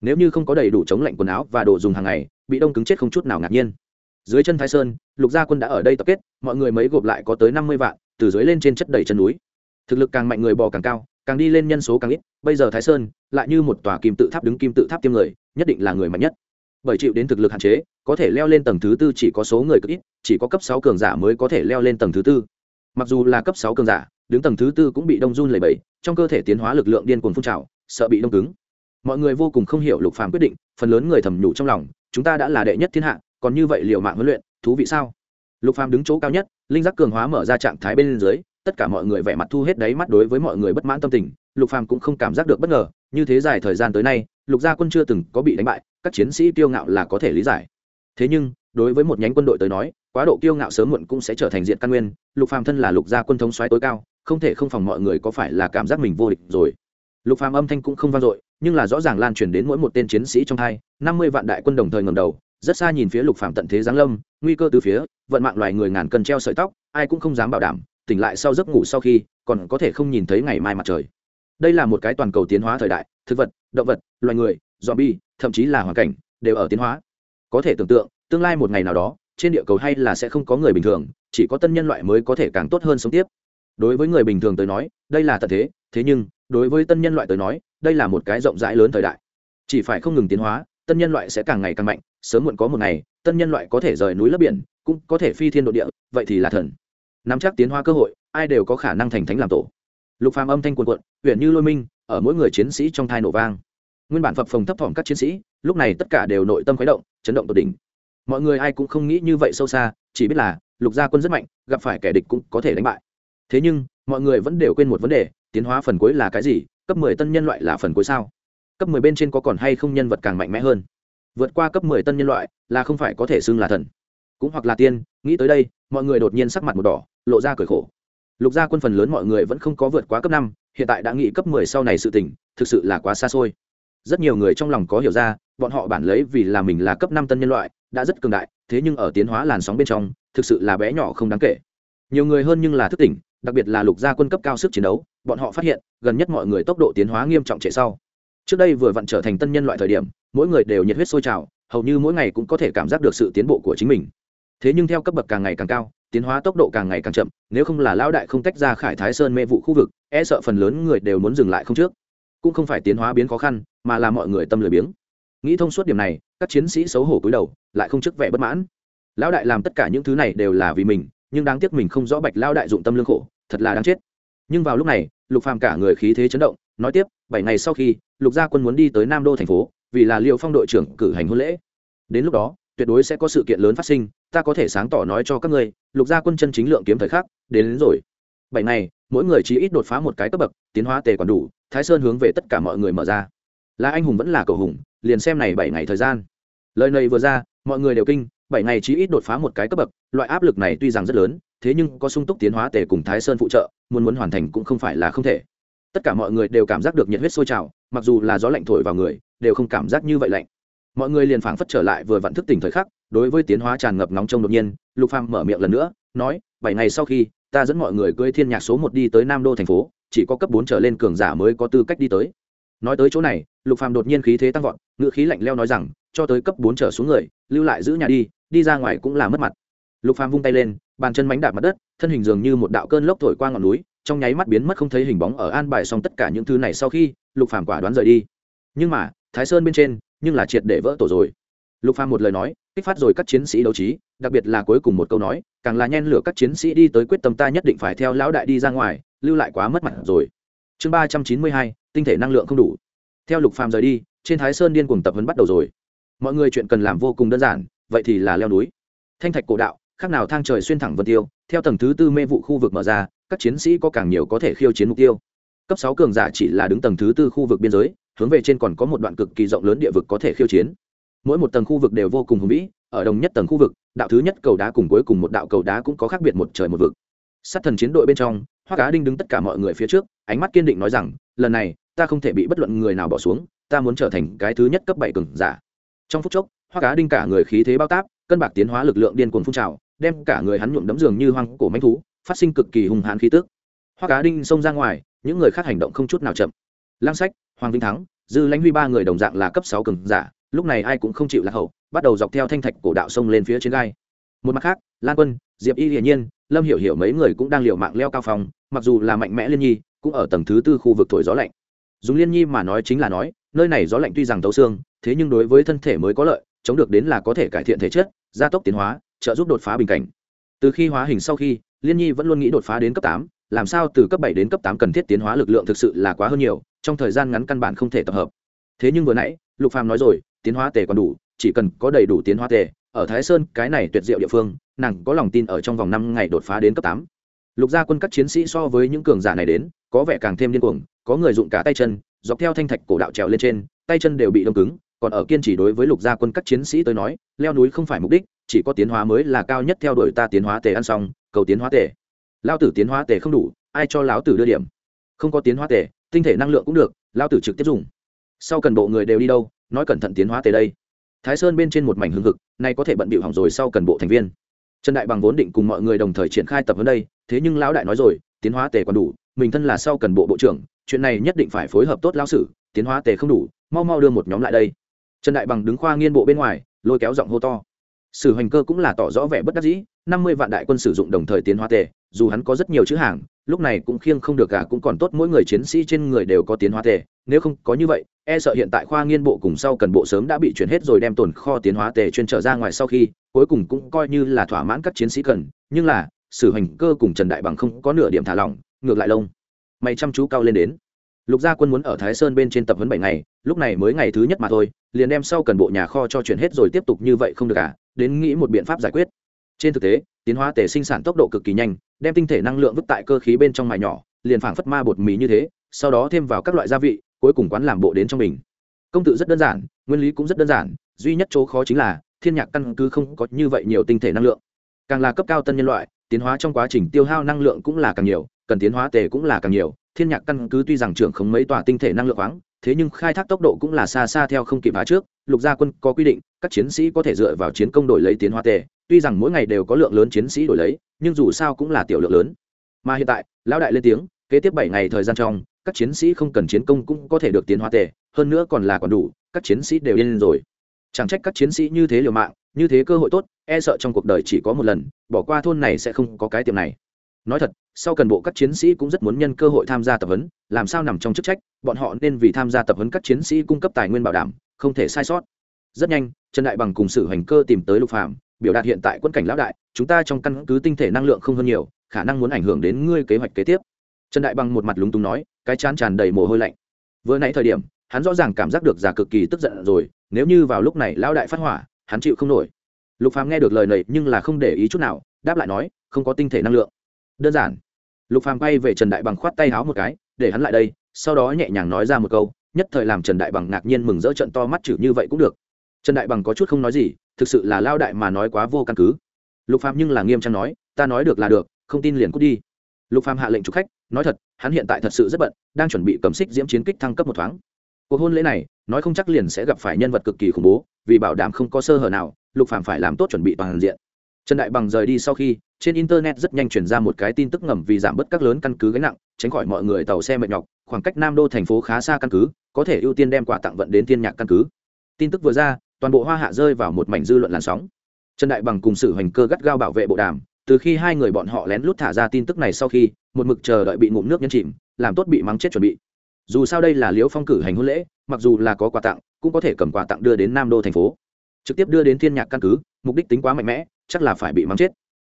Nếu như không có đầy đủ chống lạnh quần áo và đồ dùng hàng ngày, bị đông cứng chết không chút nào ngạc nhiên. Dưới chân thái sơn, lục gia quân đã ở đây tập kết, mọi người mấy gộp lại có tới năm mươi vạn, từ dưới lên trên chất đầy chân núi. Thực lực càng mạnh người bò càng cao, càng đi lên nhân số càng ít, bây giờ thái sơn lại như một tòa kim tự tháp đứng kim tự tháp tiêm người, nhất định là người mạnh nhất. Bởi chịu đến thực lực hạn chế, có thể leo lên tầng thứ tư chỉ có số người cực ít, chỉ có cấp sáu cường giả mới có thể leo lên tầng thứ tư. Mặc dù là cấp sáu cường giả đứng tầng thứ tư cũng bị đông run lầy bẩy, trong cơ thể tiến hóa lực lượng điên cuồng phun trào, sợ bị đông cứng. Mọi người vô cùng không hiểu lục phàm quyết định, phần lớn người thầm nhủ trong lòng, chúng ta đã là đệ nhất thiên hạ, còn như vậy liều mạng huấn luyện, thú vị sao? Lục phàm đứng chỗ cao nhất, linh giác cường hóa mở ra trạng thái bên dưới, tất cả mọi người vẻ mặt thu hết đáy mắt đối với mọi người bất mãn tâm tình, lục phàm cũng không cảm giác được bất ngờ, như thế dài thời gian tới nay, lục gia quân chưa từng có bị đánh bại, các chiến sĩ kiêu ngạo là có thể lý giải. Thế nhưng, đối với một nhánh quân đội tới nói, quá độ kiêu ngạo sớm muộn cũng sẽ trở thành diện căn nguyên, lục phàm thân là lục gia quân thống soái tối cao không thể không phòng mọi người có phải là cảm giác mình vô địch rồi. Lục phàm âm thanh cũng không vang dội nhưng là rõ ràng lan truyền đến mỗi một tên chiến sĩ trong hai năm mươi vạn đại quân đồng thời ngầm đầu rất xa nhìn phía lục phàm tận thế giáng lâm nguy cơ từ phía vận mạng loài người ngàn cân treo sợi tóc ai cũng không dám bảo đảm tỉnh lại sau giấc ngủ sau khi còn có thể không nhìn thấy ngày mai mặt trời. Đây là một cái toàn cầu tiến hóa thời đại thực vật động vật loài người zombie, thậm chí là hoàn cảnh đều ở tiến hóa. Có thể tưởng tượng tương lai một ngày nào đó trên địa cầu hay là sẽ không có người bình thường chỉ có tân nhân loại mới có thể càng tốt hơn sống tiếp đối với người bình thường tới nói, đây là tận thế thế nhưng, đối với tân nhân loại tới nói, đây là một cái rộng rãi lớn thời đại. Chỉ phải không ngừng tiến hóa, tân nhân loại sẽ càng ngày càng mạnh, sớm muộn có một ngày, tân nhân loại có thể rời núi lấp biển, cũng có thể phi thiên độ địa, vậy thì là thần. Nắm chắc tiến hóa cơ hội, ai đều có khả năng thành thánh làm tổ. Lục phàm âm thanh cuồn cuộn huyện như lôi minh, ở mỗi người chiến sĩ trong thai nổ vang. Nguyên bản phập phồng thấp thỏm các chiến sĩ, lúc này tất cả đều nội tâm khuấy động, chấn động tột đỉnh. Mọi người ai cũng không nghĩ như vậy sâu xa, chỉ biết là, lục gia quân rất mạnh, gặp phải kẻ địch cũng có thể đánh bại thế nhưng, mọi người vẫn đều quên một vấn đề, tiến hóa phần cuối là cái gì, cấp mười tân nhân loại là phần cuối sao? Cấp mười bên trên có còn hay không nhân vật càng mạnh mẽ hơn? Vượt qua cấp mười tân nhân loại là không phải có thể xưng là thần, cũng hoặc là tiên, nghĩ tới đây, mọi người đột nhiên sắc mặt một đỏ, lộ ra cởi khổ. Lục gia quân phần lớn mọi người vẫn không có vượt quá cấp năm, hiện tại đã nghĩ cấp mười sau này sự tỉnh thực sự là quá xa xôi. Rất nhiều người trong lòng có hiểu ra, bọn họ bản lấy vì là mình là cấp năm tân nhân loại, đã rất cường đại, thế nhưng ở tiến hóa làn sóng bên trong, thực sự là bé nhỏ không đáng kể. Nhiều người hơn nhưng là thức tỉnh đặc biệt là lục gia quân cấp cao sức chiến đấu, bọn họ phát hiện, gần nhất mọi người tốc độ tiến hóa nghiêm trọng trễ sau. Trước đây vừa vặn trở thành tân nhân loại thời điểm, mỗi người đều nhiệt huyết sôi trào, hầu như mỗi ngày cũng có thể cảm giác được sự tiến bộ của chính mình. Thế nhưng theo cấp bậc càng ngày càng cao, tiến hóa tốc độ càng ngày càng chậm, nếu không là lão đại không tách ra khải thái sơn mê vụ khu vực e sợ phần lớn người đều muốn dừng lại không trước. Cũng không phải tiến hóa biến khó khăn, mà là mọi người tâm lười biếng. Nghĩ thông suốt điểm này, các chiến sĩ xấu hổ cúi đầu, lại không trước vẻ bất mãn. Lão đại làm tất cả những thứ này đều là vì mình nhưng đáng tiếc mình không rõ bạch lao đại dụng tâm lương khổ thật là đáng chết. Nhưng vào lúc này lục phàm cả người khí thế chấn động nói tiếp bảy ngày sau khi lục gia quân muốn đi tới nam đô thành phố vì là liệu phong đội trưởng cử hành hôn lễ. Đến lúc đó tuyệt đối sẽ có sự kiện lớn phát sinh ta có thể sáng tỏ nói cho các ngươi lục gia quân chân chính lượng kiếm thời khắc đến, đến rồi. Bảy ngày mỗi người chỉ ít đột phá một cái cấp bậc tiến hóa tề còn đủ thái sơn hướng về tất cả mọi người mở ra. Là anh hùng vẫn là cầu hùng liền xem này bảy ngày thời gian. Lời này vừa ra mọi người đều kinh bảy ngày chỉ ít đột phá một cái cấp bậc, loại áp lực này tuy rằng rất lớn, thế nhưng có sung túc tiến hóa tề cùng thái sơn phụ trợ, muốn muốn hoàn thành cũng không phải là không thể. Tất cả mọi người đều cảm giác được nhiệt huyết sôi trào, mặc dù là gió lạnh thổi vào người, đều không cảm giác như vậy lạnh. Mọi người liền phảng phất trở lại vừa vặn thức tỉnh thời khắc, đối với tiến hóa tràn ngập nóng trong đột nhiên, lục phàm mở miệng lần nữa, nói, bảy ngày sau khi, ta dẫn mọi người cưỡi thiên nhạc số một đi tới nam đô thành phố, chỉ có cấp bốn trở lên cường giả mới có tư cách đi tới. Nói tới chỗ này, lục phàm đột nhiên khí thế tăng vọt ngựa khí lạnh leo nói rằng, cho tới cấp bốn trở xuống người, lưu lại giữ nhà đi đi ra ngoài cũng là mất mặt. Lục phàm vung tay lên, bàn chân mánh đạp mặt đất, thân hình dường như một đạo cơn lốc thổi qua ngọn núi, trong nháy mắt biến mất không thấy hình bóng ở an bài xong tất cả những thứ này sau khi, lục phàm quả đoán rời đi. Nhưng mà, thái sơn bên trên, nhưng là triệt để vỡ tổ rồi. Lục phàm một lời nói, kích phát rồi các chiến sĩ đấu trí, đặc biệt là cuối cùng một câu nói, càng là nhen lửa các chiến sĩ đi tới quyết tâm ta nhất định phải theo lão đại đi ra ngoài, lưu lại quá mất mặt rồi. Chương ba trăm chín mươi hai, tinh thể năng lượng không đủ. Theo lục phàm rời đi, trên thái sơn điên cuồng tập huấn bắt đầu rồi. Mọi người chuyện cần làm vô cùng đơn giản vậy thì là leo núi. Thanh thạch cổ đạo, khác nào thang trời xuyên thẳng vân tiêu, theo tầng thứ tư mê vụ khu vực mở ra, các chiến sĩ có càng nhiều có thể khiêu chiến mục tiêu. Cấp sáu cường giả chỉ là đứng tầng thứ tư khu vực biên giới, hướng về trên còn có một đoạn cực kỳ rộng lớn địa vực có thể khiêu chiến. Mỗi một tầng khu vực đều vô cùng hùng vĩ, ở đồng nhất tầng khu vực, đạo thứ nhất cầu đá cùng cuối cùng một đạo cầu đá cũng có khác biệt một trời một vực. Sát thần chiến đội bên trong hoa cá đinh đứng tất cả mọi người phía trước, ánh mắt kiên định nói rằng, lần này, ta không thể bị bất luận người nào bỏ xuống, ta muốn trở thành cái thứ nhất cấp bảy cường giả. Trong phút chốc hoa cá đinh cả người khí thế bao táp, cân bạc tiến hóa lực lượng điên cuồng phun trào, đem cả người hắn nhuộm đấm giường như hoang cổ manh thú, phát sinh cực kỳ hùng hãn khí tức. Hoa cá đinh xông ra ngoài, những người khác hành động không chút nào chậm. Lang sách, hoàng vinh thắng, dư lãnh huy ba người đồng dạng là cấp sáu cường giả, lúc này ai cũng không chịu lạc hậu, bắt đầu dọc theo thanh thạch cổ đạo sông lên phía trên gai. Một mặt khác, lan quân, diệp y hiển nhiên, lâm hiểu hiểu mấy người cũng đang liều mạng leo cao phòng, mặc dù là mạnh mẽ liên nhi, cũng ở tầng thứ tư khu vực thổi gió lạnh. Dùng liên nhi mà nói chính là nói, nơi này gió lạnh tuy rằng tấu xương, thế nhưng đối với thân thể mới có lợi chống được đến là có thể cải thiện thể chất, gia tốc tiến hóa, trợ giúp đột phá bình cảnh. Từ khi hóa hình sau khi, liên nhi vẫn luôn nghĩ đột phá đến cấp tám, làm sao từ cấp bảy đến cấp tám cần thiết tiến hóa lực lượng thực sự là quá hơn nhiều, trong thời gian ngắn căn bản không thể tập hợp. Thế nhưng vừa nãy, lục phàm nói rồi, tiến hóa tề còn đủ, chỉ cần có đầy đủ tiến hóa tề, ở thái sơn, cái này tuyệt diệu địa phương, nàng có lòng tin ở trong vòng năm ngày đột phá đến cấp tám. Lục gia quân các chiến sĩ so với những cường giả này đến, có vẻ càng thêm điên cuồng, có người dụng cả tay chân, dọc theo thanh thạch cổ đạo trèo lên trên, tay chân đều bị đông cứng còn ở kiên trì đối với lục gia quân các chiến sĩ tới nói, leo núi không phải mục đích, chỉ có tiến hóa mới là cao nhất theo đuổi ta tiến hóa tề ăn xong, cầu tiến hóa tề. Lao tử tiến hóa tề không đủ, ai cho lão tử đưa điểm? Không có tiến hóa tề, tinh thể năng lượng cũng được lao tử trực tiếp dùng. Sau cần bộ người đều đi đâu, nói cẩn thận tiến hóa tề đây. Thái sơn bên trên một mảnh hưng hực, nay có thể bận bịu hỏng rồi sau cần bộ thành viên. Trần đại bằng vốn định cùng mọi người đồng thời triển khai tập huấn đây, thế nhưng lão đại nói rồi, tiến hóa tề còn đủ, mình thân là sau cần bộ bộ trưởng, chuyện này nhất định phải phối hợp tốt lao sử tiến hóa tề không đủ, mau mau đưa một nhóm lại đây trần đại bằng đứng khoa nghiên bộ bên ngoài, lôi kéo giọng hô to. Sử hoành cơ cũng là tỏ rõ vẻ bất đắc dĩ, năm mươi vạn đại quân sử dụng đồng thời tiến hóa tề, dù hắn có rất nhiều chữ hàng, lúc này cũng khiêng không được cả cũng còn tốt mỗi người chiến sĩ trên người đều có tiến hóa tề, nếu không có như vậy e sợ hiện tại khoa nghiên bộ cùng sau cần bộ sớm đã bị chuyển hết rồi đem tồn kho tiến hóa tề chuyên trở ra ngoài sau khi, cuối cùng cũng coi như là thỏa mãn các chiến sĩ cần, nhưng là, sử hành cơ cùng trần đại bằng không có nửa điểm thả lỏng, ngược lại lông. Mày chăm chú cao lên đến lục gia quân muốn ở thái sơn bên trên tập huấn bảy ngày lúc này mới ngày thứ nhất mà thôi liền đem sau cần bộ nhà kho cho chuyển hết rồi tiếp tục như vậy không được cả à, đến nghĩ một biện pháp giải quyết. Trên thực tế tiến hóa tề sinh sản tốc độ cực kỳ nhanh đem tinh thể năng lượng vứt tại cơ khí bên trong mài nhỏ liền phảng phất ma bột mì như thế sau đó thêm vào các loại gia vị cuối cùng quán làm bộ đến trong mình. Công tự rất đơn giản nguyên lý cũng rất đơn giản duy nhất chỗ khó chính là thiên nhạc căn cứ không có như vậy nhiều tinh thể năng lượng. Càng là cấp cao tân nhân loại tiến hóa trong quá trình tiêu hao năng lượng cũng là càng nhiều cần tiến hóa tề cũng là càng nhiều thiên nhạc căn cứ tuy rằng trưởng không mấy tòa tinh thể năng lượng khoáng, thế nhưng khai thác tốc độ cũng là xa xa theo không kịp phá trước, lục gia quân có quy định, các chiến sĩ có thể dựa vào chiến công đổi lấy tiến hóa tề, tuy rằng mỗi ngày đều có lượng lớn chiến sĩ đổi lấy, nhưng dù sao cũng là tiểu lượng lớn. Mà hiện tại, lão đại lên tiếng, kế tiếp bảy ngày thời gian trong, các chiến sĩ không cần chiến công cũng có thể được tiến hóa tề, hơn nữa còn là còn đủ, các chiến sĩ đều lên rồi. Chẳng trách các chiến sĩ như thế liều mạng, như thế cơ hội tốt e sợ trong cuộc đời chỉ có một lần, bỏ qua thôn này sẽ không có cái tiệm này. Nói thật sau cần bộ các chiến sĩ cũng rất muốn nhân cơ hội tham gia tập huấn, làm sao nằm trong chức trách, bọn họ nên vì tham gia tập huấn các chiến sĩ cung cấp tài nguyên bảo đảm, không thể sai sót. Rất nhanh, trần đại bằng cùng sử hành cơ tìm tới lục phạm biểu đạt hiện tại quân cảnh lão đại, chúng ta trong căn cứ tinh thể năng lượng không hơn nhiều, khả năng muốn ảnh hưởng đến ngươi kế hoạch kế tiếp. Trần đại bằng một mặt lúng túng nói, cái chán tràn đầy mồ hôi lạnh. Vừa nãy thời điểm, hắn rõ ràng cảm giác được già cực kỳ tức giận rồi, nếu như vào lúc này lão đại phát hỏa, hắn chịu không nổi. Lục phàm nghe được lời này nhưng là không để ý chút nào, đáp lại nói, không có tinh thể năng lượng đơn giản. Lục phàm bay về trần đại bằng khoát tay háo một cái, để hắn lại đây, sau đó nhẹ nhàng nói ra một câu, nhất thời làm trần đại bằng ngạc nhiên mừng rỡ trận to mắt chữ như vậy cũng được. Trần đại bằng có chút không nói gì, thực sự là lao đại mà nói quá vô căn cứ. Lục phàm nhưng là nghiêm trang nói, ta nói được là được, không tin liền cút đi. Lục phàm hạ lệnh chụp khách, nói thật, hắn hiện tại thật sự rất bận, đang chuẩn bị cầm xích diễm chiến kích thăng cấp một thoáng. Cuộc hôn lễ này, nói không chắc liền sẽ gặp phải nhân vật cực kỳ khủng bố, vì bảo đảm không có sơ hở nào, lục phàm phải làm tốt chuẩn bị toàn diện trần đại bằng rời đi sau khi, trên internet rất nhanh chuyển ra một cái tin tức ngầm vì giảm bớt các lớn căn cứ gánh nặng, tránh khỏi mọi người tàu xe mệt nhọc, khoảng cách nam đô thành phố khá xa căn cứ, có thể ưu tiên đem quà tặng vận đến thiên nhạc căn cứ. Tin tức vừa ra, toàn bộ hoa hạ rơi vào một mảnh dư luận làn sóng. Trần đại bằng cùng sự hành cơ gắt gao bảo vệ bộ đàm, từ khi hai người bọn họ lén lút thả ra tin tức này sau khi, một mực chờ đợi bị ngụm nước nhấn chìm, làm tốt bị mắng chết chuẩn bị. Dù sao đây là liễu phong cử hành hôn lễ, mặc dù là có quà tặng, cũng có thể cầm quà tặng đưa đến nam đô thành phố. Trực tiếp đưa đến thiên nhạc căn cứ, mục đích tính quá mạnh mẽ chắc là phải bị mắng chết.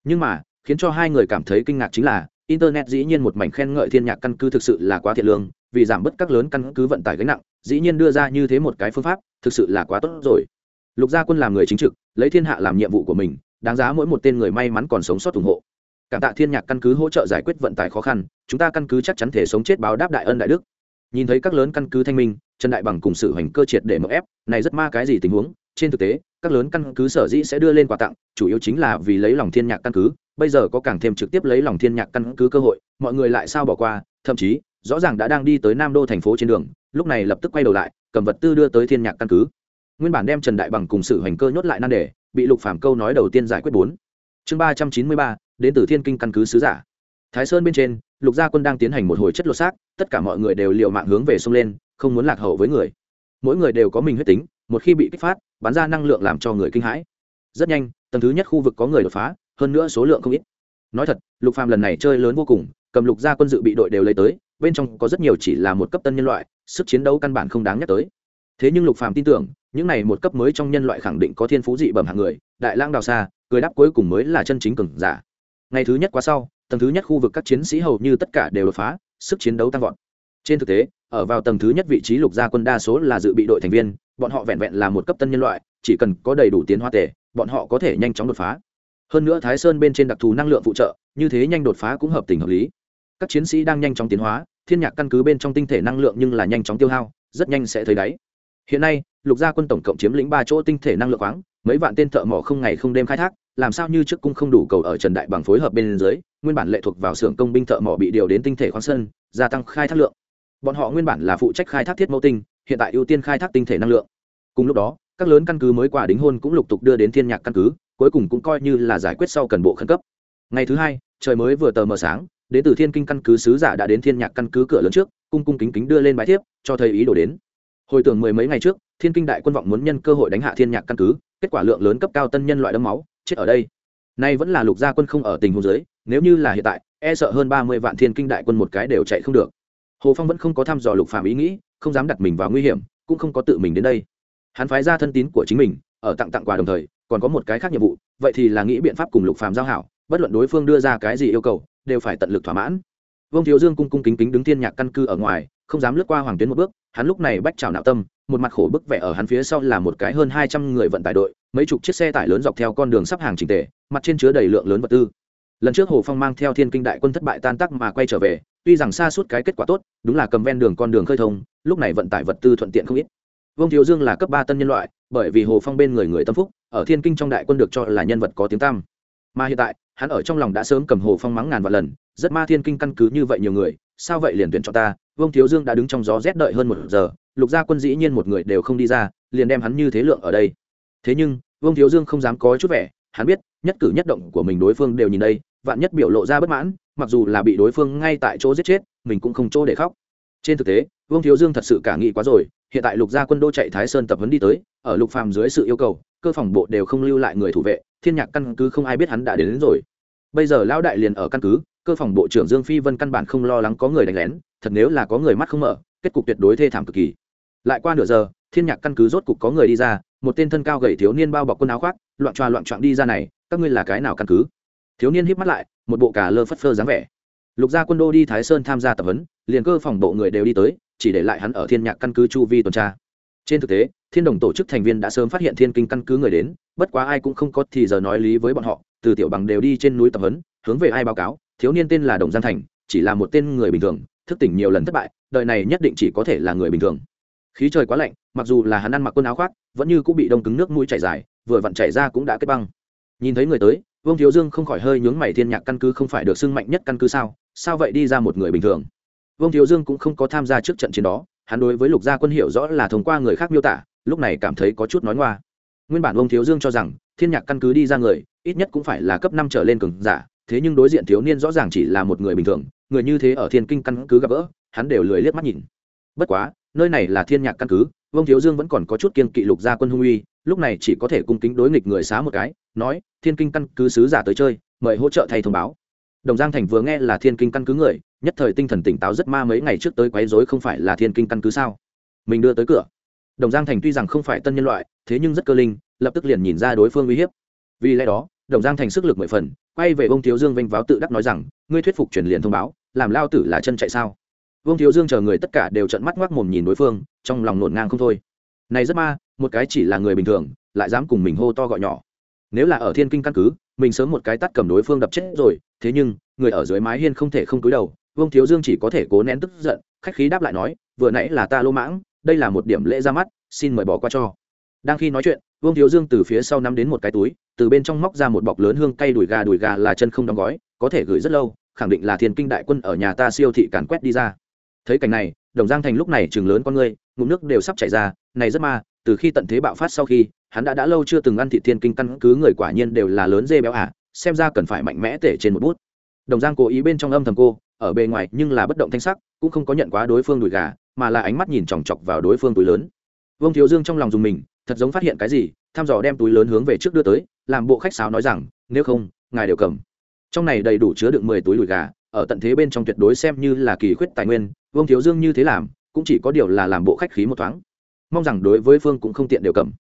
Nhưng mà, khiến cho hai người cảm thấy kinh ngạc chính là, internet dĩ nhiên một mảnh khen ngợi thiên nhạc căn cứ thực sự là quá thiện lương, vì giảm bớt các lớn căn cứ vận tải gánh nặng, dĩ nhiên đưa ra như thế một cái phương pháp, thực sự là quá tốt rồi. Lục gia quân làm người chính trực, lấy thiên hạ làm nhiệm vụ của mình, đáng giá mỗi một tên người may mắn còn sống sót ủng hộ. Cảm tạ thiên nhạc căn cứ hỗ trợ giải quyết vận tải khó khăn, chúng ta căn cứ chắc chắn thể sống chết báo đáp đại ân đại đức. Nhìn thấy các lớn căn cứ thanh minh, trần đại bằng cùng sự hành cơ triệt để mở ép, này rất ma cái gì tình huống? Trên thực tế, các lớn căn cứ sở dĩ sẽ đưa lên quà tặng, chủ yếu chính là vì lấy lòng thiên nhạc căn cứ. Bây giờ có càng thêm trực tiếp lấy lòng thiên nhạc căn cứ cơ hội, mọi người lại sao bỏ qua, thậm chí, rõ ràng đã đang đi tới nam đô thành phố trên đường, lúc này lập tức quay đầu lại, cầm vật tư đưa tới thiên nhạc căn cứ. Nguyên bản đem trần đại bằng cùng sự hành cơ nhốt lại nan đề, bị lục phàm câu nói đầu tiên giải quyết bốn. Chương ba trăm chín mươi ba, đến từ thiên kinh căn cứ sứ giả. Thái sơn bên trên, lục gia quân đang tiến hành một hồi chất lột xác, tất cả mọi người đều liều mạng hướng về sông lên, không muốn lạc hậu với người. Mỗi người đều có mình huyết tính một khi bị kích phát, bắn ra năng lượng làm cho người kinh hãi. Rất nhanh, tầng thứ nhất khu vực có người đột phá, hơn nữa số lượng không ít. Nói thật, lục phàm lần này chơi lớn vô cùng, cầm lục gia quân dự bị đội đều lấy tới, bên trong có rất nhiều chỉ là một cấp tân nhân loại, sức chiến đấu căn bản không đáng nhắc tới. Thế nhưng lục phàm tin tưởng, những này một cấp mới trong nhân loại khẳng định có thiên phú dị bẩm hạng người, đại lang đào xa, cười đáp cuối cùng mới là chân chính cường giả. Ngày thứ nhất qua sau, tầng thứ nhất khu vực các chiến sĩ hầu như tất cả đều đột phá, sức chiến đấu tăng vọt. Trên thực tế, ở vào tầng thứ nhất vị trí lục gia quân đa số là dự bị đội thành viên bọn họ vẹn vẹn là một cấp tân nhân loại chỉ cần có đầy đủ tiến hóa tề, bọn họ có thể nhanh chóng đột phá. Hơn nữa thái sơn bên trên đặc thù năng lượng phụ trợ như thế nhanh đột phá cũng hợp tình hợp lý. Các chiến sĩ đang nhanh chóng tiến hóa thiên nhạc căn cứ bên trong tinh thể năng lượng nhưng là nhanh chóng tiêu hao rất nhanh sẽ thấy đáy. Hiện nay lục gia quân tổng cộng chiếm lĩnh ba chỗ tinh thể năng lượng khoáng mấy vạn tên thợ mỏ không ngày không đêm khai thác làm sao như trước cung không đủ cầu ở trần đại bằng phối hợp bên dưới nguyên bản lệ thuộc vào xưởng công binh thợ mỏ bị điều đến tinh thể khoáng sơn gia tăng khai thác lượng. Bọn họ nguyên bản là phụ trách khai thác thiết mẫu tinh hiện tại ưu tiên khai thác tinh thể năng lượng. Cùng lúc đó các lớn căn cứ mới quả đính hôn cũng lục tục đưa đến thiên nhạc căn cứ cuối cùng cũng coi như là giải quyết sau cần bộ khẩn cấp. Ngày thứ hai trời mới vừa tờ mờ sáng đến từ thiên kinh căn cứ sứ giả đã đến thiên nhạc căn cứ cửa lớn trước cung cung kính kính đưa lên bài thiếp cho thầy ý đồ đến. Hồi tưởng mười mấy ngày trước thiên kinh đại quân vọng muốn nhân cơ hội đánh hạ thiên nhạc căn cứ kết quả lượng lớn cấp cao tân nhân loại đấm máu chết ở đây. Nay vẫn là lục gia quân không ở tình huống dưới, nếu như là hiện tại e sợ hơn ba mươi vạn thiên kinh đại quân một cái đều chạy không được. Hồ phong vẫn không có thăm dò lục phạm ý nghĩ không dám đặt mình vào nguy hiểm, cũng không có tự mình đến đây. Hắn phái ra thân tín của chính mình, ở tặng tặng quà đồng thời, còn có một cái khác nhiệm vụ, vậy thì là nghĩ biện pháp cùng lục phàm giao hảo, bất luận đối phương đưa ra cái gì yêu cầu, đều phải tận lực thỏa mãn. Vương thiếu dương cung cung kính kính đứng thiên nhạc căn cư ở ngoài, không dám lướt qua hoàng tuyến một bước, hắn lúc này bách trào nạo tâm, một mặt khổ bức vẻ ở hắn phía sau là một cái hơn hai trăm người vận tải đội, mấy chục chiếc xe tải lớn dọc theo con đường sắp hàng trình tề, mặt trên chứa đầy lượng lớn vật tư. Lần trước hồ phong mang theo thiên kinh đại quân thất bại tan tác mà quay trở về tuy rằng xa suốt cái kết quả tốt, đúng là cầm ven đường con đường khơi thông, lúc này vận tải vật tư thuận tiện không ít. Vương thiếu dương là cấp ba tân nhân loại, bởi vì hồ phong bên người người tâm phúc, ở thiên kinh trong đại quân được cho là nhân vật có tiếng tam mà hiện tại, hắn ở trong lòng đã sớm cầm hồ phong mắng ngàn vạn lần, rất ma thiên kinh căn cứ như vậy nhiều người, sao vậy liền tuyển cho ta? Vương thiếu dương đã đứng trong gió rét đợi hơn một giờ, lục gia quân dĩ nhiên một người đều không đi ra, liền đem hắn như thế lượng ở đây. Thế nhưng, vương thiếu dương không dám có chút vẻ, hắn biết, nhất cử nhất động của mình đối phương đều nhìn đây, vạn nhất biểu lộ ra bất mãn mặc dù là bị đối phương ngay tại chỗ giết chết mình cũng không chỗ để khóc. Trên thực tế vương thiếu dương thật sự cả nghị quá rồi hiện tại lục gia quân đô chạy thái sơn tập huấn đi tới ở lục phàm dưới sự yêu cầu cơ phòng bộ đều không lưu lại người thủ vệ thiên nhạc căn cứ không ai biết hắn đã đến, đến rồi. Bây giờ lão đại liền ở căn cứ cơ phòng bộ trưởng dương phi vân căn bản không lo lắng có người đánh lén thật nếu là có người mắt không mở kết cục tuyệt đối thê thảm cực kỳ. Lại qua nửa giờ thiên nhạc căn cứ rốt cục có người đi ra một tên thân cao gầy thiếu niên bao bọc quần áo khoác loạn tròa loạn trọn đi ra này các ngươi là cái nào căn cứ? Thiếu niên híp mắt lại, một bộ cả lơ phất phơ dáng vẻ. Lục gia quân đô đi thái sơn tham gia tập huấn, liền cơ phòng bộ người đều đi tới, chỉ để lại hắn ở thiên nhạc căn cứ chu vi tuần tra. Trên thực tế, thiên đồng tổ chức thành viên đã sớm phát hiện thiên kinh căn cứ người đến, bất quá ai cũng không có thì giờ nói lý với bọn họ, từ tiểu bằng đều đi trên núi tập huấn, hướng về ai báo cáo, thiếu niên tên là đồng giang thành, chỉ là một tên người bình thường, thức tỉnh nhiều lần thất bại, đời này nhất định chỉ có thể là người bình thường. Khí trời quá lạnh, mặc dù là hắn ăn mặc quần áo khoác, vẫn như cũng bị đông cứng nước mũi chảy dài, vừa vặn chảy ra cũng đã kết băng nhìn thấy người tới, vương thiếu dương không khỏi hơi nhướng mày, thiên nhạc căn cứ không phải được xưng mạnh nhất căn cứ sao? Sao vậy đi ra một người bình thường? Vương thiếu dương cũng không có tham gia trước trận chiến đó, hắn đối với lục gia quân hiểu rõ là thông qua người khác miêu tả, lúc này cảm thấy có chút nói ngoa. Nguyên bản vương thiếu dương cho rằng, thiên nhạc căn cứ đi ra người, ít nhất cũng phải là cấp năm trở lên cường giả, thế nhưng đối diện thiếu niên rõ ràng chỉ là một người bình thường, người như thế ở thiên kinh căn cứ gặp gỡ, hắn đều lười liếc mắt nhìn. Bất quá, nơi này là thiên nhạc căn cứ, vương thiếu dương vẫn còn có chút kiên kỵ lục gia quân hung uy lúc này chỉ có thể cung kính đối nghịch người xá một cái, nói, thiên kinh căn cứ sứ giả tới chơi, mời hỗ trợ thay thông báo. Đồng giang thành vừa nghe là thiên kinh căn cứ người, nhất thời tinh thần tỉnh táo rất ma mấy ngày trước tới quấy rối không phải là thiên kinh căn cứ sao? Mình đưa tới cửa. Đồng giang thành tuy rằng không phải tân nhân loại, thế nhưng rất cơ linh, lập tức liền nhìn ra đối phương uy hiếp. Vì lẽ đó, đồng giang thành sức lực mười phần, quay về ông thiếu dương vênh váo tự đắc nói rằng, ngươi thuyết phục truyền liền thông báo, làm lao tử là chân chạy sao? Vương thiếu dương chờ người tất cả đều trận mắt ngoác mồm nhìn đối phương, trong lòng nổn ngang không thôi. Này rất ma một cái chỉ là người bình thường, lại dám cùng mình hô to gọi nhỏ. Nếu là ở thiên kinh căn cứ, mình sớm một cái tắt cầm đối phương đập chết rồi, thế nhưng, người ở dưới mái hiên không thể không túi đầu, vương thiếu dương chỉ có thể cố nén tức giận, khách khí đáp lại nói, vừa nãy là ta lô mãng, đây là một điểm lễ ra mắt, xin mời bỏ qua cho. Đang khi nói chuyện, vương thiếu dương từ phía sau nắm đến một cái túi, từ bên trong móc ra một bọc lớn hương cây đùi gà đùi gà là chân không đóng gói, có thể gửi rất lâu, khẳng định là thiên kinh đại quân ở nhà ta siêu thị càn quét đi ra. Thấy cảnh này, đồng giang thành lúc này chừng lớn con ngươi ngụm nước đều sắp chảy ra, này rất ma từ khi tận thế bạo phát sau khi hắn đã đã lâu chưa từng ăn thị thiên kinh căn cứ người quả nhiên đều là lớn dê béo ả à, xem ra cần phải mạnh mẽ tể trên một bút. Đồng giang cố ý bên trong âm thầm cô ở bề ngoài nhưng là bất động thanh sắc cũng không có nhận quá đối phương đùi gà mà là ánh mắt nhìn chòng chọc vào đối phương túi lớn. Vương thiếu dương trong lòng dùng mình thật giống phát hiện cái gì thăm dò đem túi lớn hướng về trước đưa tới làm bộ khách sáo nói rằng nếu không ngài đều cầm. Trong này đầy đủ chứa được mười túi đùi gà ở tận thế bên trong tuyệt đối xem như là kỳ khuyết tài nguyên vương thiếu dương như thế làm cũng chỉ có điều là làm bộ khách khí một thoáng mong rằng đối với phương cũng không tiện đều cầm.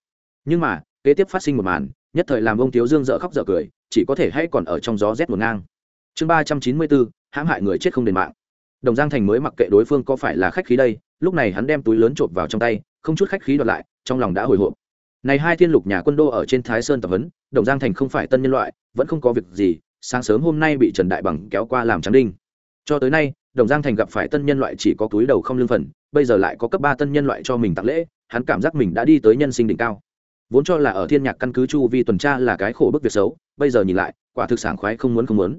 Nhưng mà, kế tiếp phát sinh một màn, nhất thời làm ông thiếu dương dở khóc dở cười, chỉ có thể hay còn ở trong gió rét một ngang. Chương ba trăm chín mươi bốn, hãm hại người chết không đền mạng. Đồng giang thành mới mặc kệ đối phương có phải là khách khí đây, lúc này hắn đem túi lớn trộm vào trong tay, không chút khách khí đoạt lại, trong lòng đã hồi hộp. Này hai thiên lục nhà quân đô ở trên thái sơn tập huấn, đồng giang thành không phải tân nhân loại, vẫn không có việc gì, sáng sớm hôm nay bị trần đại bằng kéo qua làm trắng đinh. Cho tới nay, đồng giang thành gặp phải tân nhân loại chỉ có túi đầu không lương phần, bây giờ lại có cấp ba tân nhân loại cho mình tặng lễ hắn cảm giác mình đã đi tới nhân sinh đỉnh cao. Vốn cho là ở thiên nhạc căn cứ chu vi tuần tra là cái khổ bức việc xấu, bây giờ nhìn lại, quả thực sảng khoái không muốn không muốn.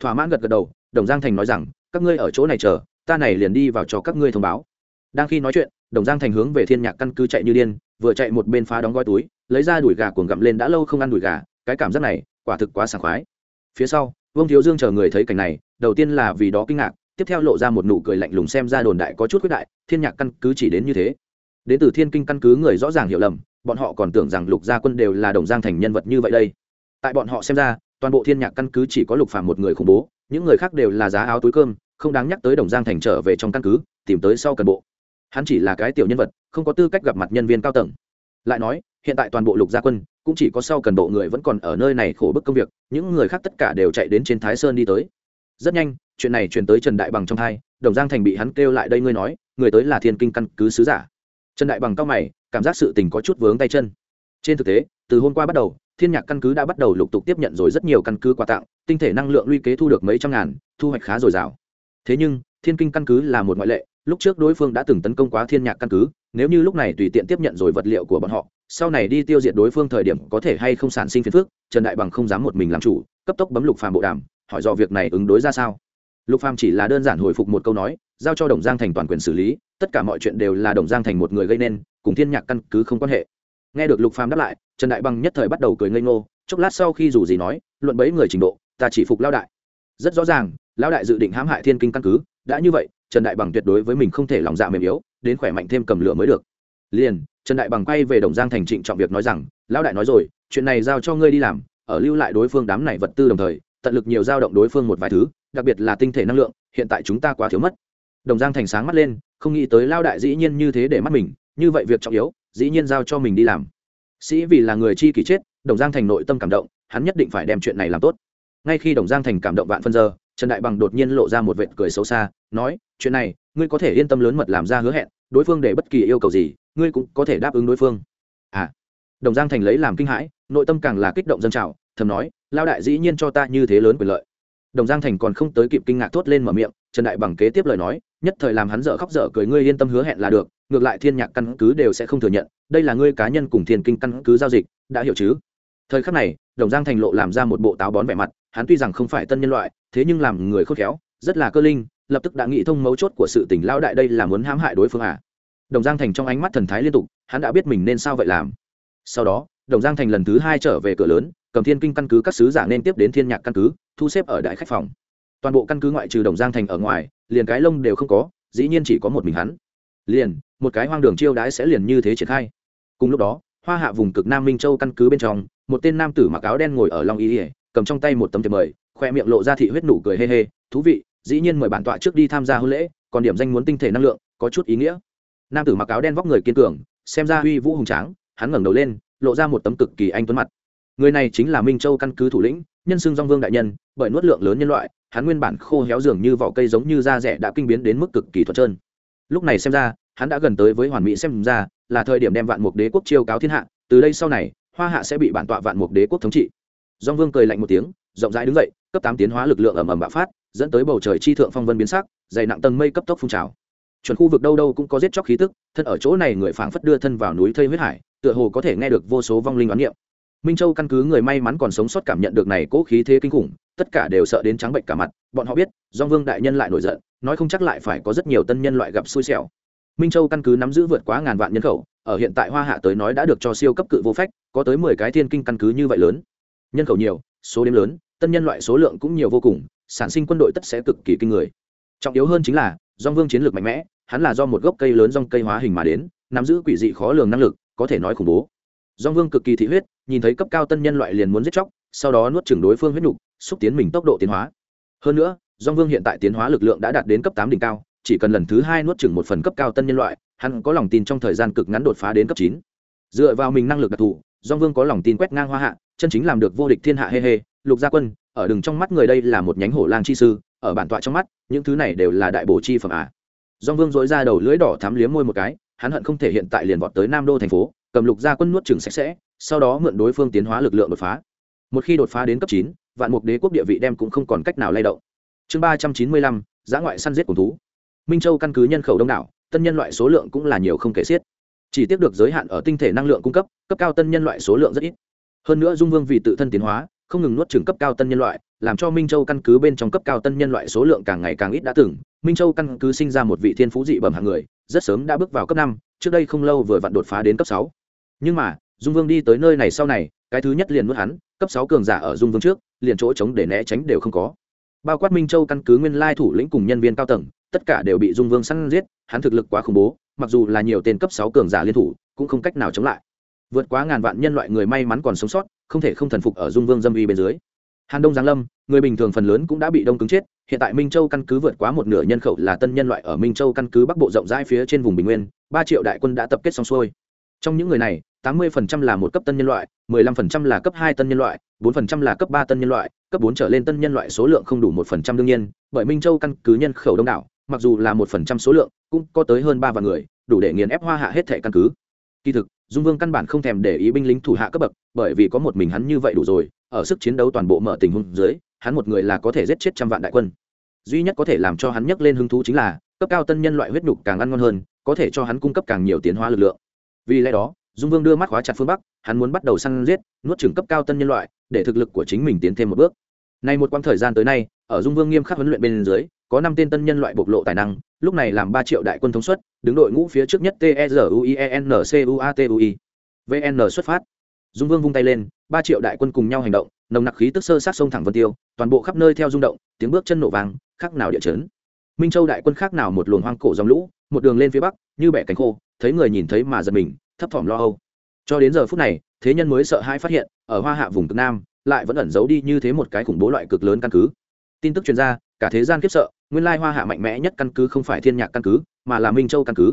Thỏa mãn gật gật đầu, đồng giang thành nói rằng, các ngươi ở chỗ này chờ, ta này liền đi vào cho các ngươi thông báo. Đang khi nói chuyện, đồng giang thành hướng về thiên nhạc căn cứ chạy như điên, vừa chạy một bên phá đóng gói túi, lấy ra đùi gà cuồng gặm lên đã lâu không ăn đùi gà, cái cảm giác này, quả thực quá sảng khoái. Phía sau, vương thiếu dương chờ người thấy cảnh này, đầu tiên là vì đó kinh ngạc, tiếp theo lộ ra một nụ cười lạnh lùng xem ra đồn đại có chút quyết đại, thiên nhạc căn cứ chỉ đến như thế đến từ thiên kinh căn cứ người rõ ràng hiểu lầm, bọn họ còn tưởng rằng lục gia quân đều là đồng giang thành nhân vật như vậy đây. Tại bọn họ xem ra, toàn bộ thiên nhạc căn cứ chỉ có lục phàm một người khủng bố, những người khác đều là giá áo túi cơm, không đáng nhắc tới đồng giang thành trở về trong căn cứ, tìm tới sau cần bộ. Hắn chỉ là cái tiểu nhân vật, không có tư cách gặp mặt nhân viên cao tầng. Lại nói, hiện tại toàn bộ lục gia quân, cũng chỉ có sau cần bộ người vẫn còn ở nơi này khổ bức công việc, những người khác tất cả đều chạy đến trên thái sơn đi tới. Rất nhanh, chuyện này truyền tới trần đại bằng trong thai đồng giang thành bị hắn kêu lại đây ngươi nói, người tới là thiên kinh căn cứ sứ giả trần đại bằng cao mày, cảm giác sự tình có chút vướng tay chân. Trên thực tế, từ hôm qua bắt đầu, thiên nhạc căn cứ đã bắt đầu lục tục tiếp nhận rồi rất nhiều căn cứ quà tặng, tinh thể năng lượng luy kế thu được mấy trăm ngàn, thu hoạch khá dồi dào. Thế nhưng, thiên kinh căn cứ là một ngoại lệ, lúc trước đối phương đã từng tấn công quá thiên nhạc căn cứ, nếu như lúc này tùy tiện tiếp nhận rồi vật liệu của bọn họ, sau này đi tiêu diệt đối phương thời điểm có thể hay không sản sinh phiền phức, trần đại bằng không dám một mình làm chủ, cấp tốc bấm lục phàm bộ đàm, hỏi do việc này ứng đối ra sao. Lục phàm chỉ là đơn giản hồi phục một câu nói, giao cho đồng giang thành toàn quyền xử lý tất cả mọi chuyện đều là đồng giang thành một người gây nên, cùng thiên nhạc căn cứ không quan hệ. Nghe được lục phàm đáp lại, trần đại bằng nhất thời bắt đầu cười ngây ngô, chốc lát sau khi dù gì nói, luận bấy người trình độ, ta chỉ phục lao đại. Rất rõ ràng lao đại dự định hãm hại thiên kinh căn cứ, đã như vậy, trần đại bằng tuyệt đối với mình không thể lòng dạ mềm yếu, đến khỏe mạnh thêm cầm lửa mới được. Liền, trần đại bằng quay về đồng giang thành trịnh trọng việc nói rằng, lão đại nói rồi, chuyện này giao cho ngươi đi làm, ở lưu lại đối phương đám này vật tư đồng thời, tận lực nhiều dao động đối phương một vài thứ, đặc biệt là tinh thể năng lượng, hiện tại chúng ta quá thiếu mất. Đồng giang thành sáng mắt lên không nghĩ tới lao đại dĩ nhiên như thế để mắt mình, như vậy việc trọng yếu, dĩ nhiên giao cho mình đi làm. Sĩ vì là người chi kỷ chết, đồng giang thành nội tâm cảm động, hắn nhất định phải đem chuyện này làm tốt. Ngay khi đồng giang thành cảm động vạn phân giờ, trần đại bằng đột nhiên lộ ra một vệt cười xấu xa, nói, chuyện này, ngươi có thể yên tâm lớn mật làm ra hứa hẹn, đối phương để bất kỳ yêu cầu gì, ngươi cũng có thể đáp ứng đối phương. À. Đồng giang thành lấy làm kinh hãi, nội tâm càng là kích động dân trào, thầm nói, lao đại dĩ nhiên cho ta như thế lớn quyền lợi đồng giang thành còn không tới kịp kinh ngạc thốt lên mở miệng, trần đại bằng kế tiếp lời nói, nhất thời làm hắn dở khóc dở cười, ngươi yên tâm hứa hẹn là được, ngược lại thiên nhạc căn cứ đều sẽ không thừa nhận, đây là ngươi cá nhân cùng thiên kinh căn cứ giao dịch, đã hiểu chứ? Thời khắc này, đồng giang thành lộ làm ra một bộ táo bón vẻ mặt, hắn tuy rằng không phải tân nhân loại, thế nhưng làm người khôn khéo, rất là cơ linh, lập tức đã nghĩ thông mấu chốt của sự tình lao đại đây là muốn hãm hại đối phương à? Đồng giang thành trong ánh mắt thần thái liên tục, hắn đã biết mình nên sao vậy làm. Sau đó, đồng giang thành lần thứ hai trở về cửa lớn, cầm thiên kinh căn cứ các sứ giả nên tiếp đến thiên nhạc căn cứ thu xếp ở đại khách phòng. Toàn bộ căn cứ ngoại trừ đồng giang thành ở ngoài, liền cái lông đều không có, dĩ nhiên chỉ có một mình hắn. Liền, một cái hoang đường chiêu đãi sẽ liền như thế triển khai. Cùng lúc đó, hoa hạ vùng cực nam minh châu căn cứ bên trong, một tên nam tử mặc áo đen ngồi ở long y ỉa cầm trong tay một tấm thiệp mời, khoe miệng lộ ra thị huyết nụ cười hê hê thú vị, dĩ nhiên mời bản tọa trước đi tham gia hôn lễ, còn điểm danh muốn tinh thể năng lượng, có chút ý nghĩa. Nam tử mặc áo đen vóc người kiên cường, xem ra uy vũ hùng tráng, hắn ngẩng đầu lên, lộ ra một tấm cực kỳ anh tuấn mặt. Người này chính là minh châu căn cứ thủ lĩnh nhân xưng dong vương đại nhân, bởi nuốt lượng lớn nhân loại, hắn nguyên bản khô héo dường như vỏ cây giống như da rẻ đã kinh biến đến mức cực kỳ thuật trơn. Lúc này xem ra, hắn đã gần tới với hoàn mỹ xem ra, là thời điểm đem vạn mục đế quốc chiêu cáo thiên hạ, từ đây sau này, hoa hạ sẽ bị bản tọa vạn mục đế quốc thống trị. Dong vương cười lạnh một tiếng, rộng rãi đứng dậy, cấp tám tiến hóa lực lượng ầm ầm bạo phát, dẫn tới bầu trời chi thượng phong vân biến sắc, dày nặng tầng mây cấp tốc phun trào. Chuẩn khu vực đâu đâu cũng có giết chóc khí tức, thân ở chỗ này người phảng phất đưa thân vào núi thây huyết hải, tựa hồ có thể nghe được vô số vong linh oán niệm minh châu căn cứ người may mắn còn sống sót cảm nhận được này cố khí thế kinh khủng, tất cả đều sợ đến trắng bệnh cả mặt, bọn họ biết do vương đại nhân lại nổi giận, nói không chắc lại phải có rất nhiều tân nhân loại gặp xui xẻo. Minh châu căn cứ nắm giữ vượt quá ngàn vạn nhân khẩu, ở hiện tại hoa hạ tới nói đã được cho siêu cấp cự vô phách, có tới mười cái thiên kinh căn cứ như vậy lớn. Nhân khẩu nhiều, số đếm lớn, tân nhân loại số lượng cũng nhiều vô cùng, sản sinh quân đội tất sẽ cực kỳ kinh người. Trọng yếu hơn chính là do vương chiến lược mạnh mẽ, hắn là do một gốc cây lớn dong cây hóa hình mà đến, nắm giữ quỷ dị khó lường năng lực, có thể nói khủng bố. Do vương cực kỳ thị huyết nhìn thấy cấp cao tân nhân loại liền muốn giết chóc, sau đó nuốt chửng đối phương huyết nhục, xúc tiến mình tốc độ tiến hóa. Hơn nữa do vương hiện tại tiến hóa lực lượng đã đạt đến cấp tám đỉnh cao, chỉ cần lần thứ hai nuốt chửng một phần cấp cao tân nhân loại, hắn có lòng tin trong thời gian cực ngắn đột phá đến cấp chín. Dựa vào mình năng lực đặc thù do vương có lòng tin quét ngang hoa hạ, chân chính làm được vô địch thiên hạ hê hê, lục gia quân, ở đừng trong mắt người đây là một nhánh hổ lang chi sư, ở bản tọa trong mắt, những thứ này đều là đại bổ chi phẩm à. do vương dối ra đầu lưỡi đỏ thắm liếm môi một cái, hắn hận không thể hiện tại liền vọt tới nam đô thành phố cầm lục gia quân nuốt chừng sạch sẽ, sau đó mượn đối phương tiến hóa lực lượng đột phá. Một khi đột phá đến cấp chín, vạn mục đế quốc địa vị đem cũng không còn cách nào lay động. Chương ba trăm chín mươi lăm, giã ngoại săn giết cùng thú. Minh châu căn cứ nhân khẩu đông đảo, tân nhân loại số lượng cũng là nhiều không kể xiết. Chỉ tiếp được giới hạn ở tinh thể năng lượng cung cấp cấp cao tân nhân loại số lượng rất ít. Hơn nữa dung vương vì tự thân tiến hóa, không ngừng nuốt trừng cấp cao tân nhân loại, làm cho minh châu căn cứ bên trong cấp cao tân nhân loại số lượng càng ngày càng ít đã từng. Minh châu căn cứ sinh ra một vị thiên phú dị bẩm hạng người, rất sớm đã bước vào cấp năm, trước đây không lâu vừa vặn đột phá đến cấp sáu nhưng mà, dung vương đi tới nơi này sau này, cái thứ nhất liền nuốt hắn, cấp sáu cường giả ở dung vương trước, liền chỗ trống để né tránh đều không có. Bao quát minh châu căn cứ nguyên lai thủ lĩnh cùng nhân viên cao tầng, tất cả đều bị dung vương săn giết, hắn thực lực quá khủng bố, mặc dù là nhiều tên cấp sáu cường giả liên thủ, cũng không cách nào chống lại. Vượt quá ngàn vạn nhân loại người may mắn còn sống sót, không thể không thần phục ở dung vương dâm uy bên dưới. Hàn đông giáng lâm, người bình thường phần lớn cũng đã bị đông cứng chết, hiện tại minh châu căn cứ vượt quá một nửa nhân khẩu là tân nhân loại ở minh châu căn cứ bắc bộ rộng rãi phía trên vùng bình nguyên, ba triệu đại quân đã tập kết xong xuôi. Trong những người này tám mươi phần trăm là một cấp tân nhân loại, mười lăm phần trăm là cấp hai tân nhân loại, bốn phần trăm là cấp ba tân nhân loại, cấp bốn trở lên tân nhân loại số lượng không đủ một phần trăm đương nhiên, bởi minh châu căn cứ nhân khẩu đông đảo, mặc dù là một phần trăm số lượng, cũng có tới hơn ba vạn người, đủ để nghiền ép hoa hạ hết thể căn cứ. Kỳ thực, dung vương căn bản không thèm để ý binh lính thủ hạ cấp bậc, bởi vì có một mình hắn như vậy đủ rồi, ở sức chiến đấu toàn bộ mở tình huống dưới, hắn một người là có thể giết chết trăm vạn đại quân. Duy nhất có thể làm cho hắn nhấc lên hứng thú chính là, cấp cao tân nhân loại huyết nhục càng ăn ngon hơn, có thể cho hắn cung cấp càng nhiều tiến hóa lực lượng. Vì lẽ đó dung vương đưa mắt khóa chặt phương bắc, hắn muốn bắt đầu săn giết, nuốt trừng cấp cao tân nhân loại, để thực lực của chính mình tiến thêm một bước. Nay một quãng thời gian tới nay, ở dung vương nghiêm khắc huấn luyện bên dưới, có năm tên tân nhân loại bộc lộ tài năng, lúc này làm ba triệu đại quân thống suất, đứng đội ngũ phía trước nhất t e r u i e n c u a t u i. Vn xuất phát. Dung vương vung tay lên, ba triệu đại quân cùng nhau hành động, nồng nặc khí tức sơ sát sông thẳng vân tiêu, toàn bộ khắp nơi theo rung động, tiếng bước chân nổ vàng khác nào địa chấn. Minh châu đại quân khác nào một luồng hoang cổ dòng lũ, một đường lên phía bắc, như bẻ cánh khô, thấy người nhìn thấy mà giật mình thấp thỏm lo âu. Cho đến giờ phút này, thế nhân mới sợ hãi phát hiện, ở hoa hạ vùng cực nam, lại vẫn ẩn giấu đi như thế một cái khủng bố loại cực lớn căn cứ. Tin tức chuyên gia cả thế gian khiếp sợ, nguyên lai hoa hạ mạnh mẽ nhất căn cứ không phải thiên nhạc căn cứ, mà là minh châu căn cứ.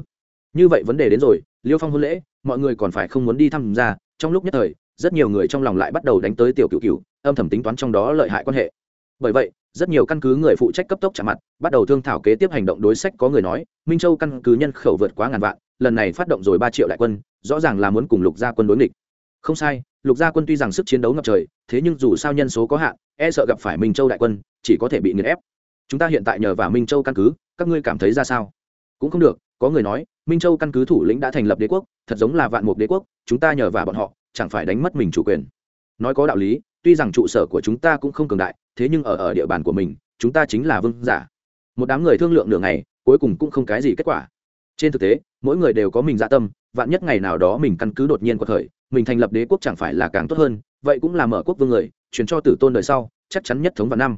Như vậy vấn đề đến rồi, liêu phong hôn lễ, mọi người còn phải không muốn đi tham gia trong lúc nhất thời, rất nhiều người trong lòng lại bắt đầu đánh tới tiểu cựu cựu âm thầm tính toán trong đó lợi hại quan hệ. Bởi vậy, rất nhiều căn cứ người phụ trách cấp tốc trả mặt, bắt đầu thương thảo kế tiếp hành động đối sách có người nói, minh châu căn cứ nhân khẩu vượt quá ngàn vạn, lần này phát động rồi ba triệu đại quân rõ ràng là muốn cùng lục gia quân đối nghịch. Không sai, lục gia quân tuy rằng sức chiến đấu ngập trời, thế nhưng dù sao nhân số có hạn e sợ gặp phải minh châu đại quân, chỉ có thể bị nghiền ép. Chúng ta hiện tại nhờ vào minh châu căn cứ, các ngươi cảm thấy ra sao? Cũng không được, có người nói, minh châu căn cứ thủ lĩnh đã thành lập đế quốc, thật giống là vạn mục đế quốc, chúng ta nhờ vào bọn họ, chẳng phải đánh mất mình chủ quyền. Nói có đạo lý, tuy rằng trụ sở của chúng ta cũng không cường đại, thế nhưng ở ở địa bàn của mình, chúng ta chính là vương giả. Một đám người thương lượng nửa ngày, cuối cùng cũng không cái gì kết quả. Trên thực tế, mỗi người đều có mình dạ tâm vạn nhất ngày nào đó mình căn cứ đột nhiên của thời, mình thành lập đế quốc chẳng phải là càng tốt hơn, vậy cũng là mở quốc vương người, truyền cho tử tôn đời sau, chắc chắn nhất thống vào năm.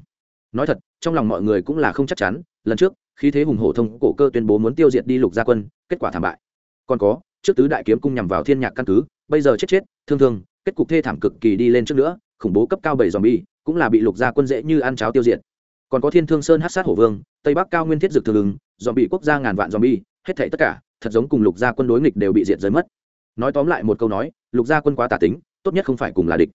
Nói thật, trong lòng mọi người cũng là không chắc chắn, lần trước khi thế hùng hổ thông cổ cơ tuyên bố muốn tiêu diệt đi lục gia quân, kết quả thảm bại. Còn có, trước tứ đại kiếm cung nhằm vào thiên nhạc căn cứ, bây giờ chết chết, thương thương, kết cục thê thảm cực kỳ đi lên trước nữa, khủng bố cấp cao bảy dòm bi cũng là bị lục gia quân dễ như ăn cháo tiêu diệt. Còn có thiên thương sơn hát sát hổ vương, tây bắc cao nguyên thiết dược thường ứng dòm bị quốc gia ngàn vạn dòm bi hết thảy tất cả thật giống cùng lục gia quân đối nghịch đều bị diệt giới mất. Nói tóm lại một câu nói, lục gia quân quá tà tính, tốt nhất không phải cùng là địch.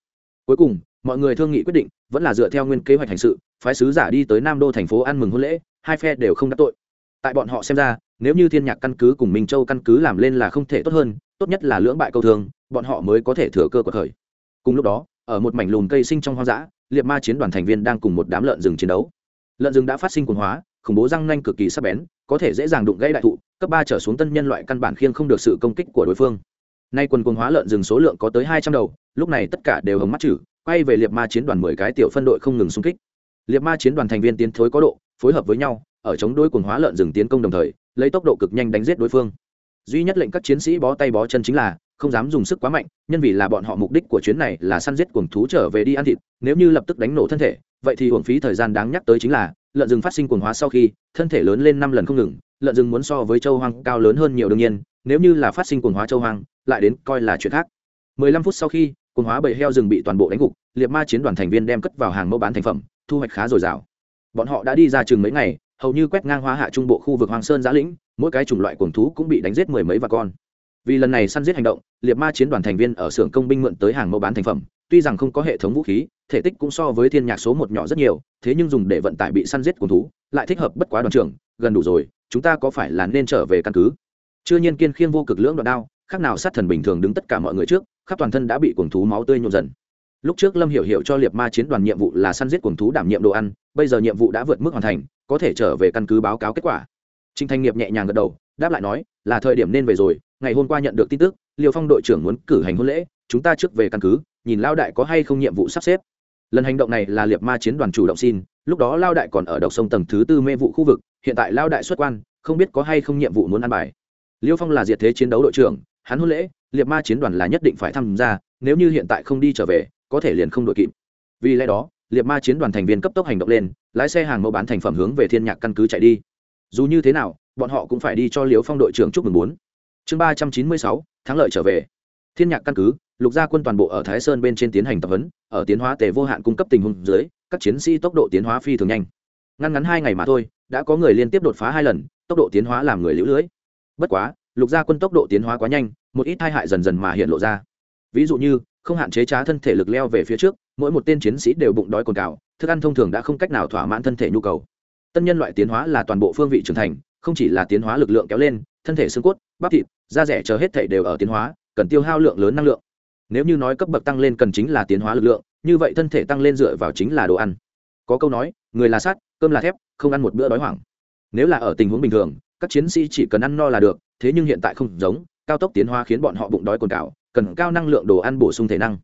Cuối cùng, mọi người thương nghị quyết định, vẫn là dựa theo nguyên kế hoạch hành sự, phái sứ giả đi tới nam đô thành phố ăn mừng hôn lễ, hai phe đều không đắc tội. Tại bọn họ xem ra, nếu như thiên nhạc căn cứ cùng minh châu căn cứ làm lên là không thể tốt hơn, tốt nhất là lưỡng bại câu thương, bọn họ mới có thể thừa cơ của thời cùng lúc đó, ở một mảnh lùn cây sinh trong hoang dã, liệt ma chiến đoàn thành viên đang cùng một đám lợn rừng chiến đấu. Lợn rừng đã phát sinh quần hóa, khủng bố răng nanh cực kỳ sắc bén có thể dễ dàng đụng gãy đại thụ, cấp ba trở xuống tân nhân loại căn bản khiêng không được sự công kích của đối phương. Nay quần cuồng hóa lợn rừng số lượng có tới hai trăm đầu, lúc này tất cả đều hồng mắt chử quay về liệt ma chiến đoàn mười cái tiểu phân đội không ngừng xung kích. Liệt ma chiến đoàn thành viên tiến thối có độ, phối hợp với nhau, ở chống đối cuồng hóa lợn rừng tiến công đồng thời, lấy tốc độ cực nhanh đánh giết đối phương. Duy nhất lệnh các chiến sĩ bó tay bó chân chính là, không dám dùng sức quá mạnh, nhân vì là bọn họ mục đích của chuyến này là săn giết cuồng thú trở về đi ăn thịt, nếu như lập tức đánh nổ thân thể vậy thì hưởng phí thời gian đáng nhắc tới chính là, lợn rừng phát sinh cuồng hóa sau khi, thân thể lớn lên năm lần không ngừng, lợn rừng muốn so với châu hoang cao lớn hơn nhiều đương nhiên, nếu như là phát sinh cuồng hóa châu hoang, lại đến coi là chuyện khác. 15 phút sau khi, cuồng hóa bầy heo rừng bị toàn bộ đánh gục, liệt ma chiến đoàn thành viên đem cất vào hàng mẫu bán thành phẩm, thu hoạch khá dồi dào. Bọn họ đã đi ra chừng mấy ngày, hầu như quét ngang hóa hạ trung bộ khu vực hoàng sơn giã lĩnh, mỗi cái chủng loại cuồng thú cũng bị đánh giết mười mấy và con vì lần này săn giết hành động, liệt ma chiến đoàn thành viên ở xưởng công binh mượn tới hàng mẫu bán thành phẩm, tuy rằng không có hệ thống vũ khí, thể tích cũng so với thiên nhạc số một nhỏ rất nhiều, thế nhưng dùng để vận tải bị săn giết cuồng thú, lại thích hợp bất quá đoàn trưởng, gần đủ rồi, chúng ta có phải là nên trở về căn cứ? Chưa nhiên kiên khiêng vô cực lưỡng đoạn đao, khác nào sát thần bình thường đứng tất cả mọi người trước, khắp toàn thân đã bị cuồng thú máu tươi nhộn dần. Lúc trước lâm hiểu hiểu cho liệt ma chiến đoàn nhiệm vụ là săn giết cuồng thú đảm nhiệm đồ ăn, bây giờ nhiệm vụ đã vượt mức hoàn thành, có thể trở về căn cứ báo cáo kết quả. Trinh thanh nghiệp nhẹ nhàng gật đầu, đáp lại nói, là thời điểm nên về rồi ngày hôm qua nhận được tin tức, liêu phong đội trưởng muốn cử hành hôn lễ, chúng ta trước về căn cứ, nhìn lao đại có hay không nhiệm vụ sắp xếp. Lần hành động này là liệt ma chiến đoàn chủ động xin, lúc đó lao đại còn ở độc sông tầng thứ tư mê vụ khu vực, hiện tại lao đại xuất quan, không biết có hay không nhiệm vụ muốn ăn bài. Liêu phong là diệt thế chiến đấu đội trưởng, hắn hôn lễ liệt ma chiến đoàn là nhất định phải tham gia, nếu như hiện tại không đi trở về, có thể liền không đội kịp. Vì lẽ đó liệt ma chiến đoàn thành viên cấp tốc hành động lên, lái xe hàng mẫu bán thành phẩm hướng về thiên nhạc căn cứ chạy đi. Dù như thế nào, bọn họ cũng phải đi cho Liêu phong đội trưởng chúc mừng bốn chương ba trăm chín mươi sáu, thắng lợi trở về. Thiên nhạc căn cứ, lục gia quân toàn bộ ở thái sơn bên trên tiến hành tập huấn, ở tiến hóa tề vô hạn cung cấp tình huống dưới, các chiến sĩ tốc độ tiến hóa phi thường nhanh. Ngăn ngắn hai ngày mà thôi, đã có người liên tiếp đột phá hai lần, tốc độ tiến hóa làm người lũ lưới. Bất quá, lục gia quân tốc độ tiến hóa quá nhanh, một ít tai hại dần dần mà hiện lộ ra. Ví dụ như, không hạn chế trá thân thể lực leo về phía trước, mỗi một tên chiến sĩ đều bụng đói cồn cào, thức ăn thông thường đã không cách nào thỏa mãn thân thể nhu cầu. Tân nhân loại tiến hóa là toàn bộ phương vị trưởng thành, không chỉ là tiến hóa lực lượng kéo lên thân thể xương cốt, bắp thịt, da rẻ chờ hết thể đều ở tiến hóa, cần tiêu hao lượng lớn năng lượng. Nếu như nói cấp bậc tăng lên cần chính là tiến hóa lực lượng, như vậy thân thể tăng lên dựa vào chính là đồ ăn. Có câu nói, người là sắt, cơm là thép, không ăn một bữa đói hoảng. Nếu là ở tình huống bình thường, các chiến sĩ chỉ cần ăn no là được, thế nhưng hiện tại không giống, cao tốc tiến hóa khiến bọn họ bụng đói cồn cào cần cao năng lượng đồ ăn bổ sung thể năng.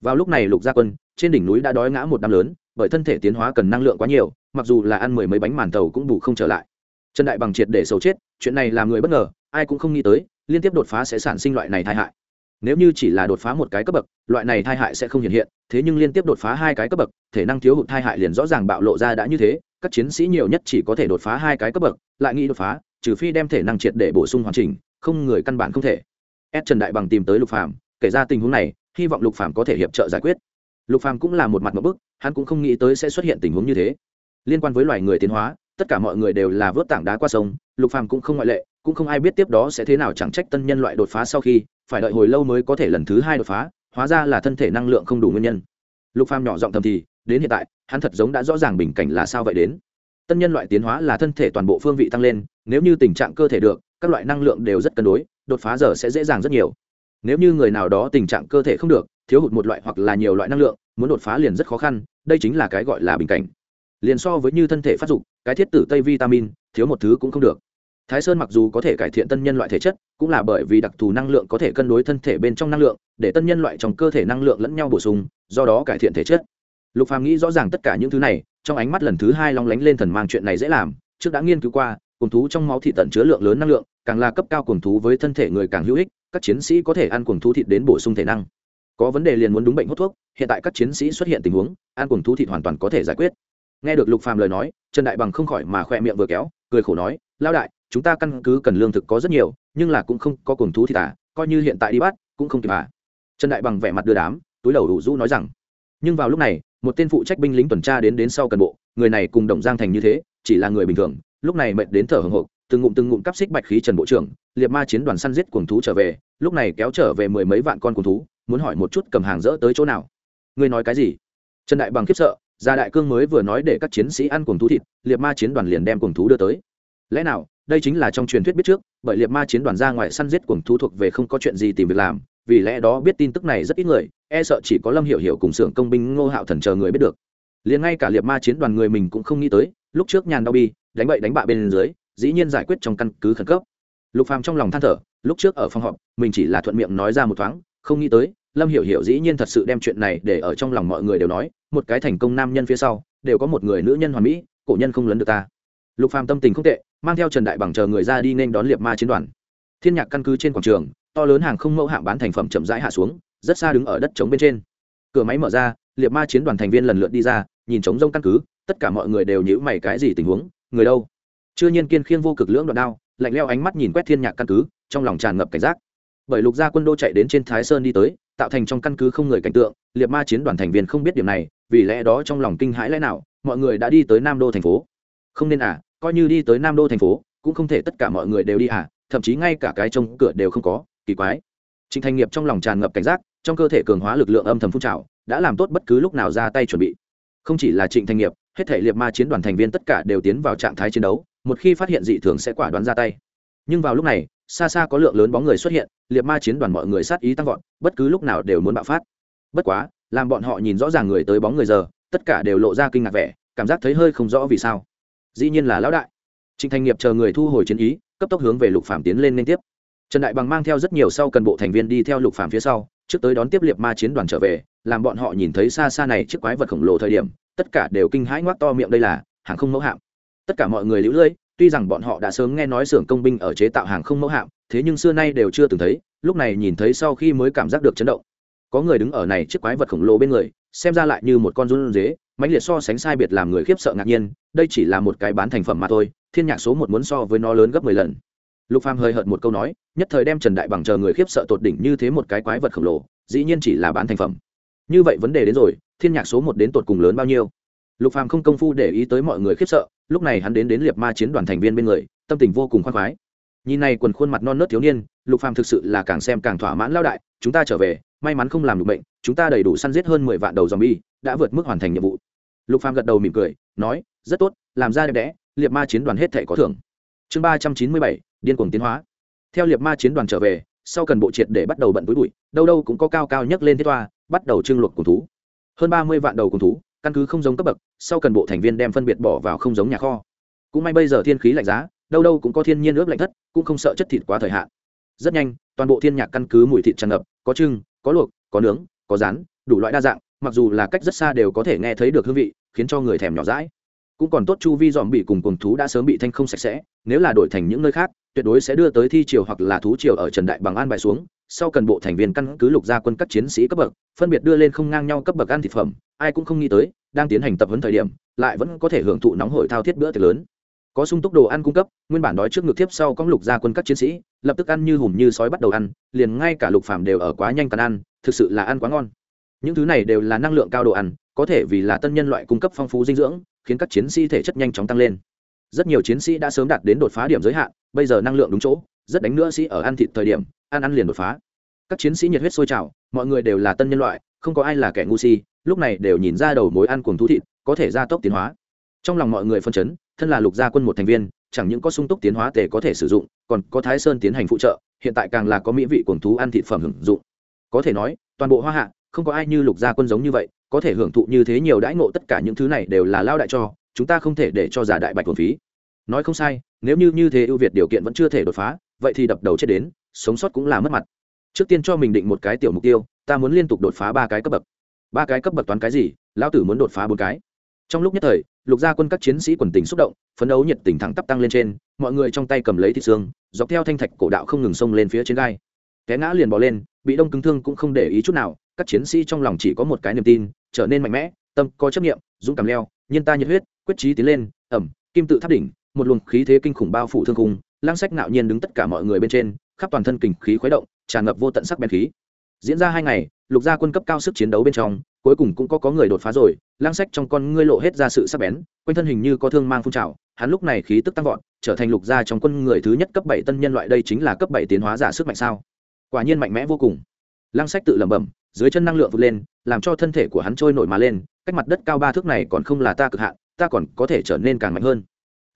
Vào lúc này lục gia quân, trên đỉnh núi đã đói ngã một năm lớn, bởi thân thể tiến hóa cần năng lượng quá nhiều, mặc dù là ăn mười mấy bánh màn tàu cũng bù không trở lại trần đại bằng triệt để xấu chết, chuyện này làm người bất ngờ, ai cũng không nghĩ tới, liên tiếp đột phá sẽ sản sinh loại này tai hại. Nếu như chỉ là đột phá một cái cấp bậc, loại này tai hại sẽ không hiện hiện, thế nhưng liên tiếp đột phá hai cái cấp bậc, thể năng thiếu hụt tai hại liền rõ ràng bạo lộ ra đã như thế, các chiến sĩ nhiều nhất chỉ có thể đột phá hai cái cấp bậc, lại nghĩ đột phá, trừ phi đem thể năng triệt để bổ sung hoàn chỉnh, không người căn bản không thể. Ép trần đại bằng tìm tới lục phàm, kể ra tình huống này, hy vọng lục phàm có thể hiệp trợ giải quyết. Lục phàm cũng là một mặt một bức, hắn cũng không nghĩ tới sẽ xuất hiện tình huống như thế. Liên quan với loài người tiến hóa tất cả mọi người đều là vớt tảng đá qua sông, lục phàm cũng không ngoại lệ, cũng không ai biết tiếp đó sẽ thế nào, chẳng trách tân nhân loại đột phá sau khi, phải đợi hồi lâu mới có thể lần thứ hai đột phá, hóa ra là thân thể năng lượng không đủ nguyên nhân. Lục phàm nhỏ giọng thầm thì, đến hiện tại, hắn thật giống đã rõ ràng bình cảnh là sao vậy đến. Tân nhân loại tiến hóa là thân thể toàn bộ phương vị tăng lên, nếu như tình trạng cơ thể được, các loại năng lượng đều rất cân đối, đột phá giờ sẽ dễ dàng rất nhiều. Nếu như người nào đó tình trạng cơ thể không được, thiếu hụt một loại hoặc là nhiều loại năng lượng, muốn đột phá liền rất khó khăn, đây chính là cái gọi là bình cảnh liền so với như thân thể phát dục, cái thiết tử tây vitamin, thiếu một thứ cũng không được. Thái sơn mặc dù có thể cải thiện tân nhân loại thể chất, cũng là bởi vì đặc thù năng lượng có thể cân đối thân thể bên trong năng lượng, để tân nhân loại trong cơ thể năng lượng lẫn nhau bổ sung, do đó cải thiện thể chất. Lục phàm nghĩ rõ ràng tất cả những thứ này, trong ánh mắt lần thứ hai long lánh lên thần mang chuyện này dễ làm, trước đã nghiên cứu qua, cùng thú trong máu thị tận chứa lượng lớn năng lượng, càng là cấp cao cùng thú với thân thể người càng hữu ích, các chiến sĩ có thể ăn cùng thú thịt đến bổ sung thể năng. Có vấn đề liền muốn đúng bệnh hút thuốc, hiện tại các chiến sĩ xuất hiện tình huống, ăn cùng thú thịt hoàn toàn có thể giải quyết nghe được lục phàm lời nói, trần đại bằng không khỏi mà khoe miệng vừa kéo, cười khổ nói lao đại, chúng ta căn cứ cần lương thực có rất nhiều, nhưng là cũng không có cuồng thú thì tả, coi như hiện tại đi bắt, cũng không kịp à. Trần đại bằng vẻ mặt đưa đám, túi đầu đủ rũ nói rằng, nhưng vào lúc này, một tên phụ trách binh lính tuần tra đến đến sau cần bộ, người này cùng đồng giang thành như thế, chỉ là người bình thường, lúc này mệt đến thở hồng hộc, từng ngụm từng ngụm cắp xích bạch khí trần bộ trưởng, liệt ma chiến đoàn săn giết cuồng thú trở về, lúc này kéo trở về mười mấy vạn con cuồng thú, muốn hỏi một chút cầm hàng dỡ tới chỗ nào. Ngươi nói cái gì? Trần đại bằng khiếp sợ gia đại cương mới vừa nói để các chiến sĩ ăn cuồng thú thịt, liệt ma chiến đoàn liền đem cuồng thú đưa tới. Lẽ nào, đây chính là trong truyền thuyết biết trước, bởi liệt ma chiến đoàn ra ngoài săn giết cuồng thú thuộc về không có chuyện gì tìm việc làm, vì lẽ đó biết tin tức này rất ít người e sợ chỉ có lâm hiểu hiểu cùng xưởng công binh ngô hạo thần chờ người biết được. Liền ngay cả liệt ma chiến đoàn người mình cũng không nghĩ tới, lúc trước nhàn đau bi, đánh bậy đánh bạ bên dưới, dĩ nhiên giải quyết trong căn cứ khẩn cấp. Lục phàm trong lòng than thở, lúc trước ở phòng họp, mình chỉ là thuận miệng nói ra một thoáng, không nghĩ tới lâm hiểu hiểu dĩ nhiên thật sự đem chuyện này để ở trong lòng mọi người đều nói, một cái thành công nam nhân phía sau, đều có một người nữ nhân hoàn mỹ, cổ nhân không lấn được ta. Lục phàm tâm tình không tệ, mang theo trần đại bằng chờ người ra đi nên đón liệt ma chiến đoàn. Thiên nhạc căn cứ trên quảng trường, to lớn hàng không mẫu hạng bán thành phẩm chậm rãi hạ xuống, rất xa đứng ở đất trống bên trên. Cửa máy mở ra liệt ma chiến đoàn thành viên lần lượt đi ra, nhìn trống rông căn cứ, tất cả mọi người đều nhíu mày cái gì tình huống, người đâu? Chưa nhiên kiên khiêng vô cực lưỡng đoạn đao, lạnh leo ánh mắt nhìn quét thiên nhạc căn cứ, trong lòng tràn ngập cảnh giác bởi lục gia quân đô chạy đến trên thái sơn đi tới, tạo thành trong căn cứ không người cảnh tượng, liệt ma chiến đoàn thành viên không biết điểm này, vì lẽ đó trong lòng kinh hãi lẽ nào, mọi người đã đi tới nam đô thành phố. Không nên à coi như đi tới nam đô thành phố, cũng không thể tất cả mọi người đều đi à thậm chí ngay cả cái trông cửa đều không có, kỳ quái. Trịnh thành nghiệp trong lòng tràn ngập cảnh giác, trong cơ thể cường hóa lực lượng âm thầm phun trào, đã làm tốt bất cứ lúc nào ra tay chuẩn bị. Không chỉ là trịnh thành nghiệp, hết thể liệt ma chiến đoàn thành viên tất cả đều tiến vào trạng thái chiến đấu, một khi phát hiện dị thường sẽ quả đoán ra tay nhưng vào lúc này, xa xa có lượng lớn bóng người xuất hiện, liệt ma chiến đoàn mọi người sát ý tăng vọt, bất cứ lúc nào đều muốn bạo phát. Bất quá, làm bọn họ nhìn rõ ràng người tới bóng người giờ, tất cả đều lộ ra kinh ngạc vẻ, cảm giác thấy hơi không rõ vì sao. Dĩ nhiên là lão đại. Trịnh thành nghiệp chờ người thu hồi chiến ý, cấp tốc hướng về lục phạm tiến lên liên tiếp. Trần đại bằng mang theo rất nhiều sau cần bộ thành viên đi theo lục phạm phía sau, trước tới đón tiếp liệt ma chiến đoàn trở về, làm bọn họ nhìn thấy xa xa này chiếc quái vật khổng lồ thời điểm, tất cả đều kinh hãi ngoác to miệng đây là, hàng không mẫu hạm. Tất cả mọi người lũ lưỡi tuy rằng bọn họ đã sớm nghe nói xưởng công binh ở chế tạo hàng không mẫu hạm, thế nhưng xưa nay đều chưa từng thấy, lúc này nhìn thấy sau khi mới cảm giác được chấn động. Có người đứng ở này chiếc quái vật khổng lồ bên người, xem ra lại như một con run dế mãnh liệt so sánh sai biệt làm người khiếp sợ ngạc nhiên, đây chỉ là một cái bán thành phẩm mà thôi, thiên nhạc số một muốn so với nó lớn gấp mười lần. Lục phàm hơi hợt một câu nói, nhất thời đem trần đại bằng chờ người khiếp sợ tột đỉnh như thế một cái quái vật khổng lồ, dĩ nhiên chỉ là bán thành phẩm. Như vậy vấn đề đến rồi, thiên nhạc số một đến tột cùng lớn bao nhiêu? Lục phàm không công phu để ý tới mọi người khiếp sợ lúc này hắn đến đến liệt ma chiến đoàn thành viên bên người, tâm tình vô cùng khoan khoái. Nhìn này quần khuôn mặt non nớt thiếu niên, lục phàm thực sự là càng xem càng thỏa mãn lao đại, chúng ta trở về, may mắn không làm được bệnh, chúng ta đầy đủ săn giết hơn mười vạn đầu zombie, đã vượt mức hoàn thành nhiệm vụ. Lục phàm gật đầu mỉm cười, nói, rất tốt, làm ra đẹp đẽ liệt ma chiến đoàn hết thể có thưởng. Chương ba trăm chín mươi bảy, điên cuồng tiến hóa. Theo liệt ma chiến đoàn trở về, sau cần bộ triệt để bắt đầu bận túi bụi, đâu đâu cũng có cao cao nhấc lên thiết toa, bắt đầu trưng luộc cùng thú. Hơn ba mươi vạn đầu cùng thú căn cứ không giống cấp bậc, sau cần bộ thành viên đem phân biệt bỏ vào không giống nhà kho. Cũng may bây giờ thiên khí lạnh giá, đâu đâu cũng có thiên nhiên ướp lạnh thất, cũng không sợ chất thịt quá thời hạn. Rất nhanh, toàn bộ thiên nhạc căn cứ mùi thịt tràn ngập, có trưng, có luộc, có nướng, có rán, đủ loại đa dạng, mặc dù là cách rất xa đều có thể nghe thấy được hương vị, khiến cho người thèm nhỏ rãi cũng còn tốt chu vi dòm bị cùng cùng thú đã sớm bị thanh không sạch sẽ, nếu là đổi thành những nơi khác, tuyệt đối sẽ đưa tới thi triều hoặc là thú triều ở trần đại bằng an bài xuống sau cần bộ thành viên căn cứ lục gia quân các chiến sĩ cấp bậc, phân biệt đưa lên không ngang nhau cấp bậc ăn thực phẩm, ai cũng không nghĩ tới, đang tiến hành tập huấn thời điểm, lại vẫn có thể hưởng thụ nóng hổi thao thiết bữa tiệc lớn. Có sung túc đồ ăn cung cấp, nguyên bản đói trước ngược tiếp sau có lục gia quân các chiến sĩ, lập tức ăn như hùm như sói bắt đầu ăn, liền ngay cả lục phàm đều ở quá nhanh tàn ăn, thực sự là ăn quá ngon. Những thứ này đều là năng lượng cao đồ ăn, có thể vì là tân nhân loại cung cấp phong phú dinh dưỡng, khiến các chiến sĩ thể chất nhanh chóng tăng lên. Rất nhiều chiến sĩ đã sớm đạt đến đột phá điểm giới hạn, bây giờ năng lượng đúng chỗ rất đánh nữa sĩ ở ăn thịt thời điểm, ăn ăn liền đột phá. Các chiến sĩ nhiệt huyết sôi trào, mọi người đều là tân nhân loại, không có ai là kẻ ngu si, lúc này đều nhìn ra đầu mối ăn cuồng thú thịt, có thể gia tốc tiến hóa. Trong lòng mọi người phân chấn, thân là lục gia quân một thành viên, chẳng những có sung túc tiến hóa tề có thể sử dụng, còn có thái sơn tiến hành phụ trợ, hiện tại càng là có mỹ vị cuồng thú ăn thịt phẩm hưởng dụng. Có thể nói, toàn bộ hoa hạ, không có ai như lục gia quân giống như vậy, có thể hưởng thụ như thế nhiều đãi ngộ tất cả những thứ này đều là lao đại cho, chúng ta không thể để cho giả đại bạch thuần phí nói không sai, nếu như như thế ưu việt điều kiện vẫn chưa thể đột phá, vậy thì đập đầu chết đến, sống sót cũng là mất mặt. Trước tiên cho mình định một cái tiểu mục tiêu, ta muốn liên tục đột phá ba cái cấp bậc. Ba cái cấp bậc toán cái gì? Lão tử muốn đột phá bốn cái. Trong lúc nhất thời, lục gia quân các chiến sĩ quần tình xúc động, phấn đấu nhiệt tình thẳng tắp tăng lên trên, mọi người trong tay cầm lấy thịt xương, dọc theo thanh thạch cổ đạo không ngừng xông lên phía trên gai. Té ngã liền bỏ lên, bị đông cứng thương cũng không để ý chút nào, các chiến sĩ trong lòng chỉ có một cái niềm tin, trở nên mạnh mẽ, tâm có chấp nghiệm dũng cảm leo, nhân ta nhiệt huyết, quyết trí tiến lên, ẩm, kim tự tháp đỉnh một luồng khí thế kinh khủng bao phủ thương khung lang sách nạo nhiên đứng tất cả mọi người bên trên, khắp toàn thân kình khí khuấy động, tràn ngập vô tận sắc bén khí. Diễn ra hai ngày, lục gia quân cấp cao sức chiến đấu bên trong, cuối cùng cũng có có người đột phá rồi lang sách trong con ngươi lộ hết ra sự sắc bén, quanh thân hình như có thương mang phun trào, hắn lúc này khí tức tăng vọt, trở thành lục gia trong quân người thứ nhất cấp bảy tân nhân loại đây chính là cấp bảy tiến hóa giả sức mạnh sao? Quả nhiên mạnh mẽ vô cùng. Lang sách tự lẩm bẩm, dưới chân năng lượng vượt lên, làm cho thân thể của hắn trôi nổi mà lên, cách mặt đất cao ba thước này còn không là ta cực hạn, ta còn có thể trở nên càng mạnh hơn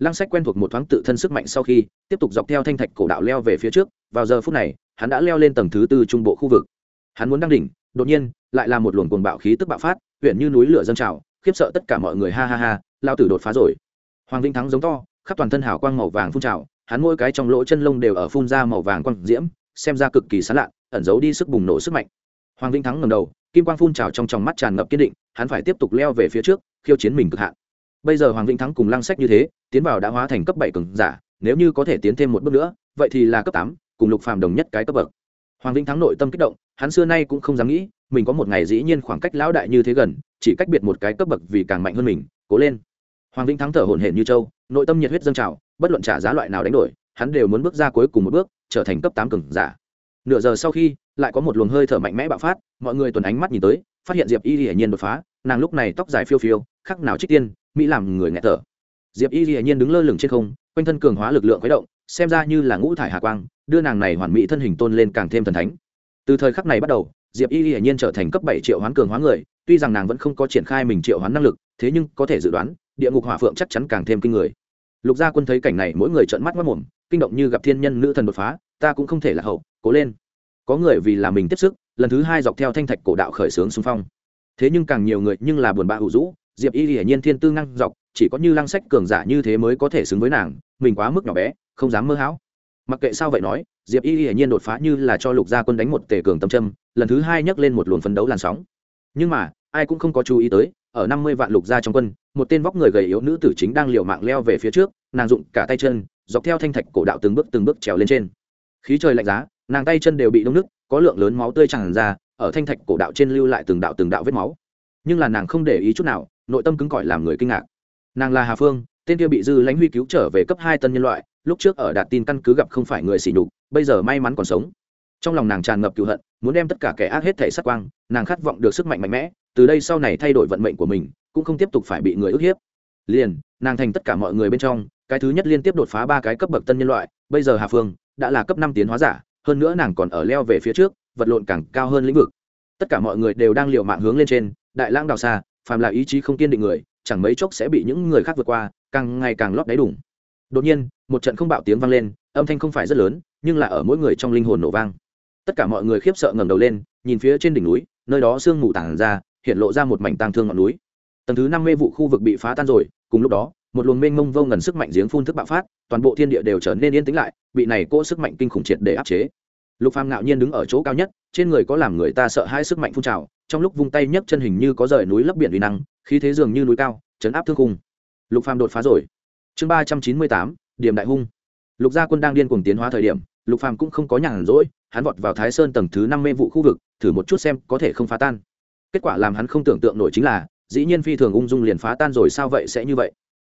lăng sách quen thuộc một thoáng tự thân sức mạnh sau khi, tiếp tục dọc theo thanh thạch cổ đạo leo về phía trước, vào giờ phút này, hắn đã leo lên tầng thứ tư trung bộ khu vực. Hắn muốn đăng đỉnh, đột nhiên, lại là một luồng cuồng bạo khí tức bạo phát, huyện như núi lửa dâng trào, khiếp sợ tất cả mọi người, ha ha ha, lao tử đột phá rồi. Hoàng vinh thắng giống to, khắp toàn thân hào quang màu vàng phun trào, hắn mỗi cái trong lỗ chân lông đều ở phun ra màu vàng quang diễm, xem ra cực kỳ sán lạ ẩn giấu đi sức bùng nổ sức mạnh. Hoàng vinh thắng ngầm đầu, kim quang phun trào trong tròng mắt tràn ngập kiên định, hắn phải tiếp tục leo về phía trước, khiêu chiến mình cực hạn bây giờ hoàng vĩnh thắng cùng lăng sách như thế, tiến vào đã hóa thành cấp bảy cường giả, nếu như có thể tiến thêm một bước nữa, vậy thì là cấp tám, cùng lục phàm đồng nhất cái cấp bậc. Hoàng vĩnh thắng nội tâm kích động, hắn xưa nay cũng không dám nghĩ, mình có một ngày dĩ nhiên khoảng cách lão đại như thế gần, chỉ cách biệt một cái cấp bậc vì càng mạnh hơn mình, cố lên. Hoàng vĩnh thắng thở hổn hển như châu nội tâm nhiệt huyết dâng trào, bất luận trả giá loại nào đánh đổi, hắn đều muốn bước ra cuối cùng một bước, trở thành cấp tám cường giả. Nửa giờ sau khi, lại có một luồng hơi thở mạnh mẽ bạo phát, mọi người tuần ánh mắt nhìn tới, phát hiện diệp y hiển nhiên đột phá, nàng lúc này tóc dài phiêu phiêu, khắc nào trích tiên mỹ làm người nghẹt thở. Diệp y hiển nhiên đứng lơ lửng trên không, quanh thân cường hóa lực lượng khuấy động, xem ra như là ngũ thải hà quang, đưa nàng này hoàn mỹ thân hình tôn lên càng thêm thần thánh. Từ thời khắc này bắt đầu, diệp y hiển nhiên trở thành cấp bảy triệu hoán cường hóa người, tuy rằng nàng vẫn không có triển khai mình triệu hoán năng lực, thế nhưng có thể dự đoán, địa ngục hỏa phượng chắc chắn càng thêm kinh người. Lục gia quân thấy cảnh này, mỗi người trợn mắt mất mồm, kinh động như gặp thiên nhân nữ thần đột phá, ta cũng không thể là hậu, cố lên. Có người vì là mình tiếp sức, lần thứ hai dọc theo thanh thạch cổ đạo khởi xướng xung phong. Thế nhưng càng nhiều người nhưng là buồn bã hữu dũ diệp y hiển nhiên thiên tư ngăn dọc, chỉ có như lăng sách cường giả như thế mới có thể xứng với nàng, mình quá mức nhỏ bé, không dám mơ hão. Mặc kệ sao vậy nói, diệp y hiển nhiên đột phá như là cho lục gia quân đánh một tề cường tâm trâm lần thứ hai nhấc lên một luồng phấn đấu làn sóng. Nhưng mà, ai cũng không có chú ý tới, ở năm mươi vạn lục gia trong quân, một tên vóc người gầy yếu nữ tử chính đang liều mạng leo về phía trước, nàng dụng cả tay chân, dọc theo thanh thạch cổ đạo từng bước từng bước trèo lên trên. Khí trời lạnh giá, nàng tay chân đều bị đông nước, có lượng lớn máu tươi tràn ra, ở thanh thạch cổ đạo trên lưu lại từng đạo từng đạo vết máu. Nhưng là nàng không để ý chút nào nội tâm cứng cỏi làm người kinh ngạc. Nàng là hà phương, tên kia bị dư lãnh huy cứu trở về cấp hai tân nhân loại, lúc trước ở đạt tin căn cứ gặp không phải người xỉ nhục, bây giờ may mắn còn sống. Trong lòng nàng tràn ngập cựu hận, muốn đem tất cả kẻ ác hết thể sát quang, nàng khát vọng được sức mạnh mạnh mẽ, từ đây sau này thay đổi vận mệnh của mình, cũng không tiếp tục phải bị người ức hiếp. Liền, nàng thành tất cả mọi người bên trong, cái thứ nhất liên tiếp đột phá ba cái cấp bậc tân nhân loại, bây giờ hà phương đã là cấp năm tiến hóa giả, hơn nữa nàng còn ở leo về phía trước, vật lộn càng cao hơn lĩnh vực. Tất cả mọi người đều đang liều mạng hướng lên trên, đại lãng đào xa phàm là ý chí không kiên định người, chẳng mấy chốc sẽ bị những người khác vượt qua, càng ngày càng lót đáy đủng đột nhiên, một trận không bạo tiếng vang lên, âm thanh không phải rất lớn, nhưng là ở mỗi người trong linh hồn nổ vang. Tất cả mọi người khiếp sợ ngẩng đầu lên, nhìn phía trên đỉnh núi, nơi đó sương mù tản ra, hiện lộ ra một mảnh tang thương ngọn núi. Tầng thứ năm mê vụ khu vực bị phá tan rồi, cùng lúc đó, một luồng mênh mông vô ngần sức mạnh giếng phun thức bạo phát, toàn bộ thiên địa đều trở nên yên tĩnh lại, bị này cỗ sức mạnh kinh khủng triệt để áp chế. Lục phàm ngạo nhiên đứng ở chỗ cao nhất, trên người có làm người ta sợ hai sức mạnh phun trào trong lúc vung tay nhấc chân hình như có rời núi lấp biển uy năng, khí thế dường như núi cao, chấn áp thương khung. Lục phàm đột phá rồi. Chương ba trăm chín mươi tám, điểm đại hung. Lục gia quân đang điên cuồng tiến hóa thời điểm, lục phàm cũng không có nhàn rỗi, hắn vọt vào thái sơn tầng thứ năm mê vụ khu vực, thử một chút xem có thể không phá tan. Kết quả làm hắn không tưởng tượng nổi chính là, dĩ nhiên phi thường ung dung liền phá tan rồi sao vậy sẽ như vậy?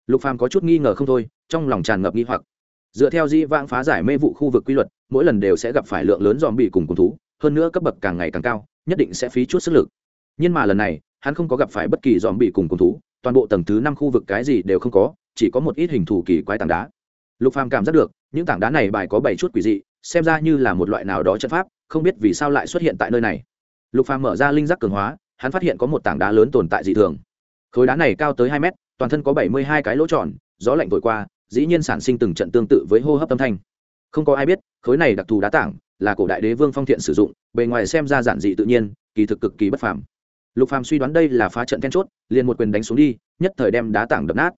Lục phàm có chút nghi ngờ không thôi, trong lòng tràn ngập nghi hoặc. Dựa theo di vãng phá giải mê vụ khu vực quy luật, mỗi lần đều sẽ gặp phải lượng lớn dòm bị cùng cùng thú, hơn nữa cấp bậc càng ngày càng cao nhất định sẽ phí chút sức lực. Nhưng mà lần này, hắn không có gặp phải bất kỳ dòm bị cùng cùng thú, toàn bộ tầng thứ năm khu vực cái gì đều không có, chỉ có một ít hình thù kỳ quái tảng đá. Lục phàm cảm giác được, những tảng đá này bài có bảy chút quỷ dị, xem ra như là một loại nào đó chất pháp, không biết vì sao lại xuất hiện tại nơi này. Lục phàm mở ra linh giác cường hóa, hắn phát hiện có một tảng đá lớn tồn tại dị thường. Khối đá này cao tới hai mét, toàn thân có bảy mươi hai cái lỗ tròn, gió lạnh thổi qua, dĩ nhiên sản sinh từng trận tương tự với hô hấp âm thanh không có ai biết, khối này đặc thù đá tảng là cổ đại đế vương phong thiện sử dụng, bề ngoài xem ra giản dị tự nhiên, kỳ thực cực kỳ bất phàm. Lục phàm suy đoán đây là phá trận then chốt, liền một quyền đánh xuống đi, nhất thời đem đá tảng đập nát.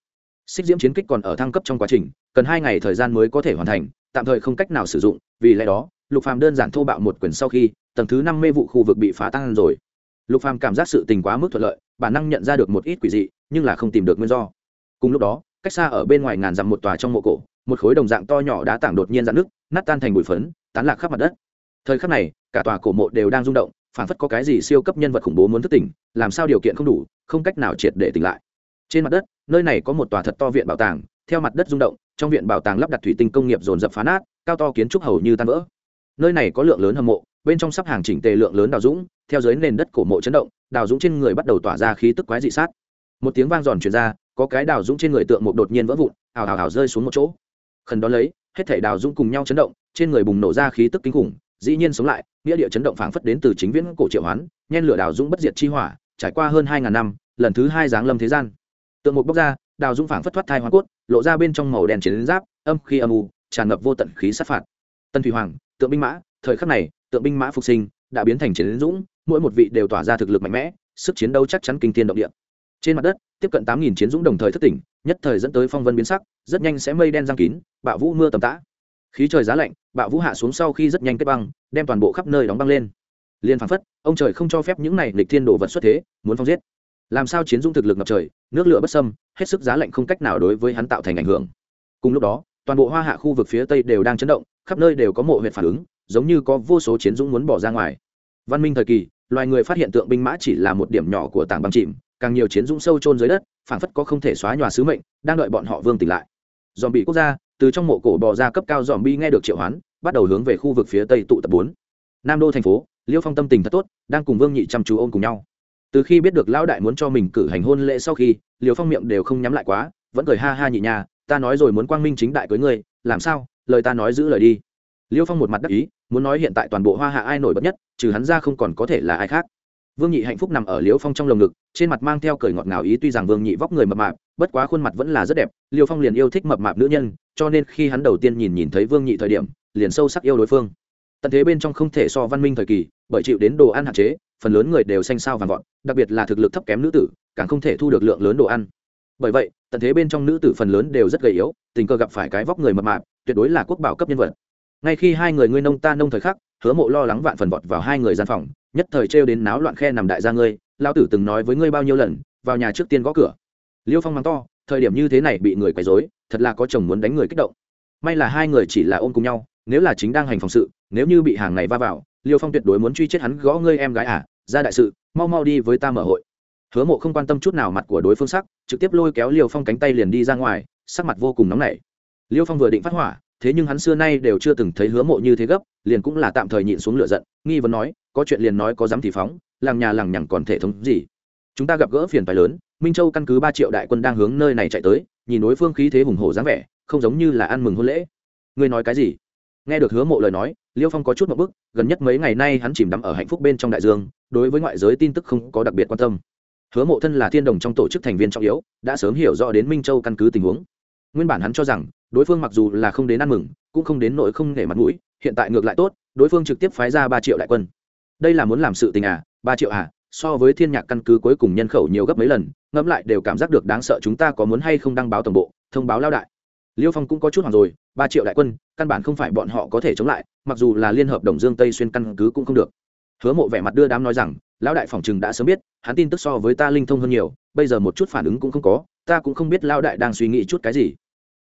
Xích diễm chiến kích còn ở thăng cấp trong quá trình, cần hai ngày thời gian mới có thể hoàn thành, tạm thời không cách nào sử dụng, vì lẽ đó, lục phàm đơn giản thô bạo một quyền sau khi, tầng thứ năm mê vụ khu vực bị phá tan rồi. Lục phàm cảm giác sự tình quá mức thuận lợi, bản năng nhận ra được một ít quỷ dị, nhưng là không tìm được nguyên do. Cùng lúc đó, cách xa ở bên ngoài ngàn dặm một tòa trong mộ cổ một khối đồng dạng to nhỏ đá tảng đột nhiên dạn nước nát tan thành bụi phấn, tán lạc khắp mặt đất. Thời khắc này, cả tòa cổ mộ đều đang rung động phản phất có cái gì siêu cấp nhân vật khủng bố muốn thức tỉnh, làm sao điều kiện không đủ, không cách nào triệt để tỉnh lại. Trên mặt đất, nơi này có một tòa thật to viện bảo tàng, theo mặt đất rung động, trong viện bảo tàng lắp đặt thủy tinh công nghiệp dồn dập phá nát, cao to kiến trúc hầu như tan vỡ. Nơi này có lượng lớn hầm mộ, bên trong sắp hàng chỉnh tề lượng lớn đào dũng, theo dưới nền đất cổ mộ chấn động, đào dũng trên người bắt đầu tỏa ra khí tức quái dị sát. Một tiếng vang giòn truyền ra, có cái đào dũng trên người tượng mộ đột nhiên vỡ vụn, ào ào ào rơi xuống một chỗ khẩn đó lấy, hết thảy đào dũng cùng nhau chấn động, trên người bùng nổ ra khí tức kinh khủng, dĩ nhiên sống lại, nghĩa địa chấn động phảng phất đến từ chính viễn cổ triệu hoán, nhen lửa đào dũng bất diệt chi hỏa, trải qua hơn hai ngàn năm, lần thứ hai giáng lâm thế gian. Tượng mục bốc ra, đào dũng phảng phất thoát thai hoa cốt, lộ ra bên trong màu đen chiến giáp, âm khi âm u, tràn ngập vô tận khí sát phạt. Tân thủy hoàng, tượng binh mã, thời khắc này, tượng binh mã phục sinh, đã biến thành chiến dũng, mỗi một vị đều tỏa ra thực lực mạnh mẽ, sức chiến đấu chắc chắn kinh thiên động địa trên mặt đất, tiếp cận tám nghìn chiến dũng đồng thời thất tỉnh, nhất thời dẫn tới phong vân biến sắc, rất nhanh sẽ mây đen giang kín, bạo vũ mưa tầm tã. Khí trời giá lạnh, bạo vũ hạ xuống sau khi rất nhanh kết băng, đem toàn bộ khắp nơi đóng băng lên. Liên phán phất, ông trời không cho phép những này lịch thiên đồ vật xuất thế, muốn phong giết. Làm sao chiến dũng thực lực ngập trời, nước lửa bất sâm hết sức giá lạnh không cách nào đối với hắn tạo thành ảnh hưởng. Cùng lúc đó, toàn bộ hoa hạ khu vực phía tây đều đang chấn động, khắp nơi đều có mộ huyện phản ứng, giống như có vô số chiến dũng muốn bỏ ra ngoài. Văn minh thời kỳ, loài người phát hiện tượng binh mã chỉ là một điểm nhỏ của tảng băng chìm càng nhiều chiến dũng sâu chôn dưới đất, phảng phất có không thể xóa nhòa sứ mệnh, đang đợi bọn họ vương tỉnh lại. Dòm bị quốc gia, từ trong mộ cổ bò ra cấp cao dòm bi nghe được triệu hoán, bắt đầu hướng về khu vực phía tây tụ tập bốn. Nam đô thành phố, liêu phong tâm tình thật tốt, đang cùng vương nhị chăm chú ôm cùng nhau. Từ khi biết được lão đại muốn cho mình cử hành hôn lễ sau khi liều phong miệng đều không nhắm lại quá, vẫn cười ha ha nhị nhà, ta nói rồi muốn quang minh chính đại cưới ngươi, làm sao? Lời ta nói giữ lời đi. Liêu phong một mặt đắc ý, muốn nói hiện tại toàn bộ hoa hạ ai nổi bật nhất, trừ hắn ra không còn có thể là ai khác vương nhị hạnh phúc nằm ở liêu phong trong lồng ngực, trên mặt mang theo cười ngọt ngào ý tuy rằng vương nhị vóc người mập mạp, bất quá khuôn mặt vẫn là rất đẹp, liêu phong liền yêu thích mập mạp nữ nhân, cho nên khi hắn đầu tiên nhìn nhìn thấy vương nhị thời điểm, liền sâu sắc yêu đối phương. Tận thế bên trong không thể so văn minh thời kỳ, bởi chịu đến đồ ăn hạn chế, phần lớn người đều xanh sao vàng vọt, đặc biệt là thực lực thấp kém nữ tử, càng không thể thu được lượng lớn đồ ăn. Bởi vậy, tận thế bên trong nữ tử phần lớn đều rất gầy yếu, tình cờ gặp phải cái vóc người mập mạp, tuyệt đối là quốc bảo cấp nhân vật. Ngay khi hai người ngươi nông ta nông thời khắc, hứa mộ lo lắng vạn phần vọt vào hai người gian phòng nhất thời trêu đến náo loạn khe nằm đại gia ngươi lao tử từng nói với ngươi bao nhiêu lần, vào nhà trước tiên gõ cửa. Liêu phong mắng to, thời điểm như thế này bị người quấy rối, thật là có chồng muốn đánh người kích động. May là hai người chỉ là ôm cùng nhau, nếu là chính đang hành phòng sự, nếu như bị hàng này va vào, liêu phong tuyệt đối muốn truy chết hắn, gõ ngươi em gái à ra đại sự, mau mau đi với ta mở hội. Hứa mộ không quan tâm chút nào mặt của đối phương sắc, trực tiếp lôi kéo liêu phong cánh tay liền đi ra ngoài, sắc mặt vô cùng nóng nảy. Liêu phong vừa định phát hỏa, thế nhưng hắn xưa nay đều chưa từng thấy hứa mộ như thế gấp, liền cũng là tạm thời nhịn xuống lửa giận, nghi vấn nói có chuyện liền nói có dám thì phóng, làng nhà làng nhằng còn thể thống gì? Chúng ta gặp gỡ phiền phái lớn, minh châu căn cứ ba triệu đại quân đang hướng nơi này chạy tới, nhìn đối phương khí thế hùng hổ dáng vẻ, không giống như là ăn mừng hôn lễ. Ngươi nói cái gì? Nghe được hứa mộ lời nói, liêu phong có chút một bức, gần nhất mấy ngày nay hắn chìm đắm ở hạnh phúc bên trong đại dương, đối với ngoại giới tin tức không có đặc biệt quan tâm. Hứa mộ thân là thiên đồng trong tổ chức thành viên trọng yếu, đã sớm hiểu rõ đến minh châu căn cứ tình huống. Nguyên bản hắn cho rằng, đối phương mặc dù là không đến ăn mừng, cũng không đến nội không nể mặt mũi, hiện tại ngược lại tốt, đối phương trực tiếp phái ra ba triệu đại quân đây là muốn làm sự tình à ba triệu à so với thiên nhạc căn cứ cuối cùng nhân khẩu nhiều gấp mấy lần, ngẫm lại đều cảm giác được đáng sợ chúng ta có muốn hay không đăng báo tổng bộ, thông báo lao đại. Liêu phong cũng có chút hoảng rồi, ba triệu đại quân, căn bản không phải bọn họ có thể chống lại, mặc dù là liên hợp đồng dương tây xuyên căn cứ cũng không được. Hứa mộ vẻ mặt đưa đám nói rằng, lão đại phòng chừng đã sớm biết, hắn tin tức so với ta linh thông hơn nhiều, bây giờ một chút phản ứng cũng không có, ta cũng không biết lão đại đang suy nghĩ chút cái gì.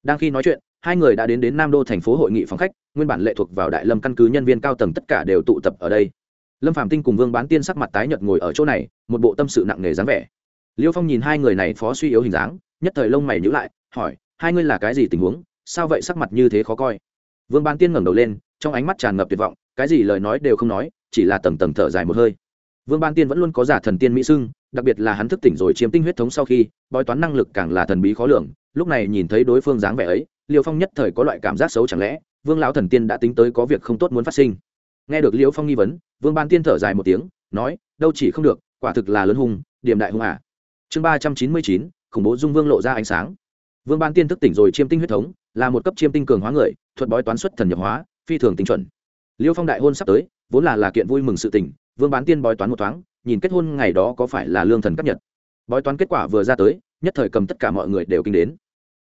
Đang khi nói chuyện, hai người đã đến đến nam đô thành phố hội nghị phòng khách, nguyên bản lệ thuộc vào đại lâm căn cứ nhân viên cao tầng tất cả đều tụ tập ở đây lâm phạm tinh cùng vương bán tiên sắc mặt tái nhợt ngồi ở chỗ này, một bộ tâm sự nặng nề dáng vẻ. Liêu phong nhìn hai người này phó suy yếu hình dáng, nhất thời lông mày nhữ lại, hỏi, hai ngươi là cái gì tình huống? Sao vậy sắc mặt như thế khó coi? Vương bán tiên ngẩng đầu lên, trong ánh mắt tràn ngập tuyệt vọng, cái gì lời nói đều không nói, chỉ là tầng tầng thở dài một hơi. Vương ban tiên vẫn luôn có giả thần tiên mỹ sưng, đặc biệt là hắn thức tỉnh rồi chiếm tinh huyết thống sau khi, bói toán năng lực càng là thần bí khó lường, lúc này nhìn thấy đối phương dáng vẻ ấy, liêu phong nhất thời có loại cảm giác xấu chẳng lẽ, vương lão thần tiên đã tính tới có việc không tốt muốn phát sinh nghe được liễu phong nghi vấn, vương ban tiên thở dài một tiếng, nói, đâu chỉ không được, quả thực là lớn hùng điểm đại hùng à. chương ba trăm chín mươi chín, khủng bố dung vương lộ ra ánh sáng. Vương ban tiên thức tỉnh rồi chiêm tinh huyết thống, là một cấp chiêm tinh cường hóa người, thuật bói toán xuất thần nhập hóa, phi thường tinh chuẩn. Liêu phong đại hôn sắp tới, vốn là là kiện vui mừng sự tình, vương bán tiên bói toán một thoáng, nhìn kết hôn ngày đó có phải là lương thần cấp nhật. Bói toán kết quả vừa ra tới, nhất thời cầm tất cả mọi người đều kinh đến.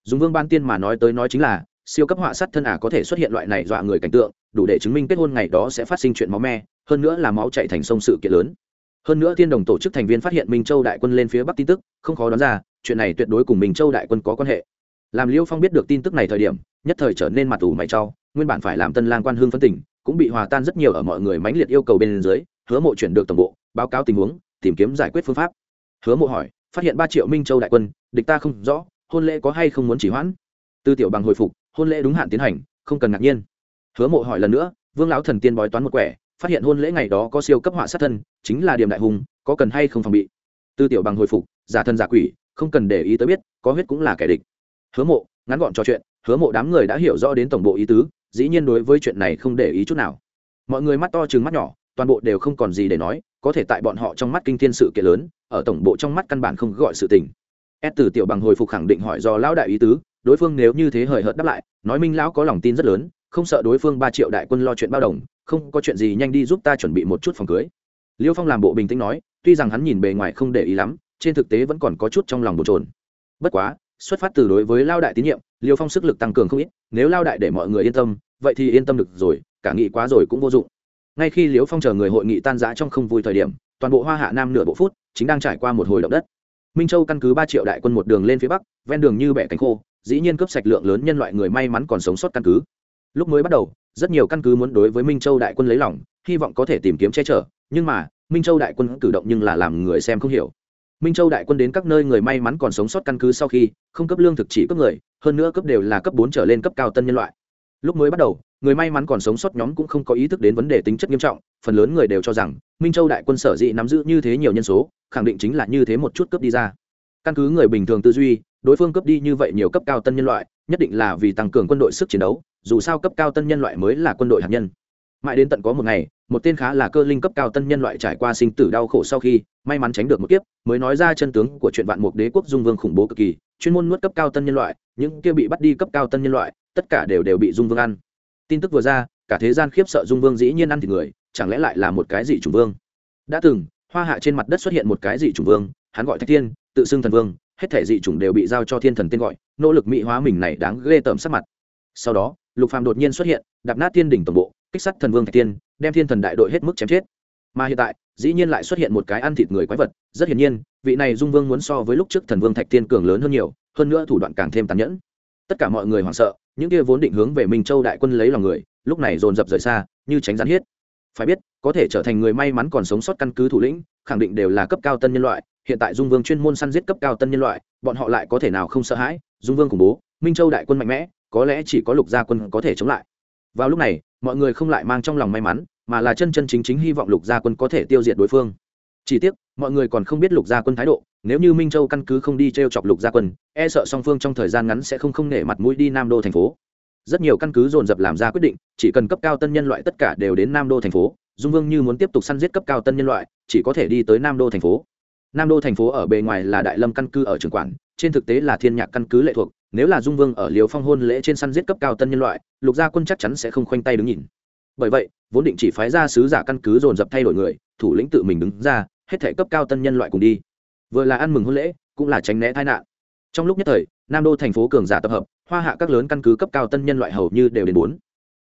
Dùng vương ban tiên mà nói tới nói chính là, siêu cấp họa sắt thân ả có thể xuất hiện loại này dọa người cảnh tượng đủ để chứng minh kết hôn ngày đó sẽ phát sinh chuyện máu me, hơn nữa là máu chạy thành sông sự kiện lớn. Hơn nữa thiên đồng tổ chức thành viên phát hiện minh châu đại quân lên phía bắc tin tức, không khó đoán ra, chuyện này tuyệt đối cùng minh châu đại quân có quan hệ. Làm liêu phong biết được tin tức này thời điểm, nhất thời trở nên mặt tù mày trao, nguyên bản phải làm tân lang quan hương phân tỉnh, cũng bị hòa tan rất nhiều ở mọi người mãnh liệt yêu cầu bên dưới, hứa mộ chuyển được tổng bộ, báo cáo tình huống, tìm kiếm giải quyết phương pháp. Hứa mộ hỏi, phát hiện ba triệu minh châu đại quân, địch ta không rõ, hôn lễ có hay không muốn chỉ hoãn? Tư tiểu bằng hồi phục, hôn lễ đúng hạn tiến hành, không cần ngạc nhiên hứa mộ hỏi lần nữa, vương lão thần tiên bói toán một quẻ, phát hiện hôn lễ ngày đó có siêu cấp họa sát thân, chính là điểm đại hùng, có cần hay không phòng bị? Tư tiểu bằng hồi phục, giả thân giả quỷ, không cần để ý tới biết, có huyết cũng là kẻ địch. Hứa mộ, ngắn gọn trò chuyện, hứa mộ đám người đã hiểu rõ đến tổng bộ ý tứ, dĩ nhiên đối với chuyện này không để ý chút nào. Mọi người mắt to chừng mắt nhỏ, toàn bộ đều không còn gì để nói, có thể tại bọn họ trong mắt kinh thiên sự kiện lớn, ở tổng bộ trong mắt căn bản không gọi sự tình. S tử tiểu bằng hồi phục khẳng định hỏi do lão đại ý tứ, đối phương nếu như thế hời hợt đáp lại, nói minh lão có lòng tin rất lớn không sợ đối phương ba triệu đại quân lo chuyện bao đồng, không có chuyện gì nhanh đi giúp ta chuẩn bị một chút phòng cưới. Liêu phong làm bộ bình tĩnh nói, tuy rằng hắn nhìn bề ngoài không để ý lắm, trên thực tế vẫn còn có chút trong lòng bồn trồn bất quá, xuất phát từ đối với lao đại tín nhiệm, liêu phong sức lực tăng cường không ít, nếu lao đại để mọi người yên tâm, vậy thì yên tâm được rồi, cả nghị quá rồi cũng vô dụng. Ngay khi liêu phong chờ người hội nghị tan giã trong không vui thời điểm, toàn bộ hoa hạ nam nửa bộ phút chính đang trải qua một hồi động đất. Minh châu căn cứ ba triệu đại quân một đường lên phía bắc, ven đường như bẻ cánh khô, dĩ nhiên cướp sạch lượng lớn nhân loại người may mắn còn sống sót căn cứ lúc mới bắt đầu, rất nhiều căn cứ muốn đối với minh châu đại quân lấy lòng, hy vọng có thể tìm kiếm che chở, nhưng mà, minh châu đại quân cử động nhưng là làm người xem không hiểu. Minh châu đại quân đến các nơi người may mắn còn sống sót căn cứ sau khi, không cấp lương thực chỉ cấp người, hơn nữa cấp đều là cấp bốn trở lên cấp cao tân nhân loại. Lúc mới bắt đầu, người may mắn còn sống sót nhóm cũng không có ý thức đến vấn đề tính chất nghiêm trọng, phần lớn người đều cho rằng, minh châu đại quân sở dĩ nắm giữ như thế nhiều nhân số, khẳng định chính là như thế một chút cấp đi ra. Căn cứ người bình thường tư duy, đối phương cấp đi như vậy nhiều cấp cao tân nhân loại, nhất định là vì tăng cường quân đội sức chiến đấu dù sao cấp cao tân nhân loại mới là quân đội hạt nhân. Mãi đến tận có một ngày, một tên khá là cơ linh cấp cao tân nhân loại trải qua sinh tử đau khổ sau khi, may mắn tránh được một kiếp, mới nói ra chân tướng của chuyện vạn mục đế quốc dung vương khủng bố cực kỳ, chuyên môn nuốt cấp cao tân nhân loại, những kia bị bắt đi cấp cao tân nhân loại, tất cả đều đều bị dung vương ăn. Tin tức vừa ra, cả thế gian khiếp sợ dung vương dĩ nhiên ăn thịt người, chẳng lẽ lại là một cái gì chủng vương? Đã từng, hoa hạ trên mặt đất xuất hiện một cái dị chủng vương, hắn gọi thạch thiên, tự xưng thần vương, hết thể dị chủng đều bị giao cho thiên thần tên gọi, nỗ lực mỹ hóa mình này đáng ghê tởm sắc mặt. Sau đó lục phàm đột nhiên xuất hiện, đạp nát thiên đỉnh tổng bộ, kích sát thần vương thạch tiên, đem thiên thần đại đội hết mức chém chết. Mà hiện tại, dĩ nhiên lại xuất hiện một cái ăn thịt người quái vật, rất hiển nhiên, vị này dung vương muốn so với lúc trước thần vương thạch tiên cường lớn hơn nhiều, hơn nữa thủ đoạn càng thêm tàn nhẫn. Tất cả mọi người hoảng sợ, những kia vốn định hướng về minh châu đại quân lấy lòng người, lúc này dồn dập rời xa, như tránh gián hiết. Phải biết, có thể trở thành người may mắn còn sống sót căn cứ thủ lĩnh, khẳng định đều là cấp cao tân nhân loại, hiện tại dung vương chuyên môn săn giết cấp cao tân nhân loại, bọn họ lại có thể nào không sợ hãi? Dung vương khủng bố, minh châu đại quân mạnh mẽ có lẽ chỉ có lục gia quân có thể chống lại. Vào lúc này, mọi người không lại mang trong lòng may mắn, mà là chân chân chính chính hy vọng lục gia quân có thể tiêu diệt đối phương. Chỉ tiếc, mọi người còn không biết lục gia quân thái độ, nếu như minh châu căn cứ không đi t r e o chọc lục gia quân e sợ song phương trong thời gian ngắn sẽ không không nể mặt mũi đi nam đô thành phố. Rất nhiều căn cứ dồn dập làm ra quyết định, chỉ cần cấp cao tân nhân loại tất cả đều đến nam đô thành phố, dung vương như muốn tiếp tục săn giết cấp cao tân nhân loại, chỉ có thể đi tới nam đô thành phố. Nam đô thành phố ở bề ngoài là đại lâm căn cứ ở trường quản, trên thực tế là thiên nhạc căn cứ lệ thuộc nếu là dung vương ở liều phong hôn lễ trên săn giết cấp cao tân nhân loại, lục gia quân chắc chắn sẽ không khoanh tay đứng nhìn. Bởi vậy, vốn định chỉ phái ra sứ giả căn cứ dồn dập thay đổi người, thủ lĩnh tự mình đứng ra, hết thể cấp cao tân nhân loại cùng đi. Vừa là ăn mừng hôn lễ, cũng là tránh né tai nạn. Trong lúc nhất thời, nam đô thành phố cường giả tập hợp, hoa hạ các lớn căn cứ cấp cao tân nhân loại hầu như đều đến bốn.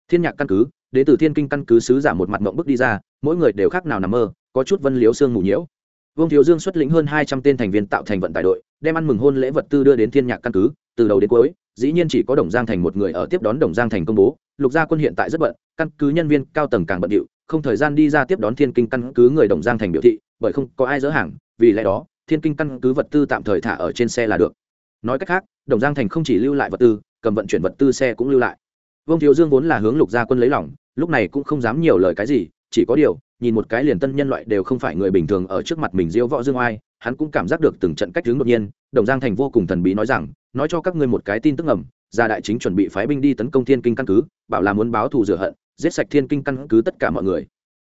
Thiên nhạc căn cứ đến từ thiên kinh căn cứ sứ giả một mặt mộng bước đi ra, mỗi người đều khác nào nằm mơ, có chút vân liếu xương mù nhiễu. Vương thiếu dương xuất lĩnh hơn hai trăm tên thành viên tạo thành vận tải đội, đem ăn mừng hôn lễ vật tư đưa đến thiên nhạc căn cứ từ đầu đến cuối, dĩ nhiên chỉ có đồng giang thành một người ở tiếp đón đồng giang thành công bố. Lục gia quân hiện tại rất bận, căn cứ nhân viên cao tầng càng bận điệu, không thời gian đi ra tiếp đón thiên kinh căn cứ người đồng giang thành biểu thị, bởi không có ai dỡ hàng, vì lẽ đó, thiên kinh căn cứ vật tư tạm thời thả ở trên xe là được. Nói cách khác, đồng giang thành không chỉ lưu lại vật tư, cầm vận chuyển vật tư xe cũng lưu lại. Vương thiếu dương vốn là hướng lục gia quân lấy lỏng lúc này cũng không dám nhiều lời cái gì, chỉ có điều, nhìn một cái liền tân nhân loại đều không phải người bình thường ở trước mặt mình diễu võ dương oai hắn cũng cảm giác được từng trận cách hướng đột nhiên, đồng giang thành vô cùng thần bí nói rằng, nói cho các ngươi một cái tin tức ngầm, gia đại chính chuẩn bị phái binh đi tấn công thiên kinh căn cứ, bảo là muốn báo thù rửa hận, giết sạch thiên kinh căn cứ tất cả mọi người.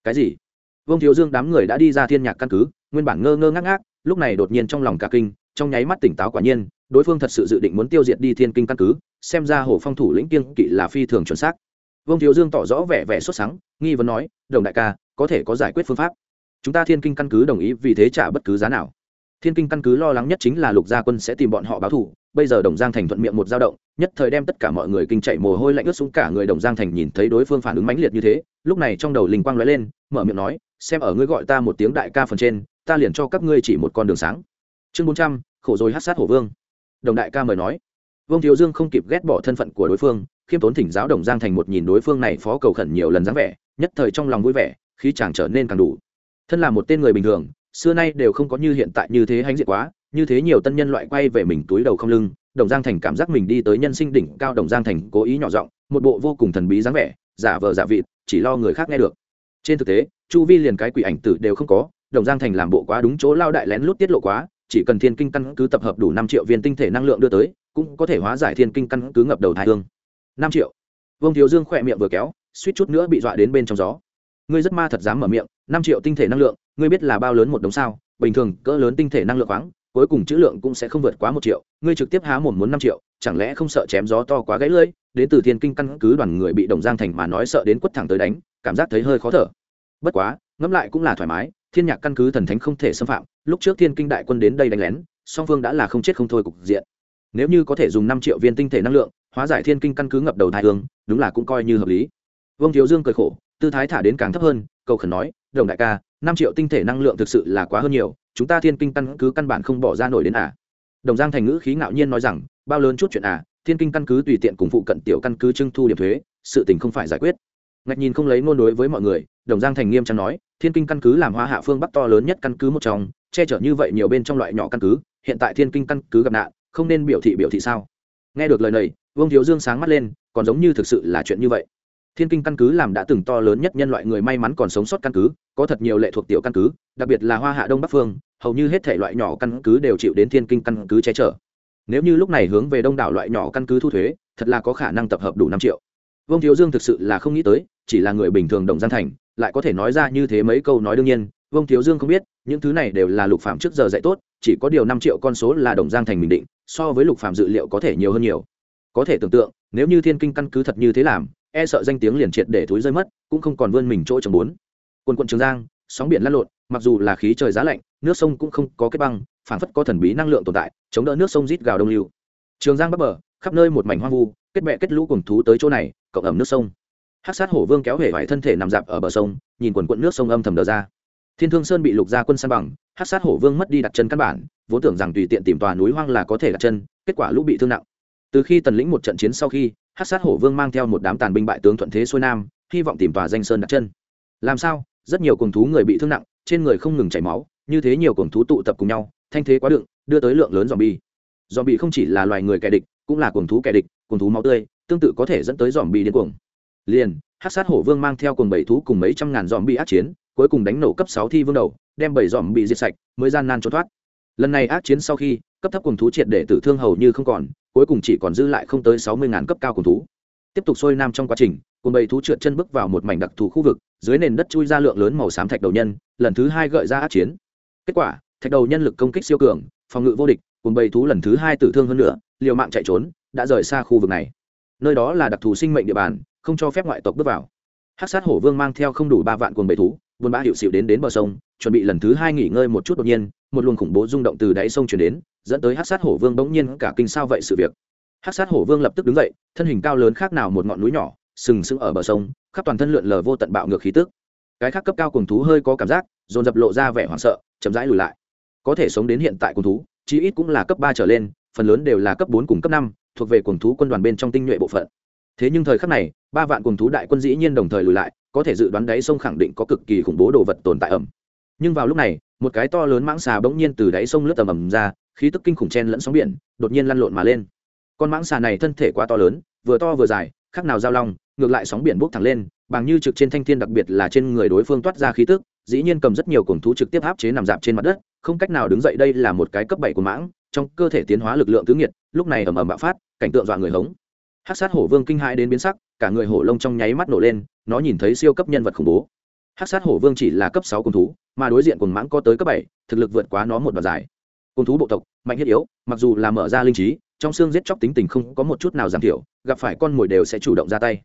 Cái gì? Vương thiếu dương đám người đã đi ra thiên nhạc căn cứ, nguyên bản ngơ ngơ ngác ngác, lúc này đột nhiên trong lòng cả kinh, trong nháy mắt tỉnh táo quả nhiên, đối phương thật sự dự định muốn tiêu diệt đi thiên kinh căn cứ, xem ra hồ phong thủ lĩnh kiêng kỵ là phi thường chuẩn xác. Vương thiếu dương tỏ rõ vẻ vẻ xuất sáng nghi vấn nói, đồng đại ca, có thể có giải quyết phương pháp. Chúng ta thiên kinh căn cứ đồng ý vì thế trả bất cứ giá nào thiên kinh căn cứ lo lắng nhất chính là lục gia quân sẽ tìm bọn họ báo thù. Bây giờ đồng giang thành thuận miệng một dao động, nhất thời đem tất cả mọi người kinh chạy mồ hôi lạnh ướt xuống, cả người đồng giang thành nhìn thấy đối phương phản ứng mãnh liệt như thế, lúc này trong đầu linh quang lóe lên, mở miệng nói, xem ở ngươi gọi ta một tiếng đại ca phần trên, ta liền cho các ngươi chỉ một con đường sáng. Chương bốn trăm, khổ rồi hát sát hổ vương. Đồng đại ca mời nói. Vương thiếu dương không kịp ghét bỏ thân phận của đối phương, khiêm tốn thỉnh giáo đồng giang thành một nhìn đối phương này phó cầu khẩn nhiều lần dáng vẻ, nhất thời trong lòng vui vẻ khi chàng trở nên càng đủ. Thân là một tên người bình thường xưa nay đều không có như hiện tại như thế hãnh diện quá, như thế nhiều tân nhân loại quay về mình túi đầu không lưng, đồng giang thành cảm giác mình đi tới nhân sinh đỉnh cao, đồng giang thành cố ý nhỏ giọng, một bộ vô cùng thần bí dáng vẻ, giả vờ giả vịt, chỉ lo người khác nghe được. Trên thực tế, chu vi liền cái quỷ ảnh tử đều không có, đồng giang thành làm bộ quá đúng chỗ lao đại lén lút tiết lộ quá, chỉ cần thiên kinh căn cứ tập hợp đủ năm triệu viên tinh thể năng lượng đưa tới, cũng có thể hóa giải thiên kinh căn cứ ngập đầu thái hương. năm triệu. Vương thiếu dương khỏe miệng vừa kéo, suýt chút nữa bị dọa đến bên trong gió ngươi rất ma thật dám mở miệng, năm triệu tinh thể năng lượng, ngươi biết là bao lớn một đống sao? Bình thường, cỡ lớn tinh thể năng lượng khoáng, cuối cùng chữ lượng cũng sẽ không vượt quá một triệu, ngươi trực tiếp há mồm muốn năm triệu, chẳng lẽ không sợ chém gió to quá gãy lưỡi? Đến từ thiên kinh căn cứ đoàn người bị đồng giang thành mà nói sợ đến quất thẳng tới đánh, cảm giác thấy hơi khó thở. Bất quá, ngẫm lại cũng là thoải mái, thiên nhạc căn cứ thần thánh không thể xâm phạm, lúc trước thiên kinh đại quân đến đây đánh lén, song phương đã là không chết không thôi cục diện. Nếu như có thể dùng năm triệu viên tinh thể năng lượng, hóa giải thiên kinh căn cứ ngập đầu thái hương, đúng là cũng coi như hợp lý. Vương thiếu dương cười khổ tư thái thả đến càng thấp hơn, cầu khẩn nói, đồng đại ca, năm triệu tinh thể năng lượng thực sự là quá hơn nhiều, chúng ta thiên kinh căn cứ căn bản không bỏ ra nổi đến à? Đồng giang thành ngữ khí ngạo nhiên nói rằng, bao lớn chút chuyện à thiên kinh căn cứ tùy tiện cùng phụ cận tiểu căn cứ trưng thu điểm thuế, sự tình không phải giải quyết. Ngạch nhìn không lấy ngôn đối với mọi người, đồng giang thành nghiêm trang nói, thiên kinh căn cứ làm hoa hạ phương bắc to lớn nhất căn cứ một trong, che chở như vậy nhiều bên trong loại nhỏ căn cứ, hiện tại thiên kinh căn cứ gặp nạn, không nên biểu thị biểu thị sao? Nghe được lời này, vương thiếu dương sáng mắt lên, còn giống như thực sự là chuyện như vậy thiên kinh căn cứ làm đã từng to lớn nhất nhân loại người may mắn còn sống sót căn cứ, có thật nhiều lệ thuộc tiểu căn cứ, đặc biệt là hoa hạ đông bắc phương, hầu như hết thể loại nhỏ căn cứ đều chịu đến thiên kinh căn cứ che chở. Nếu như lúc này hướng về đông đảo loại nhỏ căn cứ thu thuế, thật là có khả năng tập hợp đủ năm triệu. Vương thiếu dương thực sự là không nghĩ tới, chỉ là người bình thường đồng gian thành, lại có thể nói ra như thế mấy câu nói đương nhiên, vương thiếu dương không biết, những thứ này đều là lục phạm trước giờ dạy tốt, chỉ có điều năm triệu con số là đồng giang thành bình định, so với lục phạm dự liệu có thể nhiều hơn nhiều. Có thể tưởng tượng, nếu như thiên kinh căn cứ thật như thế làm e sợ danh tiếng liền triệt để thối rơi mất, cũng không còn vươn mình chỗ trồng bốn. Quân quận trường giang, sóng biển lăn lộn, mặc dù là khí trời giá lạnh, nước sông cũng không có kết băng phản phất có thần bí năng lượng tồn tại, chống đỡ nước sông rít gào đông lưu. Trường giang bắc bờ, khắp nơi một mảnh hoang vu, kết bẹ kết lũ cùng thú tới chỗ này, cộng ẩm nước sông. Hát sát hổ vương kéo hể vải thân thể nằm dạp ở bờ sông, nhìn quần quận nước sông âm thầm đờ ra. Thiên thương sơn bị lục gia quân san bằng hát sát hổ vương mất đi đặt chân căn bản, vốn tưởng rằng tùy tiện tìm tòa núi hoang là có thể đặt chân, kết quả lũ bị thương nặng. Từ khi tần lĩnh một trận chiến sau khi hát sát hổ vương mang theo một đám tàn binh bại tướng thuận thế xuôi nam, hy vọng tìm tòa danh sơn đặt chân. Làm sao? Rất nhiều cùng thú người bị thương nặng, trên người không ngừng chảy máu, như thế nhiều cùng thú tụ tập cùng nhau, thanh thế quá đựng, đưa tới lượng lớn dòm bi dòm bi không chỉ là loài người kẻ địch, cũng là cùng thú kẻ địch cùng thú máu tươi, tương tự có thể dẫn tới dòm bi điên cuồng. Liền, hát sát hổ vương mang theo cùng bảy thú cùng mấy trăm ngàn dòm bi ác chiến, cuối cùng đánh nổ cấp sáu thi vương đầu, đem bảy dòm bị diệt sạch, mới gian nan trốn thoát. Lần này ác chiến sau khi, cấp thấp cùng thú triệt để tử thương hầu như không còn cuối cùng chỉ còn dư lại không tới sáu mươi ngàn cấp cao cùng thú. Tiếp tục sôi nam trong quá trình, cùng bầy thú trượt chân bước vào một mảnh đặc thù khu vực, dưới nền đất chui ra lượng lớn màu xám thạch đầu nhân, lần thứ hai gợi ra át chiến. Kết quả, thạch đầu nhân lực công kích siêu cường, phòng ngự vô địch, cùng bầy thú lần thứ hai tử thương hơn nữa, liều mạng chạy trốn, đã rời xa khu vực này. Nơi đó là đặc thù sinh mệnh địa bàn, không cho phép ngoại tộc bước vào. Hát sát hổ vương mang theo không đủ ba vạn cuồng bầy thú, buôn bã hiệu xịu đến đến bờ sông, chuẩn bị lần thứ hai nghỉ ngơi một chút đột nhiên, một luồng khủng bố rung động từ đáy sông chuyển đến dẫn tới hát sát hổ vương bỗng nhiên cả kinh sao vậy sự việc. Hát sát hổ vương lập tức đứng dậy, thân hình cao lớn khác nào một ngọn núi nhỏ, sừng sững ở bờ sông, khắp toàn thân lượn lờ vô tận bạo ngược khí tức. Cái khác cấp cao cùng thú hơi có cảm giác, dồn dập lộ ra vẻ hoảng sợ, chậm rãi lùi lại. Có thể sống đến hiện tại cùng thú, chí ít cũng là cấp ba trở lên, phần lớn đều là cấp bốn cùng cấp năm, thuộc về cùng thú quân đoàn bên trong tinh nhuệ bộ phận. Thế nhưng thời khắc này, ba vạn cùng thú đại quân dĩ nhiên đồng thời lùi lại, có thể dự đoán đáy sông khẳng định có cực kỳ khủng bố đồ vật tồn tại ẩm. Nhưng vào lúc này, một cái to lớn mãng xà bỗng nhiên từ đáy sông lướt tầm ầm ra khí tức kinh khủng chen lẫn sóng biển, đột nhiên lăn lộn mà lên. Con mãng xà này thân thể quá to lớn, vừa to vừa dài, khác nào giao long, ngược lại sóng biển bốc thẳng lên, bằng như trực trên thanh thiên đặc biệt là trên người đối phương toát ra khí tức, dĩ nhiên cầm rất nhiều cổng thú trực tiếp áp chế nằm dạp trên mặt đất, không cách nào đứng dậy đây là một cái cấp bảy của mãng, trong cơ thể tiến hóa lực lượng tứ nghiệt, lúc này ầm ầm bạo phát, cảnh tượng dọa người hống. Hát sát hổ vương kinh hãi đến biến sắc, cả người hổ lông trong nháy mắt nổ lên, nó nhìn thấy siêu cấp nhân vật khủng bố. Hát sát hổ vương chỉ là cấp sáu cổng thú, mà đối diện cùng mãng có tới cấp bảy, thực lực vượt quá nó một đoạn dài cùng thú bộ tộc, mạnh thiết yếu, mặc dù là mở ra linh trí, trong xương giết chóc tính tình không có một chút nào giảm thiểu, gặp phải con mồi đều sẽ chủ động ra tay.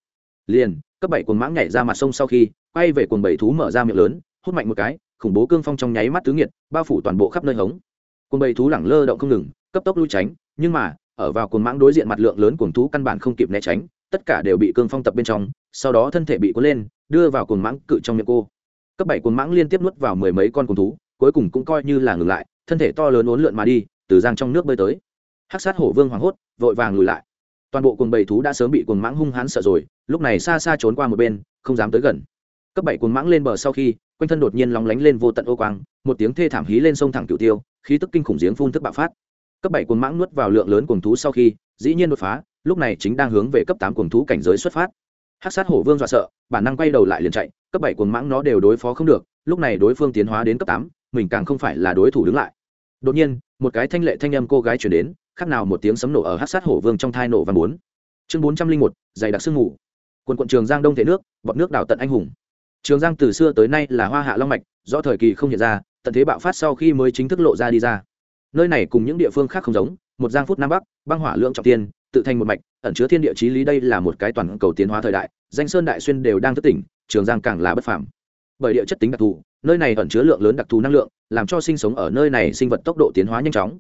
Liền, cấp bảy cuồng mãng nhảy ra mặt sông sau khi, quay về cuồng bảy thú mở ra miệng lớn, hút mạnh một cái, khủng bố cương phong trong nháy mắt tứ nghiệt, bao phủ toàn bộ khắp nơi hống. Cuồng bảy thú lẳng lơ động không ngừng, cấp tốc lui tránh, nhưng mà, ở vào cuồng mãng đối diện mặt lượng lớn cuồng thú căn bản không kịp né tránh, tất cả đều bị cương phong tập bên trong, sau đó thân thể bị cuốn lên, đưa vào cuồng mãng cự trong miệng cô. Cấp bảy cuồng mãng liên tiếp nuốt vào mười mấy con cuồng thú, cuối cùng cũng coi như là ngừng lại thân thể to lớn uốn lượn mà đi, từ giang trong nước bơi tới. Hắc sát hổ vương hoảng hốt, vội vàng lùi lại. Toàn bộ cuồng bầy thú đã sớm bị cuồng mãng hung hãn sợ rồi, lúc này xa xa trốn qua một bên, không dám tới gần. Cấp bảy cuồng mãng lên bờ sau khi, quanh thân đột nhiên lóng lánh lên vô tận ô quang, một tiếng thê thảm hí lên sông thẳng cửu tiêu, khí tức kinh khủng giếng phun thức bạo phát. Cấp bảy cuồng mãng nuốt vào lượng lớn cuồng thú sau khi, dĩ nhiên đột phá, lúc này chính đang hướng về cấp tám cuồng thú cảnh giới xuất phát. Hắc sát hổ vương dọa sợ, bản năng quay đầu lại liền chạy, cấp bảy cuồng mãng nó đều đối phó không được, lúc này đối phương tiến hóa đến cấp tám, mình càng không phải là đối thủ đứng lại đột nhiên, một cái thanh lệ thanh âm cô gái chuyển đến khác nào một tiếng sấm nổ ở hát sát hổ vương trong thai nổ và bốn. Chương bốn trăm linh một, dày đặc sương ngủ quần quận trường giang đông thể nước, bọt nước đào tận anh hùng. Trường giang từ xưa tới nay là hoa hạ long mạch do thời kỳ không hiện ra, tận thế bạo phát sau khi mới chính thức lộ ra đi ra. Nơi này cùng những địa phương khác không giống, một giang phút nam bắc, băng hỏa lượng trọng tiên, tự thành một mạch, ẩn chứa thiên địa chí lý đây là một cái toàn cầu tiến hóa thời đại, danh sơn đại xuyên đều đang thức tỉnh, trường giang càng là bất phàm bởi địa chất tính đặc thù, nơi này ẩn chứa lượng lớn đặc thù năng lượng, làm cho sinh sống ở nơi này sinh vật tốc độ tiến hóa nhanh chóng.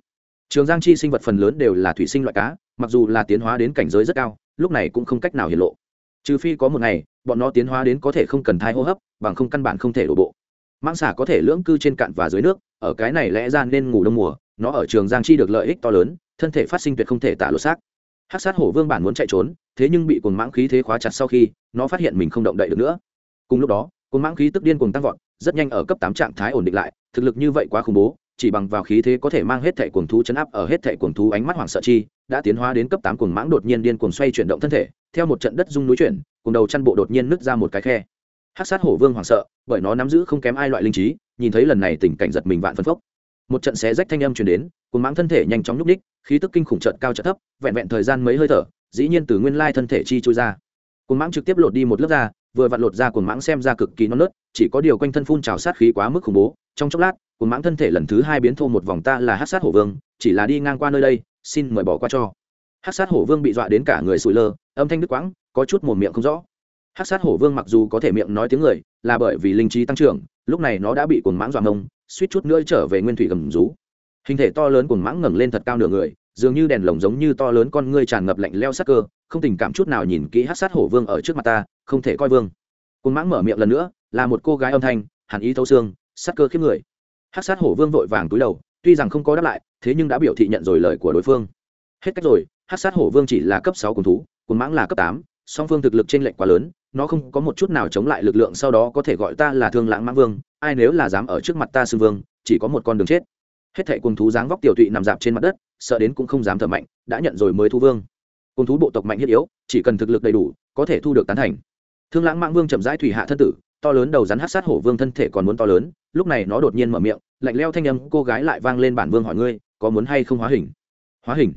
Trường giang chi sinh vật phần lớn đều là thủy sinh loại cá, mặc dù là tiến hóa đến cảnh giới rất cao, lúc này cũng không cách nào hiện lộ. Trừ phi có một ngày, bọn nó tiến hóa đến có thể không cần thai hô hấp, bằng không căn bản không thể đổ bộ. Mang xả có thể lưỡng cư trên cạn và dưới nước, ở cái này lẽ ra nên ngủ đông mùa, nó ở trường giang chi được lợi ích to lớn, thân thể phát sinh tuyệt không thể tả lột xác. Hát sát hổ vương bản muốn chạy trốn, thế nhưng bị cồn mãng khí thế khóa chặt sau khi, nó phát hiện mình không động đậy được nữa. Cùng lúc đó cồn mãng khí tức điên cuồng tăng vọt, rất nhanh ở cấp tám trạng thái ổn định lại, thực lực như vậy quá khủng bố, chỉ bằng vào khí thế có thể mang hết thẻ cuồng thú chấn áp ở hết thẻ cuồng thú ánh mắt hoảng sợ chi, đã tiến hóa đến cấp tám cuồng mãng đột nhiên điên cuồng xoay chuyển động thân thể, theo một trận đất rung núi chuyển cùng đầu chăn bộ đột nhiên nứt ra một cái khe. Hát sát hổ vương hoảng sợ, bởi nó nắm giữ không kém ai loại linh trí, nhìn thấy lần này tình cảnh giật mình vạn phân phốc. Một trận xé rách thanh âm truyền đến, cuồng mãng thân thể nhanh chóng nhúc ních khí tức kinh khủng trận cao trận thấp, vẹn vẹn thời gian mấy hơi thở, dĩ nhiên từ nguyên lai thân thể chi trôi ra. Cuồng mãng trực tiếp lột đi một lớp da vừa vặn lột ra cuồng mãng xem ra cực kỳ non nớt, chỉ có điều quanh thân phun trào sát khí quá mức khủng bố. Trong chốc lát, cuồng mãng thân thể lần thứ hai biến thô một vòng ta là hát sát hổ vương, chỉ là đi ngang qua nơi đây, xin mời bỏ qua cho. Hát sát hổ vương bị dọa đến cả người sụi lơ, âm thanh đứt quãng, có chút mồm miệng không rõ. Hát sát hổ vương mặc dù có thể miệng nói tiếng người, là bởi vì linh trí tăng trưởng, lúc này nó đã bị cuồng mãng dọa mông suýt chút nữa trở về nguyên thủy gầm rú. Hình thể to lớn cuồng mãng ngẩng lên thật cao nửa người, dường như đèn lồng giống như to lớn con ngươi tràn ngập lạnh leo sắc cơ không tình cảm chút nào nhìn kỹ hát sát hổ vương ở trước mặt ta, không thể coi vương. Côn mãng mở miệng lần nữa, là một cô gái âm thanh, hàn ý thấu xương sắc cơ khiếp người. Hát sát hổ vương vội vàng túi đầu, tuy rằng không có đáp lại, thế nhưng đã biểu thị nhận rồi lời của đối phương. Hết cách rồi, hát sát hổ vương chỉ là cấp sáu cùng thú côn mãng là cấp tám, song phương thực lực t r ê n lệch quá lớn, nó không có một chút nào chống lại lực lượng sau đó có thể gọi ta là thương lãng mãng vương, ai nếu là dám ở trước mặt ta xưng vương, chỉ có một con đường chết. Hết thệ cùng thú dáng vóc tiểu tụy nằm dạp trên mặt đất, sợ đến cũng không dám thở mạnh, đã nhận rồi mới thu vương cùng thú bộ tộc mạnh thiết yếu, chỉ cần thực lực đầy đủ, có thể thu được tán thành. Thương lãng mạng vương chậm rãi thủy hạ thân tử, to lớn đầu rắn hát sát hổ vương thân thể còn muốn to lớn, lúc này nó đột nhiên mở miệng, lạnh leo thanh âm, cô gái lại vang lên bản vương hỏi ngươi, có muốn hay không hóa hình? Hóa hình?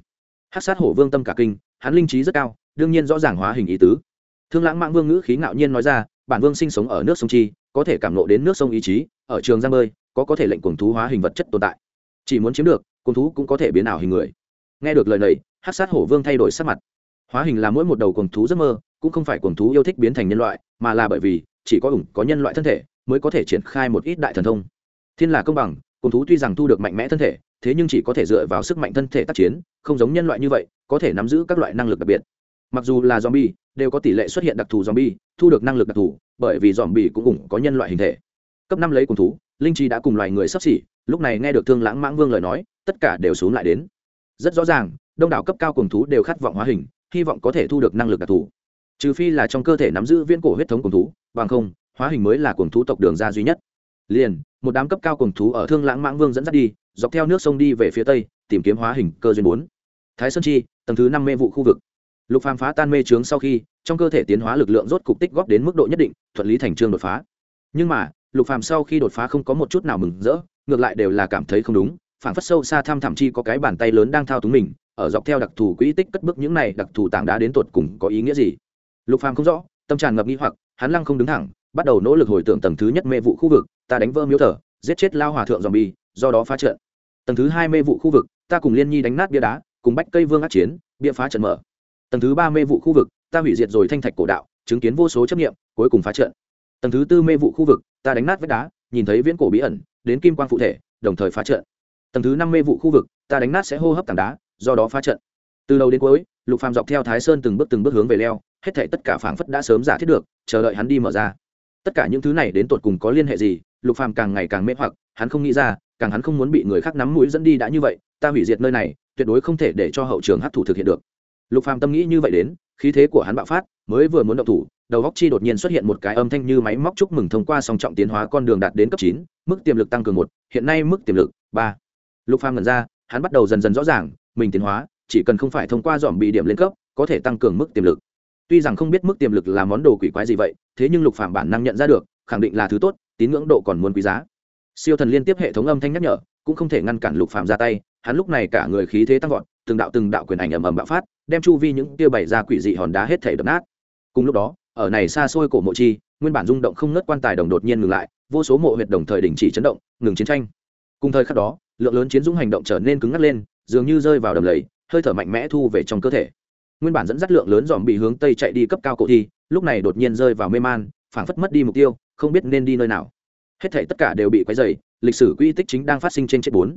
Hát sát hổ vương tâm cả kinh, hắn linh trí rất cao, đương nhiên rõ ràng hóa hình ý tứ. Thương lãng mạng vương ngữ khí ngạo nhiên nói ra, bản vương sinh sống ở nước sông chi, có thể cảm nộ đến nước sông ý chí, ở trường giang bơi, có có thể lệnh cuồng thú hóa hình vật chất tồn tại. Chỉ muốn chiếm được, cuồng thú cũng có thể biến ảo hình người. Nghe được lời này hát sát hổ vương thay đổi sắc mặt. Hóa hình là mỗi một đầu cuồng thú giấc mơ, cũng không phải cuồng thú yêu thích biến thành nhân loại, mà là bởi vì chỉ có ủng, có nhân loại thân thể, mới có thể triển khai một ít đại thần thông. Thiên là công bằng cuồng thú tuy rằng thu được mạnh mẽ thân thể, thế nhưng chỉ có thể dựa vào sức mạnh thân thể tác chiến, không giống nhân loại như vậy, có thể nắm giữ các loại năng lực đặc biệt. Mặc dù là zombie, đều có tỷ lệ xuất hiện đặc thù zombie, thu được năng lực đặc thù, bởi vì zombie cũng ủng, có nhân loại hình thể. Cấp năm lấy cuồng thú, linh chi đã cùng loài người sắp xỉ, lúc này nghe được thương lãng mãng vương lời nói, tất cả đều xuống lại đến. Rất rõ ràng đông đảo cấp cao cùng thú đều khát vọng hóa hình, hy vọng có thể thu được năng lực đặc thù. Trừ phi là trong cơ thể nắm giữ viễn cổ huyết thống cùng thú, bằng không, hóa hình mới là cùng thú tộc đường ra duy nhất. Liền, một đám cấp cao cùng thú ở thương lãng mãng vương dẫn dắt đi, dọc theo nước sông đi về phía tây, tìm kiếm hóa hình cơ duyên bốn. Thái sơn chi, tầng thứ năm mê vụ khu vực. Lục phàm phá tan mê trướng sau khi, trong cơ thể tiến hóa lực lượng rốt cục tích góp đến mức độ nhất định, thuận lý thành trương đột phá. Nhưng mà, lục phàm sau khi đột phá không có một chút nào mừng rỡ, ngược lại đều là cảm thấy không đúng phản phất sâu xa tham thảm chi có cái bàn tay lớn đang thao túng mình ở dọc theo đặc thù quỹ tích cất bước những này đặc thù tảng đá đến tột cùng có ý nghĩa gì? Lục phàm không rõ, tâm tràn ngập nghi hoặc, hắn lăng không đứng thẳng, bắt đầu nỗ lực hồi tưởng tầng thứ nhất mê vụ khu vực, ta đánh vỡ miếu thờ, giết chết lao hòa thượng dòm bi do đó phá trận. Tầng thứ hai mê vụ khu vực, ta cùng liên nhi đánh nát bia đá, cùng bách cây vương át chiến, bia phá trận mở. Tầng thứ ba mê vụ khu vực, ta hủy diệt rồi thanh thạch cổ đạo, chứng kiến vô số chấp nghiệm cuối cùng phá trận. Tầng thứ tư mê vụ khu vực, ta đánh nát vách đá, nhìn thấy viễn cổ bí ẩn, đến kim quang phụ thể, đồng thời phá trận. Tầng thứ năm mê vụ khu vực, ta đánh nát sẽ hô hấp tảng đá do đó phá trận. Từ đầu đến cuối, lục phàm dọc theo thái sơn từng bước từng bước hướng về leo, hết thảy tất cả phảng phất đã sớm giả thiết được, chờ đợi hắn đi mở ra. Tất cả những thứ này đến tột cùng có liên hệ gì, lục phàm càng ngày càng mê hoặc, hắn không nghĩ ra, càng hắn không muốn bị người khác nắm mũi dẫn đi đã như vậy, ta hủy diệt nơi này, tuyệt đối không thể để cho hậu trường hấp thụ thực hiện được. Lục phàm tâm nghĩ như vậy đến, khí thế của hắn bạo phát, mới vừa muốn động thủ, đầu góc chi đột nhiên xuất hiện một cái âm thanh như máy móc chúc mừng thông qua song trọng tiến hóa con đường đạt đến cấp chín, mức tiềm lực tăng cường một, hiện nay mức tiềm lực ba. Lục phàm ngẩn ra, hắn bắt đầu dần dần rõ ràng mình tiến hóa, chỉ cần không phải thông qua dòm bị điểm lên cấp, có thể tăng cường mức tiềm lực. Tuy rằng không biết mức tiềm lực là món đồ quỷ quái gì vậy, thế nhưng lục phạm bản năng nhận ra được, khẳng định là thứ tốt, tín ngưỡng độ còn muốn quý giá. Siêu thần liên tiếp hệ thống âm thanh nhắc nhở, cũng không thể ngăn cản lục phạm ra tay, hắn lúc này cả người khí thế tăng vọt, từng đạo từng đạo quyền ảnh ầm ầm bạo phát, đem chu vi những tia bảy ra quỷ dị hòn đá hết thể đập nát. Cùng lúc đó, ở này xa xôi cổ mộ chi, nguyên bản rung động không nớt quan tài đồng đột nhiên ngừng lại, vô số mộ huyệt đồng thời đình chỉ chấn động, ngừng chiến tranh. Cùng thời khắc đó, lượng lớn chiến dũng hành động trở nên cứng ngắc lên dường như rơi vào đầm lầy, hơi thở mạnh mẽ thu về trong cơ thể. Nguyên bản dẫn dắt lượng lớn dòm bị hướng tây chạy đi cấp cao cổ thi, lúc này đột nhiên rơi vào mê man, phảng phất mất đi mục tiêu, không biết nên đi nơi nào. Hết thể tất cả đều bị quấy dày lịch sử quy tích chính đang phát sinh trên chết bốn.